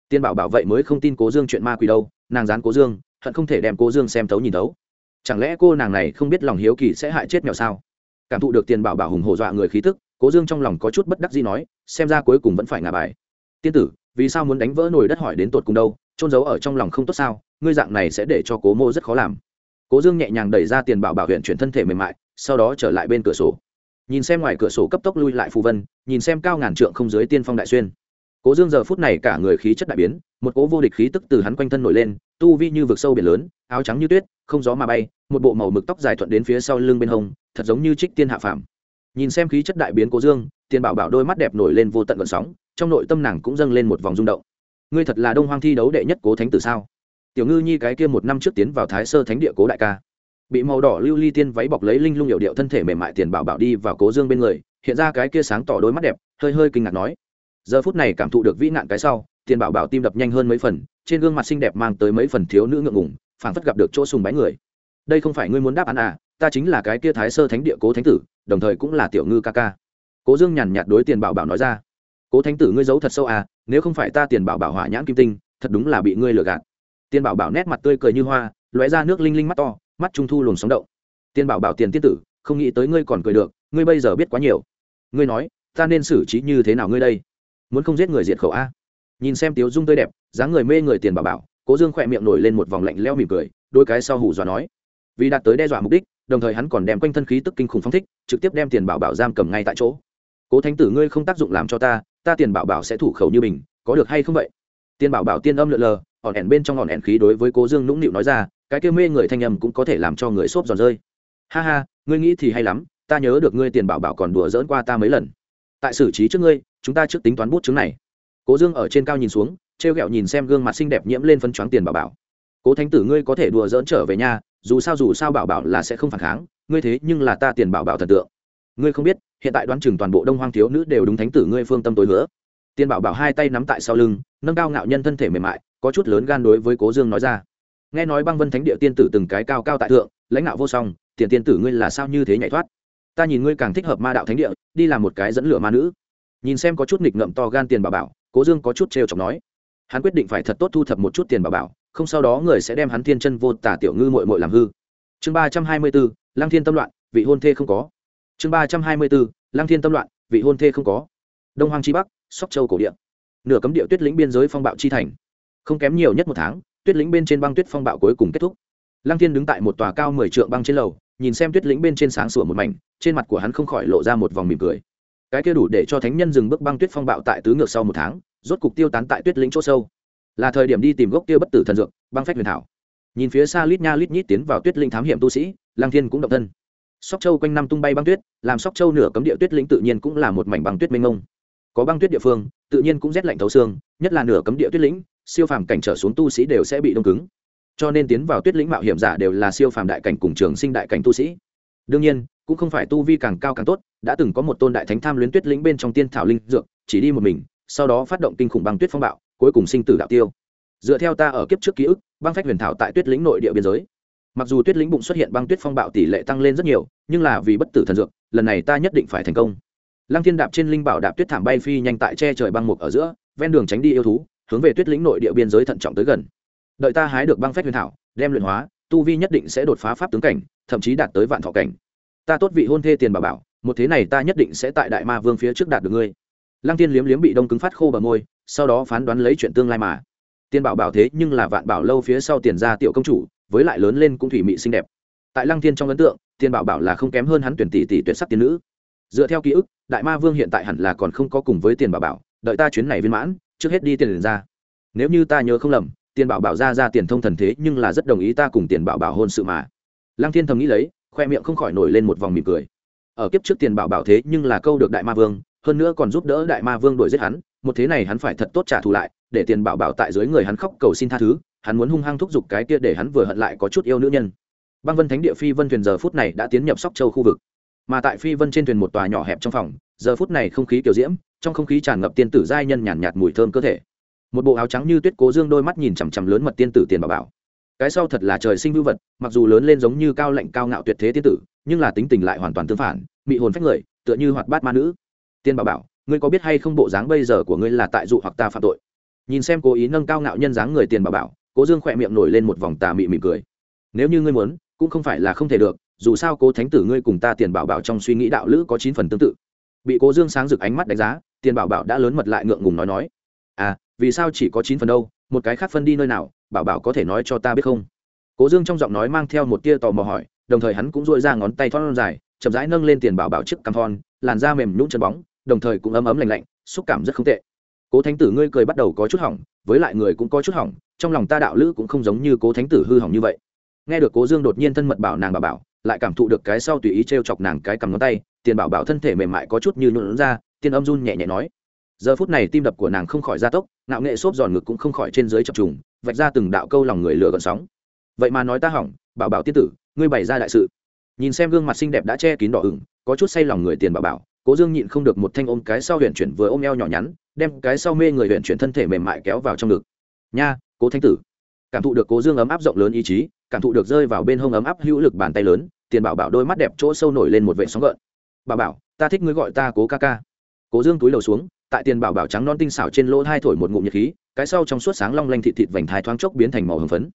Tiền bảo bảo vậy mới không tin cố dương chuyện ma quỷ đâu, nàng dán cố dương, hận không thể đem cố dương xem thấu nhìn thấu. Chẳng lẽ cô nàng này không biết lòng hiếu kỳ sẽ hại chết mèo sao? Cảm thụ được tiền bảo bảo hùng hổ dọa người khí tức, cố dương trong lòng có chút bất đắc gì nói, xem ra cuối cùng vẫn phải ngả bài. Tiên tử, vì sao muốn đánh vỡ nồi đất hỏi đến tột cùng đâu? Trôn giấu ở trong lòng không tốt sao, ngươi dạng này sẽ để cho cố mô rất khó làm. Cố dương nhẹ nhàng đẩy ra tiền bảo bảo huyện chuyển thân thể mềm mại, sau đó trở lại bên cửa sổ. Nhìn xem ngoài cửa sổ cấp tốc lui lại phù vân, nhìn xem cao ngàn trượng không dưới tiên phong đại xuyên. Cố dương giờ phút này cả người khí chất đại biến, một cố vô địch khí tức từ hắn quanh thân nổi lên, tu vi như vực sâu biển lớn, áo trắng như tuyết, không gió mà bay, một bộ màu mực tóc dài thuận đến phía sau lưng bên hông, thật giống như trích tiên hạ phàm. Nhìn xem khí chất đại biến cố dương, tiền bảo bảo đôi mắt đẹp nổi lên vô tận vận sóng, trong nội tâm nàng cũng dâng lên một vòng rung động ngươi thật là đông hoang thi đấu đệ nhất cố thánh tử sao? Tiểu ngư nhi cái kia một năm trước tiến vào thái sơ thánh địa cố đại ca. Bị màu đỏ lưu ly tiên váy bọc lấy linh lung hiệu điệu thân thể mềm mại tiền bảo bảo đi vào cố dương bên người, hiện ra cái kia sáng tỏ đôi mắt đẹp, hơi hơi kinh ngạc nói, giờ phút này cảm thụ được vĩ nạn cái sau, tiền bảo bảo tim đập nhanh hơn mấy phần, trên gương mặt xinh đẹp mang tới mấy phần thiếu nữ ngượng ngùng, phảng phất gặp được chỗ sùng bái người. Đây không phải ngươi muốn đáp án à ta chính là cái kia thái sơ thánh địa cố thánh tử, đồng thời cũng là tiểu ngư ca ca. Cố dương nhàn nhạt đối tiền bảo bảo nói ra cố thánh tử ngươi giấu thật sâu à nếu không phải ta tiền bảo bảo hỏa nhãn kim tinh, thật đúng là bị ngươi lừa gạt. Tiền bảo bảo nét mặt tươi cười như hoa, lóe ra nước linh linh mắt to, mắt trung thu luồng sóng động. Tiền bảo bảo tiền tiên tử, không nghĩ tới ngươi còn cười được, ngươi bây giờ biết quá nhiều. Ngươi nói, ta nên xử trí như thế nào ngươi đây? Muốn không giết người diệt khẩu a nhìn xem tiếu dung tươi đẹp, dáng người mê người tiền bảo bảo, cố dương khỏe miệng nổi lên một vòng lạnh leo mỉm cười, đôi cái sau hủ dọa nói. Vì đạt tới đe dọa mục đích, đồng thời hắn còn đem quanh thân khí tức kinh khủng phong thích, trực tiếp đem tiền bảo bảo giam cầm ngay tại chỗ. Cố thánh tử ngươi không tác dụng làm cho ta ta tiền bảo bảo sẽ thủ khẩu như mình, có được hay không vậy? Tiền bảo bảo tiên âm lượn lờ ỏn ẻn bên trong ỏn ẻn khí đối với cố dương nũng nịu nói ra, cái kêu mê người thanh âm cũng có thể làm cho người xốp giòn rơi. Ha ha, ngươi nghĩ thì hay lắm, ta nhớ được ngươi tiền bảo bảo còn đùa dỡn qua ta mấy lần. Tại xử trí trước ngươi, chúng ta trước tính toán bút chứng này. Cố dương ở trên cao nhìn xuống t r e o g ẹ o nhìn xem gương mặt xinh đẹp nhiễm lên phân choáng tiền bảo bảo. Cố thánh tử ngươi có thể đùa dỡn trở về nhà, dù sao dù sao bảo bảo là sẽ không phản kháng, ngươi thế nhưng là ta tiền bảo bảo thần tượng. Ngươi không biết hiện tại đoán chừng toàn bộ đông hoang thiếu nữ đều đúng thánh tử ngươi phương tâm tối nữa tiên bảo bảo hai tay nắm tại sau lưng, nâng cao ngạo nhân thân thể mềm mại, có chút lớn gan đối với cố dương nói ra. Nghe nói băng vân thánh địa tiên tử từng cái cao cao tại thượng, lãnh đạo vô song, tiền tiên tử ngươi là sao như thế nhảy thoát? Ta nhìn ngươi càng thích hợp ma đạo thánh địa, đi làm một cái dẫn lửa ma nữ. Nhìn xem có chút nghịch ngậm to gan tiền bảo bảo, cố dương có chút trêu chọc nói. Hắn quyết định phải thật tốt thu thập một chút tiền bảo bảo, không sau đó người sẽ đem hắn thiên chân vô tả tiểu ngư mội mội làm hư. Chương ba trăm hai mươi bốn, lăng thiên tâm loạn, vị hôn thê không có chương ba trăm hai mươi bốn, Lang lăng thiên tâm loạn vị hôn thê không có. Đông hoàng chi bắc sóc châu cổ điện nửa cấm địa tuyết lĩnh biên giới phong bạo chi thành. Không kém nhiều nhất một tháng tuyết lĩnh bên trên băng tuyết phong bạo cuối cùng kết thúc. Lăng thiên đứng tại một tòa cao mười trượng băng trên lầu nhìn xem tuyết lĩnh bên trên sáng sủa một mảnh trên mặt của hắn không khỏi lộ ra một vòng mỉm cười. Cái kia đủ để cho thánh nhân dừng bước băng tuyết phong bạo tại tứ ngược sau một tháng rốt cục tiêu tán tại tuyết lĩnh chỗ sâu. Là thời điểm đi tìm gốc tiêu bất tử thần dược băng phách huyền thảo. Nhìn phía xa lít nha lít nhít tiến vào tuyết linh thám hiểm tu sĩ lang thiên cũng động thân sóc châu quanh năm tung bay băng tuyết, làm sóc châu nửa cấm địa tuyết lĩnh tự nhiên cũng là một mảnh băng tuyết mênh mông. Có băng tuyết địa phương, tự nhiên cũng rét lạnh thấu xương, nhất là nửa cấm địa tuyết lĩnh, siêu phàm cảnh trở xuống tu sĩ đều sẽ bị đông cứng. Cho nên tiến vào tuyết lĩnh mạo hiểm giả đều là siêu phàm đại cảnh cùng trường sinh đại cảnh tu sĩ. Đương nhiên, cũng không phải tu vi càng cao càng tốt, đã từng có một tôn đại thánh tham luyến tuyết lĩnh bên trong tiên thảo linh dược, chỉ đi một mình, sau đó phát động kinh khủng băng tuyết phong bạo, cuối cùng sinh tử đạo tiêu. Dựa theo ta ở kiếp trước ký ức, băng phách huyền thảo tại tuyết lĩnh nội địa biên giới mặc dù tuyết lĩnh bụng xuất hiện băng tuyết phong bạo tỷ lệ tăng lên rất nhiều, nhưng là vì bất tử thần dược, lần này ta nhất định phải thành công. Lăng thiên đạp trên linh bảo đạp tuyết thảm bay phi nhanh tại che trời băng mục ở giữa, ven đường tránh đi yêu thú, hướng về tuyết lĩnh nội địa biên giới thận trọng tới gần. Đợi ta hái được băng phách huyền thảo, đem luyện hóa, tu vi nhất định sẽ đột phá pháp tướng cảnh, thậm chí đạt tới vạn thọ cảnh. Ta tốt vị hôn thê tiền bà bảo, một thế này ta nhất định sẽ tại đại ma vương phía trước đạt được ngươi. Lăng tiên liếm liếm bị đông cứng phát khô bờ môi, sau đó phán đoán lấy chuyện tương lai mà. Tiền bảo bảo thế nhưng là vạn bảo lâu phía sau tiền gia tiểu công chủ với lại lớn lên cũng thủy mị xinh đẹp. Tại lăng thiên trong ấn tượng tiên bảo bảo là không kém hơn hắn tuyển tỷ tỷ tuyệt sắc tiên nữ. Dựa theo ký ức, đại ma vương hiện tại hẳn là còn không có cùng với tiền bảo bảo, đợi ta chuyến này viên mãn, trước hết đi tiền ra. Nếu như ta nhớ không lầm tiền bảo bảo ra ra tiền thông thần thế nhưng là rất đồng ý ta cùng tiền bảo bảo hôn sự mà. Lăng thiên thầm nghĩ lấy, khoe miệng không khỏi nổi lên một vòng mỉm cười. Ở kiếp trước tiền bảo bảo thế nhưng là câu được đại ma vương, hơn nữa còn giúp đỡ đại ma vương đuổi giết hắn, một thế này hắn phải thật tốt trả thù lại, để tiền bảo bảo tại dưới người hắn khóc cầu xin tha thứ hắn muốn hung hăng thúc giục cái kia để hắn vừa hận lại có chút yêu nữ nhân. Băng vân thánh địa phi vân thuyền giờ phút này đã tiến nhập sóc châu khu vực. Mà tại phi vân trên thuyền một tòa nhỏ hẹp trong phòng giờ phút này không khí kiểu diễm trong không khí tràn ngập tiên tử giai nhân nhàn nhạt, nhạt mùi thơm cơ thể. Một bộ áo trắng như tuyết cố dương đôi mắt nhìn chằm chằm lớn mật tiên tử tiền bảo bảo. Cái sau thật là trời sinh vưu vật mặc dù lớn lên giống như cao lạnh cao ngạo tuyệt thế tiên tử nhưng là tính tình lại hoàn toàn tương phản bị hồn phách người tựa như hoạt bát ma nữ. Tiên bảo bảo ngươi có biết hay không bộ dáng bây giờ của ngươi là tại dụ hoặc ta phạm tội? Nhìn xem cố ý nâng cao ngạo nhân dáng người tiền bảo bảo cố dương khỏe miệng nổi lên một vòng tà mị mỉm cười. Nếu như ngươi muốn, cũng không phải là không thể được, dù sao cố thánh tử ngươi cùng ta tiền bảo bảo trong suy nghĩ đạo lữ có chín phần tương tự. Bị cố dương sáng rực ánh mắt đánh giá, tiền bảo bảo đã lớn mật lại ngượng ngùng nói nói. À vì sao chỉ có chín phần đâu? Một cái khác phân đi nơi nào? Bảo bảo có thể nói cho ta biết không? Cố dương trong giọng nói mang theo một tia tò mò hỏi, đồng thời hắn cũng dội ra ngón tay thon dài, chậm rãi nâng lên tiền bảo bảo trước cằm thon, làn da mềm nhũng chân bóng, đồng thời cũng ấm ấm lạnh lạnh, xúc cảm rất không tệ. Cố thánh tử ngươi cười bắt đầu có chút hỏng, với lại người cũng có chút hỏng trong lòng ta đạo lữ cũng không giống như cố thánh tử hư hỏng như vậy. Nghe được cố dương đột nhiên thân mật bảo nàng bảo bảo, lại cảm thụ được cái sau tùy ý t r e o chọc nàng cái cầm ngón tay, tiền bảo bảo thân thể mềm mại có chút như nhuộn ra, tiên âm run nhẹ nhẹ nói. Giờ phút này tim đập của nàng không khỏi gia tốc, ngạo nghệ xốp giòn ngực cũng không khỏi trên dưới chập trùng, vạch ra từng đạo câu lòng người lửa gần sóng. Vậy mà nói ta hỏng, bảo bảo tiên tử, ngươi bày ra đại sự. Nhìn xem gương mặt xinh đẹp đã che kín đỏ ửng, có chút say lòng người tiền bảo bảo, cố dương nhịn không được một thanh ôm cái sau huyện chuyển vừa ôm eo nhỏ nhắn, đem cái sau mê người huyện chuyển thân thể mềm mại kéo vào trong ngực. Nha cố thanh tử. Cảm thụ được cố dương ấm áp rộng lớn ý chí, cảm thụ được rơi vào bên hông ấm áp hữu lực bàn tay lớn, tiền bảo bảo đôi mắt đẹp chỗ sâu nổi lên một vệ sóng gợn. Bảo bảo, ta thích ngươi gọi ta cố ca ca. Cố dương túi đầu xuống, tại tiền bảo bảo trắng non tinh xảo trên lỗ hai thổi một ngụm nhiệt khí, cái sau trong suốt sáng long lanh thịt thịt vành thai thoáng chốc biến thành màu hồng phấn.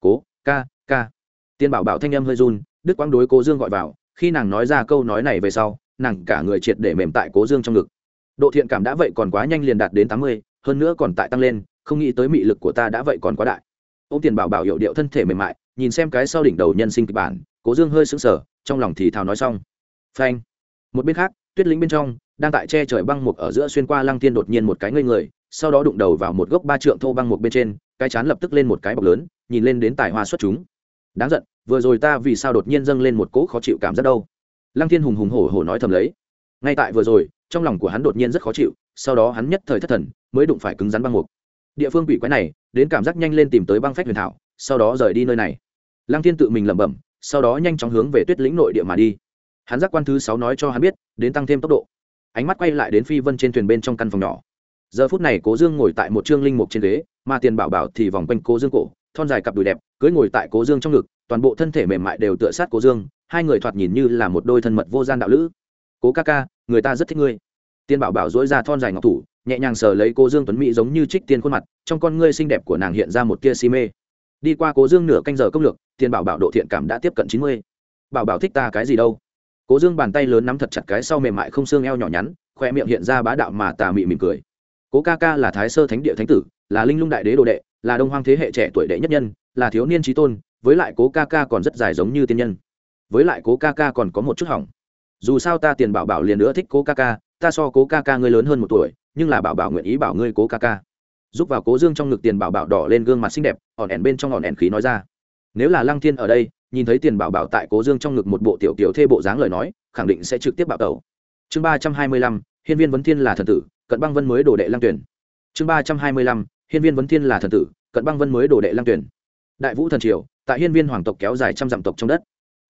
Cố, ca ca. Tiền bảo bảo thanh âm hơi run đức quang đối cố dương gọi vào, khi nàng nói ra câu nói này về sau, nàng cả người triệt để mềm tại cố dương trong ngực. Độ thiện cảm đã vậy còn quá nhanh liền đạt đến tám mươi, hơn nữa còn tại tăng lên không nghĩ tới mị lực của ta đã vậy còn quá đại. Ô tiền bảo bảo hiệu điệu thân thể mềm mại, nhìn xem cái sau đỉnh đầu nhân sinh kịch bản, cố dương hơi sững sờ, trong lòng thì thào nói xong. Phanh. Một bên khác, tuyết lính bên trong, đang tại che trời băng mục ở giữa xuyên qua lăng tiên đột nhiên một cái ngây người, sau đó đụng đầu vào một gốc ba trượng thô băng mục bên trên, cái chán lập tức lên một cái bọc lớn, nhìn lên đến tài hoa xuất chúng. Đáng giận, vừa rồi ta vì sao đột nhiên dâng lên một cỗ khó chịu cảm giác đâu? Lăng thiên hùng hùng hổ hổ nói thầm lấy. Ngay tại vừa rồi, trong lòng của hắn đột nhiên rất khó chịu, sau đó hắn nhất thời thất thần, mới đụng phải cứng rắn băng mục địa phương quỷ quái này, đến cảm giác nhanh lên tìm tới băng phách huyền thảo, sau đó rời đi nơi này. Lăng thiên tự mình lẩm bẩm, sau đó nhanh chóng hướng về tuyết lĩnh nội địa mà đi. Hắn giác quan thứ sáu nói cho hắn biết, đến tăng thêm tốc độ. Ánh mắt quay lại đến phi vân trên thuyền bên trong căn phòng nhỏ. Giờ phút này cố dương ngồi tại một trương linh mục trên ghế, mà tiền bảo bảo thì vòng quanh cố dương cổ, thon dài cặp đùi đẹp cưới ngồi tại cố dương trong ngực, toàn bộ thân thể mềm mại đều tựa sát cố dương, hai người thoạt nhìn như là một đôi thân mật vô gian đạo lữ. Cố ca ca, người ta rất thích ngươi. Tiên bảo bảo dối ra thon dài ngọc thủ nhẹ nhàng sờ lấy cô dương tuấn mỹ giống như trích tiên khuôn mặt, trong con ngươi xinh đẹp của nàng hiện ra một tia si mê. Đi qua cố dương nửa canh giờ công lược, tiền bảo bảo độ thiện cảm đã tiếp cận chín mươi. Bảo bảo thích ta cái gì đâu? Cố dương bàn tay lớn nắm thật chặt cái sau mềm mại không xương eo nhỏ nhắn, khoe miệng hiện ra bá đạo mà tà mị mỉm cười. Cố ca ca là thái sơ thánh địa thánh tử, là linh lung đại đế đồ đệ, là đông hoang thế hệ trẻ tuổi đệ nhất nhân, là thiếu niên trí tôn, với lại cố ca ca còn rất dài giống như tiên nhân. Với lại cố ca ca còn có một chút hỏng. Dù sao ta tiền bảo bảo liền nữa thích cố ca ca, ta so cố ca ca ngươi lớn hơn một tuổi nhưng là bảo bảo nguyện ý bảo ngươi cố ca ca. Giúp vào cố dương trong ngực tiền bảo bảo đỏ lên gương mặt xinh đẹp ỏn ẻn bên trong ỏn ẻn khí nói ra. Nếu là lăng thiên ở đây, nhìn thấy tiền bảo bảo tại cố dương trong ngực một bộ tiểu tiểu thê bộ dáng lời nói, khẳng định sẽ trực tiếp bảo tẩu. Chương ba trăm hai mươi lăm, hiên viên vấn thiên là thần tử, cận băng vân mới đồ đệ lăng tuyển. Chương ba trăm hai mươi lăm, hiên viên vấn thiên là thần tử, cận băng vân mới đồ đệ lăng tuyển. Đại vũ thần triều, tại hiên viên hoàng tộc kéo dài trăm dặm tộc trong đất.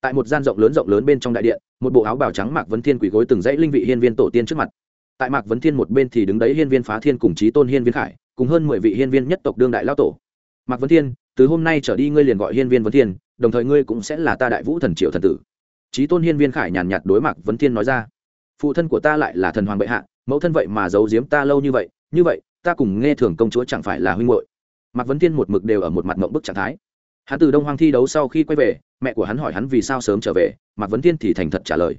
Tại một gian rộng lớn rộng lớn bên trong đại điện, một bộ áo bào trắng mạc vấn thiên quỳ gối từng dãy linh vị hiên viên tổ tiên trước mặt tại mạc vấn thiên một bên thì đứng đấy hiên viên phá thiên cùng chí tôn hiên viên khải, cùng hơn mười vị hiên viên nhất tộc đương đại lao tổ. Mạc vấn thiên, từ hôm nay trở đi ngươi liền gọi hiên viên vấn thiên, đồng thời ngươi cũng sẽ là ta đại vũ thần triệu thần tử. Chí tôn hiên viên khải nhàn nhạt đối mạc vấn thiên nói ra. Phụ thân của ta lại là thần hoàng bệ hạ, mẫu thân vậy mà giấu giếm ta lâu như vậy như vậy, ta cùng nghe thường công chúa chẳng phải là huynh hội mạc vấn thiên một mực đều ở một mặt mộng bức trạng thái. Hắn từ đông hoang thi đấu sau khi quay về, mẹ của hắn hỏi hắn vì sao sớm trở về, mạc vấn thiên thì thành thật trả lời.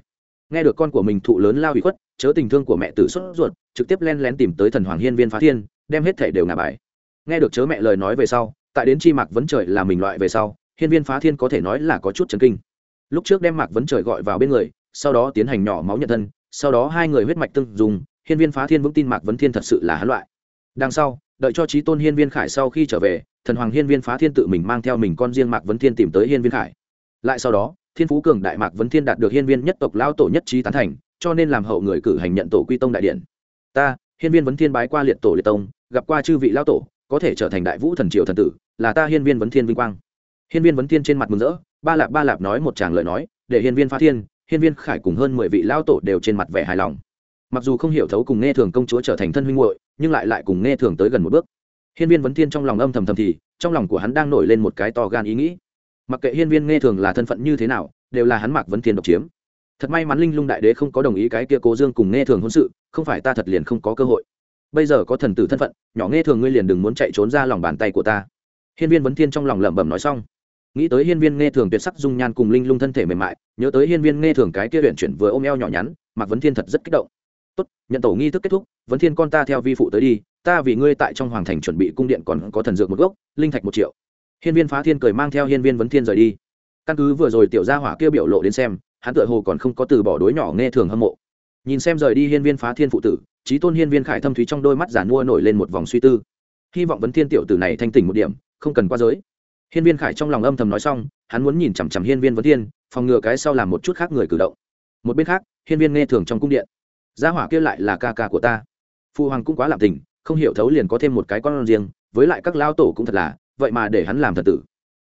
Nghe được con của mình thụ lớn lao bị khuất chớ tình thương của mẹ tử xuất ruột, trực tiếp len lén tìm tới thần hoàng hiên viên phá thiên, đem hết thể đều ngả bài. Nghe được chớ mẹ lời nói về sau, tại đến chi mạc vấn trời là mình loại về sau, hiên viên phá thiên có thể nói là có chút chấn kinh. Lúc trước đem mạc vấn trời gọi vào bên người, sau đó tiến hành nhỏ máu nhận thân, sau đó hai người huyết mạch tương dùng, hiên viên phá thiên vững tin mạc vấn thiên thật sự là hắn loại. Đằng sau, đợi cho trí tôn hiên viên khải sau khi trở về, thần hoàng hiên viên phá thiên tự mình mang theo mình con riêng mạc vấn thiên tìm tới hiên viên khải. Lại sau đó, thiên phú cường đại mạc vấn thiên đạt được hiên viên nhất tộc lao tổ nhất trí tán thành cho nên làm hậu người cử hành nhận tổ quy tông đại điện. Ta, hiên viên vấn thiên bái qua liệt tổ liệt tông, gặp qua chư vị lao tổ, có thể trở thành đại vũ thần triều thần tử, là ta hiên viên vấn thiên vinh quang. Hiên viên vấn thiên trên mặt mừng rỡ, ba lạp ba lạp nói một tràng lời nói, để hiên viên phá thiên, hiên viên khải cùng hơn mười vị lao tổ đều trên mặt vẻ hài lòng. Mặc dù không hiểu thấu cùng nghe thường công chúa trở thành thân huynh hội nhưng lại lại cùng nghe thường tới gần một bước. Hiên viên vấn thiên trong lòng âm thầm thầm thì, trong lòng của hắn đang nổi lên một cái to gan ý nghĩ. Mặc kệ hiên viên nghe thường là thân phận như thế nào, đều là hắn mạc vấn thiên độc chiếm thật may mắn linh lung đại đế không có đồng ý cái kia cố dương cùng nghe thường hôn sự, không phải ta thật liền không có cơ hội. Bây giờ có thần tử thân phận, nhỏ nghe thường ngươi liền đừng muốn chạy trốn ra lòng bàn tay của ta. Hiên viên vấn thiên trong lòng lẩm bẩm nói xong. Nghĩ tới hiên viên nghe thường tuyệt sắc dung nhan cùng linh lung thân thể mềm mại, nhớ tới hiên viên nghe thường cái kia huyện chuyển vừa ôm eo nhỏ nhắn, mạc vấn thiên thật rất kích động. Tốt, nhận tổ nghi thức kết thúc, vấn thiên con ta theo vi phụ tới đi, ta vì ngươi tại trong hoàng thành chuẩn bị cung điện còn có thần dược một gốc, linh thạch một triệu. Hiên viên phá thiên cười mang theo hiên viên vấn thiên rời đi. Căn cứ vừa rồi tiểu gia hỏa kia biểu lộ đến xem hắn tựa hồ còn không có từ bỏ đối nhỏ nghe thường hâm mộ. Nhìn xem rời đi hiên viên phá thiên phụ tử, trí tôn hiên viên khải thâm thúy trong đôi mắt giản mua nổi lên một vòng suy tư. Hy vọng vấn thiên tiểu tử này thanh tỉnh một điểm, không cần qua giới. Hiên viên khải trong lòng âm thầm nói xong, hắn muốn nhìn chằm chằm hiên viên vấn thiên, phòng ngừa cái sau làm một chút khác người cử động. Một bên khác, hiên viên nghe thường trong cung điện. Gia hỏa kia lại là ca ca của ta. Phụ hoàng cũng quá làm tình, không hiểu thấu liền có thêm một cái con riêng, với lại các lao tổ cũng thật là, vậy mà để hắn làm thần tử.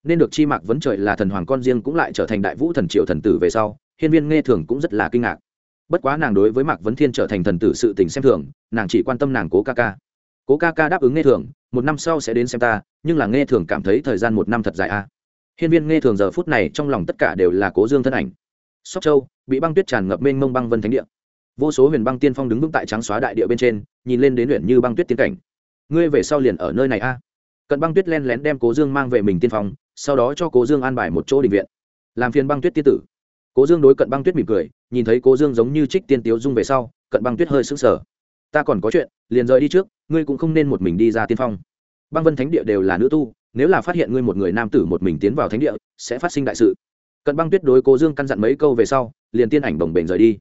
Nên được chi mạc vấn trời là thần hoàng con riêng cũng lại trở thành đại vũ thần triệu thần tử về sau hiên viên nghe thường cũng rất là kinh ngạc. Bất quá nàng đối với mạc vấn thiên trở thành thần tử sự tình xem thường, nàng chỉ quan tâm nàng cố ca ca. Cố ca ca đáp ứng nghe thường, một năm sau sẽ đến xem ta, nhưng là nghe thường cảm thấy thời gian một năm thật dài a. Hiên viên nghe thường giờ phút này trong lòng tất cả đều là cố dương thân ảnh. Sóc châu, bị băng tuyết tràn ngập mênh mông băng vân thánh địa. Vô số huyền băng tiên phong đứng vững tại trắng xóa đại địa bên trên, nhìn lên đến luyện như băng tuyết tiến cảnh. Ngươi về sau liền ở nơi này a. Cận băng tuyết len lén đem cố dương mang về mình tiên phong, sau đó cho cố dương an bài một chỗ định viện. Làm phiền băng tuyết tiên tử cố dương đối cận băng tuyết mỉm cười, nhìn thấy cố dương giống như trích tiên tiếu dung về sau, cận băng tuyết hơi sững sờ. Ta còn có chuyện, liền rời đi trước, ngươi cũng không nên một mình đi ra tiên phong. Băng vân thánh địa đều là nữ tu, nếu là phát hiện ngươi một người nam tử một mình tiến vào thánh địa, sẽ phát sinh đại sự. Cận băng tuyết đối cố dương căn dặn mấy câu về sau, liền tiên ảnh đồng bềnh rời đi.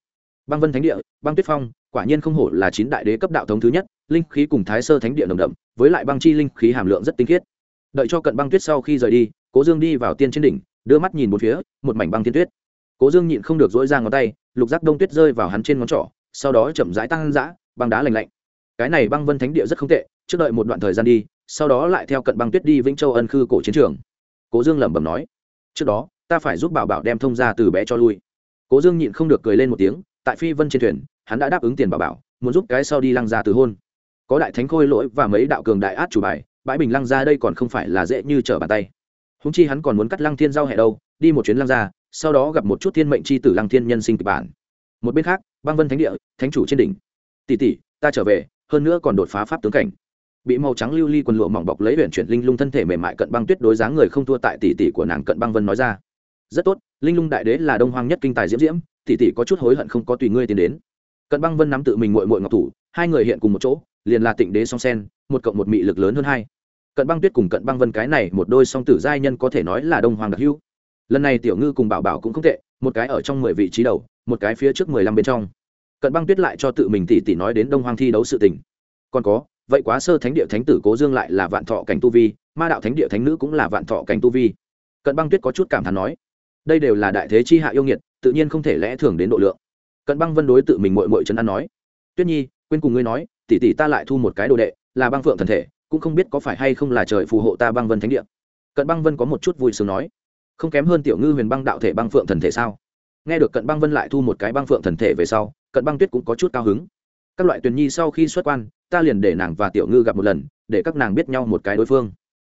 Băng vân thánh địa, băng tuyết phong, quả nhiên không hổ là chín đại đế cấp đạo thống thứ nhất, linh khí cùng thái sơ thánh địa đồng đậm, với lại băng chi linh khí hàm lượng rất tinh khiết. Đợi cho cận băng tuyết sau khi rời đi, cố dương đi vào tiên trên đỉnh, đưa mắt nhìn một phía, một mảnh băng thiên tuyết cố dương nhịn không được dỗi ra ngón tay, lục giác đông tuyết rơi vào hắn trên ngón trỏ, sau đó chậm rãi tăng giã băng đá lành lạnh. Cái này băng vân thánh địa rất không tệ, trước đợi một đoạn thời gian đi, sau đó lại theo cận băng tuyết đi vĩnh châu ân khư cổ chiến trường. Cố dương lẩm bẩm nói, trước đó, ta phải giúp bảo bảo đem thông ra từ bé cho lui. Cố dương nhịn không được cười lên một tiếng, tại phi vân trên thuyền, hắn đã đáp ứng tiền bảo bảo, muốn giúp cái sau đi lăng ra từ hôn. Có đại thánh khôi lỗi và mấy đạo cường đại át chủ bài, bãi bình lăng ra đây còn không phải là dễ như trở bàn tay. Húng chi hắn còn muốn cắt lăng thiên giao hẹ đâu, đi một chuyến lăng ra sau đó gặp một chút thiên mệnh c h i tử lăng thiên nhân sinh kịch bản. Một bên khác, băng vân thánh địa, thánh chủ trên đỉnh. Tỷ tỷ, ta trở về, hơn nữa còn đột phá pháp tướng cảnh. Bị màu trắng lưu ly li quần lụa mỏng bọc lấy huyện chuyển linh lung thân thể mềm mại cận băng tuyết đối dáng người không thua tại tỷ tỷ của nàng cận băng vân nói ra. Rất tốt, linh lung đại đế là đông hoang nhất kinh tài diễm diễm, tỷ tỷ có chút hối hận không có tùy ngươi tiến đến. Cận băng vân nắm tự mình mội mội ngọc thủ, hai người hiện cùng một chỗ, liền là tịnh đế song sen, một cộng một mị lực lớn hơn hai. Cận băng tuyết cùng cận băng vân cái này một đôi song tử giai nhân có thể nói là đông hoàng đặc hữu lần này tiểu ngư cùng bảo bảo cũng không tệ, một cái ở trong mười vị trí đầu, một cái phía trước mười lăm bên trong. Cận băng tuyết lại cho tự mình tỷ tỷ nói đến đông hoang thi đấu sự tình. Còn có, vậy quá sơ thánh địa thánh tử cố dương lại là vạn thọ cảnh tu vi, ma đạo thánh địa thánh nữ cũng là vạn thọ cảnh tu vi. Cận băng tuyết có chút cảm thán nói, đây đều là đại thế chi hạ yêu nghiệt, tự nhiên không thể lẽ thường đến độ lượng. Cận băng vân đối tự mình mội mội chân ăn nói, tuyết nhi, quên cùng ngươi nói tỷ tỷ ta lại thu một cái đồ đệ, là băng phượng thần thể, cũng không biết có phải hay không là trời phù hộ ta băng vân thánh địa. Cận băng vân có một chút vui sướng nói không kém hơn tiểu ngư huyền băng đạo thể băng phượng thần thể sao? Nghe được cận băng vân lại thu một cái băng phượng thần thể về sau, cận băng tuyết cũng có chút cao hứng. Các loại tuyền nhi sau khi xuất quan, ta liền để nàng và tiểu ngư gặp một lần, để các nàng biết nhau một cái đối phương.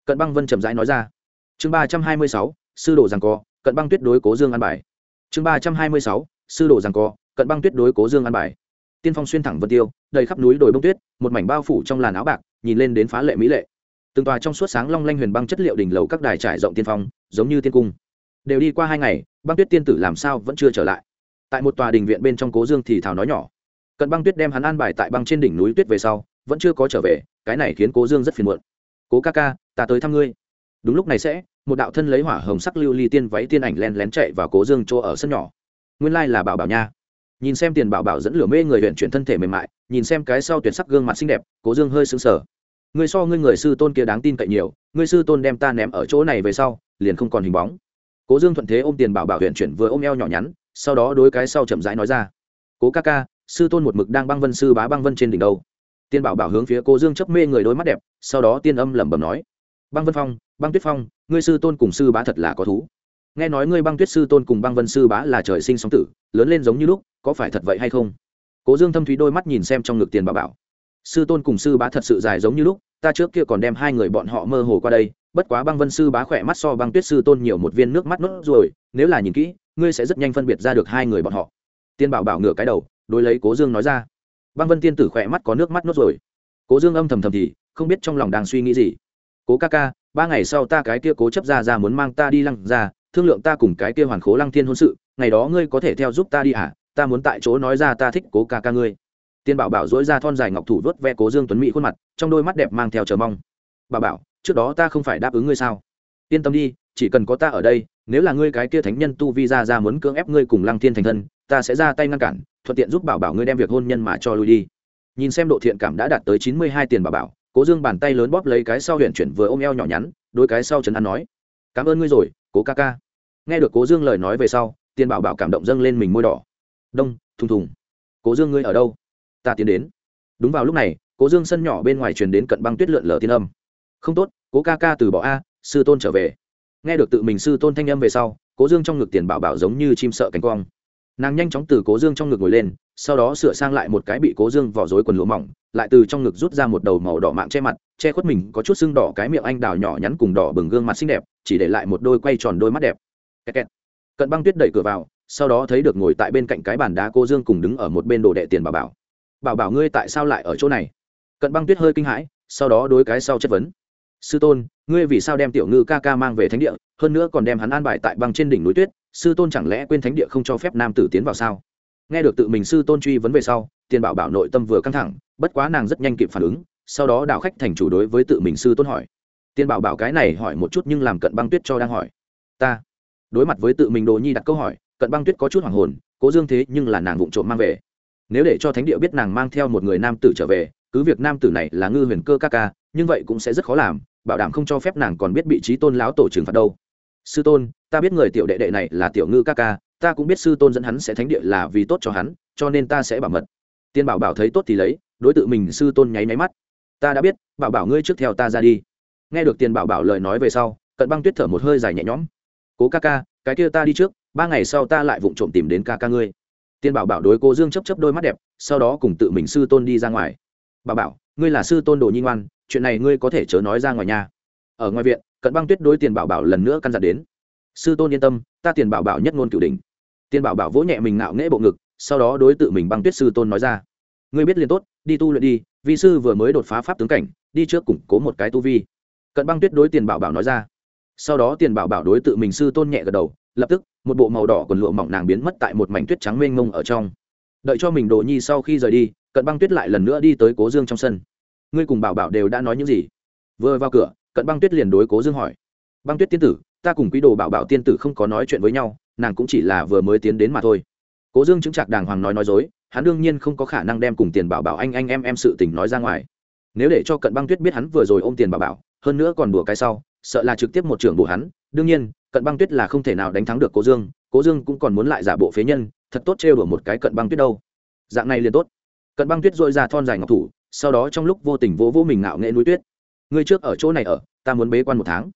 Cận băng vân chậm rãi nói ra. Chương ba trăm hai mươi sáu, sư đồ rằng co, cận băng tuyết đối cố dương an bài. Chương ba trăm hai mươi sáu, sư đồ rằng co, cận băng tuyết đối cố dương an bài. Tiên phong xuyên thẳng vân tiêu, đầy khắp núi đồi bông tuyết, một mảnh bao phủ trong làn áo bạc, nhìn lên đến phá lệ mỹ lệ từng tòa trong suốt sáng long lanh huyền băng chất liệu đỉnh lầu các đài trải rộng tiên phong, giống như tiên cung. Đều đi qua hai ngày, băng tuyết tiên tử làm sao vẫn chưa trở lại. Tại một tòa đình viện bên trong cố dương thì thảo nói nhỏ. Cận băng tuyết đem hắn an bài tại băng trên đỉnh núi tuyết về sau, vẫn chưa có trở về, cái này khiến cố dương rất phiền muộn. Cố ca ca, ta tới thăm ngươi. Đúng lúc này sẽ, một đạo thân lấy hỏa hồng sắc lưu ly tiên váy tiên ảnh len lén chạy vào cố dương chỗ ở sân nhỏ. Nguyên lai là bảo bảo nha. Nhìn xem tiền bảo bảo dẫn lửa mê người huyện chuyển thân thể mềm mại, nhìn xem cái sau tuyệt sắc gương mặt xinh đẹp, cố dương hơi sững sờ ngươi so ngươi người sư tôn kia đáng tin cậy nhiều, ngươi sư tôn đem ta ném ở chỗ này về sau, liền không còn hình bóng. Cố dương thuận thế ôm tiền bảo bảo huyện chuyển vừa ôm eo nhỏ nhắn, sau đó đối cái sau chậm rãi nói ra. Cố ca ca, sư tôn một mực đang băng vân sư bá băng vân trên đỉnh đầu. Tiên bảo bảo hướng phía cô dương chấp mê người đôi mắt đẹp, sau đó tiên âm lẩm bẩm nói. Băng vân phong, băng tuyết phong, ngươi sư tôn cùng sư bá thật là có thú. Nghe nói ngươi băng tuyết sư tôn cùng băng vân sư bá là trời sinh song tử, lớn lên giống như lúc, có phải thật vậy hay không? Cố dương thâm thúy đôi mắt nhìn xem trong ngực tiền bảo bảo sư tôn cùng sư bá thật sự dài giống như lúc, ta trước kia còn đem hai người bọn họ mơ hồ qua đây, bất quá băng vân sư bá khỏe mắt so băng tuyết sư tôn nhiều một viên nước mắt nốt rồi nếu là nhìn kỹ, ngươi sẽ rất nhanh phân biệt ra được hai người bọn họ. Tiên bảo bảo ngửa cái đầu, đối lấy cố dương nói ra. Băng vân tiên tử khỏe mắt có nước mắt nốt rồi cố dương âm thầm thầm thì, không biết trong lòng đang suy nghĩ gì. Cố ca ca, ba ngày sau ta cái kia cố chấp ra ra muốn mang ta đi lăng ra, thương lượng ta cùng cái kia hoàn khố lăng thiên hôn sự, ngày đó ngươi có thể theo giúp ta đi à? Ta muốn tại chỗ nói ra ta thích cố ca ca ngươi tiên bảo bảo dỗi ra thon dài ngọc thủ vớt ve cố dương tuấn mỹ khuôn mặt, trong đôi mắt đẹp mang theo chờ mong. Bà bảo, trước đó ta không phải đáp ứng ngươi sao? Yên tâm đi, chỉ cần có ta ở đây, nếu là ngươi cái kia thánh nhân tu vi ra ra muốn cưỡng ép ngươi cùng lăng thiên thành thân, ta sẽ ra tay ngăn cản, thuận tiện giúp bảo bảo ngươi đem việc hôn nhân mà cho lui đi. Nhìn xem độ thiện cảm đã đạt tới chín mươi hai tiền bảo bảo, cố dương bàn tay lớn bóp lấy cái sau huyện chuyển vừa ôm eo nhỏ nhắn đôi cái sau trấn an nói, cảm ơn ngươi rồi, cố ca ca. Nghe được cố dương lời nói về sau, tiền bảo bảo cảm động dâng lên mình môi đỏ. Đông, thùng thùng. Cố dương ngươi ở đâu? Ta tiến đến. Đúng vào lúc này, cố dương sân nhỏ bên ngoài truyền đến cận băng tuyết lượn lờ tiên âm. Không tốt, cố ca ca từ bỏ a, sư tôn trở về. Nghe được tự mình sư tôn thanh âm về sau, cố dương trong ngực tiền bảo bảo giống như chim sợ cánh quang nàng nhanh chóng từ cố dương trong ngực ngồi lên, sau đó sửa sang lại một cái bị cố dương vỏ dối quần lúa mỏng, lại từ trong ngực rút ra một đầu màu đỏ mạng che mặt, che khuất mình có chút sưng đỏ cái miệng anh đào nhỏ nhắn cùng đỏ bừng gương mặt xinh đẹp, chỉ để lại một đôi quay tròn đôi mắt đẹp. Kẹt kẹt. cận băng tuyết đẩy cửa vào, sau đó thấy được ngồi tại bên cạnh cái bàn đá cô dương cùng đứng ở một bên đồ đệ tiền bà bảo bảo bảo ngươi tại sao lại ở chỗ này? Cận băng tuyết hơi kinh hãi, sau đó đối cái sau chất vấn. Sư tôn, ngươi vì sao đem tiểu ngư ca ca mang về thánh địa, hơn nữa còn đem hắn an bài tại băng trên đỉnh núi tuyết, sư tôn chẳng lẽ quên thánh địa không cho phép nam tử tiến vào sao? Nghe được tự mình sư tôn truy vấn về sau, tiền bảo bảo nội tâm vừa căng thẳng, bất quá nàng rất nhanh kịp phản ứng, sau đó đạo khách thành chủ đối với tự mình sư tôn hỏi. Tiền bảo bảo cái này hỏi một chút nhưng làm cận băng tuyết cho đang hỏi. Ta đối mặt với tự mình đồ nhi đặt câu hỏi, cận băng tuyết có chút hoảng hồn, cố dương thế nhưng là nàng vụng trộm mang về nếu để cho thánh địa biết nàng mang theo một người nam tử trở về, cứ việc nam tử này là ngư huyền cơ ca ca, nhưng vậy cũng sẽ rất khó làm, bảo đảm không cho phép nàng còn biết bị trí tôn láo tổ trừng phạt đâu. Sư tôn, ta biết người tiểu đệ đệ này là tiểu ngư ca ca, ta cũng biết sư tôn dẫn hắn sẽ thánh địa là vì tốt cho hắn, cho nên ta sẽ bảo mật. Tiên bảo bảo thấy tốt thì lấy, đối tượng mình sư tôn nháy máy mắt. Ta đã biết, bảo bảo ngươi trước theo ta ra đi. Nghe được tiền bảo bảo lời nói về sau, cận băng tuyết thở một hơi dài nhẹ nhõm. Cố ca ca, cái kia ta đi trước, ba ngày sau ta lại vụng trộm tìm đến ca ca ngươi tiên bảo bảo đối cô dương chấp chấp đôi mắt đẹp, sau đó cùng tự mình sư tôn đi ra ngoài. Bà bảo, ngươi là sư tôn đồ nhi ngoan, chuyện này ngươi có thể chớ nói ra ngoài nhà ở ngoài viện, cận băng tuyết đối tiền bảo bảo lần nữa căn dặn đến. Sư tôn yên tâm, ta tiền bảo bảo nhất ngôn cửu đình tiền bảo bảo vỗ nhẹ mình ngạo nghễ bộ ngực, sau đó đối tự mình băng tuyết sư tôn nói ra. Ngươi biết liền tốt, đi tu luyện đi, vi sư vừa mới đột phá pháp tướng cảnh, đi trước củng cố một cái tu vi. Cận băng tuyết đối tiền bảo bảo nói ra. Sau đó tiền bảo bảo đối tự mình sư tôn nhẹ gật đầu, lập tức một bộ màu đỏ quần lụa mỏng nàng biến mất tại một mảnh tuyết trắng mênh mông ở trong. Đợi cho mình đồ nhi sau khi rời đi, cận băng tuyết lại lần nữa đi tới cố dương trong sân. Ngươi cùng bảo bảo đều đã nói những gì? Vừa vào cửa, cận băng tuyết liền đối cố dương hỏi. Băng tuyết tiên tử, ta cùng quý đồ bảo bảo tiên tử không có nói chuyện với nhau, nàng cũng chỉ là vừa mới tiến đến mà thôi. Cố dương chứng chặt đàng hoàng nói nói dối, hắn đương nhiên không có khả năng đem cùng tiền bảo bảo anh anh em em sự tình nói ra ngoài. Nếu để cho cận băng tuyết biết hắn vừa rồi ôm tiền bảo bảo, hơn nữa còn đùa cái sau, sợ là trực tiếp một trưởng bù hắn đương nhiên, cận băng tuyết là không thể nào đánh thắng được cố dương cố dương cũng còn muốn lại giả bộ phế nhân, thật tốt trêu đùa một cái cận băng tuyết đâu. Dạng này liền tốt. Cận băng tuyết dội ra thon dài ngọc thủ, sau đó trong lúc vô tình vỗ vỗ mình ngạo nghệ núi tuyết. Ngươi trước ở chỗ này ở, ta muốn bế quan một tháng.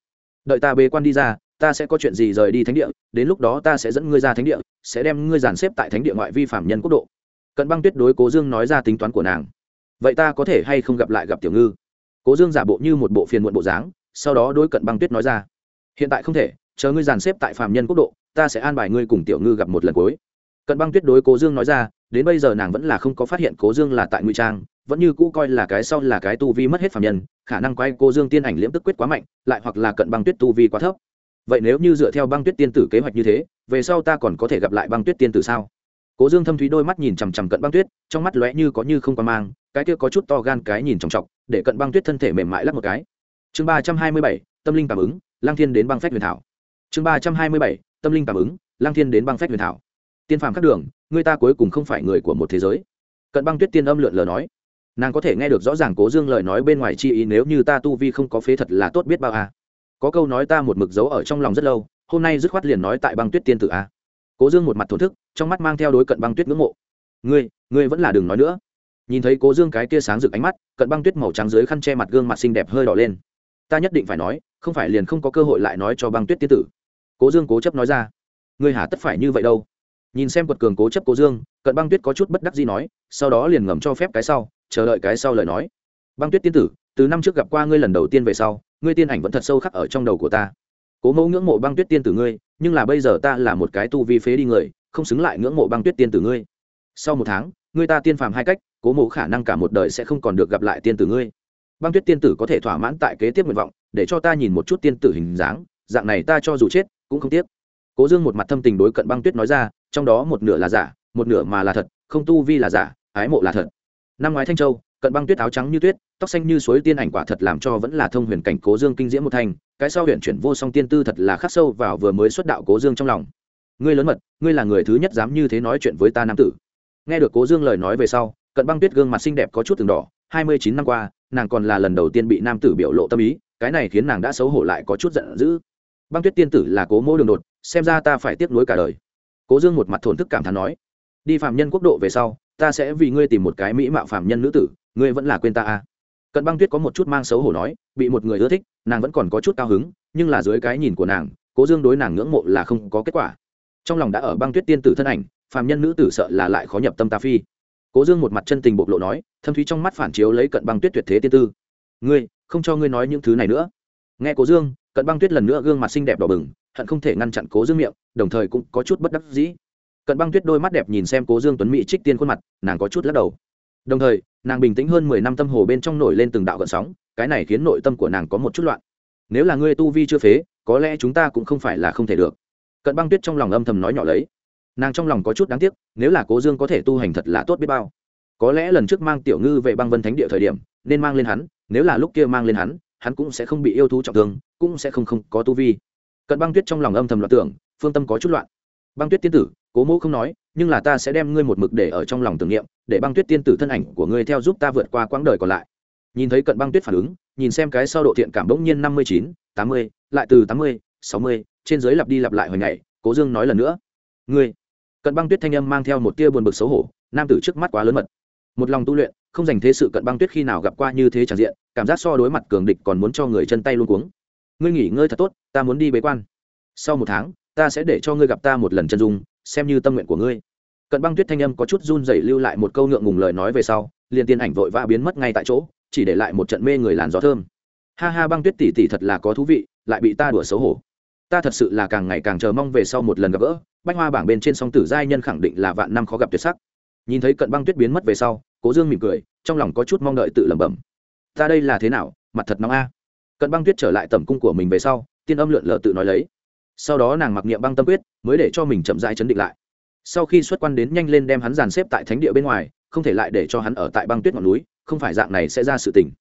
Đợi ta bế quan đi ra, ta sẽ có chuyện gì rời đi thánh địa, đến lúc đó ta sẽ dẫn ngươi ra thánh địa, sẽ đem ngươi dàn xếp tại thánh địa ngoại vi phạm nhân quốc độ. Cận băng tuyết đối cố dương nói ra tính toán của nàng. Vậy ta có thể hay không gặp lại gặp tiểu ngư? Cố dương giả bộ như một bộ phiền muộn bộ dáng, sau đó đối cận băng tuyết nói ra hiện tại không thể, chờ ngươi dàn xếp tại phạm nhân quốc độ, ta sẽ an bài ngươi cùng tiểu ngư gặp một lần cuối. Cận băng tuyết đối cố dương nói ra, đến bây giờ nàng vẫn là không có phát hiện cố dương là tại ngụy trang, vẫn như cũ coi là cái sau là cái tu vi mất hết phạm nhân, khả năng quay cô dương tiên ảnh liễm tức quyết quá mạnh, lại hoặc là cận băng tuyết tu vi quá thấp. Vậy nếu như dựa theo băng tuyết tiên tử kế hoạch như thế, về sau ta còn có thể gặp lại băng tuyết tiên tử sao? Cố dương thâm thúy đôi mắt nhìn chằm chằm cận băng tuyết, trong mắt lóe như có như không qua mang, cái kia có chút to gan cái nhìn trọng trọng để cận băng tuyết thân thể mềm mại lắc một cái. Chương ba trăm hai mươi bảy, tâm linh cảm ứng lang thiên đến băng phách huyền thảo. Chương ba trăm hai mươi bảy, tâm linh cảm ứng lang thiên đến băng phách huyền thảo. Tiên phàm các đường, người ta cuối cùng không phải người của một thế giới. Cận băng tuyết tiên âm lượn lờ nói, nàng có thể nghe được rõ ràng cố dương lời nói bên ngoài chi ý, nếu như ta tu vi không có phế thật là tốt biết bao à. có câu nói ta một mực dấu ở trong lòng rất lâu, hôm nay dứt khoát liền nói tại băng tuyết tiên tử a à. cố dương một mặt thổn thức, trong mắt mang theo đối cận băng tuyết ngưỡng mộ. Ngươi ngươi vẫn là đừng nói nữa. Nhìn thấy cố dương cái kia sáng rực ánh mắt, cận băng tuyết màu trắng dưới khăn che mặt gương mặt xinh đẹp hơi đỏ lên ta nhất định phải nói, không phải liền không có cơ hội lại nói cho băng tuyết tiên tử. Cố dương cố chấp nói ra. Ngươi hả tất phải như vậy đâu? Nhìn xem quật cường cố chấp cố dương, cận băng tuyết có chút bất đắc gì nói, sau đó liền ngầm cho phép cái sau, chờ đợi cái sau lời nói. Băng tuyết tiên tử, từ năm trước gặp qua ngươi lần đầu tiên về sau, ngươi tiên ảnh vẫn thật sâu khắc ở trong đầu của ta. Cố mẫu ngưỡng mộ băng tuyết tiên tử ngươi, nhưng là bây giờ ta là một cái tu vi phế đi người, không xứng lại ngưỡng mộ băng tuyết tiên tử ngươi. Sau một tháng, ngươi ta tiên phàm hai cách, cố mẫu khả năng cả một đời sẽ không còn được gặp lại tiên tử ngươi băng tuyết tiên tử có thể thỏa mãn tại kế tiếp nguyện vọng, để cho ta nhìn một chút tiên tử hình dáng, dạng này ta cho dù chết, cũng không tiếc. Cố dương một mặt thâm tình đối cận băng tuyết nói ra, trong đó một nửa là giả, một nửa mà là thật, không tu vi là giả, ái mộ là thật. Năm ngoái thanh châu, cận băng tuyết áo trắng như tuyết, tóc xanh như suối tiên ảnh quả thật làm cho vẫn là thông huyền cảnh cố dương kinh diễm một thành, cái sau huyện chuyển vô song tiên tư thật là khắc sâu vào vừa mới xuất đạo cố dương trong lòng. Ngươi lớn mật, ngươi là người thứ nhất dám như thế nói chuyện với ta nam tử. Nghe được cố dương lời nói về sau, cận băng tuyết gương mặt xinh đẹp có chút từng đỏ, hai mươi chín năm qua nàng còn là lần đầu tiên bị nam tử biểu lộ tâm ý, cái này khiến nàng đã xấu hổ lại có chút giận dữ. Băng tuyết tiên tử là cố mô đường đột, xem ra ta phải tiếp nối cả đời. Cố dương một mặt thổn thức cảm thán nói, đi phạm nhân quốc độ về sau, ta sẽ vì ngươi tìm một cái mỹ mạo phạm nhân nữ tử, ngươi vẫn là quên ta à. cận băng tuyết có một chút mang xấu hổ nói, bị một người ưa thích, nàng vẫn còn có chút cao hứng, nhưng là dưới cái nhìn của nàng, cố dương đối nàng ngưỡng mộ là không có kết quả. Trong lòng đã ở băng tuyết tiên tử thân ảnh, phạm nhân nữ tử sợ là lại khó nhập tâm ta phi cố dương một mặt chân tình bộc lộ nói, thâm thúy trong mắt phản chiếu lấy cận băng tuyết tuyệt thế tiên tư. Ngươi, không cho ngươi nói những thứ này nữa. Nghe cố dương, cận băng tuyết lần nữa gương mặt xinh đẹp đỏ bừng, hận không thể ngăn chặn cố dương miệng, đồng thời cũng có chút bất đắc dĩ. Cận băng tuyết đôi mắt đẹp nhìn xem cố dương tuấn mỹ trích tiên khuôn mặt, nàng có chút lắc đầu. Đồng thời, nàng bình tĩnh hơn mười năm tâm hồ bên trong nổi lên từng đạo gợn sóng, cái này khiến nội tâm của nàng có một chút loạn. Nếu là ngươi tu vi chưa phế, có lẽ chúng ta cũng không phải là không thể được. Cận băng tuyết trong lòng âm thầm nói nhỏ lấy nàng trong lòng có chút đáng tiếc, nếu là cố dương có thể tu hành thật là tốt biết bao. Có lẽ lần trước mang tiểu ngư về băng vân thánh địa thời điểm, nên mang lên hắn, nếu là lúc kia mang lên hắn hắn cũng sẽ không bị yêu thú trọng thương, cũng sẽ không không có tu vi. Cận băng tuyết trong lòng âm thầm loạn tưởng, phương tâm có chút loạn. Băng tuyết tiên tử, cố mẫu không nói, nhưng là ta sẽ đem ngươi một mực để ở trong lòng tưởng niệm, để băng tuyết tiên tử thân ảnh của ngươi theo giúp ta vượt qua quãng đời còn lại. Nhìn thấy cận băng tuyết phản ứng, nhìn xem cái sau độ thiện cảm bỗng nhiên năm mươi chín, tám mươi, lại từ tám mươi, sáu mươi, trên dưới lặp đi lặp lại hồi ngày, cố dương nói lần nữa. Ngươi cận băng tuyết thanh âm mang theo một tia buồn bực xấu hổ, nam tử trước mắt quá lớn mật. Một lòng tu luyện, không dành thế sự cận băng tuyết khi nào gặp qua như thế tràn diện, cảm giác so đối mặt cường địch còn muốn cho người chân tay luôn cuống. Ngươi nghỉ ngơi thật tốt, ta muốn đi bế quan. Sau một tháng, ta sẽ để cho ngươi gặp ta một lần chân dung, xem như tâm nguyện của ngươi. Cận băng tuyết thanh âm có chút run rẩy lưu lại một câu ngượng ngùng lời nói về sau, liền tiên ảnh vội vã biến mất ngay tại chỗ, chỉ để lại một trận mê người làn gió thơm. Ha ha, băng tuyết tỉ tỉ thật là có thú vị, lại bị ta đùa xấu hổ. Ta thật sự là càng ngày càng chờ mong về sau một lần gặp gỡ bách hoa bảng bên trên song tử giai nhân khẳng định là vạn năm khó gặp tuyệt sắc. Nhìn thấy cận băng tuyết biến mất về sau cố dương mỉm cười trong lòng có chút mong đợi tự lẩm bẩm. Ta đây là thế nào mặt thật nóng a. Cận băng tuyết trở lại tẩm cung của mình về sau tiên âm lượn lờ tự nói lấy. Sau đó nàng mặc niệm băng tâm quyết mới để cho mình chậm rãi chấn định lại. Sau khi xuất quan đến nhanh lên đem hắn dàn xếp tại thánh địa bên ngoài không thể lại để cho hắn ở tại băng tuyết ngọn núi không phải dạng này sẽ ra sự tình.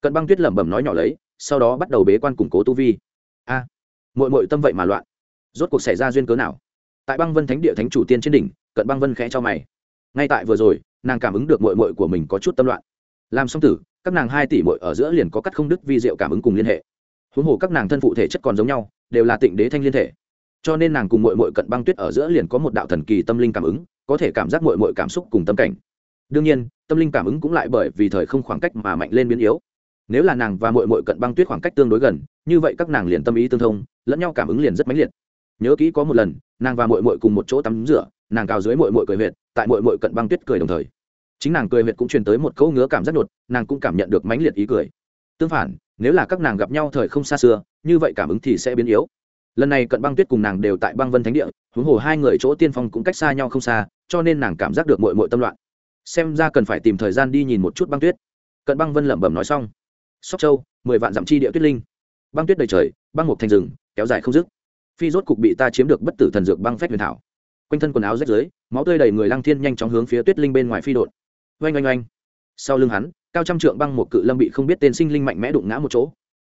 Cận băng tuyết lẩm bẩm nói nhỏ lấy sau đó bắt đầu bế quan củng cố tu vi. A à, mội mội tâm vậy mà loạn. Rốt cuộc xảy ra duyên cớ nào? Tại băng vân thánh địa thánh chủ tiên trên đỉnh, cận băng vân khẽ cho mày. Ngay tại vừa rồi, nàng cảm ứng được mội mội của mình có chút tâm loạn. Làm xong tử, các nàng hai tỷ mội ở giữa liền có cắt không đức vi diệu cảm ứng cùng liên hệ. Huống hồ các nàng thân phụ thể chất còn giống nhau, đều là tịnh đế thanh liên thể. Cho nên nàng cùng mội mội cận băng tuyết ở giữa liền có một đạo thần kỳ tâm linh cảm ứng, có thể cảm giác mội mội cảm xúc cùng tâm cảnh. Đương nhiên, tâm linh cảm ứng cũng lại bởi vì thời không khoảng cách mà mạnh lên biến yếu. Nếu là nàng và mội mội cận băng tuyết khoảng cách tương đối gần, như vậy các nàng liền tâm ý tương thông, lẫn nhau cảm ứng liền rất mãnh liệt nhớ kỹ có một lần, nàng và mội mội cùng một chỗ tắm rửa, nàng cào dưới mội mội cười huyệt, tại mội mội cận băng tuyết cười đồng thời. Chính nàng cười huyệt cũng truyền tới một câu ngứa cảm rất đột, nàng cũng cảm nhận được mãnh liệt ý cười. Tương phản, nếu là các nàng gặp nhau thời không xa xưa, như vậy cảm ứng thì sẽ biến yếu. Lần này cận băng tuyết cùng nàng đều tại băng vân thánh địa, huống hồ hai người chỗ tiên phong cũng cách xa nhau không xa, cho nên nàng cảm giác được mội mội tâm loạn. Xem ra cần phải tìm thời gian đi nhìn một chút băng tuyết. Cận băng vân lẩm bẩm nói xong. Sóc châu, mười vạn dặm chi địa tuyết linh. Băng tuyết đầy trời, băng một thành rừng, kéo dài không dứt phi rốt cục bị ta chiếm được bất tử thần dược băng phách huyền thảo. Quanh thân quần áo rách rưới, máu tươi đầy người lăng thiên nhanh chóng hướng phía tuyết linh bên ngoài phi đột. Oanh oanh oanh. Sau lưng hắn, cao trăm trượng băng một cự lâm bị không biết tên sinh linh mạnh mẽ đụng ngã một chỗ.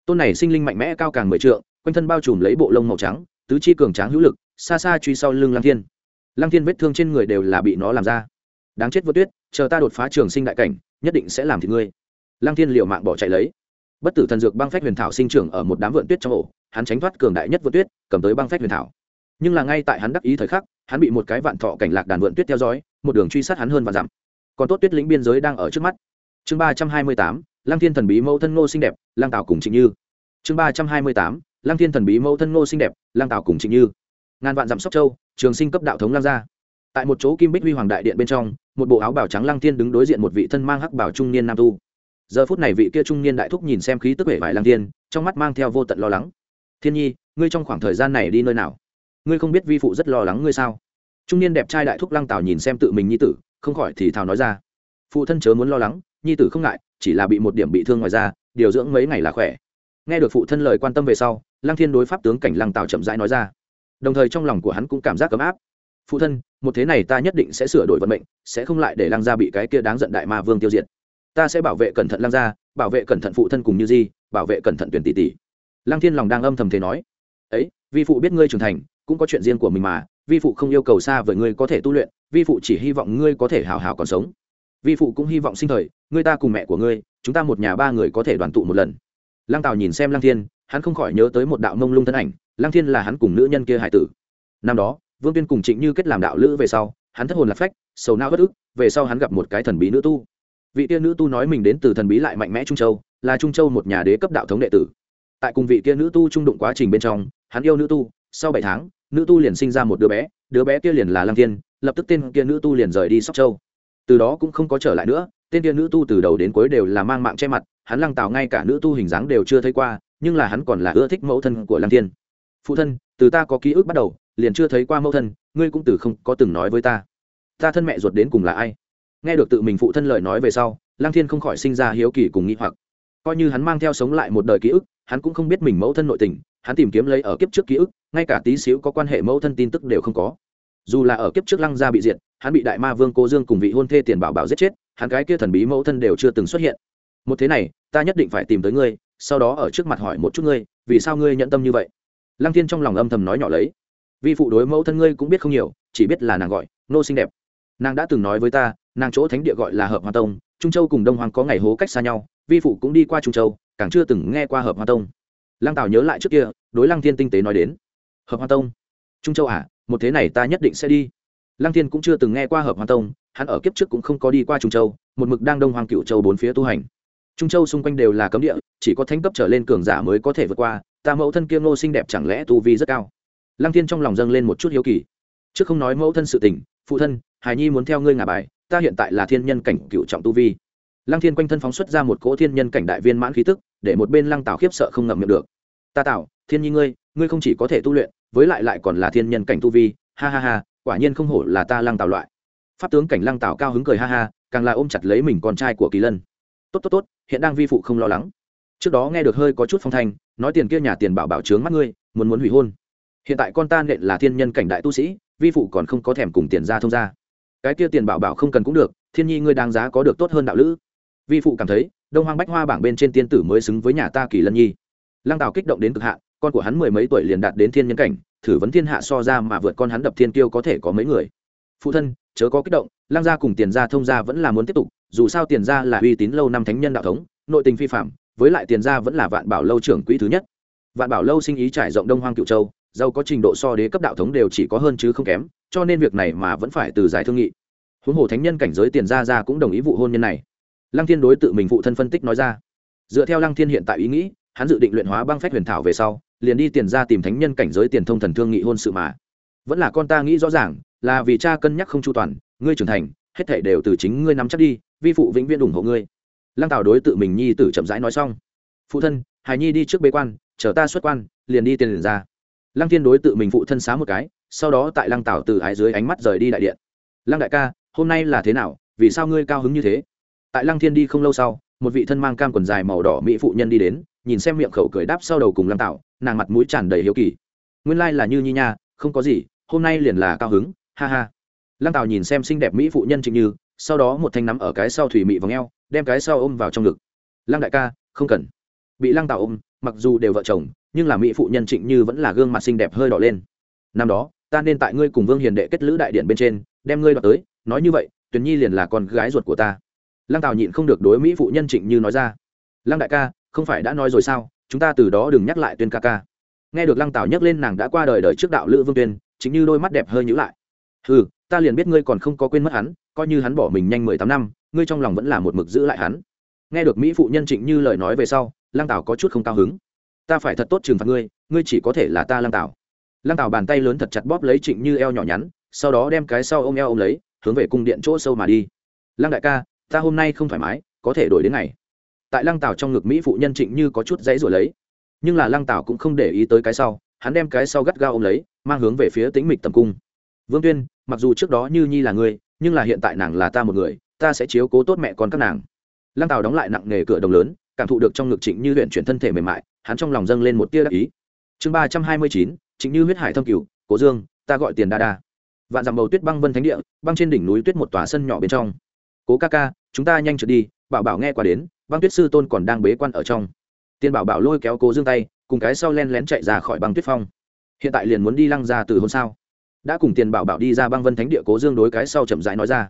Tôn này sinh linh mạnh mẽ cao càng mười trượng, quanh thân bao trùm lấy bộ lông màu trắng, tứ chi cường tráng hữu lực, xa xa truy sau lưng lăng thiên. Lăng thiên vết thương trên người đều là bị nó làm ra. Đáng chết vô tuyết, chờ ta đột phá trường sinh đại cảnh, nhất định sẽ làm thì ngươi. Lăng thiên liều mạng bỏ chạy lấy. Bất tử thần dược băng phách huyền thảo sinh trưởng ở một đám vượn tuyết trong ổ hắn tránh thoát cường đại nhất vượn tuyết, cầm tới băng phách huyền thảo. Nhưng là ngay tại hắn đắc ý thời khắc, hắn bị một cái vạn thọ cảnh lạc đàn vượn tuyết theo dõi, một đường truy sát hắn hơn và dặm. Còn tốt tuyết lĩnh biên giới đang ở trước mắt. Chương ba trăm hai mươi tám, lăng thiên thần bí mẫu thân ngô xinh đẹp lang tạo cùng trịnh như. Chương ba trăm hai mươi tám, lăng thiên thần bí mẫu thân ngô xinh đẹp lang tạo cùng trịnh như. Ngàn vạn dặm sóc châu, trường sinh cấp đạo thống lang gia. Tại một chỗ kim bích huy hoàng đại điện bên trong, một bộ áo bào trắng lăng thiên đứng đối diện một vị thân mang hắc bảo trung niên nam tu. Giờ phút này vị kia trung niên đại thúc nhìn xem khí tức vẻ vải lăng thiên, trong mắt mang theo vô tận lo lắng thiên nhi, ngươi trong khoảng thời gian này đi nơi nào? Ngươi không biết vi phụ rất lo lắng ngươi sao? Trung niên đẹp trai đại thúc lăng tào nhìn xem tự mình nhi tử, không khỏi thì thào nói ra. Phụ thân chớ muốn lo lắng, nhi tử không ngại, chỉ là bị một điểm bị thương ngoài ra điều dưỡng mấy ngày là khỏe. Nghe được phụ thân lời quan tâm về sau, lăng thiên đối pháp tướng cảnh lăng tào chậm rãi nói ra. Đồng thời trong lòng của hắn cũng cảm giác ấm áp. Phụ thân, một thế này ta nhất định sẽ sửa đổi vận mệnh, sẽ không lại để lăng gia bị cái kia đáng giận đại ma vương tiêu diệt. Ta sẽ bảo vệ cẩn thận lăng gia, bảo vệ cẩn thận phụ thân cùng như di, bảo vệ cẩn thận tuyển tỷ tỷ lăng thiên lòng đang âm thầm thế nói, ấy, vi phụ biết ngươi trưởng thành, cũng có chuyện riêng của mình mà, vi phụ không yêu cầu xa với ngươi có thể tu luyện, vi phụ chỉ hy vọng ngươi có thể hào hào còn sống. Vi phụ cũng hy vọng sinh thời, ngươi ta cùng mẹ của ngươi, chúng ta một nhà ba người có thể đoàn tụ một lần. Lăng tào nhìn xem lăng thiên, hắn không khỏi nhớ tới một đạo mông lung thân ảnh, lăng thiên là hắn cùng nữ nhân kia hải tử. Năm đó, vương tuyên cùng trịnh như kết làm đạo lữ về sau, hắn thất hồn lạc phách, sầu não bất ức, về sau hắn gặp một cái thần bí nữ tu. Vị tiên nữ tu nói mình đến từ thần bí lại mạnh mẽ trung châu, là trung châu một nhà đế cấp đạo thống đệ tử tại cùng vị kia nữ tu trung đụng quá trình bên trong, hắn yêu nữ tu, sau bảy tháng, nữ tu liền sinh ra một đứa bé đứa bé kia liền là lăng thiên, lập tức tên kia nữ tu liền rời đi sóc châu. Từ đó cũng không có trở lại nữa, tên kia nữ tu từ đầu đến cuối đều là mang mạng che mặt, hắn lăng tào ngay cả nữ tu hình dáng đều chưa thấy qua, nhưng là hắn còn là ưa thích mẫu thân của lăng thiên. Phụ thân, từ ta có ký ức bắt đầu, liền chưa thấy qua mẫu thân, ngươi cũng từ không có từng nói với ta. Ta thân mẹ ruột đến cùng là ai? Nghe được tự mình phụ thân lời nói về sau, lăng thiên không khỏi sinh ra hiếu kỳ cùng nghĩ hoặc coi như hắn mang theo sống lại một đời ký ức, hắn cũng không biết mình mẫu thân nội tình, hắn tìm kiếm lấy ở kiếp trước ký ức, ngay cả tí xíu có quan hệ mẫu thân tin tức đều không có. Dù là ở kiếp trước lăng gia bị diệt, hắn bị đại ma vương cô dương cùng vị hôn thê tiền bảo bảo giết chết, hắn cái kia thần bí mẫu thân đều chưa từng xuất hiện. Một thế này, ta nhất định phải tìm tới ngươi, sau đó ở trước mặt hỏi một chút ngươi, vì sao ngươi nhận tâm như vậy? Lăng thiên trong lòng âm thầm nói nhỏ lấy. Vì phụ đối mẫu thân ngươi cũng biết không nhiều, chỉ biết là nàng gọi nô xinh đẹp. Nàng đã từng nói với ta, nàng chỗ thánh địa gọi là hợp hoa tông, trung châu cùng đông hoàng có ngày hố cách xa nhau vi phụ cũng đi qua trung châu, càng chưa từng nghe qua hợp hoa tông. Lăng tào nhớ lại trước kia, đối lăng thiên tinh tế nói đến. Hợp hoa tông? Trung châu à một thế này ta nhất định sẽ đi. Lăng thiên cũng chưa từng nghe qua hợp hoa tông, hắn ở kiếp trước cũng không có đi qua trung châu, một mực đang đông hoàng cựu châu bốn phía tu hành. Trung châu xung quanh đều là cấm địa, chỉ có thánh cấp trở lên cường giả mới có thể vượt qua, ta mẫu thân kia ngô xinh đẹp chẳng lẽ tu vi rất cao? Lăng thiên trong lòng dâng lên một chút hiếu kỳ. Trước không nói mẫu thân sự tình, phụ thân, hài nhi muốn theo ngươi ngả bài, ta hiện tại là thiên nhân cảnh cựu trọng tu vi lăng thiên quanh thân phóng xuất ra một cỗ thiên nhân cảnh đại viên mãn khí tức, để một bên lăng Tạo khiếp sợ không ngậm miệng được. Ta tạo thiên nhi ngươi ngươi không chỉ có thể tu luyện, với lại lại còn là thiên nhân cảnh tu vi, ha ha ha, quả nhiên không hổ là ta lăng Tạo loại. Pháp tướng cảnh lăng Tạo cao hứng cười ha ha, càng là ôm chặt lấy mình con trai của kỳ lân. Tốt tốt tốt, hiện đang vi phụ không lo lắng. Trước đó nghe được hơi có chút phong thanh, nói tiền kia nhà tiền bảo bảo trướng mắt ngươi, muốn muốn hủy hôn. Hiện tại con ta nện là thiên nhân cảnh đại tu sĩ, vi phụ còn không có thèm cùng tiền ra thông ra cái kia tiền bảo bảo không cần cũng được, thiên nhi ngươi đáng giá có được tốt hơn đạo lữ vi phụ cảm thấy, đông hoang bách hoa bảng bên trên tiên tử mới xứng với nhà ta kỳ lân nhi. Lăng tào kích động đến cực hạn, con của hắn mười mấy tuổi liền đạt đến thiên nhân cảnh, thử vấn thiên hạ so ra mà vượt con hắn đập thiên tiêu có thể có mấy người. Phụ thân, chớ có kích động, lăng gia cùng tiền gia thông gia vẫn là muốn tiếp tục, dù sao tiền gia là uy tín lâu năm thánh nhân đạo thống, nội tình phi phạm, với lại tiền gia vẫn là vạn bảo lâu trưởng quỹ thứ nhất. Vạn bảo lâu sinh ý trải rộng đông hoang cựu châu, giàu có trình độ so đế cấp đạo thống đều chỉ có hơn chứ không kém, cho nên việc này mà vẫn phải từ giải thương nghị. Huống hồ thánh nhân cảnh giới tiền gia ra cũng đồng ý vụ hôn nhân này lăng thiên đối tự mình phụ thân phân tích nói ra. Dựa theo lăng thiên hiện tại ý nghĩ, hắn dự định luyện hóa băng phách huyền thảo về sau, liền đi tiền ra tìm thánh nhân cảnh giới tiền thông thần thương nghị hôn sự mà. Vẫn là con ta nghĩ rõ ràng, là vì cha cân nhắc không chu toàn, ngươi trưởng thành, hết thảy đều từ chính ngươi nắm chắc đi, vi phụ vĩnh viễn ủng hộ ngươi. Lăng tào đối tự mình nhi tử chậm rãi nói xong. Phụ thân, hài nhi đi trước bế quan, chờ ta xuất quan, liền đi tiền liền ra. Lăng thiên đối tự mình phụ thân xá một cái, sau đó tại lăng tào từ ái dưới ánh mắt rời đi đại điện. Lăng đại ca, hôm nay là thế nào? Vì sao ngươi cao hứng như thế? Tại lăng thiên đi không lâu sau, một vị thân mang cam quần dài màu đỏ mỹ phụ nhân đi đến, nhìn xem miệng khẩu cười đáp sau đầu cùng lăng tạo nàng mặt mũi tràn đầy hiếu kỳ. Nguyên lai、like、là như nhi nha, không có gì, hôm nay liền là cao hứng, ha ha. Lăng tạo nhìn xem xinh đẹp mỹ phụ nhân trịnh như, sau đó một thanh nắm ở cái sau thủy mị v ò đem cái sau ôm vào trong ngực. Lăng đại ca, không cần. Bị lăng tạo ôm, mặc dù đều vợ chồng, nhưng là mỹ phụ nhân trịnh như vẫn là gương mặt xinh đẹp hơi đỏ lên. Năm đó, ta nên tại ngươi cùng vương hiền đệ kết lữ đại điện bên trên, đem ngươi đoạt tới, nói như vậy, tuyền nhi liền là con gái ruột của ta lăng tào nhịn không được đối mỹ phụ nhân trịnh như nói ra. Lăng đại ca, không phải đã nói rồi sao? Chúng ta từ đó đừng nhắc lại tuyên ca ca. Nghe được lăng tào nhắc lên nàng đã qua đời đời trước đạo lữ vương tuyên chính như đôi mắt đẹp hơi nhữ lại. Ừ ta liền biết ngươi còn không có quên mất hắn, coi như hắn bỏ mình nhanh mười tám năm, ngươi trong lòng vẫn là một mực giữ lại hắn. Nghe được mỹ phụ nhân trịnh như lời nói về sau, lăng tào có chút không cao hứng. Ta phải thật tốt trừng phạt ngươi ngươi chỉ có thể là ta lăng tào. Lăng tào bàn tay lớn thật chặt bóp lấy trịnh như eo nhỏ nhắn, sau đó đem cái sau ôm eo ôm lấy, hướng về cung điện chỗ sâu mà đi. Lăng đại ca ta hôm nay không thoải mái, có thể đổi đến ngày. Tại lăng tảo trong ngực mỹ phụ nhân trịnh như có chút dãy rồi lấy. Nhưng là lăng tảo cũng không để ý tới cái sau, hắn đem cái sau gắt gao ôm lấy, mang hướng về phía tĩnh mịch tầm cung. Vương tuyên, mặc dù trước đó như nhi là ngươi nhưng là hiện tại nàng là ta một người, ta sẽ chiếu cố tốt mẹ con các nàng. Lăng tào đóng lại nặng nề cửa đồng lớn, cảm thụ được trong ngực trịnh như luyện chuyển thân thể mềm mại, hắn trong lòng dâng lên một tia đắc ý. Chương ba trăm hai mươi chín, trịnh như huyết hải thâm cửu, cố dương, ta gọi tiền đa đa. Vạn dằm bầu tuyết băng vân thánh địa, băng trên đỉnh núi tuyết một tòa sân nhỏ bên trong. Cố ca ca chúng ta nhanh trượt đi, bảo bảo nghe qua đến, băng tuyết sư tôn còn đang bế quan ở trong. Tiên bảo bảo lôi kéo cố dương tay, cùng cái sau len lén chạy ra khỏi băng tuyết phong. Hiện tại liền muốn đi lăng ra từ hôm sau đã cùng tiền bảo bảo đi ra băng vân thánh địa cố dương đối cái sau chậm rãi nói ra.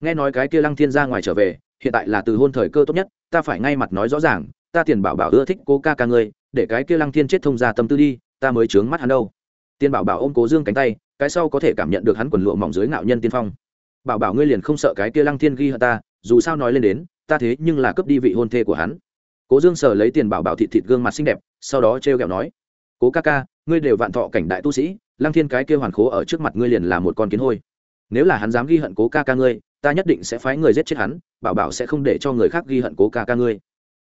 Nghe nói cái kia lăng thiên ra ngoài trở về, hiện tại là từ hôn thời cơ tốt nhất, ta phải ngay mặt nói rõ ràng, ta tiền bảo bảo ưa thích cố ca ca ngươi, để cái kia lăng thiên chết thông ra tâm tư đi, ta mới chướng mắt hắn đâu. Tiền bảo bảo ôm cố dương cánh tay, cái sau có thể cảm nhận được hắn quần lụa mỏng dưới ngạo nhân tiên phong. Bảo bảo ngươi liền không sợ cái kia lăng thiên ghi hận ta dù sao nói lên đến, ta thế nhưng là cướp đi vị hôn thê của hắn. Cố dương sờ lấy tiền bảo bảo thịt thịt gương mặt xinh đẹp, sau đó t r e o kẹo nói, cố ca ca, ngươi đều vạn thọ cảnh đại tu sĩ, lăng thiên cái kia hoàn khố ở trước mặt ngươi liền là một con kiến hôi. Nếu là hắn dám ghi hận cố ca ca ngươi, ta nhất định sẽ phái người giết chết hắn, bảo bảo sẽ không để cho người khác ghi hận cố ca ca ngươi.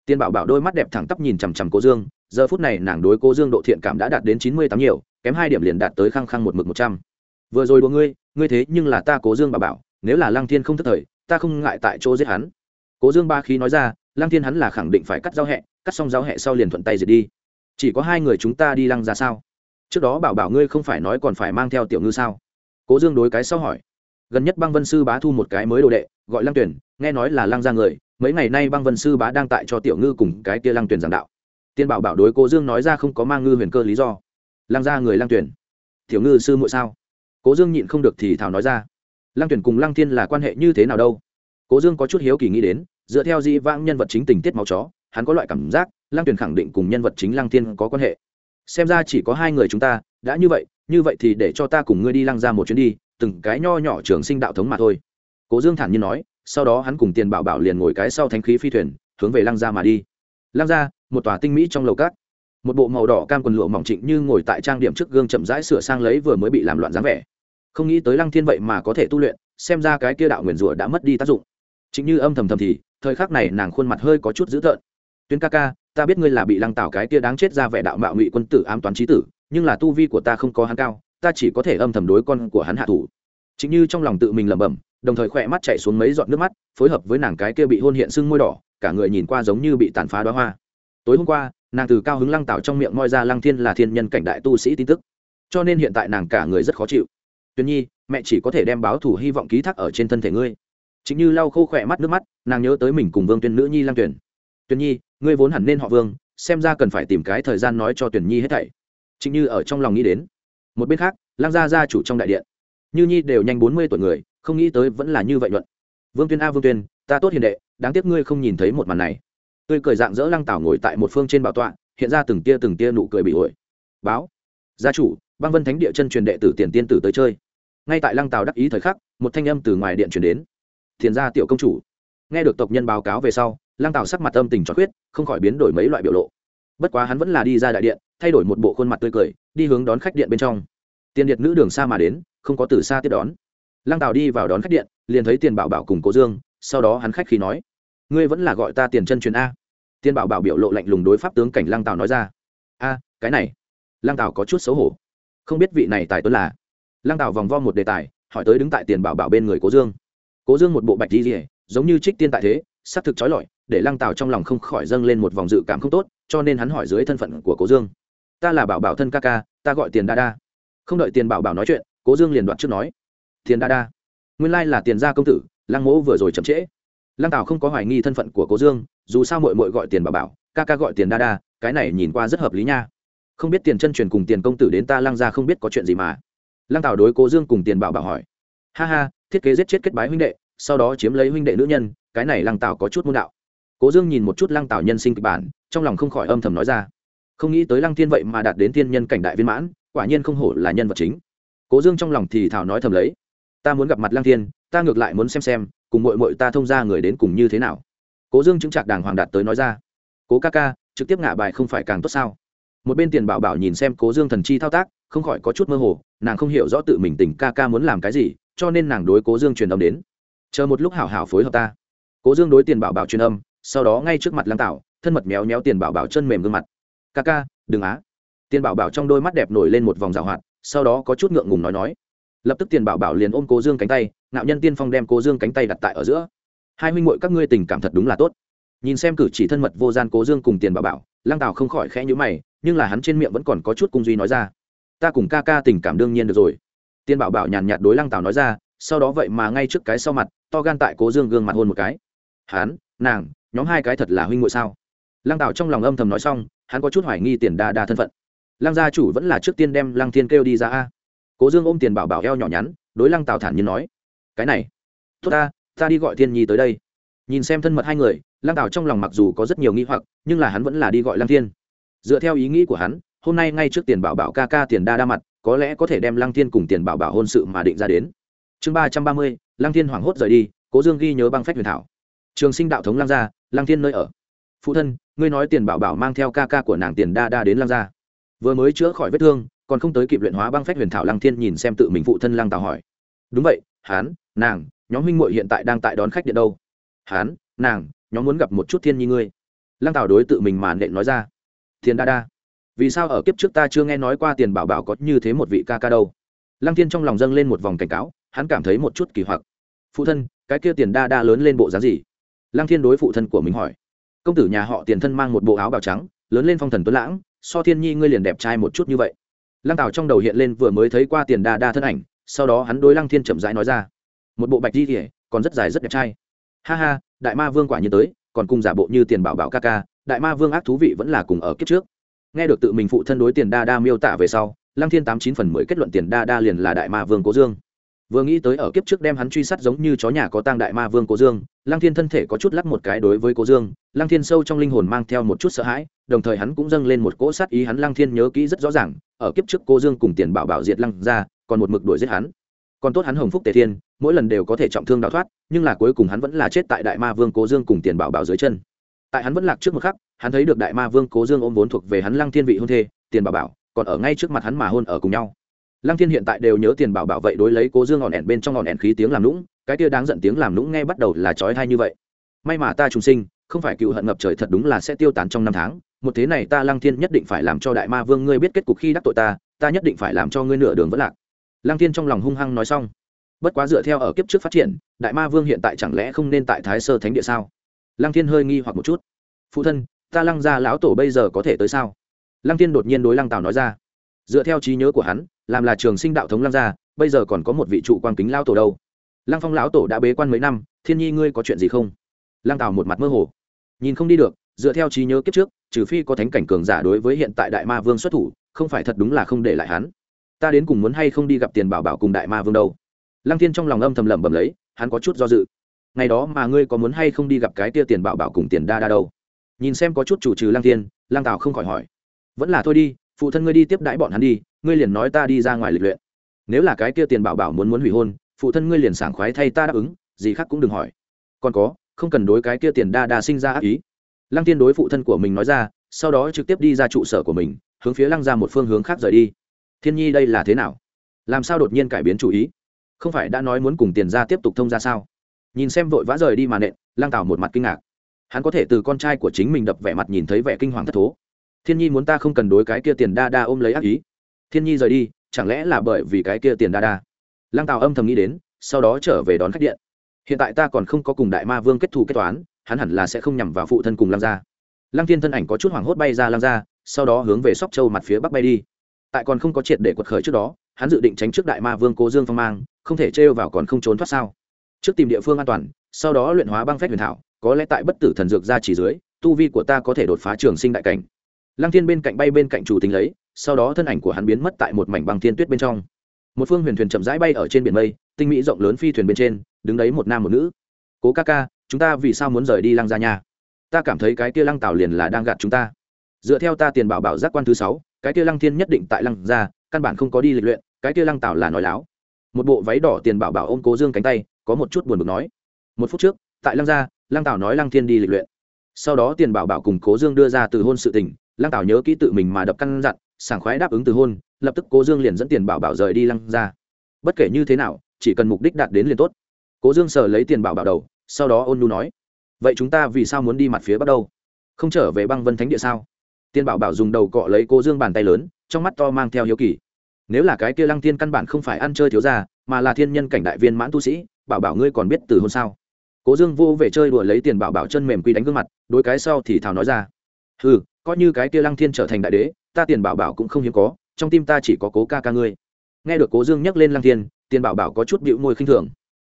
Tiên bảo bảo đôi mắt đẹp thẳng tắp nhìn chằm chằm cố dương, giờ phút này nàng đối cố dương độ thiện cảm đã đạt đến chín mươi tám nhiều, kém hai điểm liền đạt tới khăng khăng một mực một trăm. Vừa rồi đùa ngươi ngươi thế nhưng là ta cố dương bảo bảo, nếu là lăng thiên không thất thời ta không ngại tại chỗ giết hắn. Cố dương ba khí nói ra, lăng thiên hắn là khẳng định phải cắt giao hẹ, cắt xong giao hẹ sau liền thuận tay diệt đi. Chỉ có hai người chúng ta đi lăng ra sao? Trước đó bảo bảo ngươi không phải nói còn phải mang theo tiểu ngư sao? Cố dương đối cái sau hỏi. Gần nhất băng vân sư bá thu một cái mới đồ đệ, gọi lăng tuyển, nghe nói là lăng ra người, mấy ngày nay băng vân sư bá đang tại cho tiểu ngư cùng cái kia lăng tuyển giảng đạo. Tiên bảo bảo đối cố dương nói ra không có mang ngư huyền cơ lý do. Lăng ra người lăng tuyển. Tiểu ngư sư muội sao? Cố dương nhịn không được thì thảo nói ra lăng tuyển cùng lăng thiên là quan hệ như thế nào đâu? Cố dương có chút hiếu kỳ nghĩ đến, dựa theo di vãng nhân vật chính tình tiết máu chó, hắn có loại cảm giác, lăng tuyển khẳng định cùng nhân vật chính lăng thiên có quan hệ. Xem ra chỉ có hai người chúng ta, đã như vậy như vậy thì để cho ta cùng ngươi đi lăng ra một chuyến đi, từng cái nho nhỏ trường sinh đạo thống mà thôi. Cố dương thản nhiên nói, sau đó hắn cùng tiền bảo bảo liền ngồi cái sau thánh khí phi thuyền, hướng về lăng ra mà đi. Lăng ra, một tòa tinh mỹ trong lầu cát. Một bộ màu đỏ cam quần lụa mỏng trịnh như ngồi tại trang điểm trước gương chậm rãi sửa sang lấy vừa mới bị làm loạn dáng vẻ không nghĩ tới lăng thiên vậy mà có thể tu luyện, xem ra cái kia đạo nguyền rủa đã mất đi tác dụng. Chính như âm thầm thầm thì, thời khắc này nàng khuôn mặt hơi có chút dữ tợn. Tuyên ca ca, ta biết ngươi là bị lăng tảo cái kia đáng chết ra vẻ đạo mạo ngụy quân tử ám toán trí tử, nhưng là tu vi của ta không có hắn cao, ta chỉ có thể âm thầm đối con của hắn hạ thủ. Chính như trong lòng tự mình lẩm bẩm, đồng thời khỏe mắt chạy xuống mấy giọt nước mắt, phối hợp với nàng cái kia bị hôn hiện sưng môi đỏ, cả người nhìn qua giống như bị tàn phá đoá hoa. Tối hôm qua, nàng từ cao hứng lăng tảo trong miệng moi ra lăng thiên là thiên nhân cảnh đại tu sĩ tin tức, cho nên hiện tại nàng cả người rất khó chịu tuyền nhi, mẹ chỉ có thể đem báo thủ hy vọng ký thác ở trên thân thể ngươi. Chính như lau khô khỏe mắt nước mắt, nàng nhớ tới mình cùng vương tuyên nữ nhi lăng tuyển. Tuyền nhi, ngươi vốn hẳn nên họ vương, xem ra cần phải tìm cái thời gian nói cho tuyển nhi hết thảy. Chính như ở trong lòng nghĩ đến. Một bên khác Lang gia gia chủ trong đại điện. Như nhi đều nhanh bốn mươi tuổi người, không nghĩ tới vẫn là như vậy luận. Vương tuyên a vương tuyên, ta tốt hiền đệ, đáng tiếc ngươi không nhìn thấy một màn này. Tươi cười dạng dỡ lăng tảo ngồi tại một phương trên bảo tọa, hiện ra từng tia từng tia nụ cười bị ổi báo, gia chủ băng vân thánh địa chân truyền đệ tử tiền tiên tử tới chơi. Ngay tại lăng tào đắc ý thời khắc, một thanh âm từ ngoài điện truyền đến. Thiền gia tiểu công chủ. Nghe được tộc nhân báo cáo về sau, lăng tào sắc mặt âm tình cho khuyết, không khỏi biến đổi mấy loại biểu lộ. Bất quá hắn vẫn là đi ra đại điện, thay đổi một bộ khuôn mặt tươi cười, đi hướng đón khách điện bên trong. Tiền điện nữ đường xa mà đến, không có từ xa tiếp đón. Lăng tào đi vào đón khách điện, liền thấy tiền bảo bảo cùng cố dương, sau đó hắn khách khí nói, ngươi vẫn là gọi ta tiền chân truyền a. Tiền bảo bảo biểu lộ lạnh lùng đối pháp tướng cảnh lăng tào nói ra, a, cái này. Lăng tào có chút xấu hổ không biết vị này tài tuấn là. Lăng tào vòng vo một đề tài, hỏi tới đứng tại tiền bảo bảo bên người cố dương. Cố dương một bộ bạch di rỉa giống như trích tiên tại thế s ắ c thực trói lọi, để lăng tào trong lòng không khỏi dâng lên một vòng dự cảm không tốt, cho nên hắn hỏi dưới thân phận của cố dương. Ta là bảo bảo thân ca ca, ta gọi tiền đa đa. Không đợi tiền bảo bảo nói chuyện, cố dương liền đoạt trước nói, tiền đa đa, nguyên lai là tiền gia công tử, lăng mỗ vừa rồi chậm trễ. Lăng tào không có hoài nghi thân phận của cố dương, dù sao mội mội gọi tiền bảo bảo, ca ca gọi tiền đa đa, cái này nhìn qua rất hợp lý nha không biết tiền chân truyền cùng tiền công tử đến ta lăng ra không biết có chuyện gì mà. Lăng tào đối cố dương cùng tiền bảo bảo hỏi. Ha ha, thiết kế giết chết kết bái huynh đệ, sau đó chiếm lấy huynh đệ nữ nhân, cái này lăng tào có chút môn đạo. Cố dương nhìn một chút lăng tào nhân sinh kịch bản, trong lòng không khỏi âm thầm nói ra. Không nghĩ tới lăng thiên vậy mà đạt đến thiên nhân cảnh đại viên mãn, quả nhiên không hổ là nhân vật chính. Cố dương trong lòng thì thảo nói thầm lấy. Ta muốn gặp mặt lăng thiên, ta ngược lại muốn xem xem, cùng mội mội ta thông ra người đến cùng như thế nào. Cố dương chứng trạc đàng hoàng đạt tới nói ra. Cố ca ca, trực tiếp ngạ bài không phải càng tốt sao? Một bên tiền bảo bảo nhìn xem cố dương thần chi thao tác, không khỏi có chút mơ hồ, nàng không hiểu rõ tự mình tình ca ca muốn làm cái gì, cho nên nàng đối cố dương truyền âm đến. Chờ một lúc hảo hảo phối hợp ta. Cố dương đối tiền bảo bảo truyền âm, sau đó ngay trước mặt lăng tạo thân mật méo méo tiền bảo bảo chân mềm gương mặt. Ca ca, đừng á. Tiền bảo bảo trong đôi mắt đẹp nổi lên một vòng rào hoạt, sau đó có chút ngượng ngùng nói nói. Lập tức tiền bảo bảo liền ôm cố dương cánh tay nạo nhân tiên phong đem cố dương cánh tay đặt tại ở giữa. Hai huynh m các ngươi tình cảm thật đúng là tốt. Nhìn xem cử chỉ thân mật vô gian cố dương cùng tiền bảo bảo, lăng tào không khỏi khẽ nhữ mày nhưng là hắn trên miệng vẫn còn có chút cung duy nói ra. Ta cùng ca ca tình cảm đương nhiên được rồi. Tiên bảo bảo nhàn nhạt đối lăng tào nói ra, sau đó vậy mà ngay trước cái sau mặt, to gan tại cố dương gương mặt hôn một cái. Hắn, nàng, nhóm hai cái thật là huynh ngội sao? Lăng tào trong lòng âm thầm nói xong, hắn có chút hoài nghi tiền đa đa thân phận. Lăng gia chủ vẫn là trước tiên đem lăng thiên kêu đi ra a. Cố dương ôm tiền bảo bảo eo nhỏ nhắn, đối lăng tào thản nhiên nói, cái này, tốt ta ta đi gọi thiên nhi tới đây. Nhìn xem thân mật hai người, lăng tào trong lòng mặc dù có rất nhiều nghi hoặc, nhưng là hắn vẫn là đi gọi lăng thiên dựa theo ý nghĩ của hắn, hôm nay ngay trước tiền bảo bảo ca ca tiền đa đa mặt, có lẽ có thể đem lăng thiên cùng tiền bảo bảo hôn sự mà định ra đến. Chương ba trăm ba mươi, lăng thiên hoảng hốt rời đi, cố dương ghi nhớ băng phách huyền thảo. Trường sinh đạo thống lăng gia, lăng thiên nơi ở. Phụ thân, ngươi nói tiền bảo bảo mang theo ca ca của nàng tiền đa đa đến lăng gia. Vừa mới chữa khỏi vết thương, còn không tới kịp luyện hóa băng phách huyền thảo lăng thiên nhìn xem tự mình phụ thân lăng tào hỏi. Đúng vậy hán nàng, nhóm huynh muội hiện tại đang tại đón khách điện đâu? Hán nàng, nhóm muốn gặp một chút thiên nhi ngươi. Lăng tào đối tự mình mà nện nói ra thiên đa đa. Vì sao ở kiếp trước ta chưa nghe nói qua tiền bảo bảo có như thế một vị ca ca đâu? Lăng thiên trong lòng dâng lên một vòng cảnh cáo, hắn cảm thấy một chút kỳ hoặc. Phụ thân, cái kia tiền đa đa lớn lên bộ dáng gì? Lăng thiên đối phụ thân của mình hỏi. Công tử nhà họ tiền thân mang một bộ áo bào trắng, lớn lên phong thần tuấn lãng, so thiên nhi ngươi liền đẹp trai một chút như vậy. Lăng tào trong đầu hiện lên vừa mới thấy qua tiền đa đa thân ảnh, sau đó hắn đối lăng thiên chậm rãi nói ra. Một bộ bạch di kỉa còn rất dài rất đẹp trai. Ha ha, đại ma vương quả như tới, còn cùng giả bộ như tiền bảo bảo ca ca đại ma vương ác thú vị vẫn là cùng ở kiếp trước. Nghe được tự mình phụ thân đối tiền đa đa miêu tả về sau, lăng thiên tám chín phần mười kết luận tiền đa đa liền là đại ma vương cố dương. Vừa nghĩ tới ở kiếp trước đem hắn truy sát giống như chó nhà có tang đại ma vương cố dương, lăng thiên thân thể có chút lắc một cái đối với cố dương, lăng thiên sâu trong linh hồn mang theo một chút sợ hãi, đồng thời hắn cũng dâng lên một cỗ sát ý hắn lăng thiên nhớ kỹ rất rõ ràng, ở kiếp trước cố dương cùng tiền bảo bảo diệt lăng ra, còn một mực đuổi giết hắn. Còn tốt hắn hồng phúc tề thiên, mỗi lần đều có thể trọng thương đào thoát, nhưng là cuối cùng hắn vẫn là chết tại đại ma vương cố dương cùng tiền bảo bảo dưới chân tại hắn vẫn lạc trước một khắc, hắn thấy được đại ma vương cố dương ôm vốn thuộc về hắn lăng thiên vị hôn thê, tiền bảo bảo, còn ở ngay trước mặt hắn mà hôn ở cùng nhau. Lăng thiên hiện tại đều nhớ tiền bảo bảo vậy đối lấy cố dương ngọn ẻn bên trong ngọn ẻn khí tiếng làm lũng cái kia đáng giận tiếng làm lũng nghe bắt đầu là trói thai như vậy. May mà ta trùng sinh, không phải cựu hận ngập trời thật đúng là sẽ tiêu tán trong năm tháng, một thế này ta lăng thiên nhất định phải làm cho đại ma vương ngươi biết kết cục khi đắc tội ta ta nhất định phải làm cho ngươi nửa đường vẫn lạc. Lăng thiên trong lòng hung hăng nói xong. Bất quá dựa theo ở kiếp trước phát triển, đại ma vương hiện tại chẳng lẽ không nên tại thái sơ thánh địa sao? Lăng thiên hơi nghi hoặc một chút. Phụ thân, ta lăng gia lão tổ bây giờ có thể tới sao? Lăng thiên đột nhiên đối lăng tào nói ra. Dựa theo trí nhớ của hắn, làm là trường sinh đạo thống lăng gia, bây giờ còn có một vị trụ quan kính lao tổ đâu. Lăng phong lão tổ đã bế quan mấy năm, thiên nhi ngươi có chuyện gì không? Lăng tào một mặt mơ hồ. Nhìn không đi được, dựa theo trí nhớ kiếp trước, trừ phi có thánh cảnh cường giả đối với hiện tại đại ma vương xuất thủ, không phải thật đúng là không để lại hắn. Ta đến cùng muốn hay không đi gặp tiền bảo bảo cùng đại ma vương đâu? Lăng thiên trong lòng âm thầm lẩm bẩm lấy, hắn có chút do dự ngày đó mà ngươi có muốn hay không đi gặp cái tia tiền bảo bảo cùng tiền đa đa đâu? Nhìn xem có chút chủ trừ lang thiên lang tào không khỏi hỏi. Vẫn là thôi đi, phụ thân ngươi đi tiếp đãi bọn hắn đi, ngươi liền nói ta đi ra ngoài lịch luyện. Nếu là cái kia tiền bảo bảo muốn muốn hủy hôn, phụ thân ngươi liền sảng khoái thay ta đáp ứng, gì khác cũng đừng hỏi. Còn có, không cần đối cái kia tiền đa đa sinh ra ác ý. Lăng tiên đối phụ thân của mình nói ra, sau đó trực tiếp đi ra trụ sở của mình, hướng phía lăng ra một phương hướng khác rời đi. Thiên nhi đây là thế nào? Làm sao đột nhiên cải biến chủ ý? Không phải đã nói muốn cùng tiền ra tiếp tục thông ra sao? Nhìn xem vội vã rời đi mà nện Lang tào một mặt kinh ngạc. Hắn có thể từ con trai của chính mình đập vẻ mặt nhìn thấy vẻ kinh hoàng thất thố. Thiên nhi muốn ta không cần đối cái kia tiền đa đa ôm lấy ác ý. Thiên nhi rời đi, chẳng lẽ là bởi vì cái kia tiền đa đa? Lăng tào âm thầm nghĩ đến, sau đó trở về đón khách điện. Hiện tại ta còn không có cùng đại ma vương kết thù kết toán, hắn hẳn là sẽ không nhằm vào phụ thân cùng lăng gia. Lăng thiên thân ảnh có chút hoảng hốt bay ra lăng gia, sau đó hướng về sóc châu mặt phía bắc bay đi. Tại còn không có triệt để quật khởi trước đó, hắn dự định tránh trước đại ma vương cố dương phong mang, không thể trêu vào còn không trốn thoát sao? Trước tìm địa phương an toàn, sau đó luyện hóa băng phép huyền thảo, có lẽ tại bất tử thần dược ra chỉ dưới, tu vi của ta có thể đột phá trường sinh đại cảnh. Lăng thiên bên cạnh bay bên cạnh chủ tính lấy, sau đó thân ảnh của hắn biến mất tại một mảnh băng thiên tuyết bên trong. Một phương huyền thuyền chậm rãi bay ở trên biển mây, tinh mỹ rộng lớn phi thuyền bên trên, đứng đấy một nam một nữ. Cố ca ca, chúng ta vì sao muốn rời đi lăng ra nhà ta cảm thấy cái kia lăng tảo liền là đang gạt chúng ta. Dựa theo ta tiền bảo bảo giác quan thứ sáu, cái kia lăng thiên nhất định tại lăng ra căn bản không có đi lịch luyện, cái kia lăng tảo là nói láo. Một bộ váy đỏ tiền bảo bảo ôm cố dương cánh tay có một chút buồn bực nói. Một phút trước, tại lăng gia, lăng tảo nói lăng thiên đi lịch luyện. Sau đó tiền bảo bảo cùng cố dương đưa ra từ hôn sự tình, lăng tảo nhớ kỹ tự mình mà đập căn dặn, sảng khoái đáp ứng từ hôn, lập tức cố dương liền dẫn tiền bảo bảo rời đi lăng gia. Bất kể như thế nào, chỉ cần mục đích đạt đến liền tốt. Cố dương sờ lấy tiền bảo bảo đầu, sau đó ôn nu nói, vậy chúng ta vì sao muốn đi mặt phía bắc đâu? Không trở về băng vân thánh địa sao? Tiền bảo bảo dùng đầu cọ lấy cố dương bàn tay lớn, trong mắt to mang theo hiếu kỳ. Nếu là cái kia lăng tiên căn bản không phải ăn chơi thiếu ra mà là thiên nhân cảnh đại viên mãn tu sĩ bảo bảo ngươi còn biết từ hôn sao? Cố dương vô về chơi đùa lấy tiền bảo bảo chân mềm quy đánh gương mặt đôi cái sau thì thào nói ra. Ừ coi như cái kia lăng thiên trở thành đại đế, ta tiền bảo bảo cũng không hiếm có, trong tim ta chỉ có cố ca ca ngươi. Nghe được cố dương nhắc lên lăng thiên, tiền bảo bảo có chút bịu môi khinh thường.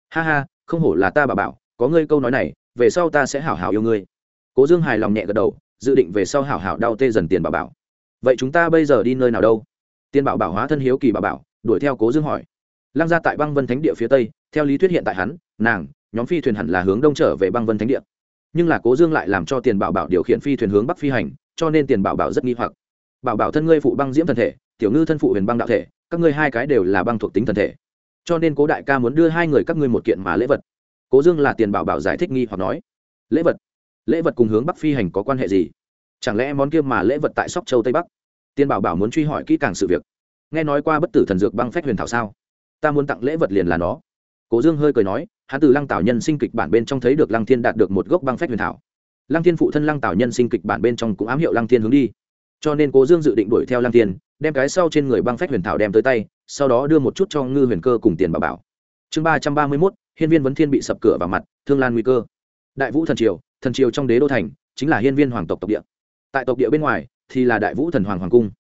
Ha ha, không hổ là ta bảo bảo, có ngươi câu nói này, về sau ta sẽ hảo hảo yêu ngươi. Cố dương hài lòng nhẹ gật đầu, dự định về sau hảo hảo đau tê dần tiền bảo bảo. Vậy chúng ta bây giờ đi nơi nào đâu? Tiền bảo bảo hóa thân hiếu kỳ bảo bảo, đuổi theo cố dương hỏi lăng ra tại băng vân thánh địa phía tây, theo lý thuyết hiện tại hắn, nàng, nhóm phi thuyền hẳn là hướng đông trở về băng vân thánh địa. Nhưng là cố dương lại làm cho tiền bảo bảo điều khiển phi thuyền hướng bắc phi hành, cho nên tiền bảo bảo rất nghi hoặc. Bảo bảo thân ngươi phụ băng diễm thân thể, tiểu ngư thân phụ huyền băng đạo thể, các ngươi hai cái đều là băng thuộc tính thân thể. Cho nên cố đại ca muốn đưa hai người các ngươi một kiện mà lễ vật. Cố dương là tiền bảo bảo giải thích nghi hoặc nói, lễ vật? Lễ vật cùng hướng bắc phi hành có quan hệ gì? Chẳng lẽ món kia mà lễ vật tại sóc châu tây bắc? Tiền bảo bảo muốn truy hỏi kỹ càng sự việc. Nghe nói qua bất tử thần dược băng phách huyền thảo sao? Ta muốn tặng lễ vật liền là nó. Cố dương hơi cười nói, hắn từ lăng tảo nhân sinh kịch bản bên trong thấy được lăng thiên đạt được một gốc băng phách huyền thảo. Lăng thiên phụ thân lăng tảo nhân sinh kịch bản bên trong cũng ám hiệu lăng thiên hướng đi. Cho nên cố dương dự định đuổi theo lăng thiên, đem cái sau trên người băng phách huyền thảo đem tới tay, sau đó đưa một chút cho ngư huyền cơ cùng tiền bảo bảo. Chương ba trăm ba mươi mốt, hiên viên vấn thiên bị sập cửa vào mặt, thương lan nguy cơ. Đại vũ thần triều thần triều trong đế đô thành, chính là hiên viên hoàng tộc tộc địa. Tại tộc địa bên ngoài, thì là đại vũ thần hoàng hoàng cung.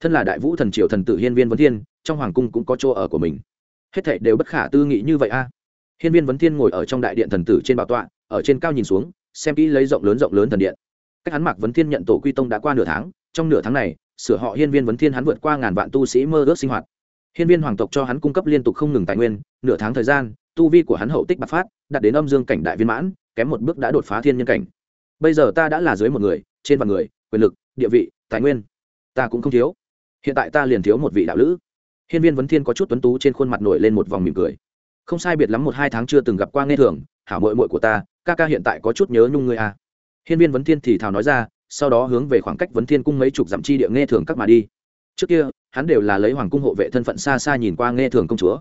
Thân là đại vũ thần triều thần tử hiên viên vấn thiên, trong hoàng cung cũng có chỗ ở của mình hết thảy đều bất khả tư nghị như vậy a. Hiên viên vấn thiên ngồi ở trong đại điện thần tử trên bảo tọa, ở trên cao nhìn xuống, xem kỹ lấy rộng lớn rộng lớn thần điện. Cách hắn mạc vấn thiên nhận tổ quy tông đã qua nửa tháng, trong nửa tháng này, sửa họ hiên viên vấn thiên hắn vượt qua ngàn vạn tu sĩ mơ ước sinh hoạt. Hiên viên hoàng tộc cho hắn cung cấp liên tục không ngừng tài nguyên, nửa tháng thời gian, tu vi của hắn hậu tích bạc phát, đạt đến âm dương cảnh đại viên mãn, kém một bước đã đột phá thiên nhân cảnh. Bây giờ ta đã là dưới một người, trên vạn người, quyền lực, địa vị, tài nguyên. Ta cũng không thiếu. Hiện tại ta liền thiếu một vị đạo lữ hiên viên vấn thiên có chút tuấn tú trên khuôn mặt nổi lên một vòng mỉm cười không sai biệt lắm một hai tháng chưa từng gặp qua nghe thường, hảo mội mội của ta, ca ca hiện tại có chút nhớ nhung ngươi à. hiên viên vấn thiên thì thào nói ra, sau đó hướng về khoảng cách vấn thiên cung mấy chục dặm chi địa nghe thường các mà đi trước kia, hắn đều là lấy hoàng cung hộ vệ thân phận xa xa nhìn qua nghe thường công chúa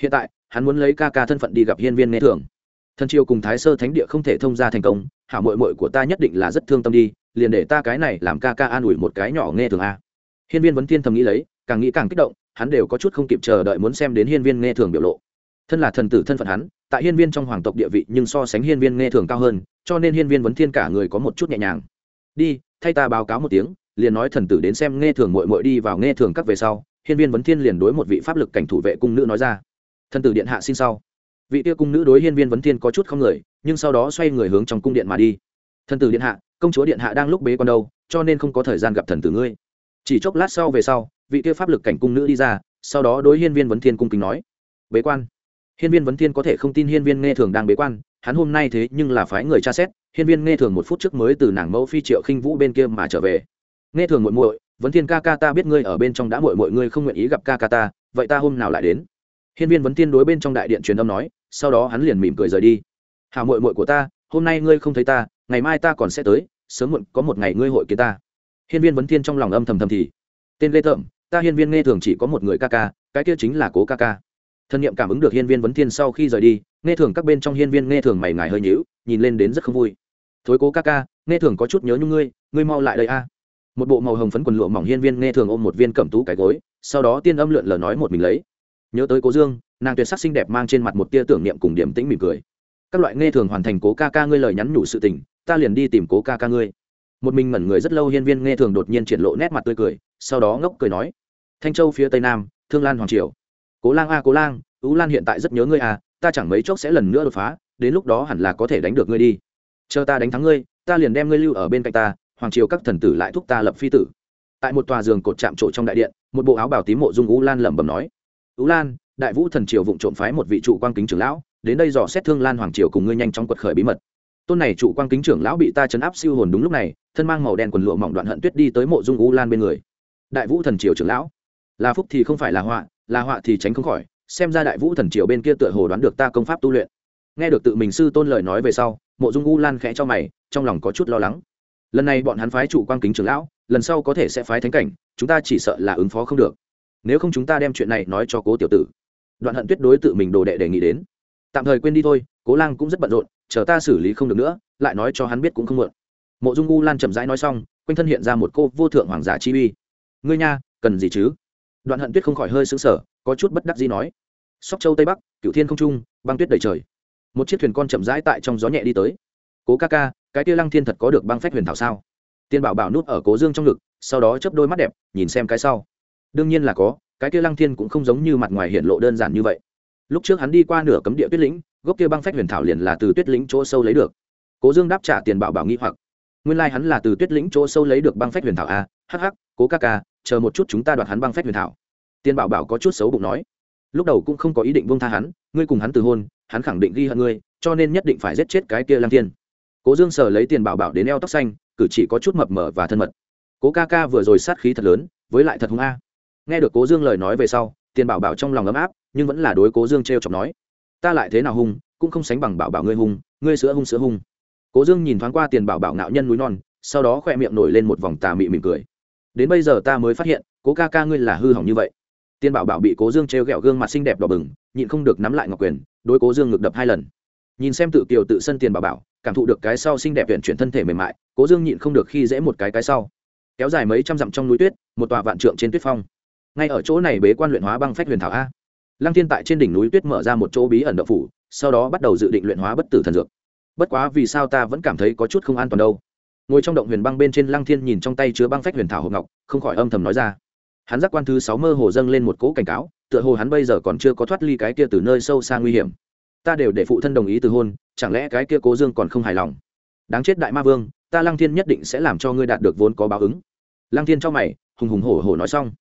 hiện tại, hắn muốn lấy ca ca thân phận đi gặp hiên viên nghe thường thân triều cùng thái sơ thánh địa không thể thông ra thành công, hảo mội mội của ta nhất định là rất thương tâm đi, liền để ta cái này làm ca ca an ủi một cái nhỏ nghe thường a à. hiên viên vấn thiên thầm nghĩ lấy, càng nghĩ càng kích động hắn đều có chút không kịp chờ đợi muốn xem đến hiên viên nghe thường biểu lộ. Thân là thần tử thân phận hắn, tại hiên viên trong hoàng tộc địa vị nhưng so sánh hiên viên nghe thường cao hơn, cho nên hiên viên vấn thiên cả người có một chút nhẹ nhàng. Đi, thay ta báo cáo một tiếng, liền nói thần tử đến xem nghe thường mội mội đi vào nghe thường các về sau, hiên viên vấn thiên liền đối một vị pháp lực cảnh thủ vệ cung nữ nói ra. Thần tử điện hạ xin sau. Vị kia cung nữ đối hiên viên vấn thiên có chút không người, nhưng sau đó xoay người hướng trong cung điện mà đi. Thần tử điện hạ, công chúa điện hạ đang lúc bế con đâu, cho nên không có thời gian gặp thần tử ngươi. Chỉ chốc lát sau về sau vị kia pháp lực cảnh cung nữ đi ra, sau đó đối hiên viên vấn thiên cung kính nói, bế quan. Hiên viên vấn thiên có thể không tin hiên viên nghe thường đang bế quan, hắn hôm nay thế nhưng là phái người tra xét, hiên viên nghe thường một phút trước mới từ nàng mẫu phi triệu khinh vũ bên kia mà trở về. Nghe thường muội muội, vấn thiên ca ca ta biết ngươi ở bên trong đã muội muội ngươi không nguyện ý gặp ca ca ta, vậy ta hôm nào lại đến? Hiên viên vấn thiên đối bên trong đại điện truyền âm nói, sau đó hắn liền mỉm cười rời đi. Hảo muội muội của ta, hôm nay ngươi không thấy ta, ngày mai ta còn sẽ tới, sớm muộn có một ngày ngươi hội kiến ta. Hiên viên vấn thiên trong lòng âm thầm thầm thì, tên lê thợm ta hiên viên nghe thường chỉ có một người ca ca, cái kia chính là cố ca ca. Thân nhiệm cảm ứng được hiên viên vấn thiên sau khi rời đi, nghe thường các bên trong hiên viên nghe thường mày ngài hơi nhữu nhìn lên đến rất không vui. Thối cố ca ca, nghe thường có chút nhớ nhung ngươi ngươi mau lại đây a. Một bộ màu hồng phấn quần lụa mỏng hiên viên nghe thường ôm một viên cẩm tú cái gối, sau đó tiên âm lượn lờ nói một mình lấy. Nhớ tới cố dương, nàng tuyệt sắc xinh đẹp mang trên mặt một tia tưởng niệm cùng điểm tĩnh mỉm cười. Các loại nghe thường hoàn thành cố ca ca ngươi lời nhắn nhủ sự tình, ta liền đi tìm cố ca ca ngươi. Một mình ngẩn người rất lâu hiên viên nghe thường đột nhiên triển lộ nét mặt tươi cười, sau đó ngốc cười nói thanh châu phía tây nam, thương lan hoàng triều. Cố lang a, cố lang ú lan hiện tại rất nhớ ngươi à ta chẳng mấy chốc sẽ lần nữa đột phá, đến lúc đó hẳn là có thể đánh được ngươi đi. Chờ ta đánh thắng ngươi, ta liền đem ngươi lưu ở bên cạnh ta, hoàng triều các thần tử lại thúc ta lập phi tử. Tại một tòa giường cột chạm trộ trong đại điện, một bộ áo bảo tím mộ dung ú lan lẩm bẩm nói. Ú lan, đại vũ thần triều vụng trộm phái một vị trụ quan kính trưởng lão, đến đây dò xét thương lan hoàng triều cùng ngươi nhanh trong quật khởi bí mật. Tôn này trụ quan kính trưởng lão bị ta chấn áp siêu hồn đúng lúc này, thân mang màu đen quần lụa mỏng đoạn hận tuyết đi tới mộ dung ú lan bên người. Đại vũ thần triều trưởng lão là phúc thì không phải là họa là họa thì tránh không khỏi, xem ra đại vũ thần triều bên kia tựa hồ đoán được ta công pháp tu luyện. Nghe được tự mình sư tôn lời nói về sau, mộ dung u lan khẽ cho mày, trong lòng có chút lo lắng. Lần này bọn hắn phái chủ quan kính trưởng lão, lần sau có thể sẽ phái thánh cảnh, chúng ta chỉ sợ là ứng phó không được. Nếu không chúng ta đem chuyện này nói cho cố tiểu tử. Đoạn hận tuyết đối tự mình đồ đệ đề nghị đến. Tạm thời quên đi thôi, cố lang cũng rất bận rộn, chờ ta xử lý không được nữa, lại nói cho hắn biết cũng không muộn. Mộ dung u lan chậm rãi nói xong, quanh thân hiện ra một cô vô thượng hoàng giả chi uy. Ngươi nha, cần gì chứ? Đoạn hận tuyết không khỏi hơi xứng sở có chút bất đắc gì nói, sóc châu tây bắc cựu thiên không trung, băng tuyết đầy trời. Một chiếc thuyền con chậm rãi tại trong gió nhẹ đi tới. Cố ca ca, cái kia lăng thiên thật có được băng phách huyền thảo sao? Tiên bảo bảo nút ở cố dương trong ngực, sau đó chấp đôi mắt đẹp, nhìn xem cái sau. Đương nhiên là có, cái kia lăng thiên cũng không giống như mặt ngoài hiện lộ đơn giản như vậy. Lúc trước hắn đi qua nửa cấm địa tuyết lĩnh, gốc kia băng phách huyền thảo liền là từ tuyết lĩnh chỗ sâu lấy được. Cố dương đáp trả tiền bảo bảo nghi hoặc, nguyên lai、like、hắn là từ tuyết lĩnh chỗ sâu lấy được băng phách huyền thảo à? a hh cố ca ca chờ một chút chúng ta đoạt hắn băng phách huyền thảo. Tiền bảo bảo có chút xấu bụng nói. Lúc đầu cũng không có ý định buông tha hắn, ngươi cùng hắn từ hôn, hắn khẳng định ghi hận ngươi, cho nên nhất định phải giết chết cái kia lang thiên. Cố dương sờ lấy tiền bảo bảo đến eo tóc xanh, cử chỉ có chút mập mờ và thân mật. Cố ca ca vừa rồi sát khí thật lớn, với lại thật hung a. Nghe được cố dương lời nói về sau tiền bảo bảo trong lòng ấm áp, nhưng vẫn là đối cố dương t r e o chọc nói. Ta lại thế nào hung, cũng không sánh bằng bảo bảo ngươi hung, ngươi sữa hung sữa hung. Cố dương nhìn thoáng qua tiền bảo bảo ngạo nhân núi non, sau đó khoe miệng nổi lên một vòng tà mị mỉm cười đến bây giờ ta mới phát hiện, cố ca ca ngươi là hư hỏng như vậy. Tiên bảo bảo bị cố dương t r e o g ẹ o gương mặt xinh đẹp đỏ bừng, nhịn không được nắm lại ngọc quyền, đối cố dương ngực đập hai lần. Nhìn xem tự kiều tự sân tiền bảo bảo, cảm thụ được cái sau xinh đẹp viện chuyển thân thể mềm mại, cố dương nhịn không được khi dễ một cái cái sau. Kéo dài mấy trăm dặm trong núi tuyết, một tòa vạn trượng trên tuyết phong. Ngay ở chỗ này bế quan luyện hóa băng phách huyền thảo a. Lăng thiên tại trên đỉnh núi tuyết mở ra một chỗ bí ẩn đậu phủ, sau đó bắt đầu dự định luyện hóa bất tử thần dược. Bất quá vì sao ta vẫn cảm thấy có chút không an toàn đâu? Ngồi trong động huyền băng bên trên lăng thiên nhìn trong tay chứa băng phách huyền thảo hộp ngọc, không khỏi âm thầm nói ra. Hắn giác quan thứ sáu mơ hồ dâng lên một cỗ cảnh cáo, tựa hồ hắn bây giờ còn chưa có thoát ly cái kia từ nơi sâu xa nguy hiểm. Ta đều để phụ thân đồng ý từ hôn, chẳng lẽ cái kia cố dương còn không hài lòng? Đáng chết đại ma vương, ta lăng thiên nhất định sẽ làm cho ngươi đạt được vốn có báo ứng. Lăng thiên cho mày, hùng hùng hổ hổ nói xong.